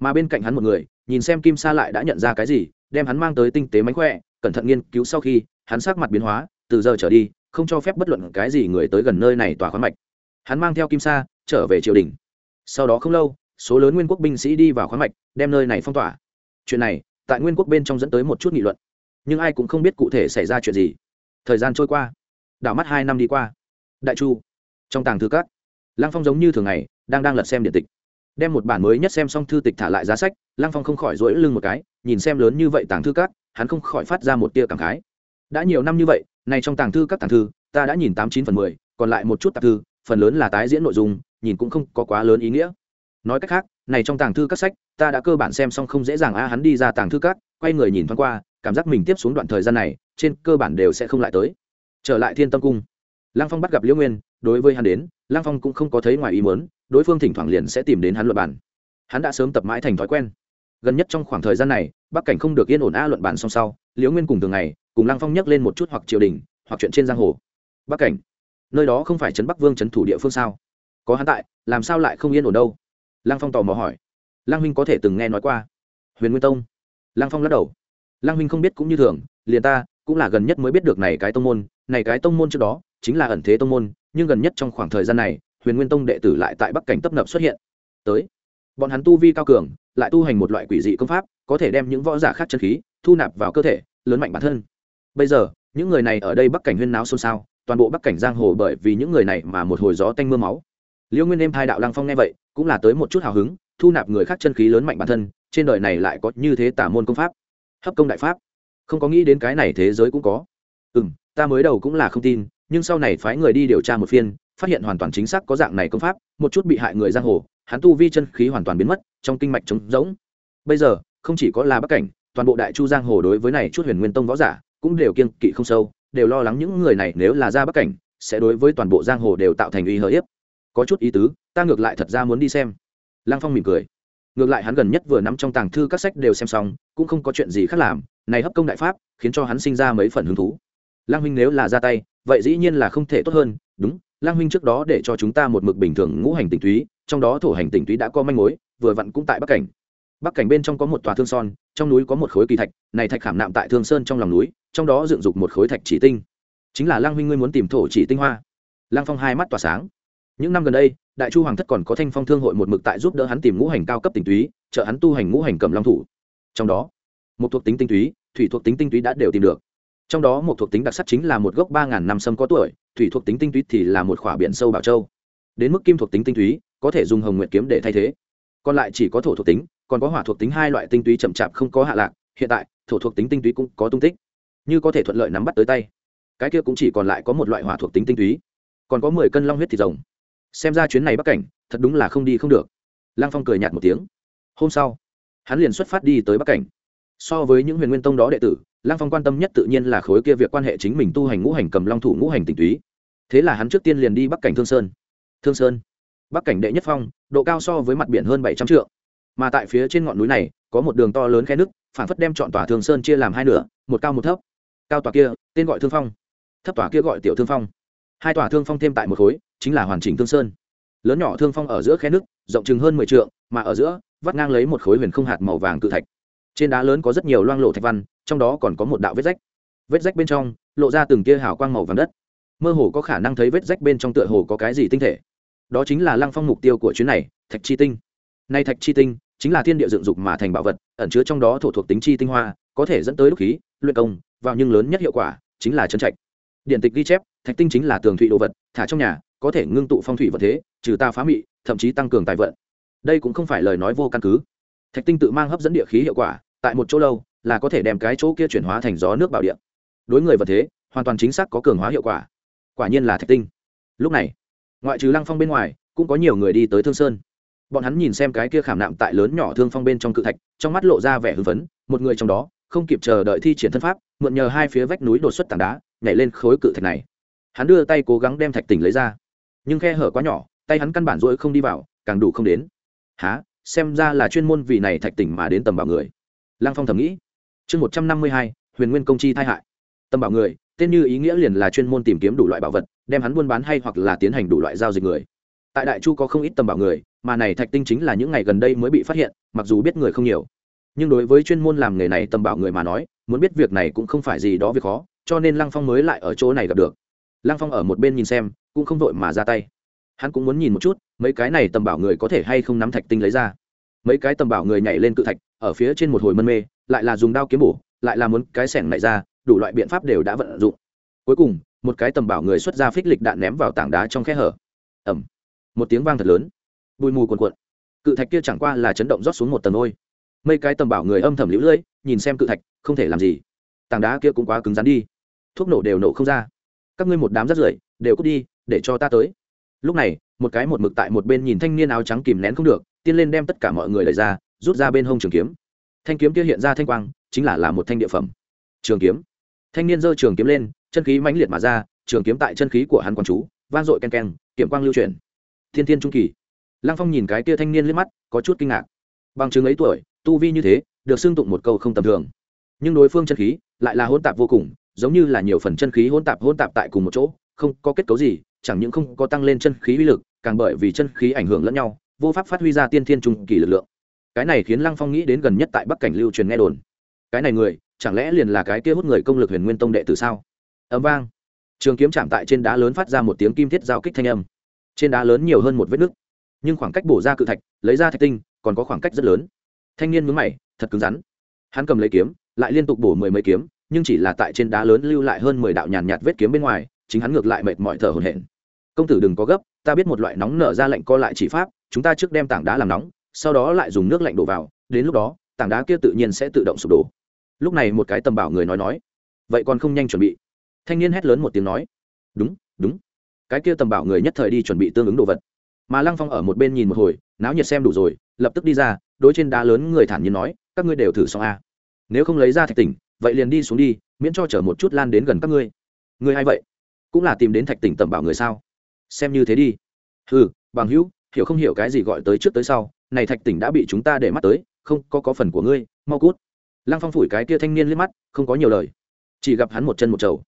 mà bên cạnh hắn một người, nhìn xem kim sa lại đã nhận ra cái gì, đem hắn mang tới tinh tế mánh khỏe, cẩn thận nghiên cứu sau khi, hắn sắc mặt biến hóa, từ giờ trở đi, không cho phép bất luận cái gì người tới gần nơi này tòa khoáng mạch. Hắn mang theo kim sa, trở về triều đình. Sau đó không lâu, số lớn nguyên quốc binh sĩ đi vào khoáng mạch, đem nơi này phong tỏa. Chuyện này, tại nguyên quốc bên trong dẫn tới một chút nghị luận. Nhưng ai cũng không biết cụ thể xảy ra chuyện gì. Thời gian trôi qua. Đảo mắt hai năm đi qua. Đại chu, trong tàng thư cát lăng phong giống như thường ngày, đang đang lật xem điện tịch đem một bản mới nhất xem xong thư tịch thả lại giá sách, lăng phong không khỏi rỗi lưng một cái, nhìn xem lớn như vậy tàng thư các, hắn không khỏi phát ra một tia cảm khái. Đã nhiều năm như vậy này trong tàng thư các tàng thư, ta đã nhìn tám chín phần mười, còn lại một chút tạp thư, phần lớn là tái diễn nội dung, nhìn cũng không có quá lớn ý nghĩa. Nói cách khác, này trong tàng thư các sách, ta đã cơ bản xem xong không dễ dàng a, hắn đi ra tàng thư các, quay người nhìn thoáng qua, cảm giác mình tiếp xuống đoạn thời gian này, trên cơ bản đều sẽ không lại tới. Trở lại thiên tâm cung. Lăng phong bắt gặp liễu nguyên, đối với hắn đến lăng phong cũng không có thấy ngoài ý muốn, đối phương thỉnh thoảng liền sẽ tìm đến hắn luận bản hắn đã sớm tập mãi thành thói quen. Gần nhất trong khoảng thời gian này, bắc cảnh không được yên ổn a luận bản song sau, liễu nguyên cùng thường ngày, cùng lăng phong nhắc lên một chút hoặc triều đình, hoặc chuyện trên giang hồ. Bắc cảnh, nơi đó không phải trấn bắc vương trấn thủ địa phương sao? Có hắn tại, làm sao lại không yên ổn đâu? Lăng phong tò mò hỏi. Lăng huynh có thể từng nghe nói qua. Huyền nguyên tông. Lăng phong lắc đầu. Lăng huynh không biết cũng như thường, liền ta, cũng là gần nhất mới biết được này cái tông môn, này cái tông môn trước đó chính là ẩn thế tông môn, nhưng gần nhất trong khoảng thời gian này, huyền nguyên tông đệ tử lại tại bắc cảnh tấp nập xuất hiện. Tới, bọn hắn tu vi cao cường, lại tu hành một loại quỷ dị công pháp, có thể đem những võ giả khác chân khí, thu nạp vào cơ thể, lớn mạnh bản thân. Bây giờ, những người này ở đây bắc cảnh huyên náo xôn xao, toàn bộ bắc cảnh giang hồ bởi vì những người này mà một hồi gió tanh m ư a máu. Liễu nguyên em hai đạo lăng phong nghe vậy, cũng là tới một chút hào hứng, thu nạp người khác chân khí lớn mạnh bản thân, trên đời này lại có như thế tả môn công pháp, hấp công đại pháp. Không có nghĩ đến cái này thế giới cũng có. Ừ m ta mới đầu cũng là không tin nhưng sau này phái người đi điều tra một phiên, phát hiện hoàn toàn chính xác có dạng này công pháp, một chút bị hại người giang hồ, hắn tu vi chân khí hoàn toàn biến mất, trong kinh mạch trống rỗng. Bây giờ, không chỉ có là bắc cảnh, toàn bộ đại chu giang hồ đối với này chút huyền nguyên tông võ giả cũng đều kiên kỵ không sâu, đều lo lắng những người này nếu là ra bắc cảnh, sẽ đối với toàn bộ giang hồ đều tạo thành uy hờ hiếp. Có chút ý tứ, ta ngược lại thật ra muốn đi xem. Lăng phong mỉm cười. Ngược lại hắn gần nhất vừa nắm trong tàng thư các sách đều xem xong, cũng không có chuyện gì khác làm, này hấp công đại pháp, khiến cho hắn sinh ra mấy phần hứng thú. Lăng huynh nếu là ra tay vậy dĩ nhiên là không thể tốt hơn, đúng Lang huynh trước đó để cho chúng ta một mực bình thường ngũ hành tỉnh túy, trong đó thổ hành tỉnh túy đã có manh mối, vừa vặn cũng tại bắc cảnh. Bắc cảnh bên trong có một tòa thương son, trong núi có một khối kỳ thạch, này thạch khảm nạm tại thương sơn trong lòng núi, trong đó dựng dục một khối thạch chỉ tinh. Chính là Lang huynh ngươi muốn tìm thổ chỉ tinh hoa. Lang phong hai mắt tỏa sáng. Những năm gần đây, đại chu hoàng thất còn có thanh phong thương hội một mực tại giúp đỡ hắn tìm ngũ hành cao cấp tinh túy, trợ hắn tu hành ngũ hành cầm long thủ. Trong đó, một thuộc tính tinh túy, thủy thuộc tính tinh túy đã đều tìm được trong đó một thuộc tính đặc sắc chính là một gốc ba ngàn năm sâm có tuổi, thủy thuộc tính tinh túy thì là một khỏa biển sâu bảo châu. Đến mức kim thuộc tính tinh túy, có thể dùng hồng nguyện kiếm để thay thế. Còn lại chỉ có thổ thuộc tính, còn có hỏa thuộc tính hai loại tinh túy chậm chạp không có hạ lạc, hiện tại, thổ thuộc tính tinh túy cũng có tung tích. Như có thể thuận lợi nắm bắt tới tay. Cái kia cũng chỉ còn lại có một loại hỏa thuộc tính tinh túy. Còn có mười cân long huyết thịt rồng. Xem ra chuyến này bắc cảnh, thật đúng là không đi không được. Lang phong cười nhạt một tiếng. Hôm sau, hắn liền xuất phát đi tới bắc cảnh. So với những huyền nguyên tông đó đệ tử lang phong quan tâm nhất tự nhiên là khối kia việc quan hệ chính mình tu hành ngũ hành cầm long thủ ngũ hành tinh túy. Thế là hắn trước tiên liền đi bắc cảnh thương sơn. Thương sơn bắc cảnh đệ nhất phong độ cao so với mặt biển hơn bảy trăm trượng. mà tại phía trên ngọn núi này có một đường to lớn khe nước phản phất đem chọn tòa thương sơn chia làm hai nửa một cao một thấp. Cao tòa kia tên gọi thương phong. Thấp tòa kia gọi tiểu thương phong. Hai tòa thương phong thêm tại một khối chính là hoàn chỉnh thương sơn. Lớn nhỏ thương phong ở giữa khe nước rộng chừng hơn mười trượng, mà ở giữa vắt ngang lấy một khối huyền không hạt màu vàng cự thạch. Trên đá lớn có rất nhiều loang lộ thạch văn trong đó còn có một đạo vết rách. Vết rách bên trong lộ ra từng tia hào quang màu vàng đất. Mơ hồ có khả năng thấy vết rách bên trong tựa hồ có cái gì tinh thể. Đó chính là lăng phong mục tiêu của chuyến này, thạch chi tinh. Nay thạch chi tinh chính là thiên địa dựng dục mà thành bảo vật, ẩn chứa trong đó thổ thuộc tính chi tinh hoa, có thể dẫn tới đúc khí, luyện công, vào nhưng lớn nhất hiệu quả chính là chân trạch. Điện tịch ghi chép, thạch tinh chính là tường thủy đồ vật, thả trong nhà, có thể ngưng tụ phong thủy vật thế, trừ ta phá mị, thậm chí tăng cường tài vận. Đây cũng không phải lời nói vô căn cứ. Thạch tinh tự mang hấp dẫn địa khí hiệu quả, tại một chỗ lâu là có thể đem cái chỗ kia chuyển hóa thành gió nước bảo địa. Đối người vật thế, hoàn toàn chính xác có cường hóa hiệu quả. Quả nhiên là thạch tinh. Lúc này, ngoại trừ lăng phong bên ngoài, cũng có nhiều người đi tới thương sơn. Bọn hắn nhìn xem cái kia khảm nạm tại lớn nhỏ thương phong bên trong cự thạch, trong mắt lộ ra vẻ hưng phấn, một người trong đó, không kịp chờ đợi thi triển thân pháp, mượn nhờ hai phía vách núi đột xuất tảng đá, nhảy lên khối cự thạch này. Hắn đưa tay cố gắng đem thạch tỉnh lấy ra. Nhưng khe hở quá nhỏ, tay hắn căn bản rỗi không đi vào, càng đủ không đến. Há xem ra là chuyên môn vì này thạch tỉnh mà đến tầm bảo người. Lăng phong thầm nghĩ chương một trăm năm mươi hai, huyền nguyên công chi tai hại. Tâm bảo người, tên như ý nghĩa liền là chuyên môn tìm kiếm đủ loại bảo vật, đem hắn buôn bán hay hoặc là tiến hành đủ loại giao dịch người. Tại đại chu có không ít tầm bảo người, mà này thạch tinh chính là những ngày gần đây mới bị phát hiện, mặc dù biết người không nhiều. Nhưng đối với chuyên môn làm nghề này tầm bảo người mà nói, muốn biết việc này cũng không phải gì đó việc khó, cho nên lăng phong mới lại ở chỗ này gặp được. Lăng phong ở một bên nhìn xem, cũng không vội mà ra tay. Hắn cũng muốn nhìn một chút, mấy cái này tầm bảo người có thể hay không nắm thạch tinh lấy ra mấy cái tầm bảo người nhảy lên cự thạch, ở phía trên một hồi mân mê, lại là dùng đao kiếm bổ, lại là muốn cái sẻng này ra, đủ loại biện pháp đều đã vận dụng. Cuối cùng, một cái tầm bảo người xuất ra phích lịch đạn ném vào tảng đá trong khe hở. Ẩm một tiếng vang thật lớn. Bụi mù cuồn cuộn. Cự thạch kia chẳng qua là chấn động rót xuống một tầng ôi mấy cái tầm bảo người âm thầm lũ lưỡi nhìn xem cự thạch, không thể làm gì. Tảng đá kia cũng quá cứng rắn đi. Thuốc nổ đều nổ không ra. Các ngươi một đám rắt rưởi, đều cút đi, để cho ta tới. Lúc này, một cái một mực tại một bên nhìn thanh niên áo trắng kìm nén không được tiên lên đem tất cả mọi người đẩy ra rút ra bên hông trường kiếm. Thanh kiếm kia hiện ra thanh quang chính là là một thanh địa phẩm. Trường kiếm. Thanh niên giơ trường kiếm lên chân khí mãnh liệt mà ra trường kiếm tại chân khí của hắn quang chú vang dội ken ken kiểm quang lưu chuyển, thiên thiên trung kỳ. Lăng phong nhìn cái kia thanh niên liếc mắt có chút kinh ngạc. Bằng chứng ấy tuổi tu vi như thế được xưng tụng một câu không tầm thường. Nhưng đối phương chân khí lại là hỗn tạp vô cùng giống như là nhiều phần chân khí hỗn tạp hỗn tạp tại cùng một chỗ không có kết cấu gì chẳng những không có tăng lên chân khí uy lực càng bởi vì chân khí ảnh hưởng lẫn nhau vô pháp phát huy ra tiên thiên trung kỳ lực lượng. Cái này khiến lăng phong nghĩ đến gần nhất tại bắc cảnh lưu truyền nghe đồn. Cái này người, chẳng lẽ liền là cái kia hút người công lực huyền nguyên tông đệ từ sao? Ấm vang. Trường kiếm chạm tại trên đá lớn phát ra một tiếng kim thiết giao kích thanh âm. Trên đá lớn nhiều hơn một vết nứt, nhưng khoảng cách bổ ra cự thạch, lấy ra thạch tinh, còn có khoảng cách rất lớn. Thanh niên mướn mày, thật cứng rắn. Hắn cầm lấy kiếm, lại liên tục bổ mười mấy kiếm, nhưng chỉ là tại trên đá lớn lưu lại hơn mười đạo nhàn nhạt vết kiếm bên ngoài, chính hắn ngược lại mệt mỏi thở hổn hển. Công tử đừng có gấp ta biết một loại nóng nở ra lạnh co lại chỉ pháp, chúng ta trước đem tảng đá làm nóng, sau đó lại dùng nước lạnh đổ vào, đến lúc đó, tảng đá kia tự nhiên sẽ tự động sụp đổ. Lúc này một cái tầm bảo người nói nói, vậy còn không nhanh chuẩn bị? Thanh niên hét lớn một tiếng nói, đúng đúng. Cái kia tầm bảo người nhất thời đi chuẩn bị tương ứng đồ vật. Mà lăng phong ở một bên nhìn một hồi, náo nhiệt xem đủ rồi, lập tức đi ra, đối trên đá lớn người thản nhiên nói, các ngươi đều thử xong a nếu không lấy ra thạch tỉnh, vậy liền đi xuống đi, miễn cho chở một chút lan đến gần các ngươi. Ngươi hay vậy? Cũng là tìm đến thạch tỉnh tầm bảo người sao? Xem như thế đi. Ừ bằng hữu, hiểu không hiểu cái gì gọi tới trước tới sau, này thạch tỉnh đã bị chúng ta để mắt tới, không có có phần của ngươi, mau cút. Lăng phong phủi cái kia thanh niên liếc mắt, không có nhiều lời. Chỉ gặp hắn một chân một trầu.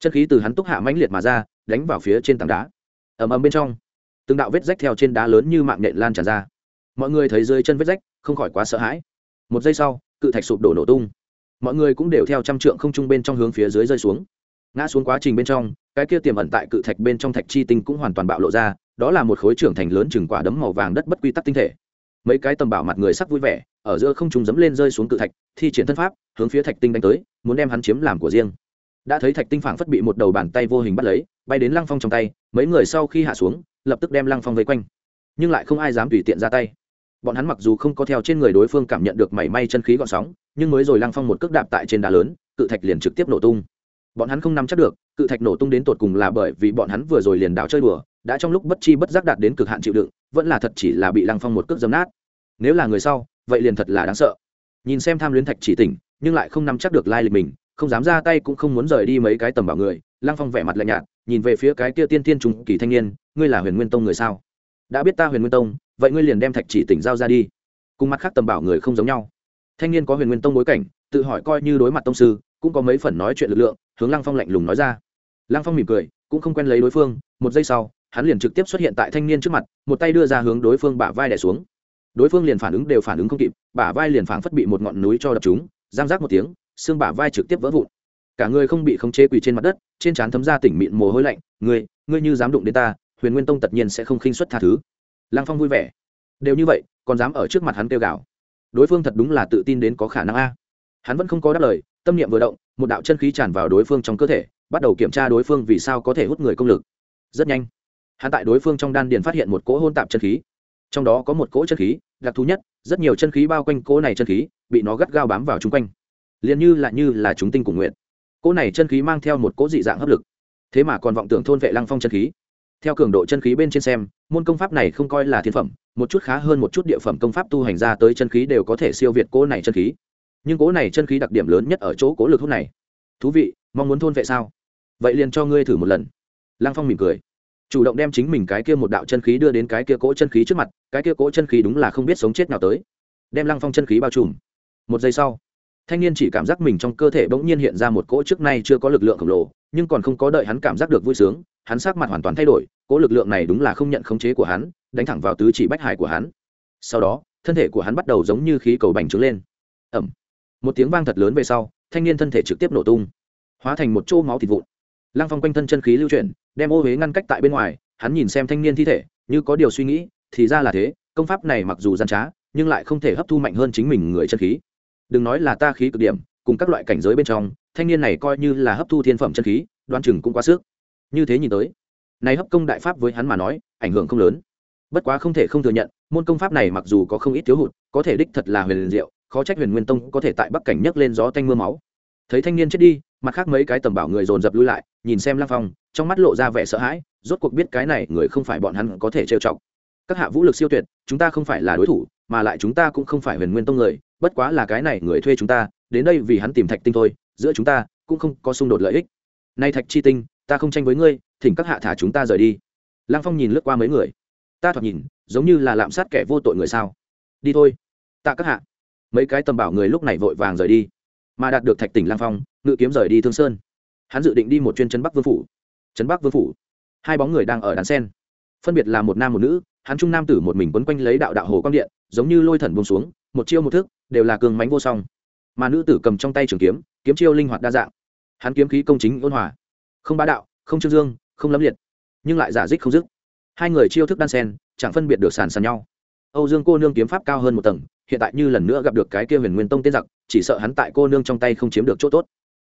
Chân khí từ hắn túc hạ mãnh liệt mà ra, đánh vào phía trên tảng đá. Ầm ầm bên trong, từng đạo vết rách theo trên đá lớn như mạng nhện lan tràn ra. Mọi người thấy dưới chân vết rách, không khỏi quá sợ hãi. Một giây sau, cự thạch sụp đổ nổ tung. Mọi người cũng đều theo trăm trượng không trung bên trong hướng phía dưới rơi xuống. Ngã xuống quá trình bên trong cái kia tiềm ẩn tại cự thạch bên trong thạch chi tinh cũng hoàn toàn bạo lộ ra, đó là một khối trưởng thành lớn chừng quả đấm màu vàng đất bất quy tắc tinh thể. Mấy cái tầm bảo mặt người sắc vui vẻ, ở giữa không trung dẫm lên rơi xuống cự thạch, thi triển thân pháp, hướng phía thạch tinh đánh tới, muốn đem hắn chiếm làm của riêng. Đã thấy thạch tinh phảng phất bị một đầu bàn tay vô hình bắt lấy, bay đến lăng phong trong tay, mấy người sau khi hạ xuống, lập tức đem lăng phong vây quanh. Nhưng lại không ai dám tùy tiện ra tay. Bọn hắn mặc dù không có theo trên người đối phương cảm nhận được mảy may chân khí gọn sóng, nhưng mới rồi lăng phong một cước đạp tại trên đá lớn, cự thạch liền trực tiếp nổ tung. Bọn hắn không nắm chắc được cự thạch nổ tung đến tột cùng là bởi vì bọn hắn vừa rồi liền đảo chơi đùa, đã trong lúc bất chi bất giác đạt đến cực hạn chịu đựng, vẫn là thật chỉ là bị lăng phong một cước dấm nát. Nếu là người sau, vậy liền thật là đáng sợ. Nhìn xem tham luyến thạch chỉ tỉnh, nhưng lại không nắm chắc được lai lịch mình, không dám ra tay cũng không muốn rời đi mấy cái tầm bảo người, lăng phong vẻ mặt lạnh nhạt, nhìn về phía cái kia tiên tiên trùng kỳ thanh niên, ngươi là huyền nguyên tông người sao? Đã biết ta huyền nguyên tông, vậy ngươi liền đem thạch chỉ tỉnh giao ra đi. Cùng mặt khác tầm bảo người không giống nhau. Thanh niên có huyền nguyên tông bối cảnh, tự hỏi coi như đối mặt tông sư, cũng có mấy phần nói chuyện lực lượng, hướng lăng phong lạnh lùng nói ra lăng phong mỉm cười, cũng không quen lấy đối phương, một giây sau, hắn liền trực tiếp xuất hiện tại thanh niên trước mặt, một tay đưa ra hướng đối phương bả vai đẻ xuống. Đối phương liền phản ứng đều phản ứng không kịp, bả vai liền phản phất bị một ngọn núi cho đập chúng giang giác một tiếng, xương bả vai trực tiếp vỡ vụn. Cả người không bị khống chế quỳ trên mặt đất, trên trán thấm ra tỉnh mịn mồ hôi lạnh, ngươi ngươi như dám đụng đến ta, huyền nguyên tông tất nhiên sẽ không khinh xuất tha thứ. Lăng phong vui vẻ. Đều như vậy, còn dám ở trước mặt hắn kêu gào? Đối phương thật đúng là tự tin đến có khả năng a. Hắn vẫn không có đáp lời, tâm niệm vừa động, một đạo chân khí tràn vào đối phương trong cơ thể bắt đầu kiểm tra đối phương vì sao có thể hút người công lực. Rất nhanh, hắn tại đối phương trong đan điền phát hiện một cỗ hôn tạp chân khí. Trong đó có một cỗ chân khí, đặc thù nhất, rất nhiều chân khí bao quanh cỗ này chân khí, bị nó gắt gao bám vào chung quanh. Liền như là như là chúng tinh cùng nguyện cỗ này chân khí mang theo một cỗ dị dạng hấp lực. Thế mà còn vọng tưởng thôn vệ lăng phong chân khí. Theo cường độ chân khí bên trên xem, môn công pháp này không coi là thiên phẩm, một chút khá hơn một chút địa phẩm công pháp tu hành ra tới chân khí đều có thể siêu việt cỗ này chân khí. Nhưng cỗ này chân khí đặc điểm lớn nhất ở chỗ cố lực hút này. Thú vị, mong muốn thôn vệ sao? Vậy liền cho ngươi thử một lần. Lăng phong mỉm cười. Chủ động đem chính mình cái kia một đạo chân khí đưa đến cái kia cỗ chân khí trước mặt, cái kia cỗ chân khí đúng là không biết sống chết nào tới. Đem lăng phong chân khí bao trùm. Một giây sau, thanh niên chỉ cảm giác mình trong cơ thể bỗng nhiên hiện ra một cỗ trước nay chưa có lực lượng khổng lồ, nhưng còn không có đợi hắn cảm giác được vui sướng, hắn sắc mặt hoàn toàn thay đổi, cỗ lực lượng này đúng là không nhận khống chế của hắn, đánh thẳng vào tứ chỉ bách hải của hắn. Sau đó, thân thể của hắn bắt đầu giống như khí cầu bành trướng lên. Ẩm một tiếng vang thật lớn về sau, thanh niên thân thể trực tiếp nổ tung, hóa thành một chỗ máu thịt vụn lăng phong quanh thân chân khí lưu chuyển, đem ô huế ngăn cách tại bên ngoài, hắn nhìn xem thanh niên thi thể, như có điều suy nghĩ, thì ra là thế, công pháp này mặc dù gian trá, nhưng lại không thể hấp thu mạnh hơn chính mình người chân khí. Đừng nói là ta khí cực điểm, cùng các loại cảnh giới bên trong, thanh niên này coi như là hấp thu thiên phẩm chân khí đoan chừng cũng quá sức. Như thế nhìn tới, này hấp công đại pháp với hắn mà nói, ảnh hưởng không lớn. Bất quá không thể không thừa nhận, môn công pháp này mặc dù có không ít thiếu hụt, có thể đích thật là huyền diệu, khó trách huyền nguyên tông có thể tại bắc cảnh nhấc lên gió tanh mưa máu. Thấy thanh niên chết đi mặt khác mấy cái tầm bảo người dồn dập lui lại, nhìn xem lăng phong, trong mắt lộ ra vẻ sợ hãi, rốt cuộc biết cái này người không phải bọn hắn có thể trêu chọc. Các hạ vũ lực siêu tuyệt, chúng ta không phải là đối thủ, mà lại chúng ta cũng không phải huyền nguyên tông người, bất quá là cái này người thuê chúng ta, đến đây vì hắn tìm thạch tinh thôi, giữa chúng ta cũng không có xung đột lợi ích. Nay thạch chi tinh, ta không tranh với ngươi, thỉnh các hạ thả chúng ta rời đi. Lăng phong nhìn lướt qua mấy người. Ta thoạt nhìn, giống như là lạm sát kẻ vô tội người sao. Đi thôi. Tạ các hạ. Mấy cái tầm bảo người lúc này vội vàng rời đi. Mà đạt được thạch tỉnh lang phong ngự kiếm rời đi thương sơn. Hắn dự định đi một chuyên trấn bắc vương phủ. Trấn bắc vương phủ. Hai bóng người đang ở đàn sen. Phân biệt là một nam một nữ, hắn trung nam tử một mình quấn quanh lấy đạo đạo hồ quang điện, giống như lôi thần bông xuống, một chiêu một thức, đều là cường mánh vô song. Mà nữ tử cầm trong tay trường kiếm kiếm chiêu linh hoạt đa dạng. Hắn kiếm khí công chính ôn hòa. Không bá đạo, không trương dương, không lấm liệt, nhưng lại giả dích không dứt. Hai người chiêu thức đan sen, chẳng phân biệt được sàn sàn nhau. Âu dương cô nương kiếm pháp cao hơn một tầng, hiện tại như lần nữa gặp được cái kia huyền nguyên tông tên giặc, chỉ sợ hắn tại cô nương trong tay không chiếm được chỗ tốt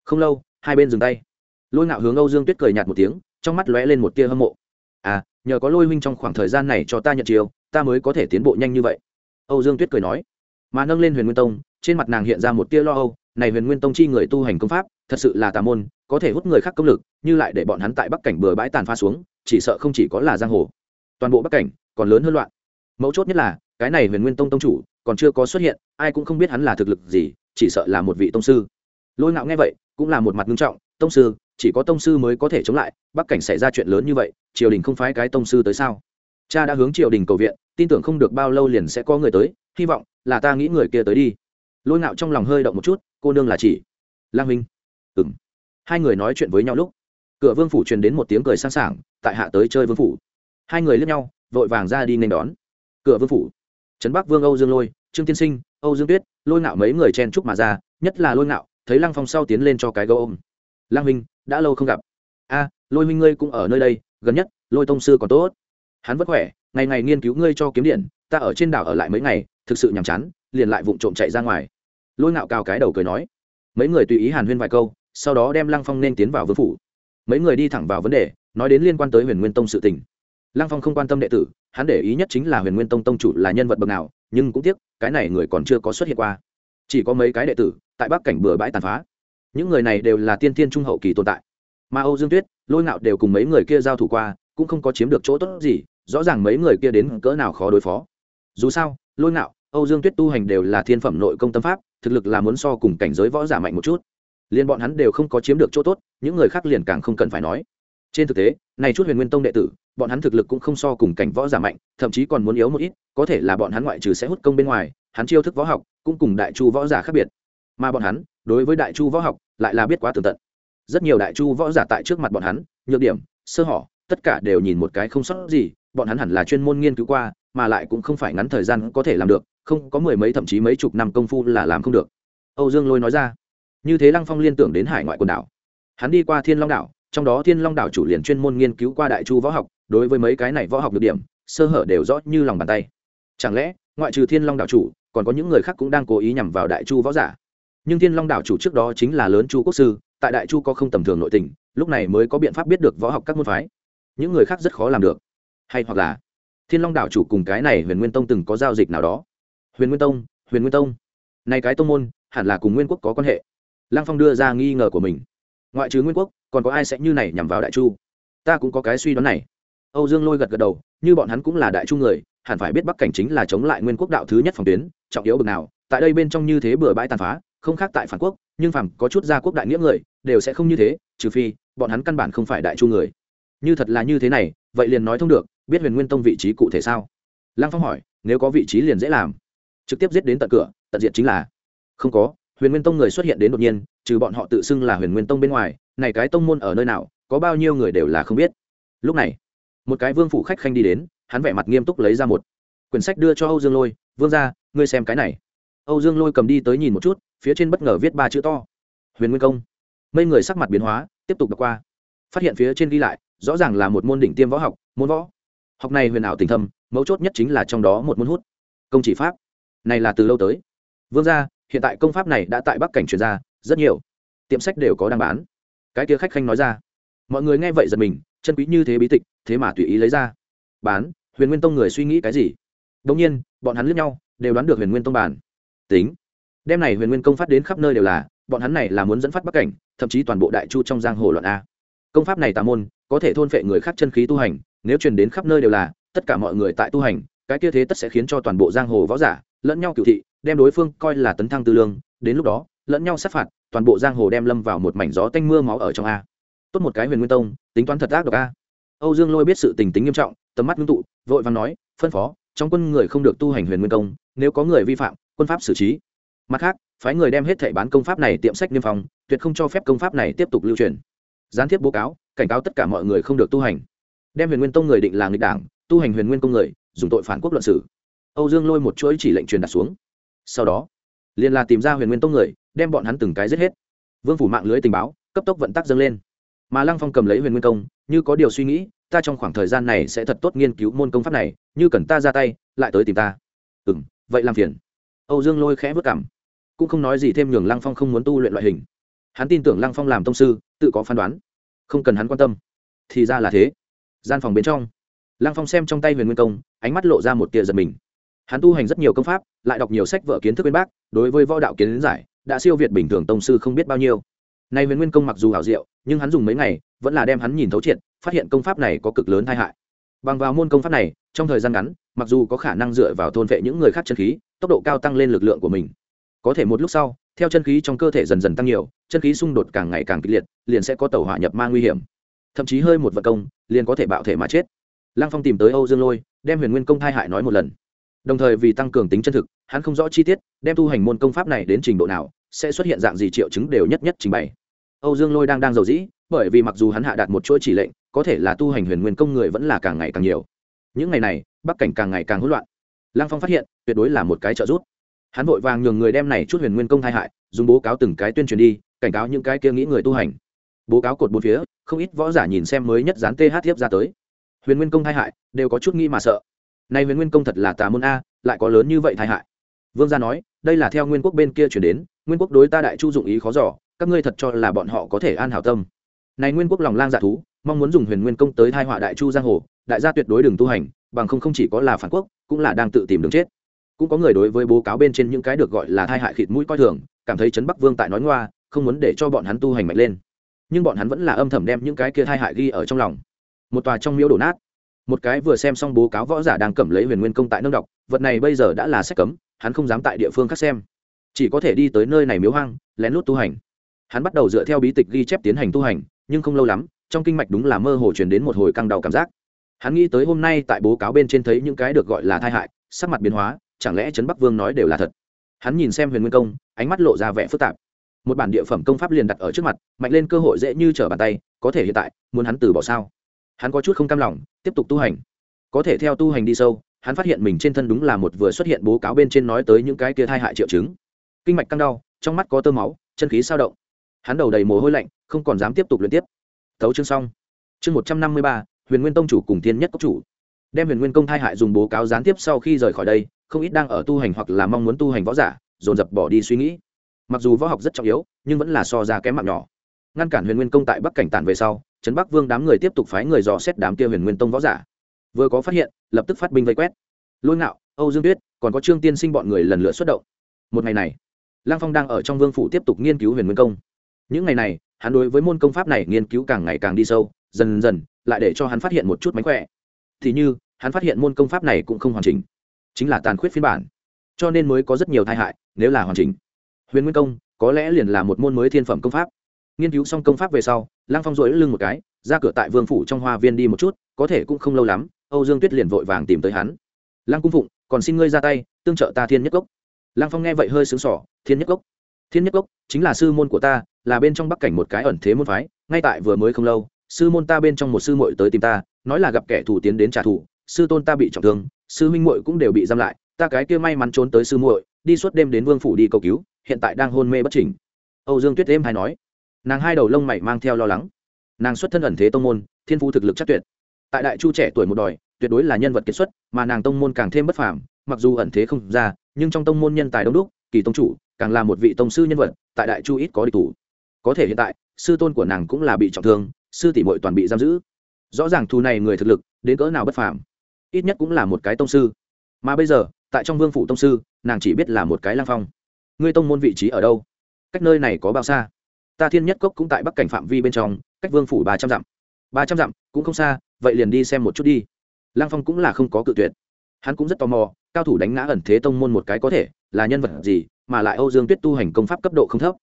không lâu, hai bên dừng tay. Lôi ngạo hướng âu dương tuyết cười nhạt một tiếng, trong mắt lóe lên một tia hâm mộ. À nhờ có lôi huynh trong khoảng thời gian này cho ta nhận chiều ta mới có thể tiến bộ nhanh như vậy. Âu dương tuyết cười nói. Mà nâng lên huyền nguyên tông, trên mặt nàng hiện ra một tia lo âu, này huyền nguyên tông chi người tu hành công pháp, thật sự là tà môn, có thể hút người khác công lực, như lại để bọn hắn tại bắc cảnh bừa bãi tàn pha xuống, chỉ sợ không chỉ có là giang hồ. Toàn bộ bắc cảnh còn lớn hơn loạn. Mấu chốt nhất là, cái này huyền nguyên tông tông chủ còn chưa có xuất hiện, ai cũng không biết hắn là thực lực gì, chỉ sợ là một vị tông sư. Lôi ngạo nghe vậy cũng là một mặt nghiêm trọng, tông sư, chỉ có tông sư mới có thể chống lại, bắc cảnh xảy ra chuyện lớn như vậy, triều đình không phái cái tông sư tới sao? Cha đã hướng triều đình cầu viện, tin tưởng không được bao lâu liền sẽ có người tới, hy vọng là ta nghĩ người kia tới đi. Lôi ngạo trong lòng hơi động một chút, cô nương là chỉ. Lang huynh. Ừng hai người nói chuyện với nhau lúc, cửa vương phủ truyền đến một tiếng cười sang sảng, tại hạ tới chơi vương phủ. Hai người lướt nhau, vội vàng ra đi nên đón. Cửa vương phủ. Trấn bắc vương âu dương lôi, trương tiên sinh, âu dương tuyết, lôi ngạo mấy người chen chúc mà ra, nhất là lôi ngạo thấy lăng phong sau tiến lên cho cái gấu ôm. Lăng huynh, đã lâu không gặp. A, lôi huynh ngươi cũng ở nơi đây, gần nhất, lôi tông sư còn tốt. Hắn vất khỏe, ngày ngày nghiên cứu ngươi cho kiếm điện, ta ở trên đảo ở lại mấy ngày, thực sự nhàm chán, liền lại vụng trộm chạy ra ngoài. Lôi ngạo cao cái đầu cười nói. Mấy người tùy ý hàn huyên vài câu, sau đó đem lăng phong nên tiến vào vương phủ. Mấy người đi thẳng vào vấn đề, nói đến liên quan tới huyền nguyên tông sự tình. Lăng phong không quan tâm đệ tử, hắn để ý nhất chính là huyền nguyên tông tông chủ là nhân vật bậc nào, nhưng cũng tiếc, cái này người còn chưa có xuất hiện qua chỉ có mấy cái đệ tử, tại bắc cảnh bừa bãi tàn phá. Những người này đều là tiên tiên trung hậu kỳ tồn tại. Mà âu dương tuyết, lôi ngạo đều cùng mấy người kia giao thủ qua, cũng không có chiếm được chỗ tốt gì, rõ ràng mấy người kia đến cỡ nào khó đối phó. Dù sao, lôi ngạo, âu dương tuyết tu hành đều là thiên phẩm nội công tâm pháp, thực lực là muốn so cùng cảnh giới võ giả mạnh một chút. Liền bọn hắn đều không có chiếm được chỗ tốt, những người khác liền càng không cần phải nói. Trên thực tế, này chút huyền nguyên tông đệ tử, bọn hắn thực lực cũng không so cùng cảnh võ giả mạnh, thậm chí còn muốn yếu một ít, có thể là bọn hắn ngoại trừ sẽ hút công bên ngoài hắn chiêu thức võ học cũng cùng đại chu võ giả khác biệt. Mà bọn hắn, đối với đại chu võ học lại là biết quá tường tận. Rất nhiều đại chu võ giả tại trước mặt bọn hắn, nhược điểm, sơ hở, tất cả đều nhìn một cái không sót gì, bọn hắn hẳn là chuyên môn nghiên cứu qua, mà lại cũng không phải ngắn thời gian có thể làm được, không có mười mấy thậm chí mấy chục năm công phu là làm không được. Âu dương lôi nói ra, như thế lăng phong liên tưởng đến hải ngoại quần đảo. Hắn đi qua thiên long đảo, trong đó thiên long đảo chủ liền chuyên môn nghiên cứu qua đại chu võ học, đối với mấy cái này võ học được điểm, sơ hở đều rõ như lòng bàn tay. Chẳng lẽ, ngoại trừ thiên long đảo chủ còn có những người khác cũng đang cố ý nhằm vào đại chu võ giả. Nhưng thiên long đảo chủ trước đó chính là lớn chu quốc sư, tại đại chu có không tầm thường nội tình, lúc này mới có biện pháp biết được võ học các môn phái. Những người khác rất khó làm được. Hay hoặc là, thiên long đảo chủ cùng cái này huyền nguyên tông từng có giao dịch nào đó? Huyền nguyên tông, huyền nguyên tông. Này cái tông môn, hẳn là cùng nguyên quốc có quan hệ. Lăng phong đưa ra nghi ngờ của mình. Ngoại trừ nguyên quốc, còn có ai sẽ như này nhằm vào đại chu? Ta cũng có cái suy đoán này âu dương lôi gật gật đầu, như bọn hắn cũng là đại trung người, hẳn phải biết bắc cảnh chính là chống lại nguyên quốc đạo thứ nhất phòng tuyến, trọng yếu bực nào. Tại đây bên trong như thế bừa bãi tàn phá, không khác tại phản quốc, nhưng phàm có chút gia quốc đại nghĩa người, đều sẽ không như thế, trừ phi, bọn hắn căn bản không phải đại trung người. Như thật là như thế này, vậy liền nói thông được, biết huyền nguyên tông vị trí cụ thể sao? Lăng phong hỏi, nếu có vị trí liền dễ làm. Trực tiếp giết đến tận cửa, tận diện chính là. Không có, huyền nguyên tông người xuất hiện đến đột nhiên, trừ bọn họ tự xưng là huyền nguyên tông bên ngoài, này cái tông môn ở nơi nào, có bao nhiêu người đều là không biết. Lúc này một cái vương phủ khách khanh đi đến, hắn vẻ mặt nghiêm túc lấy ra một quyển sách đưa cho âu dương lôi, vương ra ngươi xem cái này. Âu dương lôi cầm đi tới nhìn một chút, phía trên bất ngờ viết ba chữ to. Huyền nguyên công. Mấy người sắc mặt biến hóa, tiếp tục đọc qua. Phát hiện phía trên ghi lại, rõ ràng là một môn đỉnh tiêm võ học, môn võ. Học này huyền ảo tình thâm, mấu chốt nhất chính là trong đó một môn hút. Công chỉ pháp. Này là từ lâu tới. Vương ra hiện tại công pháp này đã tại bắc cảnh truyền ra, rất nhiều tiệm sách đều có đang bán. Cái kia khách khanh nói ra. Mọi người nghe vậy giật mình chân quý như thế bí tịch, thế mà tùy ý lấy ra. Bán, huyền nguyên tông người suy nghĩ cái gì? Đ ỗ n g nhiên, bọn hắn lướt nhau, đều đoán được huyền nguyên tông bản. Tính. Đem này huyền nguyên công phát đến khắp nơi đều là, bọn hắn này là muốn dẫn phát bắc cảnh, thậm chí toàn bộ đại chu trong giang hồ loạn a. Công pháp này tà môn, có thể thôn phệ người khác chân khí tu hành, nếu truyền đến khắp nơi đều là, tất cả mọi người tại tu hành, cái kia thế tất sẽ khiến cho toàn bộ giang hồ võ giả, lẫn nhau cựu thị, đem đối phương coi là tấn thăng tư lương, đến lúc đó, lẫn nhau sát phạt, toàn bộ giang hồ đem lâm vào một mảnh gió tanh mưa máu ở trong a tốt một cái huyền nguyên tông, tính toán thật ác độc a. Âu dương lôi biết sự tình tính nghiêm trọng, tầm mắt ngưng tụ, vội vàng nói, phân phó, trong quân người không được tu hành huyền nguyên công, nếu có người vi phạm, quân pháp xử trí. Mặt khác, phái người đem hết thẻ bán công pháp này tiệm sách niêm phòng tuyệt không cho phép công pháp này tiếp tục lưu truyền. Gián tiếp bố cáo, cảnh cáo tất cả mọi người không được tu hành. Đem huyền nguyên tông người định là nghịch đảng, tu hành huyền nguyên công người, dùng tội phản quốc luận sử âu dương lôi một chuỗi chỉ lệnh truyền đặt xuống. Sau đó, liền là tìm ra huyền nguyên tông người, đem bọn hắn từng cái giết hết. Vương phủ mạng lưới tình báo, cấp tốc vận tắc dâng lên mà lăng phong cầm lấy huyền nguyên công, như có điều suy nghĩ, ta trong khoảng thời gian này sẽ thật tốt nghiên cứu môn công pháp này, như cần ta ra tay, lại tới tìm ta. Ừ m vậy làm phiền. Âu dương lôi khẽ vất cảm. Cũng không nói gì thêm nhường lăng phong không muốn tu luyện loại hình. Hắn tin tưởng lăng phong làm tông sư, tự có phán đoán. Không cần hắn quan tâm. Thì ra là thế. Gian phòng bên trong, lăng phong xem trong tay huyền nguyên công, ánh mắt lộ ra một tia giật mình. Hắn tu hành rất nhiều công pháp, lại đọc nhiều sách vở kiến thức bên bác, đối với võ đạo kiến giải, đã siêu việt bình thường tông sư không biết bao nhiêu nay huyền nguyên công mặc dù hảo diệu, nhưng hắn dùng mấy ngày, vẫn là đem hắn nhìn thấu triệt, phát hiện công pháp này có cực lớn tai hại. Bằng vào môn công pháp này, trong thời gian ngắn, mặc dù có khả năng dựa vào thôn vệ những người khác chân khí, tốc độ cao tăng lên lực lượng của mình. Có thể một lúc sau, theo chân khí trong cơ thể dần dần tăng nhiều, chân khí xung đột càng ngày càng kịch liệt, liền sẽ có tàu hỏa nhập ma nguy hiểm. Thậm chí hơi một vật công, liền có thể bạo thể mà chết. Lăng phong tìm tới âu dương lôi, đem huyền nguyên công thai hại nói một lần. Đồng thời vì tăng cường tính chân thực, hắn không rõ chi tiết, đem tu hành môn công pháp này đến trình độ nào sẽ xuất hiện dạng gì triệu chứng đều nhất nhất trình bày. Âu dương lôi đang đang giàu dĩ, bởi vì mặc dù hắn hạ đạt một chuỗi chỉ lệnh, có thể là tu hành huyền nguyên công người vẫn là càng ngày càng nhiều. Những ngày này, bắc cảnh càng ngày càng hỗn loạn. Lăng phong phát hiện, tuyệt đối là một cái trợ giúp. Hắn vội vàng nhường người đem này chút huyền nguyên công tai hại, dùng bố cáo từng cái tuyên truyền đi, cảnh cáo những cái kia nghĩ người tu hành. Bố cáo cột bốn phía, không ít võ giả nhìn xem mới nhất dán th tiếp ra tới. Huyền nguyên công tai hại, đều có chút nghĩ mà sợ. Nay huyền nguyên công thật là tà môn a, lại có lớn như vậy tai hại. Vương gia nói, đây là theo nguyên quốc bên kia chuyển đến nguyên quốc đối ta đại chu dụng ý khó giỏ các ngươi thật cho là bọn họ có thể an hảo tâm. Này nguyên quốc lòng lang dạ thú, mong muốn dùng huyền nguyên công tới thai họa đại chu giang hồ, đại gia tuyệt đối đừng tu hành, bằng không không chỉ có là phản quốc, cũng là đang tự tìm đường chết. Cũng có người đối với bố cáo bên trên những cái được gọi là thai hại khịt mũi coi thường, cảm thấy trấn bắc vương tại nói ngoa, không muốn để cho bọn hắn tu hành mạnh lên. Nhưng bọn hắn vẫn là âm thầm đem những cái kia thai hại ghi ở trong lòng. Một tòa trong miếu đổ nát. Một cái vừa xem xong bố cáo võ giả đang cầm lấy huyền nguyên công tại nâng đọc vật này bây giờ đã là sách cấm, hắn không dám tại địa phương khác xem chỉ có thể đi tới nơi này miếu hoang, lén lút tu hành. Hắn bắt đầu dựa theo bí tịch ghi chép tiến hành tu hành, nhưng không lâu lắm, trong kinh mạch đúng là mơ hồ truyền đến một hồi căng đầu cảm giác. Hắn nghĩ tới hôm nay tại bố cáo bên trên thấy những cái được gọi là thai hại, sắc mặt biến hóa, chẳng lẽ trấn bắc vương nói đều là thật? Hắn nhìn xem huyền nguyên công, ánh mắt lộ ra vẻ phức tạp. Một bản địa phẩm công pháp liền đặt ở trước mặt, mạnh lên cơ hội dễ như trở bàn tay, có thể hiện tại, muốn hắn từ bỏ sao? Hắn có chút không cam lòng, tiếp tục tu hành. Có thể theo tu hành đi sâu, hắn phát hiện mình trên thân đúng là một vừa xuất hiện bố cáo bên trên nói tới những cái kia thai hại triệu chứng kinh mạch căng đau, trong mắt có tơ máu, chân khí sao động. Hắn đầu đầy mồ hôi lạnh, không còn dám tiếp tục luyện tiếp. Thấu chương xong. Chương một trăm năm mươi ba, huyền nguyên tông chủ cùng thiên nhất cốc chủ. Đem huyền nguyên công thai hại dùng bố cáo gián tiếp sau khi rời khỏi đây, không ít đang ở tu hành hoặc là mong muốn tu hành võ giả, dồn dập bỏ đi suy nghĩ. Mặc dù võ học rất trọng yếu, nhưng vẫn là so ra kém mạng nhỏ. Ngăn cản huyền nguyên công tại bắc cảnh tản về sau, trấn bắc vương đám người tiếp tục phái người dò xét đám kia huyền nguyên tông võ giả. Vừa có phát hiện, lập tức phát binh vây quét. Lôi ngạo, âu dương tuyết, còn có trương tiên sinh bọn người lần lượt xuất động. Một ngày này lang phong đang ở trong vương phủ tiếp tục nghiên cứu huyền nguyên công. Những ngày này, hắn đối với môn công pháp này nghiên cứu càng ngày càng đi sâu, dần dần, lại để cho hắn phát hiện một chút mánh khỏe. Thì như, hắn phát hiện môn công pháp này cũng không hoàn chỉnh, chính là tàn khuyết phiên bản. Cho nên mới có rất nhiều tai hại, nếu là hoàn chỉnh. Huyền nguyên công, có lẽ liền là một môn mới thiên phẩm công pháp. Nghiên cứu xong công pháp về sau lăng phong rỗi lưng một cái, ra cửa tại vương phủ trong hoa viên đi một chút, có thể cũng không lâu lắm, âu dương tuyết liền vội vàng tìm tới hắn. Lăng cung phụng, còn xin ngươi ra tay, tương trợ ta thiên nhất cốc lăng phong nghe vậy hơi sướng sỏ thiên nhất cốc. Thiên nhất cốc chính là sư môn của ta, là bên trong bắc cảnh một cái ẩn thế môn phái, ngay tại vừa mới không lâu, sư môn ta bên trong một sư muội tới tìm ta, nói là gặp kẻ thù tiến đến trả thù, sư tôn ta bị trọng thương, sư huynh muội cũng đều bị giam lại, ta cái kia may mắn trốn tới sư muội, đi suốt đêm đến vương phủ đi cầu cứu, hiện tại đang hôn mê bất tỉnh âu dương tuyết êm hay nói. Nàng hai đầu lông mày mang theo lo lắng. Nàng xuất thân ẩn thế tông môn, thiên phú thực lực chắc tuyệt. Tại đại chu trẻ tuổi một đòi, tuyệt đối là nhân vật kiệt xuất, mà nàng tông môn càng thêm bất phàm mặc dù ẩn thế không ra, nhưng trong tông môn nhân tài đông đúc, kỳ tông chủ, càng là một vị tông sư nhân vật, tại đại chu ít có địch thủ. Có thể hiện tại, sư tôn của nàng cũng là bị trọng thương, sư tỷ muội toàn bị giam giữ. Rõ ràng thù này người thực lực, đến cỡ nào bất phàm. Ít nhất cũng là một cái tông sư. Mà bây giờ, tại trong vương phủ tông sư, nàng chỉ biết là một cái lang phong. Ngươi tông môn vị trí ở đâu? Cách nơi này có bao xa? Ta thiên nhất cốc cũng tại bắc cảnh phạm vi bên trong, cách vương phủ ba trăm dặm. Ba trăm dặm, cũng không xa, vậy liền đi xem một chút đi. Lang phong cũng là không có cự tuyệt hắn cũng rất tò mò, cao thủ đánh ngã ẩn thế tông môn một cái có thể là nhân vật gì mà lại âu dương tuyết tu hành công pháp cấp độ không thấp.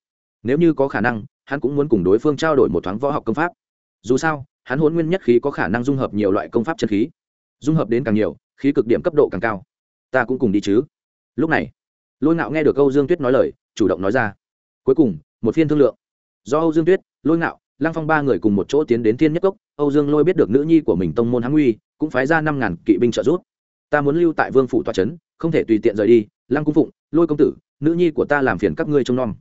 Nếu như có khả năng, hắn cũng muốn cùng đối phương trao đổi một thoáng võ học công pháp. Dù sao, hắn hôn nguyên nhất khí có khả năng dung hợp nhiều loại công pháp chân khí. Dung hợp đến càng nhiều, khí cực điểm cấp độ càng cao. Ta cũng cùng đi chứ. Lúc này, lôi ngạo nghe được âu dương tuyết nói lời, chủ động nói ra. Cuối cùng, một phiên thương lượng. Do âu dương tuyết, lôi ngạo, lăng phong ba người cùng một chỗ tiến đến thiên nhất cốc, âu dương lôi biết được nữ nhi của mình tông môn hãng uy cũng phái ra năm ngàn kỵ binh trợ giúp ta muốn lưu tại vương phủ toa trấn không thể tùy tiện rời đi, lăng cung phụng, lôi công tử, nữ nhi của ta làm phiền các ngươi trông nom.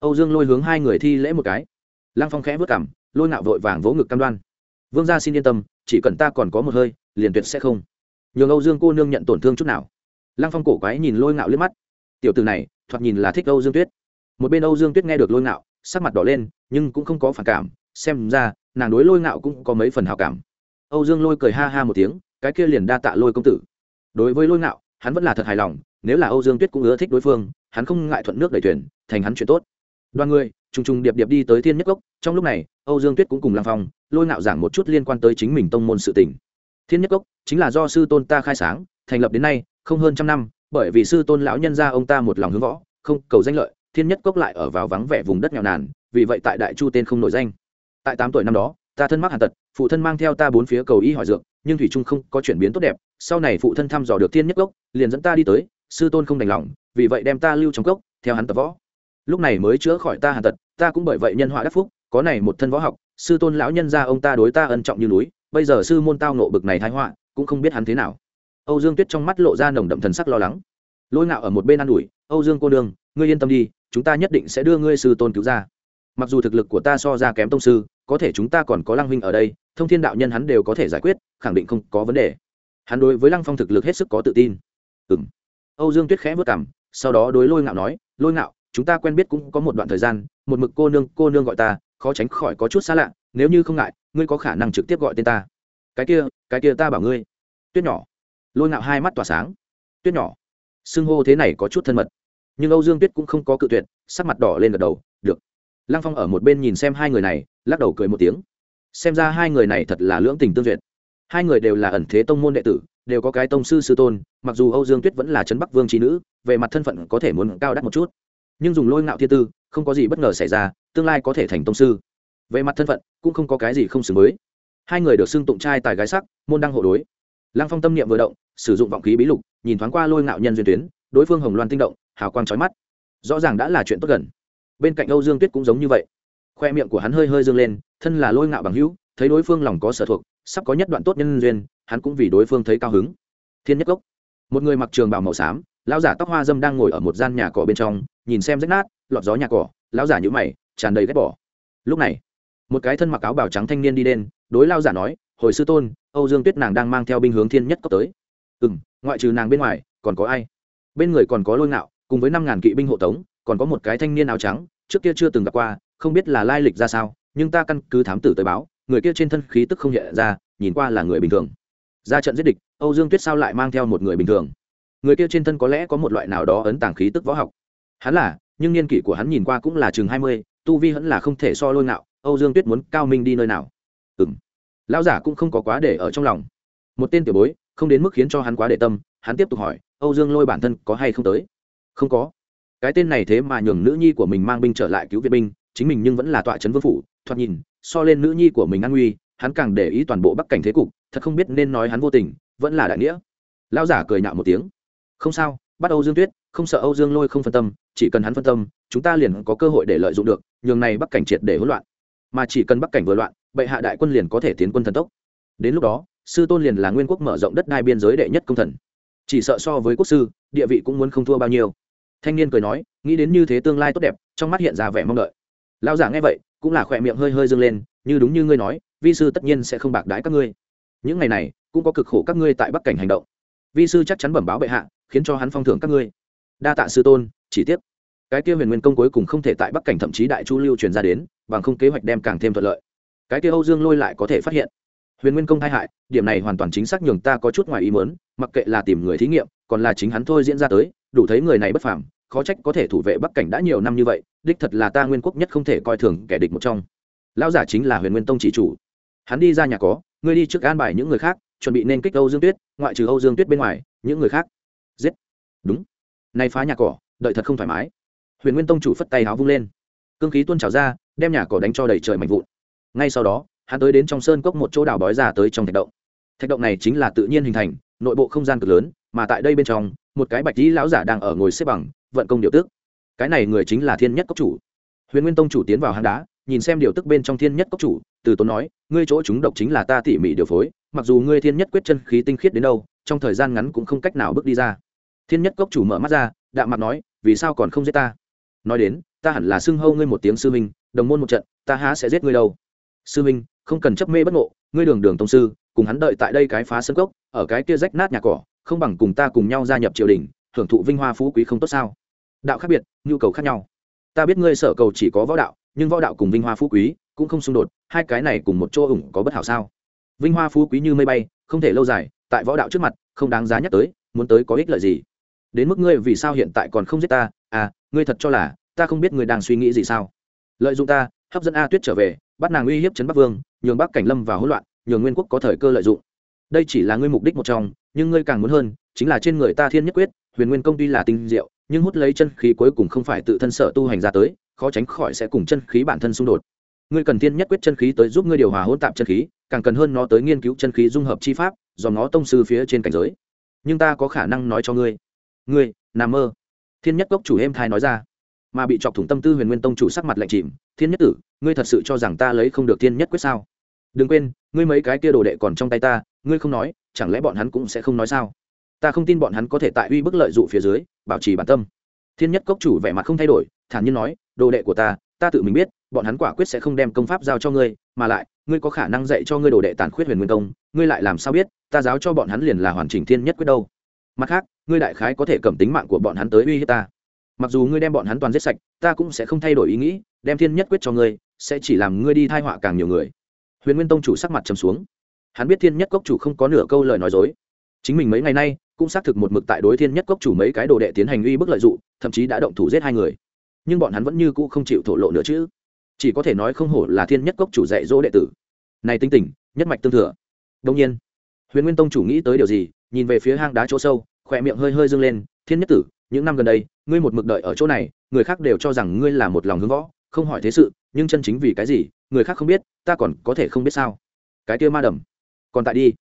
Âu dương lôi hướng hai người thi lễ một cái. Lăng phong khẽ vất cảm lôi ngạo vội vàng vỗ ngực cam đoan. Vương gia xin yên tâm, chỉ cần ta còn có một hơi, liền tuyệt sẽ không. Nhường âu dương cô nương nhận tổn thương chút nào. Lăng phong cổ quái nhìn lôi ngạo liếc mắt. Tiểu từ này, thoạt nhìn là thích âu dương tuyết. Một bên âu dương tuyết nghe được lôi ngạo, sắc mặt đỏ lên, nhưng cũng không có phản cảm, xem ra, nàng đối lôi ngạo cũng có mấy phần hào cảm. Âu dương lôi cười ha ha một tiếng, cái kia liền đa tạ lôi công tử đối với lôi ngạo, hắn vẫn là thật hài lòng, nếu là âu dương tuyết cũng ưa thích đối phương, hắn không ngại thuận nước đẩy thuyền, thành hắn chuyện tốt. Đoàn người, trùng trùng điệp điệp đi tới thiên nhất cốc, trong lúc này, âu dương tuyết cũng cùng làm phong, lôi ngạo giảng một chút liên quan tới chính mình tông môn sự tình. Thiên nhất cốc chính là do sư tôn ta khai sáng, thành lập đến nay, không hơn trăm năm, bởi vì sư tôn lão nhân gia ông ta một lòng hướng võ, không cầu danh lợi, thiên nhất cốc lại ở vào vắng vẻ vùng đất nghèo nàn, vì vậy tại đại chu tên không nổi danh. Tại tám tuổi năm đó, ta thân mắc hàn tật, phụ thân mang theo ta bốn phía cầu y hỏi dược nhưng thủy trung không có chuyển biến tốt đẹp, sau này phụ thân thăm dò được thiên nhất cốc, liền dẫn ta đi tới, sư tôn không đành lòng, vì vậy đem ta lưu trong cốc, theo hắn tập võ. Lúc này mới chữa khỏi ta hàn tật, ta cũng bởi vậy nhân họa đắc phúc, có này một thân võ học, sư tôn lão nhân gia ông ta đối ta ân trọng như núi, bây giờ sư môn tao nộ bực này thái họa, cũng không biết hắn thế nào. Âu dương tuyết trong mắt lộ ra nồng đậm thần sắc lo lắng. Lôi ngạo ở một bên an ủi, âu dương cô đương ngươi yên tâm đi, chúng ta nhất định sẽ đưa ngươi sư tôn cứu ra. Mặc dù thực lực của ta so ra kém tông sư có thể chúng ta còn có lăng huynh ở đây, thông thiên đạo nhân hắn đều có thể giải quyết, khẳng định không có vấn đề. Hắn đối với lăng phong thực lực hết sức có tự tin. Ừ m âu dương tuyết khẽ vất cảm sau đó đối lôi ngạo nói, lôi ngạo, chúng ta quen biết cũng có một đoạn thời gian, một mực cô nương cô nương gọi ta, khó tránh khỏi có chút xa lạ, nếu như không ngại, ngươi có khả năng trực tiếp gọi tên ta. Cái kia cái kia ta bảo ngươi. Tuyết nhỏ. Lôi ngạo hai mắt tỏa sáng. Tuyết nhỏ. Xưng hô thế này có chút thân mật. Nhưng âu dương tuyết cũng không có cự tuyệt, sắc mặt đỏ lên gật đầu, được lăng phong ở một bên nhìn xem hai người này, lắc đầu cười một tiếng. Xem ra hai người này thật là lưỡng tình tương duyệt. Hai người đều là ẩn thế tông môn đệ tử, đều có cái tông sư sư tôn, mặc dù âu dương tuyết vẫn là trấn bắc vương trí nữ, về mặt thân phận có thể muốn cao đắt một chút. Nhưng dùng lôi ngạo thiên tư, không có gì bất ngờ xảy ra, tương lai có thể thành tông sư. Về mặt thân phận, cũng không có cái gì không xứng với. Hai người được xưng tụng trai tài gái sắc, môn đăng hộ đối. Lăng phong tâm niệm vừa động, sử dụng vọng khí bí lục, nhìn thoáng qua lôi ngạo nhân duyên tuyến, đối phương hồng loan tinh động, hào quang trói mắt. Rõ ràng đã là chuyện tốt gần bên cạnh âu dương tuyết cũng giống như vậy. Khoe miệng của hắn hơi hơi dương lên thân là lôi ngạo bằng hữu thấy đối phương lòng có sở thuộc sắp có nhất đoạn tốt nhân duyên hắn cũng vì đối phương thấy cao hứng. Thiên nhất gốc một người mặc trường bào màu xám lão giả tóc hoa dâm đang ngồi ở một gian nhà cỏ bên trong nhìn xem rách nát lọt gió nhà cỏ lão giả nhũ mày tràn đầy ghét bỏ. Lúc này một cái thân mặc áo bào trắng thanh niên đi đến, đối lao giả nói hồi sư tôn âu dương tuyết nàng đang mang theo binh hướng thiên nhất cốc tới. Ừ m ngoại trừ nàng bên ngoài còn có ai? Bên người còn có lôi ngạo cùng với năm ngàn kỵ binh hộ tống còn có một cái thanh niên áo trắng, trước kia chưa từng gặp qua, không biết là lai lịch ra sao, nhưng ta căn cứ thám tử tới báo, người kia trên thân khí tức không hiện ra, nhìn qua là người bình thường. Ra trận giết địch, âu dương tuyết sao lại mang theo một người bình thường? Người kia trên thân có lẽ có một loại nào đó ấn tàng khí tức võ học. Hắn là, nhưng niên kỷ của hắn nhìn qua cũng là chừng hai mươi, tu vi hắn là không thể so lôi ngạo, âu dương tuyết muốn cao minh đi nơi nào? Ừ m lão giả cũng không có quá để ở trong lòng. Một tên tiểu bối, không đến mức khiến cho hắn quá để tâm, hắn tiếp tục hỏi, âu dương lôi bản thân có hay không tới? Không có cái tên này thế mà nhường nữ nhi của mình mang binh trở lại cứu viện binh, chính mình nhưng vẫn là tọa trấn vương phủ, thoạt nhìn, so lên nữ nhi của mình an nguy, hắn càng để ý toàn bộ bắc cảnh thế cục, thật không biết nên nói hắn vô tình, vẫn là đại nghĩa. Lão giả cười nhạo một tiếng. Không sao, bắt âu dương tuyết, không sợ âu dương lôi không phân tâm, chỉ cần hắn phân tâm, chúng ta liền có cơ hội để lợi dụng được, nhường này bắc cảnh triệt để hỗn loạn. Mà chỉ cần bắc cảnh vừa loạn, bệ hạ đại quân liền có thể tiến quân thần tốc. Đến lúc đó, sư tôn liền là nguyên quốc mở rộng đất đai biên giới đệ nhất công thần. Chỉ sợ so với quốc sư, địa vị cũng muốn không thua bao nhiêu thanh niên cười nói, nghĩ đến như thế tương lai tốt đẹp, trong mắt hiện ra vẻ mong đợi. Lao giả nghe vậy, cũng là khỏe miệng hơi hơi dâng lên, như đúng như ngươi nói, vi sư tất nhiên sẽ không bạc đái các ngươi. Những ngày này, cũng có cực khổ các ngươi tại bắc cảnh hành động. Vi sư chắc chắn bẩm báo bệ hạ, khiến cho hắn phong thưởng các ngươi. Đa tạ sư tôn, chỉ tiếp. cái kia huyền nguyên công cuối cùng không thể tại bắc cảnh thậm chí đại chu lưu truyền ra đến, bằng không kế hoạch đem càng thêm thuận lợi. Cái kia âu dương lôi lại có thể phát hiện. Huyền nguyên công tai hại, điểm này hoàn toàn chính xác nhường ta có chút ngoài ý mớn mặc kệ là tìm người thí nghiệm, còn là chính hắn thôi diễn ra tới đủ thấy người này bất phàm, khó trách có thể thủ vệ bắc cảnh đã nhiều năm như vậy, đích thật là ta nguyên quốc nhất không thể coi thường kẻ địch một trong. Lão giả chính là huyền nguyên tông chỉ chủ. Hắn đi ra nhà có, ngươi đi trước an bài những người khác, chuẩn bị nên kích âu dương tuyết, ngoại trừ âu dương tuyết bên ngoài, những người khác. Giết. Đúng. Nay phá nhà cỏ, đợi thật không thoải mái. Huyền nguyên tông chủ phất tay háo vung lên. Cương khí tuôn trào ra, đem nhà cỏ đánh cho đầy trời mạnh vụn. Ngay sau đó, hắn tới đến trong sơn cốc một chỗ đào bói ra tới trong thạch động. Thạch động này chính là tự nhiên hình thành, nội bộ không gian cực lớn, mà tại đây bên trong một cái bạch lý lão giả đang ở ngồi xếp bằng, vận công điều tức. Cái này người chính là thiên nhất cốc chủ. Huyền nguyên tông chủ tiến vào hang đá, nhìn xem điều tức bên trong thiên nhất cốc chủ, từ tốn nói, ngươi chỗ chúng độc chính là ta tỉ mỉ điều phối, mặc dù ngươi thiên nhất quyết chân khí tinh khiết đến đâu, trong thời gian ngắn cũng không cách nào bước đi ra. Thiên nhất cốc chủ mở mắt ra, đạm mặt nói, vì sao còn không giết ta? Nói đến, ta hẳn là xưng hâu ngươi một tiếng sư minh đồng môn một trận, ta há sẽ giết ngươi đâu? Sư minh không cần chấp mê bất ngộ, ngươi đường đường tông sư, cùng hắn đợi tại đây cái phá sân cốc, ở cái kia rách nát nhà cỏ không bằng cùng ta cùng nhau gia nhập triều đình, hưởng thụ vinh hoa phú quý không tốt sao? Đạo khác biệt, nhu cầu khác nhau. Ta biết ngươi sở cầu chỉ có võ đạo, nhưng võ đạo cùng vinh hoa phú quý cũng không xung đột, hai cái này cùng một chỗ ủng có bất hảo sao? Vinh hoa phú quý như mây bay, không thể lâu dài, tại võ đạo trước mặt, không đáng giá nhắc tới, muốn tới có ích lợi gì? Đến mức ngươi vì sao hiện tại còn không giết ta? À ngươi thật cho là, ta không biết ngươi đang suy nghĩ gì sao? Lợi dụng ta, hấp dẫn a tuyết trở về, bắt nàng uy hiếp trấn bắc vương, nhường bắc cảnh lâm vào hỗn loạn, nhường nguyên quốc có thời cơ lợi dụng đây chỉ là ngươi mục đích một trong, nhưng ngươi càng muốn hơn, chính là trên người ta thiên nhất quyết, huyền nguyên công tuy là tinh diệu, nhưng hút lấy chân khí cuối cùng không phải tự thân sở tu hành ra tới, khó tránh khỏi sẽ cùng chân khí bản thân xung đột. Ngươi cần thiên nhất quyết chân khí tới giúp ngươi điều hòa hỗn tạp chân khí, càng cần hơn nó tới nghiên cứu chân khí dung hợp chi pháp, do nó tông sư phía trên cảnh giới. Nhưng ta có khả năng nói cho ngươi. Ngươi nằm mơ. Thiên nhất gốc chủ êm thai nói ra. Mà bị chọc thủng tâm tư huyền nguyên tông chủ sắc mặt lạnh chìm. Thiên nhất tử, ngươi thật sự cho rằng ta lấy không được thiên nhất quyết sao? Đừng quên, ngươi mấy cái kia đồ đệ còn trong tay ta ngươi không nói, chẳng lẽ bọn hắn cũng sẽ không nói sao? Ta không tin bọn hắn có thể tại uy bức lợi dụ phía dưới, bảo trì bản tâm. Thiên nhất cốc chủ vẻ mặt không thay đổi, thản nhiên nói, đồ đệ của ta ta tự mình biết, bọn hắn quả quyết sẽ không đem công pháp giao cho ngươi, mà lại, ngươi có khả năng dạy cho ngươi đồ đệ tàn khuyết huyền nguyên công, ngươi lại làm sao biết, ta giáo cho bọn hắn liền là hoàn chỉnh thiên nhất quyết đâu. Mặt khác, ngươi đại khái có thể cầm tính mạng của bọn hắn tới uy hiếp ta. Mặc dù ngươi đem bọn hắn toàn giết sạch, ta cũng sẽ không thay đổi ý nghĩ, đem thiên nhất quyết cho ngươi, sẽ chỉ làm ngươi đi thai họa càng nhiều người. Huyền nguyên tông chủ sắc mặt trầm xuống hắn biết thiên nhất cốc chủ không có nửa câu lời nói dối. Chính mình mấy ngày nay cũng xác thực một mực tại đối thiên nhất cốc chủ mấy cái đồ đệ tiến hành uy bức lợi dụng, thậm chí đã động thủ giết hai người. Nhưng bọn hắn vẫn như cũ không chịu thổ lộ nữa chứ. Chỉ có thể nói không hổ là thiên nhất cốc chủ dạy dỗ đệ tử. Này tinh tỉnh nhất mạch tương thừa. Đông nhiên, huyền nguyên tông chủ nghĩ tới điều gì, nhìn về phía hang đá chỗ sâu, khỏe miệng hơi hơi dâng lên, thiên nhất tử, những năm gần đây, ngươi một mực đợi ở chỗ này, người khác đều cho rằng ngươi là một lòng hướng võ, không hỏi thế sự, nhưng chân chính vì cái gì, người khác không biết, ta còn có thể không biết sao? Cái kia ma đầm còn tại đi.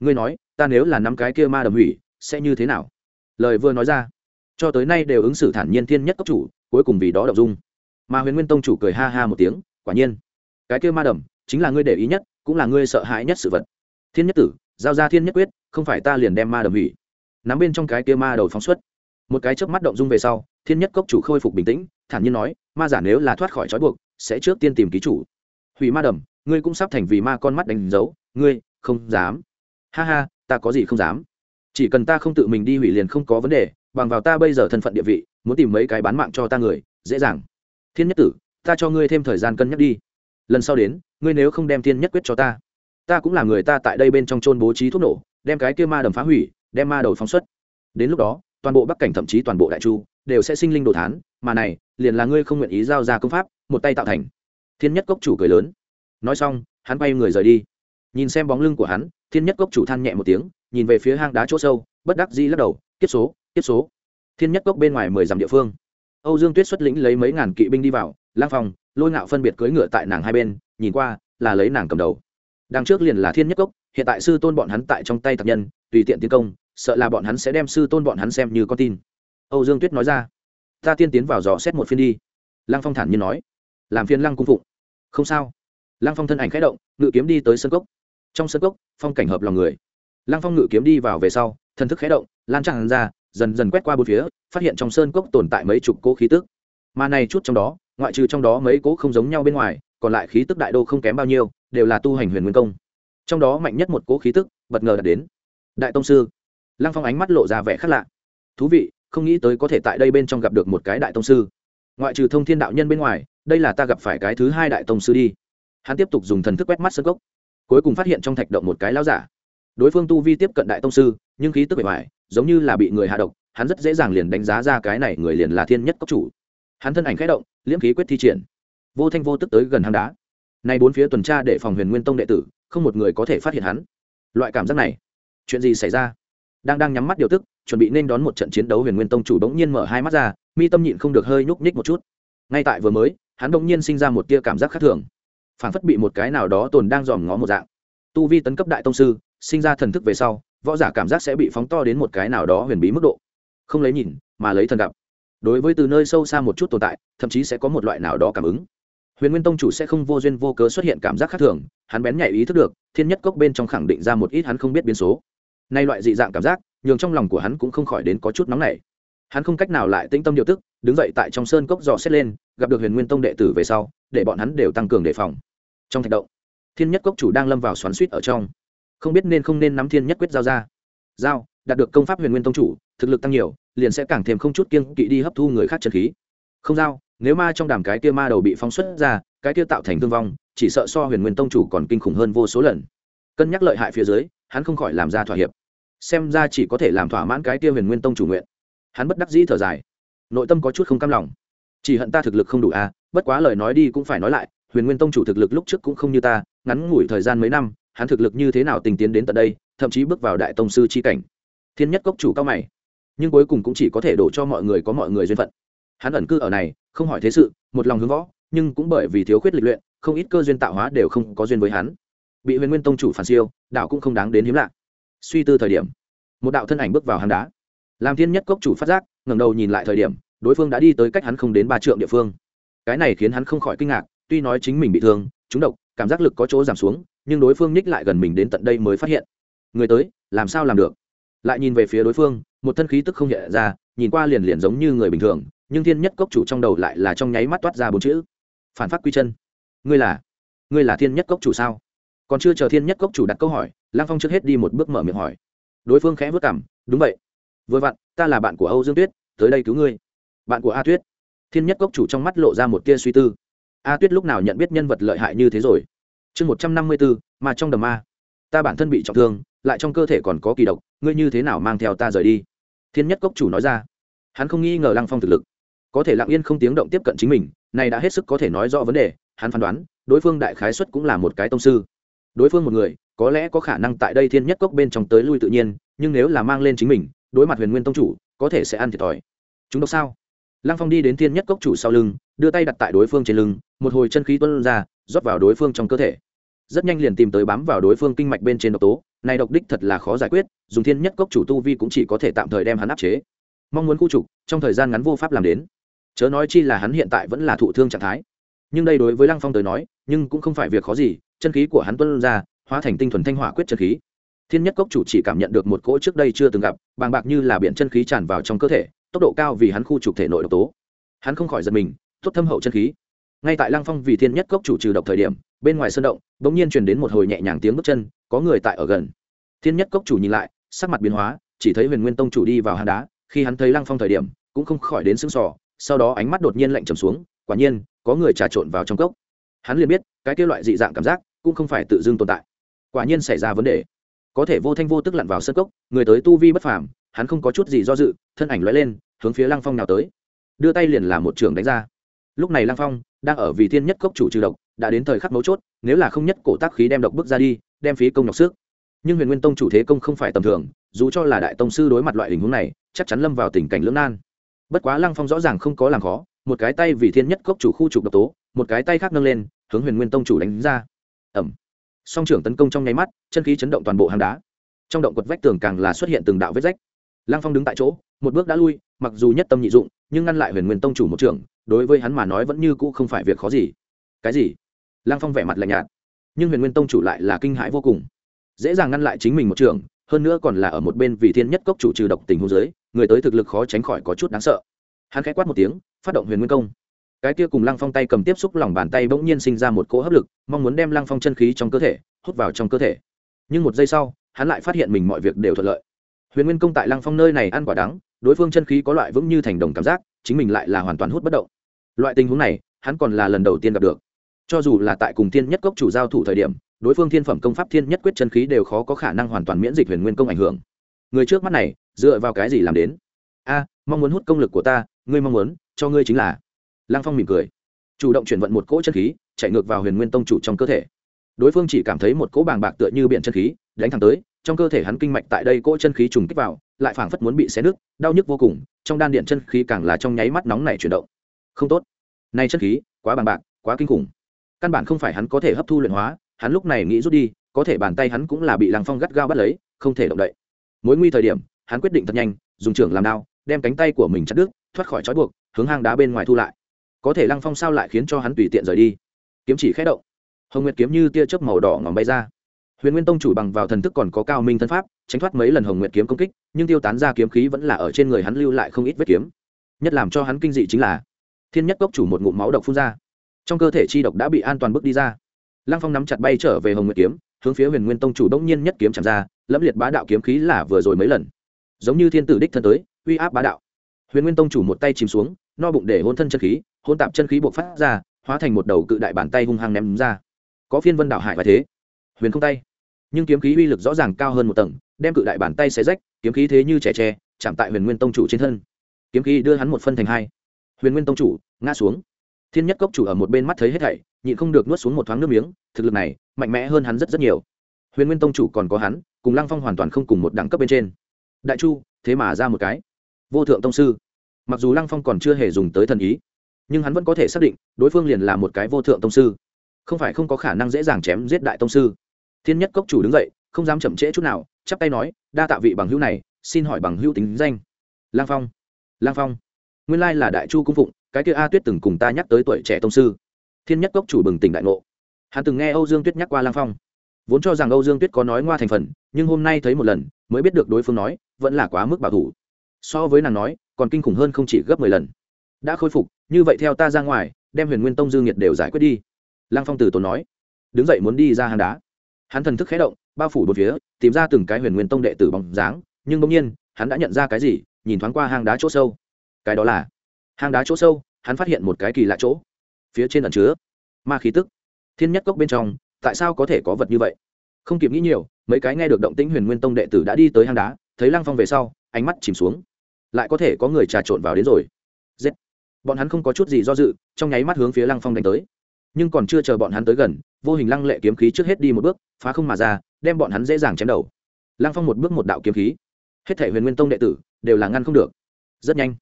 Ngươi nói, ta nếu là năm cái kia ma đầm hủy, sẽ như thế nào? Lời vừa nói ra, cho tới nay đều ứng xử thản nhiên thiên nhất cấp chủ, cuối cùng vì đó đậu dung. Mà huyền nguyên tông chủ cười ha ha một tiếng, quả nhiên. Cái kia ma đầm, chính là ngươi để ý nhất, cũng là ngươi sợ hãi nhất sự vật. Thiên nhất tử, giao ra thiên nhất quyết, không phải ta liền đem ma đầm hủy. Nắm bên trong cái kia ma đầu phóng xuất. Một cái chớp mắt động dung về sau, thiên nhất cốc chủ khôi phục bình tĩnh, thản nhiên nói, ma giả nếu là thoát khỏi trói buộc, sẽ trước tiên tìm ký chủ. Hủy ma đầm, ngươi cũng sắp thành vì ma con mắt đánh dấu, ngươi không dám. Ha ha, ta có gì không dám. Chỉ cần ta không tự mình đi hủy liền không có vấn đề, bằng vào ta bây giờ thân phận địa vị, muốn tìm mấy cái bán mạng cho ta người, dễ dàng. Thiên nhất tử, ta cho ngươi thêm thời gian cân nhắc đi. Lần sau đến, ngươi nếu không đem thiên nhất quyết cho ta ta cũng là người ta tại đây bên trong chôn bố trí thuốc nổ, đem cái kia ma đầm phá hủy, đem ma đầu phóng xuất. Đến lúc đó, toàn bộ bắc cảnh thậm chí toàn bộ đại chu đều sẽ sinh linh đồ thán, mà này, liền là ngươi không nguyện ý giao ra công pháp, một tay tạo thành. Thiên nhất cốc chủ cười lớn. Nói xong, hắn bay người rời đi nhìn xem bóng lưng của hắn, thiên nhất cốc chủ than nhẹ một tiếng, nhìn về phía hang đá chỗ sâu, bất đắc dĩ lắc đầu tiếp số tiếp số. Thiên nhất cốc bên ngoài mười dặm địa phương. Âu dương tuyết xuất lĩnh lấy mấy ngàn kỵ binh đi vào, lang phòng lôi ngạo phân biệt cưỡi ngựa tại nàng hai bên, nhìn qua là lấy nàng cầm đầu. Đằng trước liền là thiên nhất cốc, hiện tại sư tôn bọn hắn tại trong tay tập nhân, tùy tiện tiến công, sợ là bọn hắn sẽ đem sư tôn bọn hắn xem như con tin. Âu dương tuyết nói ra, ta tiên tiến vào dò xét một phiên đi. Lăng phong thản nhiên nói, làm phiên lăng cung phụng. Không sao. Lăng phong thân ảnh khẽ động, ngự kiếm đi tới sân cốc trong sân cốc, phong cảnh hợp lòng người. Lăng phong ngự kiếm đi vào về sau, thần thức khé động, lan tràn ra, dần dần quét qua bốn phía, phát hiện trong sơn cốc tồn tại mấy chục cỗ khí tức. Mà này chút trong đó, ngoại trừ trong đó mấy cỗ không giống nhau bên ngoài, còn lại khí tức đại đô không kém bao nhiêu, đều là tu hành huyền nguyên công. Trong đó mạnh nhất một cỗ khí tức, bất ngờ đạt đến. Đại tông sư. Lăng phong ánh mắt lộ ra vẻ khác lạ. Thú vị, không nghĩ tới có thể tại đây bên trong gặp được một cái đại tông sư. Ngoại trừ thông thiên đạo nhân bên ngoài, đây là ta gặp phải cái thứ hai đại tông sư đi. Hắn tiếp tục dùng thần thức quét mắt sân gốc cuối cùng phát hiện trong thạch động một cái lão giả. Đối phương tu vi tiếp cận đại tông sư, nhưng khí tức bề ngoài, giống như là bị người hạ độc, hắn rất dễ dàng liền đánh giá ra cái này người liền là thiên nhất cốc chủ. Hắn thân ảnh khẽ động, liễm khí quyết thi triển. Vô thanh vô tức tới gần hang đá. Nay bốn phía tuần tra để phòng huyền nguyên tông đệ tử, không một người có thể phát hiện hắn. Loại cảm giác này, chuyện gì xảy ra? Đang đang nhắm mắt điều tức, chuẩn bị nên đón một trận chiến đấu, huyền nguyên tông chủ bỗng nhiên mở hai mắt ra, mi tâm nhịn không được hơi nhúc nhích một chút. Ngay tại vừa mới, hắn bỗng nhiên sinh ra một tia cảm giác khác thường phản phất bị một cái nào đó tồn đang dòm ngó một dạng. Tu vi tấn cấp đại tông sư, sinh ra thần thức về sau, võ giả cảm giác sẽ bị phóng to đến một cái nào đó huyền bí mức độ. Không lấy nhìn, mà lấy thần gặp. Đối với từ nơi sâu xa một chút tồn tại, thậm chí sẽ có một loại nào đó cảm ứng. Huyền nguyên tông chủ sẽ không vô duyên vô cớ xuất hiện cảm giác khác thường, hắn bén nhạy ý thức được, thiên nhất cốc bên trong khẳng định ra một ít hắn không biết biến số. Nay loại dị dạng cảm giác, nhường trong lòng của hắn cũng không khỏi đến có chút nóng nảy. Hắn không cách nào lại tĩnh tâm điều tức, đứng dậy tại trong sơn cốc dò xét lên, gặp được huyền nguyên tông đệ tử về sau để bọn hắn đều tăng cường đề phòng. Trong thạch động, thiên nhất cốc chủ đang lâm vào xoắn suýt ở trong. Không biết nên không nên nắm thiên nhất quyết giao ra. Giao, đạt được công pháp huyền nguyên tông chủ, thực lực tăng nhiều, liền sẽ càng thêm không chút kiên kỵ đi hấp thu người khác chân khí. Không giao, nếu ma trong đàm cái kia ma đầu bị phóng xuất ra, cái kia tạo thành thương vong, chỉ sợ so huyền nguyên tông chủ còn kinh khủng hơn vô số lần. Cân nhắc lợi hại phía dưới, hắn không khỏi làm ra thỏa hiệp. Xem ra chỉ có thể làm thỏa mãn cái kia huyền nguyên tông chủ nguyện. Hắn bất đắc dĩ thở dài. Nội tâm có chút không cam lòng. Chỉ hận ta thực lực không đủ à bất quá lời nói đi cũng phải nói lại, huyền nguyên tông chủ thực lực lúc trước cũng không như ta, ngắn ngủi thời gian mấy năm, hắn thực lực như thế nào tình tiến đến tận đây, thậm chí bước vào đại tông sư c h i cảnh. Thiên nhất cốc chủ cao mày, nhưng cuối cùng cũng chỉ có thể đổ cho mọi người có mọi người duyên phận. Hắn ẩn cư ở này, không hỏi thế sự, một lòng hướng võ, nhưng cũng bởi vì thiếu khuyết lịch luyện, không ít cơ duyên tạo hóa đều không có duyên với hắn. Bị huyền nguyên tông chủ phản siêu, đạo cũng không đáng đến hiếm lạ. Suy tư thời điểm, một đạo thân ảnh bước vào hang đá. Làm thiên nhất cốc chủ phát giác, ngẩng đầu nhìn lại thời điểm, đối phương đã đi tới cách hắn không đến ba trượng địa phương cái này khiến hắn không khỏi kinh ngạc, tuy nói chính mình bị thương, trúng độc, cảm giác lực có chỗ giảm xuống, nhưng đối phương nhích lại gần mình đến tận đây mới phát hiện. Người tới, làm sao làm được? Lại nhìn về phía đối phương, một thân khí tức không nhẹ ra, nhìn qua liền liền giống như người bình thường, nhưng thiên nhất cốc chủ trong đầu lại là trong nháy mắt toát ra bốn chữ. Phản phát quy chân. Ngươi là ngươi là thiên nhất cốc chủ sao? Còn chưa chờ thiên nhất cốc chủ đặt câu hỏi lang phong trước hết đi một bước mở miệng hỏi. Đối phương khẽ vất cảm đúng vậy. Vừa vặn, ta là bạn của âu dương tuyết, tới đây cứu ngươi. Bạn của a tuyết? Thiên nhất cốc chủ trong mắt lộ ra một tia suy tư. A tuyết lúc nào nhận biết nhân vật lợi hại như thế rồi? Chương một trăm năm mươi bốn mà trong đầm ma. Ta bản thân bị trọng thương, lại trong cơ thể còn có kỳ độc, ngươi như thế nào mang theo ta rời đi? Thiên nhất cốc chủ nói ra. Hắn không nghi ngờ lăng phong thực lực. Có thể lặng yên không tiếng động tiếp cận chính mình, này đã hết sức có thể nói rõ vấn đề, hắn phán đoán, đối phương đại khái xuất cũng là một cái tông sư. Đối phương một người, có lẽ có khả năng tại đây thiên nhất cốc bên trong tới lui tự nhiên, nhưng nếu là mang lên chính mình, đối mặt huyền nguyên tông chủ, có thể sẽ ăn thiệt thòi. Chúng độc sao? Lăng phong đi đến thiên nhất cốc chủ sau lưng, đưa tay đặt tại đối phương trên lưng, một hồi chân khí tuân ra, rót vào đối phương trong cơ thể. Rất nhanh liền tìm tới bám vào đối phương kinh mạch bên trên độc tố, này độc đích thật là khó giải quyết, dùng thiên nhất cốc chủ tu vi cũng chỉ có thể tạm thời đem hắn áp chế. Mong muốn khu trục, trong thời gian ngắn vô pháp làm đến. Chớ nói chi là hắn hiện tại vẫn là thụ thương trạng thái. Nhưng đây đối với lăng phong tới nói, nhưng cũng không phải việc khó gì, chân khí của hắn tuân ra, hóa thành tinh thuần thanh hỏa quyết chân khí. Thiên nhất cốc chủ chỉ cảm nhận được một cỗ trước đây chưa từng gặp, bàng bạc như là biển chân khí tràn vào trong cơ thể tốc độ cao vì hắn khu trục thể nội độc tố. Hắn không khỏi giật mình tốt thâm hậu chân khí. Ngay tại lăng phong vì thiên nhất cốc chủ trừ độc thời điểm, bên ngoài sơn động đ ỗ n g nhiên truyền đến một hồi nhẹ nhàng tiếng bước chân, có người tại ở gần. Thiên nhất cốc chủ nhìn lại, sắc mặt biến hóa, chỉ thấy huyền nguyên tông chủ đi vào hang đá, khi hắn thấy lăng phong thời điểm, cũng không khỏi đến sưng sỏ sau đó ánh mắt đột nhiên lạnh trầm xuống, quả nhiên, có người trà trộn vào trong cốc. Hắn liền biết, cái kêu loại dị dạng cảm giác, cũng không phải tự dưng tồn tại. Quả nhiên xảy ra vấn đề. Có thể vô thanh vô tức lặn vào sân cốc, người tới tu vi bất phàm hắn không có chút gì do dự, thân ảnh lóe lên, hướng phía lăng phong nào tới. Đưa tay liền làm một trường đánh ra. Lúc này lăng phong đang ở vì thiên nhất cốc chủ trừ độc, đã đến thời khắc mấu chốt, nếu là không nhất cổ tác khí đem độc bước ra đi, đem phí công nhọc sức. Nhưng huyền nguyên tông chủ thế công không phải tầm thường, dù cho là đại tông sư đối mặt loại tình huống này, chắc chắn lâm vào tình cảnh lưỡng nan. Bất quá lăng phong rõ ràng không có làm khó, một cái tay vì thiên nhất cốc chủ khu trục độc tố, một cái tay khác nâng lên, hướng huyền nguyên tông chủ đánh ra. Ẩm song trưởng tấn công trong nháy mắt, chân khí chấn động toàn bộ hang đá. Trong động quật vách tường càng là xuất hiện từng đạo vết rách lăng phong đứng tại chỗ, một bước đã lui, mặc dù nhất tâm nhị dụng, nhưng ngăn lại huyền nguyên tông chủ một trưởng, đối với hắn mà nói vẫn như cũ không phải việc khó gì. Cái gì? Lăng phong vẻ mặt lạnh nhạt. Nhưng huyền nguyên tông chủ lại là kinh hãi vô cùng. Dễ dàng ngăn lại chính mình một trưởng, hơn nữa còn là ở một bên vì thiên nhất cốc chủ trừ độc tình hôn giới người tới thực lực khó tránh khỏi có chút đáng sợ. Hắn khẽ quát một tiếng, phát động huyền nguyên công. Cái kia cùng lăng phong tay cầm tiếp xúc lòng bàn tay bỗng nhiên sinh ra một cỗ hấp lực, mong muốn đem lăng phong chân khí trong cơ thể, hút vào trong cơ thể. Nhưng một giây sau, hắn lại phát hiện mình mọi việc đều thuận lợi huyền nguyên công tại lăng phong nơi này ăn quả đắng, đối phương chân khí có loại vững như thành đồng cảm giác, chính mình lại là hoàn toàn hút bất động. Loại tình huống này, hắn còn là lần đầu tiên gặp được. Cho dù là tại cùng thiên nhất cốc chủ giao thủ thời điểm, đối phương thiên phẩm công pháp thiên nhất quyết chân khí đều khó có khả năng hoàn toàn miễn dịch huyền nguyên công ảnh hưởng. Người trước mắt này, dựa vào cái gì làm đến? A, mong muốn hút công lực của ta, ngươi mong muốn, cho ngươi chính là. Lăng phong mỉm cười. Chủ động chuyển vận một cỗ chân khí, chạy ngược vào huyền nguyên tông chủ trong cơ thể. Đối phương chỉ cảm thấy một cỗ bàng bạc tựa như biển chân khí, đánh thẳng tới trong cơ thể hắn kinh mạch tại đây cỗ chân khí trùng kích vào, lại phảng phất muốn bị xé nứt, đau nhức vô cùng, trong đan điện chân khí càng là trong nháy mắt nóng này chuyển động. Không tốt. Nay chân khí, quá bàng bạc, quá kinh khủng. Căn bản không phải hắn có thể hấp thu luyện hóa, hắn lúc này nghĩ rút đi, có thể bàn tay hắn cũng là bị lăng phong gắt gao bắt lấy, không thể động đậy. Mối nguy thời điểm, hắn quyết định thật nhanh, dùng trưởng làm đao, đem cánh tay của mình chặt đứt, thoát khỏi trói buộc, hướng hang đá bên ngoài thu lại. Có thể lăng phong sao lại khiến cho hắn tùy tiện rời đi? Kiếm chỉ khé động. Hồng nguyệt kiếm như tia chớp màu đỏ ngòm bay ra huyền nguyên tông chủ bằng vào thần thức còn có cao minh thân pháp, tránh thoát mấy lần hồng nguyệt kiếm công kích, nhưng tiêu tán ra kiếm khí vẫn là ở trên người hắn lưu lại không ít vết kiếm. Nhất làm cho hắn kinh dị chính là, thiên nhất cốc chủ một ngụm máu độc phun ra. Trong cơ thể chi độc đã bị an toàn bước đi ra. Lăng phong nắm chặt bay trở về hồng nguyệt kiếm, hướng phía huyền nguyên tông chủ đông nhiên nhất kiếm chạm ra, lẫm liệt bá đạo kiếm khí là vừa rồi mấy lần. Giống như thiên tử đích thân tới, uy áp bá đạo. Huyền nguyên tông chủ một tay chìm xuống, no bụng để hôn thân chân khí, hôn tạp chân khí buộc phát ra, hóa thành một đầu cự đại bàn tay hung hăng ném ra. Có phiên vân đạo hải và thế. Huyền không tay nhưng kiếm khí uy lực rõ ràng cao hơn một tầng, đem cự đại bàn tay xé rách, kiếm khí thế như trẻ tre, chạm tại huyền nguyên tông chủ trên thân. Kiếm khí đưa hắn một phân thành hai. Huyền nguyên tông chủ, ngã xuống. Thiên nhất cốc chủ ở một bên mắt thấy hết thảy, nhịn không được nuốt xuống một thoáng nước miếng, thực lực này, mạnh mẽ hơn hắn rất rất nhiều. Huyền nguyên tông chủ còn có hắn, cùng lăng phong hoàn toàn không cùng một đẳng cấp bên trên. Đại chu, thế mà ra một cái. Vô thượng tông sư. Mặc dù lăng phong còn chưa hề dùng tới thần ý, nhưng hắn vẫn có thể xác định, đối phương liền là một cái vô thượng tông sư. Không phải không có khả năng dễ dàng chém giết đại tông sư thiên nhất cốc chủ đứng dậy, không dám chậm trễ chút nào, chắp tay nói, đa tạ vị bằng hữu này, xin hỏi bằng hữu tính danh. Lang phong lang phong, nguyên lai là đại chu cung phụng, cái kia a tuyết từng cùng ta nhắc tới tuổi trẻ tông sư. Thiên nhất cốc chủ bừng tỉnh đại ngộ. Hắn từng nghe âu dương tuyết nhắc qua lang phong. Vốn cho rằng âu dương tuyết có nói ngoa thành phần, nhưng hôm nay thấy một lần, mới biết được đối phương nói, vẫn là quá mức bảo thủ. So với nàng nói, còn kinh khủng hơn không chỉ gấp mười lần. Đã khôi phục, như vậy theo ta ra ngoài, đem huyền nguyên tông dương nhiệt đều giải quyết đi. Lang phong từ tốn nói. Đứng dậy muốn đi ra hàng đá hắn thần thức khé động, bao phủ một phía, tìm ra từng cái huyền nguyên tông đệ tử bóng dáng, nhưng bỗng nhiên, hắn đã nhận ra cái gì, nhìn thoáng qua hang đá chỗ sâu. Cái đó là, hang đá chỗ sâu, hắn phát hiện một cái kỳ lạ chỗ. Phía trên ẩn chứa ma khí tức. Thiên nhất cốc bên trong, tại sao có thể có vật như vậy? Không kịp nghĩ nhiều, mấy cái nghe được động tĩnh huyền nguyên tông đệ tử đã đi tới hang đá, thấy lăng phong về sau, ánh mắt chìm xuống. Lại có thể có người trà trộn vào đến rồi. Giết. Bọn hắn không có chút gì do dự, trong nháy mắt hướng phía lăng phong đánh tới. Nhưng còn chưa chờ bọn hắn tới gần, vô hình lăng lệ kiếm khí trước hết đi một bước phá không mà ra đem bọn hắn dễ dàng chém đầu. Lăng phong một bước một đạo kiếm khí. Hết thể huyền nguyên tông đệ tử đều là ngăn không được. Rất nhanh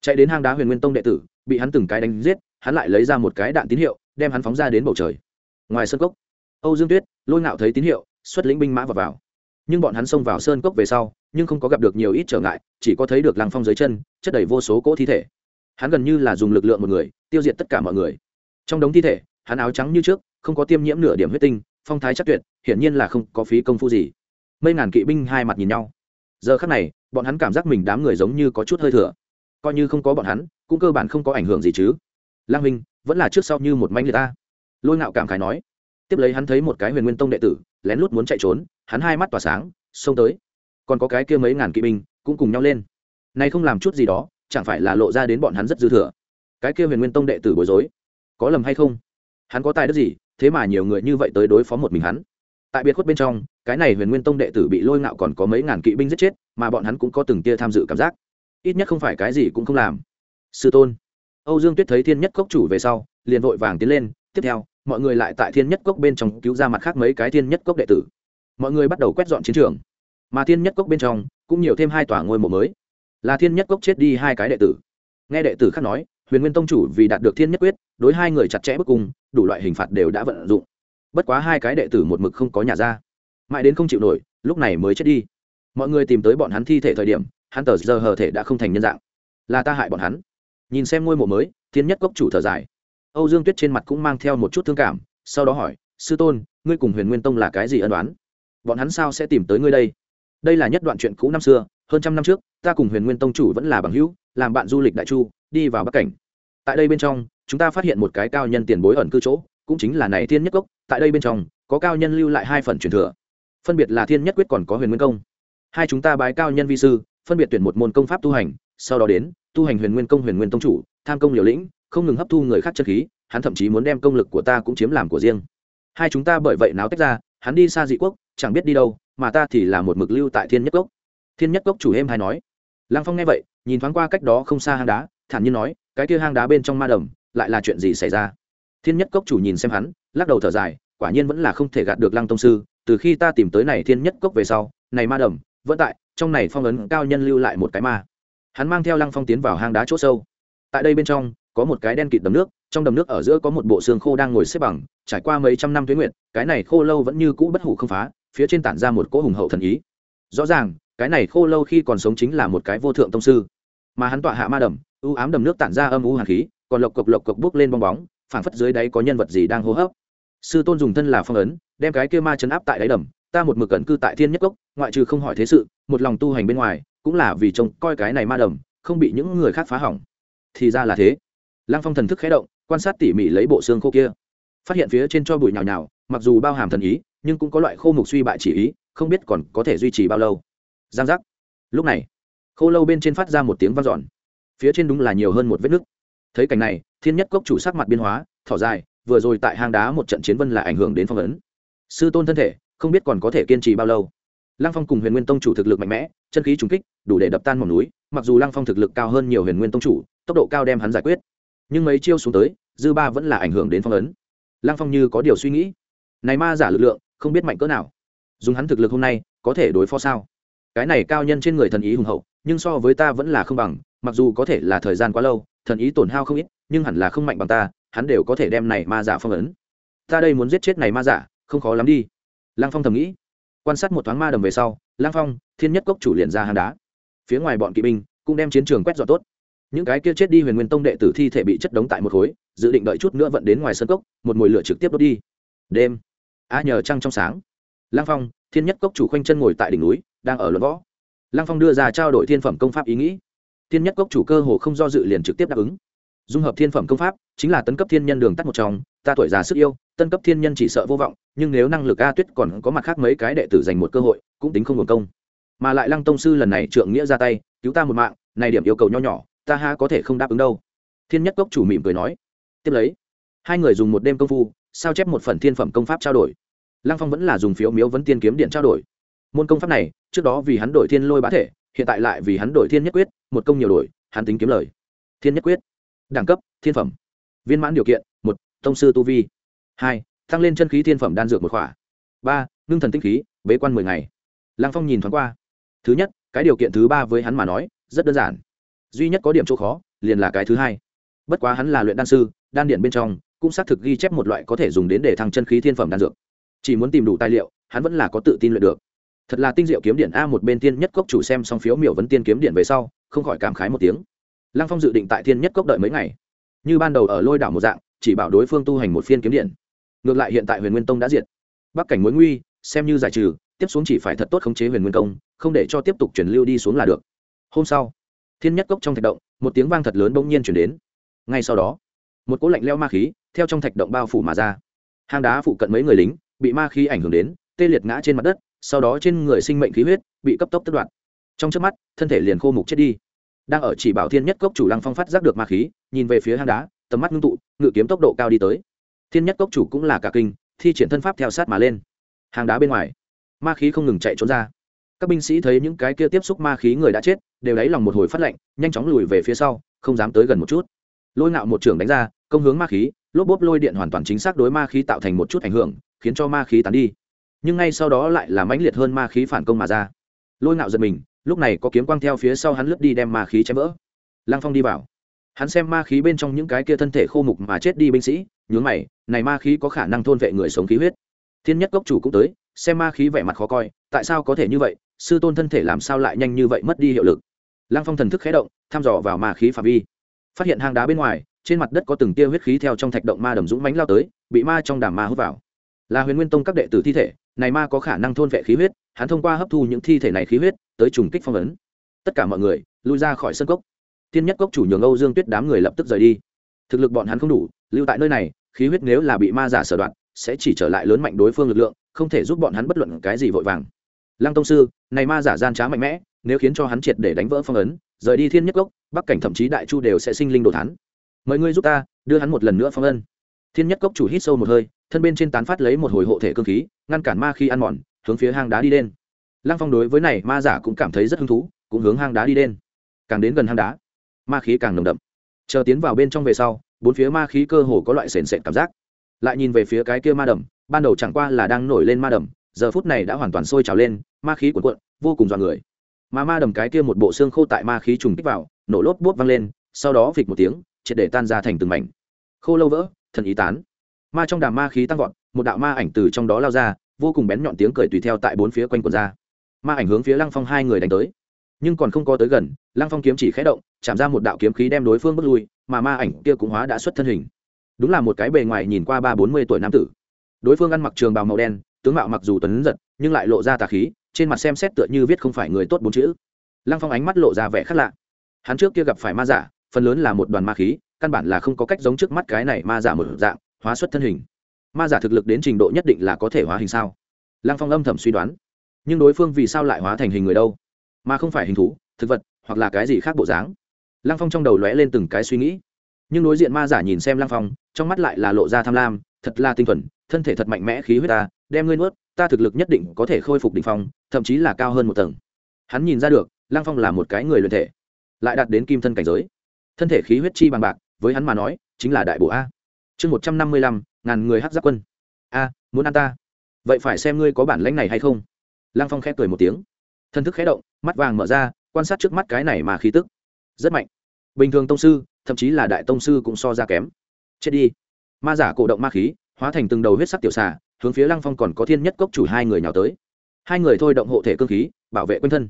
chạy đến hang đá huyền nguyên tông đệ tử bị hắn từng cái đánh giết hắn lại lấy ra một cái đạn tín hiệu đem hắn phóng ra đến bầu trời. Ngoài sân cốc âu dương tuyết lôi ngạo thấy tín hiệu xuất lĩnh binh mã vào, vào. Nhưng bọn hắn xông vào sơn cốc về sau nhưng không có gặp được nhiều ít trở ngại chỉ có thấy được lăng phong dưới chân chất đầy vô số cỗ thi thể. Hắn gần như là dùng lực lượng một người tiêu diệt tất cả mọi người. Trong đống thi thể hắn áo trắng như trước không có tiêm nhiễm nửa điểm huyết tinh, phong thái chắc tuyệt, hiển nhiên là không có phí công phu gì. Mây ngàn kỵ binh hai mặt nhìn nhau. Giờ khắc này, bọn hắn cảm giác mình đám người giống như có chút hơi thừa. Coi như không có bọn hắn, cũng cơ bản không có ảnh hưởng gì chứ. Lang minh, vẫn là trước sau như một manh người ta. Lôi ngạo cảm khải nói. Tiếp lấy hắn thấy một cái huyền nguyên tông đệ tử, lén lút muốn chạy trốn, hắn hai mắt tỏa sáng, xông tới. Còn có cái kia mấy ngàn kỵ binh, cũng cùng nhau lên. Nay không làm chút gì đó, chẳng phải là lộ ra đến bọn hắn rất dư thừa. Cái kia huyền nguyên tông đệ tử bối rối, có lầm hay không? Hắn có tài đức gì thế mà nhiều người như vậy tới đối phó một mình hắn. Tại biệt khuất bên trong, cái này huyền nguyên tông đệ tử bị lôi ngạo còn có mấy ngàn kỵ binh giết chết, mà bọn hắn cũng có từng tia tham dự cảm giác. Ít nhất không phải cái gì cũng không làm. Sư tôn. Âu dương tuyết thấy thiên nhất cốc chủ về sau, liền vội vàng tiến lên. Tiếp theo, mọi người lại tại thiên nhất cốc bên trong cứu ra mặt khác mấy cái thiên nhất cốc đệ tử. Mọi người bắt đầu quét dọn chiến trường. Mà thiên nhất cốc bên trong, cũng nhiều thêm hai tòa ngôi mộ mới. Là thiên nhất cốc chết đi hai cái đệ tử. Nghe đệ tử khác nói, huyền nguyên tông chủ vì đạt được thiên nhất quyết, đối hai người chặt chẽ bức cung đủ loại hình phạt đều đã vận dụng. Bất quá hai cái đệ tử một mực không có nhà ra. Mãi đến không chịu nổi, lúc này mới chết đi. Mọi người tìm tới bọn hắn thi thể thời điểm, hắn tờ giờ hờ thể đã không thành nhân dạng. Là ta hại bọn hắn. Nhìn xem ngôi mộ mới, thiên nhất cốc chủ thở dài. Âu dương tuyết trên mặt cũng mang theo một chút thương cảm, sau đó hỏi, sư tôn, ngươi cùng huyền nguyên tông là cái gì ân đoán bọn hắn sao sẽ tìm tới ngươi đây? Đây là nhất đoạn chuyện cũ năm xưa, hơn trăm năm trước, ta cùng huyền nguyên tông chủ vẫn là bằng hữu, làm bạn du lịch đại chu, đi vào bắc cảnh tại đây bên trong, chúng ta phát hiện một cái cao nhân tiền bối ẩn cư chỗ, cũng chính là này thiên nhất cốc. Tại đây bên trong, có cao nhân lưu lại hai phần truyền thừa. Phân biệt là thiên nhất quyết còn có huyền nguyên công. Hai chúng ta bái cao nhân vi sư, phân biệt tuyển một môn công pháp tu hành, sau đó đến, tu hành huyền nguyên công, huyền nguyên tông chủ, tham công liều lĩnh, không ngừng hấp thu người khác chất khí, hắn thậm chí muốn đem công lực của ta cũng chiếm làm của riêng. Hai chúng ta bởi vậy náo tách ra, hắn đi xa dị quốc, chẳng biết đi đâu, mà ta thì là một mực lưu tại thiên nhất cốc. Thiên nhất cốc chủ êm hay nói. Lăng phong nghe vậy, nhìn thoáng qua cách đó không xa hang đá, thản nhiên nói cái kia hang đá bên trong ma đầm, lại là chuyện gì xảy ra? Thiên nhất cốc chủ nhìn xem hắn, lắc đầu thở dài, quả nhiên vẫn là không thể gạt được lăng tông sư, từ khi ta tìm tới này thiên nhất cốc về sau, này ma đầm, vẫn tại, trong này phong ấn cao nhân lưu lại một cái ma. Hắn mang theo lăng phong tiến vào hang đá chỗ sâu. Tại đây bên trong, có một cái đen kịt đầm nước, trong đầm nước ở giữa có một bộ xương khô đang ngồi xếp bằng, trải qua mấy trăm năm tuyến nguyện cái này khô lâu vẫn như cũ bất hủ không phá, phía trên tản ra một cỗ hùng hậu thần ý. Rõ ràng, cái này khô lâu khi còn sống chính là một cái vô thượng tông sư, mà hắn tọa hạ ma đầm U ám đầm nước tản ra âm u hàn khí, còn lộc cộc lộc cộc bước lên bong bóng, phảng phất dưới đáy có nhân vật gì đang hô hấp. Sư tôn dùng thân là phong ấn, đem cái kia ma chấn áp tại đáy đầm, ta một mực cẩn cư tại thiên nhất cốc, ngoại trừ không hỏi thế sự, một lòng tu hành bên ngoài, cũng là vì trông coi cái này ma đầm, không bị những người khác phá hỏng. Thì ra là thế. Lăng phong thần thức khé động, quan sát tỉ mỉ lấy bộ xương khô kia. Phát hiện phía trên cho bụi nhào nhào, mặc dù bao hàm thần ý, nhưng cũng có loại khô mục suy bại chỉ ý, không biết còn có thể duy trì bao lâu. Giang giác. Lúc này, khô lâu bên trên phát ra một tiếng vang dọn phía trên đúng là nhiều hơn một vết nứt. Thấy cảnh này, thiên nhất cốc chủ sắc mặt biên hóa, thỏ dài, vừa rồi tại hang đá một trận chiến vân là ảnh hưởng đến phong ấn. Sư tôn thân thể, không biết còn có thể kiên trì bao lâu. Lăng phong cùng huyền nguyên tông chủ thực lực mạnh mẽ, chân khí trùng kích, đủ để đập tan mỏm núi, mặc dù lăng phong thực lực cao hơn nhiều huyền nguyên tông chủ, tốc độ cao đem hắn giải quyết. Nhưng mấy chiêu xuống tới, dư ba vẫn là ảnh hưởng đến phong ấn. Lăng phong như có điều suy nghĩ. Này ma giả lực lượng, không biết mạnh cỡ nào. Dùng hắn thực lực hôm nay, có thể đối phó sao? Cái này cao nhân trên người thần ý hùng hậu nhưng so với ta vẫn là không bằng, mặc dù có thể là thời gian quá lâu, thần ý tổn hao không ít, nhưng hẳn là không mạnh bằng ta, hắn đều có thể đem này ma giả phong ấn. Ta đây muốn giết chết này ma giả, không khó lắm đi. Lăng phong thầm nghĩ. Quan sát một thoáng ma đầm về sau, lăng phong, thiên nhất cốc chủ liền ra hang đá. Phía ngoài bọn kỵ binh cũng đem chiến trường quét dọn tốt. Những cái kia chết đi huyền nguyên tông đệ tử thi thể bị chất đống tại một khối, dự định đợi chút nữa vận đến ngoài sân cốc, một mồi lửa trực tiếp đốt đi. Đêm a nhờ trăng trong sáng. Lăng phong, thiên nhất cốc chủ khoanh chân ngồi tại đỉnh núi, đang ở luận võ lăng phong đưa ra trao đổi thiên phẩm công pháp ý nghĩ. Thiên nhất cốc chủ cơ hồ không do dự liền trực tiếp đáp ứng. Dung hợp thiên phẩm công pháp, chính là tấn cấp thiên nhân đường tắt một trong, ta tuổi già sức yêu tân cấp thiên nhân chỉ sợ vô vọng, nhưng nếu năng lực a tuyết còn có mặt khác mấy cái đệ tử dành một cơ hội, cũng tính không nguồn công. Mà lại lăng tông sư lần này trượng nghĩa ra tay, cứu ta một mạng, này điểm yêu cầu nho nhỏ, ta ha có thể không đáp ứng đâu. Thiên nhất cốc chủ mỉm cười nói. Tiếp lấy, hai người dùng một đêm công phu, sao chép một phần thiên phẩm công pháp trao đổi. Lăng phong vẫn là dùng phiếu miếu vấn tiên kiếm điện trao đổi môn công pháp này, trước đó vì hắn đổi thiên lôi bá thể, hiện tại lại vì hắn đổi thiên nhất quyết, một công nhiều đổi, hắn tính kiếm lời. Thiên nhất quyết, đẳng cấp, thiên phẩm. Viên mãn điều kiện, một, tông sư tu vi. Hai, tăng lên chân khí thiên phẩm đan dược một khỏa. Ba, ngưng thần tinh khí, bế quan mười ngày. Lăng phong nhìn thoáng qua. Thứ nhất, cái điều kiện thứ ba với hắn mà nói, rất đơn giản. Duy nhất có điểm chỗ khó, liền là cái thứ hai. Bất quá hắn là luyện đan sư, đan điện bên trong cũng xác thực ghi chép một loại có thể dùng đến để thăng chân khí thiên phẩm đan dược. Chỉ muốn tìm đủ tài liệu, hắn vẫn là có tự tin luyện được thật là tinh diệu kiếm điện a một bên tiên nhất cốc chủ xem xong phiếu miểu vấn tiên kiếm điện về sau, không khỏi cảm khái một tiếng. Lăng phong dự định tại thiên nhất cốc đợi mấy ngày. Như ban đầu ở lôi đảo một dạng, chỉ bảo đối phương tu hành một phiên kiếm điện. Ngược lại hiện tại huyền nguyên tông đã diệt. Bắc cảnh mối nguy, xem như giải trừ, tiếp xuống chỉ phải thật tốt khống chế huyền nguyên công không để cho tiếp tục chuyển lưu đi xuống là được. Hôm sau, thiên nhất cốc trong thạch động, một tiếng vang thật lớn bỗng nhiên chuyển đến. Ngay sau đó, một cỗ lạnh leo ma khí theo trong thạch động bao phủ mà ra. Hang đá phụ cận mấy người lính, bị ma khí ảnh hưởng đến, tê liệt ngã trên mặt đất sau đó trên người sinh mệnh khí huyết bị cấp tốc tất đoạn trong trước mắt, thân thể liền khô mục chết đi. Đang ở chỉ bảo thiên nhất cốc chủ lăng phong phát giác được ma khí, nhìn về phía hang đá, tầm mắt ngưng tụ, ngự kiếm tốc độ cao đi tới. Thiên nhất cốc chủ cũng là cả kinh, thi triển thân pháp theo sát mà lên. Hang đá bên ngoài, ma khí không ngừng chạy trốn ra. Các binh sĩ thấy những cái kia tiếp xúc ma khí người đã chết, đều đáy lòng một hồi phát lạnh nhanh chóng lùi về phía sau, không dám tới gần một chút. Lôi ngạo một trường đánh ra, công hướng ma khí, lốp bốp lôi điện hoàn toàn chính xác đối ma khí tạo thành một chút ảnh hưởng, khiến cho ma khí tán đi nhưng ngay sau đó lại là mãnh liệt hơn ma khí phản công mà ra. Lôi ngạo giật mình, lúc này có kiếm quang theo phía sau hắn lướt đi đem ma khí chém vỡ. Lăng phong đi vào. Hắn xem ma khí bên trong những cái kia thân thể khô mục mà chết đi binh sĩ, nhướng mày, này ma khí có khả năng thôn vệ người sống khí huyết. Thiên nhất gốc chủ cũng tới, xem ma khí vẻ mặt khó coi, tại sao có thể như vậy, sư tôn thân thể làm sao lại nhanh như vậy mất đi hiệu lực. Lăng phong thần thức khé động, thăm dò vào ma khí phạm vi. Phát hiện hang đá bên ngoài, trên mặt đất có từng tia huyết khí theo trong thạch động ma đầm dũng mánh lao tới, bị ma trong đàm ma hút vào là huyền nguyên tông các đệ tử thi thể, này ma có khả năng thôn vệ khí huyết, hắn thông qua hấp thu những thi thể này khí huyết, tới trùng kích phong ấn. Tất cả mọi người, lui ra khỏi sân cốc. Thiên nhất cốc chủ nhường âu dương tuyết đám người lập tức rời đi. Thực lực bọn hắn không đủ, lưu tại nơi này, khí huyết nếu là bị ma giả sở đoạn sẽ chỉ trở lại lớn mạnh đối phương lực lượng, không thể giúp bọn hắn bất luận cái gì vội vàng. Lăng tông sư, này ma giả gian trá mạnh mẽ, nếu khiến cho hắn triệt để đánh vỡ phong ấn, rời đi thiên nhất cốc, bắc cảnh thậm chí đại chu đều sẽ sinh linh đồ thán. Mời ngươi giúp ta, đưa hắn một lần nữa phong ân thiên nhất cốc chủ hít sâu một hơi thân bên trên tán phát lấy một hồi hộ thể cơ khí, ngăn cản ma khi ăn mòn, hướng phía hang đá đi đen lăng phong đối với này, ma giả cũng cảm thấy rất hứng thú, cũng hướng hang đá đi đen càng đến gần hang đá, ma khí càng nồng đậm. Chờ tiến vào bên trong về sau, bốn phía ma khí cơ hồ có loại sền sệt cảm giác. Lại nhìn về phía cái kia ma đầm, ban đầu chẳng qua là đang nổi lên ma đầm, giờ phút này đã hoàn toàn sôi trào lên, ma khí cuộn cuộn, vô cùng dọa người. Mà ma đầm cái kia một bộ xương khô tại ma khí trùng kích vào, nổ lốp bốp văng lên, sau đó vịch một tiếng, triệt để tan ra thành từng mảnh. Khô lâu vỡ, thần ý tán ma trong đàm ma khí tăng vọt, một đạo ma ảnh từ trong đó lao ra, vô cùng bén nhọn tiếng cười tùy theo tại bốn phía quanh quần ra. Ma ảnh hướng phía lăng phong hai người đánh tới. Nhưng còn không có tới gần, lăng phong kiếm chỉ khé động, chạm ra một đạo kiếm khí đem đối phương bước lui, mà ma ảnh kia cũng hóa đã xuất thân hình. Đúng là một cái bề ngoài nhìn qua ba bốn mươi tuổi nam tử. Đối phương ăn mặc trường bào màu đen, tướng mạo mặc dù tuấn giật, nhưng lại lộ ra tà khí, trên mặt xem xét tựa như viết không phải người tốt bốn chữ. Lăng phong ánh mắt lộ ra vẻ khác lạ. Hắn trước kia gặp phải ma giả, phần lớn là một đoàn ma khí, căn bản là không có cách giống trước mắt cái này ma giả một dạng hóa xuất thân hình. Ma giả thực lực đến trình độ nhất định là có thể hóa hình sao? Lăng phong âm thầm suy đoán. Nhưng đối phương vì sao lại hóa thành hình người đâu? Mà không phải hình thú, thực vật, hoặc là cái gì khác bộ dáng? Lăng phong trong đầu lóe lên từng cái suy nghĩ. Nhưng đối diện ma giả nhìn xem lăng phong, trong mắt lại là lộ ra tham lam, thật là tinh thuần, thân thể thật mạnh mẽ khí huyết ta, đem ngươi nuốt, ta thực lực nhất định có thể khôi phục đ ỉ n h phong, thậm chí là cao hơn một tầng. Hắn nhìn ra được, lăng phong là một cái người luyện thể, lại đạt đến kim thân cảnh giới. Thân thể khí huyết chi bằng bạc, với hắn mà nói, chính là đại bộ a chương một trăm năm mươi lăm, ngàn người hát giáp quân. A, muốn ăn ta? Vậy phải xem ngươi có bản lãnh này hay không. Lăng phong khẽ cười một tiếng. Thân thức khẽ động, mắt vàng mở ra, quan sát trước mắt cái này mà khí tức. Rất mạnh. Bình thường tông sư, thậm chí là đại tông sư cũng so ra kém. Chết đi. Ma giả cổ động ma khí, hóa thành từng đầu huyết sắc tiểu xà, hướng phía lăng phong còn có thiên nhất cốc chủ hai người nhào tới. Hai người thôi động hộ thể cương khí, bảo vệ quân thân.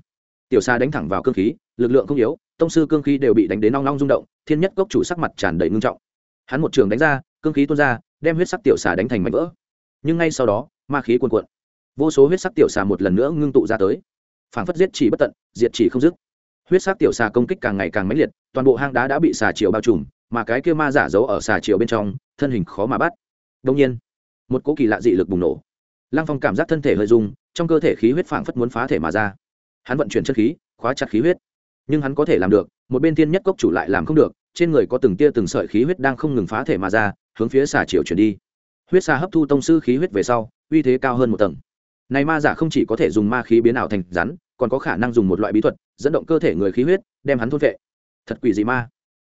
Tiểu xà đánh thẳng vào cương khí, lực lượng không yếu, tông sư cương khí đều bị đánh đến nong nong rung động, thiên nhất cốc chủ sắc mặt tràn đầy ngưng trọng. Hắn một trường đánh ra cương khí tuôn ra, đem huyết sắc tiểu xà đánh thành mảnh vỡ. Nhưng ngay sau đó, ma khí cuồn cuộn. Vô số huyết sắc tiểu xà một lần nữa ngưng tụ ra tới. Phảng phất giết chỉ bất tận, diệt chỉ không dứt. Huyết sắc tiểu xà công kích càng ngày càng mãnh liệt, toàn bộ hang đá đã bị xà chiều bao trùm, mà cái kia ma giả giấu ở xà chiều bên trong, thân hình khó mà bắt. Đông nhiên, một cỗ kỳ lạ dị lực bùng nổ. Lăng phong cảm giác thân thể hơi rung, trong cơ thể khí huyết phảng phất muốn phá thể mà ra. Hắn vận chuyển chất khí, khóa chặt khí huyết. Nhưng hắn có thể làm được, một bên tiên nhất cốc chủ lại làm không được trên người có từng tia từng sợi khí huyết đang không ngừng phá thể mà ra, hướng phía xà chiều chuyển đi. Huyết xà hấp thu tông sư khí huyết về sau, uy thế cao hơn một tầng. Này ma giả không chỉ có thể dùng ma khí biến ảo thành rắn, còn có khả năng dùng một loại bí thuật, dẫn động cơ thể người khí huyết, đem hắn thôn vệ. Thật quỷ gì ma.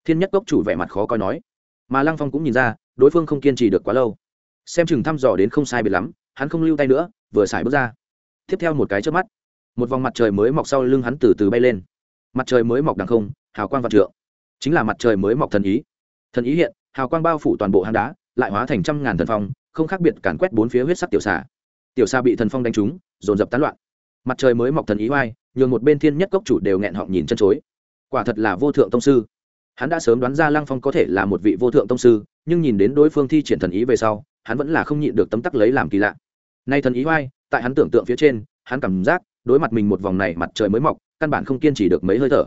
Thiên nhất cốc chủ vẻ mặt khó coi nói. Mà lăng phong cũng nhìn ra, đối phương không kiên trì được quá lâu. Xem chừng thăm dò đến không sai biệt lắm, hắn không lưu tay nữa, vừa xài bước ra. Tiếp theo một cái trước mắt, một vòng mặt trời mới mọc sau lưng hắn từ từ bay lên. Mặt trời mới mọc đằng không, hào quang vạn trượng chính là mặt trời mới mọc thần ý. Thần ý hiện, hào quang bao phủ toàn bộ hang đá, lại hóa thành trăm ngàn thần phong, không khác biệt càn quét bốn phía huyết sắc tiểu xà. Tiểu xà bị thần phong đánh trúng, dồn dập tán loạn. Mặt trời mới mọc thần ý oai, nhường một bên thiên nhất cốc chủ đều nghẹn họng nhìn chân chối. Quả thật là vô thượng tông sư. Hắn đã sớm đoán ra lăng phong có thể là một vị vô thượng tông sư, nhưng nhìn đến đối phương thi triển thần ý về sau, hắn vẫn là không nhịn được tấm tắc lấy làm kỳ lạ. Nay thần ý oai, tại hắn tưởng tượng phía trên, hắn cảm giác, đối mặt mình một vòng này mặt trời mới mọc, căn bản không kiên trì được mấy hơi thở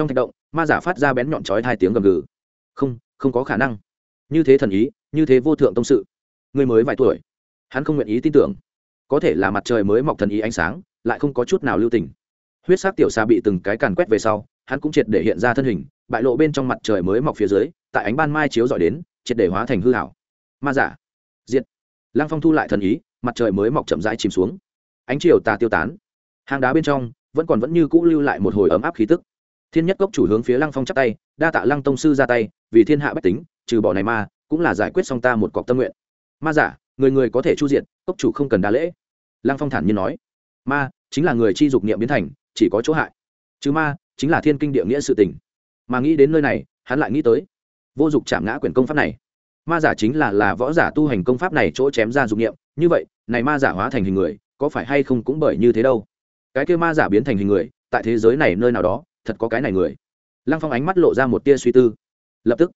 trong thạch động, ma giả phát ra bén nhọn chói hai tiếng gầm gừ. Không không có khả năng. Như thế thần ý, như thế vô thượng tông sự. Người mới vài tuổi, hắn không nguyện ý tin tưởng. Có thể là mặt trời mới mọc thần ý ánh sáng, lại không có chút nào lưu tình. Huyết sắc tiểu xa bị từng cái càn quét về sau, hắn cũng triệt để hiện ra thân hình, bại lộ bên trong mặt trời mới mọc phía dưới, tại ánh ban mai chiếu dọi đến, triệt để hóa thành hư hảo ma giả. Diệt. Lăng phong thu lại thần ý, mặt trời mới mọc chậm rãi chìm xuống. Ánh chiều tà tiêu tán. Hang đá bên trong, vẫn còn vẫn như cũ lưu lại một hồi ấm áp khí tức thiên nhất cốc chủ hướng phía lăng phong chắp tay, đa tạ lăng tông sư ra tay, vì thiên hạ bách tính, trừ bỏ này ma, cũng là giải quyết xong ta một cọc tâm nguyện. Ma giả, người người có thể chu diện cốc chủ không cần đa lễ. Lăng phong thản nhiên nói. Ma, chính là người chi dục niệm biến thành, chỉ có chỗ hại. Chứ ma, chính là thiên kinh địa nghĩa sự tình. Mà nghĩ đến nơi này, hắn lại nghĩ tới. Vô dụng chạm ngã quyền công pháp này. Ma giả chính là là võ giả tu hành công pháp này chỗ chém ra dục niệm, như vậy, này ma giả hóa thành hình người, có phải hay không cũng bởi như thế đâu. Cái kia ma giả biến thành hình người, tại thế giới này nơi nào đó thật có cái này người. Lăng phong ánh mắt lộ ra một tia suy tư. Lập tức,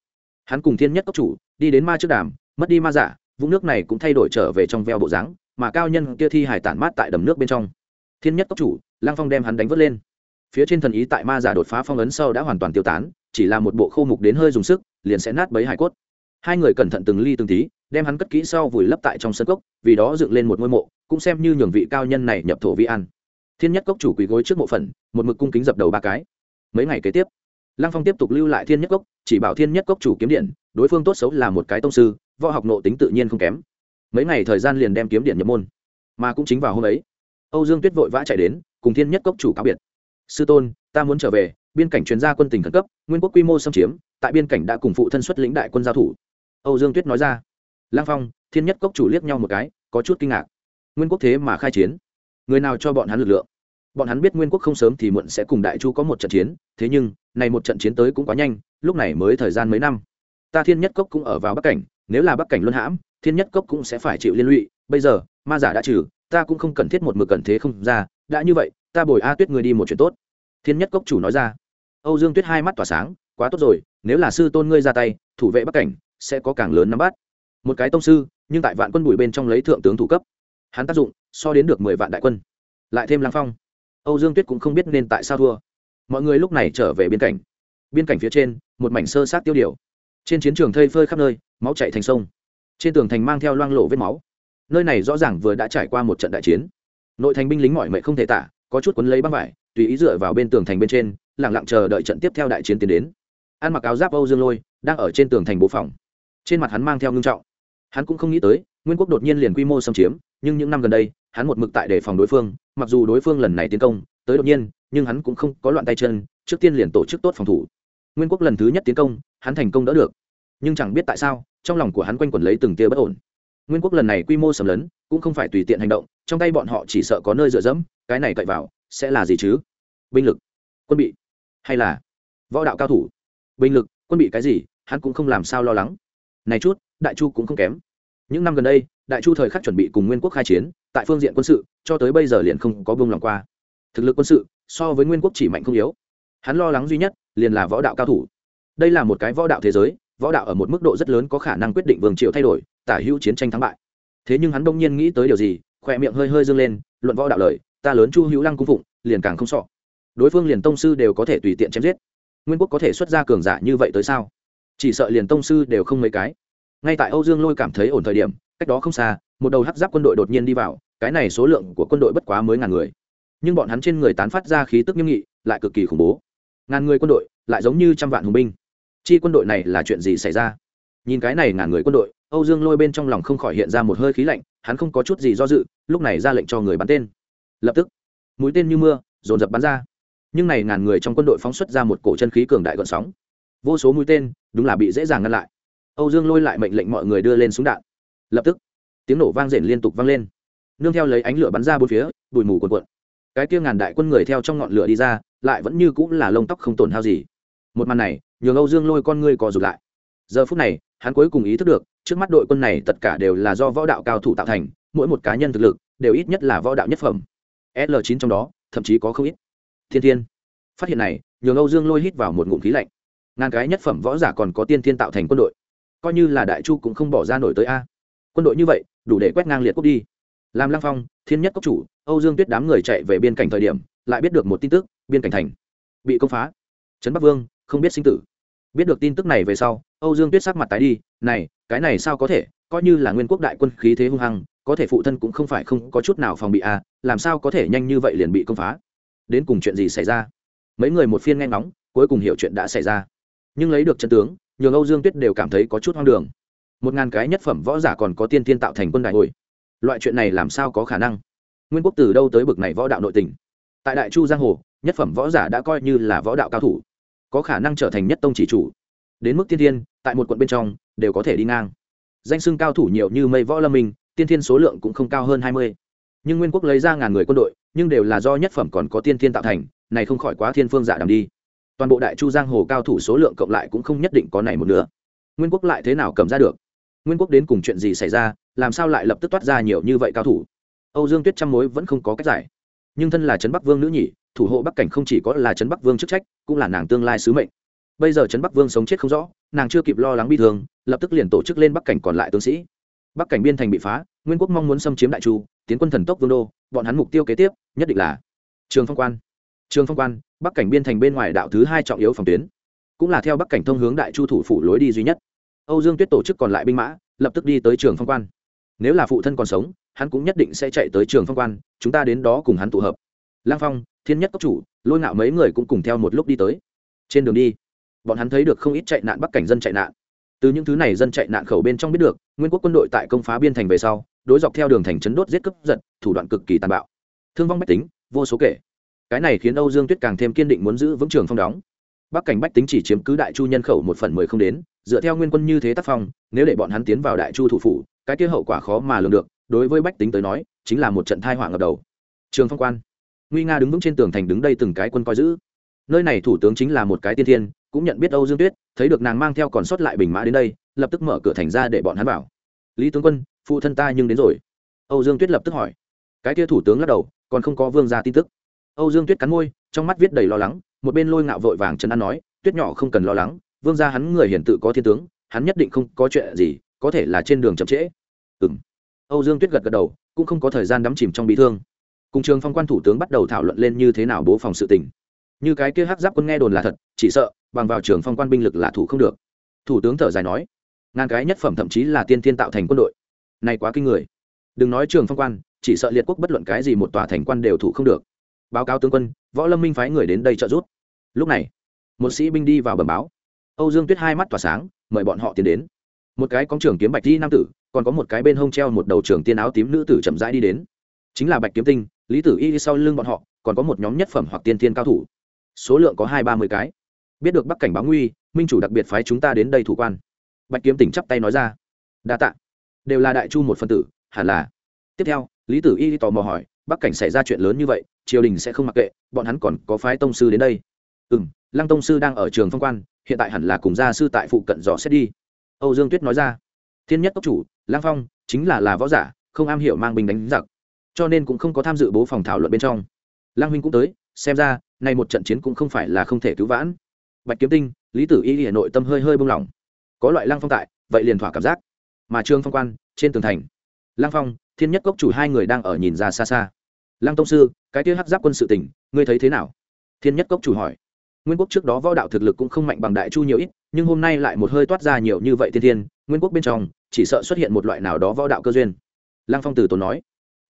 hắn cùng thiên nhất cốc chủ đi đến ma trước đàm, mất đi ma giả, vũng nước này cũng thay đổi trở về trong veo bộ dáng, mà cao nhân kia thi hải tản mát tại đầm nước bên trong. Thiên nhất cốc chủ, lăng phong đem hắn đánh vớt lên. Phía trên thần ý tại ma giả đột phá phong ấn sâu đã hoàn toàn tiêu tán, chỉ là một bộ khô mục đến hơi dùng sức, liền sẽ nát bấy hải cốt. Hai người cẩn thận từng ly từng tí, đem hắn cất kỹ sau vùi lấp tại trong sân cốc, vì đó dựng lên một ngôi mộ, cũng xem như nhường vị cao nhân này nhập thổ vi ăn thiên nhất cốc chủ quỳ gối trước mộ phần, một mực cung kính dập đầu ba cái mấy ngày kế tiếp, lăng phong tiếp tục lưu lại thiên nhất cốc, chỉ bảo thiên nhất cốc chủ kiếm điện, đối phương tốt xấu là một cái tông sư, võ học nộ tính tự nhiên không kém. Mấy ngày thời gian liền đem kiếm điện nhập môn. Mà cũng chính vào hôm ấy, âu dương tuyết vội vã chạy đến, cùng thiên nhất cốc chủ cáo biệt. Sư tôn, ta muốn trở về, biên cảnh chuyên gia quân tình khẩn cấp, nguyên quốc quy mô xâm chiếm, tại biên cảnh đã cùng phụ thân xuất lĩnh đại quân giao thủ. Âu dương tuyết nói ra. Lang phong, thiên nhất cốc chủ liếc nhau một cái, có chút kinh ngạc. Nguyên quốc thế mà khai chiến, người nào cho bọn hắn lực lượng? Bọn hắn biết nguyên quốc không sớm thì muộn sẽ cùng đại chu có một trận chiến, thế nhưng, này một trận chiến tới cũng quá nhanh, lúc này mới thời gian mấy năm. Ta thiên nhất cốc cũng ở vào bắc cảnh, nếu là bắc cảnh luân hãm, thiên nhất cốc cũng sẽ phải chịu liên lụy. Bây giờ, ma giả đã trừ, ta cũng không cần thiết một mực cần thế không ra, đã như vậy, ta bồi a tuyết người đi một chuyện tốt. Thiên nhất cốc chủ nói ra. Âu dương tuyết hai mắt tỏa sáng, quá tốt rồi, nếu là sư tôn ngươi ra tay, thủ vệ bắc cảnh, sẽ có càng lớn nắm bắt. Một cái tông sư, nhưng tại vạn quân bùi bên trong lấy thượng tướng thủ cấp. Hắn tác dụng, so đến được mười vạn đại quân. Lại thêm lăng phong âu dương tuyết cũng không biết nên tại sao thua. Mọi người lúc này trở về biên cảnh. Biên cảnh phía trên, một mảnh sơ sát tiêu điều. Trên chiến trường thây phơi khắp nơi, máu chạy thành sông. Trên tường thành mang theo loang lộ vết máu. Nơi này rõ ràng vừa đã trải qua một trận đại chiến. Nội thành binh lính mỏi mệt không thể tả, có chút quấn lấy băng vải, tùy ý dựa vào bên tường thành bên trên lẳng lặng chờ đợi trận tiếp theo đại chiến tiến đến. Ăn mặc áo giáp âu dương lôi, đang ở trên tường thành bố phòng. Trên mặt hắn mang theo ngưng trọng. Hắn cũng không nghĩ tới, nguyên quốc đột nhiên liền quy mô xâm chiếm, nhưng những năm gần đây, hắn một mực tại đề phòng đối phương mặc dù đối phương lần này tiến công tới đột nhiên nhưng hắn cũng không có loạn tay chân trước tiên liền tổ chức tốt phòng thủ. Nguyên quốc lần thứ nhất tiến công hắn thành công đỡ được. Nhưng chẳng biết tại sao trong lòng của hắn quanh quẩn lấy từng tia bất ổn. Nguyên quốc lần này quy mô sầm lớn, cũng không phải tùy tiện hành động trong tay bọn họ chỉ sợ có nơi dựa dẫm cái này cậy vào sẽ là gì chứ? Binh lực quân bị hay là võ đạo cao thủ? Binh lực quân bị cái gì hắn cũng không làm sao lo lắng. Này chút đại chu cũng không kém. Những năm gần đây đại chu thời khắc chuẩn bị cùng nguyên quốc khai chiến tại phương diện quân sự, cho tới bây giờ liền không có buông lòng qua. Thực lực quân sự, so với nguyên quốc chỉ mạnh không yếu. Hắn lo lắng duy nhất, liền là võ đạo cao thủ. Đây là một cái võ đạo thế giới, võ đạo ở một mức độ rất lớn có khả năng quyết định vương triều thay đổi, tả hữu chiến tranh thắng bại. Thế nhưng hắn đông nhiên nghĩ tới điều gì khoe miệng hơi hơi dâng lên, luận võ đạo lời, ta lớn chu hữu lăng cung phụng, liền càng không sọ đối phương liền tông sư đều có thể tùy tiện chém giết. Nguyên quốc có thể xuất ra cường giả như vậy tới sao? Chỉ sợ liền tông sư đều không mấy cái. Ngay tại âu dương lôi cảm thấy ổn thời điểm, cách đó không xa, một đầu hắc giáp quân đội đột nhiên đi vào cái này số lượng của quân đội bất quá mới ngàn người. Nhưng bọn hắn trên người tán phát ra khí tức nghiêm nghị, lại cực kỳ khủng bố. Ngàn người quân đội, lại giống như trăm vạn hùng binh. Chi quân đội này là chuyện gì xảy ra? Nhìn cái này ngàn người quân đội, âu dương lôi bên trong lòng không khỏi hiện ra một hơi khí lạnh, hắn không có chút gì do dự, lúc này ra lệnh cho người bắn tên. Lập tức, mũi tên như mưa, dồn dập bắn ra. Nhưng này ngàn người trong quân đội phóng xuất ra một cổ chân khí cường đại gọn sóng. Vô số mũi tên, đúng là bị dễ dàng ngăn lại. Âu dương lôi lại mệnh lệnh mọi người đưa lên súng đạn. Lập tức, tiếng nổ vang rền liên tục vang lên nương theo lấy ánh lửa bắn ra bốn phía, bụi mù cuồn cuộn. Cái kia ngàn đại quân người theo trong ngọn lửa đi ra, lại vẫn như cũng là lông tóc không tổn hao gì. Một màn này, nhường âu dương lôi con ngươi co rụt lại. Giờ phút này, hắn cuối cùng ý thức được, trước mắt đội quân này tất cả đều là do võ đạo cao thủ tạo thành, mỗi một cá nhân thực lực, đều ít nhất là võ đạo nhất phẩm. L 9 trong đó, thậm chí có không ít. Thiên thiên. Phát hiện này, nhường âu dương lôi hít vào một ngụm khí lạnh. Ngàn cái nhất phẩm võ giả còn có tiên thiên tạo thành quân đội. Coi như là đại chu cũng không bỏ ra nổi tới a. Quân đội như vậy, đủ để quét ngang liệt quốc đi làm lăng phong, thiên nhất cốc chủ, âu dương tuyết đám người chạy về biên cảnh thời điểm, lại biết được một tin tức, biên cảnh thành bị công phá. Trấn bắc vương, không biết sinh tử. Biết được tin tức này về sau, âu dương tuyết sắc mặt tái đi, này, cái này sao có thể? Coi như là nguyên quốc đại quân khí thế hung hăng, có thể phụ thân cũng không phải không có chút nào phòng bị à? làm sao có thể nhanh như vậy liền bị công phá? Đến cùng chuyện gì xảy ra? Mấy người một phiên nghe ngóng, cuối cùng hiểu chuyện đã xảy ra. Nhưng lấy được chân tướng, nhường âu dương tuyết đều cảm thấy có chút hoang đường. Một ngàn cái nhất phẩm võ giả còn có tiên thiên tạo thành quân đại hội loại chuyện này làm sao có khả năng? Nguyên quốc từ đâu tới bực này võ đạo nội tình? Tại đại chu giang hồ, nhất phẩm võ giả đã coi như là võ đạo cao thủ, có khả năng trở thành nhất tông chỉ chủ. Đến mức tiên tiên tại một quận bên trong, đều có thể đi ngang. Danh xưng cao thủ nhiều như mây võ lâm minh tiên thiên số lượng cũng không cao hơn hai mươi. Nhưng nguyên quốc lấy ra ngàn người quân đội, nhưng đều là do nhất phẩm còn có tiên thiên tạo thành, này không khỏi quá thiên phương giả đàm đi. Toàn bộ đại chu giang hồ cao thủ số lượng cộng lại cũng không nhất định có này một nửa. Nguyên quốc lại thế nào cầm ra được? Nguyên quốc đến cùng chuyện gì xảy ra, làm sao lại lập tức toát ra nhiều như vậy cao thủ? Âu dương tuyết trăm mối vẫn không có cách giải. Nhưng thân là trấn bắc vương nữ nhỉ, thủ hộ bắc cảnh không chỉ có là trấn bắc vương chức trách, cũng là nàng tương lai sứ mệnh. Bây giờ trấn bắc vương sống chết không rõ, nàng chưa kịp lo lắng bi thương, lập tức liền tổ chức lên bắc cảnh còn lại tướng sĩ. Bắc cảnh biên thành bị phá, nguyên quốc mong muốn xâm chiếm đại chu, tiến quân thần tốc vương đô, bọn hắn mục tiêu kế tiếp, nhất định là trường phong quan. Trường phong quan, bắc cảnh biên thành bên ngoài đạo thứ hai trọng yếu phòng tuyến, cũng là theo bắc cảnh thông hướng đại chu thủ phủ lối đi duy nhất âu dương tuyết tổ chức còn lại binh mã, lập tức đi tới trường phong quan. Nếu là phụ thân còn sống, hắn cũng nhất định sẽ chạy tới trường phong quan, chúng ta đến đó cùng hắn tụ hợp. Lang phong, thiên nhất cốc chủ, lôi ngạo mấy người cũng cùng theo một lúc đi tới. Trên đường đi, bọn hắn thấy được không ít chạy nạn bắc cảnh dân chạy nạn. Từ những thứ này dân chạy nạn khẩu bên trong biết được, nguyên quốc quân đội tại công phá biên thành về sau, đối dọc theo đường thành trấn đốt giết cướp giật, thủ đoạn cực kỳ tàn bạo. Thương vong bách tính, vô số kể. Cái này khiến âu dương tuyết càng thêm kiên định muốn giữ vững trường phong đóng bắc cảnh bách tính chỉ chiếm cứ đại chu nhân khẩu một phần mười không đến, dựa theo nguyên quân như thế tác phong, nếu để bọn hắn tiến vào đại chu thủ phủ, cái kia hậu quả khó mà lường được, đối với bách tính tới nói, chính là một trận thai họa ngập đầu. Trường phong quan, nguy nga đứng vững trên tường thành đứng đây từng cái quân coi giữ. Nơi này thủ tướng chính là một cái tiên thiên, cũng nhận biết âu dương tuyết, thấy được nàng mang theo còn sót lại bình mã đến đây, lập tức mở cửa thành ra để bọn hắn vào. Lý tướng quân, phụ thân ta nhưng đến rồi. Âu dương tuyết lập tức hỏi. Cái kia thủ tướng lắc đầu, còn không có vương ra tin tức. Âu dương tuyết cắn môi, trong mắt viết đầy lo lắng một bên lôi ngạo vội vàng chấn an nói, tuyết nhỏ không cần lo lắng, vương gia hắn người hiển tự có thiên tướng, hắn nhất định không có chuyện gì, có thể là trên đường chậm trễ. Ừ m âu dương tuyết gật gật đầu, cũng không có thời gian đắm chìm trong bị thương. Cùng trường phong quan thủ tướng bắt đầu thảo luận lên như thế nào bố phòng sự tình. Như cái kia hắc giáp quân nghe đồn là thật, chỉ sợ, bằng vào trường phong quan binh lực là thủ không được. Thủ tướng thở dài nói, ngàn cái nhất phẩm thậm chí là tiên thiên tạo thành quân đội. Này quá kinh người. Đừng nói trường phong quan, chỉ sợ liệt quốc bất luận cái gì một tòa thành quan đều thủ không được. Báo cáo tướng quân, võ lâm minh phái người đến đây trợ giúp lúc này, một sĩ binh đi vào bẩm báo. Âu dương tuyết hai mắt tỏa sáng, mời bọn họ tiến đến. Một cái có trưởng kiếm bạch di nam tử, còn có một cái bên hông treo một đầu trưởng tiên áo tím nữ tử chậm rãi đi đến. Chính là bạch kiếm tinh, lý tử y sau lưng bọn họ, còn có một nhóm nhất phẩm hoặc tiên tiên cao thủ. Số lượng có hai ba mươi cái. Biết được bắc cảnh báo nguy, minh chủ đặc biệt phái chúng ta đến đây thủ quan. Bạch kiếm tỉnh chắp tay nói ra. Đa tạ. Đều là đại chu một phân tử, hẳn là. Tiếp theo, lý tử y tò mò hỏi, bắc cảnh xảy ra chuyện lớn như vậy, triều đình sẽ không mặc kệ, bọn hắn còn có phái tông sư đến đây ừ m lăng tông sư đang ở trường phong quan, hiện tại hẳn là cùng gia sư tại phụ cận dò xét đi. Âu dương tuyết nói ra. Thiên nhất cốc chủ, lăng phong, chính là là võ giả, không am hiểu mang binh đánh giặc, cho nên cũng không có tham dự bố phòng thảo luận bên trong. Lăng huynh cũng tới, xem ra, nay một trận chiến cũng không phải là không thể cứu vãn. Bạch kiếm tinh, lý tử y hà nội tâm hơi hơi bông lỏng có loại lăng phong tại, vậy liền thỏa cảm giác. Mà trương phong quan, trên tường thành. Lăng phong, thiên nhất cốc chủ hai người đang ở nhìn ra xa xa. Lăng tông sư, cái kia hắc giáp quân sự tỉnh ngươi thấy thế nào? Thiên nhất cốc chủ hỏi nguyên quốc trước đó võ đạo thực lực cũng không mạnh bằng đại chu nhiều ít, nhưng hôm nay lại một hơi toát ra nhiều như vậy tiên thiên, nguyên quốc bên trong, chỉ sợ xuất hiện một loại nào đó võ đạo cơ duyên. Lăng phong từ tốn nói,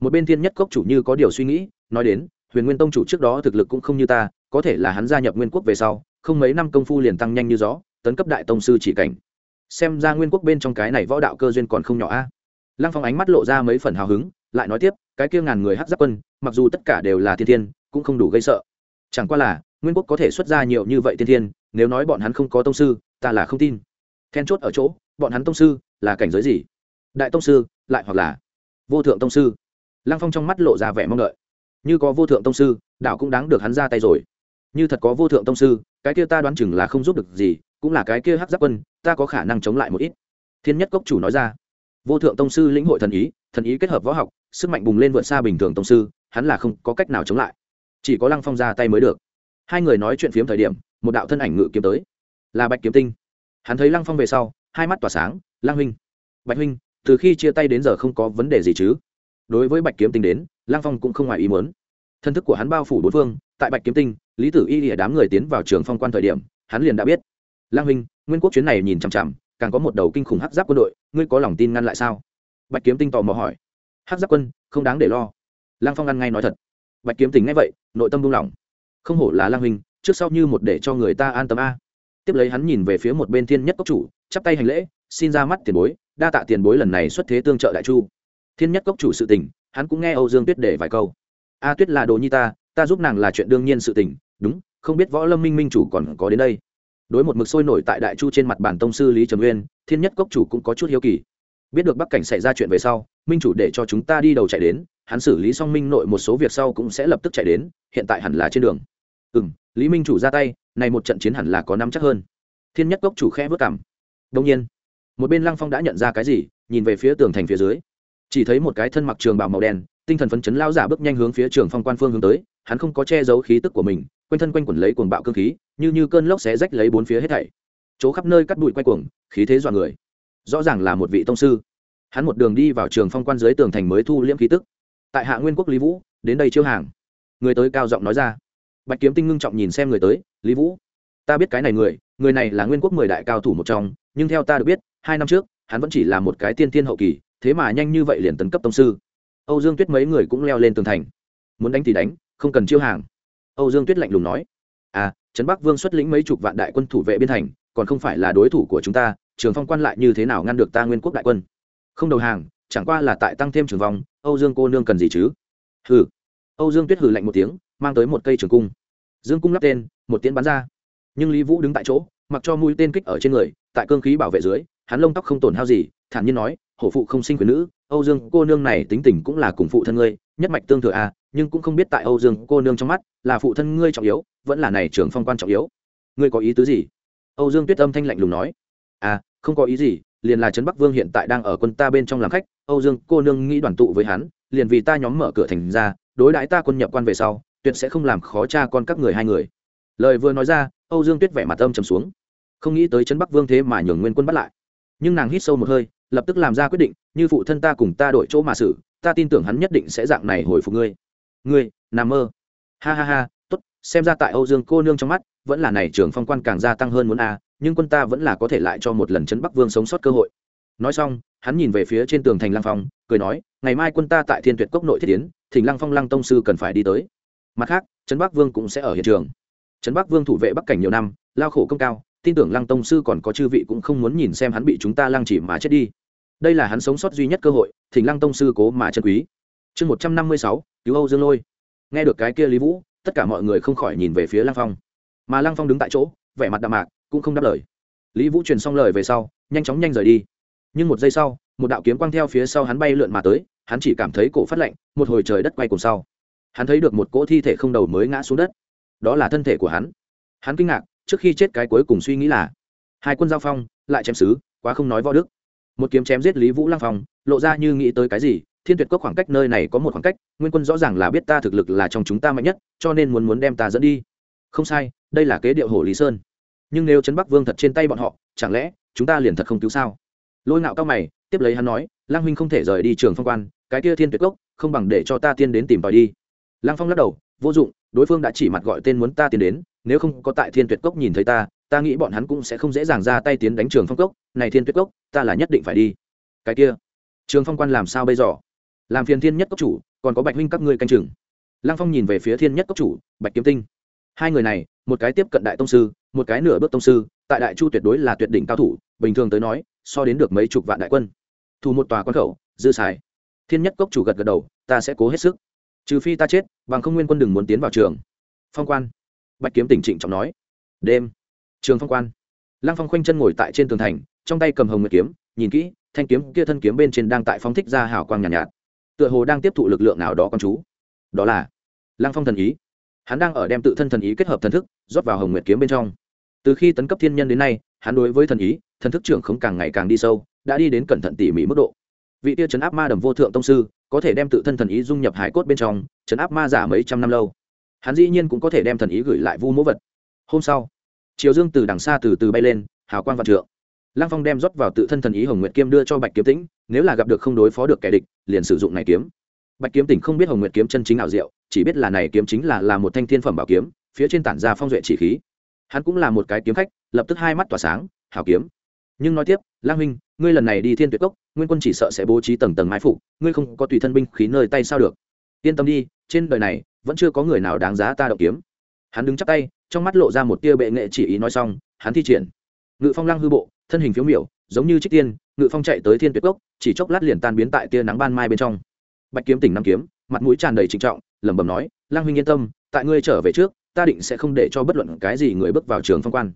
một bên thiên nhất cốc chủ như có điều suy nghĩ, nói đến, huyền nguyên tông chủ trước đó thực lực cũng không như ta, có thể là hắn gia nhập nguyên quốc về sau, không mấy năm công phu liền tăng nhanh như gió, tấn cấp đại tông sư chỉ cảnh. Xem ra nguyên quốc bên trong cái này võ đạo cơ duyên còn không nhỏ a. Lăng phong ánh mắt lộ ra mấy phần hào hứng, lại nói tiếp, cái kia ngàn người hát giáp quân, mặc dù tất cả đều là thiên thiên, cũng không đủ gây sợ. Chẳng qua là nguyên quốc có thể xuất ra nhiều như vậy thiên thiên, nếu nói bọn hắn không có tông sư, ta là không tin. Then chốt ở chỗ, bọn hắn tông sư là cảnh giới gì? Đại tông sư, lại hoặc là vô thượng tông sư? Lăng phong trong mắt lộ ra vẻ mong đợi. Như có vô thượng tông sư đạo cũng đáng được hắn ra tay rồi. Như thật có vô thượng tông sư, cái kia ta đoán chừng là không giúp được gì, cũng là cái kia hắc giáp quân, ta có khả năng chống lại một ít. Thiên nhất cốc chủ nói ra. Vô thượng tông sư lĩnh hội thần ý thần ý kết hợp võ học, sức mạnh bùng lên vượt xa bình thường tông sư, hắn là không có cách nào chống lại. Chỉ có lăng phong ra tay mới được hai người nói chuyện phiếm thời điểm, một đạo thân ảnh ngự kiếm tới. Là bạch kiếm tinh. Hắn thấy lăng phong về sau, hai mắt tỏa sáng, lăng huynh, bạch huynh, từ khi chia tay đến giờ không có vấn đề gì chứ? Đối với bạch kiếm tinh đến, lăng phong cũng không ngoài ý muốn. Thân thức của hắn bao phủ bốn phương, tại bạch kiếm tinh, lý tử y lìa đám người tiến vào trường phong quan thời điểm, hắn liền đã biết. Lăng huynh, nguyên quốc chuyến này nhìn chằm chằm, càng có một đầu kinh khủng hắc giáp quân đội, ngươi có lòng tin ngăn lại sao? Bạch kiếm tinh tò mò hỏi. Hắc giáp quân, không đáng để lo. Lăng phong ăn ngay nói thật. Bạch kiếm tình ngay vậy, nội tâm buông lỏng không hổ là lang huynh, trước sau như một để cho người ta an tâm a. Tiếp lấy hắn nhìn về phía một bên thiên nhất cốc chủ, chắp tay hành lễ, xin ra mắt tiền bối, đa tạ tiền bối lần này xuất thế tương trợ đại chu. Thiên nhất cốc chủ sự tình, hắn cũng nghe âu dương tuyết để vài câu. A tuyết là đồ nhi ta ta giúp nàng là chuyện đương nhiên sự tình, đúng, không biết võ lâm minh minh chủ còn có đến đây. Đối một mực sôi nổi tại đại chu trên mặt bản tông sư lý trầm uyên, thiên nhất cốc chủ cũng có chút hiếu kỳ. Biết được bắc cảnh xảy ra chuyện về sau, minh chủ để cho chúng ta đi đầu chạy đến, hắn xử lý xong minh nội một số việc sau cũng sẽ lập tức chạy đến, hiện tại hẳn là trên đường ừ m lý minh chủ ra tay, này một trận chiến hẳn là có năm chắc hơn. Thiên nhất cốc chủ khe vớt cảm. Đông nhiên, một bên lăng phong đã nhận ra cái gì, nhìn về phía tường thành phía dưới. Chỉ thấy một cái thân mặc trường bào màu đen, tinh thần phấn chấn lao giả bước nhanh hướng phía trường phong quan phương hướng tới, hắn không có che giấu khí tức của mình, quanh thân quanh quẩn lấy cuồng bạo cơ khí, như như cơn lốc xé rách lấy bốn phía hết thảy. Chỗ khắp nơi cắt bụi quay cuồng, khí thế dọa người. Rõ ràng là một vị tông sư. Hắn một đường đi vào trường phong quan dưới tường thành mới thu liễm khí tức. Tại hạ nguyên quốc lý vũ, đến đây chiêu hàng. Người tới cao giọng nói ra bạch kiếm tinh ngưng trọng nhìn xem người tới, lý vũ, ta biết cái này người người này là nguyên quốc mười đại cao thủ một trong, nhưng theo ta được biết, hai năm trước, hắn vẫn chỉ là một cái tiên tiên hậu kỳ, thế mà nhanh như vậy liền tấn cấp tông sư. Âu dương tuyết mấy người cũng leo lên tường thành. Muốn đánh thì đánh, không cần chiêu hàng. Âu dương tuyết lạnh lùng nói. À trấn bắc vương xuất lĩnh mấy chục vạn đại quân thủ vệ biên thành, còn không phải là đối thủ của chúng ta, trường phong quan lại như thế nào ngăn được ta nguyên quốc đại quân? Không đầu hàng, chẳng qua là tại tăng thêm trường vong âu dương cô nương cần gì chứ? Hừ. Âu dương tuyết hừ lạnh một tiếng mang tới một cây trường cung. Dương cung lắp tên, một tiến bắn ra. Nhưng lý vũ đứng tại chỗ, mặc cho mũi tên kích ở trên người, tại cương khí bảo vệ dưới, hắn lông tóc không tổn hao gì, thản nhiên nói, hổ phụ không sinh quyền nữ, âu dương cô nương này tính tình cũng là cùng phụ thân ngươi, nhất mạch tương thừa à nhưng cũng không biết tại âu dương cô nương trong mắt, là phụ thân ngươi trọng yếu, vẫn là này trưởng phong quan trọng yếu. Ngươi có ý tứ gì? Âu dương tuyết âm thanh lạnh lùng nói. À không có ý gì, liền là trấn bắc vương hiện tại đang ở quân ta bên trong làm khách, âu dương cô nương nghĩ đoàn tụ với hắn, liền vì ta nhóm mở cửa thành ra, đối đãi ta quân nhập quan về sau tuyệt sẽ không làm khó cha con các người hai người. Lời vừa nói ra, âu dương tuyết vẻ mặt âm trầm xuống. Không nghĩ tới trấn bắc vương thế mà nhường nguyên quân bắt lại. Nhưng nàng hít sâu một hơi, lập tức làm ra quyết định, như phụ thân ta cùng ta đổi chỗ mà xử, ta tin tưởng hắn nhất định sẽ dạng này hồi phục ngươi. Ngươi nằm mơ. Ha ha ha, tốt, xem ra tại âu dương cô nương trong mắt, vẫn là này Trường phong quan càng gia tăng hơn muốn a, nhưng quân ta vẫn là có thể lại cho một lần chấn bắc vương sống sót cơ hội. Nói xong, hắn nhìn về phía trên tường thành lăng phong, cười nói, ngày mai quân ta tại thiên tuyệt cốc nội thiết tiến thỉnh lăng phong lăng tông sư cần phải đi tới mặt khác, trấn bắc vương cũng sẽ ở hiện trường. Trấn bắc vương thủ vệ bắc cảnh nhiều năm, lao khổ công cao, tin tưởng lăng tông sư còn có chư vị cũng không muốn nhìn xem hắn bị chúng ta lăng chỉ mà chết đi. Đây là hắn sống sót duy nhất cơ hội, thỉnh lăng tông sư cố mà chân quý. Chương một trăm năm mươi sáu, cứu âu dương lôi. Nghe được cái kia lý vũ, tất cả mọi người không khỏi nhìn về phía lăng phong. Mà lăng phong đứng tại chỗ, vẻ mặt đạm mạc, cũng không đáp lời. Lý vũ truyền xong lời về sau, nhanh chóng nhanh rời đi. Nhưng một giây sau, một đạo kiếm quang theo phía sau hắn bay lượn mà tới, hắn chỉ cảm thấy cổ phát lạnh, một hồi trời đất quay cùng sau hắn thấy được một cỗ thi thể không đầu mới ngã xuống đất. Đó là thân thể của hắn. Hắn kinh ngạc, trước khi chết cái cuối cùng suy nghĩ là, hai quân giao phong, lại chém xứ, quá không nói võ đức. Một kiếm chém giết lý vũ lăng phong, lộ ra như nghĩ tới cái gì, thiên tuyệt cốc khoảng cách nơi này có một khoảng cách, nguyên quân rõ ràng là biết ta thực lực là trong chúng ta mạnh nhất, cho nên muốn muốn đem ta dẫn đi. Không sai, đây là kế điệu hồ lý sơn. Nhưng nếu trấn bắc vương thật trên tay bọn họ, chẳng lẽ chúng ta liền thật không cứu sao? Lôi ngạo cao mày, tiếp lấy hắn nói lang huynh không thể rời đi trường phong quan, cái kia thiên tuyệt cốc, không bằng để cho ta tiên đến tìm tòi đi lang phong lắc đầu, vô dụng, đối phương đã chỉ mặt gọi tên muốn ta tiến đến, nếu không có tại thiên tuyệt cốc nhìn thấy ta ta nghĩ bọn hắn cũng sẽ không dễ dàng ra tay tiến đánh trường phong cốc. Này thiên tuyệt cốc, ta là nhất định phải đi. Cái kia, trường phong quan làm sao bây giờ? Làm phiền thiên nhất cốc chủ, còn có bạch huynh các ngươi canh chừng. Lăng phong nhìn về phía thiên nhất cốc chủ, bạch kiếm tinh, hai người này, một cái tiếp cận đại tông sư, một cái nửa bước tông sư, tại đại chu tuyệt đối là tuyệt đỉnh cao thủ, bình thường tới nói, so đến được mấy chục vạn đại quân. Thu một tòa quan khẩu, dư xài. Thiên nhất cốc chủ gật gật đầu, ta sẽ cố hết sức trừ phi ta chết bằng không nguyên quân đừng muốn tiến vào trường. Phong quan. Bạch kiếm tỉnh trịnh trọng nói. Đêm. Trường phong quan. Lăng phong khoanh chân ngồi tại trên tường thành trong tay cầm hồng nguyệt kiếm nhìn kỹ thanh kiếm kia thân kiếm bên trên đang tại phóng thích ra hào quang nhàn nhạt, nhạt. Tựa hồ đang tiếp thụ lực lượng nào đó con chú. Đó là lăng phong thần ý. Hắn đang ở đem tự thân thần ý kết hợp thần thức rót vào hồng nguyệt kiếm bên trong. Từ khi tấn cấp thiên nhân đến nay hắn đối với thần ý thần thức trưởng không càng ngày càng đi sâu đã đi đến cẩn thận tỉ mỉ mức độ. Vị tia chấn áp ma đầm vô thượng tông sư có thể đem tự thân thần ý dung nhập hải cốt bên trong chấn áp ma giả mấy trăm năm lâu. Hắn dĩ nhiên cũng có thể đem thần ý gửi lại vu mỗ vật. Hôm sau chiều dương từ đằng xa từ từ bay lên, hào quang vạn trượng. Lăng phong đem rót vào tự thân thần ý hồng nguyệt kiếm đưa cho bạch kiếm tĩnh, nếu là gặp được không đối phó được kẻ địch, liền sử dụng này kiếm. Bạch kiếm tỉnh không biết hồng nguyệt kiếm chân chính ảo diệu, chỉ biết là này kiếm chính là là một thanh thiên phẩm bảo kiếm, phía trên tản ra phong duệ chỉ khí. Hắn cũng là một cái kiếm khách, lập tức hai mắt tỏa sáng, hảo kiếm. Nhưng nói tiếp lang huynh, ngươi lần này đi thiên tuyệt cốc, nguyên quân chỉ sợ sẽ bố trí tầng tầng mái phục, ngươi không có tùy thân binh khí nơi tay sao được? Yên tâm đi, trên đời này, vẫn chưa có người nào đáng giá ta động kiếm. Hắn đứng chắp tay, trong mắt lộ ra một tia bệ nghệ chỉ ý nói xong, hắn thi triển. Ngự phong lăng hư bộ, thân hình phiếu miểu, giống như trích tiên, ngự phong chạy tới thiên tuyệt cốc, chỉ chốc lát liền tan biến tại tia nắng ban mai bên trong. Bạch kiếm tỉnh nam kiếm, mặt mũi tràn đầy trịnh trọng, lẩm bẩm nói, lang huynh yên tâm, tại ngươi trở về trước, ta định sẽ không để cho bất luận cái gì người bước vào trường phong quan.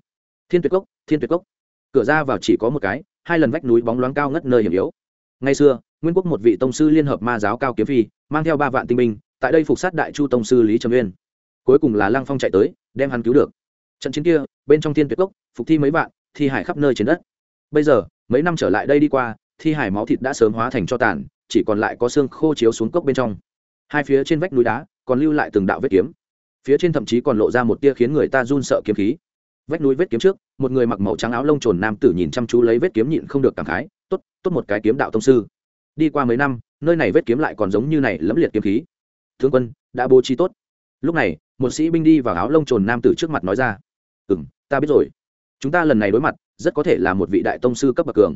Thiên tuyệt cốc, thiên tuyệt cốc. Cửa ra vào chỉ có một cái hai lần vách núi bóng loáng cao ngất nơi hiểm yếu. Ngày xưa, nguyên quốc một vị tông sư liên hợp ma giáo cao kiếm phi, mang theo ba vạn tinh binh, tại đây phục sát đại chu tông sư lý trầm uyên. Cuối cùng là lăng phong chạy tới, đem hắn cứu được. Trận chiến kia, bên trong thiên tuyệt cốc, phục thi mấy vạn, thi hải khắp nơi trên đất. Bây giờ, mấy năm trở lại đây đi qua, thi hải máu thịt đã sớm hóa thành cho tàn, chỉ còn lại có xương khô chiếu xuống cốc bên trong. Hai phía trên vách núi đá, còn lưu lại từng đạo vết kiếm. Phía trên thậm chí còn lộ ra một tia khiến người ta run sợ kiếm khí vách núi vết kiếm trước một người mặc màu trắng áo lông trồn nam tử nhìn chăm chú lấy vết kiếm nhịn không được cảm khái tốt tốt một cái kiếm đạo tông sư. Đi qua mấy năm nơi này vết kiếm lại còn giống như này lẫm liệt kiếm khí. Thương quân đã bố trí tốt. Lúc này một sĩ binh đi vào áo lông trồn nam tử trước mặt nói ra ừ m ta biết rồi. Chúng ta lần này đối mặt rất có thể là một vị đại tông sư cấp bậc cường.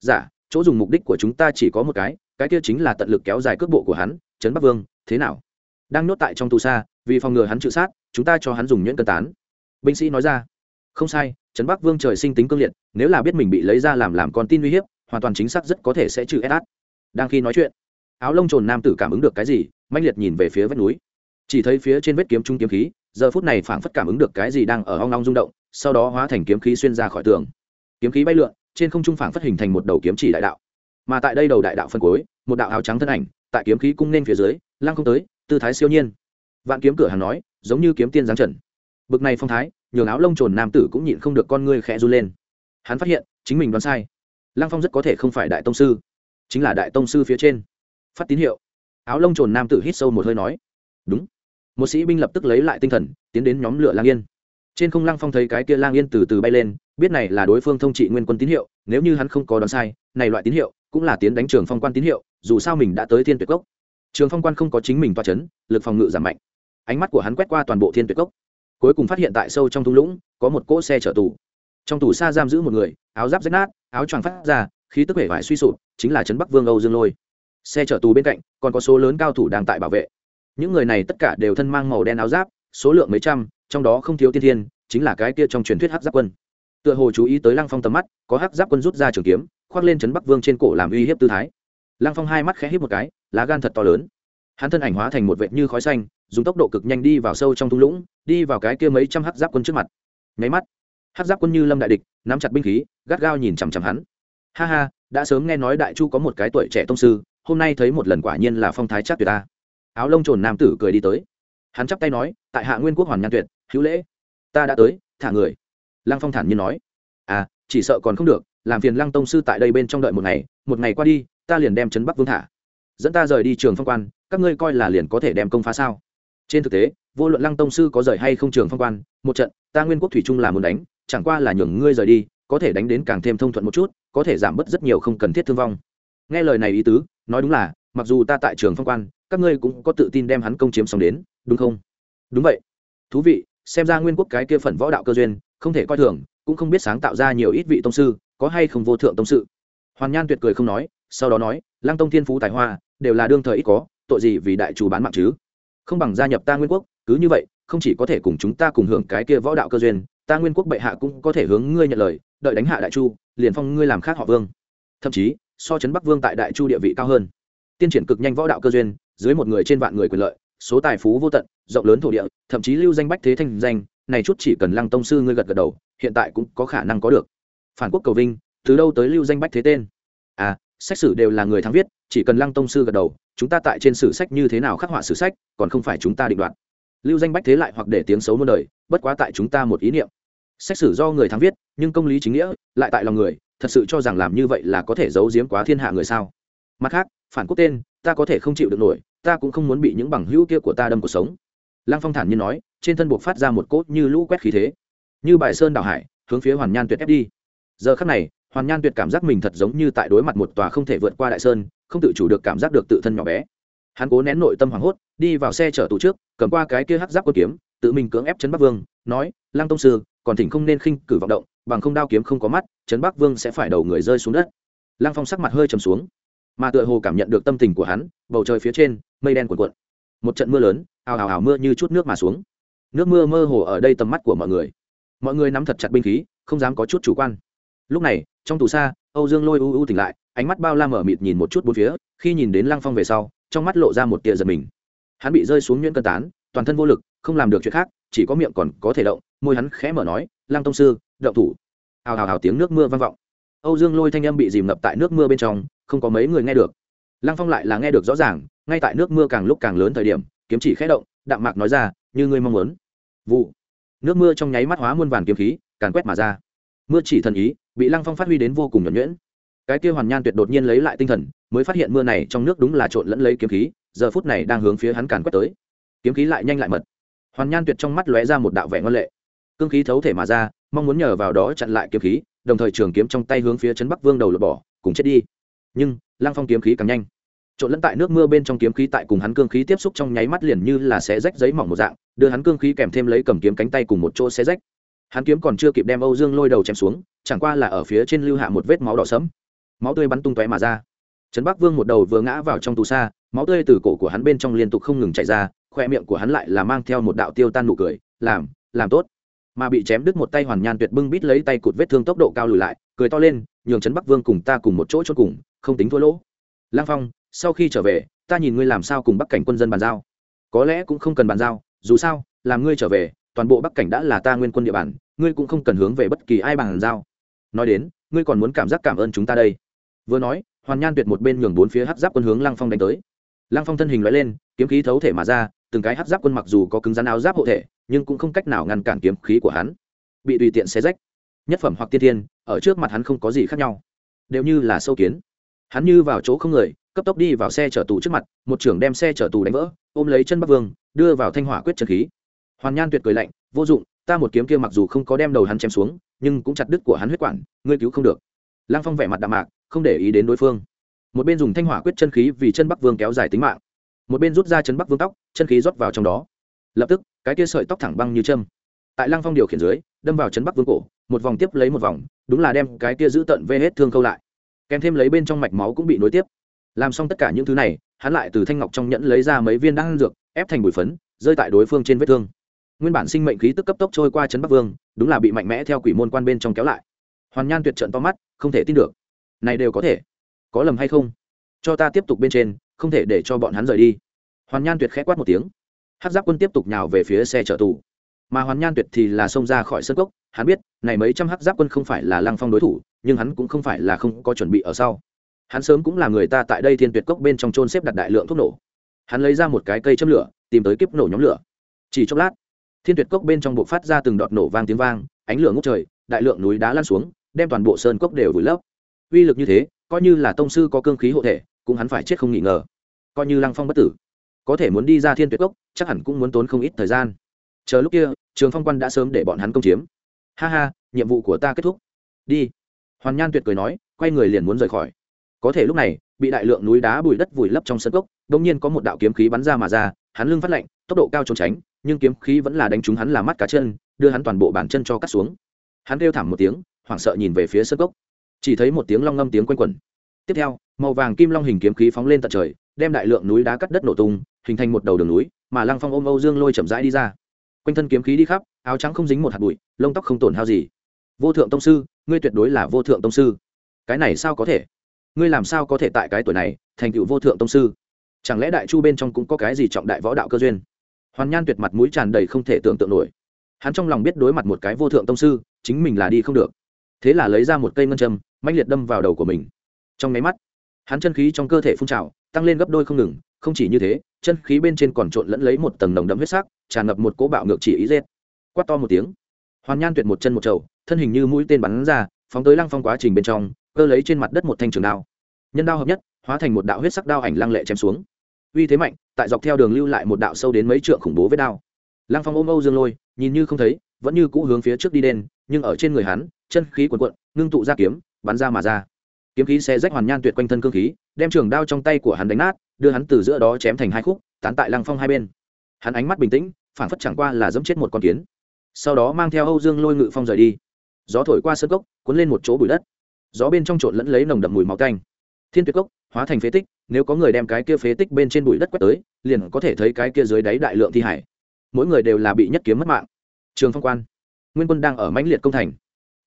Giả dạ, chỗ dùng mục đích của chúng ta chỉ có một cái cái kia chính là tận lực kéo dài cước bộ của hắn trấn bắc vương thế nào? Đang nhốt tại trong tù xa vì phòng ngừa hắn chữ sát chúng ta cho hắn dùng nhuyễn cân tán. Binh sĩ nói ra không sai, trấn bắc vương trời sinh tính cương liệt, nếu là biết mình bị lấy ra làm làm con tin uy hiếp, hoàn toàn chính xác rất có thể sẽ trừ ép đang khi nói chuyện, áo lông trồn nam tử cảm ứng được cái gì manh liệt nhìn về phía vách núi. Chỉ thấy phía trên vết kiếm trung kiếm khí, giờ phút này phảng phất cảm ứng được cái gì đang ở hoang long rung động, sau đó hóa thành kiếm khí xuyên ra khỏi tường. Kiếm khí bay lượn, trên không trung phảng phất hình thành một đầu kiếm chỉ đại đạo. Mà tại đây đầu đại đạo phân cuối, một đạo áo trắng thân ảnh, tại kiếm khí cung nên phía dưới, lăng không tới, tư thái siêu nhiên. Vạn kiếm cửa hàng nói, giống như kiếm tiên giáng trần. Bực này phong thái nhường áo lông trồn nam tử cũng nhịn không được con ngươi khẽ run lên. Hắn phát hiện, chính mình đoán sai. Lăng phong rất có thể không phải đại tông sư, chính là đại tông sư phía trên. Phát tín hiệu. Áo lông trồn nam tử hít sâu một hơi nói, đúng. Một sĩ binh lập tức lấy lại tinh thần, tiến đến nhóm lửa lang yên. Trên không lăng phong thấy cái kia lang yên từ từ bay lên, biết này là đối phương thông trị nguyên quân tín hiệu, nếu như hắn không có đoán sai, này loại tín hiệu cũng là tiến đánh trường phong quan tín hiệu, dù sao mình đã tới thiên tuyệt cốc. Trường phong quan không có chính mình toa c h ấ n lực phòng ngự giảm mạnh. Ánh mắt của hắn quét qua toàn bộ thiên tuyệt cốc cuối cùng phát hiện tại sâu trong thung lũng, có một cỗ xe chở tù. Trong tù xa giam giữ một người, áo giáp rách nát, áo choàng phát ra, khí tức vẻ vải suy sụp, chính là trấn bắc vương âu dương lôi. Xe chở tù bên cạnh, còn có số lớn cao thủ đang tại bảo vệ. Những người này tất cả đều thân mang màu đen áo giáp, số lượng mấy trăm, trong đó không thiếu tiên thiên, chính là cái kia trong truyền thuyết hắc giáp quân. Tựa hồ chú ý tới lăng phong tầm mắt, có hắc giáp quân rút ra trường kiếm, khoác lên trấn bắc vương trên cổ làm uy hiếp tư thái. Lăng phong hai mắt khẽ hít một cái, lá gan thật to lớn. Hắn thân ảnh hóa thành một vệt như khói xanh dùng tốc độ cực nhanh đi vào sâu trong thung lũng, đi vào cái kia mấy trăm hắc giáp quân trước mặt. Nháy mắt hắc giáp quân như lâm đại địch, nắm chặt binh khí, gắt gao nhìn chằm chằm hắn. Ha ha, đã sớm nghe nói đại chu có một cái tuổi trẻ tông sư, hôm nay thấy một lần quả nhiên là phong thái chắc tuyệt ta áo lông trồn nam tử cười đi tới. Hắn chắp tay nói, tại hạ nguyên quốc hoàn nhan tuyệt, hữu lễ. Ta đã tới, thả người. Lăng phong thản nhiên nói. À chỉ sợ còn không được, làm phiền lăng tông sư tại đây bên trong đợi một ngày một ngày qua đi, ta liền đem trấn bắc vương thả. Dẫn ta rời đi trường phong quan, các ngươi coi là liền có thể đem công phá sao? Trên thực tế, vô luận lăng tông sư có rời hay không trường phong quan, một trận, ta nguyên quốc thủy trung là muốn đánh, chẳng qua là nhường ngươi rời đi, có thể đánh đến càng thêm thông thuận một chút, có thể giảm bớt rất nhiều không cần thiết thương vong. Nghe lời này ý tứ, nói đúng là, mặc dù ta tại trường phong quan, các ngươi cũng có tự tin đem hắn công chiếm xong đến, đúng không? Đúng vậy. Thú vị, xem ra nguyên quốc cái kia phần võ đạo cơ duyên, không thể coi thường, cũng không biết sáng tạo ra nhiều ít vị tông sư, có hay không vô thượng tông sự. Hoàn nhan tuyệt cười không nói, sau đó nói, lăng tông thiên phú tài hoa, đều là đương thời ít có, tội gì vì đại chủ bán mạng chứ? Không bằng gia nhập ta nguyên quốc, cứ như vậy, không chỉ có thể cùng chúng ta cùng hưởng cái kia võ đạo cơ duyên, ta nguyên quốc bệ hạ cũng có thể hướng ngươi nhận lời, đợi đánh hạ đại chu, liền phong ngươi làm khác họ vương. Thậm chí, so chấn bắc vương tại đại chu địa vị cao hơn. Tiên triển cực nhanh võ đạo cơ duyên, dưới một người trên vạn người quyền lợi, số tài phú vô tận, rộng lớn thổ địa, thậm chí lưu danh bách thế thanh danh, này chút chỉ cần lăng tông sư ngươi gật gật đầu, hiện tại cũng có khả năng có được. Phản quốc cầu vinh, từ đâu tới lưu danh bách thế tên? À sách sử đều là người thắng viết, chỉ cần lăng tông sư gật đầu chúng ta tại trên sử sách như thế nào khắc họa sử sách, còn không phải chúng ta định đoạt. Lưu danh bách thế lại hoặc để tiếng xấu muôn đời, bất quá tại chúng ta một ý niệm. Sách sử do người thắng viết, nhưng công lý chính nghĩa, lại tại lòng người, thật sự cho rằng làm như vậy là có thể giấu giếm quá thiên hạ người sao. Mặt khác, phản quốc tên, ta có thể không chịu được nổi, ta cũng không muốn bị những bằng hữu kia của ta đâm cuộc sống. Lăng phong thản nhiên nói, trên thân buộc phát ra một cốt như lũ quét khí thế. Như bài sơn đảo hải, hướng phía hoàn nhan tuyệt ép đi. Giờ khắc này, hoàn nhan tuyệt cảm giác mình thật giống như tại đối mặt một tòa không thể vượt qua đại sơn không tự chủ được cảm giác được tự thân nhỏ bé. Hắn cố nén nội tâm hoảng hốt, đi vào xe chở tù trước, cầm qua cái kia hắc giáp quân kiếm, tự mình cưỡng ép trấn bắc vương, nói, lăng tông sư, còn thỉnh không nên khinh cử vọng động, bằng không đao kiếm không có mắt trấn bắc vương sẽ phải đầu người rơi xuống đất. Lăng phong sắc mặt hơi trầm xuống, mà tựa hồ cảm nhận được tâm tình của hắn, bầu trời phía trên, mây đen cuộn cuộn. Một trận mưa lớn, ào ào ào mưa như chút nước mà xuống. Nước mưa mơ hồ ở đây tầm mắt của mọi người. Mọi người nắm thật chặt binh khí, không dám có chút chủ quan. Lúc này, trong tù xa, âu dương lôi u u tỉnh lại ánh mắt bao la mở mịt nhìn một chút bốn phía, khi nhìn đến lăng phong về sau, trong mắt lộ ra một tia giật mình. Hắn bị rơi xuống nhuyễn cân tán, toàn thân vô lực, không làm được chuyện khác, chỉ có miệng còn có thể động, môi hắn khẽ mở nói, lăng tông sư, động thủ. Hào hào hào tiếng nước mưa vang vọng. Âu dương lôi thanh âm bị dìm ngập tại nước mưa bên trong, không có mấy người nghe được. Lăng phong lại là nghe được rõ ràng, ngay tại nước mưa càng lúc càng lớn thời điểm, kiếm chỉ khẽ động, đạm mạc nói ra, như ngươi mong muốn. Vụ. Nước mưa trong nháy mắt hóa muôn vàn kiếm khí, càn quét mà ra. Mưa chỉ thần ý, bị lăng phong phát huy đến vô cùng nhuẩn nhuyễn cái kia hoàn nhan tuyệt đột nhiên lấy lại tinh thần, mới phát hiện mưa này trong nước đúng là trộn lẫn lấy kiếm khí, giờ phút này đang hướng phía hắn càn quét tới. Kiếm khí lại nhanh lại mật. Hoàn nhan tuyệt trong mắt lóe ra một đạo vẻ ngân lệ. Cương khí thấu thể mà ra, mong muốn nhờ vào đó chặn lại kiếm khí, đồng thời trường kiếm trong tay hướng phía trấn bắc vương đầu lột bỏ, cùng chết đi. Nhưng, lăng phong kiếm khí càng nhanh. Trộn lẫn tại nước mưa bên trong kiếm khí tại cùng hắn cương khí tiếp xúc trong nháy mắt liền như là sẽ rách giấy mỏng một dạng, đưa hắn cương khí kèm thêm lấy cầm kiếm cánh tay cùng một chỗ sẽ rách. Hắn kiếm còn chưa kịp đem âu dương lôi đầu chém xuống, chẳng qua là ở phía trên lưu hạ một vết máu đỏ sẫm máu tươi bắn tung tóe mà ra. Trấn bắc vương một đầu vừa ngã vào trong tù xa máu tươi từ cổ của hắn bên trong liên tục không ngừng chảy ra, khoe miệng của hắn lại là mang theo một đạo tiêu tan nụ cười, làm làm tốt. Mà bị chém đứt một tay hoàn nhan tuyệt bưng bít lấy tay cụt vết thương tốc độ cao lùi lại, cười to lên, nhường trấn bắc vương cùng ta cùng một chỗ chốt cùng, không tính thua lỗ. Lang phong, sau khi trở về, ta nhìn ngươi làm sao cùng bắc cảnh quân dân bàn giao. Có lẽ cũng không cần bàn giao, dù sao, làm ngươi trở về, toàn bộ bắc cảnh đã là ta nguyên quân địa bàn, ngươi cũng không cần hướng về bất kỳ ai bàn giao. Nói đến, ngươi còn muốn cảm giác cảm ơn chúng ta đây vừa nói, hoàn nhan tuyệt một bên nhường bốn phía hát giáp quân hướng lăng phong đánh tới. Lăng phong thân hình loại lên, kiếm khí thấu thể mà ra, từng cái hát giáp quân mặc dù có cứng rắn áo giáp hộ thể, nhưng cũng không cách nào ngăn cản kiếm khí của hắn. Bị tùy tiện xé rách. Nhất phẩm hoặc tiên thiên, ở trước mặt hắn không có gì khác nhau. Đều như là sâu kiến. Hắn như vào chỗ không người, cấp tốc đi vào xe chở tù trước mặt, một trưởng đem xe chở tù đánh vỡ, ôm lấy chân bắc vương, đưa vào thanh hỏa quyết trần khí. Hoàn nhan tuyệt cười lạnh, vô dụng, ta một kiếm kia mặc dù không có đem đầu hắn chém xuống, nhưng cũng chặt đứt của hắn huyết quản, ngươi cứu không được. Lang phong vẻ mặt đạm mạc, không để ý đến đối phương. Một bên dùng thanh hỏa quyết chân khí vì chân bắc vương kéo dài tính mạng. Một bên rút ra chân bắc vương tóc, chân khí rót vào trong đó. Lập tức, cái kia sợi tóc thẳng băng như châm. Tại Lang phong điều khiển dưới, đâm vào chân bắc vương cổ, một vòng tiếp lấy một vòng, đúng là đem cái kia giữ tận vê hết thương câu lại. Kèm thêm lấy bên trong mạch máu cũng bị nối tiếp. Làm xong tất cả những thứ này, hắn lại từ thanh ngọc trong nhẫn lấy ra mấy viên đan dược, ép thành bụi phấn, rơi tại đối phương trên vết thương. Nguyên bản sinh mệnh khí tức cấp tốc trôi qua trấn bắc vương, đúng là bị mạnh mẽ theo quỷ môn quan bên trong kéo lại. Hoàn nhan tuyệt trận to mắt không thể tin được. Này đều có thể. Có lầm hay không? Cho ta tiếp tục bên trên, không thể để cho bọn hắn rời đi. Hoàn nhan tuyệt khẽ quát một tiếng. Hát giáp quân tiếp tục nhào về phía xe chở tù. Mà hoàn nhan tuyệt thì là xông ra khỏi sân cốc. Hắn biết, này mấy trăm hát giáp quân không phải là lăng phong đối thủ, nhưng hắn cũng không phải là không có chuẩn bị ở sau. Hắn sớm cũng là người ta tại đây thiên tuyệt cốc bên trong trôn xếp đặt đại lượng thuốc nổ. Hắn lấy ra một cái cây châm lửa, tìm tới kiếp nổ nhóm lửa. Chỉ chốc lát, thiên tuyệt cốc bên trong bộ phát ra từng đọt nổ vang tiếng vang, ánh lửa ngốc trời, đại lượng núi đá lan xuống đem toàn bộ sơn cốc đều vùi lấp. Uy lực như thế, coi như là tông sư có cương khí hộ thể, cũng hắn phải chết không nghi ngờ. Coi như lăng phong bất tử, có thể muốn đi ra thiên tuyệt cốc, chắc hẳn cũng muốn tốn không ít thời gian. Chờ lúc kia, trường phong quan đã sớm để bọn hắn công chiếm. Ha ha, nhiệm vụ của ta kết thúc. Đi. Hoàn nhan tuyệt cười nói, quay người liền muốn rời khỏi. Có thể lúc này, bị đại lượng núi đá bùi đất vùi lấp trong sân cốc, đột nhiên có một đạo kiếm khí bắn ra mà ra, hắn lưng phát lạnh, tốc độ cao trốn tránh, nhưng kiếm khí vẫn là đánh trúng hắn là mắt cá chân, đưa hắn toàn bộ bàn chân cho cắt xuống. Hắn kêu thảm một tiếng hoảng sợ nhìn về phía sân cốc. Chỉ thấy một tiếng long ngâm tiếng quanh quẩn. Tiếp theo, màu vàng kim long hình kiếm khí phóng lên tận trời, đem đại lượng núi đá cắt đất nổ tung, hình thành một đầu đường núi, mà lăng phong ôm âu dương lôi chậm rãi đi ra. Quanh thân kiếm khí đi khắp, áo trắng không dính một hạt bụi, lông tóc không tổn hao gì. Vô thượng tông sư, ngươi tuyệt đối là vô thượng tông sư. Cái này sao có thể? Ngươi làm sao có thể tại cái tuổi này, thành tựu vô thượng tông sư? Chẳng lẽ đại chu bên trong cũng có cái gì trọng đại võ đạo cơ duyên? Hoàn nhan tuyệt mặt mũi tràn đầy không thể tưởng tượng nổi. Hắn trong lòng biết đối mặt một cái vô thượng tông sư, chính mình là đi không được thế là lấy ra một cây ngân châm mạnh liệt đâm vào đầu của mình. Trong máy mắt, hắn chân khí trong cơ thể phun trào, tăng lên gấp đôi không ngừng, không chỉ như thế, chân khí bên trên còn trộn lẫn lấy một tầng nồng đậm huyết sắc, tràn ngập một cỗ bạo ngược chỉ ý rết quát to một tiếng, hoàn nhan tuyệt một chân một trầu, thân hình như mũi tên bắn ra, phóng tới lăng phong quá trình bên trong, cơ lấy trên mặt đất một thanh trường đao. Nhân đao hợp nhất, hóa thành một đạo huyết sắc đao ảnh lăng lệ chém xuống. Uy thế mạnh, tại dọc theo đường lưu lại một đạo sâu đến mấy trượng khủng bố với đao. Lăng phong ôm âu dương lôi, nhìn như không thấy, vẫn như cũ hướng phía trước đi đen, nhưng ở trên người hắn chân khí cuồn cuộn, ngưng tụ ra kiếm, bắn ra mà ra. Kiếm khí xe rách hoàn nhan tuyệt quanh thân cương khí, đem trường đao trong tay của hắn đánh nát, đưa hắn từ giữa đó chém thành hai khúc, tán tại lăng phong hai bên. Hắn ánh mắt bình tĩnh phản phất chẳng qua là dẫm chết một con kiến. Sau đó mang theo âu dương lôi ngự phong rời đi. Gió thổi qua sân cốc, cuốn lên một chỗ bụi đất. Gió bên trong trộn lẫn lấy nồng đậm mùi máu tanh. Thiên tuyệt cốc, hóa thành phế tích, nếu có người đem cái kia phế tích bên trên bụi đất quét tới, liền có thể thấy cái kia dưới đáy đại lượng thi hải. Mỗi người đều là bị nhất kiếm mất mạng. Trường phong quan, nguyên quân đang ở mãnh liệt công thành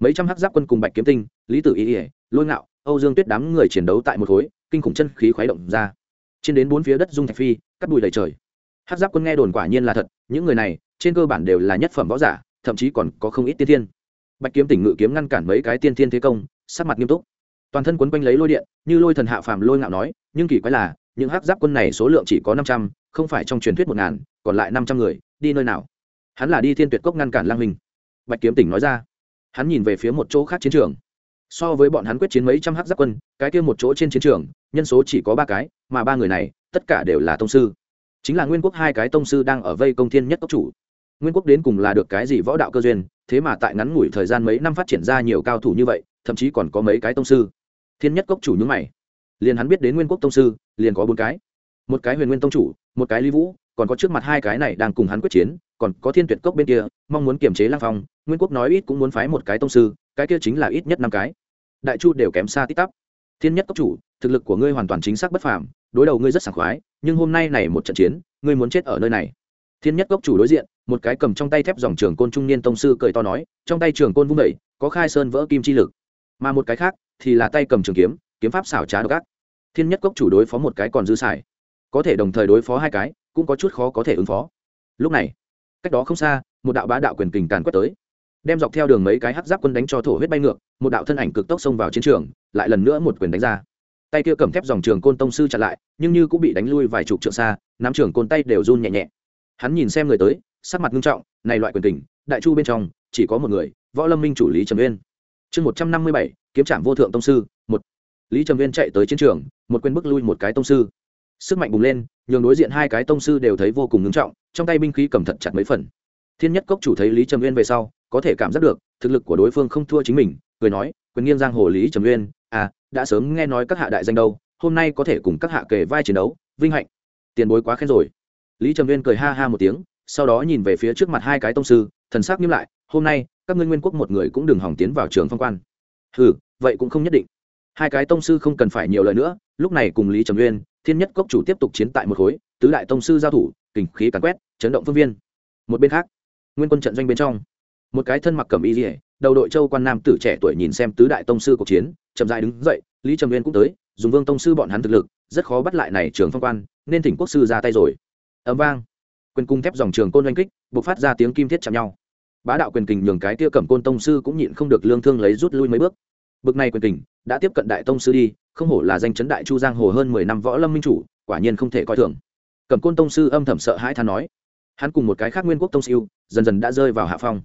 mấy trăm hắc giáp quân cùng bạch kiếm tinh, lý tử ý ỉa lôi ngạo, âu dương tuyết đám người chiến đấu tại một khối, kinh khủng chân khí khuấy động ra. Trên đến bốn phía đất dung thạch phi, cắt bụi đầy trời. Hắc giáp quân nghe đồn quả nhiên là thật, những người này, trên cơ bản đều là nhất phẩm võ giả, thậm chí còn có không ít tiên thiên. Bạch kiếm tỉnh ngự kiếm ngăn cản mấy cái tiên thiên thế công, sắc mặt nghiêm túc. Toàn thân quấn quanh lấy lôi điện, như lôi thần hạ phàm lôi ngạo nói, nhưng kỳ quái là, những hắc giáp quân này số lượng chỉ có năm trăm, không phải trong truyền thuyết một ngàn, còn lại năm trăm người, đi nơi nào? Hắn là đi thiên tuyệt cốc ngăn cản lang minh. Bạch kiếm tỉnh nói ra hắn nhìn về phía một chỗ khác chiến trường. So với bọn hắn quyết chiến mấy trăm hắc giáp quân, cái kia một chỗ trên chiến trường, nhân số chỉ có ba cái, mà ba người này, tất cả đều là tông sư. Chính là nguyên quốc hai cái tông sư đang ở vây công thiên nhất cốc chủ. Nguyên quốc đến cùng là được cái gì võ đạo cơ duyên, thế mà tại ngắn ngủi thời gian mấy năm phát triển ra nhiều cao thủ như vậy, thậm chí còn có mấy cái tông sư. Thiên nhất cốc chủ nhúng mày. Liền hắn biết đến nguyên quốc tông sư, liền có bốn cái. Một cái huyền nguyên tông chủ, một cái lý vũ, còn có trước mặt hai cái này đang cùng hắn quyết chiến, còn có thiên tuyệt cốc bên kia, mong muốn kiềm chế lang phong nguyên quốc nói ít cũng muốn phái một cái tông sư, cái kia chính là ít nhất năm cái. Đại chu đều kém xa tít tắp. Thiên nhất cốc chủ, thực lực của ngươi hoàn toàn chính xác bất phàm, đối đầu ngươi rất sảng khoái, nhưng hôm nay này một trận chiến, ngươi muốn chết ở nơi này. Thiên nhất cốc chủ đối diện, một cái cầm trong tay thép dòng trường côn trung niên tông sư cười to nói, trong tay trường côn vung đẩy có khai sơn vỡ kim chi lực. Mà một cái khác, thì là tay cầm trường kiếm kiếm pháp xảo trá độc ác. Thiên nhất cốc chủ đối phó một cái còn dư xài. Có thể đồng thời đối phó hai cái, cũng có chút khó có thể ứng phó. Lúc này, cách đó không xa, một đạo bá đạo quyền kình càn quét tới đem dọc theo đường mấy cái hắc giáp quân đánh cho thổ huyết bay ngược, một đạo thân ảnh cực tốc xông vào chiến trường, lại lần nữa một quyền đánh ra. Tay kia cầm thép dòng trường côn tông sư chặn lại, nhưng như cũng bị đánh lui vài chục trượng xa, nắm trường côn tay đều run nhẹ nhẹ. Hắn nhìn xem người tới, sắc mặt nghiêm trọng, này loại quyền tình đại chu bên trong, chỉ có một người, võ lâm minh chủ lý trầm uyên. Chương một trăm năm mươi bảy, kiếm trạm vô thượng tông sư, một. Lý trầm uyên chạy tới chiến trường, một quyền bước lui một cái tông sư. Sức mạnh bùng lên, nhường đối diện hai cái tông sư đều thấy vô cùng ngưng trọng, trong tay binh khí cầm thật chặt mấy phần. Thiên nhất cốc chủ thấy lý trầm uyên về sau có thể cảm giác được, thực lực của đối phương không thua chính mình, cười nói, quyền nghiêng giang hồ lý trầm uyên à đã sớm nghe nói các hạ đại danh đâu, hôm nay có thể cùng các hạ kề vai chiến đấu, vinh hạnh. Tiền bối quá khen rồi. Lý trầm uyên cười ha ha một tiếng, sau đó nhìn về phía trước mặt hai cái tông sư, thần sắc nghiêm lại, hôm nay, các ngươi nguyên quốc một người cũng đừng hỏng tiến vào trường phong quan. Ừ vậy cũng không nhất định. Hai cái tông sư không cần phải nhiều lời nữa, lúc này cùng lý trầm uyên thiên nhất cốc chủ tiếp tục chiến tại một khối, tứ đại tông sư giao thủ, kình khí càn quét, chấn động phương viên. Một bên khác, nguyên quân trận doanh bên trong một cái thân mặc cẩm y dỉa đầu đội châu quan nam tử trẻ tuổi nhìn xem tứ đại tông sư cuộc chiến, chậm dài đứng dậy, lý trầm nguyên cũng tới, dùng vương tông sư bọn hắn thực lực, rất khó bắt lại này trường phong quan, nên thỉnh quốc sư ra tay rồi. Ấm vang. Quyền cung thép dòng trường côn oanh kích buộc phát ra tiếng kim thiết chạm nhau. Bá đạo quyền kình nhường cái tia cẩm côn tông sư cũng nhịn không được lương thương lấy rút lui mấy bước. Bực này quyền kình đã tiếp cận đại tông sư đi, không hổ là danh chấn đại chu giang hồ hơn mười năm võ lâm minh chủ, quả nhiên không thể coi thường. Cẩm côn tông sư âm thầm sợ hãi than nói. Hắn cùng một cái khác nguyên quốc tông siêu dần dần đã rơi vào hạ phong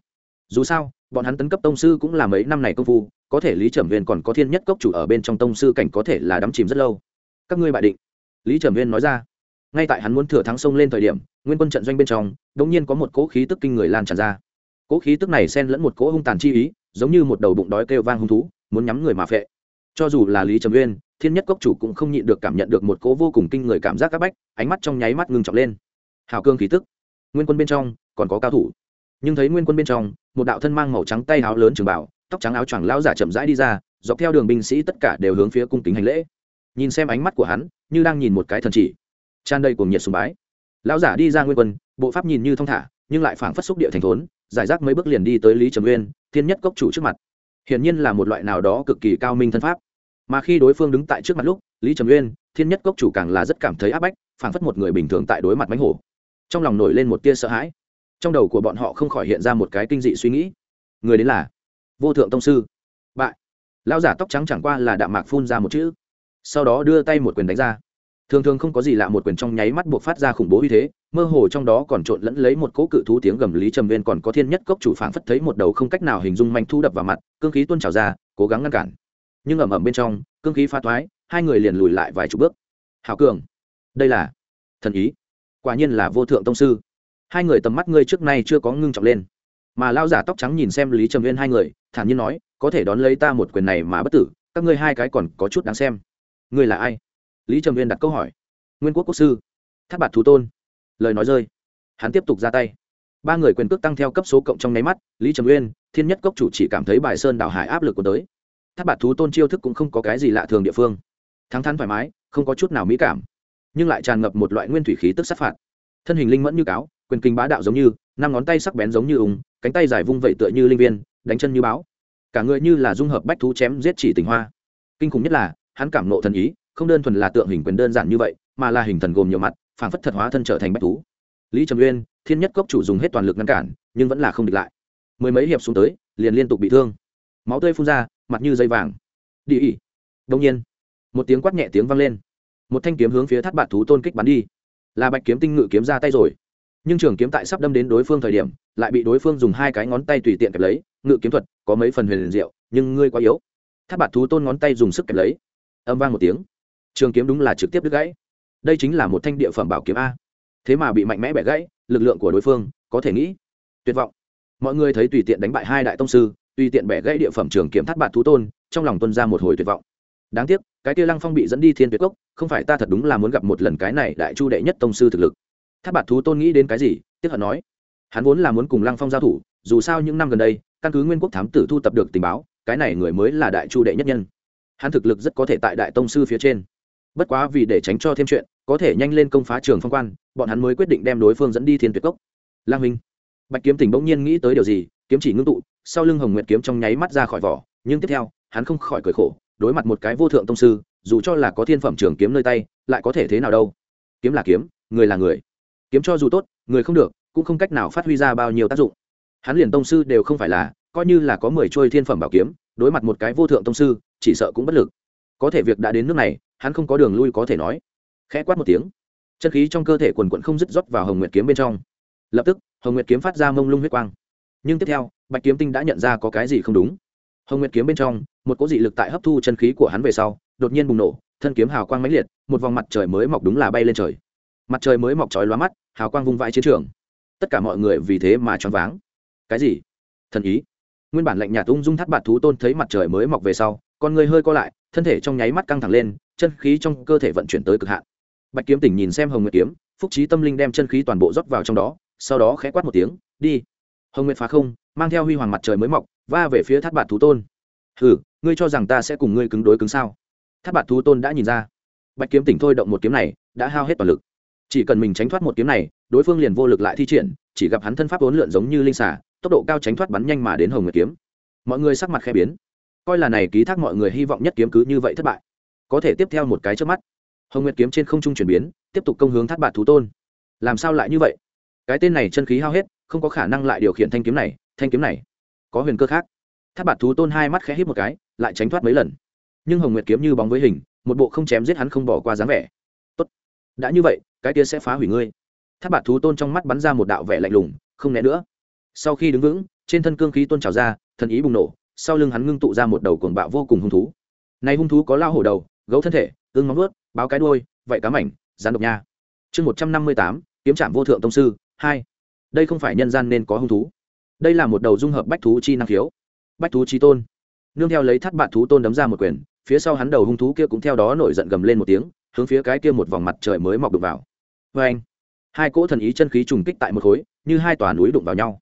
dù sao, bọn hắn tấn cấp tông sư cũng là mấy năm này công phu, có thể lý trầm viên còn có thiên nhất cốc chủ ở bên trong tông sư cảnh có thể là đắm chìm rất lâu. Các ngươi bại định. Lý trầm viên nói ra. Ngay tại hắn muốn thừa thắng sông lên thời điểm, nguyên quân trận doanh bên trong đ ỗ n g nhiên có một cỗ khí tức kinh người lan tràn ra. Cỗ khí tức này xen lẫn một cỗ hung tàn chi ý, giống như một đầu bụng đói kêu vang hung thú, muốn nhắm người mà phệ. Cho dù là lý trầm uyên thiên nhất cốc chủ cũng không nhịn được cảm nhận được một cỗ vô cùng kinh người cảm giác các bách, ánh mắt trong nháy mắt ngưng trọng lên. Hào cương khí tức. Nguyên quân bên trong, còn có cao thủ. Nhưng thấy nguyên quân bên trong một đạo thân mang màu trắng tay áo lớn trường bảo, tóc trắng áo choàng lão giả chậm rãi đi ra, dọc theo đường binh sĩ tất cả đều hướng phía cung kính hành lễ. Nhìn xem ánh mắt của hắn, như đang nhìn một cái thần chỉ. Tràn đầy cuồng nhiệt sùng bái. Lão giả đi ra nguyên quân, bộ pháp nhìn như thong thả, nhưng lại phảng phất xúc địa thành thốn, giải rác mấy bước liền đi tới lý trầm nguyên, thiên nhất cốc chủ trước mặt. Hiển nhiên là một loại nào đó cực kỳ cao minh thân pháp. Mà khi đối phương đứng tại trước mặt lúc, lý trầm nguyên, thiên nhất cốc chủ càng là rất cảm thấy áp bách, phảng phất một người bình thường tại đối mặt mánh hổ. Trong lòng nổi lên một tia sợ hãi trong đầu của bọn họ không khỏi hiện ra một cái kinh dị suy nghĩ. Người đến là vô thượng tông sư. Bại. Lão giả tóc trắng chẳng qua là đạm mạc phun ra một chữ. Sau đó đưa tay một quyền đánh ra. Thường thường không có gì lạ một quyền trong nháy mắt buộc phát ra khủng bố uy thế, mơ hồ trong đó còn trộn lẫn lấy một cỗ cự thú tiếng gầm lý trầm viên còn có thiên nhất cốc chủ phảng phất thấy một đầu không cách nào hình dung manh thu đập vào mặt, cương khí tuôn trào ra, cố gắng ngăn cản. Nhưng ẩm ẩm bên trong, cương khí pha thoái, hai người liền lùi lại vài chục bước. Hảo cường. Đây là thần ý. Quả nhiên là vô thượng tông sư hai người tầm mắt ngươi trước nay chưa có ngưng trọng lên. Mà lao giả tóc trắng nhìn xem lý trầm viên hai người, thản nhiên nói, có thể đón lấy ta một quyền này mà bất tử, các ngươi hai cái còn có chút đáng xem. Ngươi là ai? Lý trầm viên đặt câu hỏi. Nguyên quốc quốc sư. Tháp bạt thú tôn. Lời nói rơi. Hắn tiếp tục ra tay. Ba người quyền cước tăng theo cấp số cộng trong nháy mắt, lý trầm uyên, thiên nhất cốc chủ chỉ cảm thấy bài sơn đảo hải áp lực của tới. Tháp bạt thú tôn chiêu thức cũng không có cái gì lạ thường địa phương. Thắng thắn thoải mái, không có chút nào mỹ cảm, nhưng lại tràn ngập một loại nguyên thủy khí tức sát phạt. Thân hình linh mẫn như cáo quyền kinh bá đạo giống như, năm ngón tay sắc bén giống như ùng cánh tay dài vung vẩy tựa như linh viên, đánh chân như báo. Cả người như là dung hợp bách thú chém giết chỉ tình hoa. Kinh khủng nhất là, hắn cảm nộ thần ý, không đơn thuần là tượng hình quyền đơn giản như vậy, mà là hình thần gồm nhiều mặt phản phất thật hóa thân trở thành bách thú. Lý trầm uyên, thiên nhất cốc chủ dùng hết toàn lực ngăn cản, nhưng vẫn là không địch lại. Mười mấy hiệp xuống tới, liền liên tục bị thương. Máu tươi phun ra, mặt như dây vàng. Đi ỉ đông nhiên, một tiếng quát nhẹ tiếng vang lên. Một thanh kiếm hướng phía thắt bạn thú tôn kích bắn đi. Là bạch kiếm tinh ngự kiếm ra tay rồi nhưng trường kiếm tại sắp đâm đến đối phương thời điểm, lại bị đối phương dùng hai cái ngón tay tùy tiện kẹp lấy, ngự kiếm thuật, có mấy phần huyền diệu, nhưng ngươi quá yếu. Tháp bạt thú tôn ngón tay dùng sức kẹp lấy. Âm vang một tiếng. Trường kiếm đúng là trực tiếp đứt gãy. Đây chính là một thanh địa phẩm bảo kiếm a. Thế mà bị mạnh mẽ bẻ gãy, lực lượng của đối phương, có thể nghĩ. Tuyệt vọng. Mọi người thấy tùy tiện đánh bại hai đại tông sư, tùy tiện bẻ gãy địa phẩm trường kiếm thắt bạt thú tôn, trong lòng tuân ra một hồi tuyệt vọng. Đáng tiếc, cái kia lăng phong bị dẫn đi thiên tuyệt cốc, không phải ta thật đúng là muốn gặp một lần cái này đại chu đệ nhất tông sư thực lực tháp bạt thú tôn nghĩ đến cái gì tiếp hận nói. Hắn vốn là muốn cùng lăng phong giao thủ, dù sao những năm gần đây, căn cứ nguyên quốc thám tử thu tập được tình báo, cái này người mới là đại chu đệ nhất nhân. Hắn thực lực rất có thể tại đại tông sư phía trên. Bất quá vì để tránh cho thêm chuyện, có thể nhanh lên công phá trường phong quan, bọn hắn mới quyết định đem đối phương dẫn đi thiên tuyệt cốc. Lang minh, bạch kiếm tỉnh bỗng nhiên nghĩ tới điều gì, kiếm chỉ ngưng tụ, sau lưng hồng nguyệt kiếm trong nháy mắt ra khỏi vỏ, nhưng tiếp theo, hắn không khỏi cười khổ, đối mặt một cái vô thượng tông sư, dù cho là có thiên phẩm trường kiếm nơi tay, lại có thể thế nào đâu? Kiếm là kiếm, người là người kiếm cho dù tốt, người không được, cũng không cách nào phát huy ra bao nhiêu tác dụng. Hắn liền tông sư đều không phải là, coi như là có mười trôi thiên phẩm bảo kiếm, đối mặt một cái vô thượng tông sư, chỉ sợ cũng bất lực. Có thể việc đã đến nước này, hắn không có đường lui có thể nói. Khẽ quát một tiếng. Chân khí trong cơ thể quần quận không dứt rót vào hồng nguyệt kiếm bên trong. Lập tức, hồng nguyệt kiếm phát ra mông lung huyết quang. Nhưng tiếp theo, bạch kiếm tinh đã nhận ra có cái gì không đúng. Hồng nguyệt kiếm bên trong, một cỗ dị lực tại hấp thu chân khí của hắn về sau, đột nhiên bùng nổ, thân kiếm hào quang mãnh liệt, một vòng mặt trời mới mọc đúng là bay lên trời mặt trời mới mọc trói lóa mắt, hào quang vung vãi chiến trường. Tất cả mọi người vì thế mà choáng váng. Cái gì? Thần ý. Nguyên bản lạnh nhạt ung dung thắt bạt thú tôn thấy mặt trời mới mọc về sau, con người hơi co lại, thân thể trong nháy mắt căng thẳng lên, chân khí trong cơ thể vận chuyển tới cực hạn. Bạch kiếm tỉnh nhìn xem hồng nguyệt kiếm, phúc trí tâm linh đem chân khí toàn bộ rót vào trong đó, sau đó khẽ quát một tiếng, đi. Hồng nguyệt phá không, mang theo huy hoàng mặt trời mới mọc, va về phía thắt bạt thú tôn. Hừ, ngươi cho rằng ta sẽ cùng ngươi cứng đối cứng sao? Thắt bạt thú tôn đã nhìn ra. Bạch kiếm tỉnh thôi động một kiếm này, đã hao hết toàn lực chỉ cần mình tránh thoát một kiếm này, đối phương liền vô lực lại thi triển, chỉ gặp hắn thân pháp vốn lượn giống như linh xả tốc độ cao tránh thoát bắn nhanh mà đến hồng nguyệt kiếm. Mọi người sắc mặt khe biến. Coi là này ký thác mọi người hy vọng nhất kiếm cứ như vậy thất bại. Có thể tiếp theo một cái trước mắt. Hồng nguyệt kiếm trên không trung chuyển biến, tiếp tục công hướng thắt bạt thú tôn. Làm sao lại như vậy? Cái tên này chân khí hao hết, không có khả năng lại điều khiển thanh kiếm này, thanh kiếm này có huyền cơ khác. Tháp bạt thú tôn hai mắt khẽ hít một cái, lại tránh thoát mấy lần. Nhưng hồng nguyệt kiếm như bóng với hình, một bộ không chém giết hắn không bỏ qua dáng vẻ đã như vậy, cái kia sẽ phá hủy ngươi. Tháp bạt thú tôn trong mắt bắn ra một đạo vẻ lạnh lùng, không né nữa. Sau khi đứng vững, trên thân cương khí tôn trào ra, thần ý bùng nổ, sau lưng hắn ngưng tụ ra một đầu cuồng bạo vô cùng hung thú. Này hung thú có lao hổ đầu, gấu thân thể, ương móng ướt báo cái đuôi, vậy cá mảnh rán độc nha. Chương một trăm năm mươi tám, kiếm trạm vô thượng tông sư hai. Đây không phải nhân gian nên có hung thú. Đây là một đầu dung hợp bách thú chi năng khiếu. Bách thú chi tôn. Nương theo lấy thắt bạn thú tôn đấm ra một quyền, phía sau hắn đầu hung thú kia cũng theo đó nổi giận gầm lên một tiếng hướng phía cái kia một vòng mặt trời mới mọc đụng vào. Vê anh, hai cỗ thần ý chân khí trùng kích tại một khối, như hai tòa núi đụng vào nhau.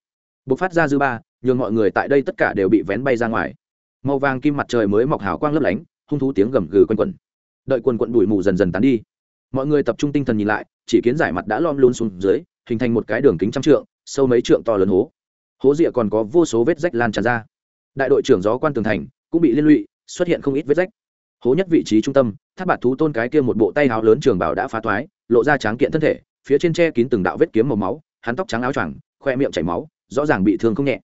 B ộ c phát ra dư ba, nhường mọi người tại đây tất cả đều bị vén bay ra ngoài. Màu vàng kim mặt trời mới mọc hào quang lấp lánh, hung thú tiếng gầm gừ quanh quẩn. Đợi quần quận đùi mù dần dần tán đi. Mọi người tập trung tinh thần nhìn lại, chỉ kiến giải mặt đã lom luôn xuống dưới, hình thành một cái đường kính trăm trượng, sâu mấy trượng to lớn hố. Hố rịa còn có vô số vết rách lan tràn ra. Đại đội trưởng gió quan tường thành cũng bị liên lụy, xuất hiện không ít vết rách hố nhất vị trí trung tâm, tháp bạt thú tôn cái kia một bộ tay áo lớn trường bảo đã phá thoái, lộ ra tráng kiện thân thể, phía trên tre kín từng đạo vết kiếm màu máu, hắn tóc trắng áo choàng, khoe miệng chảy máu, rõ ràng bị thương không nhẹ.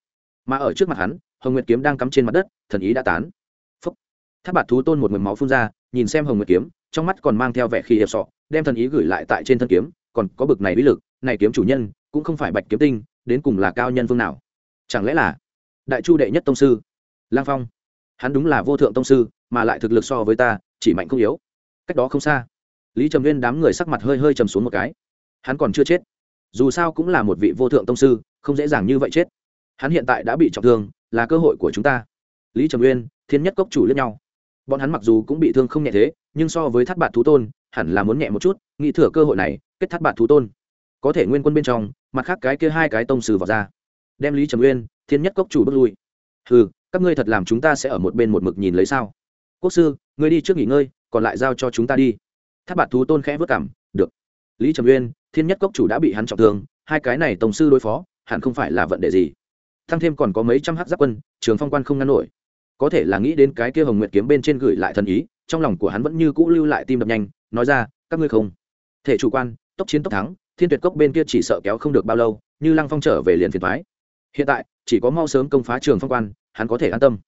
Mà ở trước mặt hắn, hồng nguyệt kiếm đang cắm trên mặt đất, thần ý đã tán. Phúc. tháp bạt thú tôn một mực máu phun ra, nhìn xem hồng nguyệt kiếm, trong mắt còn mang theo vẻ khi hiệp sọ, đem thần ý gửi lại tại trên thân kiếm, còn có bực này bí lực, này kiếm chủ nhân, cũng không phải bạch kiếm tinh, đến cùng là cao nhân vương nào? Chẳng lẽ là đại chu đệ nhất tông sư? Lang phong hắn đúng là vô thượng tông sư, mà lại thực lực so với ta, chỉ mạnh không yếu. Cách đó không xa, lý trầm viên đám người sắc mặt hơi hơi trầm xuống một cái. Hắn còn chưa chết. Dù sao cũng là một vị vô thượng tông sư, không dễ dàng như vậy chết. Hắn hiện tại đã bị trọng thương, là cơ hội của chúng ta. Lý trầm uyên thiên nhất cốc chủ lẫn nhau. Bọn hắn mặc dù cũng bị thương không nhẹ thế, nhưng so với thắt bạt thú tôn, hẳn là muốn nhẹ một chút, nghĩ thừa cơ hội này, kết thắt bạt thú tôn. Có thể nguyên quân bên trong, mặt khác cái kia hai cái tông sư vào ra. Đem lý trầm uyên thiên nhất cốc chủ bước lui. Hừ các ngươi thật làm chúng ta sẽ ở một bên một mực nhìn lấy sao? Quốc sư, ngươi đi trước nghỉ ngơi, còn lại giao cho chúng ta đi. Tháp bạt thú tôn khẽ vất cảm, được. Lý trầm uyên, thiên nhất cốc chủ đã bị hắn trọng thương, hai cái này tổng sư đối phó, hẳn không phải là vận đề gì. Thăng thêm còn có mấy trăm hát giáp quân, trường phong quan không ngăn nổi. Có thể là nghĩ đến cái kia hồng nguyệt kiếm bên trên gửi lại thần ý, trong lòng của hắn vẫn như cũ lưu lại tim đập nhanh, nói ra, các ngươi không. Thể chủ quan, tốc chiến tốc thắng, thiên tuyệt cốc bên kia chỉ sợ kéo không được bao lâu, như lăng phong trở về liền phiền thoái hiện tại, chỉ có mau sớm công phá trường phong quan hắn có thể an tâm.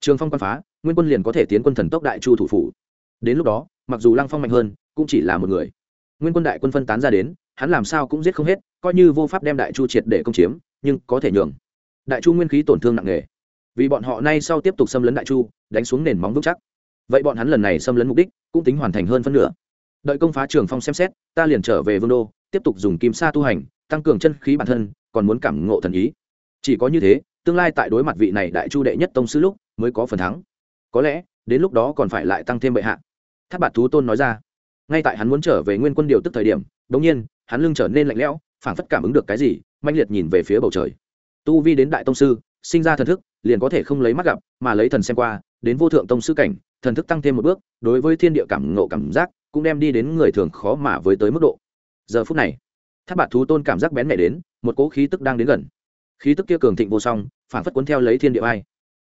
Trường phong quan phá, nguyên quân liền có thể tiến quân thần tốc đại chu thủ phủ. Đến lúc đó, mặc dù lăng phong mạnh hơn, cũng chỉ là một người. Nguyên quân đại quân phân tán ra đến, hắn làm sao cũng giết không hết, coi như vô pháp đem đại chu triệt để công chiếm, nhưng có thể nhường. Đại chu nguyên khí tổn thương nặng nề. Vì bọn họ nay sau tiếp tục xâm lấn đại chu, đánh xuống nền móng vững chắc. Vậy bọn hắn lần này xâm lấn mục đích, cũng tính hoàn thành hơn phân nửa. Đợi công phá trường phong xem xét, ta liền trở về vương đô, tiếp tục dùng kim sa tu hành, tăng cường chân khí bản thân, còn muốn cảm ngộ thần ý. Chỉ có như thế tương lai tại đối mặt vị này đại chu đệ nhất tông sư lúc mới có phần thắng. Có lẽ, đến lúc đó còn phải lại tăng thêm bệ hạ. Tháp bạt thú tôn nói ra. Ngay tại hắn muốn trở về nguyên quân điều tức thời điểm đống nhiên, hắn lưng trở nên lạnh lẽo, phảng phất cảm ứng được cái gì manh liệt nhìn về phía bầu trời. Tu vi đến đại tông sư, sinh ra thần thức, liền có thể không lấy mắt gặp, mà lấy thần xem qua, đến vô thượng tông sư cảnh, thần thức tăng thêm một bước, đối với thiên địa cảm ngộ cảm giác cũng đem đi đến người thường khó mà với tới mức độ. Giờ phút này tháp bạt thú tôn cảm giác bén mẹ đến, một cỗ khí tức đang đến gần khí tức kia cường thịnh vô song phản phất cuốn theo lấy thiên địa ai,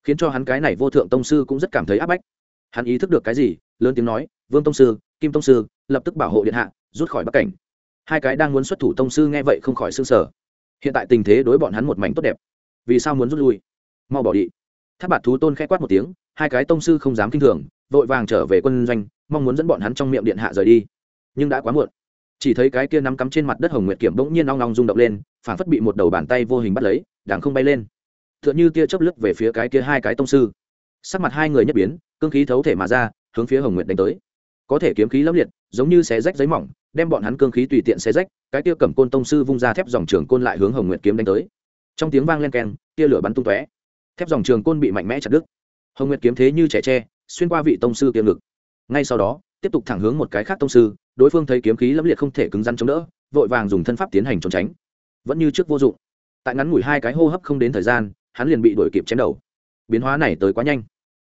khiến cho hắn cái này vô thượng tông sư cũng rất cảm thấy áp bách. Hắn ý thức được cái gì, lớn tiếng nói, vương tông sư, kim tông sư, lập tức bảo hộ điện hạ, rút khỏi bắc cảnh. Hai cái đang muốn xuất thủ tông sư nghe vậy không khỏi s ư n g sở hiện tại tình thế đối bọn hắn một mảnh tốt đẹp. Vì sao muốn rút lui? Mau bỏ đi. Tháp bạt thú tôn k h ẽ quát một tiếng, hai cái tông sư không dám k i n h thường, vội vàng trở về quân doanh, mong muốn dẫn bọn hắn trong miệng điện hạ rời đi. Nhưng đã quá muộn chỉ thấy cái kia nắm cắm trên mặt đất hồng nguyệt kiểm bỗng nhiên long long rung động lên, phản phất bị một đầu bàn tay vô hình bắt lấy đảng không bay lên. T h ư ợ n h ư tia chớp lướt về phía cái kia hai cái tông sư. Sắc mặt hai người nhất biến, cương khí thấu thể mà ra, hướng phía hồng nguyệt đánh tới. Có thể kiếm khí lấp liệt, giống như xé rách giấy mỏng, đem bọn hắn cương khí tùy tiện xé rách, cái kia cầm côn tông sư vung ra thép dòng trường côn lại hướng hồng nguyệt kiếm đánh tới. Trong tiếng vang len keng, tia lửa bắn tung tóe. Thép dòng trường côn bị mạnh mẽ chặt đứt. Hồng nguyệt kiếm thế như trẻ tre, xuyên qua vị tông sư kiếm ngực. Ngay sau đó tiếp tục thẳng hướng một cái khác tông sư, đối phương thấy kiếm khí lâm liệt không thể cứng rắn chống đỡ, vội vàng dùng thân pháp tiến hành trốn tránh. Vẫn như trước vô dụng. Tại ngắn ngủi hai cái hô hấp không đến thời gian, hắn liền bị đuổi kịp chém đầu. Biến hóa này tới quá nhanh.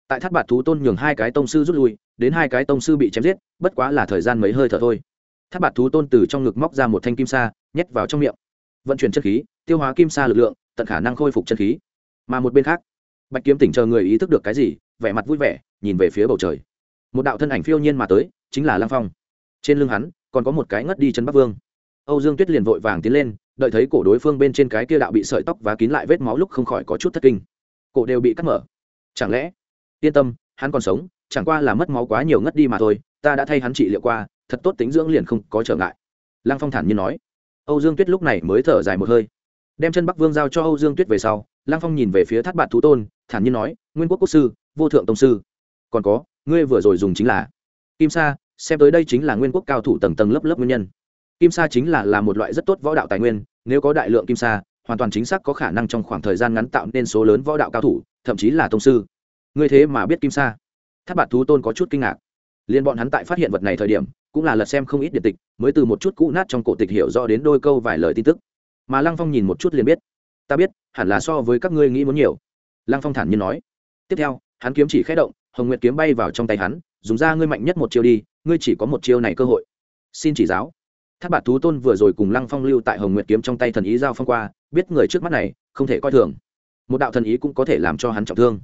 Tại thác bạt thú tôn nhường hai cái tông sư rút lui, đến hai cái tông sư bị chém giết, bất quá là thời gian mấy hơi thở thôi. Thác bạt thú tôn từ trong ngực móc ra một thanh kim sa, nhét vào trong miệng. Vận chuyển chất khí, tiêu hóa kim sa lực lượng, tận khả năng khôi phục chân khí. Mà một bên khác, bạch kiếm tỉnh chờ người ý thức được cái gì, vẻ mặt vui vẻ, nhìn về phía bầu trời một đạo thân ảnh phiêu nhiên mà tới, chính là lang phong. Trên lưng hắn, còn có một cái ngất đi chân bắc vương. Âu dương tuyết liền vội vàng tiến lên, đợi thấy cổ đối phương bên trên cái kia đạo bị sợi tóc và kín lại vết máu lúc không khỏi có chút thất kinh. Cổ đều bị cắt mở. Chẳng lẽ, yên tâm, hắn còn sống, chẳng qua là mất máu quá nhiều ngất đi mà thôi, ta đã thay hắn trị liệu qua, thật tốt tính dưỡng liền không có trở ngại. Lăng phong thản nhiên nói. Âu dương tuyết lúc này mới thở dài một hơi. Đem chân bắc vương giao cho âu dương tuyết về sau, lăng phong nhìn về phía thác bạn thú tôn, thản nhiên nói, nguyên quốc quốc sư, vô thượng tông sư. Còn có ngươi vừa rồi dùng chính là kim sa, xem tới đây chính là nguyên quốc cao thủ tầng tầng lớp lớp nguyên nhân. Kim sa chính là là một loại rất tốt võ đạo tài nguyên, nếu có đại lượng kim sa, hoàn toàn chính xác có khả năng trong khoảng thời gian ngắn tạo nên số lớn võ đạo cao thủ, thậm chí là tông sư. Ngươi thế mà biết kim sa? Tháp bạt thú tôn có chút kinh ngạc. Liên bọn hắn tại phát hiện vật này thời điểm, cũng là lật xem không ít điện tịch, mới từ một chút cũ nát trong cổ tịch hiểu rõ đến đôi câu vài lời tin tức. Mà lăng phong nhìn một chút liền biết. Ta biết, hẳn là so với các ngươi nghĩ muốn nhiều. Lăng phong thản nhiên nói. Tiếp theo, hắn kiếm chỉ khé động hồng nguyệt kiếm bay vào trong tay hắn, dùng ra ngươi mạnh nhất một chiêu đi, ngươi chỉ có một chiêu này cơ hội. Xin chỉ giáo. Thác bạt thú tôn vừa rồi cùng lăng phong lưu tại hồng nguyệt kiếm trong tay thần ý giao phong qua, biết người trước mắt này, không thể coi thường. Một đạo thần ý cũng có thể làm cho hắn trọng thương.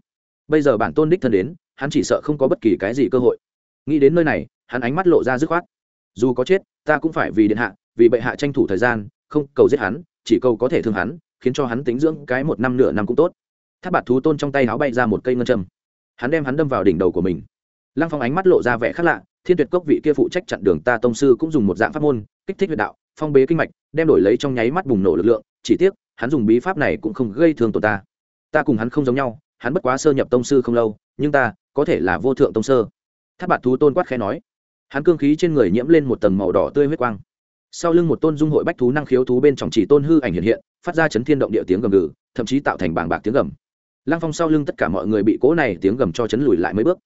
Bây giờ bản tôn đích thân đến, hắn chỉ sợ không có bất kỳ cái gì cơ hội. Nghĩ đến nơi này, hắn ánh mắt lộ ra dứt khoát. Dù có chết, ta cũng phải vì điện hạ, vì bệ hạ tranh thủ thời gian, không cầu giết hắn, chỉ cầu có thể thương hắn, khiến cho hắn tính dưỡng cái một năm nửa năm cũng tốt. Tháp bạt thú tôn trong tay háo bay ra một cây ngân châm hắn đem hắn đâm vào đỉnh đầu của mình. Lăng phong ánh mắt lộ ra vẻ khác lạ, thiên tuyệt cốc vị kia phụ trách chặn đường ta tông sư cũng dùng một dạng pháp môn, kích thích huyệt đạo, phong bế kinh mạch, đem đổi lấy trong nháy mắt bùng nổ lực lượng, chỉ tiếc, hắn dùng bí pháp này cũng không gây thương tổn ta. Ta cùng hắn không giống nhau, hắn bất quá sơ nhập tông sư không lâu, nhưng ta có thể là vô thượng tông sơ. Tháp bạt thú tôn quát khẽ nói. Hắn cương khí trên người nhiễm lên một tầng màu đỏ tươi huyết quang. Sau lưng một tôn dung hội bách thú năng khiếu thú bên trong chỉ tôn hư ảnh hiện hiện, phát ra chấn thiên động địa tiếng gầm gừ, thậm chí tạo thành bảng bạc tiếng gầm lăng phong sau lưng tất cả mọi người bị cỗ này tiếng gầm cho chấn lùi lại mấy bước.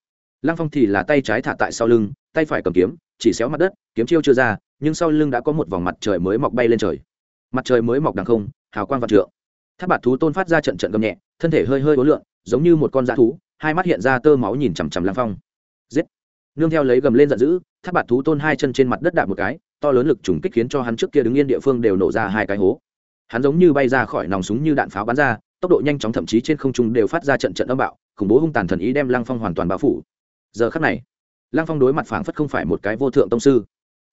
Lăng phong thì là tay trái thả tại sau lưng, tay phải cầm kiếm, chỉ xéo mặt đất, kiếm chiêu chưa ra, nhưng sau lưng đã có một vòng mặt trời mới mọc bay lên trời. Mặt trời mới mọc đằng không, hào quang vạn trượng. Tháp bạt thú tôn phát ra trận trận gầm nhẹ, thân thể hơi hơi ối lượng giống như một con dã thú, hai mắt hiện ra tơ máu nhìn chằm chằm lăng phong. Giết! Nương theo lấy gầm lên giận dữ, tháp bạt thú tôn hai chân trên mặt đất đạp một cái, to lớn lực trùng kích khiến cho hắn trước kia đứng yên địa phương đều nổ ra hai cái hố. Hắn giống như bay ra khỏi nòng súng như đạn pháo bắn ra tốc độ nhanh chóng thậm chí trên không trung đều phát ra trận trận âm bạo, khủng bố hung tàn thần ý đem lăng phong hoàn toàn bao phủ. Giờ khắc này, lăng phong đối mặt phảng phất không phải một cái vô thượng tông sư,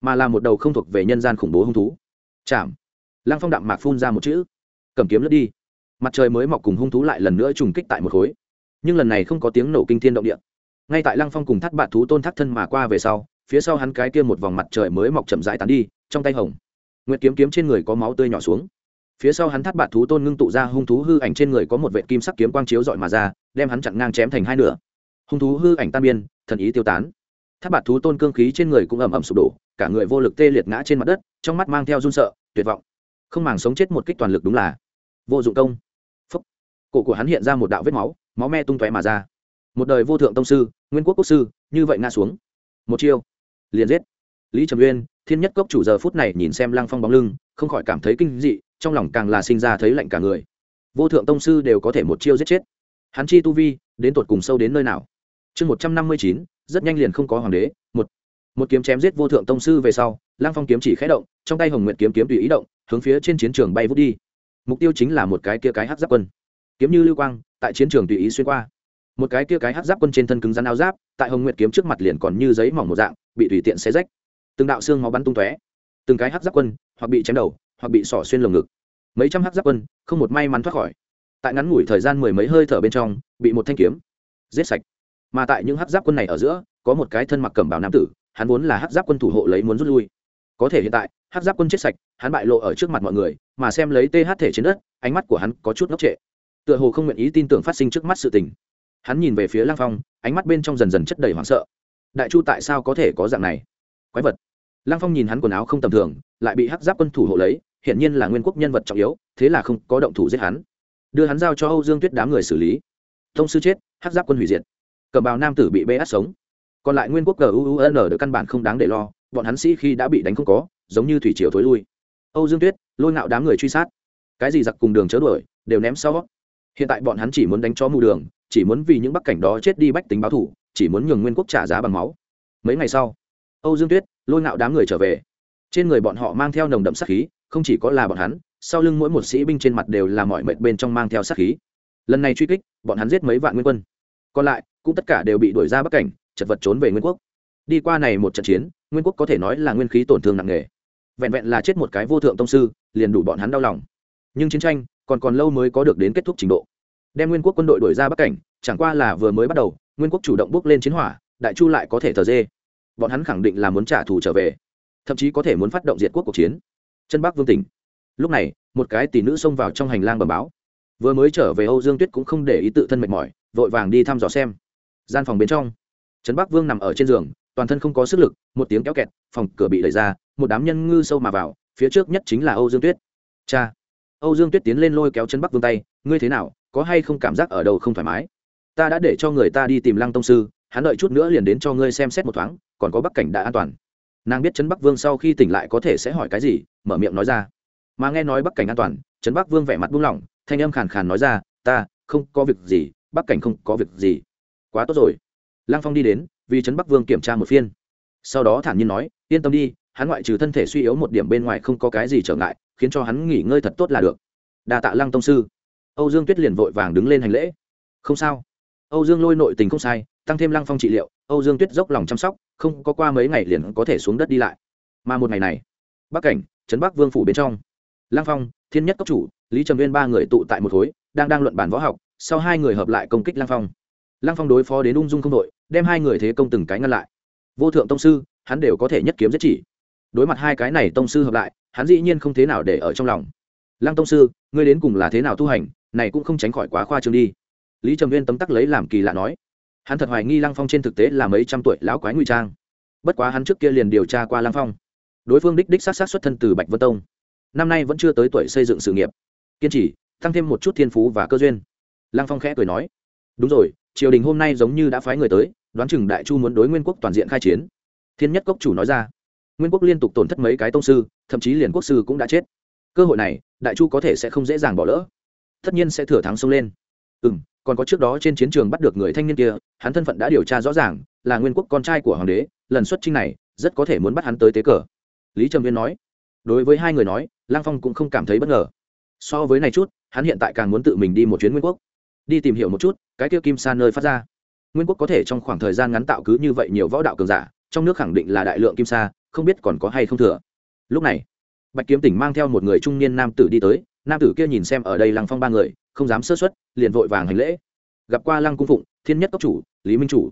mà là một đầu không thuộc về nhân gian khủng bố hung thú. Chạm. Lăng phong đạm mạc phun ra một chữ. Cầm kiếm lướt đi. Mặt trời mới mọc cùng hung thú lại lần nữa trùng kích tại một khối. Nhưng lần này không có tiếng nổ kinh thiên động địa. Ngay tại lăng phong cùng thắt bạt thú tôn thắt thân mà qua về sau, phía sau hắn cái kia một vòng mặt trời mới mọc chậm rãi tán đi, trong tay hồng. Nguyệt kiếm kiếm trên người có máu tươi nhỏ xuống phía sau hắn thắt bạt thú tôn ngưng tụ ra hung thú hư ảnh trên người có một vệ kim sắc kiếm quang chiếu dọi mà ra, đem hắn chặn ngang chém thành hai nửa. Hung thú hư ảnh tan biên, thần ý tiêu tán. Tháp bạt thú tôn cương khí trên người cũng ẩm ẩm sụp đổ, cả người vô lực tê liệt ngã trên mặt đất, trong mắt mang theo run sợ, tuyệt vọng. Không màng sống chết một kích toàn lực đúng là vô dụng công. Phúc. Cổ của hắn hiện ra một đạo vết máu máu me tung tóe mà ra. Một đời vô thượng tông sư, nguyên quốc quốc sư, như vậy ngã xuống. Một chiêu, liền giết. Lý trầm uyên, thiên nhất cốc chủ giờ phút này nhìn xem lăng phong bóng lưng, không khỏi cảm thấy kinh dị trong lòng càng là sinh ra thấy lạnh cả người. Vô thượng tông sư đều có thể một chiêu giết chết. Hắn chi tu vi, đến tột cùng sâu đến nơi nào? Chương một trăm năm mươi chín, rất nhanh liền không có hoàng đế. Một một kiếm chém giết vô thượng tông sư về sau lang phong kiếm chỉ khé động, trong tay hồng nguyện kiếm kiếm tùy ý động, hướng phía trên chiến trường bay vút đi. Mục tiêu chính là một cái kia cái hát giáp quân. Kiếm như lưu quang, tại chiến trường tùy ý xuyên qua. Một cái kia cái hát giáp quân trên thân cứng rắn áo giáp, tại hồng nguyện kiếm trước mặt liền còn như giấy mỏng một dạng, bị tùy tiện xé rách. Từng đạo xương máu bắn tung tóe. Từng cái hát giáp quân, hoặc bị chém đầu hoặc bị sỏ xuyên lồng ngực. Mấy trăm hát giáp quân, không một may mắn thoát khỏi. Tại ngắn ngủi thời gian mười mấy hơi thở bên trong, bị một thanh kiếm giết sạch. Mà tại những hát giáp quân này ở giữa, có một cái thân mặc cẩm bào nam tử, hắn vốn là hát giáp quân thủ hộ lấy muốn rút lui. Có thể hiện tại hát giáp quân chết sạch, hắn bại lộ ở trước mặt mọi người, mà xem lấy th thể trên đất, ánh mắt của hắn có chút ngốc trệ. Tựa hồ không nguyện ý tin tưởng phát sinh trước mắt sự tình. Hắn nhìn về phía lang phong, ánh mắt bên trong dần dần chất đầy hoảng sợ. Đại chu tại sao có thể có dạng này? Quái vật. Lang phong nhìn hắn quần áo không tầm thường, lại bị hắc giáp quân thủ hộ lấy hiển nhiên là nguyên quốc nhân vật trọng yếu, thế là không có động thủ giết hắn. Đưa hắn giao cho âu dương tuyết đám người xử lý. Thông sư chết, hắc giáp quân hủy diệt. Cầm bào nam tử bị bê át sống. Còn lại nguyên quốc guun được căn bản không đáng để lo, bọn hắn sĩ khi đã bị đánh không có, giống như thủy triều thối lui. Âu dương tuyết, lôi ngạo đám người truy sát. Cái gì giặc cùng đường chớ đuổi, đều ném sau. Hiện tại bọn hắn chỉ muốn đánh cho mù đường, chỉ muốn vì những bắc cảnh đó chết đi bách tính báo thủ, chỉ muốn nhường nguyên quốc trả giá bằng máu. Mấy ngày sau, âu dương tuyết, lôi ngạo đám người trở về. Trên người bọn họ mang theo nồng đậm sát khí không chỉ có là bọn hắn, sau lưng mỗi một sĩ binh trên mặt đều là mọi mệnh bên trong mang theo sát khí. Lần này truy kích, bọn hắn giết mấy vạn nguyên quân. Còn lại, cũng tất cả đều bị đuổi ra bắc cảnh, chật vật trốn về nguyên quốc. Đi qua này một trận chiến, nguyên quốc có thể nói là nguyên khí tổn thương nặng nề. Vẹn vẹn là chết một cái vô thượng tông sư, liền đủ bọn hắn đau lòng. Nhưng chiến tranh, còn còn lâu mới có được đến kết thúc trình độ. Đem nguyên quốc quân đội đuổi ra bắc cảnh, chẳng qua là vừa mới bắt đầu, nguyên quốc chủ động bước lên chiến hỏa, đại chu lại có thể thờ dê. Bọn hắn khẳng định là muốn trả thù trở về, thậm chí có thể muốn phát động diệt quốc cuộc chiến chân bắc vương tỉnh. Lúc này, một cái tỷ nữ xông vào trong hành lang bờ báo. Vừa mới trở về âu dương tuyết cũng không để ý tự thân mệt mỏi, vội vàng đi thăm dò xem. Gian phòng bên trong, trấn bắc vương nằm ở trên giường, toàn thân không có sức lực, một tiếng kéo kẹt, phòng cửa bị đẩy ra, một đám nhân ngư sâu mà vào, phía trước nhất chính là âu dương tuyết. Cha. Âu dương tuyết tiến lên lôi kéo chân bắc vương tay, ngươi thế nào, có hay không cảm giác ở đầu không thoải mái? Ta đã để cho người ta đi tìm lăng tông sư, hắn đợi chút nữa liền đến cho ngươi xem xét một thoáng, còn có bắc cảnh đã an toàn. Nàng biết trấn bắc vương sau khi tỉnh lại có thể sẽ hỏi cái gì mở miệng nói ra. Mà nghe nói bắc cảnh an toàn, trấn bắc vương vẻ mặt buông lỏng, thanh âm khàn khàn nói ra, ta, không có việc gì, bắc cảnh không có việc gì. Quá tốt rồi. Lăng phong đi đến, vì trấn bắc vương kiểm tra một phiên. Sau đó thản nhiên nói, yên tâm đi, hắn ngoại trừ thân thể suy yếu một điểm bên ngoài không có cái gì trở ngại, khiến cho hắn nghỉ ngơi thật tốt là được. Đa tạ lăng tông sư. Âu dương tuyết liền vội vàng đứng lên hành lễ. Không sao. Âu dương lôi nội tình không sai, tăng thêm lăng phong trị liệu, âu dương tuyết dốc lòng chăm sóc, không có qua mấy ngày liền có thể xuống đất đi lại. Mà một ngày này, bắc cảnh trấn bắc vương phủ bên trong. Lang phong, thiên nhất cấp chủ, lý trầm viên ba người tụ tại một khối, đang đang luận bản võ học, sau hai người hợp lại công kích Lang phong. Lang phong đối phó đến ung dung không đội, đem hai người thế công từng cái ngăn lại. Vô thượng tông sư, hắn đều có thể nhất kiếm giết chỉ. Đối mặt hai cái này tông sư hợp lại, hắn dĩ nhiên không thế nào để ở trong lòng. Lăng tông sư, ngươi đến cùng là thế nào tu hành, này cũng không tránh khỏi quá khoa trương đi. Lý trầm viên tấm tắc lấy làm kỳ lạ nói. Hắn thật hoài nghi lăng phong trên thực tế là mấy trăm tuổi lão quái ngụy trang. Bất quá hắn trước kia liền điều tra qua lăng phong đối phương đích đích sát sát xuất thân từ bạch vân tông. Năm nay vẫn chưa tới tuổi xây dựng sự nghiệp. Kiên trì, tăng thêm một chút thiên phú và cơ duyên. Lăng phong khẽ cười nói, đúng rồi, triều đình hôm nay giống như đã phái người tới, đoán chừng đại chu muốn đối nguyên quốc toàn diện khai chiến. Thiên nhất cốc chủ nói ra, nguyên quốc liên tục tổn thất mấy cái tông sư, thậm chí liền quốc sư cũng đã chết. Cơ hội này, đại chu có thể sẽ không dễ dàng bỏ lỡ. Tất nhiên sẽ thừa thắng xông lên. Ừ m còn có trước đó trên chiến trường bắt được người thanh niên kia, hắn thân phận đã điều tra rõ ràng, là nguyên quốc con trai của hoàng đế, lần xuất trinh này, rất có thể muốn bắt hắn tới tế cờ lý trầm viên nói, đối với hai người nói lang phong cũng không cảm thấy bất ngờ. So với này chút, hắn hiện tại càng muốn tự mình đi một chuyến nguyên quốc. Đi tìm hiểu một chút, cái kia kim sa nơi phát ra. Nguyên quốc có thể trong khoảng thời gian ngắn tạo cứ như vậy nhiều võ đạo cường giả, trong nước khẳng định là đại lượng kim sa, không biết còn có hay không thừa. Lúc này, bạch kiếm tỉnh mang theo một người trung niên nam tử đi tới, nam tử kia nhìn xem ở đây lăng phong ba người, không dám sơ xuất liền vội vàng hành lễ. Gặp qua lăng cung phụng, thiên nhất cốc chủ, lý minh chủ.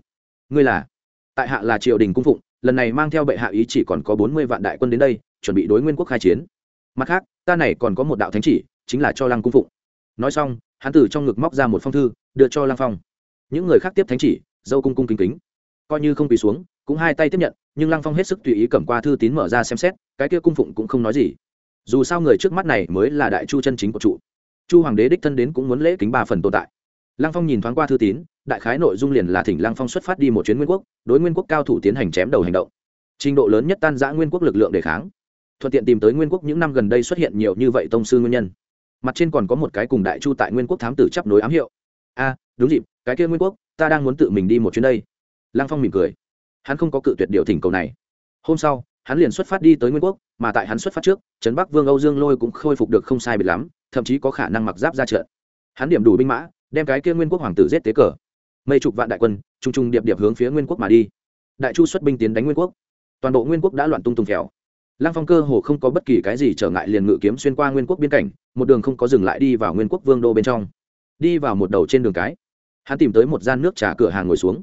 Ngươi là? Tại hạ là triều đình cung phụng lần này mang theo bệ hạ ý chỉ còn có bốn mươi vạn đại quân đến đây, chuẩn bị đối nguyên quốc khai chiến. Mặt khác, ta này còn có một đạo thánh chỉ, chính là cho lăng cung phụng. Nói xong, hắn từ trong ngực móc ra một phong thư, đưa cho lăng phong. Những người khác tiếp thánh chỉ, dâu cung cung kính kính. Coi như không quỳ xuống, cũng hai tay tiếp nhận, nhưng lăng phong hết sức tùy ý cầm qua thư tín mở ra xem xét, cái kia cung phụng cũng không nói gì. Dù sao người trước mắt này mới là đại chu chân chính của trụ. Chu hoàng đế đích thân đến cũng muốn lễ kính ba phần tồn tại. Lăng phong nhìn thoáng qua thư tín đại khái nội dung liền là thỉnh lăng phong xuất phát đi một chuyến nguyên quốc, đối nguyên quốc cao thủ tiến hành chém đầu hành động. Trình độ lớn nhất tan giã nguyên quốc lực lượng đề kháng. Thuận tiện tìm tới nguyên quốc những năm gần đây xuất hiện nhiều như vậy tông sư nguyên nhân. Mặt trên còn có một cái cùng đại chu tại nguyên quốc thám tử chấp nối ám hiệu. A, đúng dịp, cái kia nguyên quốc, ta đang muốn tự mình đi một chuyến đây. Lăng phong mỉm cười. Hắn không có cự tuyệt điều thỉnh cầu này. Hôm sau, hắn liền xuất phát đi tới nguyên quốc, mà tại hắn xuất phát trước, trấn bắc vương âu dương lôi cũng khôi phục được không sai biệt lắm, thậm chí có khả năng mặc giáp ra trận. Hắn điểm đủ binh mã, đem cái kia nguyên quốc hoàng tử giết tế cờ mấy chục vạn đại quân trung trung điệp điệp hướng phía nguyên quốc mà đi. Đại chu xuất binh tiến đánh nguyên quốc. Toàn bộ nguyên quốc đã loạn tung tùng khéo lăng phong cơ hồ không có bất kỳ cái gì trở ngại liền ngự kiếm xuyên qua nguyên quốc biên cảnh, một đường không có dừng lại đi vào nguyên quốc vương đô bên trong. Đi vào một đầu trên đường cái, hắn tìm tới một gian nước trà cửa hàng ngồi xuống.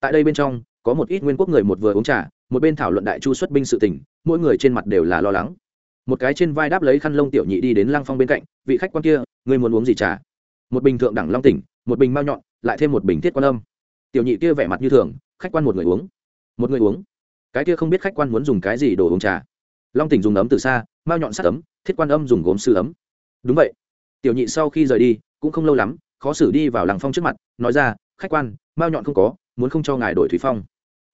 Tại đây bên trong, có một ít nguyên quốc người một vừa uống trà, một bên thảo luận đại chu xuất binh sự tình, mỗi người trên mặt đều là lo lắng. Một cái trên vai đáp lấy khăn lông tiểu nhị đi đến lăng phong bên cạnh, vị khách quan kia, ngươi muốn uống gì trà? Một bình thượng đẳng long tỉnh một bình mao nhọn, lại thêm một bình thiết quan âm. Tiểu nhị kia vẻ mặt như thường, khách quan một người uống. Một người uống. Cái kia không biết khách quan muốn dùng cái gì đồ uống trà. Long tỉnh dùng ấm từ xa mao nhọn sắt ấm, thiết quan âm dùng gốm sư ấm. Đúng vậy. Tiểu nhị sau khi rời đi, cũng không lâu lắm, khó xử đi vào làng phong trước mặt, nói ra, khách quan mao nhọn không có, muốn không cho ngài đổi thủy phong.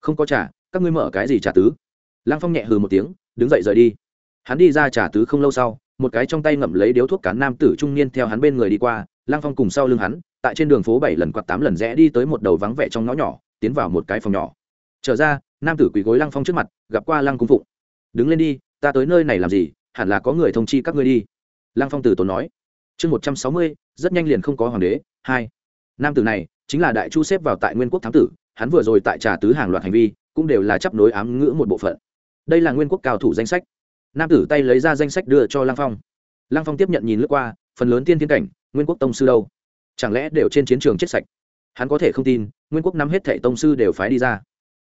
Không có trà, các ngươi mở cái gì trà tứ? Lăng phong nhẹ hừ một tiếng, đứng dậy rời đi. Hắn đi ra trà tứ không lâu sau, một cái trong tay ngậm lấy điếu thuốc cán nam tử trung niên theo hắn bên người đi qua, lăng phong cùng sau lưng hắn tại trên đường phố bảy lần quạt tám lần rẽ đi tới một đầu vắng vẻ trong ngõ nhỏ, tiến vào một cái phòng nhỏ. Trở ra, nam tử quỳ gối lăng phong trước mặt, gặp qua lăng cung phụng. Đứng lên đi, ta tới nơi này làm gì, hẳn là có người thông chi các ngươi đi. Lăng phong từ tốn nói. Chương một trăm sáu mươi, rất nhanh liền không có hoàng đế, hai. Nam tử này, chính là đại chu xếp vào tại nguyên quốc thám tử, hắn vừa rồi tại trà tứ hàng loạt hành vi, cũng đều là chấp nối ám ngữ một bộ phận. Đây là nguyên quốc cao thủ danh sách. Nam tử tay lấy ra danh sách đưa cho lăng phong. Lăng phong tiếp nhận nhìn lướt qua, phần lớn tiên thiên cảnh, nguyên quốc tông sư đâu? Chẳng lẽ đều trên chiến trường chết sạch? Hắn có thể không tin, nguyên quốc năm hết thệ tông sư đều phái đi ra.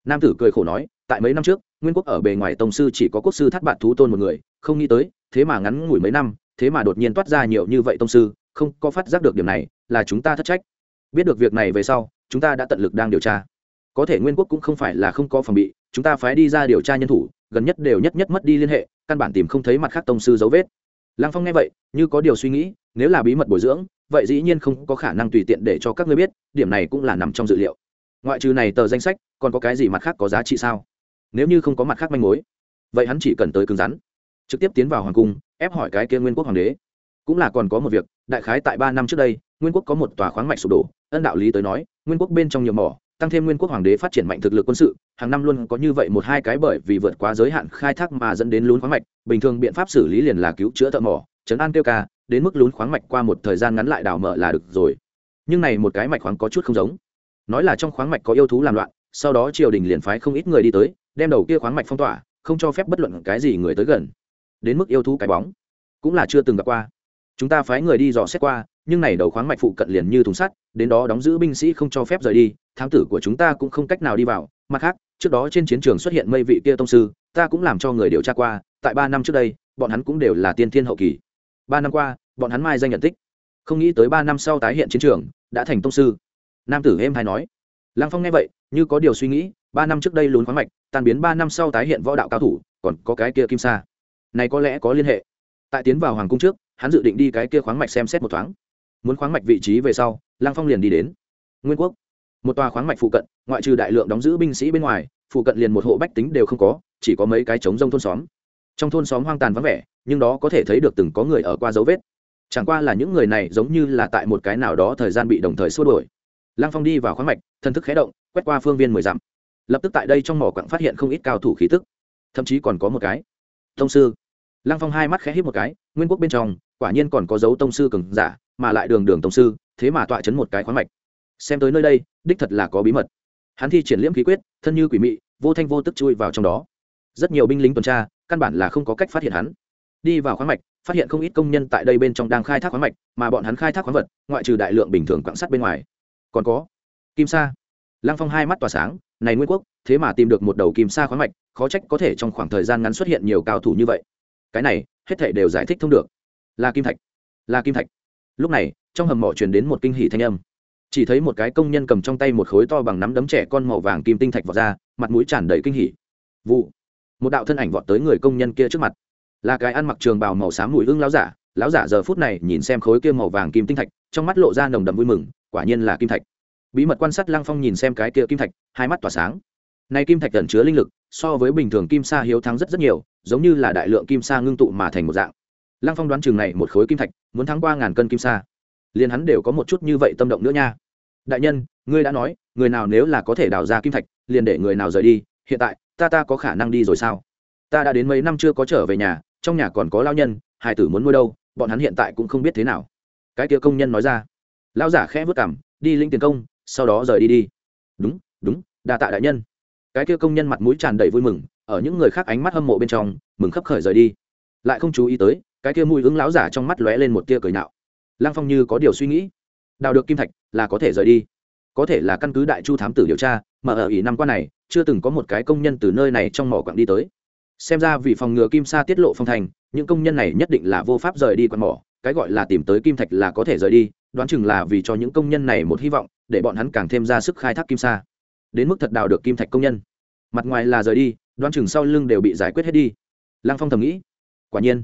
Nam tử cười khổ nói, tại mấy năm trước, nguyên quốc ở bề ngoài tông sư chỉ có quốc sư thắt bạn thú tôn một người, không nghĩ tới, thế mà ngắn ngủi mấy năm, thế mà đột nhiên toát ra nhiều như vậy tông sư, không có phát giác được điểm này, là chúng ta thất trách. Biết được việc này về sau, chúng ta đã tận lực đang điều tra. Có thể nguyên quốc cũng không phải là không có phòng bị, chúng ta phái đi ra điều tra nhân thủ, gần nhất đều nhất nhất mất đi liên hệ, căn bản tìm không thấy mặt khác tông sư dấu vết lăng phong nghe vậy, như có điều suy nghĩ, nếu là bí mật bồi dưỡng, vậy dĩ nhiên không có khả năng tùy tiện để cho các ngươi biết, điểm này cũng là nằm trong dự liệu. Ngoại trừ này tờ danh sách, còn có cái gì mặt khác có giá trị sao? Nếu như không có mặt khác manh mối, vậy hắn chỉ cần tới cứng rắn, trực tiếp tiến vào hoàng cung, ép hỏi cái kia nguyên quốc hoàng đế. Cũng là còn có một việc, đại khái tại ba năm trước đây, nguyên quốc có một tòa khoáng mạch sụp đổ, ân đạo lý tới nói, nguyên quốc bên trong nhiều mỏ tăng thêm nguyên quốc hoàng đế phát triển mạnh thực lực quân sự, hàng năm luôn có như vậy một hai cái bởi vì vượt quá giới hạn khai thác mà dẫn đến lún khoáng mạch, bình thường biện pháp xử lý liền là cứu chữa thợ mỏ chấn an tiêu ca, đến mức lún khoáng mạch qua một thời gian ngắn lại đào mở là được rồi. Nhưng này một cái mạch khoáng có chút không giống. Nói là trong khoáng mạch có yêu thú làm loạn, sau đó triều đình liền phái không ít người đi tới, đem đầu kia khoáng mạch phong tỏa, không cho phép bất luận cái gì người tới gần. Đến mức yêu thú cái bóng, cũng là chưa từng gặp qua. Chúng ta phái người đi dò xét qua, nhưng này đầu khoáng mạch phụ cận liền như thùng sắt, đến đó đóng giữ binh sĩ không cho phép rời đi thám tử của chúng ta cũng không cách nào đi vào. Mặt khác, trước đó trên chiến trường xuất hiện mây vị kia tông sư, ta cũng làm cho người điều tra qua, tại ba năm trước đây, bọn hắn cũng đều là tiên thiên hậu kỳ. Ba năm qua, bọn hắn mai danh nhận tích. Không nghĩ tới ba năm sau tái hiện chiến trường, đã thành tông sư. Nam tử êm hay nói. Lăng phong nghe vậy, như có điều suy nghĩ, ba năm trước đây lún khoáng mạch, tan biến ba năm sau tái hiện võ đạo cao thủ, còn có cái kia kim sa. Này có lẽ có liên hệ. Tại tiến vào hoàng cung trước, hắn dự định đi cái kia khoáng mạch xem xét một thoáng. Muốn khoáng mạch vị trí về sau, lăng phong liền đi đến. Nguyên quốc một tòa khoáng mạch phụ cận, ngoại trừ đại lượng đóng giữ binh sĩ bên ngoài, phụ cận liền một hộ bách tính đều không có, chỉ có mấy cái trống rông thôn xóm. Trong thôn xóm hoang tàn vắng vẻ, nhưng đó có thể thấy được từng có người ở qua dấu vết. Chẳng qua là những người này giống như là tại một cái nào đó thời gian bị đồng thời xua đổi lăng phong đi vào khoáng mạch, thân thức khé động, quét qua phương viên mười dặm. Lập tức tại đây trong mỏ quặng phát hiện không ít cao thủ khí tức. Thậm chí còn có một cái. Tông sư. Lăng phong hai mắt khẽ hít một cái, nguyên quốc bên trong, quả nhiên còn có dấu tông sư cường giả, mà lại đường đường tông sư, thế mà tọa chấn một cái khoáng mạch xem tới nơi đây, đích thật là có bí mật. Hắn thi triển liễm khí quyết, thân như quỷ mị, vô thanh vô tức chui vào trong đó. Rất nhiều binh lính tuần tra, căn bản là không có cách phát hiện hắn. Đi vào khoáng mạch, phát hiện không ít công nhân tại đây bên trong đang khai thác khoáng mạch, mà bọn hắn khai thác khoáng vật, ngoại trừ đại lượng bình thường quạng sắt bên ngoài. Còn có, kim sa. Lăng phong hai mắt tỏa sáng, này nguyên quốc, thế mà tìm được một đầu kim sa khoáng mạch, khó trách có thể trong khoảng thời gian ngắn xuất hiện nhiều cao thủ như vậy. Cái này, hết thể đều giải thích thông được. Là kim thạch. Là kim thạch. Lúc này, trong hầm mỏ truyền đến một kinh hỷ thanh âm chỉ thấy một cái công nhân cầm trong tay một khối to bằng nắm đấm trẻ con màu vàng kim tinh thạch vọt ra, mặt mũi tràn đầy kinh hỉ. Vụ. Một đạo thân ảnh vọt tới người công nhân kia trước mặt. Là cái ăn mặc trường bào màu xám mùi hương láo giả. Lão giả giờ phút này nhìn xem khối kia màu vàng kim tinh thạch, trong mắt lộ ra nồng đầm vui mừng, quả nhiên là kim thạch. Bí mật quan sát lăng phong nhìn xem cái kia kim thạch, hai mắt tỏa sáng. Nay kim thạch gần chứa linh lực, so với bình thường kim sa hiếu thắng rất rất nhiều, giống như là đại lượng kim sa ngưng tụ mà thành một dạng. Lăng phong đoán chừng này một khối kim thạch, muốn thắng qua ngàn cân kim sa liền hắn đều có một chút như vậy tâm động nữa nha. Đại nhân, ngươi đã nói, người nào nếu là có thể đào ra kim thạch, liền để người nào rời đi, hiện tại, ta ta có khả năng đi rồi sao? Ta đã đến mấy năm chưa có trở về nhà, trong nhà còn có lao nhân, hải tử muốn nuôi đâu, bọn hắn hiện tại cũng không biết thế nào. Cái kia công nhân nói ra. Lao giả khẽ vất cảm đi linh tiền công, sau đó rời đi đi. Đúng đúng, đa tạ đại nhân. Cái kia công nhân mặt mũi tràn đầy vui mừng, ở những người khác ánh mắt hâm mộ bên trong, mừng khấp khởi rời đi. Lại không chú ý tới, cái kia mùi ứng lão giả trong mắt lóe lên một tia cười nạo lăng phong như có điều suy nghĩ. Đào được kim thạch là có thể rời đi. Có thể là căn cứ đại chu thám tử điều tra, mà ở ỷ năm qua này, chưa từng có một cái công nhân từ nơi này trong mỏ quặng đi tới. Xem ra vì phòng ngừa kim sa tiết lộ phong thành, những công nhân này nhất định là vô pháp rời đi quặng mỏ, cái gọi là tìm tới kim thạch là có thể rời đi, đoán chừng là vì cho những công nhân này một hy vọng, để bọn hắn càng thêm ra sức khai thác kim sa. Đến mức thật đào được kim thạch công nhân. Mặt ngoài là rời đi, đoán chừng sau lưng đều bị giải quyết hết đi. Lăng phong thầm nghĩ. Quả nhiên,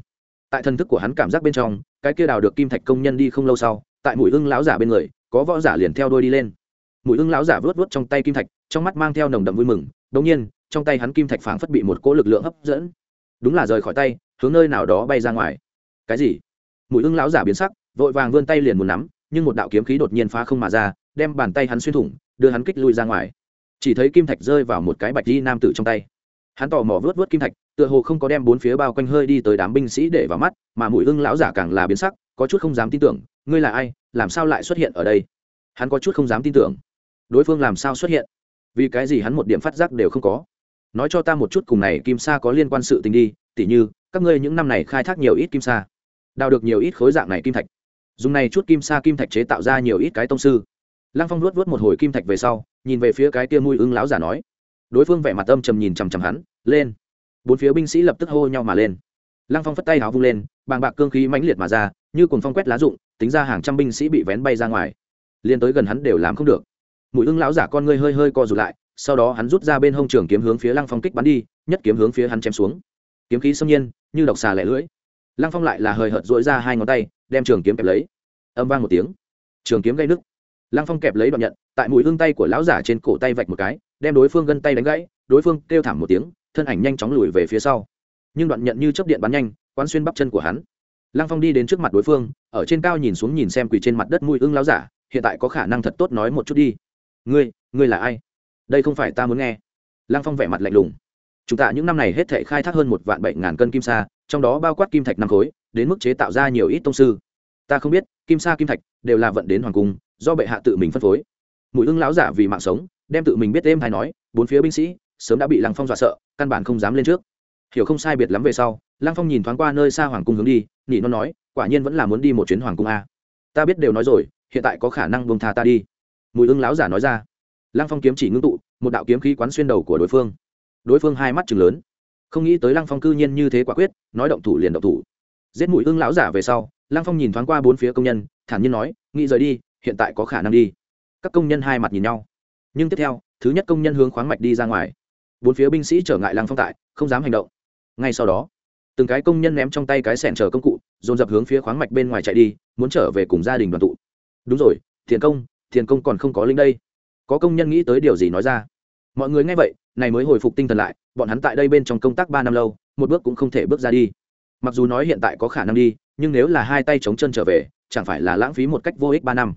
tại thân thức của hắn cảm giác bên trong cái kia đào được kim thạch công nhân đi không lâu sau, tại mũi ưng lão giả bên người, có võ giả liền theo đôi đi lên. Mũi ưng lão giả vớt vớt trong tay kim thạch, trong mắt mang theo nồng đậm vui mừng đống nhiên, trong tay hắn kim thạch phảng phất bị một cỗ lực lượng hấp dẫn. Đúng là rời khỏi tay, hướng nơi nào đó bay ra ngoài. Cái gì? Mũi ưng lão giả biến sắc, vội vàng vươn tay liền muốn nắm, nhưng một đạo kiếm khí đột nhiên phá không mà ra, đem bàn tay hắn xuyên thủng, đưa hắn kích lui ra ngoài. Chỉ thấy kim thạch rơi vào một cái bạch di nam tử trong tay hắn tò mò vớt vớt kim thạch, tựa hồ không có đem bốn phía bao quanh hơi đi tới đám binh sĩ để vào mắt, mà mũi ưng lão giả càng là biến sắc, có chút không dám tin tưởng, ngươi là ai? Làm sao lại xuất hiện ở đây? Hắn có chút không dám tin tưởng. Đối phương làm sao xuất hiện? Vì cái gì hắn một điểm phát giác đều không có? Nói cho ta một chút cùng này kim sa có liên quan sự tình đi, tỉ như, các ngươi những năm này khai thác nhiều ít kim sa, đào được nhiều ít khối dạng này kim thạch. Dùng này chút kim sa kim thạch chế tạo ra nhiều ít cái tông sư. Lăng phong luốt vớt một hồi kim thạch về sau, nhìn về phía cái kia mùi ưng lão giả nói đối phương vẻ mặt âm trầm nhìn chằm chằm hắn, lên. Bốn phía binh sĩ lập tức hô nhau mà lên. Lăng phong phất tay háo vung lên, bàng bạc cương khí mãnh liệt mà ra, như cùng phong quét lá rụng, tính ra hàng trăm binh sĩ bị vén bay ra ngoài. Liên tới gần hắn đều làm không được. Mũi ưng lão giả con ngươi hơi hơi co rụt lại, sau đó hắn rút ra bên hông trường kiếm hướng phía lăng phong kích bắn đi, nhất kiếm hướng phía hắn chém xuống. Kiếm khí xâm nhiên, như độc xà lẻ lưỡi. Lăng phong lại là hời hợt dỗi ra hai ngón tay, đem trường kiếm kẹp lấy. Âm vang một tiếng. Trường kiếm gây nứt. Lăng phong kẹp lấy đoạn nhận, tại mũi hương tay của lão giả trên cổ tay vạch một cái đem đối phương gân tay đánh gãy, đối phương kêu thảm một tiếng, thân ảnh nhanh chóng lùi về phía sau. Nhưng đoạn nhận như chấp điện bắn nhanh, quán xuyên bắp chân của hắn. Lăng phong đi đến trước mặt đối phương, ở trên cao nhìn xuống nhìn xem quỳ trên mặt đất mũi ưng lão giả, hiện tại có khả năng thật tốt nói một chút đi. Ngươi ngươi là ai? Đây không phải ta muốn nghe. Lăng phong vẻ mặt lạnh lùng. Chúng ta những năm này hết thể khai thác hơn một vạn bảy ngàn cân kim sa, trong đó bao quát kim thạch năm khối, đến mức chế tạo ra nhiều ít tông sư. Ta không biết, kim sa, kim thạch đều là vận đến hoàng cung, do bệ hạ tự mình phân phối. Mũi ưng lão giả vì mạng sống đem tự mình biết êm hay nói, bốn phía binh sĩ, sớm đã bị lăng phong dọa sợ, căn bản không dám lên trước. Hiểu không sai biệt lắm về sau, lăng phong nhìn thoáng qua nơi xa hoàng cung hướng đi nhị nó nói, quả nhiên vẫn là muốn đi một chuyến hoàng cung a. Ta biết đều nói rồi, hiện tại có khả năng bông tha ta đi. Mùi ưng lão giả nói ra. Lăng phong kiếm chỉ ngưng tụ, một đạo kiếm khí quán xuyên đầu của đối phương. Đối phương hai mắt chừng lớn. Không nghĩ tới lăng phong cư nhiên như thế quả quyết, nói động thủ liền động thủ. Giết mũi ưng lão giả về sau, lăng phong nhìn thoáng qua bốn phía công nhân, thản nhiên nói, nghĩ rời đi, hiện tại có khả năng đi. Các công nhân hai mặt nhìn nhau nhưng tiếp theo, thứ nhất công nhân hướng khoáng mạch đi ra ngoài. Bốn phía binh sĩ trở ngại lăng phong tại, không dám hành động. Ngay sau đó, từng cái công nhân ném trong tay cái sẻn chờ công cụ, dồn dập hướng phía khoáng mạch bên ngoài chạy đi, muốn trở về cùng gia đình đoàn tụ. Đúng rồi, thiền công thiền công còn không có linh đây. Có công nhân nghĩ tới điều gì nói ra. Mọi người nghe vậy, này mới hồi phục tinh thần lại, bọn hắn tại đây bên trong công tác ba năm lâu, một bước cũng không thể bước ra đi. Mặc dù nói hiện tại có khả năng đi, nhưng nếu là hai tay chống chân trở về, chẳng phải là lãng phí một cách vô ích ba năm.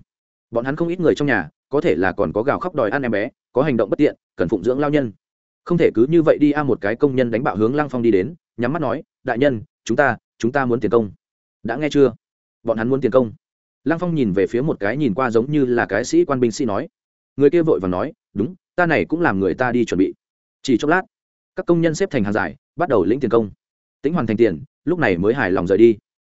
Bọn hắn không ít người trong nhà có thể là còn có gào khóc đòi ăn em bé, có hành động bất tiện, cần phụng dưỡng lao nhân. Không thể cứ như vậy đi a một cái công nhân đánh bạo hướng lăng phong đi đến, nhắm mắt nói, đại nhân, chúng ta chúng ta muốn tiền công. Đã nghe chưa? Bọn hắn muốn tiền công. Lăng phong nhìn về phía một cái nhìn qua giống như là cái sĩ quan binh sĩ nói. Người kia vội và nói, đúng, ta này cũng làm người ta đi chuẩn bị. Chỉ chốc lát, các công nhân xếp thành hàng dài, bắt đầu lĩnh tiền công. Tính hoàn thành tiền, lúc này mới hài lòng rời đi.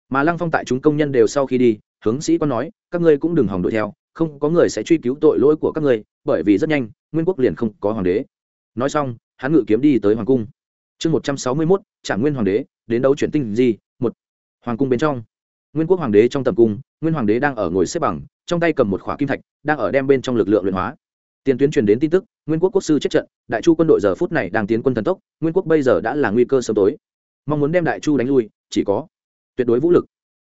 Mà lăng phong tại chúng công nhân đều sau khi đi, hướng sĩ quan nói, các ngươi cũng đừng hòng đuổi theo không có người sẽ truy cứu tội lỗi của các ngươi, bởi vì rất nhanh, nguyên quốc liền không có hoàng đế. Nói xong, hắn ngự kiếm đi tới hoàng cung. Chương một trăm sáu mươi mốt trả nguyên hoàng đế, đến đấu chuyển tinh gì một. Hoàng cung bên trong. Nguyên quốc hoàng đế trong tầm cung, nguyên hoàng đế đang ở ngồi xếp bằng, trong tay cầm một khỏa kim thạch, đang ở đem bên trong lực lượng luyện hóa. Tiền tuyến truyền đến tin tức, nguyên quốc quốc sư chết trận, đại chu quân đội giờ phút này đang tiến quân thần tốc, nguyên quốc bây giờ đã là nguy cơ sớm tối. Mong muốn đem đại chu đánh lui, chỉ có tuyệt đối vũ lực.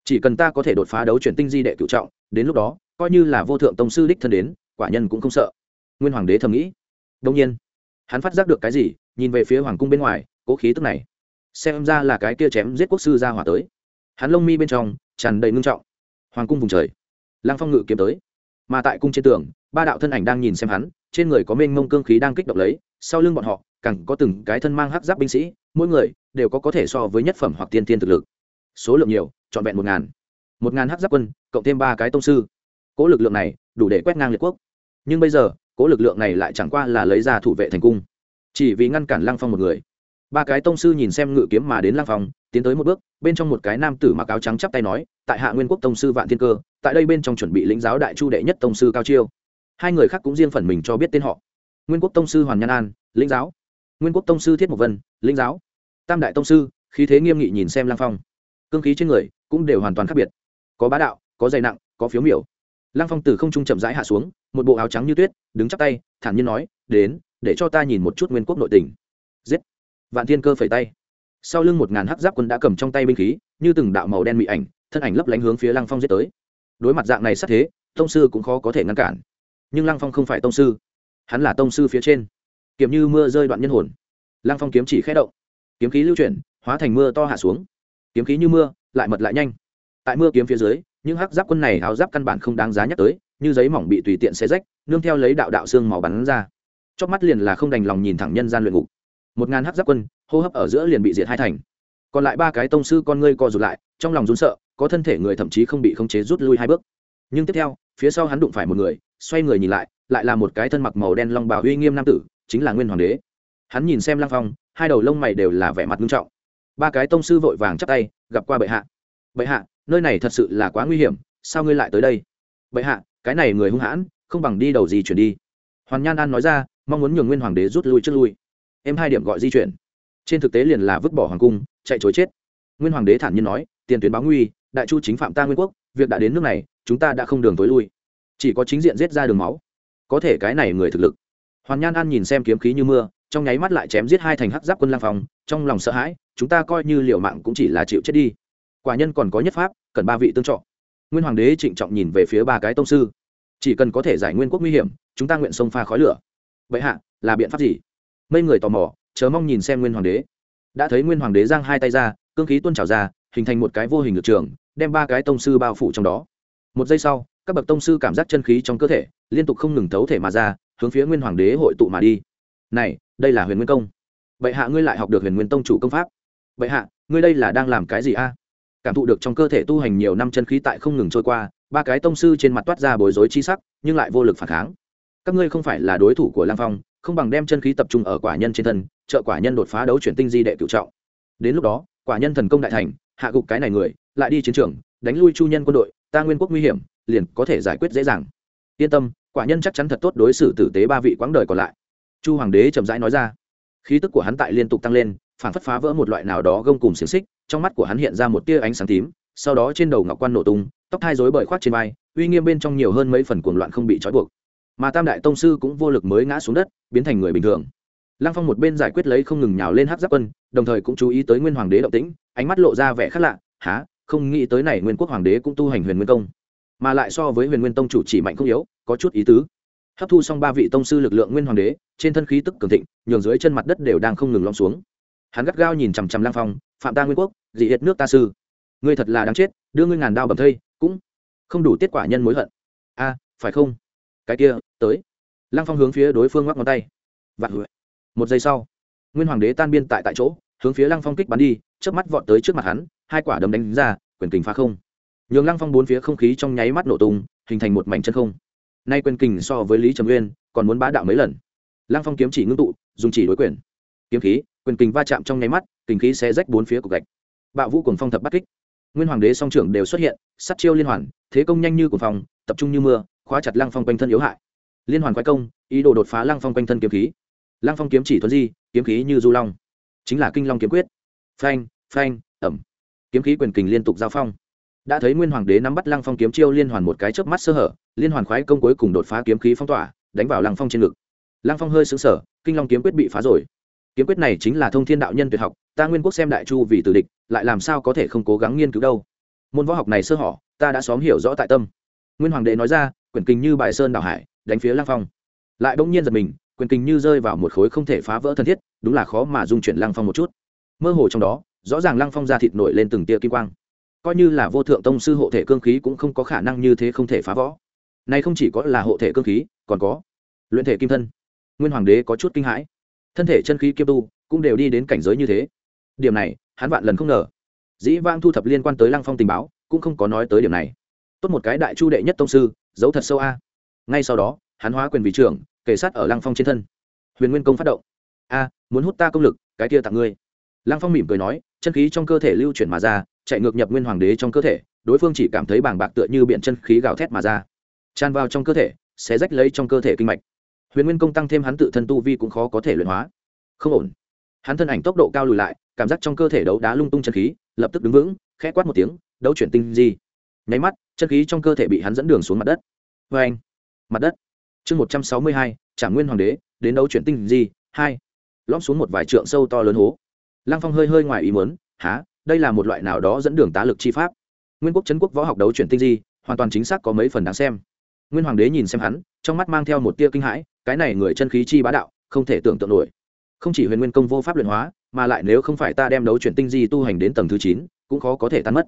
Chỉ cần ta có thể đột phá đấu chuyển tinh di đệ cựu trọng, đến lúc đó coi như là vô thượng tông sư đích thân đến, quả nhân cũng không sợ. Nguyên hoàng đế thầm nghĩ. Đông nhiên, hắn phát giác được cái gì, nhìn về phía hoàng cung bên ngoài, cố khí tức này. Xem ra là cái kia chém giết quốc sư ra hỏa tới. Hắn lông mi bên trong tràn đầy ngưng trọng. Hoàng cung vùng trời lang phong ngự kiếm tới. Mà tại cung trên tường, ba đạo thân ảnh đang nhìn xem hắn, trên người có mênh mông cương khí đang kích động lấy, sau lưng bọn họ cẳng có từng cái thân mang hắc giáp binh sĩ, mỗi người đều có có thể so với nhất phẩm hoặc tiên tiên thực lực. Số lượng nhiều, trọn vẹn một ngàn. Một ngàn hắc giáp quân, cộng thêm ba cái tông sư cỗ lực lượng này đủ để quét ngang liệt quốc. Nhưng bây giờ cỗ lực lượng này lại chẳng qua là lấy ra thủ vệ thành cung. Chỉ vì ngăn cản lăng phong một người. Ba cái tông sư nhìn xem ngự kiếm mà đến lăng phong, tiến tới một bước, bên trong một cái nam tử mặc áo trắng chắp tay nói, tại hạ nguyên quốc tông sư vạn thiên cơ, tại đây bên trong chuẩn bị lĩnh giáo đại chu đệ nhất tông sư cao chiêu. Hai người khác cũng riêng phần mình cho biết tên họ. Nguyên quốc tông sư hoàn nhan an, lĩnh giáo. Nguyên quốc tông sư thiết mộc vân, lĩnh giáo. Tam đại tông sư, khí thế nghiêm nghị nhìn xem lăng phong. Cương khí trên người cũng đều hoàn toàn khác biệt. Có bá đạo, có dày nặng, có phiếu miểu lăng phong từ không trung chậm rãi hạ xuống, một bộ áo trắng như tuyết, đứng chắp tay, thản nhiên nói, đến, để cho ta nhìn một chút nguyên quốc nội tình. Giết. Vạn thiên cơ phẩy tay. Sau lưng một ngàn hắc giáp quân đã cầm trong tay binh khí, như từng đạo màu đen mị ảnh, thân ảnh lấp lánh hướng phía lăng phong giết tới. Đối mặt dạng này sát thế, tông sư cũng khó có thể ngăn cản. Nhưng lăng phong không phải tông sư, hắn là tông sư phía trên. Kiếm như mưa rơi đoạn nhân hồn. Lăng phong kiếm chỉ khẽ động. Kiếm khí lưu chuyển, hóa thành mưa to hạ xuống. Kiếm khí như mưa, lại mật lại nhanh. Tại mưa kiếm phía dưới những hắc giáp quân này áo giáp căn bản không đáng giá nhắc tới, như giấy mỏng bị tùy tiện xé rách, nương theo lấy đạo đạo xương màu bắn ra. Chóp mắt liền là không đành lòng nhìn thẳng nhân gian luyện ngục. Một ngàn hắc giáp quân, hô hấp ở giữa liền bị diệt hai thành. Còn lại ba cái tông sư con ngươi co rụt lại, trong lòng rún sợ, có thân thể người thậm chí không bị khống chế rút lui hai bước. Nhưng tiếp theo, phía sau hắn đụng phải một người, xoay người nhìn lại lại là một cái thân mặc màu đen long bào uy nghiêm nam tử, chính là nguyên hoàng đế. Hắn nhìn xem lăng phong, hai đầu lông mày đều là vẻ mặt nghiêm trọng. Ba cái tông sư vội vàng chắp tay, gặp qua bệ hạ. Bệ hạ nơi này thật sự là quá nguy hiểm, sao ngươi lại tới đây? Bệ hạ, cái này người hung hãn, không bằng đi đầu gì chuyển đi. Hoàn nhan an nói ra, mong muốn nhường nguyên hoàng đế rút lui trước lui. Em hai điểm gọi di chuyển. Trên thực tế liền là vứt bỏ hoàng cung, chạy chối chết. Nguyên hoàng đế thản nhiên nói, tiền tuyến báo nguy, đại chu chính phạm ta nguyên quốc, việc đã đến nước này, chúng ta đã không đường tối lui. Chỉ có chính diện giết ra đường máu. Có thể cái này người thực lực. Hoàn nhan an nhìn xem kiếm khí như mưa, trong nháy mắt lại chém giết hai thành hắc giáp quân lang phòng trong lòng sợ hãi, chúng ta coi như liệu mạng cũng chỉ là chịu chết đi quả nhân còn có nhất pháp, cần ba vị tương trọ nguyên hoàng đế trịnh trọng nhìn về phía ba cái tông sư. Chỉ cần có thể giải nguyên quốc nguy hiểm, chúng ta nguyện sông pha khói lửa. Vậy hạ, là biện pháp gì? Mấy người tò mò, chờ mong nhìn xem nguyên hoàng đế. Đã thấy nguyên hoàng đế giang hai tay ra, cương khí tuôn trào ra, hình thành một cái vô hình lực trường, đem ba cái tông sư bao phủ trong đó. Một giây sau, các bậc tông sư cảm giác chân khí trong cơ thể liên tục không ngừng thấu thể mà ra, hướng phía nguyên hoàng đế hội tụ mà đi. Này, đây là huyền nguyên công. Bệ hạ, ngươi lại học được huyền nguyên tông chủ công pháp. Bệ hạ, ngươi đây là đang làm cái gì a? Cảm thụ được trong cơ thể tu hành nhiều năm chân khí tại không ngừng trôi qua, ba cái tông sư trên mặt toát ra bối rối chi sắc, nhưng lại vô lực phản kháng. Các ngươi không phải là đối thủ của lang phong, không bằng đem chân khí tập trung ở quả nhân trên thân, trợ quả nhân đột phá đấu chuyển tinh di đệ cựu trọng. Đến lúc đó, quả nhân thần công đại thành, hạ gục cái này người, lại đi chiến trường, đánh lui chu nhân quân đội, ta nguyên quốc nguy hiểm, liền có thể giải quyết dễ dàng. Yên tâm, quả nhân chắc chắn thật tốt đối xử tử tế ba vị quãng đời còn lại. Chu hoàng đế chậm rãi nói ra. Khí tức của hắn tại liên tục tăng lên, phản phất phá vỡ một loại nào đó gông cùng xiềng xích trong mắt của hắn hiện ra một tia ánh sáng tím, sau đó trên đầu ngọc quan nổ tung, tóc thai rối bời khoát trên vai, uy nghiêm bên trong nhiều hơn mấy phần cuồng loạn không bị trói buộc. Mà tam đại tông sư cũng vô lực mới ngã xuống đất, biến thành người bình thường. Lăng phong một bên giải quyết lấy không ngừng nhào lên hát giáp quân, đồng thời cũng chú ý tới nguyên hoàng đế động tĩnh, ánh mắt lộ ra vẻ khác lạ há không nghĩ tới này nguyên quốc hoàng đế cũng tu hành huyền nguyên công mà lại so với huyền nguyên tông chủ chỉ mạnh không yếu, có chút ý tứ. Hấp thu xong ba vị tông sư lực lượng nguyên hoàng đế, trên thân khí tức cường thịnh, nhường dưới chân mặt đất đều đang không ngừng lom xuống. Hắn gắt gao nhìn chằm chằm lang phong phạm ta nguyên quốc dị hiệt nước ta sư. Ngươi thật là đáng chết, đưa ngươi ngàn đao bầm thây, cũng không đủ tiết quả nhân mối hận. A, phải không? Cái kia, tới. Lang phong hướng phía đối phương ngoắc ngón tay. Vạn hụi. Một giây sau, nguyên hoàng đế tan biên tại tại chỗ, hướng phía lăng phong kích bắn đi trước mắt vọt tới trước mặt hắn, hai quả đấm đánh ra, quyền kình phá không. Nhường lăng phong bốn phía không khí trong nháy mắt nổ tung, hình thành một mảnh chân không. Nay quyền kình so với lý trầm nguyên, còn muốn bá đạo mấy lần. Lăng phong kiếm chỉ ngưng tụ, dùng chỉ đối quyền kiếm khí, quyền kình va chạm trong nháy mắt, kình khí sẽ rách bốn phía cục gạch. Bạo vũ cùng phong thập bắt kích. Nguyên hoàng đế song trưởng đều xuất hiện sắt chiêu liên hoàn, thế công nhanh như cùng phong, tập trung như mưa, khóa chặt lăng phong quanh thân yếu hại. Liên hoàn quái công, ý đồ đột phá lăng phong quanh thân kiếm khí. Lăng phong kiếm chỉ thuần di, kiếm khí như du long. Chính là kinh long kiếm quyết. Phanh phanh, ẩm. Kiếm khí quyền kình liên tục giao phong. Đã thấy nguyên hoàng đế nắm bắt lăng phong kiếm chiêu liên hoàn một cái chớp mắt sơ hở, liên hoàn khoái công cuối cùng đột phá kiếm khí phong tỏa, đánh vào lăng phong trên ngực. Lăng phong hơi xứng sở kinh long kiếm quyết bị phá rồi kiếm quyết này chính là thông thiên đạo nhân tuyệt học, ta nguyên quốc xem đại chu vì tử địch, lại làm sao có thể không cố gắng nghiên cứu đâu. Môn võ học này sơ hỏ ta đã xóm hiểu rõ tại tâm. Nguyên hoàng đế nói ra, quyển kinh như bài sơn đảo hải, đánh phía lăng phong. Lại bỗng nhiên giật mình quyền kinh như rơi vào một khối không thể phá vỡ thân thiết, đúng là khó mà dung chuyển lăng phong một chút. Mơ hồ trong đó, rõ ràng lăng phong ra thịt nổi lên từng tia kim quang. Coi như là vô thượng tông sư hộ thể cương khí cũng không có khả năng như thế không thể phá võ nay không chỉ có là hộ thể cương khí, còn có luyện thể kim thân. Nguyên hoàng đế có chút kinh hãi thân thể chân khí kiêm tu cũng đều đi đến cảnh giới như thế. Điểm này, hắn vạn lần không ngờ. Dĩ vang thu thập liên quan tới lăng phong tình báo, cũng không có nói tới điểm này. Tốt một cái đại chu đệ nhất tông sư, giấu thật sâu a. Ngay sau đó, hắn hóa quyền vị trưởng kể sát ở lăng phong trên thân. Huyền nguyên công phát động. A, muốn hút ta công lực, cái kia tặng ngươi. Lăng phong mỉm cười nói, chân khí trong cơ thể lưu chuyển mà ra, chạy ngược nhập nguyên hoàng đế trong cơ thể, đối phương chỉ cảm thấy bàng bạc tựa như biện chân khí gào thét mà ra. Tràn vào trong cơ thể sẽ rách lấy trong cơ thể kinh mạch huyền nguyên công tăng thêm hắn tự thân tu vi cũng khó có thể luyện hóa. Không ổn. Hắn thân ảnh tốc độ cao lùi lại, cảm giác trong cơ thể đấu đá lung tung chân khí, lập tức đứng vững, khẽ quát một tiếng, đấu chuyển tinh di. Nháy mắt, chân khí trong cơ thể bị hắn dẫn đường xuống mặt đất. Vê anh, mặt đất. Chương một trăm sáu mươi hai trả nguyên hoàng đế, đến đấu chuyển tinh di, hai. Lõm xuống một vài trượng sâu to lớn hố. Lăng phong hơi hơi ngoài ý muốn há đây là một loại nào đó dẫn đường tá lực chi pháp? Nguyên quốc trấn quốc võ học đấu chuyển tinh di, hoàn toàn chính xác có mấy phần đáng xem nguyên hoàng đế nhìn xem hắn, trong mắt mang theo một tia kinh hãi, cái này người chân khí chi bá đạo, không thể tưởng tượng nổi. Không chỉ huyền nguyên công vô pháp luyện hóa, mà lại nếu không phải ta đem đấu chuyển tinh di tu hành đến tầng thứ chín, cũng khó có thể tan mất.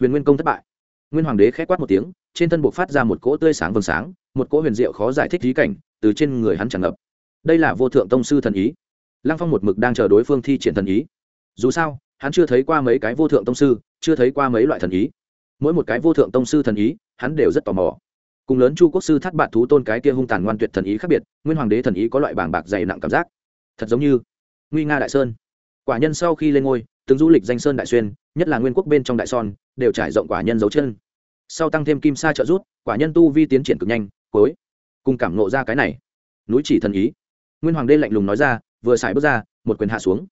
Huyền nguyên công thất bại. Nguyên hoàng đế k h é quát một tiếng, trên thân buộc phát ra một cỗ tươi sáng vầng sáng, một cỗ huyền diệu khó giải thích lý cảnh, từ trên người hắn tràn ngập. Đây là vô thượng tông sư thần ý. Lăng phong một mực đang chờ đối phương thi triển thần ý. Dù sao, hắn chưa thấy qua mấy cái vô thượng tông sư, chưa thấy qua mấy loại thần ý. Mỗi một cái vô thượng tông sư thần ý, hắn đều rất tò mò cùng lớn chu quốc sư thắt bạn thú tôn cái kia hung tàn ngoan tuyệt thần ý khác biệt, nguyên hoàng đế thần ý có loại bảng bạc dày nặng cảm giác. Thật giống như nguy nga đại sơn. Quả nhân sau khi lên ngôi từng du lịch danh sơn đại xuyên, nhất là nguyên quốc bên trong đại son, đều trải rộng quả nhân dấu chân. Sau tăng thêm kim sa trợ rút, quả nhân tu vi tiến triển cực nhanh, cuối cùng cảm nộ ra cái này. Núi chỉ thần ý. Nguyên hoàng đế lạnh lùng nói ra, vừa xài bước ra, một quyền hạ xuống.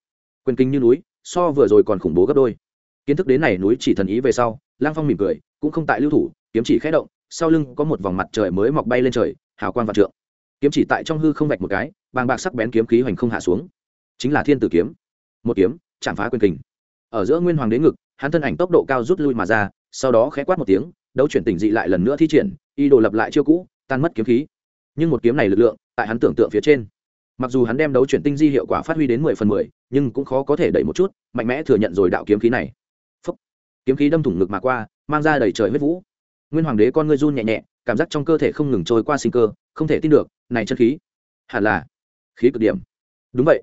Quyền kinh như núi, so vừa rồi còn khủng bố gấp đôi. Kiến thức đến này núi chỉ thần ý về sau, lang phong mỉm cười, cũng không tại lưu thủ, kiếm chỉ khẽ động sau lưng có một vòng mặt trời mới mọc bay lên trời, hào quang vạn trượng. Kiếm chỉ tại trong hư không vạch một cái, bàng bạc sắc bén kiếm khí hoành không hạ xuống. Chính là thiên tử kiếm. Một kiếm, chạm phá quyền kình. Ở giữa nguyên hoàng đế ngực, hắn thân ảnh tốc độ cao rút lui mà ra, sau đó khẽ quát một tiếng, đấu chuyển tỉnh dị lại lần nữa thi triển, y đồ lập lại chiêu cũ, tan mất kiếm khí. Nhưng một kiếm này lực lượng, tại hắn tưởng tượng phía trên. Mặc dù hắn đem đấu chuyển tinh di hiệu quả phát huy đến mười phần mười, nhưng cũng khó có thể đẩy một chút, mạnh mẽ thừa nhận rồi đạo kiếm khí này. Phúc. kiếm khí đâm thủng ngực mà qua, mang ra đầy trời huyết vũ nguyên hoàng đế con ngươi run nhẹ nhẹ cảm giác trong cơ thể không ngừng trôi qua sinh cơ không thể tin được này chân khí hẳn là khí cực điểm. Đúng vậy.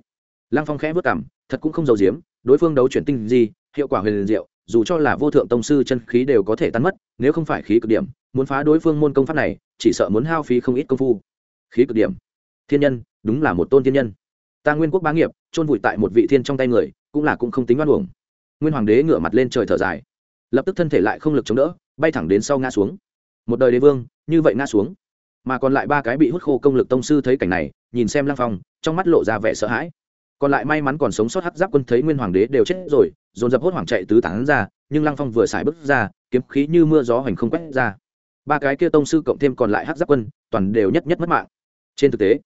Lăng phong khẽ vất cảm thật cũng không giàu diếm đối phương đấu chuyển tinh gì, hiệu quả huyền diệu dù cho là vô thượng tông sư chân khí đều có thể tan mất nếu không phải khí cực điểm muốn phá đối phương môn công pháp này chỉ sợ muốn hao phí không ít công phu. Khí cực điểm. Thiên nhân đúng là một tôn thiên nhân. Ta nguyên quốc bá nghiệp chôn vùi tại một vị thiên trong tay người cũng là cũng không tính oan uổng. Nguyên hoàng đế ngửa mặt lên trời thở dài. Lập tức thân thể lại không lực chống đỡ bay thẳng đến sau ngã xuống. Một đời đế vương, như vậy ngã xuống. Mà còn lại ba cái bị hút khô công lực tông sư thấy cảnh này, nhìn xem lăng phong, trong mắt lộ ra vẻ sợ hãi. Còn lại may mắn còn sống sót hắc giáp quân thấy nguyên hoàng đế đều chết rồi, dồn dập hốt hoảng chạy tứ tán ra, nhưng lăng phong vừa xài bước ra, kiếm khí như mưa gió hoành không quét ra. Ba cái kia tông sư cộng thêm còn lại hắc giáp quân, toàn đều nhất nhất mất mạng. Trên thực tế,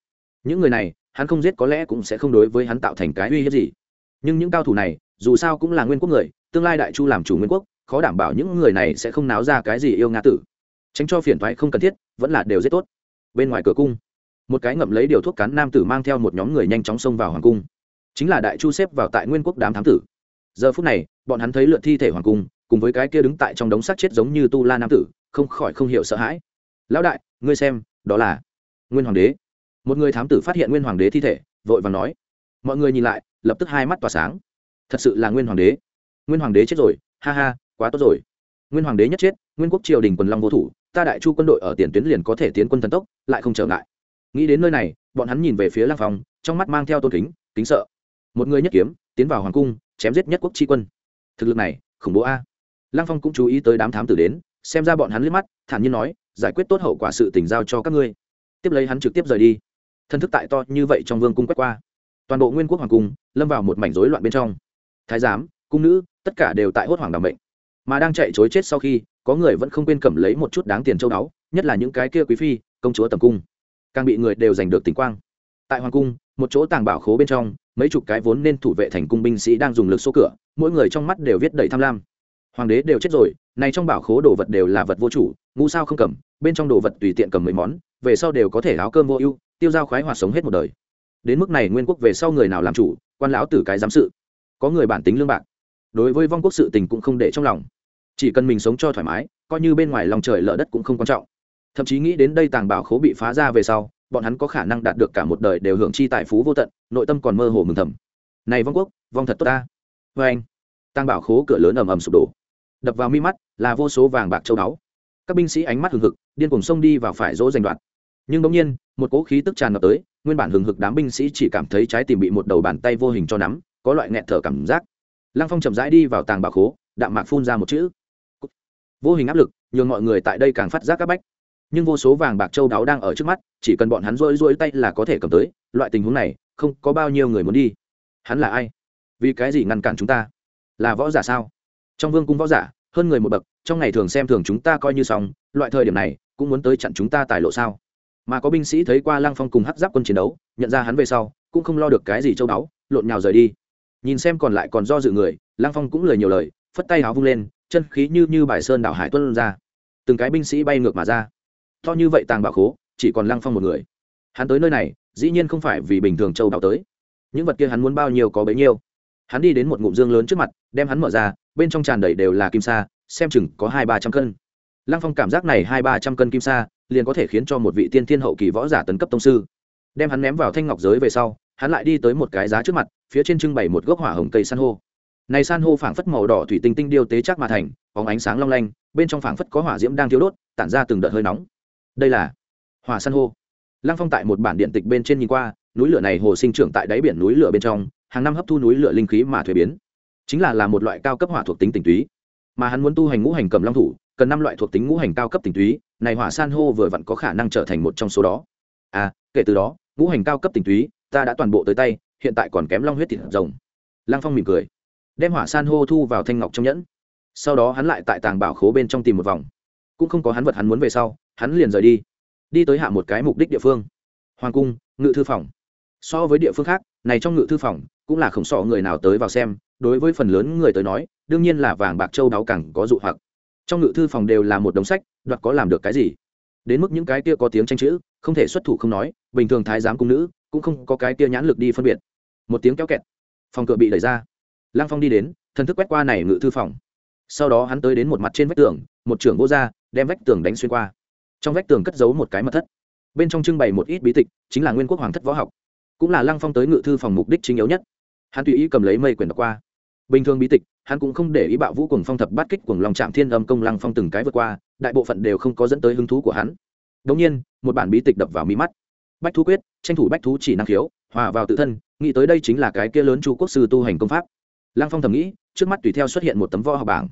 những người này, hắn không giết có lẽ cũng sẽ không đối với hắn tạo thành cái uy hiếp gì. Nhưng những cao thủ này, dù sao cũng là nguyên quốc người, tương lai đại chu làm chủ nguyên quốc khó đảm bảo những người này sẽ không náo ra cái gì yêu nga tử. Tránh cho phiền thoái không cần thiết, vẫn là đều rất tốt. Bên ngoài cửa cung, một cái ngậm lấy điều thuốc cắn nam tử mang theo một nhóm người nhanh chóng xông vào hoàng cung. Chính là đại chu xếp vào tại nguyên quốc đám thám tử. Giờ phút này, bọn hắn thấy lượt thi thể hoàng cung, cùng với cái kia đứng tại trong đống xác chết giống như tu la nam tử, không khỏi không hiểu sợ hãi. Lão đại, ngươi xem, đó là nguyên hoàng đế. Một người thám tử phát hiện nguyên hoàng đế thi thể, vội vàng nói. Mọi người nhìn lại, lập tức hai mắt tỏa sáng. Thật sự là nguyên hoàng đế. Nguyên hoàng đế chết rồi, ha ha quá tốt rồi. Nguyên hoàng đế nhất chết, nguyên quốc triều đình quần long vô thủ, ta đại chu quân đội ở tiền tuyến liền có thể tiến quân thần tốc, lại không trở ngại. Nghĩ đến nơi này, bọn hắn nhìn về phía lang phòng trong mắt mang theo tôn kính kính sợ. Một người nhất kiếm, tiến vào hoàng cung, chém giết nhất quốc tri quân. Thực lực này, khủng bố a. Lang phong cũng chú ý tới đám thám tử đến, xem ra bọn hắn liếc mắt, thản nhiên nói, giải quyết tốt hậu quả sự tình giao cho các ngươi. Tiếp lấy hắn trực tiếp rời đi. Thân thức tại to như vậy trong vương cung quét qua. Toàn bộ nguyên quốc hoàng cung, lâm vào một mảnh rối loạn bên trong. Thái giám, cung nữ, tất cả đều tại hốt hoảng đảm bệnh mà đang chạy chối chết sau khi, có người vẫn không quên cầm lấy một chút đáng tiền châu báu nhất là những cái kia quý phi, công chúa tầm cung. Càng bị người đều giành được tình quang. Tại hoàng cung, một chỗ tàng bảo khố bên trong, mấy chục cái vốn nên thủ vệ thành cung binh sĩ đang dùng lực số cửa, mỗi người trong mắt đều viết đầy tham lam. Hoàng đế đều chết rồi, này trong bảo khố đồ vật đều là vật vô chủ, ngu sao không cầm, bên trong đồ vật tùy tiện cầm mấy món, về sau đều có thể áo cơm vô ưu, tiêu dao khoái hoạt sống hết một đời. Đến mức này nguyên quốc về sau người nào làm chủ, quan lão tử cái giám sự. Có người bản tính lương bạc. Đối với vong quốc sự tình cũng không để trong lòng chỉ cần mình sống cho thoải mái, coi như bên ngoài lòng trời lở đất cũng không quan trọng. Thậm chí nghĩ đến đây tàng bảo khố bị phá ra về sau, bọn hắn có khả năng đạt được cả một đời đều hưởng chi tài phú vô tận, nội tâm còn mơ hồ mừng thầm. Này vong quốc, vong thật tốt ta. Vê anh, tàng bảo khố cửa lớn ầm ầm sụp đổ. Đập vào mi mắt là vô số vàng bạc châu báu. Các binh sĩ ánh mắt hừng hực, điên cùng xông đi vào phải dỗ giành đoạt nhưng bỗng nhiên, một cỗ khí tức tràn ngập tới, nguyên bản hừng hực đám binh sĩ chỉ cảm thấy trái tim bị một đầu bàn tay vô hình cho nắm, có loại nghẹt thở cảm giác. Lăng phong chậm rãi đi vào tàng bảo khố, đạm mạc phun ra một chữ vô hình áp lực, nhường mọi người tại đây càng phát giác các bách. Nhưng vô số vàng bạc châu đáo đang ở trước mắt, chỉ cần bọn hắn rỗi rỗi tay là có thể cầm tới, loại tình huống này, không có bao nhiêu người muốn đi. Hắn là ai? Vì cái gì ngăn cản chúng ta? Là võ giả sao? Trong vương cung võ giả, hơn người một bậc, trong ngày thường xem thường chúng ta coi như xong, loại thời điểm này, cũng muốn tới chặn chúng ta tài lộ sao? Mà có binh sĩ thấy qua lăng phong cùng hắc giáp quân chiến đấu, nhận ra hắn về sau, cũng không lo được cái gì châu đáo, lộn nhào rời đi. Nhìn xem còn lại còn do dự người, lăng phong cũng lời nhiều lời, phất tay áo vung lên chân khí như như bài sơn đảo hải tuân ra. Từng cái binh sĩ bay ngược mà ra. To như vậy tàng bảo khố, chỉ còn lăng phong một người. Hắn tới nơi này, dĩ nhiên không phải vì bình thường châu đảo tới. Những vật kia hắn muốn bao nhiêu có bấy nhiêu. Hắn đi đến một ngụm dương lớn trước mặt, đem hắn mở ra, bên trong tràn đầy đều là kim sa, xem chừng có hai ba trăm cân. Lăng phong cảm giác này hai ba trăm cân kim sa, liền có thể khiến cho một vị tiên thiên hậu kỳ võ giả tấn cấp tông sư. Đem hắn ném vào thanh ngọc giới về sau, hắn lại đi tới một cái giá trước mặt, phía trên trưng bày một gốc hỏa hồng cây san hô này san hô phảng phất màu đỏ thủy tinh tinh điêu tế chắc mà thành, bóng ánh sáng long lanh, bên trong phảng phất có hỏa diễm đang thiếu đốt, tản ra từng đợt hơi nóng. Đây là hỏa san hô. Lăng phong tại một bản điện tịch bên trên nhìn qua, núi lửa này hồ sinh trưởng tại đáy biển núi lửa bên trong, hàng năm hấp thu núi lửa linh khí mà thuế biến. Chính là là một loại cao cấp hỏa thuộc tính tình túy. Mà hắn muốn tu hành ngũ hành cầm long thủ, cần năm loại thuộc tính ngũ hành cao cấp tình túy, này hỏa san hô vừa vặn có khả năng trở thành một trong số đó. À kể từ đó, ngũ hành cao cấp tình túy, ta đã toàn bộ tới tay, hiện tại còn kém long huyết thịt rồng. Lăng phong mỉm cười đem hỏa san hô thu vào thanh ngọc trong nhẫn. Sau đó hắn lại tại tàng bảo khố bên trong tìm một vòng. Cũng không có hắn vật hắn muốn về sau, hắn liền rời đi. Đi tới hạ một cái mục đích địa phương. Hoàng cung, ngự thư phòng. So với địa phương khác, này trong ngự thư phòng, cũng là khổng sọ người nào tới vào xem, đối với phần lớn người tới nói, đương nhiên là vàng bạc châu đáo cẳng có dụ hoặc. Trong ngự thư phòng đều là một đống sách, đoạt có làm được cái gì. Đến mức những cái kia có tiếng tranh chữ, không thể xuất thủ không nói, bình thường thái giám cung nữ, cũng không có cái kia nhãn lực đi phân biệt. Một tiếng kéo kẹt. Phòng cửa bị đẩy ra lăng phong đi đến thần thức quét qua này ngự thư phòng. Sau đó hắn tới đến một mặt trên vách tường, một trưởng vô r đem vách tường đánh xuyên qua. Trong vách tường cất giấu một cái mật thất. Bên trong trưng bày một ít bí tịch, chính là nguyên quốc hoàng thất võ học. Cũng là lăng phong tới ngự thư phòng mục đích chính yếu nhất. Hắn tùy ý cầm lấy mây quyển đọc qua. Bình thường bí tịch, hắn cũng không để ý bạo vũ cùng phong thập bát kích cùng lòng trạm thiên âm công lăng phong từng cái vượt qua, đại bộ phận đều không có dẫn tới hứng thú của hắn. Đống nhiên, một bản bí tịch đập vào mí mắt. Bách thú quyết, tranh thủ bách thú chỉ năng khiếu, hòa vào tự thân, nghĩ tới đây chính là cái kia lớn chu quốc sư tu hành công pháp lăng phong thầm nghĩ, trước mắt tùy theo xuất hiện một tấm võ học bảng.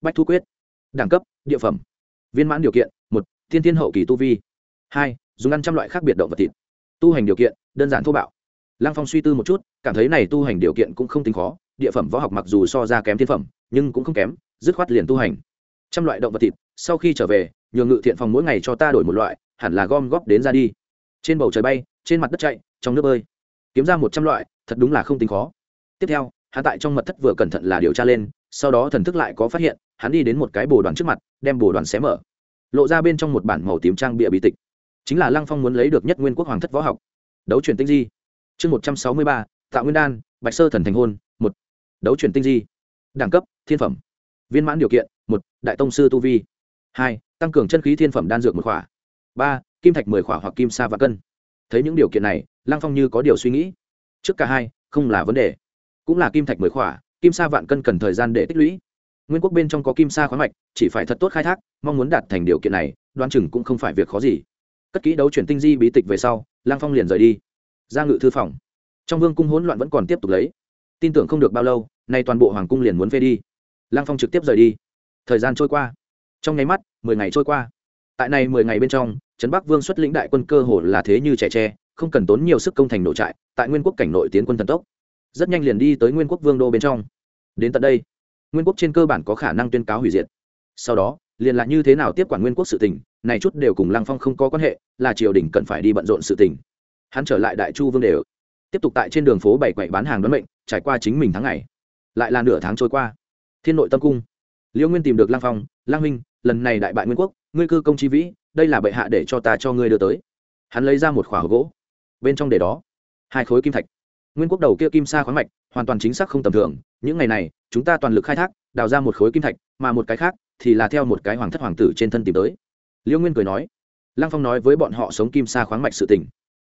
Bách thu quyết. Đẳng cấp, địa phẩm. Viên mãn điều kiện, một, thiên thiên hậu kỳ tu vi. Hai, dùng ăn trăm loại khác biệt động vật thịt. Tu hành điều kiện, đơn giản thô bạo. Lăng phong suy tư một chút, cảm thấy này tu hành điều kiện cũng không tính khó. Địa phẩm võ học mặc dù so ra kém thiên phẩm, nhưng cũng không kém, dứt khoát liền tu hành. Trăm loại động vật thịt, sau khi trở về, nhường ngự thiện phòng mỗi ngày cho ta đổi một loại, hẳn là gom góp đến ra đi. Trên bầu trời bay, trên mặt đất chạy, trong nước bơi. Kiếm ra một trăm loại, thật đúng là không tính khó. Tiếp theo hắn tại trong mật thất vừa cẩn thận là điều tra lên, sau đó thần thức lại có phát hiện, hắn đi đến một cái bồ đoàn trước mặt, đem bồ đoàn xé mở. Lộ ra bên trong một bản màu tím trang bịa bí tịch. Chính là lăng phong muốn lấy được nhất nguyên quốc hoàng thất võ học. Đấu truyền tinh di. Chương một trăm sáu mươi ba tạo nguyên đan, bạch sơ thần thành hôn, một. Đấu truyền tinh di. Đẳng cấp, thiên phẩm. Viên mãn điều kiện, một. Đại tông sư tu vi. Hai. Tăng cường chân khí thiên phẩm đan dược một khỏa. Ba. Kim thạch mười khỏa hoặc kim sa và cân. Thấy những điều kiện này, lăng phong như có điều suy nghĩ. Trước cả hai, không là vấn đề cũng là kim thạch mười khỏa, kim sa vạn cân cần thời gian để tích lũy. Nguyên quốc bên trong có kim sa khoáng mạch, chỉ phải thật tốt khai thác, mong muốn đạt thành điều kiện này đoan chừng cũng không phải việc khó gì. Cất kỹ đấu chuyển tinh di bí tịch về sau, lang phong liền rời đi. Ra ngự thư phòng. Trong vương cung hỗn loạn vẫn còn tiếp tục lấy. Tin tưởng không được bao lâu, nay toàn bộ hoàng cung liền muốn phê đi. Lang phong trực tiếp rời đi. Thời gian trôi qua. Trong nháy mắt, mười ngày trôi qua. Tại này mười ngày bên trong, trấn bắc vương xuất lĩnh đại quân cơ hồ là thế như trẻ tre, không cần tốn nhiều sức công thành nội trại, tại nguyên quốc cảnh nội tiến quân thần tốc rất nhanh liền đi tới nguyên quốc vương đô bên trong. Đến tận đây, nguyên quốc trên cơ bản có khả năng tuyên cáo hủy diệt. Sau đó, liền là như thế nào tiếp quản nguyên quốc sự tình, này chút đều cùng lăng phong không có quan hệ, là triều đình cần phải đi bận rộn sự tình. Hắn trở lại đại chu vương đều, tiếp tục tại trên đường phố bảy quậy bán hàng đoán mệnh, trải qua chính mình tháng ngày. Lại là nửa tháng trôi qua. Thiên nội tâm cung. Liêu nguyên tìm được lăng phong, lăng huynh, lần này đại bại nguyên quốc, ngươi cư công chi vĩ, đây là bệ hạ để cho ta cho ngươi đưa tới. Hắn lấy ra một khỏa gỗ. Bên trong để đó, hai khối kim thạch nguyên quốc đầu kia kim sa khoáng mạch, hoàn toàn chính xác không tầm thường. Những ngày này, chúng ta toàn lực khai thác, đào ra một khối kim thạch, mà một cái khác thì là theo một cái hoàng thất hoàng tử trên thân tìm tới. Liêu nguyên cười nói, lăng phong nói với bọn họ sống kim sa khoáng mạch sự tình.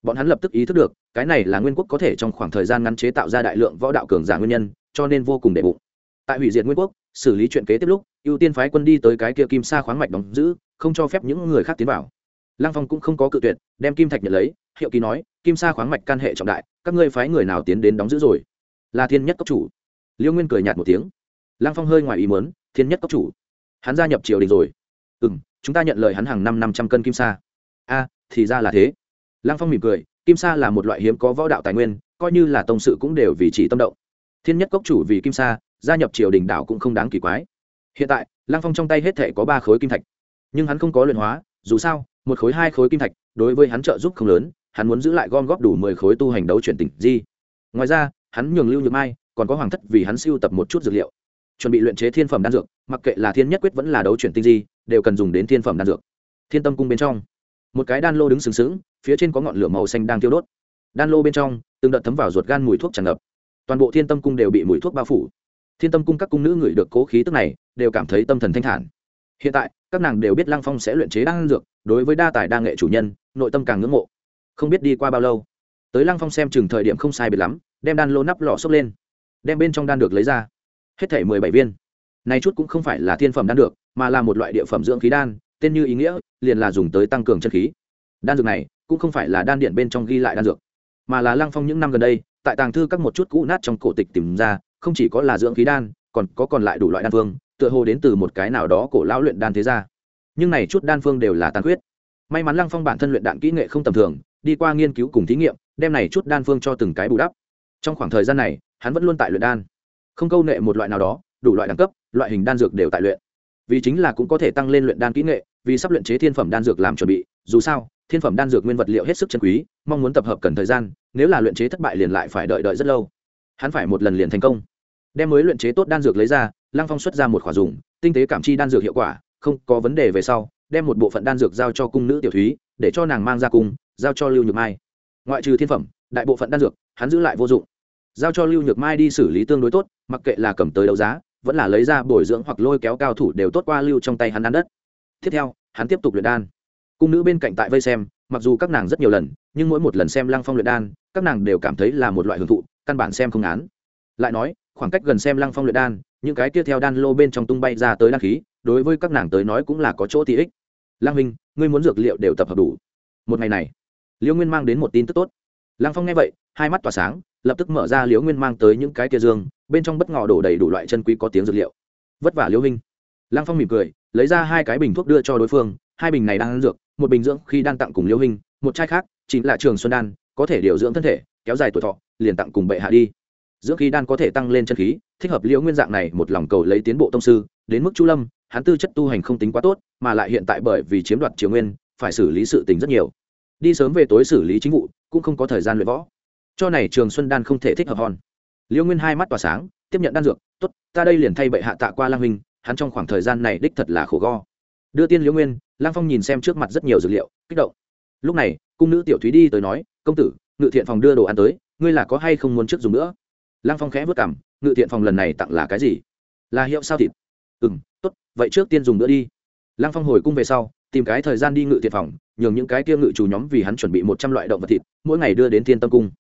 Bọn hắn lập tức ý thức được, cái này là nguyên quốc có thể trong khoảng thời gian ngắn chế tạo ra đại lượng võ đạo cường giả nguyên nhân, cho nên vô cùng đệ bụng. Tại hủy diệt nguyên quốc, xử lý chuyện kế tiếp lúc, ưu tiên phái quân đi tới cái kia kim sa khoáng mạch đóng giữ, không cho phép những người khác tiến vào. Lăng phong cũng không có cự tuyệt, đem kim thạch nhận lấy hiệu Kỳ nói, kim sa khoáng mạch can hệ trọng đại, các ngươi phái người nào tiến đến đóng giữ rồi? Là thiên nhất cấp chủ. Liêu nguyên cười nhạt một tiếng. Lăng phong hơi ngoài ý mớn thiên nhất cấp chủ? Hắn gia nhập triều đình rồi. Ừ m chúng ta nhận lời hắn hàng năm năm trăm cân kim sa. A, thì ra là thế. Lăng phong mỉm cười, kim sa là một loại hiếm có võ đạo tài nguyên, coi như là tông sự cũng đều vì chỉ tâm động. Thiên nhất cốc chủ vì kim sa, gia nhập triều đình đảo cũng không đáng kỳ quái. Hiện tại, lăng phong trong tay hết thể có ba khối kim thạch. Nhưng hắn không có luyện hóa, dù sao, một khối hai khối kim thạch, đối với hắn trợ giúp không lớn hắn muốn giữ lại gom góp đủ mười khối tu hành đấu chuyển tình di. Ngoài ra, hắn nhường lưu nhược mai, còn có hoàng thất vì hắn siêu tập một chút dược liệu. Chuẩn bị luyện chế thiên phẩm đan dược, mặc kệ là thiên nhất quyết vẫn là đấu chuyển tinh di, đều cần dùng đến thiên phẩm đan dược. Thiên tâm cung bên trong, một cái đan lô đứng sừng sững, phía trên có ngọn lửa màu xanh đang thiêu đốt. Đan lô bên trong, từng đợt thấm vào ruột gan mùi thuốc tràn ngập. Toàn bộ thiên tâm cung đều bị mùi thuốc bao phủ. Thiên tâm cung các cung nữ ngửi được cố khí tức này, đều cảm thấy tâm thần thanh thản. Hiện tại, các nàng đều biết lăng phong sẽ luyện chế đan dược, đối với đa tài đa nghệ chủ nhân, nội tâm càng ngưỡng mộ không biết đi qua bao lâu. Tới lăng phong xem chừng thời điểm không sai biệt lắm, đem đan lô nắp lọ xốc lên, đem bên trong đan được lấy ra. Hết thể mười bảy viên. Này chút cũng không phải là thiên phẩm đan được, mà là một loại địa phẩm dưỡng khí đan, tên như ý nghĩa, liền là dùng tới tăng cường chân khí. Đan dược này, cũng không phải là đan điện bên trong ghi lại đan dược, mà là lăng phong những năm gần đây, tại tàng thư các một chút cũ nát trong cổ tịch tìm ra, không chỉ có là dưỡng khí đan, còn có còn lại đủ loại đan phương, tựa hồ đến từ một cái nào đó cổ lão luyện đan thế gia. Nhưng này chút đan phương đều là tàn khuyết. May mắn lăng phong bản thân luyện đạn kỹ nghệ không tầm thường đi qua nghiên cứu cùng thí nghiệm, đem này chút đan phương cho từng cái bù đắp. Trong khoảng thời gian này, hắn vẫn luôn tại luyện đan. Không câu nệ một loại nào đó, đủ loại đẳng cấp, loại hình đan dược đều tại luyện. Vì chính là cũng có thể tăng lên luyện đan kỹ nghệ, vì sắp luyện chế thiên phẩm đan dược làm chuẩn bị, dù sao, thiên phẩm đan dược nguyên vật liệu hết sức chân quý, mong muốn tập hợp cần thời gian, nếu là luyện chế thất bại liền lại phải đợi đợi rất lâu. Hắn phải một lần liền thành công. Đem mới luyện chế tốt đan dược lấy ra, lăng phong xuất ra một khỏa dùng, tinh tế cảm chi đan dược hiệu quả, không có vấn đề về sau, đem một bộ phận đan dược giao cho cung nữ tiểu thúy, để cho nàng mang ra cung giao cho lưu nhược mai. Ngoại trừ thiên phẩm, đại bộ phận đan dược, hắn giữ lại vô dụng. Giao cho lưu nhược mai đi xử lý tương đối tốt, mặc kệ là cầm tới đấu giá, vẫn là lấy ra bồi dưỡng hoặc lôi kéo cao thủ đều tốt qua lưu trong tay hắn ăn đất. Tiếp theo, hắn tiếp tục luyện đan. Cung nữ bên cạnh tại vây xem, mặc dù các nàng rất nhiều lần, nhưng mỗi một lần xem lăng phong luyện đan, các nàng đều cảm thấy là một loại hưởng thụ, căn bản xem không án lại nói, khoảng cách gần xem lăng phong luyện đan, những cái tiếp theo đan lô bên trong tung bay ra tới đan khí, đối với các nàng tới nói cũng là có chỗ tiện ích. Lăng minh, ngươi muốn dược liệu đều tập hợp đủ. Một ngày này liễu nguyên mang đến một tin tức tốt. Lăng phong nghe vậy, hai mắt tỏa sáng, lập tức mở ra liễu nguyên mang tới những cái kia dương, bên trong bất ngò đổ đầy đủ loại chân quý có tiếng dược liệu. Vất vả liễu minh. Lăng phong mỉm cười, lấy ra hai cái bình thuốc đưa cho đối phương, hai bình này đang ăn dược, một bình dưỡng khi đang tặng cùng liễu minh, một chai khác chính là trường xuân đan, có thể điều dưỡng thân thể, kéo dài tuổi thọ, liền tặng cùng bệ hạ đi. Dưỡng khí đan có thể tăng lên chân khí, thích hợp liễu nguyên dạng này một lòng cầu lấy tiến bộ tông sư, đến mức chu lâm, hắn tư chất tu hành không tính quá tốt, mà lại hiện tại bởi vì chiếm đoạt triều nguyên, phải xử lý sự tình rất nhiều đi sớm về tối xử lý chính vụ, cũng không có thời gian luyện võ. Cho này trường xuân đan không thể thích hợp hòn liễu nguyên hai mắt tỏa sáng, tiếp nhận đan dược, tốt, ta đây liền thay bệ hạ tạ qua lang huynh, hắn trong khoảng thời gian này đích thật là khổ go. Đưa tiên liễu nguyên, lang phong nhìn xem trước mặt rất nhiều dược liệu, kích động. Lúc này, cung nữ tiểu thúy đi tới nói, công tử, ngự thiện phòng đưa đồ ăn tới, ngươi là có hay không muốn trước dùng nữa? Lang phong khẽ vất cảm ngự thiện phòng lần này tặng là cái gì? Là hiệu sao thịt. Ừ m tốt, vậy trước tiên dùng nữa đi. Lang phong hồi cung về sau tìm cái thời gian đi ngự thiện phòng, nhường những cái kia ngự chủ nhóm vì hắn chuẩn bị một trăm loại động vật thịt, mỗi ngày đưa đến thiên tâm cung.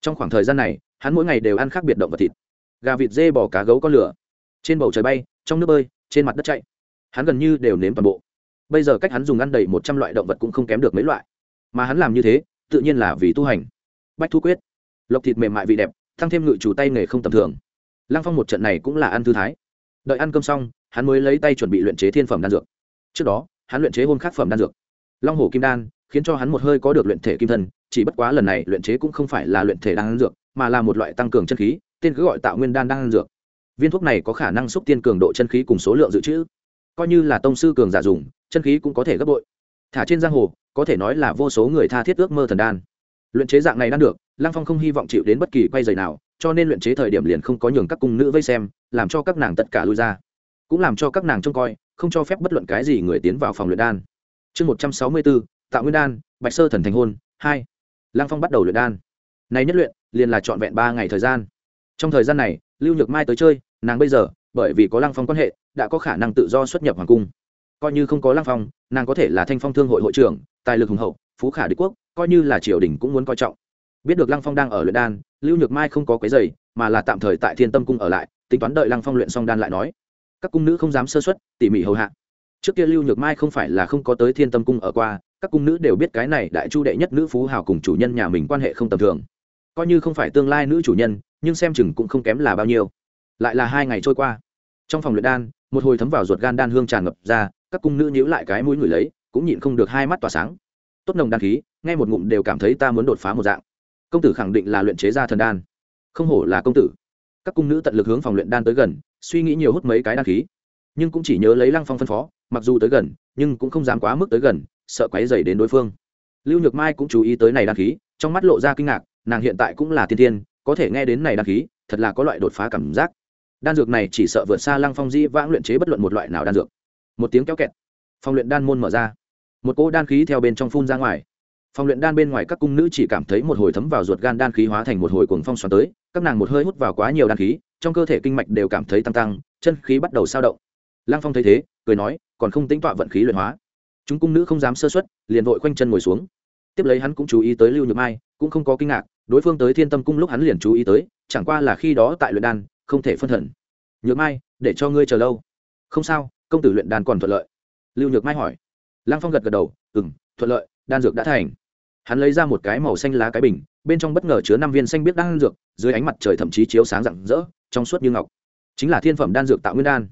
Trong khoảng thời gian này, hắn mỗi ngày đều ăn khác biệt động vật thịt. Gà vịt, dê, bò, cá, gấu, con lửa. Trên bầu trời bay, trong nước bơi, trên mặt đất chạy. Hắn gần như đều nếm toàn bộ. Bây giờ cách hắn dùng ăn đầy một trăm loại động vật cũng không kém được mấy loại. Mà hắn làm như thế, tự nhiên là vì tu hành. Bách thu quyết. Lộc thịt mềm mại vị đẹp tăng thêm ngự chủ tay nghề không tầm thường. Lăng phong một trận này cũng là ăn thư thái. Đợi ăn cơm xong, hắn mới lấy tay chuẩn bị luyện chế thiên phẩm đan dược. Trước đó hắn luyện chế hôn khắc phẩm đan dược. Long hồ kim đan, khiến cho hắn một hơi có được luyện thể kim thân, chỉ bất quá lần này luyện chế cũng không phải là luyện thể đan dược, mà là một loại tăng cường chân khí, tên cứ gọi tạo nguyên đan đan dược. Viên thuốc này có khả năng xúc tiên cường độ chân khí cùng số lượng dự trữ. Coi như là tông sư cường giả dùng, chân khí cũng có thể gấp bội. Thả trên giang hồ, có thể nói là vô số người tha thiết ước mơ thần đan. Luyện chế dạng này đan được, lăng phong không hy vọng chịu đến bất kỳ quay dày nào, cho nên luyện chế thời điểm liền không có nhường các cung nữ vây xem, làm cho các nàng tất cả lui ra. Cũng làm cho các nàng trông coi không cho phép bất luận cái gì người tiến vào phòng luyện đan. Chương một trăm sáu mươi bốn tạo nguyên đan, bạch sơ thần thành hôn, hai. Lăng phong bắt đầu luyện đan. Này nhất luyện, liền là trọn vẹn ba ngày thời gian. Trong thời gian này, lưu nhược mai tới chơi, nàng bây giờ, bởi vì có lăng phong quan hệ, đã có khả năng tự do xuất nhập hoàng cung. Coi như không có lăng phong, nàng có thể là thanh phong thương hội hội trưởng, tài lực hùng hậu, phú khả đế quốc, coi như là triều đình cũng muốn coi trọng. Biết được lăng phong đang ở luyện đan, lưu nhược mai không có cái giày mà là tạm thời tại thiên tâm cung ở lại, tính toán đợi lăng phong luyện xong đan lại nói các cung nữ không dám sơ xuất, tỉ mỉ hầu hạ. Trước kia lưu nhược mai không phải là không có tới thiên tâm cung ở qua, các cung nữ đều biết cái này đại chu đệ nhất nữ phú hào cùng chủ nhân nhà mình quan hệ không tầm thường. Coi như không phải tương lai nữ chủ nhân, nhưng xem chừng cũng không kém là bao nhiêu. Lại là hai ngày trôi qua. Trong phòng luyện đan, một hồi thấm vào ruột gan đan hương tràn ngập ra, các cung nữ nhíu lại cái mũi người lấy, cũng nhịn không được hai mắt tỏa sáng. Tốt nồng đan khí, nghe một ngụm đều cảm thấy ta muốn đột phá một dạng. Công tử khẳng định là luyện chế ra thần đan. Không hổ là công tử. Các cung nữ tận lực hướng phòng luyện đan tới gần suy nghĩ nhiều hút mấy cái đan khí nhưng cũng chỉ nhớ lấy lăng phong phân phó, mặc dù tới gần, nhưng cũng không dám quá mức tới gần, sợ quáy dày đến đối phương. Lưu nhược mai cũng chú ý tới này đan khí trong mắt lộ ra kinh ngạc, nàng hiện tại cũng là tiên tiên, có thể nghe đến này đan khí thật là có loại đột phá cảm giác. Đan dược này chỉ sợ vượt xa lăng phong di vãng luyện chế bất luận một loại nào đan dược. Một tiếng kéo kẹt, phòng luyện đan môn mở ra. Một cỗ đan khí theo bên trong phun ra ngoài phòng luyện đan bên ngoài các cung nữ chỉ cảm thấy một hồi thấm vào ruột gan đan khí hóa thành một hồi cuồng phong xoắn tới, các nàng một hơi hút vào quá nhiều đan khí, trong cơ thể kinh mạch đều cảm thấy tăng tăng, chân khí bắt đầu sao động. Lăng phong thấy thế, cười nói, còn không tính tọa vận khí luyện hóa. Chúng cung nữ không dám sơ xuất liền vội khoanh chân ngồi xuống. Tiếp lấy hắn cũng chú ý tới lưu nhược mai, cũng không có kinh ngạc, đối phương tới thiên tâm cung lúc hắn liền chú ý tới, chẳng qua là khi đó tại luyện đan, không thể phân thần. Nhược mai, để cho ngươi chờ lâu. Không sao, công tử luyện đan còn thuận lợi. Lưu nhược mai hỏi. Lăng phong gật gật đầu ừ m thuận lợi, đan dược đã thành hắn lấy ra một cái màu xanh lá cái bình, bên trong bất ngờ chứa năm viên xanh biết đan dược, dưới ánh mặt trời thậm chí chiếu sáng rạng rỡ, trong suốt như ngọc. Chính là thiên phẩm đan dược tạo nguyên đan.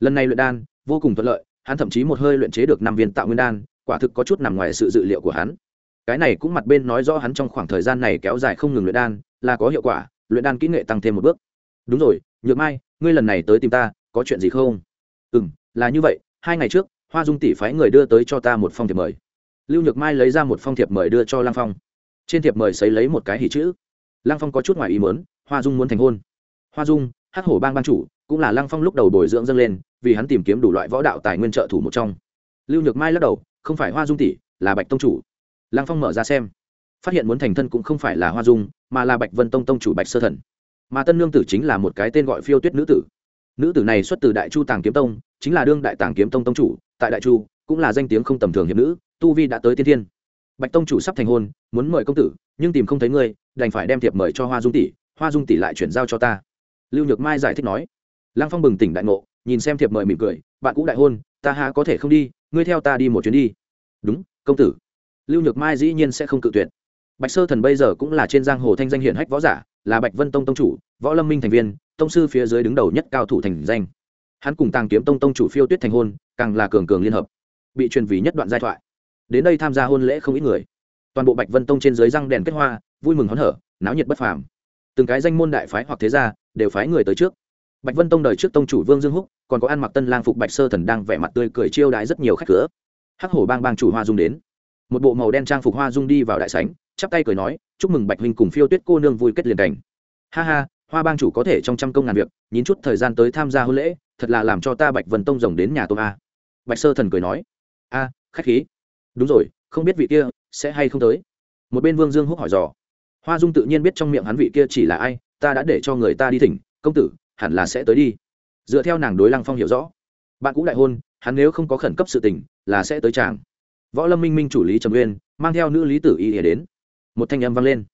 Lần này luyện đan, vô cùng thuận lợi, hắn thậm chí một hơi luyện chế được năm viên tạo nguyên đan, quả thực có chút nằm ngoài sự dự liệu của hắn. Cái này cũng mặt bên nói rõ hắn trong khoảng thời gian này kéo dài không ngừng luyện đan, là có hiệu quả, luyện đan kỹ nghệ tăng thêm một bước. Đúng rồi, nhược mai, ngươi lần này tới tìm ta, có chuyện gì không? Ừ m là như vậy, hai ngày trước, hoa dung tỷ phái người đưa tới cho ta một phong thiệp mời lưu nhược mai lấy ra một phong thiệp mời đưa cho lang phong. Trên thiệp mời xấy lấy một cái hỷ chữ. Lang phong có chút ngoài ý mớn hoa dung muốn thành hôn. Hoa dung, hắc hổ bang ban chủ, cũng là lang phong lúc đầu bồi dưỡng dâng lên, vì hắn tìm kiếm đủ loại võ đạo tài nguyên trợ thủ một trong. Lưu nhược mai lắc đầu, không phải hoa dung tỷ, là bạch tông chủ. Lang phong mở ra xem, phát hiện muốn thành thân cũng không phải là hoa dung, mà là bạch vân tông tông chủ bạch sơ thần. Mà tân nương tử chính là một cái tên gọi phiêu tuyết nữ tử. Nữ tử này xuất từ đại chu tàng kiếm tông, chính là đương đại tàng kiếm tông tông chủ, tại đại chu cũng là danh tiếng không tầm thường hiệp nữ tu vi đã tới tiên thiên. Bạch tông chủ sắp thành hôn, muốn mời công tử, nhưng tìm không thấy ngươi, đành phải đem thiệp mời cho hoa dung tỷ, hoa dung tỷ lại chuyển giao cho ta. Lưu nhược mai giải thích nói. Lăng phong bừng tỉnh đại ngộ, nhìn xem thiệp mời mỉm cười, bạn cũ đại hôn, ta há có thể không đi, ngươi theo ta đi một chuyến đi. Đúng, công tử. Lưu nhược mai dĩ nhiên sẽ không cự tuyệt. Bạch sơ thần bây giờ cũng là trên giang hồ thanh danh hiển hách võ giả, là bạch vân tông tông chủ, võ lâm minh thành viên, tông sư phía dưới đứng đầu nhất cao thủ thành danh. Hắn cùng tàng kiếm tông tông chủ phiêu tuyết thành hôn, càng là cường cường liên hợp, bị truyền vì nhất đoạn giai thoại đến đây tham gia hôn lễ không ít người. Toàn bộ bạch vân tông trên dưới răng đèn kết hoa, vui mừng hớn hở, náo nhiệt bất phàm. Từng cái danh môn đại phái hoặc thế gia đều phái người tới trước. Bạch vân tông đời trước tông chủ vương dương húc, còn có ăn mặc tân lang phục bạch sơ thần đang vẻ mặt tươi cười chiêu đãi rất nhiều khách cửa. Hắc hổ bang bang chủ hoa dung đến. Một bộ màu đen trang phục hoa dung đi vào đại sảnh, chắp tay cười nói, chúc mừng bạch huynh cùng phiêu tuyết cô nương vui kết liền cảnh ha ha, hoa bang chủ có thể trong trăm công ngàn việc, nhín chút thời gian tới tham gia hôn lễ, thật là làm cho ta bạch vân tông rồng đến nhà tôm a. Bạch sơ thần cười nói. A, khách khí đúng rồi, không biết vị kia sẽ hay không tới. Một bên vương dương húc hỏi dò. Hoa dung tự nhiên biết trong miệng hắn vị kia chỉ là ai, ta đã để cho người ta đi thỉnh, công tử, hẳn là sẽ tới đi. Dựa theo nàng đối lăng phong hiểu rõ, bạn cũ đại hôn, hắn nếu không có khẩn cấp sự tình, là sẽ tới chàng. Võ lâm minh minh chủ lý trầm uyên, mang theo nữ lý tử y ỉa đến. Một thanh âm vang lên.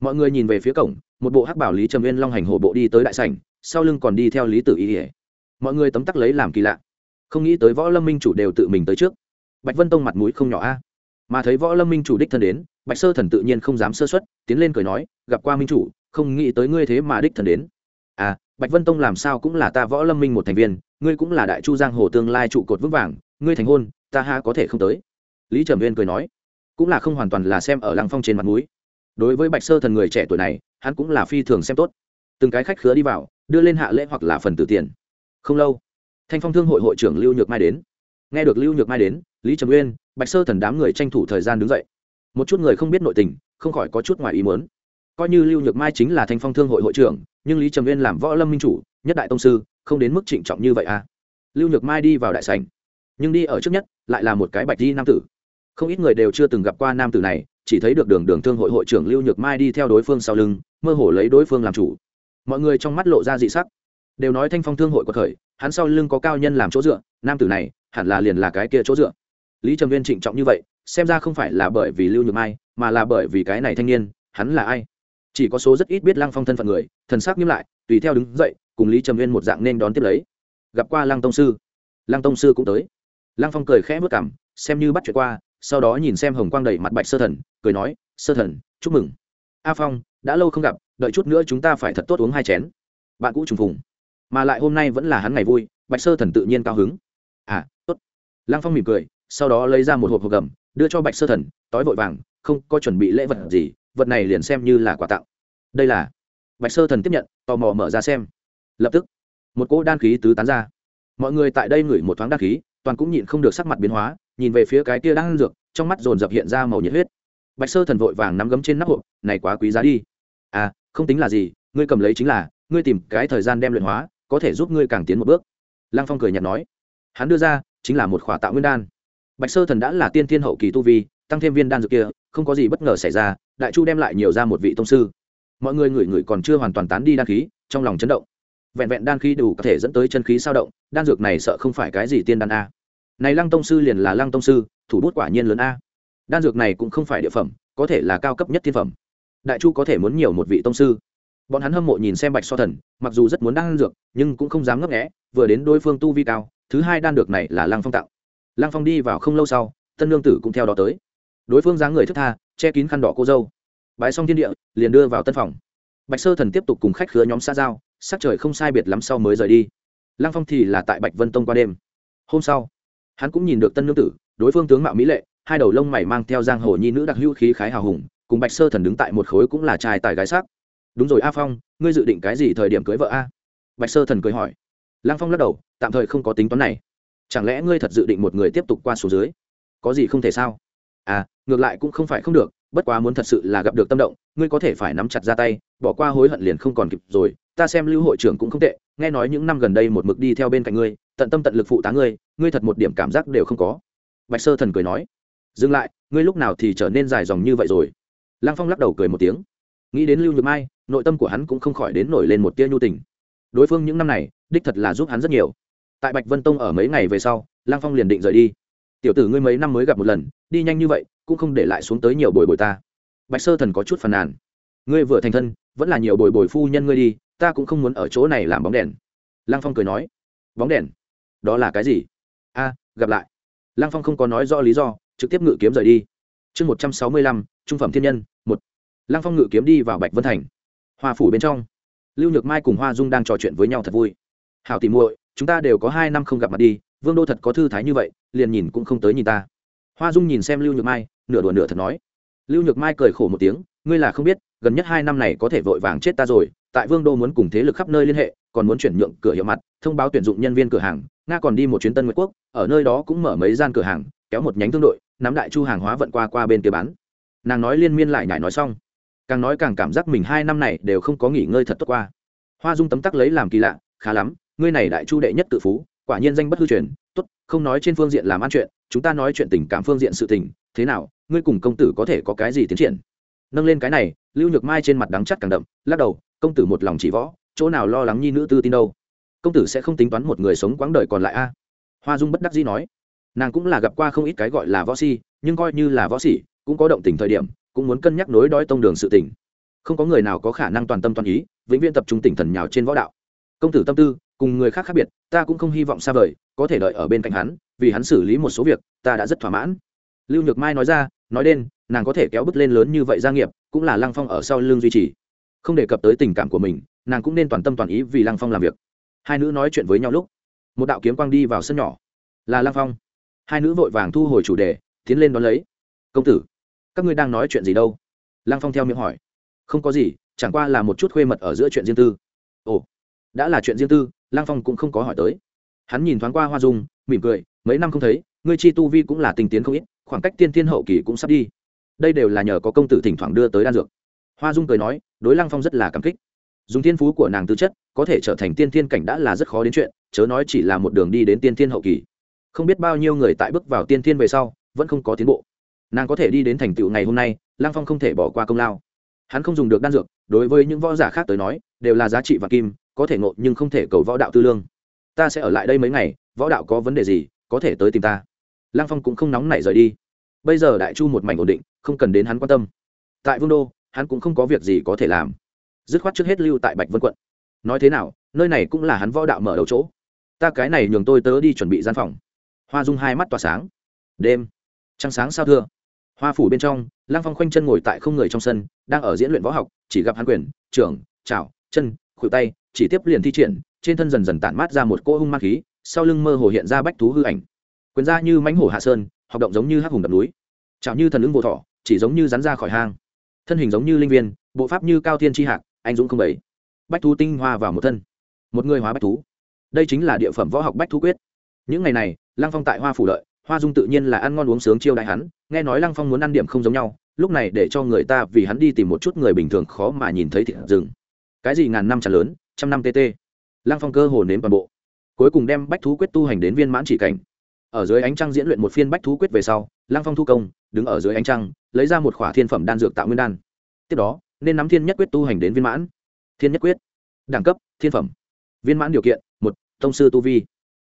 Mọi người nhìn về phía cổng, một bộ hắc bảo lý trầm uyên long hành hổ bộ đi tới đại sảnh, sau lưng còn đi theo lý tử y ỉa mọi người tấm tắc lấy làm kỳ lạ. Không nghĩ tới võ lâm minh chủ đều tự mình tới trước bạch vân tông mặt mũi không nhỏ a. Mà thấy võ lâm minh chủ đích thân đến bạch sơ thần tự nhiên không dám sơ xuất tiến lên cười nói gặp qua minh chủ không nghĩ tới ngươi thế mà đích thần đến. À bạch vân tông làm sao cũng là ta võ lâm minh một thành viên ngươi cũng là đại chu giang hồ tương lai trụ cột vững vàng ngươi thành hôn ta ha có thể không tới? Lý trầm viên cười nói cũng là không hoàn toàn là xem ở lăng phong trên mặt mũi, đối với bạch sơ thần người trẻ tuổi này hắn cũng là phi thường xem tốt. Từng cái khách khứa đi vào đưa lên hạ lễ hoặc là phần tử tiền. Không lâu thanh phong thương hội hội trưởng lưu nhược mai đến. Nghe được lưu nhược mai đến lý trầm uyên bạch sơ thần đám người tranh thủ thời gian đứng dậy. một chút người không biết nội tình không khỏi có chút ngoài ý muốn. coi như lưu nhược mai chính là thanh phong thương hội hội trưởng nhưng lý trầm uyên làm võ lâm minh chủ nhất đại tông sư không đến mức trịnh trọng như vậy à. lưu nhược mai đi vào đại sành nhưng đi ở trước nhất lại là một cái bạch di nam tử. không ít người đều chưa từng gặp qua nam tử này chỉ thấy được đường đường thương hội hội trưởng lưu nhược mai đi theo đối phương sau lưng mơ hồ lấy đối phương làm chủ. mọi người trong mắt lộ ra dị sắc. đều nói thanh phong thương hội có thời, hắn sau lưng có cao nhân làm chỗ dựa nam tử này hẳn là liền là cái kia chỗ dựa lý trầm viên trịnh trọng như vậy, xem ra không phải là bởi vì lưu nhược mai, mà là bởi vì cái này thanh niên, hắn là ai? Chỉ có số rất ít biết lăng phong thân phận người, thần sắc nghiêm lại, tùy theo đứng dậy, cùng lý trầm viên một dạng nên đón tiếp lấy. Gặp qua lăng tông sư. Lăng tông sư cũng tới. Lăng phong cười khẽ vất cảm, xem như bắt chuyện qua, sau đó nhìn xem hồng quang đầy mặt bạch sơ thần, cười nói, sơ thần, chúc mừng. A phong, đã lâu không gặp, đợi chút nữa chúng ta phải thật tốt uống hai chén. Bạn cũ trùng phùng. Mà lại hôm nay vẫn là hắn ngày vui, bạch sơ thần tự nhiên cao hứng. À tốt. Lăng phong mỉm cười sau đó lấy ra một hộp hộp gầm, đưa cho bạch sơ thần, tói vội vàng, không có chuẩn bị lễ vật gì, vật này liền xem như là quà tặng. Đây là, bạch sơ thần tiếp nhận, tò mò mở ra xem. Lập tức, một cỗ đan khí tứ tán ra. Mọi người tại đây ngửi một thoáng đan khí, toàn cũng nhịn không được sắc mặt biến hóa, nhìn về phía cái kia đang dược, trong mắt dồn dập hiện ra màu nhiệt huyết. Bạch sơ thần vội vàng nắm gấm trên nắp hộp, này quá quý giá đi. À không tính là gì, ngươi cầm lấy chính là, ngươi tìm cái thời gian đem luyện hóa, có thể giúp ngươi càng tiến một bước. Lăng phong cười nhạt nói. Hắn đưa ra, chính là một khỏa tạo nguyên đan bạch sơ thần đã là tiên thiên hậu kỳ tu vi, tăng thêm viên đan dược kia, không có gì bất ngờ xảy ra, đại chu đem lại nhiều ra một vị tông sư. Mọi người ngửi ngửi còn chưa hoàn toàn tán đi đan khí, trong lòng chấn động. Vẹn vẹn đan khí đủ có thể dẫn tới chân khí sao động, đan dược này sợ không phải cái gì tiên đan a. Này lăng tông sư liền là lăng tông sư, thủ bút quả nhiên lớn a. Đan dược này cũng không phải địa phẩm, có thể là cao cấp nhất thiên phẩm. Đại chu có thể muốn nhiều một vị tông sư. Bọn hắn hâm mộ nhìn xem bạch so thần, mặc dù rất muốn đan dược, nhưng cũng không dám ngấp nghẽ vừa đến đối phương tu vi cao, thứ hai đan dược này là lăng phong tạo lăng phong đi vào không lâu sau, tân lương tử cũng theo đó tới. Đối phương dáng người thức tha, che kín khăn đỏ cô dâu. Bãi xong thiên địa, liền đưa vào tân phòng. Bạch sơ thần tiếp tục cùng khách khứa nhóm xa giao, sắc trời không sai biệt lắm sau mới rời đi. Lăng phong thì là tại bạch vân tông qua đêm. Hôm sau, hắn cũng nhìn được tân nương tử, đối phương tướng mạo mỹ lệ, hai đầu lông mày mang theo giang hồ nhi nữ đặc hữu khí khái hào hùng, cùng bạch sơ thần đứng tại một khối cũng là trai tài gái sắc. Đúng rồi a phong, ngươi dự định cái gì thời điểm cưới vợ a? Bạch sơ thần cười hỏi. Lăng phong lắc đầu, tạm thời không có tính toán này chẳng lẽ ngươi thật dự định một người tiếp tục qua số dưới? Có gì không thể sao? À ngược lại cũng không phải không được, bất quá muốn thật sự là gặp được tâm động, ngươi có thể phải nắm chặt ra tay, bỏ qua hối hận liền không còn kịp rồi, ta xem lưu hội trưởng cũng không tệ, nghe nói những năm gần đây một mực đi theo bên cạnh ngươi, tận tâm tận lực phụ tá ngươi ngươi thật một điểm cảm giác đều không có. Bạch sơ thần cười nói, dừng lại, ngươi lúc nào thì trở nên dài dòng như vậy rồi? Lăng phong lắc đầu cười một tiếng, nghĩ đến lưu nhược mai, nội tâm của hắn cũng không khỏi đến nổi lên một tia nhu tình. Đối phương những năm này, đích thật là giúp hắn rất nhiều tại bạch vân tông ở mấy ngày về sau Lang phong liền định rời đi. Tiểu tử ngươi mấy năm mới gặp một lần, đi nhanh như vậy, cũng không để lại xuống tới nhiều bồi bồi ta. Bạch sơ thần có chút phàn nàn. Ngươi vừa thành thân, vẫn là nhiều bồi bồi phu nhân ngươi đi, ta cũng không muốn ở chỗ này làm bóng đèn. Lang phong cười nói. Bóng đèn? Đó là cái gì? A, gặp lại. Lang phong không có nói rõ lý do, trực tiếp ngự kiếm rời đi. Chương một trăm sáu mươi lăm, trung phẩm thiên nhân, một. Lang phong ngự kiếm đi vào bạch vân thành. Hoa phủ bên trong, lưu nhược mai cùng hoa dung đang trò chuyện với nhau thật vui. Hảo tìm muội chúng ta đều có hai năm không gặp mặt đi, vương đô thật có thư thái như vậy, liền nhìn cũng không tới nhìn ta. Hoa dung nhìn xem lưu nhược mai, nửa đùa nửa thật nói. Lưu nhược mai cười khổ một tiếng, ngươi là không biết, gần nhất hai năm này có thể vội vàng chết ta rồi, tại vương đô muốn cùng thế lực khắp nơi liên hệ, còn muốn chuyển nhượng cửa hiệu mặt, thông báo tuyển dụng nhân viên cửa hàng, nga còn đi một chuyến tân nguyệt quốc, ở nơi đó cũng mở mấy gian cửa hàng, kéo một nhánh thương đội, nắm đại chu hàng hóa vận qua qua bên kia bán. Nàng nói liên miên lại nhải nói xong. Càng nói càng cảm giác mình hai năm này đều không có nghỉ ngơi thật tốt qua. Hoa dung tấm tắc lấy làm kỳ lạ, khá lắm ngươi này đại chu đệ nhất tự phú, quả nhiên danh bất hư truyền, tốt, không nói trên phương diện làm ăn chuyện, chúng ta nói chuyện tình cảm phương diện sự tình, thế nào, ngươi cùng công tử có thể có cái gì tiến triển? Nâng lên cái này, lưu nhược mai trên mặt đắng chắc càng đậm, lắc đầu, công tử một lòng chỉ võ, chỗ nào lo lắng nhi nữ tư tin đâu? Công tử sẽ không tính toán một người sống quãng đời còn lại a? Hoa dung bất đắc dĩ nói. Nàng cũng là gặp qua không ít cái gọi là võ si, nhưng coi như là võ sĩ, cũng có động tình thời điểm, cũng muốn cân nhắc nối đói tông đường sự tình. Không có người nào có khả năng toàn tâm toàn ý, vĩnh viễn tập trung tỉnh thần nhào trên võ đạo. Công tử tâm tư cùng người khác khác biệt, ta cũng không hy vọng xa vời, có thể đợi ở bên cạnh hắn, vì hắn xử lý một số việc, ta đã rất thỏa mãn. Lưu nhược mai nói ra, nói đến nàng có thể kéo bứt lên lớn như vậy gia nghiệp, cũng là lăng phong ở sau lưng duy trì. Không đề cập tới tình cảm của mình, nàng cũng nên toàn tâm toàn ý vì lăng phong làm việc. Hai nữ nói chuyện với nhau lúc, một đạo kiếm quang đi vào sân nhỏ. Là lăng phong. Hai nữ vội vàng thu hồi chủ đề, tiến lên đón lấy. Công tử, các ngươi đang nói chuyện gì đâu? Lăng phong theo miệng hỏi. Không có gì, chẳng qua là một chút khuê mật ở giữa chuyện riêng tư. Ồ, đã là chuyện riêng tư Lang phong cũng không có hỏi tới. Hắn nhìn thoáng qua hoa dung, mỉm cười, mấy năm không thấy, ngươi chi tu vi cũng là tình tiến không ít, khoảng cách tiên thiên hậu kỳ cũng sắp đi. Đây đều là nhờ có công tử thỉnh thoảng đưa tới đan dược. Hoa dung cười nói, đối lăng phong rất là cảm kích. Dùng thiên phú của nàng tư chất, có thể trở thành tiên thiên cảnh đã là rất khó đến chuyện, chớ nói chỉ là một đường đi đến tiên thiên hậu kỳ. Không biết bao nhiêu người tại bước vào tiên thiên về sau, vẫn không có tiến bộ. Nàng có thể đi đến thành tựu ngày hôm nay lăng phong không thể bỏ qua công lao. Hắn không dùng được đan dược, đối với những võ giả khác tới nói, đều là giá trị và kim có thể ngộ nhưng không thể cầu võ đạo tư lương. Ta sẽ ở lại đây mấy ngày, võ đạo có vấn đề gì, có thể tới tìm ta. Lăng phong cũng không nóng nảy rời đi. Bây giờ đại chu một mảnh ổn định, không cần đến hắn quan tâm. Tại vương đô, hắn cũng không có việc gì có thể làm. Dứt khoát trước hết lưu tại bạch vân quận. Nói thế nào, nơi này cũng là hắn võ đạo mở đầu chỗ. Ta cái này nhường tôi tớ đi chuẩn bị gian phòng. Hoa dung hai mắt tỏa sáng. Đêm. Trăng sáng sao thưa. Hoa phủ bên trong lang phong khoanh chân ngồi tại không người trong sân, đang ở diễn luyện võ học, chỉ gặp hắn quyền, trưởng, chảo, chân khuỷu tay, chỉ tiếp liền thi triển, trên thân dần dần tản mát ra một cỗ hung ma khí, sau lưng mơ hồ hiện ra bách thú hư ảnh. Quyền ra như mãnh hổ hạ sơn, hoạt động giống như hắc hùng đập núi. Chảo như thần ứng vô thọ chỉ giống như rắn ra khỏi hang. Thân hình giống như linh viên, bộ pháp như cao thiên tri hạc, anh dũng không bảy bách thú tinh hoa vào một thân. Một người hóa bách thú. Đây chính là địa phẩm võ học bách thú quyết. Những ngày này, lăng phong tại hoa phủ lợi, hoa dung tự nhiên là ăn ngon uống sướng chiêu đại hắn, nghe nói lăng phong muốn ăn điểm không giống nhau, lúc này để cho người ta vì hắn đi tìm một chút người bình thường khó mà nhìn thấy thịt rừng cái gì ngàn năm trả lớn, trăm năm tt lăng phong cơ hồ nếm toàn bộ. Cuối cùng đem bách thú quyết tu hành đến viên mãn chỉ cảnh. Ở dưới ánh trăng diễn luyện một phiên bách thú quyết về sau, lăng phong thu công, đứng ở dưới ánh trăng, lấy ra một khỏa thiên phẩm đan dược tạo nguyên đan. Tiếp đó, nên nắm thiên nhất quyết tu hành đến viên mãn. Thiên nhất quyết, đẳng cấp, thiên phẩm. Viên mãn điều kiện, một thông sư tu vi.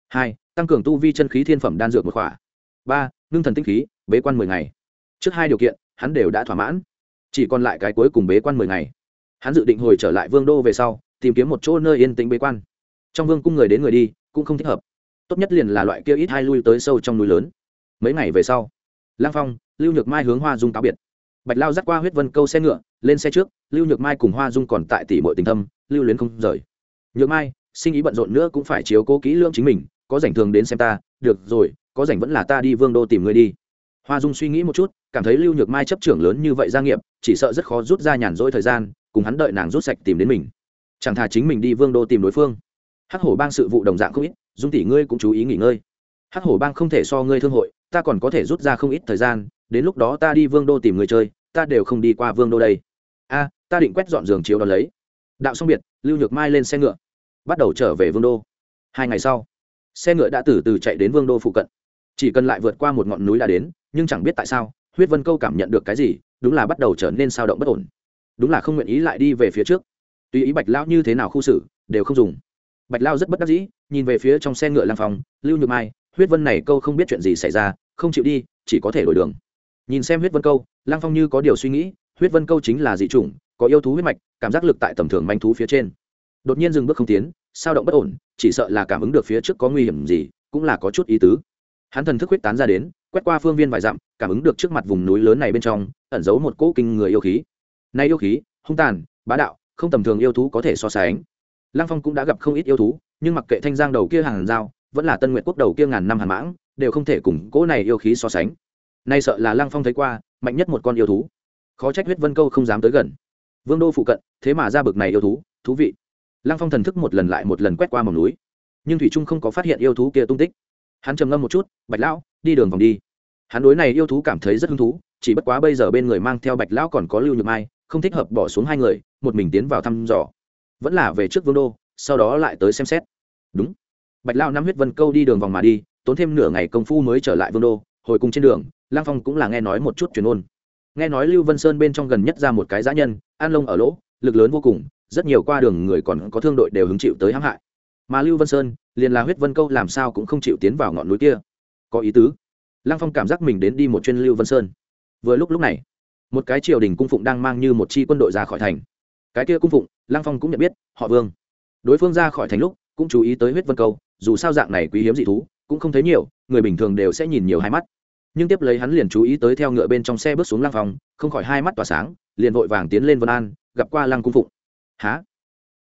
Hai, tăng cường tu vi chân khí thiên phẩm đan dược một khỏa. Ba, ngưng thần tinh khí, bế quan mười ngày. Trước hai điều kiện, hắn đều đã thỏa mãn. Chỉ còn lại cái cuối cùng bế quan mười ngày hắn dự định hồi trở lại vương đô về sau, tìm kiếm một chỗ nơi yên tĩnh bế quan. Trong vương cung người đến người đi, cũng không thích hợp. Tốt nhất liền là loại kia ít hai lui tới sâu trong núi lớn. Mấy ngày về sau lang phong, lưu nhược mai hướng hoa dung cáo biệt. Bạch lao dắt qua huyết vân câu xe ngựa, lên xe trước, lưu nhược mai cùng hoa dung còn tại tỷ mọi tình thâm, lưu luyến không rời. Nhược mai sinh ý bận rộn nữa cũng phải chiếu cố kỹ lưỡng chính mình, có rảnh thường đến xem ta, được rồi, có rảnh vẫn là ta đi vương đô tìm người đi. Hoa dung suy nghĩ một chút, cảm thấy lưu nhược mai chấp trưởng lớn như vậy gia nghiệp, chỉ sợ rất khó rút ra nhàn rỗi thời gian cùng hắn đợi nàng rút sạch tìm đến mình. Chẳng thà chính mình đi vương đô tìm đối phương. Hắc hổ bang sự vụ đồng dạng không ít, dung tỷ ngươi cũng chú ý nghỉ ngơi. Hắc hổ bang không thể so ngươi thương hội, ta còn có thể rút ra không ít thời gian, đến lúc đó ta đi vương đô tìm người chơi, ta đều không đi qua vương đô đây. A, ta định quét dọn giường chiếu đ ó lấy. Đạo xong biệt, lưu nhược mai lên xe ngựa, bắt đầu trở về vương đô. Hai ngày sau, xe ngựa đã từ từ chạy đến vương đô phụ cận. Chỉ cần lại vượt qua một ngọn núi đã đến, nhưng chẳng biết tại sao, huyết vân câu cảm nhận được cái gì, đúng là bắt đầu trở nên sao động bất ổn đúng là không nguyện ý lại đi về phía trước. Tuy ý bạch lão như thế nào khu xử, đều không dùng. Bạch lao rất bất đắc dĩ, nhìn về phía trong xe ngựa lang phòng lưu nhược mai, huyết vân này câu không biết chuyện gì xảy ra, không chịu đi, chỉ có thể đổi đường. Nhìn xem huyết vân câu, lang phong như có điều suy nghĩ, huyết vân câu chính là dị chủng, có yêu thú huyết mạch, cảm giác lực tại tầm thường manh thú phía trên. Đột nhiên dừng bước không tiến, sao động bất ổn, chỉ sợ là cảm ứng được phía trước có nguy hiểm gì, cũng là có chút ý tứ. Hắn thần thức huyết tán ra đến, quét qua phương viên vài dặm, cảm ứng được trước mặt vùng núi lớn này bên trong, ẩn giấu một cỗ kinh người yêu khí nay yêu khí, hung tàn, bá đạo, không tầm thường yêu thú có thể so sánh. Lăng phong cũng đã gặp không ít yêu thú, nhưng mặc kệ thanh giang đầu kia hàng dao vẫn là tân nguyện quốc đầu kia ngàn năm hàn mãng, đều không thể cùng cỗ này yêu khí so sánh. Nay sợ là lăng phong thấy qua, mạnh nhất một con yêu thú. Khó trách huyết vân câu không dám tới gần. Vương đô phụ cận, thế mà ra bực này yêu thú thú vị. Lăng phong thần thức một lần lại một lần quét qua mỏng núi. Nhưng thủy trung không có phát hiện yêu thú kia tung tích. Hắn trầm ngâm một chút, bạch lão, đi đường vòng đi. Hắn đối này yêu thú cảm thấy rất hứng thú, chỉ bất quá bây giờ bên người mang theo bạch lão còn có lưu nhược mai không thích hợp bỏ xuống hai người, một mình tiến vào thăm dò. Vẫn là về trước vương đô, sau đó lại tới xem xét. Đúng. Bạch lao năm huyết vân câu đi đường vòng mà đi, tốn thêm nửa ngày công phu mới trở lại vương đô, hồi cùng trên đường, lang phong cũng là nghe nói một chút truyền ôn. Nghe nói lưu vân sơn bên trong gần nhất ra một cái giã nhân, an lông ở lỗ, lực lớn vô cùng, rất nhiều qua đường người còn có thương đội đều hứng chịu tới hãm hại. Mà lưu vân sơn, liền là huyết vân câu làm sao cũng không chịu tiến vào ngọn núi kia. Có ý tứ. Lang phong cảm giác mình đến đi một chuyên lưu vân sơn. Vừa lúc lúc này một cái triều đình cung phụng đang mang như một chi quân đội ra khỏi thành. Cái kia cung phụng lang phong cũng nhận biết, họ vương. Đối phương ra khỏi thành lúc, cũng chú ý tới huyết vân câu, dù sao dạng này quý hiếm dị thú, cũng không thấy nhiều, người bình thường đều sẽ nhìn nhiều hai mắt. Nhưng tiếp lấy hắn liền chú ý tới theo ngựa bên trong xe bước xuống lang phong, không khỏi hai mắt tỏa sáng, liền vội vàng tiến lên vân an, gặp qua lăng cung phụng. Há